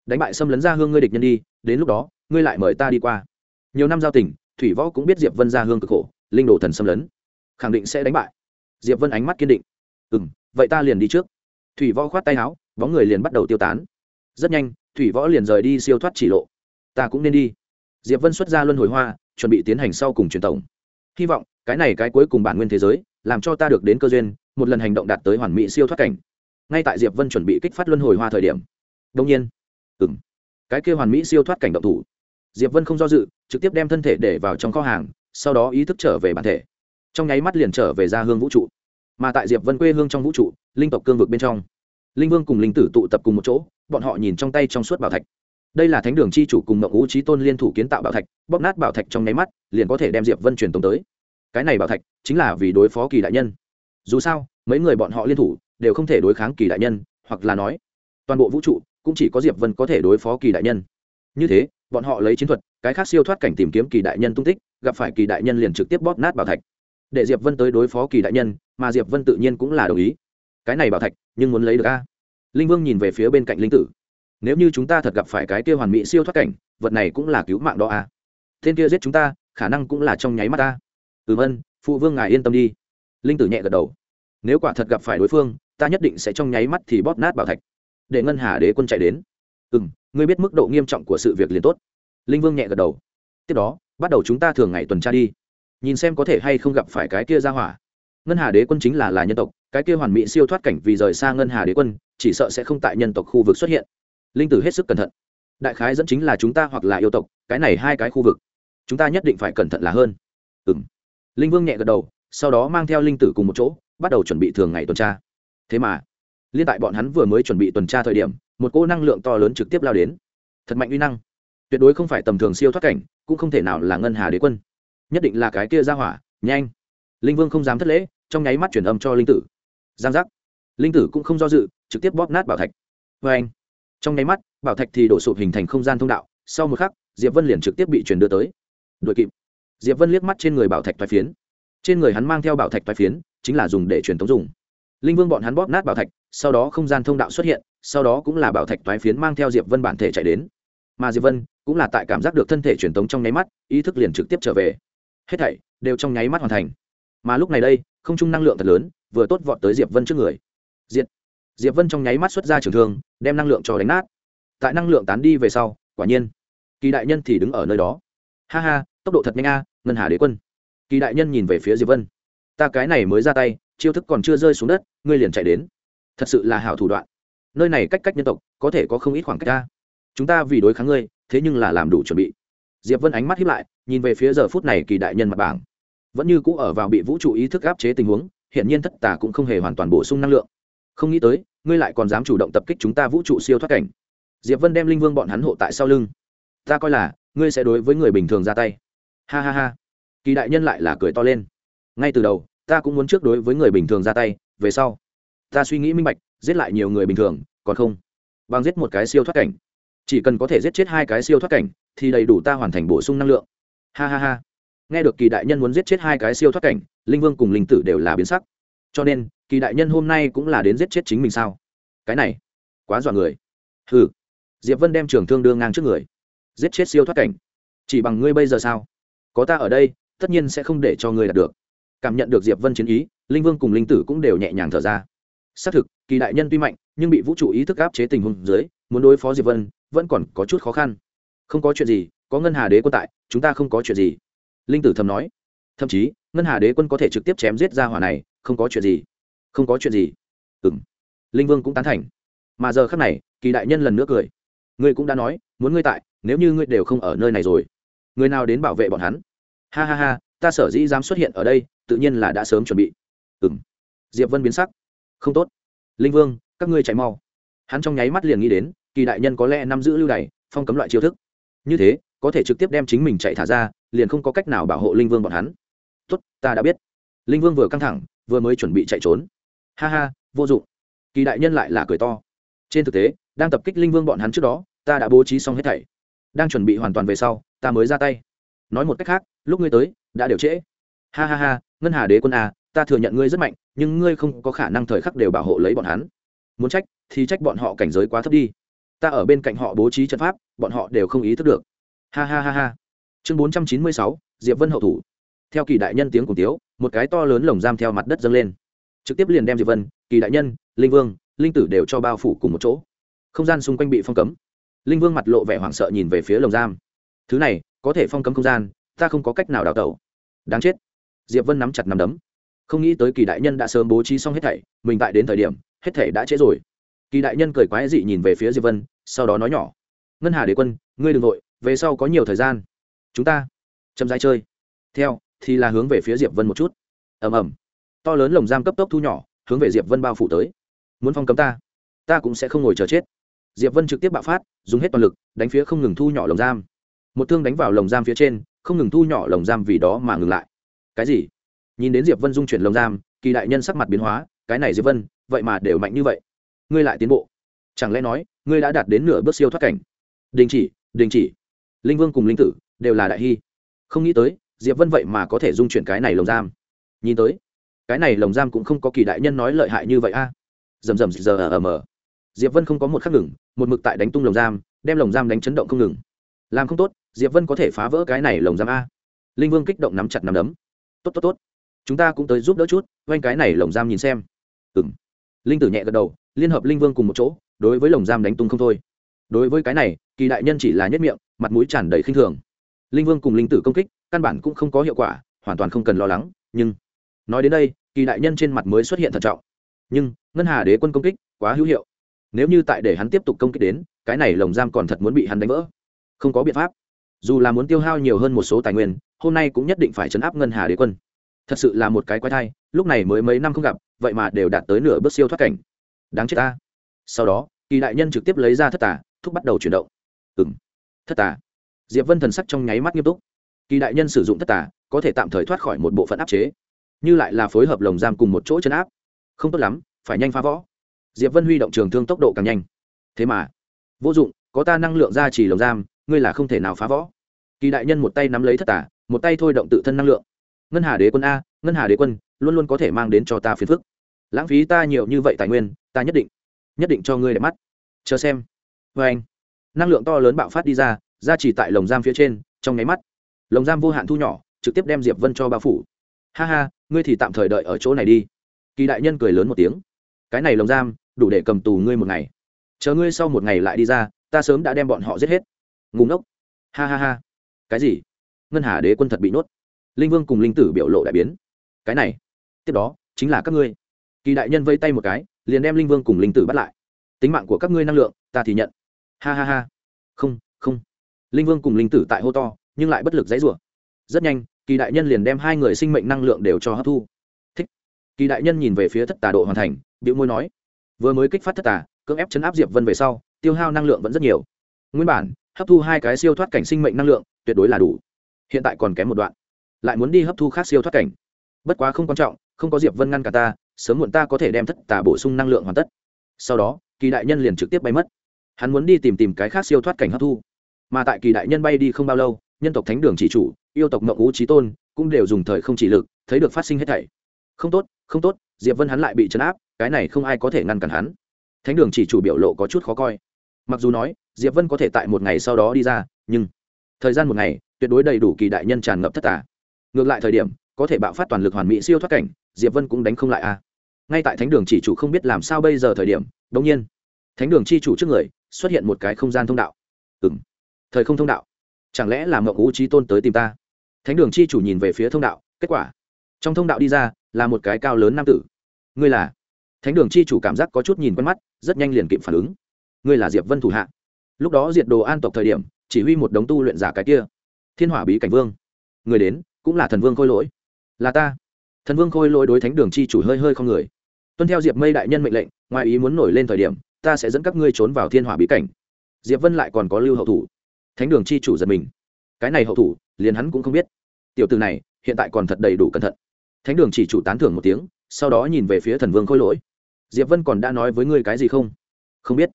Đánh bại xâm lấn ra hương ngươi địch nhân đi, đến lúc đó, ngươi lại mời ta đi qua. Nhiều năm giao tình, thủy võ cũng biết diệp vân ra hương cực khổ, linh đồ thần xâm lấn. Khẳng định sẽ đánh bại. Diệp vân ánh mắt kiên định. Ừ m vậy ta liền đi trước. Thủy võ khoát tay áo, bóng người liền bắt đầu tiêu tán. Rất nhanh, thủy võ liền rời đi siêu thoát chỉ lộ. Ta cũng nên đi. Diệp vân xuất ra luân hồi hoa, chuẩn bị tiến hành sau cùng truyền tổng. Hy vọng, cái này cái cuối cùng bản nguyên thế giới, làm cho ta được đến cơ duyên một lần hành động đạt tới hoàn mỹ siêu thoát cảnh. Ngay tại diệp vân chuẩn bị kích phát luân hồi hoa thời điểm. Đông nhiên. Ừ cái kia hoàn mỹ siêu thoát cảnh động thủ. Diệp vân không do dự, trực tiếp đem thân thể để vào trong kho hàng, sau đó ý thức trở về bản thể. Trong nháy mắt liền trở về ra hương vũ trụ. Mà tại diệp vân quê hương trong vũ trụ, linh tộc cương vực bên trong, linh vương cùng linh tử tụ tập cùng một chỗ, bọn họ nhìn trong tay trong suốt bảo thạch. Đây là thánh đường chi chủ cùng mậu ngũ trí tôn liên thủ kiến tạo bảo thạch bóc nát bảo thạch trong nháy mắt, liền có thể đem diệp vân truyền tống tới. Cái này bảo thạch chính là vì đối phó kỳ đại nhân dù sao, mấy người bọn họ liên thủ đều không thể đối kháng kỳ đại nhân, hoặc là nói, toàn bộ vũ trụ cũng chỉ có diệp vân có thể đối phó kỳ đại nhân. Như thế, bọn họ lấy chiến thuật, cái khác siêu thoát cảnh tìm kiếm kỳ đại nhân tung tích, gặp phải kỳ đại nhân liền trực tiếp bóp nát bảo thạch. Để diệp vân tới đối phó kỳ đại nhân, mà diệp vân tự nhiên cũng là đồng ý. Cái này bảo thạch, nhưng muốn lấy được a? Linh vương nhìn về phía bên cạnh linh tử. Nếu như chúng ta thật gặp phải cái kia hoàn mỹ siêu thoát cảnh, vật này cũng là cứu mạng đó a. Tên kia giết chúng ta, khả năng cũng là trong nháy mắt ta ừ vân phụ vương ngài yên tâm đi linh tử nhẹ gật đầu. Nếu quả thật gặp phải đối phương, ta nhất định sẽ trong nháy mắt thì bóp nát bảo thạch. Để ngân hà đế quân chạy đến. Ừ m ngươi biết mức độ nghiêm trọng của sự việc liền tốt. Linh vương nhẹ gật đầu. Tiếp đó, bắt đầu chúng ta thường ngày tuần tra đi. Nhìn xem có thể hay không gặp phải cái kia ra hỏa. Ngân hà đế quân chính là là nhân tộc, cái kia hoàn mỹ siêu thoát cảnh vì rời xa ngân hà đế quân, chỉ sợ sẽ không tại nhân tộc khu vực xuất hiện. Linh tử hết sức cẩn thận. Đại khái dẫn chính là chúng ta hoặc là yêu tộc, cái này hai cái khu vực. Chúng ta nhất định phải cẩn thận là hơn. Ừ m linh vương nhẹ gật đầu sau đó mang theo linh tử cùng một chỗ, bắt đầu chuẩn bị thường ngày tuần tra. Thế mà, liên tại bọn hắn vừa mới chuẩn bị tuần tra thời điểm, một cỗ năng lượng to lớn trực tiếp lao đến. Thật mạnh uy năng. Tuyệt đối không phải tầm thường siêu thoát cảnh, cũng không thể nào là ngân hà đế quân. Nhất định là cái kia ra hỏa, nhanh. Linh vương không dám thất lễ, trong nháy mắt chuyển âm cho linh tử. Giang giác. Linh tử cũng không do dự, trực tiếp bóp nát bảo thạch. Vê anh. Trong nháy mắt, bảo thạch thì đổ sụp hình thành không gian thông đạo, sau một khắc, diệp vân liền trực tiếp bị truyền đưa tới. Đội kịp. Diệp vân liếc mắt trên người bảo thạch toái phiến trên người hắn mang theo bảo thạch toái phiến, chính là dùng để truyền tống dùng. Linh vương bọn hắn bóp nát bảo thạch, sau đó không gian thông đạo xuất hiện, sau đó cũng là bảo thạch toái phiến mang theo diệp vân bản thể chạy đến. Mà diệp vân cũng là tại cảm giác được thân thể truyền tống trong nháy mắt, ý thức liền trực tiếp trở về. Hết thảy đều trong nháy mắt hoàn thành. Mà lúc này đây, không trung năng lượng thật lớn, vừa tốt vọt tới diệp vân trước người. Diệt. Diệp vân trong nháy mắt xuất ra trường thương, đem năng lượng cho đánh nát. Tại năng lượng tán đi về sau, quả nhiên, kỳ đại nhân thì đứng ở nơi đó. Ha ha, tốc độ thật nhanh a, ngân hà đế quân kỳ đại nhân nhìn về phía diệp vân. Ta cái này mới ra tay, chiêu thức còn chưa rơi xuống đất, ngươi liền chạy đến. Thật sự là hảo thủ đoạn. Nơi này cách cách nhân tộc, có thể có không ít khoảng cách ta. Chúng ta vì đối kháng ngươi, thế nhưng là làm đủ chuẩn bị. Diệp vân ánh mắt hiếp lại, nhìn về phía giờ phút này kỳ đại nhân mặt bảng. Vẫn như cũ ở vào bị vũ trụ ý thức áp chế tình huống hiện nhiên thất tà cũng không hề hoàn toàn bổ sung năng lượng. Không nghĩ tới, ngươi lại còn dám chủ động tập kích chúng ta vũ trụ siêu thoát cảnh. Diệp vân đem linh vương bọn hắn hộ tại sau lưng. Ta coi là, ngươi sẽ đối với người bình thường ra tay. Ha ha ha kỳ đại nhân lại là cười to lên. Ngay từ đầu, ta cũng muốn trước đối với người bình thường ra tay, về sau, ta suy nghĩ minh bạch, giết lại nhiều người bình thường, còn không? Bằng giết một cái siêu thoát cảnh. Chỉ cần có thể giết chết hai cái siêu thoát cảnh, thì đầy đủ ta hoàn thành bổ sung năng lượng. Ha ha ha. Nghe được kỳ đại nhân muốn giết chết hai cái siêu thoát cảnh, linh vương cùng linh tử đều là biến sắc. Cho nên, kỳ đại nhân hôm nay cũng là đến giết chết chính mình sao? Cái này, quá dọa người. Hừ. Diệp vân đem trường thương đưa ngang trước người. Giết chết siêu thoát cảnh. Chỉ bằng ngươi bây giờ sao? Có ta ở đây tất nhiên sẽ không để cho ngươi đạt được. Cảm nhận được diệp vân chiến ý, linh vương cùng linh tử cũng đều nhẹ nhàng thở ra. Xác thực, kỳ đại nhân tuy mạnh, nhưng bị vũ trụ ý thức áp chế tình huống dưới, muốn đối phó diệp vân, vẫn còn có chút khó khăn. Không có chuyện gì, có ngân hà đế quân tại, chúng ta không có chuyện gì. Linh tử thầm nói. Thậm chí, ngân hà đế quân có thể trực tiếp chém giết ra hỏa này, không có chuyện gì. Không có chuyện gì. Ừ m linh vương cũng tán thành. Mà giờ khắc này, kỳ đại nhân lần nữa cười. Ngươi cũng đã nói, muốn ngươi tại, nếu như ngươi đều không ở nơi này rồi, người nào đến bảo vệ bọn hắn? Ha ha ha, ta sở dĩ dám xuất hiện ở đây, tự nhiên là đã sớm chuẩn bị. Ừ m diệp vân biến sắc. Không tốt. Linh vương, các ngươi chạy mau. Hắn trong nháy mắt liền nghĩ đến, kỳ đại nhân có lẽ nắm giữ lưu đày, phong cấm loại chiêu thức. Như thế, có thể trực tiếp đem chính mình chạy thả ra, liền không có cách nào bảo hộ linh vương bọn hắn. Tốt, ta đã biết. Linh vương vừa căng thẳng, vừa mới chuẩn bị chạy trốn. Ha ha, vô dụng. Kỳ đại nhân lại là cười to. Trên thực tế, đang tập kích linh vương bọn hắn trước đó, ta đã bố trí xong hết thảy. Đang chuẩn bị hoàn toàn về sau, ta mới ra tay nói một cách khác lúc ngươi tới đã đều trễ. Ha ha ha ngân hà đế quân à, ta thừa nhận ngươi rất mạnh nhưng ngươi không có khả năng thời khắc đều bảo hộ lấy bọn hắn. Muốn trách thì trách bọn họ cảnh giới quá thấp đi. Ta ở bên cạnh họ bố trí trận pháp bọn họ đều không ý thức được. Ha ha ha ha. Chương bốn trăm chín mươi sáu diệp vân hậu thủ. Theo kỳ đại nhân tiếng cùng tiếu một cái to lớn lồng giam theo mặt đất dâng lên. Trực tiếp liền đem diệp vân kỳ đại nhân linh vương linh tử đều cho bao phủ cùng một chỗ. Không gian xung quanh bị phong cấm. Linh vương mặt lộ vẻ hoảng sợ nhìn về phía lồng giam. Thứ này có thể phong cấm không gian, ta không có cách nào đào tẩu. Đáng chết. Diệp vân nắm chặt nắm đấm. Không nghĩ tới kỳ đại nhân đã sớm bố trí xong hết thảy, mình tại đến thời điểm, hết thảy đã trễ rồi. Kỳ đại nhân cười quái dị nhìn về phía diệp vân, sau đó nói nhỏ. Ngân hà đế quân, ngươi đ ừ n g nội về sau có nhiều thời gian. Chúng ta chậm dãi chơi. Theo, thì là hướng về phía diệp vân một chút. Ầm ầm. To lớn lồng giam cấp tốc thu nhỏ, hướng về diệp vân bao phủ tới. Muốn phong cấm ta ta cũng sẽ không ngồi chờ chết. Diệp vân trực tiếp bạo phát, dùng hết toàn lực, đánh phía không ngừng thu nhỏ lồng giam một thương đánh vào lồng giam phía trên, không ngừng thu nhỏ lồng giam vì đó mà ngừng lại. Cái gì? Nhìn đến diệp vân dung chuyển lồng giam, kỳ đại nhân sắc mặt biến hóa, cái này diệp vân, vậy mà đều mạnh như vậy. Ngươi lại tiến bộ. Chẳng lẽ nói, ngươi đã đạt đến nửa bước siêu thoát cảnh? Đình chỉ đình chỉ. Linh vương cùng linh tử đều là đại hy. Không nghĩ tới, diệp vân vậy mà có thể dung chuyển cái này lồng giam. Nhìn tới, cái này lồng giam cũng không có kỳ đại nhân nói lợi hại như vậy a. À. rầm rầm giờ ở mờ diệp vân không có một khắc ngừng, một mực tại đánh tung lồng giam, đem lồng giam đánh chấn động không ngừng làm không tốt, diệp vân có thể phá vỡ cái này lồng giam a. Linh vương kích động nắm chặt nắm đấm. Tốt tốt tốt. Chúng ta cũng tới giúp đỡ chút, quanh cái này lồng giam nhìn xem. Ừng linh tử nhẹ gật đầu, liên hợp linh vương cùng một chỗ, đối với lồng giam đánh tung không thôi. Đối với cái này, kỳ đại nhân chỉ là nhất miệng, mặt mũi tràn đầy khinh thường. Linh vương cùng linh tử công kích, căn bản cũng không có hiệu quả, hoàn toàn không cần lo lắng, nhưng nói đến đây, kỳ đại nhân trên mặt mới xuất hiện thận trọng. Nhưng, ngân hà đế quân công kích, quá hữu hiệu. Nếu như tại để hắn tiếp tục công kích đến, cái này lồng giam còn thật muốn bị hắn đánh vỡ không có biện pháp. Dù là muốn tiêu hao nhiều hơn một số tài nguyên, hôm nay cũng nhất định phải chấn áp ngân hà đế quân. Thật sự là một cái quái thai, lúc này mới mấy năm không gặp, vậy mà đều đạt tới nửa bước siêu thoát cảnh. Đáng chết ta. Sau đó, kỳ đại nhân trực tiếp lấy ra thất tả thúc bắt đầu chuyển động. Ừng thất tả diệp vân thần sắc trong nháy mắt nghiêm túc. Kỳ đại nhân sử dụng thất tả có thể tạm thời thoát khỏi một bộ phận áp chế, như lại là phối hợp lồng giam cùng một chỗ chấn áp. Không tốt lắm, phải nhanh phá võ diệp vân huy động trường thương tốc độ càng nhanh. Thế mà, vô dụng, có ta năng lượng ra chỉ lồng giam ngươi là không thể nào phá võ. Kỳ đại nhân một tay nắm lấy thất tả một tay thôi động tự thân năng lượng. Ngân hà đế quân a, ngân hà đế quân, luôn luôn có thể mang đến cho ta phiền phức. Lãng phí ta nhiều như vậy tài nguyên, ta nhất định nhất định cho ngươi để mắt. Chờ xem. Vê anh, năng lượng to lớn bạo phát đi ra ra chỉ tại lồng giam phía trên, trong nháy mắt, lồng giam vô hạn thu nhỏ, trực tiếp đem diệp vân cho bao phủ. Ha ha, ngươi thì tạm thời đợi ở chỗ này đi. Kỳ đại nhân cười lớn một tiếng. Cái này lồng giam, đủ để cầm tù ngươi một ngày. Chờ ngươi sau một ngày lại đi ra, ta sớm đã đem bọn họ giết hết ngủ ngốc. Ha ha ha. Cái gì? Ngân hà đế quân thật bị nốt linh vương cùng linh tử biểu lộ đại biến. Cái này, tiếp đó, chính là các ngươi. Kỳ đại nhân vây tay một cái, liền đem linh vương cùng linh tử bắt lại. Tính mạng của các ngươi năng lượng, ta thì nhận. Ha ha ha. Không không. Linh vương cùng linh tử tại hô to, nhưng lại bất lực dãy rủa. Rất nhanh, kỳ đại nhân liền đem hai người sinh mệnh năng lượng đều cho hấp thu. Thích. Kỳ đại nhân nhìn về phía thất tà độ hoàn thành điệu môi nói. Vừa mới kích phát thất tà, cưỡng ép chấn áp diệp vân về sau, tiêu hao năng lượng vẫn rất nhiều. Nguyên bản hấp thu hai cái siêu thoát cảnh sinh mệnh năng lượng, tuyệt đối là đủ. Hiện tại còn kém một đoạn. Lại muốn đi hấp thu khác siêu thoát cảnh. Bất quá không quan trọng, không có diệp vân ngăn cả ta, sớm muộn ta có thể đem thất tà bổ sung năng lượng hoàn tất. Sau đó, kỳ đại nhân liền trực tiếp bay mất. Hắn muốn đi tìm tìm cái khác siêu thoát cảnh hấp thu. Mà tại kỳ đại nhân bay đi không bao lâu, nhân tộc thánh đường chỉ chủ, yêu tộc mộng ngũ trí tôn cũng đều dùng thời không chỉ lực, thấy được phát sinh hết thảy. Không tốt không tốt, diệp vân hắn lại bị chấn áp, cái này không ai có thể ngăn cản hắn. Thánh đường chỉ chủ biểu lộ có chút khó coi. Mặc dù nói diệp vân có thể tại một ngày sau đó đi ra, nhưng thời gian một ngày tuyệt đối đầy đủ kỳ đại nhân tràn ngập thất tả ngược lại thời điểm, có thể bạo phát toàn lực hoàn mỹ siêu thoát cảnh, diệp vân cũng đánh không lại a. Ngay tại thánh đường chỉ chủ không biết làm sao bây giờ thời điểm đống nhiên, thánh đường chi chủ trước người xuất hiện một cái không gian thông đạo. Ừ m thời không thông đạo. Chẳng lẽ là mậu ngũ trí tôn tới tìm ta? Thánh đường chi chủ nhìn về phía thông đạo, kết quả, trong thông đạo đi ra là một cái cao lớn nam tử. Ngươi là? Thánh đường chi chủ cảm giác có chút nhìn quen mắt, rất nhanh liền kịp phản ứng. Ngươi là diệp vân thủ hạ lúc đó diệt đồ an tộc thời điểm, chỉ huy một đống tu luyện giả cái kia. Thiên hỏa bí cảnh vương. Người đến, cũng là thần vương khôi lỗi. Là ta. Thần vương khôi lỗi đối thánh đường chi chủ hơi hơi không người. Tuân theo diệp mây đại nhân mệnh lệnh, ngoài ý muốn nổi lên thời điểm, ta sẽ dẫn các ngươi trốn vào thiên hỏa bí cảnh. Diệp vân lại còn có lưu hậu thủ. Thánh đường chi chủ giật mình. Cái này hậu thủ, liền hắn cũng không biết. Tiểu từ này, hiện tại còn thật đầy đủ cẩn thận. Thánh đường chỉ chủ tán thưởng một tiếng, sau đó nhìn về phía thần vương khôi lỗi. Diệp vân còn đã nói với ngươi cái gì không? Không biết.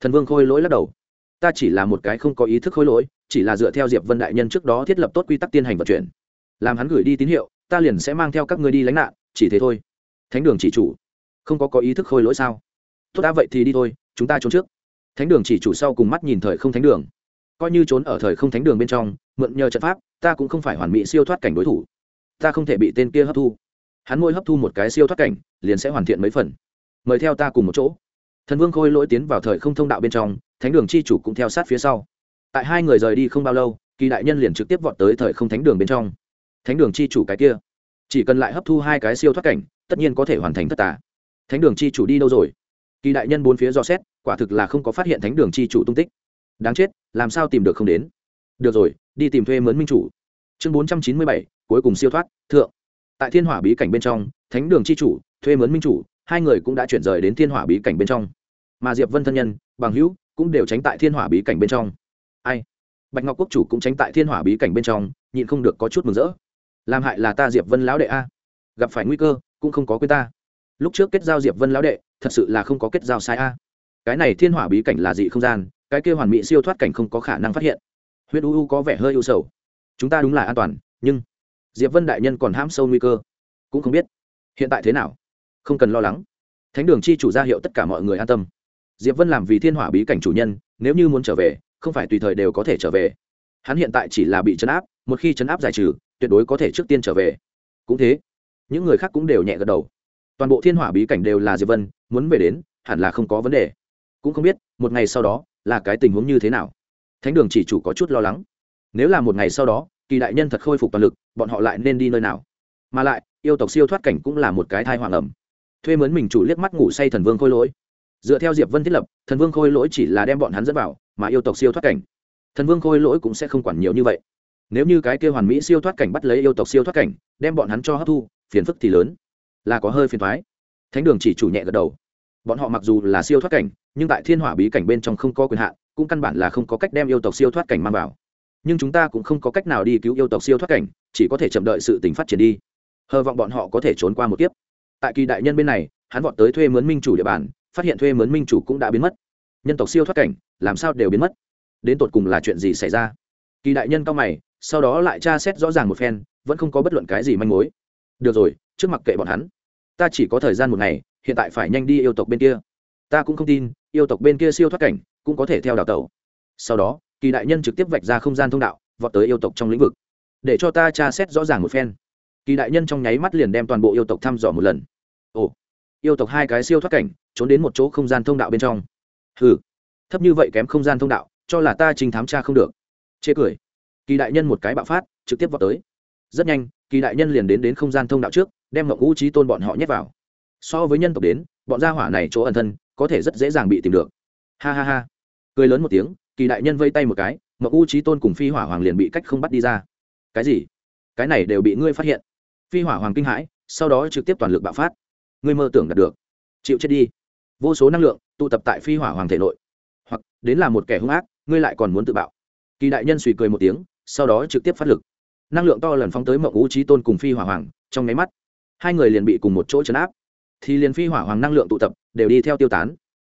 Thần vương khôi lỗi lắc đầu ta chỉ là một cái không có ý thức hối lỗi, chỉ là dựa theo diệp vân đại nhân trước đó thiết lập tốt quy tắc tiên hành vận chuyển. Làm hắn gửi đi tín hiệu, ta liền sẽ mang theo các ngươi đi lánh nạn, chỉ thế thôi. Thánh đường chỉ chủ, không có có ý thức khôi lỗi sao? Tốt đã vậy thì đi thôi, chúng ta trốn trước. Thánh đường chỉ chủ sau cùng mắt nhìn thời không thánh đường. Coi như trốn ở thời không thánh đường bên trong, mượn nhờ trận pháp, ta cũng không phải hoàn mỹ siêu thoát cảnh đối thủ. Ta không thể bị tên kia hấp thu. Hắn môi hấp thu một cái siêu thoát cảnh, liền sẽ hoàn thiện mấy phần. Mời theo ta cùng một chỗ. Thần vương khôi lỗi tiến vào thời không thông đạo bên trong thánh đường chi chủ cũng theo sát phía sau. Tại hai người rời đi không bao lâu, kỳ đại nhân liền trực tiếp vọt tới thời không thánh đường bên trong. Thánh đường chi chủ cái kia, chỉ cần lại hấp thu hai cái siêu thoát cảnh, tất nhiên có thể hoàn thành tất tả. Thánh đường chi chủ đi đâu rồi? Kỳ đại nhân bốn phía do xét, quả thực là không có phát hiện thánh đường chi chủ tung tích. Đáng chết, làm sao tìm được không đến? Được rồi, đi tìm thuê mướn minh chủ. Chương bốn trăm chín mươi bảy, cuối cùng siêu thoát, thượng. Tại thiên hỏa bí cảnh bên trong, thánh đường chi chủ, thuê mướn minh chủ, hai người cũng đã chuyển rời đến thiên hỏa bí cảnh bên trong. Mà diệp vân thân nhân, bằng hữu cũng đều tránh tại thiên hỏa bí cảnh bên trong. Ai? Bạch ngọc quốc chủ cũng tránh tại thiên hỏa bí cảnh bên trong, nhịn không được có chút mừng rỡ. Làm hại là ta diệp vân lão đệ a. Gặp phải nguy cơ, cũng không có quên ta. Lúc trước kết giao diệp vân lão đệ, thật sự là không có kết giao sai a. Cái này thiên hỏa bí cảnh là dị không gian, cái kia hoàn mỹ siêu thoát cảnh không có khả năng phát hiện. Huyết u u có vẻ hơi ưu sầu. Chúng ta đúng là an toàn, nhưng diệp vân đại nhân còn hãm sâu nguy cơ. Cũng không biết hiện tại thế nào. Không cần lo lắng. Thánh đường chi chủ ra hiệu tất cả mọi người an tâm diệp vân làm vì thiên hỏa bí cảnh chủ nhân, nếu như muốn trở về, không phải tùy thời đều có thể trở về. Hắn hiện tại chỉ là bị chấn áp, một khi chấn áp giải trừ, tuyệt đối có thể trước tiên trở về. Cũng thế, những người khác cũng đều nhẹ gật đầu. Toàn bộ thiên hỏa bí cảnh đều là diệp vân, muốn về đến, hẳn là không có vấn đề. Cũng không biết, một ngày sau đó, là cái tình huống như thế nào. Thánh đường chỉ chủ có chút lo lắng. Nếu là một ngày sau đó, kỳ đại nhân thật khôi phục toàn lực, bọn họ lại nên đi nơi nào? Mà lại, yêu tộc siêu thoát cảnh cũng là một cái thai hoàng ẩm thuê mướn mình chủ liếc mắt ngủ say thần vương khôi lỗi dựa theo diệp vân thiết lập, thần vương khôi lỗi chỉ là đem bọn hắn dẫn vào, mà yêu tộc siêu thoát cảnh. Thần vương khôi lỗi cũng sẽ không quản nhiều như vậy. Nếu như cái kia hoàn mỹ siêu thoát cảnh bắt lấy yêu tộc siêu thoát cảnh, đem bọn hắn cho hấp thu, phiền phức thì lớn. Là có hơi phiền thoái thánh đường chỉ chủ nhẹ gật đầu. Bọn họ mặc dù là siêu thoát cảnh, nhưng tại thiên hỏa bí cảnh bên trong không có quyền hạn, cũng căn bản là không có cách đem yêu tộc siêu thoát cảnh mang vào. Nhưng chúng ta cũng không có cách nào đi cứu yêu tộc siêu thoát cảnh, chỉ có thể chậm đợi sự tình phát triển đi. Hờ vọng bọn họ có thể trốn qua một kiếp. Tại kỳ đại nhân bên này, hắn vọt tới thuê mướn minh chủ địa bàn phát hiện thuê mướn minh chủ cũng đã biến mất. Nhân tộc siêu thoát cảnh, làm sao đều biến mất? Đến tột cùng là chuyện gì xảy ra? Kỳ đại nhân cao mày, sau đó lại tra xét rõ ràng một phen, vẫn không có bất luận cái gì manh mối. Được rồi, trước mặt kệ bọn hắn. Ta chỉ có thời gian một ngày, hiện tại phải nhanh đi yêu tộc bên kia. Ta cũng không tin, yêu tộc bên kia siêu thoát cảnh cũng có thể theo đào tẩu. Sau đó, kỳ đại nhân trực tiếp vạch ra không gian thông đạo, vọt tới yêu tộc trong lĩnh vực. Để cho ta tra xét rõ ràng một phen. Kỳ đại nhân trong nháy mắt liền đem toàn bộ yêu tộc thăm dò một lần. Ồ, yêu tộc hai cái siêu thoát cảnh trốn đến một chỗ không gian thông đạo bên trong. Hừ, thấp như vậy kém không gian thông đạo, cho là ta trình thám tra không được. Chê cười. Kỳ đại nhân một cái bạo phát, trực tiếp vào tới. Rất nhanh, kỳ đại nhân liền đến đến không gian thông đạo trước, đem mộng ngũ trí tôn bọn họ nhét vào. So với nhân tộc đến, bọn gia hỏa này chỗ ẩn thân, có thể rất dễ dàng bị tìm được. Ha ha ha. Cười lớn một tiếng, kỳ đại nhân vây tay một cái mộng ngũ trí tôn cùng phi hỏa hoàng liền bị cách không bắt đi ra. Cái gì? Cái này đều bị ngươi phát hiện. Phi hỏa hoàng kinh hãi, sau đó trực tiếp toàn lực bạo phát. Ngươi mơ tưởng đạt được. Chịu chết đi vô số năng lượng tụ tập tại phi hỏa hoàng thể nội. Hoặc, đến là một kẻ hung ác, ngươi lại còn muốn tự bạo. Kỳ đại nhân suy cười một tiếng, sau đó trực tiếp phát lực. Năng lượng to lần phóng tới mộng ngũ trí tôn cùng phi hỏa hoàng, trong nháy mắt, hai người liền bị cùng một chỗ chấn áp. Thì liền phi hỏa hoàng năng lượng tụ tập, đều đi theo tiêu tán.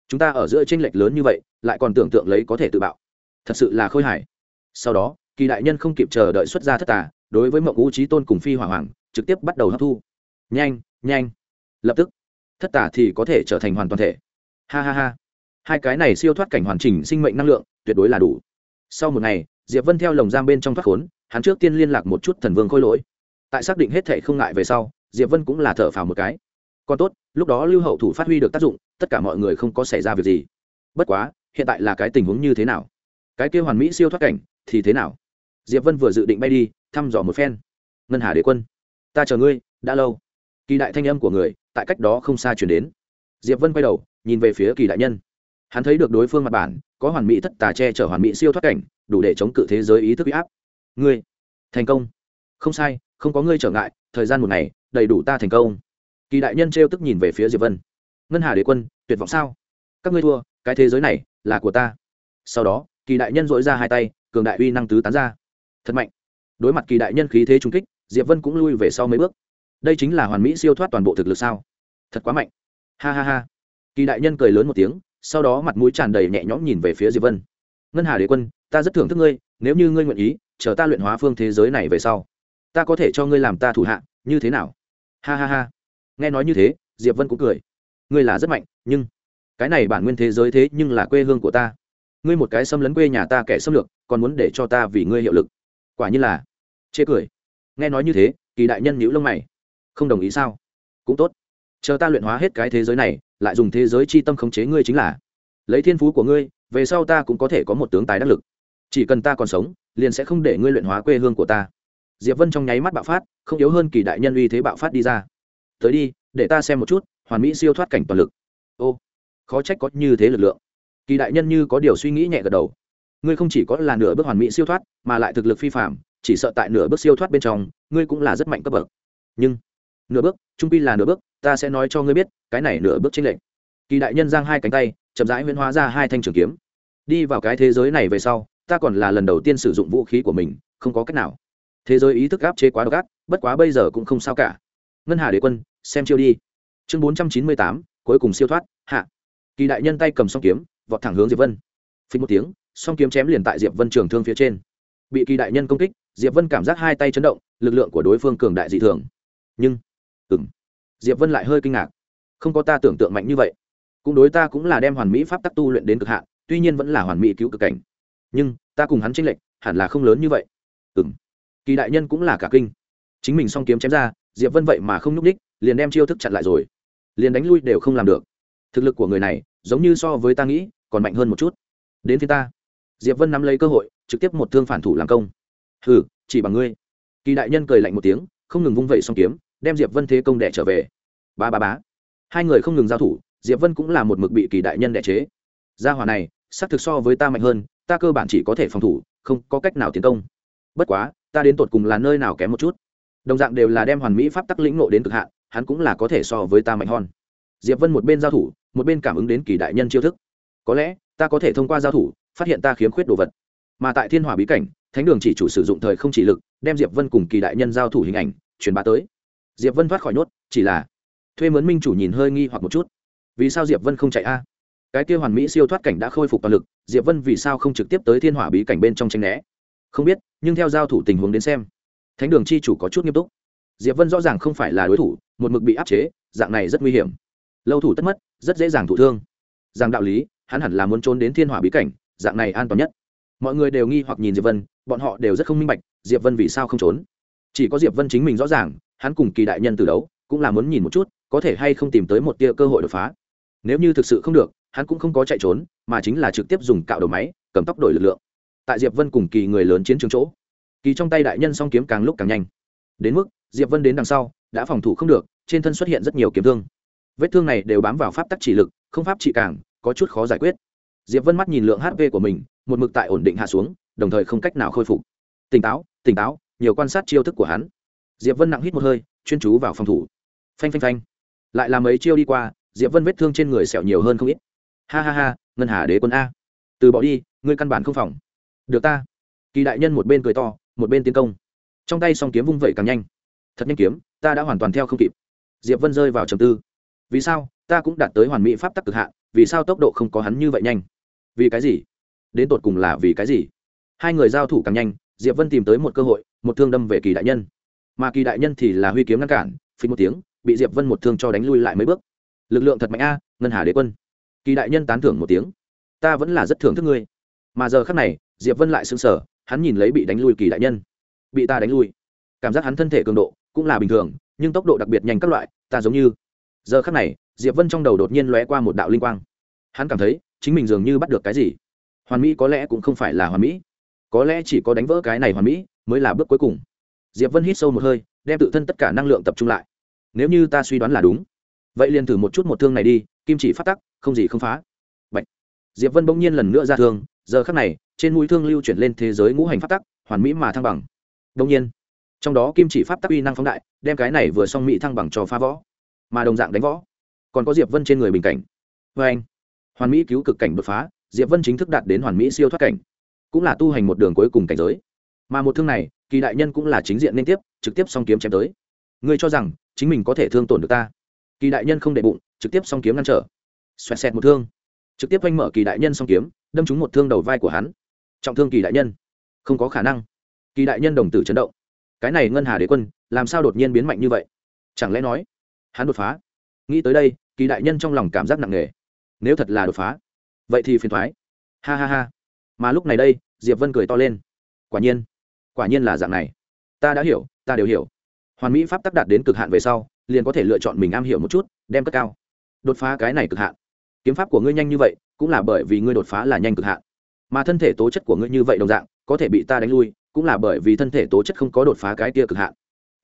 Chúng ta ở giữa tranh lệch lớn như vậy, lại còn tưởng tượng lấy có thể tự bạo. Thật sự là khôi hài. Sau đó, kỳ đại nhân không kịp chờ đợi xuất ra thất tà, đối với mộng ngũ trí tôn cùng phi hỏa hoàng, trực tiếp bắt đầu hấp thu. Nhanh nhanh. Lập tức thất tà thì có thể trở thành hoàn toàn thể. Ha ha ha. Hai cái này siêu thoát cảnh hoàn chỉnh sinh mệnh năng lượng, tuyệt đối là đủ. Sau một ngày, diệp vân theo lồng giam bên trong thoát khốn, hắn trước tiên liên lạc một chút thần vương khôi lỗi. Tại xác định hết thể không ngại về sau, diệp vân cũng là thở phào một cái. Còn tốt, lúc đó lưu hậu thủ phát huy được tác dụng, tất cả mọi người không có xảy ra việc gì. Bất quá, hiện tại là cái tình huống như thế nào? Cái kia hoàn mỹ siêu thoát cảnh, thì thế nào? Diệp vân vừa dự định bay đi, thăm dò một phen. Ngân hà đế quân, ta chờ ngươi, đã lâu kỳ đại thanh âm của người tại cách đó không xa chuyển đến. Diệp vân quay đầu, nhìn về phía kỳ đại nhân. Hắn thấy được đối phương mặt bản, có hoàn mỹ thất tà che chở hoàn mỹ siêu thoát cảnh, đủ để chống cự thế giới ý thức bị áp. Ngươi, thành công. Không sai, không có ngươi trở ngại, thời gian một ngày, đầy đủ ta thành công. Kỳ đại nhân trêu tức nhìn về phía diệp vân. Ngân hà đế quân, tuyệt vọng sao? Các ngươi thua, cái thế giới này là của ta. Sau đó, kỳ đại nhân dội ra hai tay, cường đại uy năng tứ tán ra. Thật mạnh. Đối mặt kỳ đại nhân khí thế trung kích, diệp vân cũng lui về sau mấy bước đây chính là hoàn mỹ siêu thoát toàn bộ thực lực sao? Thật quá mạnh. Ha ha ha. Kỳ đại nhân cười lớn một tiếng, sau đó mặt mũi tràn đầy nhẹ nhõm nhìn về phía diệp vân. Ngân hà đế quân, ta rất thưởng thức ngươi, nếu như ngươi nguyện ý, chờ ta luyện hóa phương thế giới này về sau, ta có thể cho ngươi làm ta thủ hạ, như thế nào? Ha ha ha. Nghe nói như thế, diệp vân cũng cười. Ngươi là rất mạnh, nhưng cái này bản nguyên thế giới thế nhưng là quê hương của ta. Ngươi một cái xâm lấn quê nhà ta kẻ xâm lược, còn muốn để cho ta vì ngươi hiệu lực. Quả như là, chê cười. Nghe nói như thế, kỳ đại nhân nhữ lông mày không đồng ý sao? Cũng tốt. Chờ ta luyện hóa hết cái thế giới này, lại dùng thế giới c h i tâm khống chế ngươi chính là. Lấy thiên phú của ngươi, về sau ta cũng có thể có một tướng tài đắc lực. Chỉ cần ta còn sống, liền sẽ không để ngươi luyện hóa quê hương của ta. Diệp vân trong nháy mắt bạo phát, không yếu hơn kỳ đại nhân uy thế bạo phát đi ra. Tới đi, để ta xem một chút, hoàn mỹ siêu thoát cảnh toàn lực. Ô, khó trách có như thế lực lượng. Kỳ đại nhân như có điều suy nghĩ nhẹ gật đầu. Ngươi không chỉ có là nửa bước hoàn mỹ siêu thoát, mà lại thực lực phi phạm chỉ sợ tại nửa bước siêu thoát bên trong, ngươi cũng là rất mạnh cấp bậc. Nhưng nửa bước, trung pi là nửa bước, ta sẽ nói cho ngươi biết, cái này nửa bước trên lệnh kỳ đại nhân giang hai cánh tay, chậm rãi huyễn hóa ra hai thanh trường kiếm. Đi vào cái thế giới này về sau, ta còn là lần đầu tiên sử dụng vũ khí của mình, không có cách nào. Thế giới ý thức áp chế quá độc ác, bất quá bây giờ cũng không sao cả. Ngân hà đế quân, xem chiêu đi. Chương bốn trăm chín mươi tám, cuối cùng siêu thoát, hạ. Kỳ đại nhân tay cầm song kiếm, vọt thẳng hướng diệp vân. Phí một tiếng, song kiếm chém liền tại diệp vân trường thương phía trên. Bị kỳ đại nhân công kích, diệp vân cảm giác hai tay chấn động, lực lượng của đối phương cường đại dị thường. Nhưng ừng diệp vân lại hơi kinh ngạc. Không có ta tưởng tượng mạnh như vậy. Cũng đối ta cũng là đem hoàn mỹ pháp tắc tu luyện đến cực hạn, tuy nhiên vẫn là hoàn mỹ cứu cực cảnh. Nhưng, ta cùng hắn tranh lệch, hẳn là không lớn như vậy. Ừ kỳ đại nhân cũng là cả kinh. Chính mình song kiếm chém ra, diệp vân vậy mà không nhúc ních liền đem chiêu thức chặn lại rồi. Liền đánh lui đều không làm được. Thực lực của người này, giống như so với ta nghĩ, còn mạnh hơn một chút. Đến phía ta. Diệp vân nắm lấy cơ hội, trực tiếp một thương phản thủ làm công. Hừ, chỉ bằng ngươi. Kỳ đại nhân cười lạnh một tiếng, không ngừng vung vẩy song kiếm đem diệp vân thế công đẻ trở về. Ba ba bá hai người không ngừng giao thủ, diệp vân cũng là một mực bị kỳ đại nhân đẻ chế. Gia hỏa này, xác thực so với ta mạnh hơn, ta cơ bản chỉ có thể phòng thủ, không có cách nào tiến công. Bất quá, ta đến tột cùng là nơi nào kém một chút? Đồng dạng đều là đem hoàn mỹ pháp tắc lĩnh nộ đến cực hạn, hắn cũng là có thể so với ta mạnh hơn. Diệp vân một bên giao thủ, một bên cảm ứng đến kỳ đại nhân chiêu thức. Có lẽ, ta có thể thông qua giao thủ, phát hiện ta khiếm khuyết đồ vật. Mà tại thiên hỏa bí cảnh, thánh đường chỉ chủ sử dụng thời không chỉ lực, đem diệp vân cùng kỳ đại nhân giao thủ hình ảnh, truyền bá tới diệp vân thoát khỏi nhốt, chỉ là thuê mướn minh chủ nhìn hơi nghi hoặc một chút. Vì sao diệp vân không chạy a? Cái kia hoàn mỹ siêu thoát cảnh đã khôi phục toàn lực, diệp vân vì sao không trực tiếp tới thiên hỏa bí cảnh bên trong tranh né? Không biết, nhưng theo giao thủ tình huống đến xem, thánh đường chi chủ có chút nghiêm túc. Diệp vân rõ ràng không phải là đối thủ, một mực bị áp chế, dạng này rất nguy hiểm. Lâu thủ tất mất, rất dễ dàng thụ thương. Rằng đạo lý, hắn hẳn là muốn trốn đến thiên hỏa bí cảnh, dạng này an toàn nhất. Mọi người đều nghi hoặc nhìn diệp vân, bọn họ đều rất không minh bạch, diệp vân vì sao không trốn? Chỉ có diệp vân chính mình rõ ràng hắn cùng kỳ đại nhân từ đấu, cũng là muốn nhìn một chút, có thể hay không tìm tới một tia cơ hội đột phá. Nếu như thực sự không được, hắn cũng không có chạy trốn, mà chính là trực tiếp dùng cạo đầu máy, cầm tóc đổi lực lượng. Tại diệp vân cùng kỳ người lớn chiến trường chỗ, kỳ trong tay đại nhân song kiếm càng lúc càng nhanh. Đến mức, diệp vân đến đằng sau, đã phòng thủ không được, trên thân xuất hiện rất nhiều kiếm thương. Vết thương này đều bám vào pháp tắc chỉ lực, không pháp trị càng, có chút khó giải quyết. Diệp vân mắt nhìn lượng hp của mình, một mực tại ổn định hạ xuống, đồng thời không cách nào khôi phục. Tỉnh táo tỉnh táo, nhiều quan sát chiêu thức của hắn diệp vân nặng hít một hơi, chuyên chú vào phòng thủ. Phanh phanh phanh. Lại làm mấy chiêu đi qua, diệp vân vết thương trên người sẹo nhiều hơn không ít. Ha ha ha, ngân hà đế quân a. Từ bỏ đi, ngươi căn bản không phòng. Được ta. Kỳ đại nhân một bên cười to, một bên tiến công. Trong tay song kiếm vung vẩy càng nhanh. Thật nhanh kiếm, ta đã hoàn toàn theo không kịp. Diệp vân rơi vào trầm tư. Vì sao, ta cũng đạt tới hoàn mỹ pháp tắc cực hạn, vì sao tốc độ không có hắn như vậy nhanh? Vì cái gì? Đến tột cùng là vì cái gì? Hai người giao thủ càng nhanh, diệp vân tìm tới một cơ hội, một thương đâm về kỳ đại nhân mà kỳ đại nhân thì là huy kiếm ngăn cản, phí một tiếng, bị diệp vân một thương cho đánh lui lại mấy bước. Lực lượng thật mạnh a, ngân hà đế quân. Kỳ đại nhân tán thưởng một tiếng. Ta vẫn là rất thưởng thức ngươi. Mà giờ khắc này, diệp vân lại sững sờ, hắn nhìn lấy bị đánh lui kỳ đại nhân. Bị ta đánh lui. Cảm giác hắn thân thể cường độ cũng là bình thường, nhưng tốc độ đặc biệt nhanh các loại, ta giống như. Giờ khắc này, diệp vân trong đầu đột nhiên lóe qua một đạo linh quang. Hắn cảm thấy, chính mình dường như bắt được cái gì. Hoàn mỹ có lẽ cũng không phải là hoàn mỹ. Có lẽ chỉ có đánh vỡ cái này hoàn mỹ mới là bước cuối cùng diệp vân hít sâu một hơi, đem tự thân tất cả năng lượng tập trung lại. Nếu như ta suy đoán là đúng, vậy liền thử một chút một thương này đi, kim chỉ phát tắc, không gì không phá. Bạch. diệp vân bỗng nhiên lần nữa ra thương, giờ khắc này, trên mũi thương lưu chuyển lên thế giới ngũ hành phát tắc, hoàn mỹ mà thăng bằng. Đông nhiên, trong đó kim chỉ pháp tắc uy năng phóng đại, đem cái này vừa xong mỹ thăng bằng cho phá võ, mà đồng dạng đánh võ. Còn có diệp vân trên người bình cảnh. Vê anh, hoàn mỹ cứu cực cảnh đột phá, diệp vân chính thức đạt đến hoàn mỹ siêu thoát cảnh, cũng là tu hành một đường cuối cùng cảnh giới mà một thương này, kỳ đại nhân cũng là chính diện liên tiếp, trực tiếp song kiếm chém tới. Ngươi cho rằng, chính mình có thể thương tổn được ta? Kỳ đại nhân không để bụng, trực tiếp song kiếm ngăn trở. Xoẹt xẹt một thương. Trực tiếp oanh mở kỳ đại nhân song kiếm, đâm trúng một thương đầu vai của hắn. Trọng thương kỳ đại nhân. Không có khả năng. Kỳ đại nhân đồng tử chấn động. Cái này ngân hà đế quân, làm sao đột nhiên biến mạnh như vậy? Chẳng lẽ nói, hắn đột phá? Nghĩ tới đây, kỳ đại nhân trong lòng cảm giác nặng nề. Nếu thật là đột phá, vậy thì phiền thoái. Ha ha ha. Mà lúc này đây, diệp vân cười to lên. Quả nhiên quả nhiên là dạng này. Ta đã hiểu, ta đều hiểu. Hoàn mỹ pháp tắc đạt đến cực hạn về sau, liền có thể lựa chọn mình am hiểu một chút, đem cất cao. Đột phá cái này cực hạn. Kiếm pháp của ngươi nhanh như vậy, cũng là bởi vì ngươi đột phá là nhanh cực hạn. Mà thân thể tố chất của ngươi như vậy đồng dạng, có thể bị ta đánh lui, cũng là bởi vì thân thể tố chất không có đột phá cái kia cực hạn.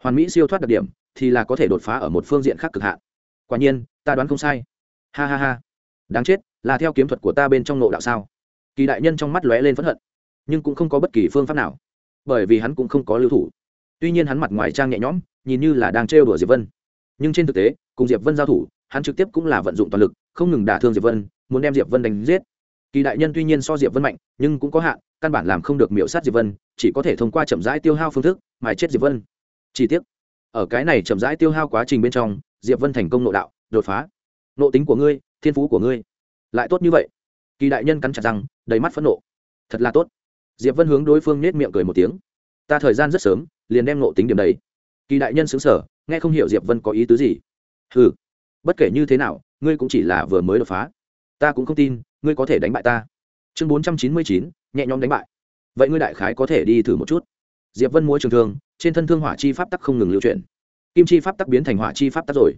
Hoàn mỹ siêu thoát đặc điểm, thì là có thể đột phá ở một phương diện khác cực hạn. Quả nhiên, ta đoán không sai. Ha ha ha. Đáng chết, là theo kiếm thuật của ta bên trong nộ đạo sao? Kỳ đại nhân trong mắt lóe lên phẫn hận, nhưng cũng không có bất kỳ phương pháp nào bởi vì hắn cũng không có lưu thủ. Tuy nhiên hắn mặt ngoài trang nhẹ nhõm, nhìn như là đang trêu đùa diệp vân. Nhưng trên thực tế, cùng diệp vân giao thủ, hắn trực tiếp cũng là vận dụng toàn lực, không ngừng đả thương diệp vân, muốn đem diệp vân đánh giết. Kỳ đại nhân tuy nhiên so diệp vân mạnh, nhưng cũng có hạn, căn bản làm không được miễu sát diệp vân, chỉ có thể thông qua chậm rãi tiêu hao phương thức, mà chết diệp vân. Chi tiết ở cái này chậm rãi tiêu hao quá trình bên trong, diệp vân thành công nội đạo, đột phá. Nộ tính của ngươi, thiên phú của ngươi, lại tốt như vậy. Kỳ đại nhân cắn chặt răng, đầy mắt phẫn nộ. Thật là tốt diệp vân hướng đối phương nết miệng cười một tiếng. Ta thời gian rất sớm, liền đem nộ tính điểm đấy kỳ đại nhân xứng sở nghe không hiểu diệp vân có ý tứ gì. Ừ bất kể như thế nào, ngươi cũng chỉ là vừa mới đột phá. Ta cũng không tin, ngươi có thể đánh bại ta. Chương bốn trăm chín mươi chín, nhẹ nhõm đánh bại. Vậy ngươi đại khái có thể đi thử một chút. Diệp vân múa trường thương, trên thân thương hỏa chi pháp tắc không ngừng lưu chuyển. Kim chi pháp tắc biến thành hỏa chi pháp tắc rồi.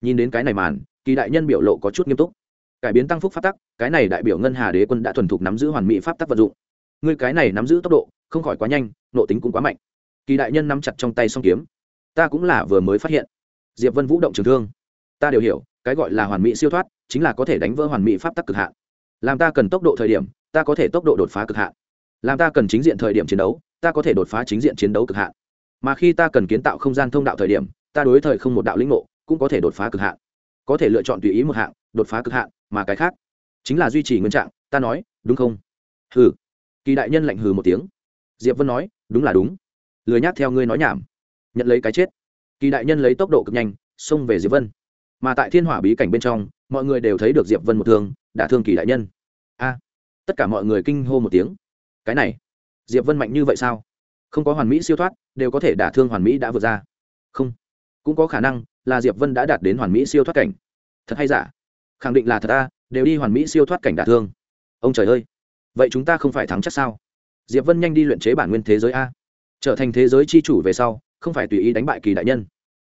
Nhìn đến cái này màn, kỳ đại nhân biểu lộ có chút nghiêm túc. Cải biến tăng phúc pháp tắc, cái này đại biểu ngân hà đế quân đã thuần thục nắm giữ hoàn mỹ pháp tắc vận dụng ngươi cái này nắm giữ tốc độ, không khỏi quá nhanh nộ tính cũng quá mạnh. Kỳ đại nhân nắm chặt trong tay song kiếm. Ta cũng là vừa mới phát hiện. Diệp vân vũ động trường thương. Ta đều hiểu, cái gọi là hoàn mỹ siêu thoát, chính là có thể đánh vỡ hoàn mỹ pháp tắc cực hạn. Làm ta cần tốc độ thời điểm, ta có thể tốc độ đột phá cực hạn. Làm ta cần chính diện thời điểm chiến đấu, ta có thể đột phá chính diện chiến đấu cực hạn. Mà khi ta cần kiến tạo không gian thông đạo thời điểm, ta đối thời không một đạo lĩnh ngộ, cũng có thể đột phá cực hạn. Có thể lựa chọn tùy ý một hạng, đột phá cực hạn, mà cái khác, chính là duy trì nguyên trạng, ta nói, đúng không? Hừ kỳ đại nhân lạnh hừ một tiếng. Diệp vân nói, đúng là đúng. Lười nhác theo ngươi nói nhảm. Nhận lấy cái chết. Kỳ đại nhân lấy tốc độ cực nhanh, xông về diệp vân. Mà tại thiên hỏa bí cảnh bên trong, mọi người đều thấy được diệp vân một thương, đã thương kỳ đại nhân. A! Tất cả mọi người kinh hô một tiếng. Cái này, diệp vân mạnh như vậy sao? Không có hoàn mỹ siêu thoát, đều có thể đả thương hoàn mỹ đã vượt ra. Không. Cũng có khả năng là diệp vân đã đạt đến hoàn mỹ siêu thoát cảnh. Thật hay giả? Khẳng định là thật ta đều đi hoàn mỹ siêu thoát cảnh đả thương. Ông trời ơi! Vậy chúng ta không phải thắng chắc sao? Diệp vân nhanh đi luyện chế bản nguyên thế giới a. Trở thành thế giới c h i chủ về sau, không phải tùy ý đánh bại kỳ đại nhân.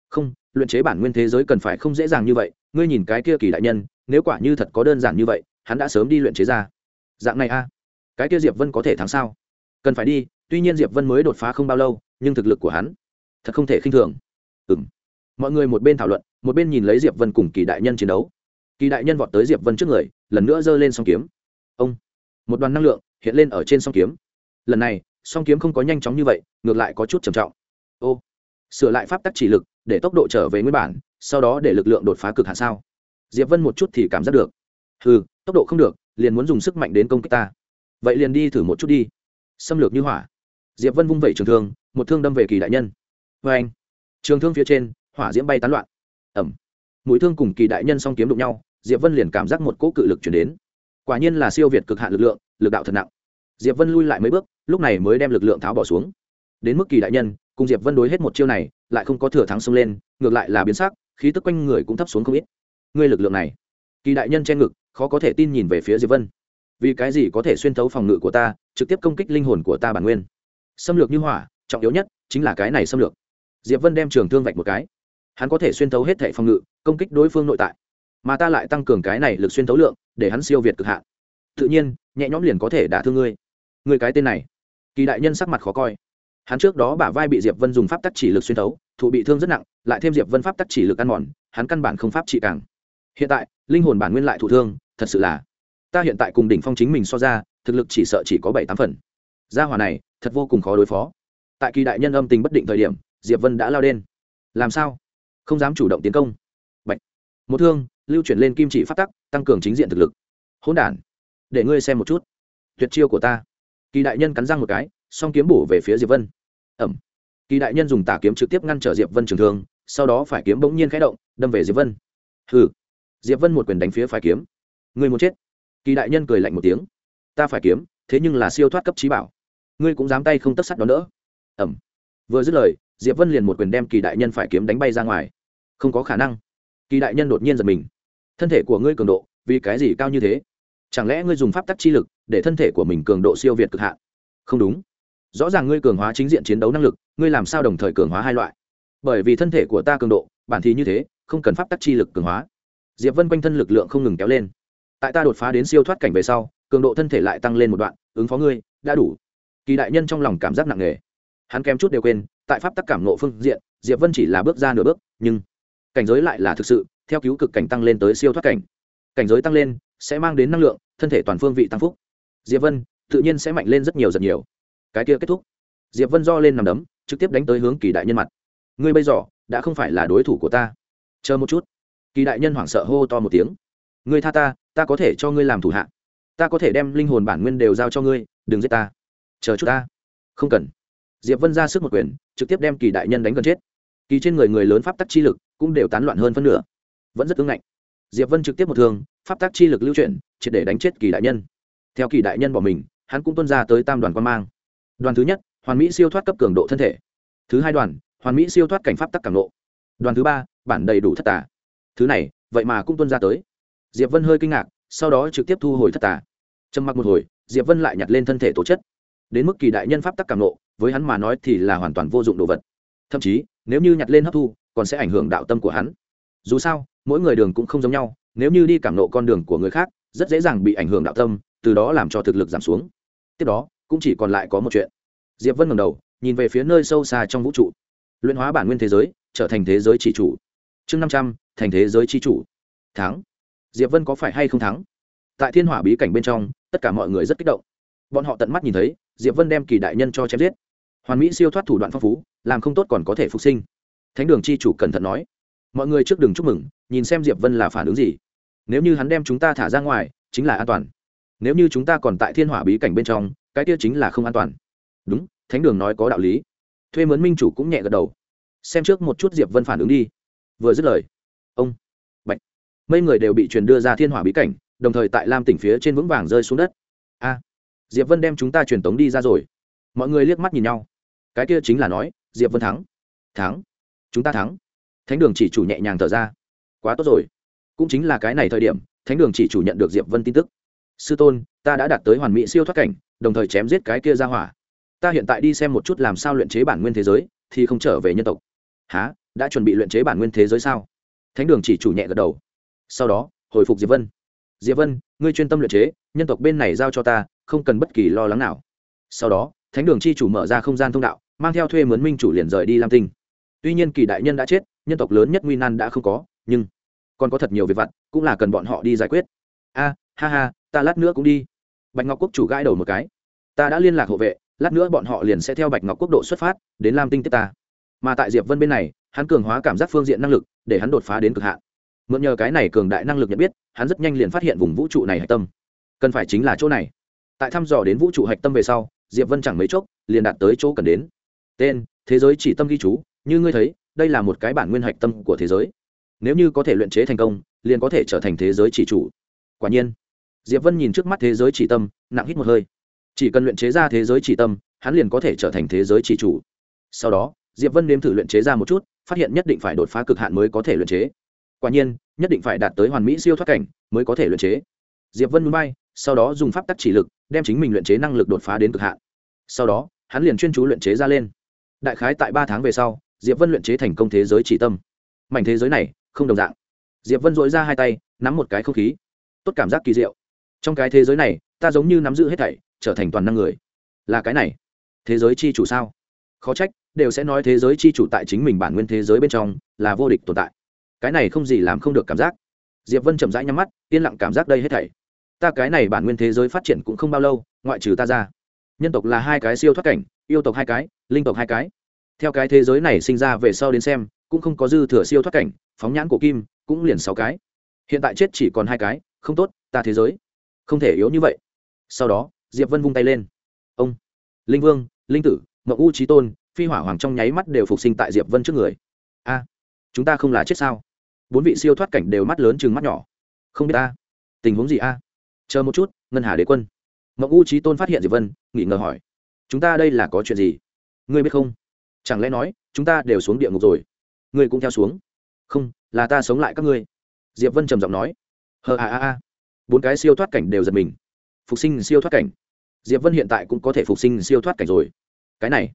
Không, luyện chế bản nguyên thế giới cần phải không dễ dàng như vậy. Ngươi nhìn cái kia kỳ đại nhân, nếu quả như thật có đơn giản như vậy, hắn đã sớm đi luyện chế ra. Dạng này a. Cái kia diệp vân có thể thắng sao? Cần phải đi, tuy nhiên diệp vân mới đột phá không bao lâu, nhưng thực lực của hắn thật không thể khinh thường. Ừ m mọi người một bên thảo luận, một bên nhìn lấy diệp vân cùng kỳ đại nhân chiến đấu. Kỳ đại nhân vọt tới diệp vân trước người, lần nữa giơ lên song kiếm. Ông một đoàn năng lượng hiện lên ở trên song kiếm. Lần này, song kiếm không có nhanh chóng như vậy, ngược lại có chút trầm trọng. Ô, sửa lại pháp tắc chỉ lực, để tốc độ trở về nguyên bản, sau đó để lực lượng đột phá cực hạ sao? Diệp vân một chút thì cảm giác được. Ừ tốc độ không được, liền muốn dùng sức mạnh đến công kích ta. Vậy liền đi thử một chút đi. Xâm lược như hỏa. Diệp vân vung vẩy trường thương, một thương đâm về kỳ đại nhân. Vê anh trường thương phía trên, hỏa diễm bay tán loạn. Ẩm. Mũi thương cùng kỳ đại nhân song kiếm đụng nhau, diệp vân liền cảm giác một cỗ cự lực chuyển đến quả nhiên là siêu việt cực hạn lực lượng, lực đạo thật nặng. Diệp vân lui lại mấy bước, lúc này mới đem lực lượng tháo bỏ xuống. Đến mức kỳ đại nhân, cùng diệp vân đối hết một chiêu này, lại không có thừa thắng xông lên, ngược lại là biến sắc, khí tức quanh người cũng thấp xuống không ít. Ngươi lực lượng này, kỳ đại nhân che ngực, khó có thể tin nhìn về phía diệp vân. Vì cái gì có thể xuyên thấu phòng ngự của ta, trực tiếp công kích linh hồn của ta bản nguyên? Xâm lược như hỏa, trọng yếu nhất chính là cái này xâm lược. Diệp vân đem trường thương vạch một cái. Hắn có thể xuyên thấu hết thệ phòng ngự, công kích đối phương nội tại. Mà ta lại tăng cường cái này lực xuyên thấu lượng để hắn siêu việt cực hạn. Tự nhiên, nhẹ nhõm liền có thể đả thương ngươi. Người cái tên này, kỳ đại nhân sắc mặt khó coi. Hắn trước đó bả vai bị diệp vân dùng pháp tắc chỉ lực xuyên thấu, thụ bị thương rất nặng, lại thêm diệp vân pháp tắc chỉ lực ăn mòn, hắn căn bản không pháp trị càng. Hiện tại, linh hồn bản nguyên lại thụ thương, thật sự là, ta hiện tại cùng đỉnh phong chính mình so ra, thực lực chỉ sợ chỉ có bảy tám phần. Gia hỏa này, thật vô cùng khó đối phó. Tại kỳ đại nhân âm tình bất định thời điểm, diệp vân đã lao đen. Làm sao? Không dám chủ động tiến công. Bạch. một thương, lưu chuyển lên kim chỉ phát tắc tăng cường chính diện thực lực. Hỗn đản, để ngươi xem một chút. Tuyệt chiêu của ta. Kỳ đại nhân cắn răng một cái, song kiếm bổ về phía diệp vân. Ẩm. Kỳ đại nhân dùng tả kiếm trực tiếp ngăn trở diệp vân trường thương, sau đó phải kiếm bỗng nhiên khẽ động, đâm về diệp vân. Hừ. Diệp vân một quyền đánh phía phải kiếm. Ngươi muốn chết. Kỳ đại nhân cười lạnh một tiếng. Ta phải kiếm, thế nhưng là siêu thoát cấp trí bảo. Ngươi cũng dám tay không tất sắt đó nữa ẩm. Vừa dứt lời, diệp vân liền một quyền đem kỳ đại nhân phải kiếm đánh bay ra ngoài. Không có khả năng. Kỳ đại nhân đột nhiên giật mình thân thể của ngươi cường độ, vì cái gì cao như thế? Chẳng lẽ ngươi dùng pháp tắc chi lực để thân thể của mình cường độ siêu việt cực hạn? Không đúng. Rõ ràng ngươi cường hóa chính diện chiến đấu năng lực, ngươi làm sao đồng thời cường hóa hai loại? Bởi vì thân thể của ta cường độ, bản thì như thế, không cần pháp tắc chi lực cường hóa. Diệp vân quanh thân lực lượng không ngừng kéo lên. Tại ta đột phá đến siêu thoát cảnh về sau, cường độ thân thể lại tăng lên một đoạn, ứng phó ngươi, đã đủ. Kỳ đại nhân trong lòng cảm giác nặng nề. Hắn kém chút đều quên, tại pháp tắc cảm nộ phương diện, diệp vân chỉ là bước ra nửa bước, nhưng cảnh giới lại là thực sự theo cứu cực cảnh tăng lên tới siêu thoát cảnh. Cảnh giới tăng lên, sẽ mang đến năng lượng, thân thể toàn phương vị tăng phúc. Diệp vân, tự nhiên sẽ mạnh lên rất nhiều rất nhiều. Cái kia kết thúc. Diệp vân do lên nằm đấm, trực tiếp đánh tới hướng kỳ đại nhân mặt. Ngươi bây giờ, đã không phải là đối thủ của ta. Chờ một chút. Kỳ đại nhân hoảng sợ hô to một tiếng. Ngươi tha ta ta có thể cho ngươi làm thủ hạ. Ta có thể đem linh hồn bản nguyên đều giao cho ngươi, đừng giết ta. Chờ chút ta. Không cần. Diệp vân ra sức một quyền, trực tiếp đem kỳ đại nhân đánh gần chết. Kỳ trên người người lớn pháp tắc chi lực cũng đều tán loạn hơn phân nửa vẫn rất ưng ngạnh. Diệp vân trực tiếp một thương, pháp tắc chi lực lưu chuyển, triệt để đánh chết kỳ đại nhân. Theo kỳ đại nhân bỏ mình, hắn cũng tuân ra tới tam đoàn quan mang. Đoàn thứ nhất, hoàn mỹ siêu thoát cấp cường độ thân thể. Thứ hai đoàn, hoàn mỹ siêu thoát cảnh pháp tắc càng lộ đoàn thứ ba, bản đầy đủ thất tả thứ này, vậy mà cũng tuân ra tới. Diệp vân hơi kinh ngạc, sau đó trực tiếp thu hồi thất tà. Trầm mặc một hồi, diệp vân lại nhặt lên thân thể tố chất. Đến mức kỳ đại nhân pháp tắc cảm nộ với hắn mà nói thì là hoàn toàn vô dụng đồ vật. Thậm chí, nếu như nhặt lên hấp thu, còn sẽ ảnh hưởng đạo tâm của hắn dù sao, mỗi người đường cũng không giống nhau, nếu như đi cảm nộ con đường của người khác, rất dễ dàng bị ảnh hưởng đạo tâm, từ đó làm cho thực lực giảm xuống. Tiếp đó, cũng chỉ còn lại có một chuyện. Diệp vân ngầm đầu, nhìn về phía nơi sâu xa trong vũ trụ. Luyện hóa bản nguyên thế giới, trở thành thế giới chỉ chủ. Chương năm trăm, thành thế giới chi chủ. Thắng. Diệp vân có phải hay không thắng? Tại thiên hỏa bí cảnh bên trong, tất cả mọi người rất kích động. Bọn họ tận mắt nhìn thấy, diệp vân đem kỳ đại nhân cho chém giết. Hoàn mỹ siêu thoát thủ đoạn phong phú, làm không tốt còn có thể phục sinh. Thánh đường chi chủ cẩn thận nói mọi người trước đừng chúc mừng, nhìn xem diệp vân là phản ứng gì. Nếu như hắn đem chúng ta thả ra ngoài, chính là an toàn. Nếu như chúng ta còn tại thiên hỏa bí cảnh bên trong, cái kia chính là không an toàn. Đúng, thánh đường nói có đạo lý. Thuê mướn minh chủ cũng nhẹ gật đầu. Xem trước một chút diệp vân phản ứng đi. Vừa dứt lời, ông bệnh mấy người đều bị truyền đưa ra thiên hỏa bí cảnh, đồng thời tại lam tỉnh phía trên vững vàng rơi xuống đất. A, diệp vân đem chúng ta truyền tống đi ra rồi. Mọi người liếc mắt nhìn nhau. Cái kia chính là nói, diệp vân thắng. Thắng. Chúng ta thắng thánh đường chỉ chủ nhẹ nhàng thở ra. Quá tốt rồi. Cũng chính là cái này thời điểm, thánh đường chỉ chủ nhận được diệp vân tin tức. Sư tôn, ta đã đạt tới hoàn mỹ siêu thoát cảnh, đồng thời chém giết cái kia ra hỏa. Ta hiện tại đi xem một chút làm sao luyện chế bản nguyên thế giới, thì không trở về nhân tộc. Há đã chuẩn bị luyện chế bản nguyên thế giới sao? Thánh đường chỉ chủ nhẹ gật đầu. Sau đó, hồi phục diệp vân. Diệp vân, ngươi chuyên tâm luyện chế, nhân tộc bên này giao cho ta, không cần bất kỳ lo lắng nào. Sau đó, thánh đường chi chủ mở ra không gian thông đạo, mang theo thuê mướn minh chủ liền rời đi lam tinh. Tuy nhiên kỳ đại nhân đã chết nhân tộc lớn nhất nguy nan đã không có, nhưng còn có thật nhiều việc vặt, cũng là cần bọn họ đi giải quyết. A, ha ha, ta lát nữa cũng đi. Bạch ngọc quốc chủ gãi đầu một cái. Ta đã liên lạc hộ vệ, lát nữa bọn họ liền sẽ theo bạch ngọc quốc độ xuất phát, đến lam tinh tiếp ta. Mà tại diệp vân bên này, hắn cường hóa cảm giác phương diện năng lực, để hắn đột phá đến cực hạn. Mượn nhờ cái này cường đại năng lực nhận biết, hắn rất nhanh liền phát hiện vùng vũ trụ này hạch tâm. Cần phải chính là chỗ này. Tại thăm dò đến vũ trụ hạch tâm về sau, diệp vân chẳng mấy chốc liền đạt tới chỗ cần đến. Tên, thế giới chỉ tâm ghi chú, như ngươi thấy đây là một cái bản nguyên hạch tâm của thế giới. Nếu như có thể luyện chế thành công, liền có thể trở thành thế giới chỉ chủ. Quả nhiên, diệp vân nhìn trước mắt thế giới chỉ tâm, nặng hít một hơi. Chỉ cần luyện chế ra thế giới chỉ tâm, hắn liền có thể trở thành thế giới chỉ chủ. Sau đó, diệp vân nếm thử luyện chế ra một chút, phát hiện nhất định phải đột phá cực hạn mới có thể luyện chế. Quả nhiên, nhất định phải đạt tới hoàn mỹ siêu thoát cảnh mới có thể luyện chế. Diệp vân muốn bay sau đó dùng pháp tắc chỉ lực, đem chính mình luyện chế năng lực đột phá đến cực hạn. Sau đó, hắn liền chuyên chú luyện chế ra lên. Đại khái tại ba tháng về sau diệp vân luyện chế thành công thế giới chỉ tâm. Mảnh thế giới này, không đồng dạng. Diệp vân dội ra hai tay, nắm một cái không khí. Tốt cảm giác kỳ diệu. Trong cái thế giới này, ta giống như nắm giữ hết thảy, trở thành toàn năng người. Là cái này. Thế giới chi chủ sao? Khó trách, đều sẽ nói thế giới chi chủ tại chính mình bản nguyên thế giới bên trong, là vô địch tồn tại. Cái này không gì làm không được cảm giác. Diệp vân chậm rãi nhắm mắt, yên lặng cảm giác đây hết thảy. Ta cái này bản nguyên thế giới phát triển cũng không bao lâu, ngoại trừ ta ra. Nhân tộc là hai cái siêu thoát cảnh, yêu tộc hai cái, linh tộc hai cái theo cái thế giới này sinh ra về sau đến xem, cũng không có dư thừa siêu thoát cảnh, phóng nhãn của kim, cũng liền sáu cái. Hiện tại chết chỉ còn hai cái, không tốt, ta thế giới. Không thể yếu như vậy. Sau đó, diệp vân vung tay lên. Ông, linh vương, linh tử mậu u trí tôn, phi hỏa hoàng trong nháy mắt đều phục sinh tại diệp vân trước người. A, chúng ta không là chết sao? Bốn vị siêu thoát cảnh đều mắt lớn chừng mắt nhỏ. Không biết ta. Tình huống gì a? Chờ một chút, ngân hà đế quân. Mậu u trí tôn phát hiện diệp vân nghỉ ngờ hỏi. Chúng ta đây là có chuyện gì? Ngươi biết không? Chẳng lẽ nói, chúng ta đều xuống địa ngục rồi? Ngươi cũng theo xuống. Không, là ta sống lại các ngươi. Diệp vân trầm giọng nói. Hờ a a a. Bốn cái siêu thoát cảnh đều giật mình. Phục sinh siêu thoát cảnh. Diệp vân hiện tại cũng có thể phục sinh siêu thoát cảnh rồi. Cái này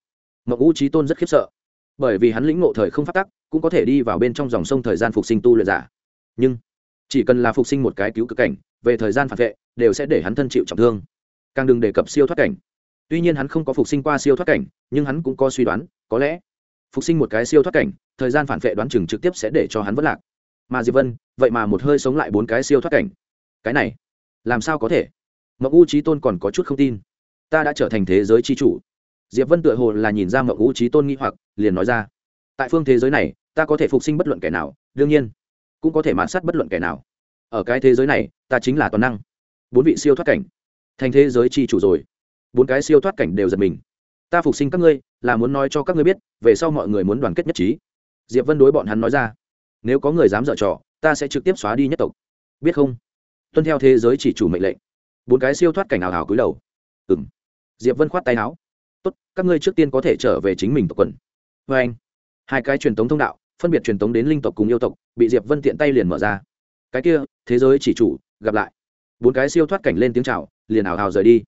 mậu u trí tôn rất khiếp sợ. Bởi vì hắn lĩnh ngộ thời không phát tắc, cũng có thể đi vào bên trong dòng sông thời gian phục sinh tu luyện giả. Nhưng, chỉ cần là phục sinh một cái cứu cực cảnh, về thời gian phản vệ, đều sẽ để hắn thân chịu trọng thương. Càng đừng đề cập siêu thoát cảnh tuy nhiên hắn không có phục sinh qua siêu thoát cảnh, nhưng hắn cũng có suy đoán, có lẽ phục sinh một cái siêu thoát cảnh, thời gian phản vệ đoán chừng trực tiếp sẽ để cho hắn vất lạc. Mà diệp vân, vậy mà một hơi sống lại bốn cái siêu thoát cảnh. Cái này, làm sao có thể? Mậu u trí tôn còn có chút không tin. Ta đã trở thành thế giới chi chủ. Diệp vân tựa hồ là nhìn ra mậu u trí tôn nghi hoặc, liền nói ra. Tại phương thế giới này, ta có thể phục sinh bất luận kẻ nào, đương nhiên, cũng có thể mạn sát bất luận kẻ nào. Ở cái thế giới này, ta chính là toàn năng. Bốn vị siêu thoát cảnh. Thành thế giới chi chủ rồi bốn cái siêu thoát cảnh đều giật mình. Ta phục sinh các ngươi, là muốn nói cho các ngươi biết, về sau mọi người muốn đoàn kết nhất trí. Diệp vân đối bọn hắn nói ra, nếu có người dám dở trò, ta sẽ trực tiếp xóa đi nhất tộc. Biết không? Tuân theo thế giới chỉ chủ mệnh lệnh. Bốn cái siêu thoát cảnh ảo ảo cúi đầu. Ừng diệp vân khoát tay áo. Tốt, các ngươi trước tiên có thể trở về chính mình tộc quần. Vê anh, hai cái truyền thống thông đạo, phân biệt truyền thống đến linh tộc cùng yêu tộc, bị diệp vân tiện tay liền mở ra. Cái kia, thế giới chỉ chủ, gặp lại. Bốn cái siêu thoát cảnh lên tiếng chào, liền ảo hào rời đi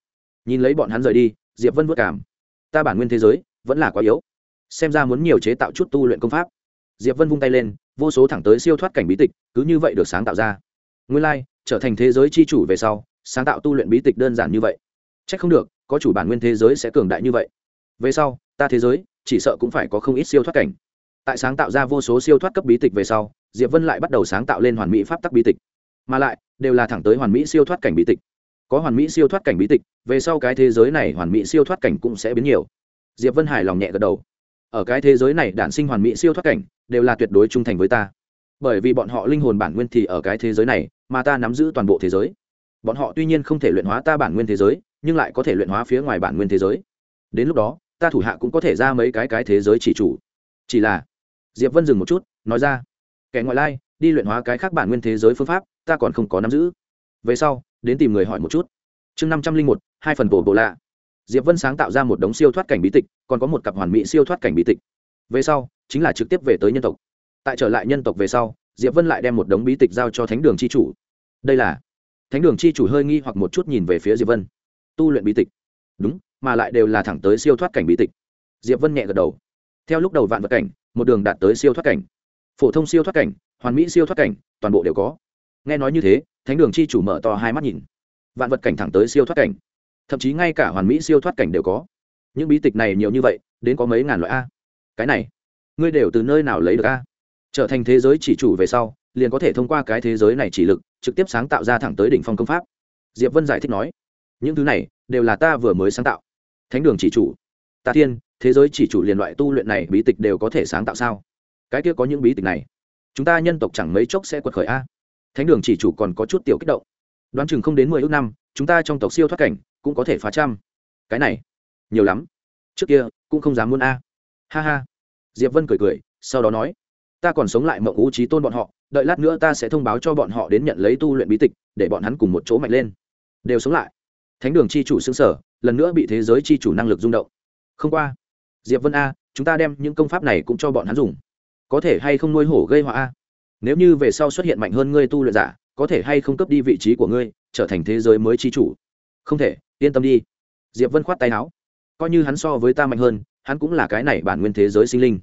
nhìn lấy bọn hắn rời đi, diệp vân vất cảm ta bản nguyên thế giới, vẫn là quá yếu. Xem ra muốn nhiều chế tạo chút tu luyện công pháp. Diệp vân vung tay lên, vô số thẳng tới siêu thoát cảnh bí tịch, cứ như vậy được sáng tạo ra. Nguyên lai, trở thành thế giới chi chủ về sau, sáng tạo tu luyện bí tịch đơn giản như vậy. C h ắ c không được, có chủ bản nguyên thế giới sẽ cường đại như vậy. Về sau, ta thế giới, chỉ sợ cũng phải có không ít siêu thoát cảnh. Tại sáng tạo ra vô số siêu thoát cấp bí tịch về sau, diệp vân lại bắt đầu sáng tạo lên hoàn mỹ pháp tắc bí tịch. Mà lại, đều là thẳng tới hoàn mỹ siêu thoát cảnh bí tịch có hoàn mỹ siêu thoát cảnh bí tịch, về sau cái thế giới này hoàn mỹ siêu thoát cảnh cũng sẽ biến nhiều. Diệp vân hài lòng nhẹ gật đầu. Ở cái thế giới này đản sinh hoàn mỹ siêu thoát cảnh, đều là tuyệt đối trung thành với ta. Bởi vì bọn họ linh hồn bản nguyên thì ở cái thế giới này, mà ta nắm giữ toàn bộ thế giới. Bọn họ tuy nhiên không thể luyện hóa ta bản nguyên thế giới, nhưng lại có thể luyện hóa phía ngoài bản nguyên thế giới. Đến lúc đó, ta thủ hạ cũng có thể ra mấy cái cái thế giới chỉ chủ. Chỉ là, diệp vân dừng một chút, nói ra, kẻ ngoại lai, đi luyện hóa cái khác bản nguyên thế giới phương pháp, ta còn không có nắm giữ. Về sau đến tìm người hỏi một chút. Chương năm trăm linh một, hai phần bổ bộ lạ. Diệp vân sáng tạo ra một đống siêu thoát cảnh bí tịch, còn có một cặp hoàn mỹ siêu thoát cảnh bí tịch. Về sau, chính là trực tiếp về tới nhân tộc. Tại trở lại nhân tộc về sau, diệp vân lại đem một đống bí tịch giao cho thánh đường c h i chủ. Đây là thánh đường c h i chủ hơi nghi hoặc một chút nhìn về phía diệp vân. Tu luyện bí tịch. Đúng, mà lại đều là thẳng tới siêu thoát cảnh bí tịch. Diệp vân nhẹ gật đầu. Theo lúc đầu vạn vật cảnh, một đường đạt tới siêu thoát cảnh. Phổ thông siêu thoát cảnh, hoàn mỹ siêu thoát cảnh, toàn bộ đều có. Nghe nói như thế thánh đường chi chủ mở to hai mắt nhìn. Vạn vật cảnh thẳng tới siêu thoát cảnh. Thậm chí ngay cả hoàn mỹ siêu thoát cảnh đều có. Những bí tịch này nhiều như vậy, đến có mấy ngàn loại a? Cái này, ngươi đều từ nơi nào lấy được a? Trở thành thế giới chỉ chủ về sau, liền có thể thông qua cái thế giới này chỉ lực, trực tiếp sáng tạo ra thẳng tới đỉnh phong công pháp. Diệp vân giải thích nói, những thứ này đều là ta vừa mới sáng tạo. Thánh đường chỉ chủ. Ta thiên, thế giới chỉ chủ liền loại tu luyện này bí tịch đều có thể sáng tạo sao? Cái kia có những bí tịch này, chúng ta nhân tộc chẳng mấy chốc sẽ quật khởi a thánh đường chỉ chủ còn có chút tiểu kích động. Đoán chừng không đến mười ước năm, chúng ta trong tộc siêu thoát cảnh cũng có thể phá trăm. Cái này, nhiều lắm. Trước kia, cũng không dám muốn a. Ha ha. Diệp vân cười cười, sau đó nói, ta còn sống lại mộng ú trí tôn bọn họ, đợi lát nữa ta sẽ thông báo cho bọn họ đến nhận lấy tu luyện bí tịch, để bọn hắn cùng một chỗ mạnh lên. Đều sống lại. Thánh đường c h i chủ xứng sở lần nữa bị thế giới c h i chủ năng lực rung động. Không qua. Diệp vân a, chúng ta đem những công pháp này cũng cho bọn hắn dùng. Có thể hay không nuôi hổ gây họa a? Nếu như về sau xuất hiện mạnh hơn ngươi tu luyện giả, có thể hay không cấp đi vị trí của ngươi, trở thành thế giới mới chi chủ? Không thể, yên tâm đi. Diệp vân khoát tay áo. Coi như hắn so với ta mạnh hơn, hắn cũng là cái này bản nguyên thế giới sinh linh.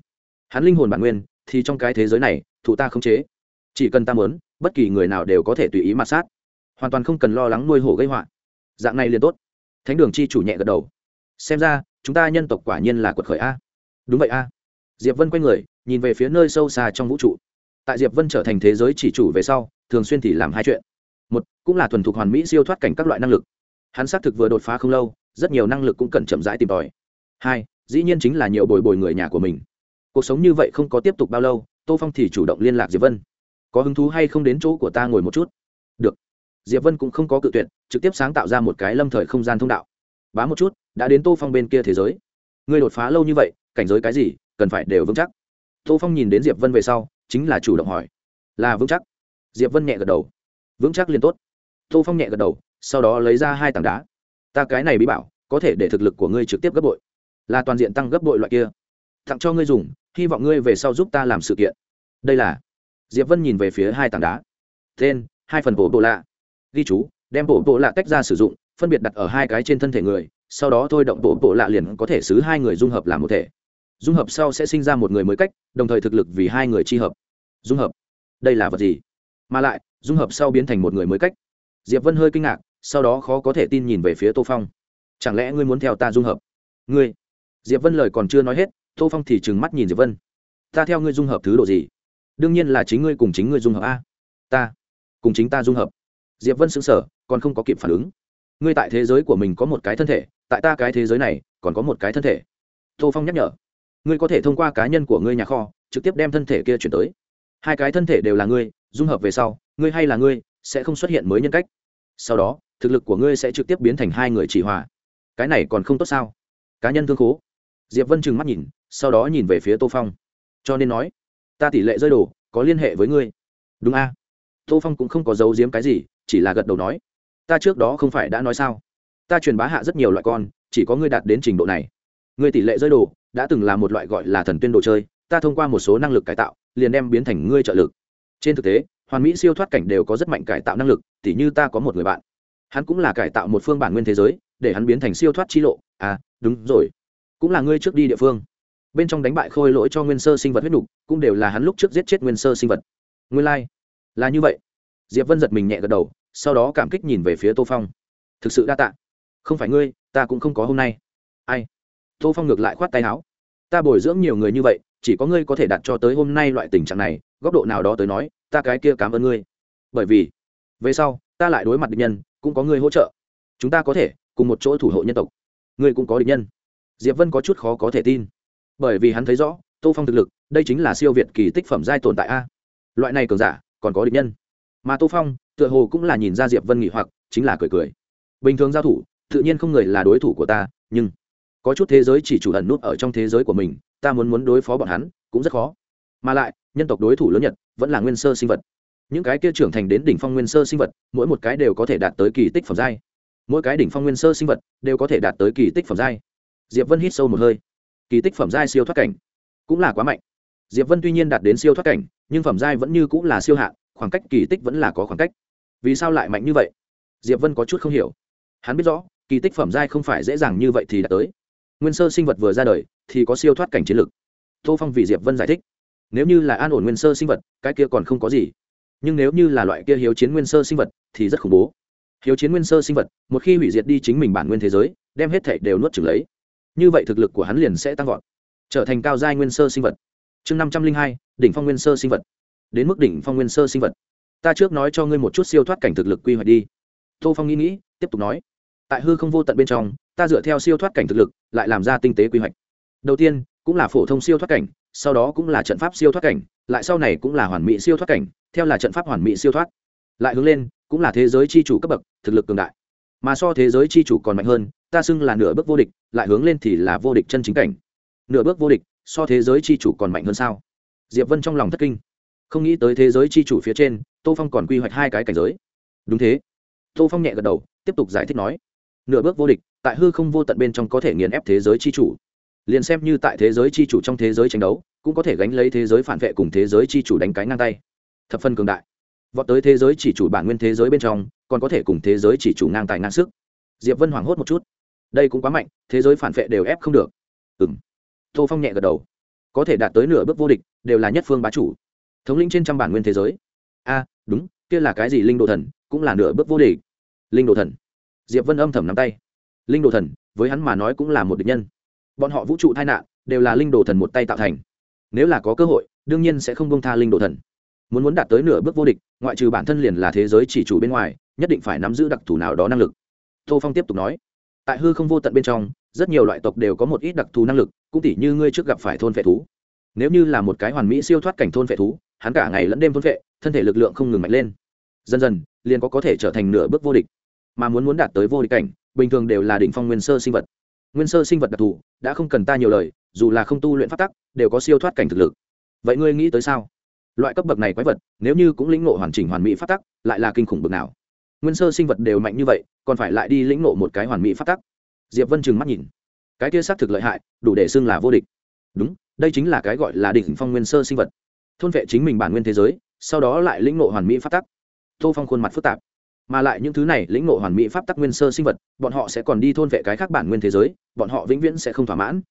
Hắn linh hồn bản nguyên, thì trong cái thế giới này, thụ ta không chế. Chỉ cần ta muốn, bất kỳ người nào đều có thể tùy ý mặt sát. Hoàn toàn không cần lo lắng nuôi hổ gây họa. Dạng này liền tốt. Thánh đường chi chủ nhẹ gật đầu. Xem ra, chúng ta nhân tộc quả nhiên là quật khởi a. Đúng vậy a. Diệp vân quay người, nhìn về phía nơi sâu xa trong vũ trụ tại diệp vân trở thành thế giới chỉ chủ về sau, thường xuyên thì làm hai chuyện. Một, cũng là thuần thục hoàn mỹ siêu thoát cảnh các loại năng lực. Hắn xác thực vừa đột phá không lâu, rất nhiều năng lực cũng cần chậm rãi tìm tòi. Hai, dĩ nhiên chính là nhiều bồi bồi người nhà của mình. Cuộc sống như vậy không có tiếp tục bao lâu, tô phong thì chủ động liên lạc diệp vân. Có hứng thú hay không đến chỗ của ta ngồi một chút? Được. Diệp vân cũng không có cự tuyệt, trực tiếp sáng tạo ra một cái lâm thời không gian thông đạo. Bá một chút, đã đến tô phong bên kia thế giới. Ngươi đột phá lâu như vậy, cảnh giới cái gì, cần phải đều vững chắc. Tô phong nhìn đến diệp vân về sau chính là chủ động hỏi. Là vững chắc. Diệp vân nhẹ gật đầu. Vững chắc liền tốt. Tô phong nhẹ gật đầu, sau đó lấy ra hai tảng đá. Ta cái này bí bảo, có thể để thực lực của ngươi trực tiếp gấp bội. Là toàn diện tăng gấp bội loại kia. Tặng cho ngươi dùng, hy vọng ngươi về sau giúp ta làm sự kiện. Đây là. Diệp vân nhìn về phía hai tảng đá. Tên, hai phần bộ bộ lạ. Ghi chú, đem bộ bộ lạ tách ra sử dụng, phân biệt đặt ở hai cái trên thân thể người, sau đó thôi động bộ bộ lạ liền có thể xứ hai người dung hợp làm một thể dung hợp sau sẽ sinh ra một người mới cách, đồng thời thực lực vì hai người chi hợp. Dung hợp. Đây là vật gì? Mà lại, dung hợp sau biến thành một người mới cách. Diệp vân hơi kinh ngạc, sau đó khó có thể tin nhìn về phía tô phong. Chẳng lẽ ngươi muốn theo ta dung hợp? Ngươi. Diệp vân lời còn chưa nói hết, tô phong thì trừng mắt nhìn diệp vân. Ta theo ngươi dung hợp thứ độ gì? Đương nhiên là chính ngươi cùng chính ngươi dung hợp a. Ta. Cùng chính ta dung hợp. Diệp vân xứng sở còn không có kịp phản ứng. Ngươi tại thế giới của mình có một cái thân thể, tại ta cái thế giới này, còn có một cái thân thể. Tô phong nhắc nhở ngươi có thể thông qua cá nhân của ngươi nhà kho, trực tiếp đem thân thể kia chuyển tới. Hai cái thân thể đều là ngươi, dung hợp về sau, ngươi hay là ngươi, sẽ không xuất hiện mới nhân cách. Sau đó, thực lực của ngươi sẽ trực tiếp biến thành hai người chỉ hòa. Cái này còn không tốt sao? Cá nhân thương khố. Diệp vân trừng mắt nhìn, sau đó nhìn về phía tô phong. Cho nên nói, ta tỷ lệ rơi đồ, có liên hệ với ngươi. Đúng a. Tô phong cũng không có giấu giếm cái gì, chỉ là gật đầu nói, ta trước đó không phải đã nói sao? Ta truyền bá hạ rất nhiều loại con, chỉ có ngươi đạt đến trình độ này. Ngươi tỷ lệ rơi đồ đã từng là một loại gọi là thần tuyên đồ chơi, ta thông qua một số năng lực cải tạo, liền đem biến thành ngươi trợ lực. Trên thực tế, hoàn mỹ siêu thoát cảnh đều có rất mạnh cải tạo năng lực, tỉ như ta có một người bạn. Hắn cũng là cải tạo một phương bản nguyên thế giới, để hắn biến thành siêu thoát chi lộ. À đúng rồi. Cũng là ngươi trước đi địa phương. Bên trong đánh bại khôi lỗi cho nguyên sơ sinh vật huyết nục, cũng đều là hắn lúc trước giết chết nguyên sơ sinh vật. Nguyên lai、like. là như vậy. Diệp vân giật mình nhẹ gật đầu, sau đó cảm kích nhìn về phía tô phong. Thực sự đa tạ. Không phải ngươi, ta cũng không có hôm nay. Ai? Tô phong ngược lại khoát tay áo ta bồi dưỡng nhiều người như vậy, chỉ có ngươi có thể đạt cho tới hôm nay loại tình trạng này, góc độ nào đó tới nói, ta cái kia cảm ơn ngươi. Bởi vì, về sau, ta lại đối mặt địch nhân, cũng có ngươi hỗ trợ. Chúng ta có thể cùng một chỗ thủ hộ nhân tộc. Ngươi cũng có địch nhân. Diệp vân có chút khó có thể tin. Bởi vì hắn thấy rõ, tô phong thực lực, đây chính là siêu việt kỳ tích phẩm giai tồn tại a. Loại này cường giả, còn có địch nhân. Mà tô phong, tựa hồ cũng là nhìn ra diệp vân nghỉ hoặc, chính là cười cười. Bình thường giao thủ, tự nhiên không người là đối thủ của ta, nhưng có chút thế giới chỉ chủ ẩn nút ở trong thế giới của mình, ta muốn muốn đối phó bọn hắn, cũng rất khó. Mà lại, nhân tộc đối thủ lớn nhật vẫn là nguyên sơ sinh vật. Những cái kia trưởng thành đến đỉnh phong nguyên sơ sinh vật, mỗi một cái đều có thể đạt tới kỳ tích phẩm giai. Mỗi cái đỉnh phong nguyên sơ sinh vật đều có thể đạt tới kỳ tích phẩm giai. Diệp vân hít sâu một hơi. Kỳ tích phẩm giai siêu thoát cảnh cũng là quá mạnh. Diệp vân tuy nhiên đạt đến siêu thoát cảnh, nhưng phẩm giai vẫn như cũng là siêu hạ khoảng cách kỳ tích vẫn là có khoảng cách. Vì sao lại mạnh như vậy? Diệp vân có chút không hiểu. Hắn biết rõ, kỳ tích phẩm giai không phải dễ dàng như vậy thì đã tới nguyên sơ sinh vật vừa ra đời thì có siêu thoát cảnh chiến lực tô phong vì diệp vân giải thích, nếu như là an ổn nguyên sơ sinh vật, cái kia còn không có gì. Nhưng nếu như là loại kia hiếu chiến nguyên sơ sinh vật thì rất khủng bố. Hiếu chiến nguyên sơ sinh vật, một khi hủy diệt đi chính mình bản nguyên thế giới, đem hết thể đều nuốt trừng lấy. Như vậy thực lực của hắn liền sẽ tăng vọt, trở thành cao giai nguyên sơ sinh vật. Chương năm trăm linh hai, đỉnh phong nguyên sơ sinh vật. Đến mức đỉnh phong nguyên sơ sinh vật. Ta trước nói cho ngươi một chút siêu thoát cảnh thực lực quy hoạch đi. Tô phong nghĩ nghĩ, tiếp tục nói. Tại hư không vô tận bên trong ta dựa theo siêu thoát cảnh thực lực, lại làm ra tinh tế quy hoạch. Đầu tiên, cũng là phổ thông siêu thoát cảnh, sau đó cũng là trận pháp siêu thoát cảnh, lại sau này cũng là hoàn mỹ siêu thoát cảnh, theo là trận pháp hoàn mỹ siêu thoát. Lại hướng lên, cũng là thế giới c h i chủ cấp bậc, thực lực cường đại. Mà so thế giới c h i chủ còn mạnh hơn, ta xưng là nửa bước vô địch, lại hướng lên thì là vô địch chân chính cảnh. Nửa bước vô địch, so thế giới c h i chủ còn mạnh hơn sao? Diệp vân trong lòng thất kinh. Không nghĩ tới thế giới c h i chủ phía trên, tô phong còn quy hoạch hai cái cảnh giới. Đúng thế. Tô phong nhẹ gật đầu, tiếp tục giải thích nói, nửa bước vô địch tại hư không vô tận bên trong có thể nghiền ép thế giới chi chủ. Liền xem như tại thế giới chi chủ trong thế giới tranh đấu, cũng có thể gánh lấy thế giới phản vệ cùng thế giới chi chủ đánh cái ngang tay. Thập phân cường đại. Vọt tới thế giới chỉ chủ bản nguyên thế giới bên trong, còn có thể cùng thế giới chỉ chủ ngang tài ngang sức. Diệp vân hoảng hốt một chút. Đây cũng quá mạnh, thế giới phản vệ đều ép không được. Ừng tô phong nhẹ gật đầu. Có thể đạt tới nửa bước vô địch, đều là nhất phương bá chủ. Thống lĩnh trên trăm bản nguyên thế giới. A, đúng, kia là cái gì linh đồ thần, cũng là nửa bước vô địch. Linh đồ thần. Diệp vân âm thầm nắm tay linh đồ thần, với hắn mà nói cũng là một địch nhân. Bọn họ vũ trụ tai nạn đều là linh đồ thần một tay tạo thành. Nếu là có cơ hội, đương nhiên sẽ không bông tha linh đồ thần. Muốn muốn đạt tới nửa bước vô địch, ngoại trừ bản thân liền là thế giới chỉ chủ bên ngoài, nhất định phải nắm giữ đặc thù nào đó năng lực. Tô phong tiếp tục nói, tại hư không vô tận bên trong, rất nhiều loại tộc đều có một ít đặc thù năng lực, cũng tỉ như ngươi trước gặp phải thôn vệ thú. Nếu như là một cái hoàn mỹ siêu thoát cảnh thôn vệ thú, hắn cả ngày lẫn đêm thôn vệ, thân thể lực lượng không ngừng mạnh lên. Dần dần, liền có có thể trở thành nửa bước vô địch. Mà muốn muốn đạt tới vô địch cảnh bình thường đều là đỉnh phong nguyên sơ sinh vật. Nguyên sơ sinh vật đặc thù, đã không cần ta nhiều lời, dù là không tu luyện pháp tắc, đều có siêu thoát cảnh thực lực. Vậy ngươi nghĩ tới sao? Loại cấp bậc này quái vật, nếu như cũng lĩnh ngộ hoàn chỉnh hoàn mỹ pháp tắc, lại là kinh khủng bậc nào? Nguyên sơ sinh vật đều mạnh như vậy, còn phải lại đi lĩnh ngộ một cái hoàn mỹ pháp tắc? Diệp vân trừng mắt nhìn. Cái kia xác thực lợi hại, đủ để xưng là vô địch. Đúng, đây chính là cái gọi là đỉnh phong nguyên sơ sinh vật. Thôn vệ chính mình bản nguyên thế giới, sau đó lại lĩnh ngộ hoàn mỹ pháp tắc. Tô phong khuôn mặt phức tạp mà lại những thứ này lĩnh ngộ hoàn mỹ pháp tắc nguyên sơ sinh vật, bọn họ sẽ còn đi thôn vệ cái khác bản nguyên thế giới, bọn họ vĩnh viễn sẽ không thỏa mãn.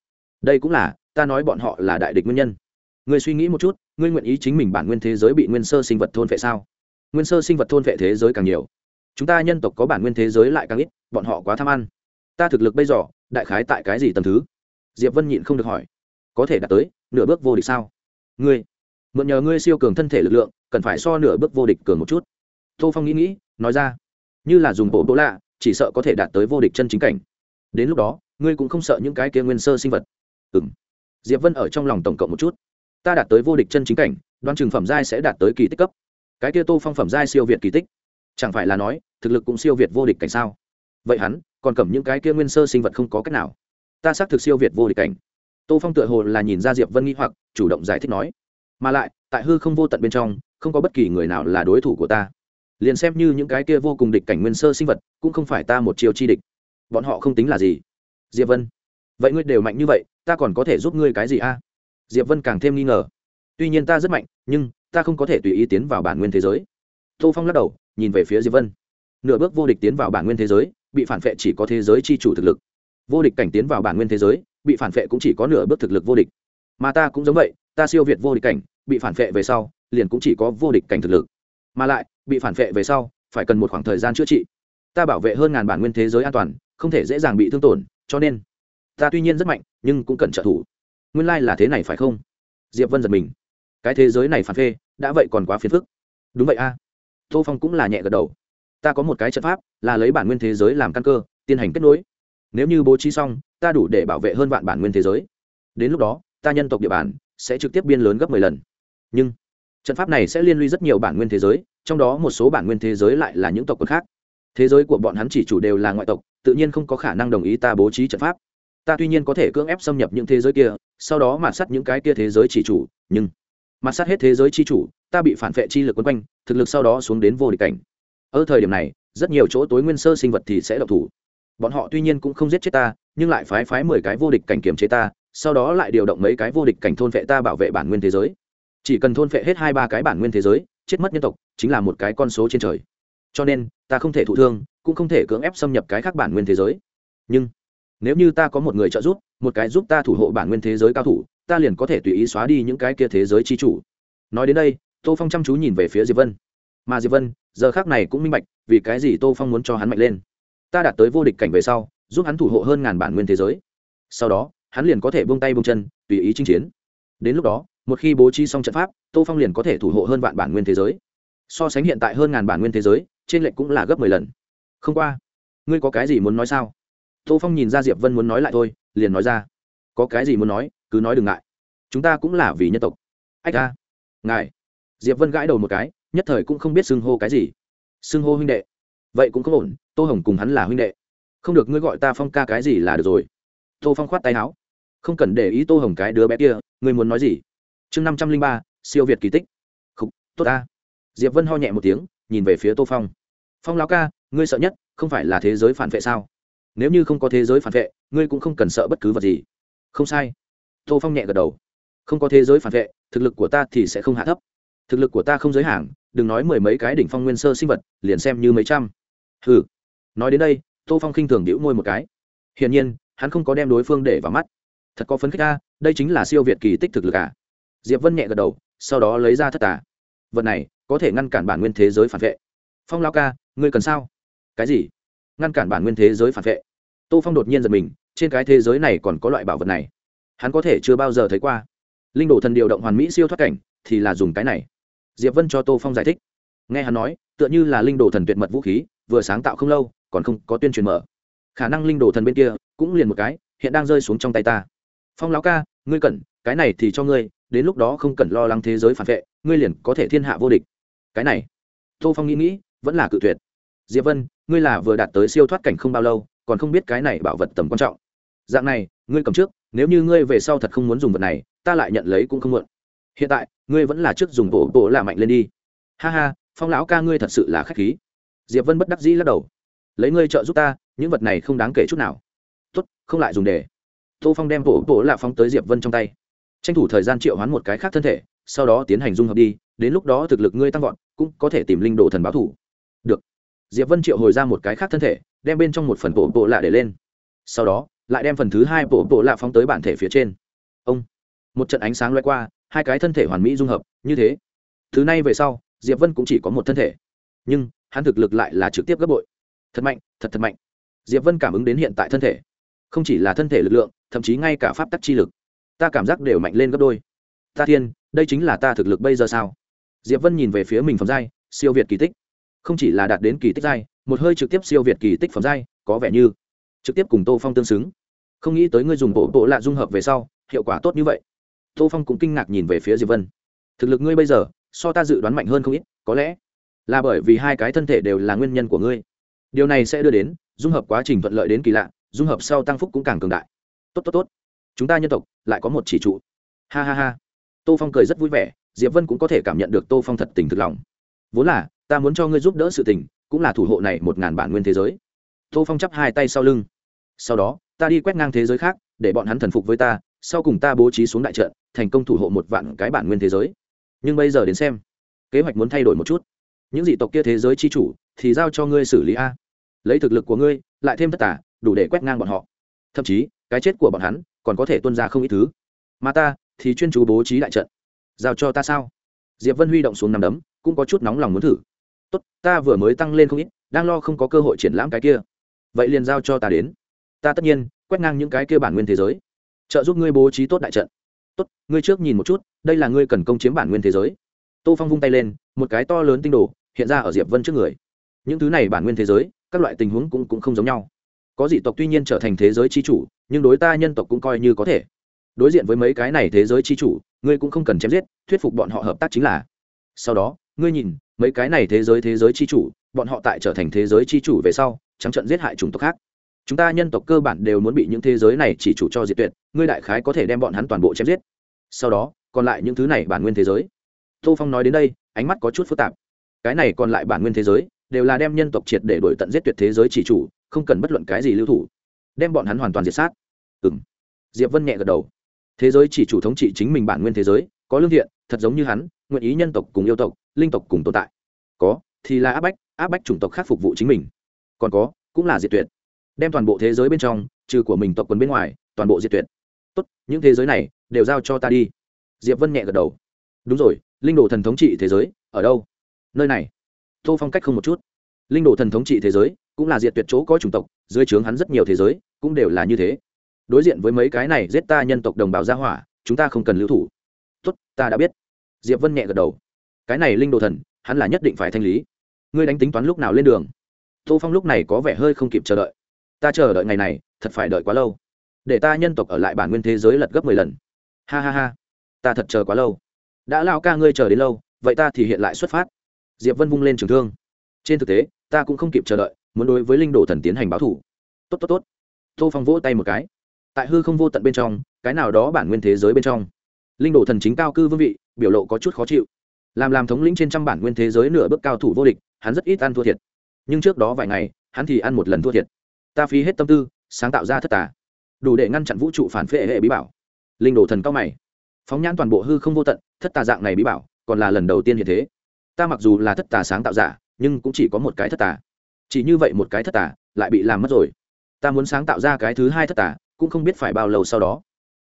Đây cũng là, ta nói bọn họ là đại địch nguyên nhân. Người suy nghĩ một chút, ngươi nguyện ý chính mình bản nguyên thế giới bị nguyên sơ sinh vật thôn vệ sao? Nguyên sơ sinh vật thôn vệ thế giới càng nhiều. Chúng ta nhân tộc có bản nguyên thế giới lại càng ít, bọn họ quá tham ăn. Ta thực lực bây giờ, đại khái tại cái gì tầm thứ? Diệp vân nhịn không được hỏi. Có thể đạt tới, nửa bước vô địch sao? Ngươi, mượn nhờ ngươi siêu cường thân thể lực lượng, cần phải so nửa bước vô địch cường một chút. Tô phong nghĩ nghĩ nói ra. Như là dùng bộ đỗ lạ, chỉ sợ có thể đạt tới vô địch chân chính cảnh. Đến lúc đó, ngươi cũng không sợ những cái kia nguyên sơ sinh vật. Ừ m diệp vân ở trong lòng tổng cộng một chút. Ta đạt tới vô địch chân chính cảnh đoan Trường phẩm giai sẽ đạt tới kỳ tích cấp. Cái kia tô phong phẩm giai siêu việt kỳ tích. Chẳng phải là nói, thực lực cũng siêu việt vô địch cảnh sao? Vậy hắn, còn cầm những cái kia nguyên sơ sinh vật không có cách nào. Ta xác thực siêu việt vô địch cảnh. Tô phong tựa hồ là nhìn ra diệp vân nghĩ hoặc, chủ động giải thích nói. Mà lại, tại hư không vô tận bên trong, không có bất kỳ người nào là đối thủ của ta liền xem như những cái kia vô cùng địch cảnh nguyên sơ sinh vật, cũng không phải ta một chiều chi địch. Bọn họ không tính là gì. Diệp vân, vậy ngươi đều mạnh như vậy, ta còn có thể giúp ngươi cái gì a? Diệp vân càng thêm nghi ngờ. Tuy nhiên ta rất mạnh, nhưng ta không có thể tùy ý tiến vào bản nguyên thế giới. Tô phong lắc đầu, nhìn về phía diệp vân. Nửa bước vô địch tiến vào bản nguyên thế giới, bị phản vệ chỉ có thế giới chi chủ thực lực. Vô địch cảnh tiến vào bản nguyên thế giới, bị phản vệ cũng chỉ có nửa bước thực lực vô địch. Mà ta cũng giống vậy, ta siêu việt vô địch cảnh, bị phản vệ về sau, liền cũng chỉ có vô địch cảnh thực lực mà lại, bị phản vệ về sau, phải cần một khoảng thời gian chữa trị. Ta bảo vệ hơn ngàn bản nguyên thế giới an toàn, không thể dễ dàng bị thương tổn, cho nên, ta tuy nhiên rất mạnh, nhưng cũng cần trợ thủ. Nguyên lai、like、là thế này phải không? Diệp vân giật mình. Cái thế giới này phản phê đã vậy còn quá phiền phức. Đúng vậy a. Tô phong cũng là nhẹ gật đầu. Ta có một cái trận pháp, là lấy bản nguyên thế giới làm căn cơ, tiến hành kết nối. Nếu như bố trí xong, ta đủ để bảo vệ hơn vạn bản nguyên thế giới. Đến lúc đó, ta nhân tộc địa bàn sẽ trực tiếp biên lớn gấp mười lần. Nhưng trận pháp này sẽ liên lụy rất nhiều bản nguyên thế giới, trong đó một số bản nguyên thế giới lại là những tộc quần khác. Thế giới của bọn hắn chỉ chủ đều là ngoại tộc, tự nhiên không có khả năng đồng ý ta bố trí trận pháp. Ta tuy nhiên có thể cưỡng ép xâm nhập những thế giới kia, sau đó mạt sát những cái kia thế giới chỉ chủ, nhưng mạt sát hết thế giới chi chủ, ta bị phản vệ chi lực quấn quanh, thực lực sau đó xuống đến vô địch cảnh. Ở thời điểm này, rất nhiều chỗ tối nguyên sơ sinh vật thì sẽ độc thủ. Bọn họ tuy nhiên cũng không giết chết ta, nhưng lại phái phái mười cái vô địch cảnh kiềm chế ta, sau đó lại điều động mấy cái vô địch cảnh thôn vệ ta bảo vệ bản nguyên thế giới chỉ cần thôn phệ hết hai ba cái bản nguyên thế giới, chết mất nhân tộc chính là một cái con số trên trời. Cho nên, ta không thể thụ thương, cũng không thể cưỡng ép xâm nhập cái khác bản nguyên thế giới. Nhưng, nếu như ta có một người trợ giúp, một cái giúp ta thủ hộ bản nguyên thế giới cao thủ, ta liền có thể tùy ý xóa đi những cái kia thế giới chi chủ. Nói đến đây, tô phong chăm chú nhìn về phía diệp vân. Mà diệp vân, giờ khác này cũng minh bạch, vì cái gì tô phong muốn cho hắn mạnh lên. Ta đạt tới vô địch cảnh về sau, giúp hắn thủ hộ hơn ngàn bản nguyên thế giới. Sau đó, hắn liền có thể buông tay buông chân, tùy ý chinh chiến. Đến lúc đó một khi bố trí xong trận pháp, tô phong liền có thể thủ hộ hơn vạn bản nguyên thế giới. So sánh hiện tại hơn ngàn bản nguyên thế giới, trên lệnh cũng là gấp mười lần. Không qua, ngươi có cái gì muốn nói sao? Tô phong nhìn ra diệp vân muốn nói lại thôi, liền nói ra. Có cái gì muốn nói, cứ nói đừng ngại. Chúng ta cũng là vì nhân tộc. Ách ta ngài. Diệp vân gãi đầu một cái, nhất thời cũng không biết xưng hô cái gì. Xưng hô huynh đệ. Vậy cũng không ổn, tô hồng cùng hắn là huynh đệ. Không được, ngươi gọi ta phong ca cái gì là được rồi. Tô phong khoát tay áo. Không cần để ý tô hồng cái đứa bé kia, ngươi muốn nói gì? Chương năm trăm linh ba, siêu việt kỳ tích. Không tốt ta. Diệp vân ho nhẹ một tiếng, nhìn về phía tô phong. Phong lão ca, ngươi sợ nhất không phải là thế giới phản vệ sao? Nếu như không có thế giới phản vệ, ngươi cũng không cần sợ bất cứ vật gì. Không sai. Tô phong nhẹ gật đầu. Không có thế giới phản vệ, thực lực của ta thì sẽ không hạ thấp. Thực lực của ta không giới hạn, đừng nói mười mấy cái đỉnh phong nguyên sơ sinh vật, liền xem như mấy trăm. Ừ nói đến đây, tô phong khinh thường đĩu môi một cái. Hiển nhiên, hắn không có đem đối phương để vào mắt. Thật có phấn khích ta, đây chính là siêu việt kỳ tích thực lực à? Diệp vân nhẹ gật đầu, sau đó lấy ra thất tà. Vật này có thể ngăn cản bản nguyên thế giới phản vệ. Phong lao ca, ngươi cần sao? Cái gì? Ngăn cản bản nguyên thế giới phản vệ? Tô phong đột nhiên giật mình, trên cái thế giới này còn có loại bảo vật này. Hắn có thể chưa bao giờ thấy qua. Linh đồ thần điều động hoàn mỹ siêu thoát cảnh, thì là dùng cái này. Diệp vân cho tô phong giải thích. Nghe hắn nói, tựa như là linh đồ thần tuyệt mật vũ khí, vừa sáng tạo không lâu, còn không có tuyên truyền mở. Khả năng linh đồ thần bên kia cũng liền một cái, hiện đang rơi xuống trong tay ta. Phong lão ca, ngươi cần, cái này thì cho ngươi đến lúc đó không cần lo lắng thế giới phản vệ, ngươi liền có thể thiên hạ vô địch. Cái này, tô phong nghĩ nghĩ, vẫn là cự tuyệt. Diệp vân, ngươi là vừa đạt tới siêu thoát cảnh không bao lâu, còn không biết cái này bảo vật tầm quan trọng. Dạng này, ngươi cầm trước, nếu như ngươi về sau thật không muốn dùng vật này, ta lại nhận lấy cũng không muộn. Hiện tại, ngươi vẫn là trước dùng bộ bộ là mạnh lên đi. Ha ha, phong lão ca ngươi thật sự là khách khí. Diệp vân bất đắc dĩ lắc đầu. Lấy ngươi trợ giúp ta, những vật này không đáng kể chút nào. Tốt, không lại dùng để. Tô phong đem bộ bộ là phóng tới diệp vân trong tay tranh thủ thời gian triệu hoán một cái khác thân thể, sau đó tiến hành dung hợp đi, đến lúc đó thực lực ngươi tăng vọt, cũng có thể tìm linh đồ thần báo thủ. Được. Diệp vân triệu hồi ra một cái khác thân thể, đem bên trong một phần bộ bộ lạ để lên. Sau đó, lại đem phần thứ hai bộ bộ lạ phóng tới bản thể phía trên. Ông. Một trận ánh sáng loay qua, hai cái thân thể hoàn mỹ dung hợp, như thế. Thứ này về sau, diệp vân cũng chỉ có một thân thể. Nhưng, hắn thực lực lại là trực tiếp gấp bội. Thật mạnh, thật thật mạnh. Diệp vân cảm ứng đến hiện tại thân thể. Không chỉ là thân thể lực lượng, thậm chí ngay cả pháp tắc chi lực ta cảm giác đều mạnh lên gấp đôi. Ta thiên, đây chính là ta thực lực bây giờ sao? Diệp vân nhìn về phía mình phẩm giai, siêu việt kỳ tích. Không chỉ là đạt đến kỳ tích giai, một hơi trực tiếp siêu việt kỳ tích phẩm giai, có vẻ như trực tiếp cùng tô phong tương xứng. Không nghĩ tới ngươi dùng bộ bộ lạ dung hợp về sau, hiệu quả tốt như vậy. Tô phong cũng kinh ngạc nhìn về phía diệp vân. Thực lực ngươi bây giờ, so ta dự đoán mạnh hơn không ít, có lẽ là bởi vì hai cái thân thể đều là nguyên nhân của ngươi. Điều này sẽ đưa đến, dung hợp quá trình thuận lợi đến kỳ lạ, dung hợp sau tăng phúc cũng càng cường đại. Tốt tốt tốt chúng ta nhân tộc, lại có một chỉ trụ. Ha ha ha. Tô phong cười rất vui vẻ, diệp vân cũng có thể cảm nhận được tô phong thật tình thực lòng. Vốn là, ta muốn cho ngươi giúp đỡ sự tình, cũng là thủ hộ này một ngàn bản nguyên thế giới. Tô phong chắp hai tay sau lưng. Sau đó, ta đi quét ngang thế giới khác, để bọn hắn thần phục với ta, sau cùng ta bố trí xuống đại trận, thành công thủ hộ một vạn cái bản nguyên thế giới. Nhưng bây giờ đến xem, kế hoạch muốn thay đổi một chút. Những dị tộc kia thế giới chi chủ, thì giao cho ngươi xử lý a. Lấy thực lực của ngươi, lại thêm tất cả đủ để quét ngang bọn họ. Thậm chí, cái chết của bọn hắn còn có thể tuân ra không ít thứ. Mà ta thì chuyên chú bố trí đại trận. Giao cho ta sao? Diệp vân huy động xuống nằm đấm cũng có chút nóng lòng muốn thử. Tốt ta vừa mới tăng lên không ít đang lo không có cơ hội triển lãm cái kia. Vậy liền giao cho ta đến. Ta tất nhiên quét ngang những cái kia bản nguyên thế giới. Trợ giúp ngươi bố trí tốt đại trận. Tốt ngươi trước nhìn một chút đây là ngươi cần công chiếm bản nguyên thế giới. Tô phong vung tay lên một cái to lớn tinh đồ hiện ra ở diệp vân trước người. Những thứ này bản nguyên thế giới các loại tình huống cũng, cũng không giống nhau có dị tộc tuy nhiên trở thành thế giới chi chủ, nhưng đối ta nhân tộc cũng coi như có thể. Đối diện với mấy cái này thế giới chi chủ, ngươi cũng không cần chém giết, thuyết phục bọn họ hợp tác chính là. Sau đó, ngươi nhìn, mấy cái này thế giới thế giới chi chủ, bọn họ tại trở thành thế giới chi chủ về sau, trắng trận giết hại chủng tộc khác. Chúng ta nhân tộc cơ bản đều muốn bị những thế giới này chỉ chủ cho diệt tuyệt, ngươi đại khái có thể đem bọn hắn toàn bộ chém giết. Sau đó, còn lại những thứ này bản nguyên thế giới. Tô phong nói đến đây, ánh mắt có chút phức tạp. Cái này còn lại bản nguyên thế giới, đều là đem nhân tộc triệt để đổi tận giết tuyệt thế giới chỉ chủ không cần bất luận cái gì lưu thủ. Đem bọn hắn hoàn toàn diệt sát. Ừ m diệp vân nhẹ gật đầu. Thế giới chỉ chủ thống trị chính mình bản nguyên thế giới, có lương thiện, thật giống như hắn, nguyện ý nhân tộc cùng yêu tộc, linh tộc cùng tồn tại. Có, thì là áp bách áp bách chủng tộc khác phục vụ chính mình. Còn có, cũng là diệt tuyệt. Đem toàn bộ thế giới bên trong, trừ của mình tộc quần bên ngoài, toàn bộ diệt tuyệt. Tốt, những thế giới này, đều giao cho ta đi. Diệp vân nhẹ gật đầu. Đúng rồi, linh đồ thần thống trị thế giới, ở đâu? Nơi này. Tô phong cách không một chút. Linh đồ thần thống trị thế giới cũng là diệt tuyệt chỗ có chủng tộc, dưới trướng hắn rất nhiều thế giới, cũng đều là như thế. Đối diện với mấy cái này giết ta nhân tộc đồng bào gia hỏa, chúng ta không cần lưu thủ. Tốt, ta đã biết. Diệp vân nhẹ gật đầu. Cái này linh đồ thần, hắn là nhất định phải thanh lý. Ngươi đánh tính toán lúc nào lên đường? Tô phong lúc này có vẻ hơi không kịp chờ đợi. Ta chờ đợi ngày này, thật phải đợi quá lâu. Để ta nhân tộc ở lại bản nguyên thế giới lật gấp mười lần. Ha ha ha. Ta thật chờ quá lâu. Đã lao ca ngươi chờ đến lâu, vậy ta thì hiện lại xuất phát. Diệp vân vung lên trường thương. Trên thực tế, ta cũng không kịp chờ đợi muốn đối với linh đồ thần tiến hành báo thủ. Tốt tốt tốt. Tô phong vỗ tay một cái. Tại hư không vô tận bên trong, cái nào đó bản nguyên thế giới bên trong, linh đồ thần chính cao cư vương vị, biểu lộ có chút khó chịu. Làm làm thống lĩnh trên trăm bản nguyên thế giới nửa bước cao thủ vô địch, hắn rất ít ăn thua thiệt. Nhưng trước đó vài ngày, hắn thì ăn một lần thua thiệt. Ta phí hết tâm tư, sáng tạo ra thất tà. Đủ để ngăn chặn vũ trụ phản phệ hệ bí bảo. Linh đồ thần cao mày. Phóng nhãn toàn bộ hư không vô tận, thất tà dạng này bí bảo, còn là lần đầu tiên hiện thế. Ta mặc dù là thất tà sáng tạo giả, nhưng cũng chỉ có một cái thất tà chỉ như vậy một cái thất tà, lại bị làm mất rồi. Ta muốn sáng tạo ra cái thứ hai thất tà, cũng không biết phải bao lâu sau đó.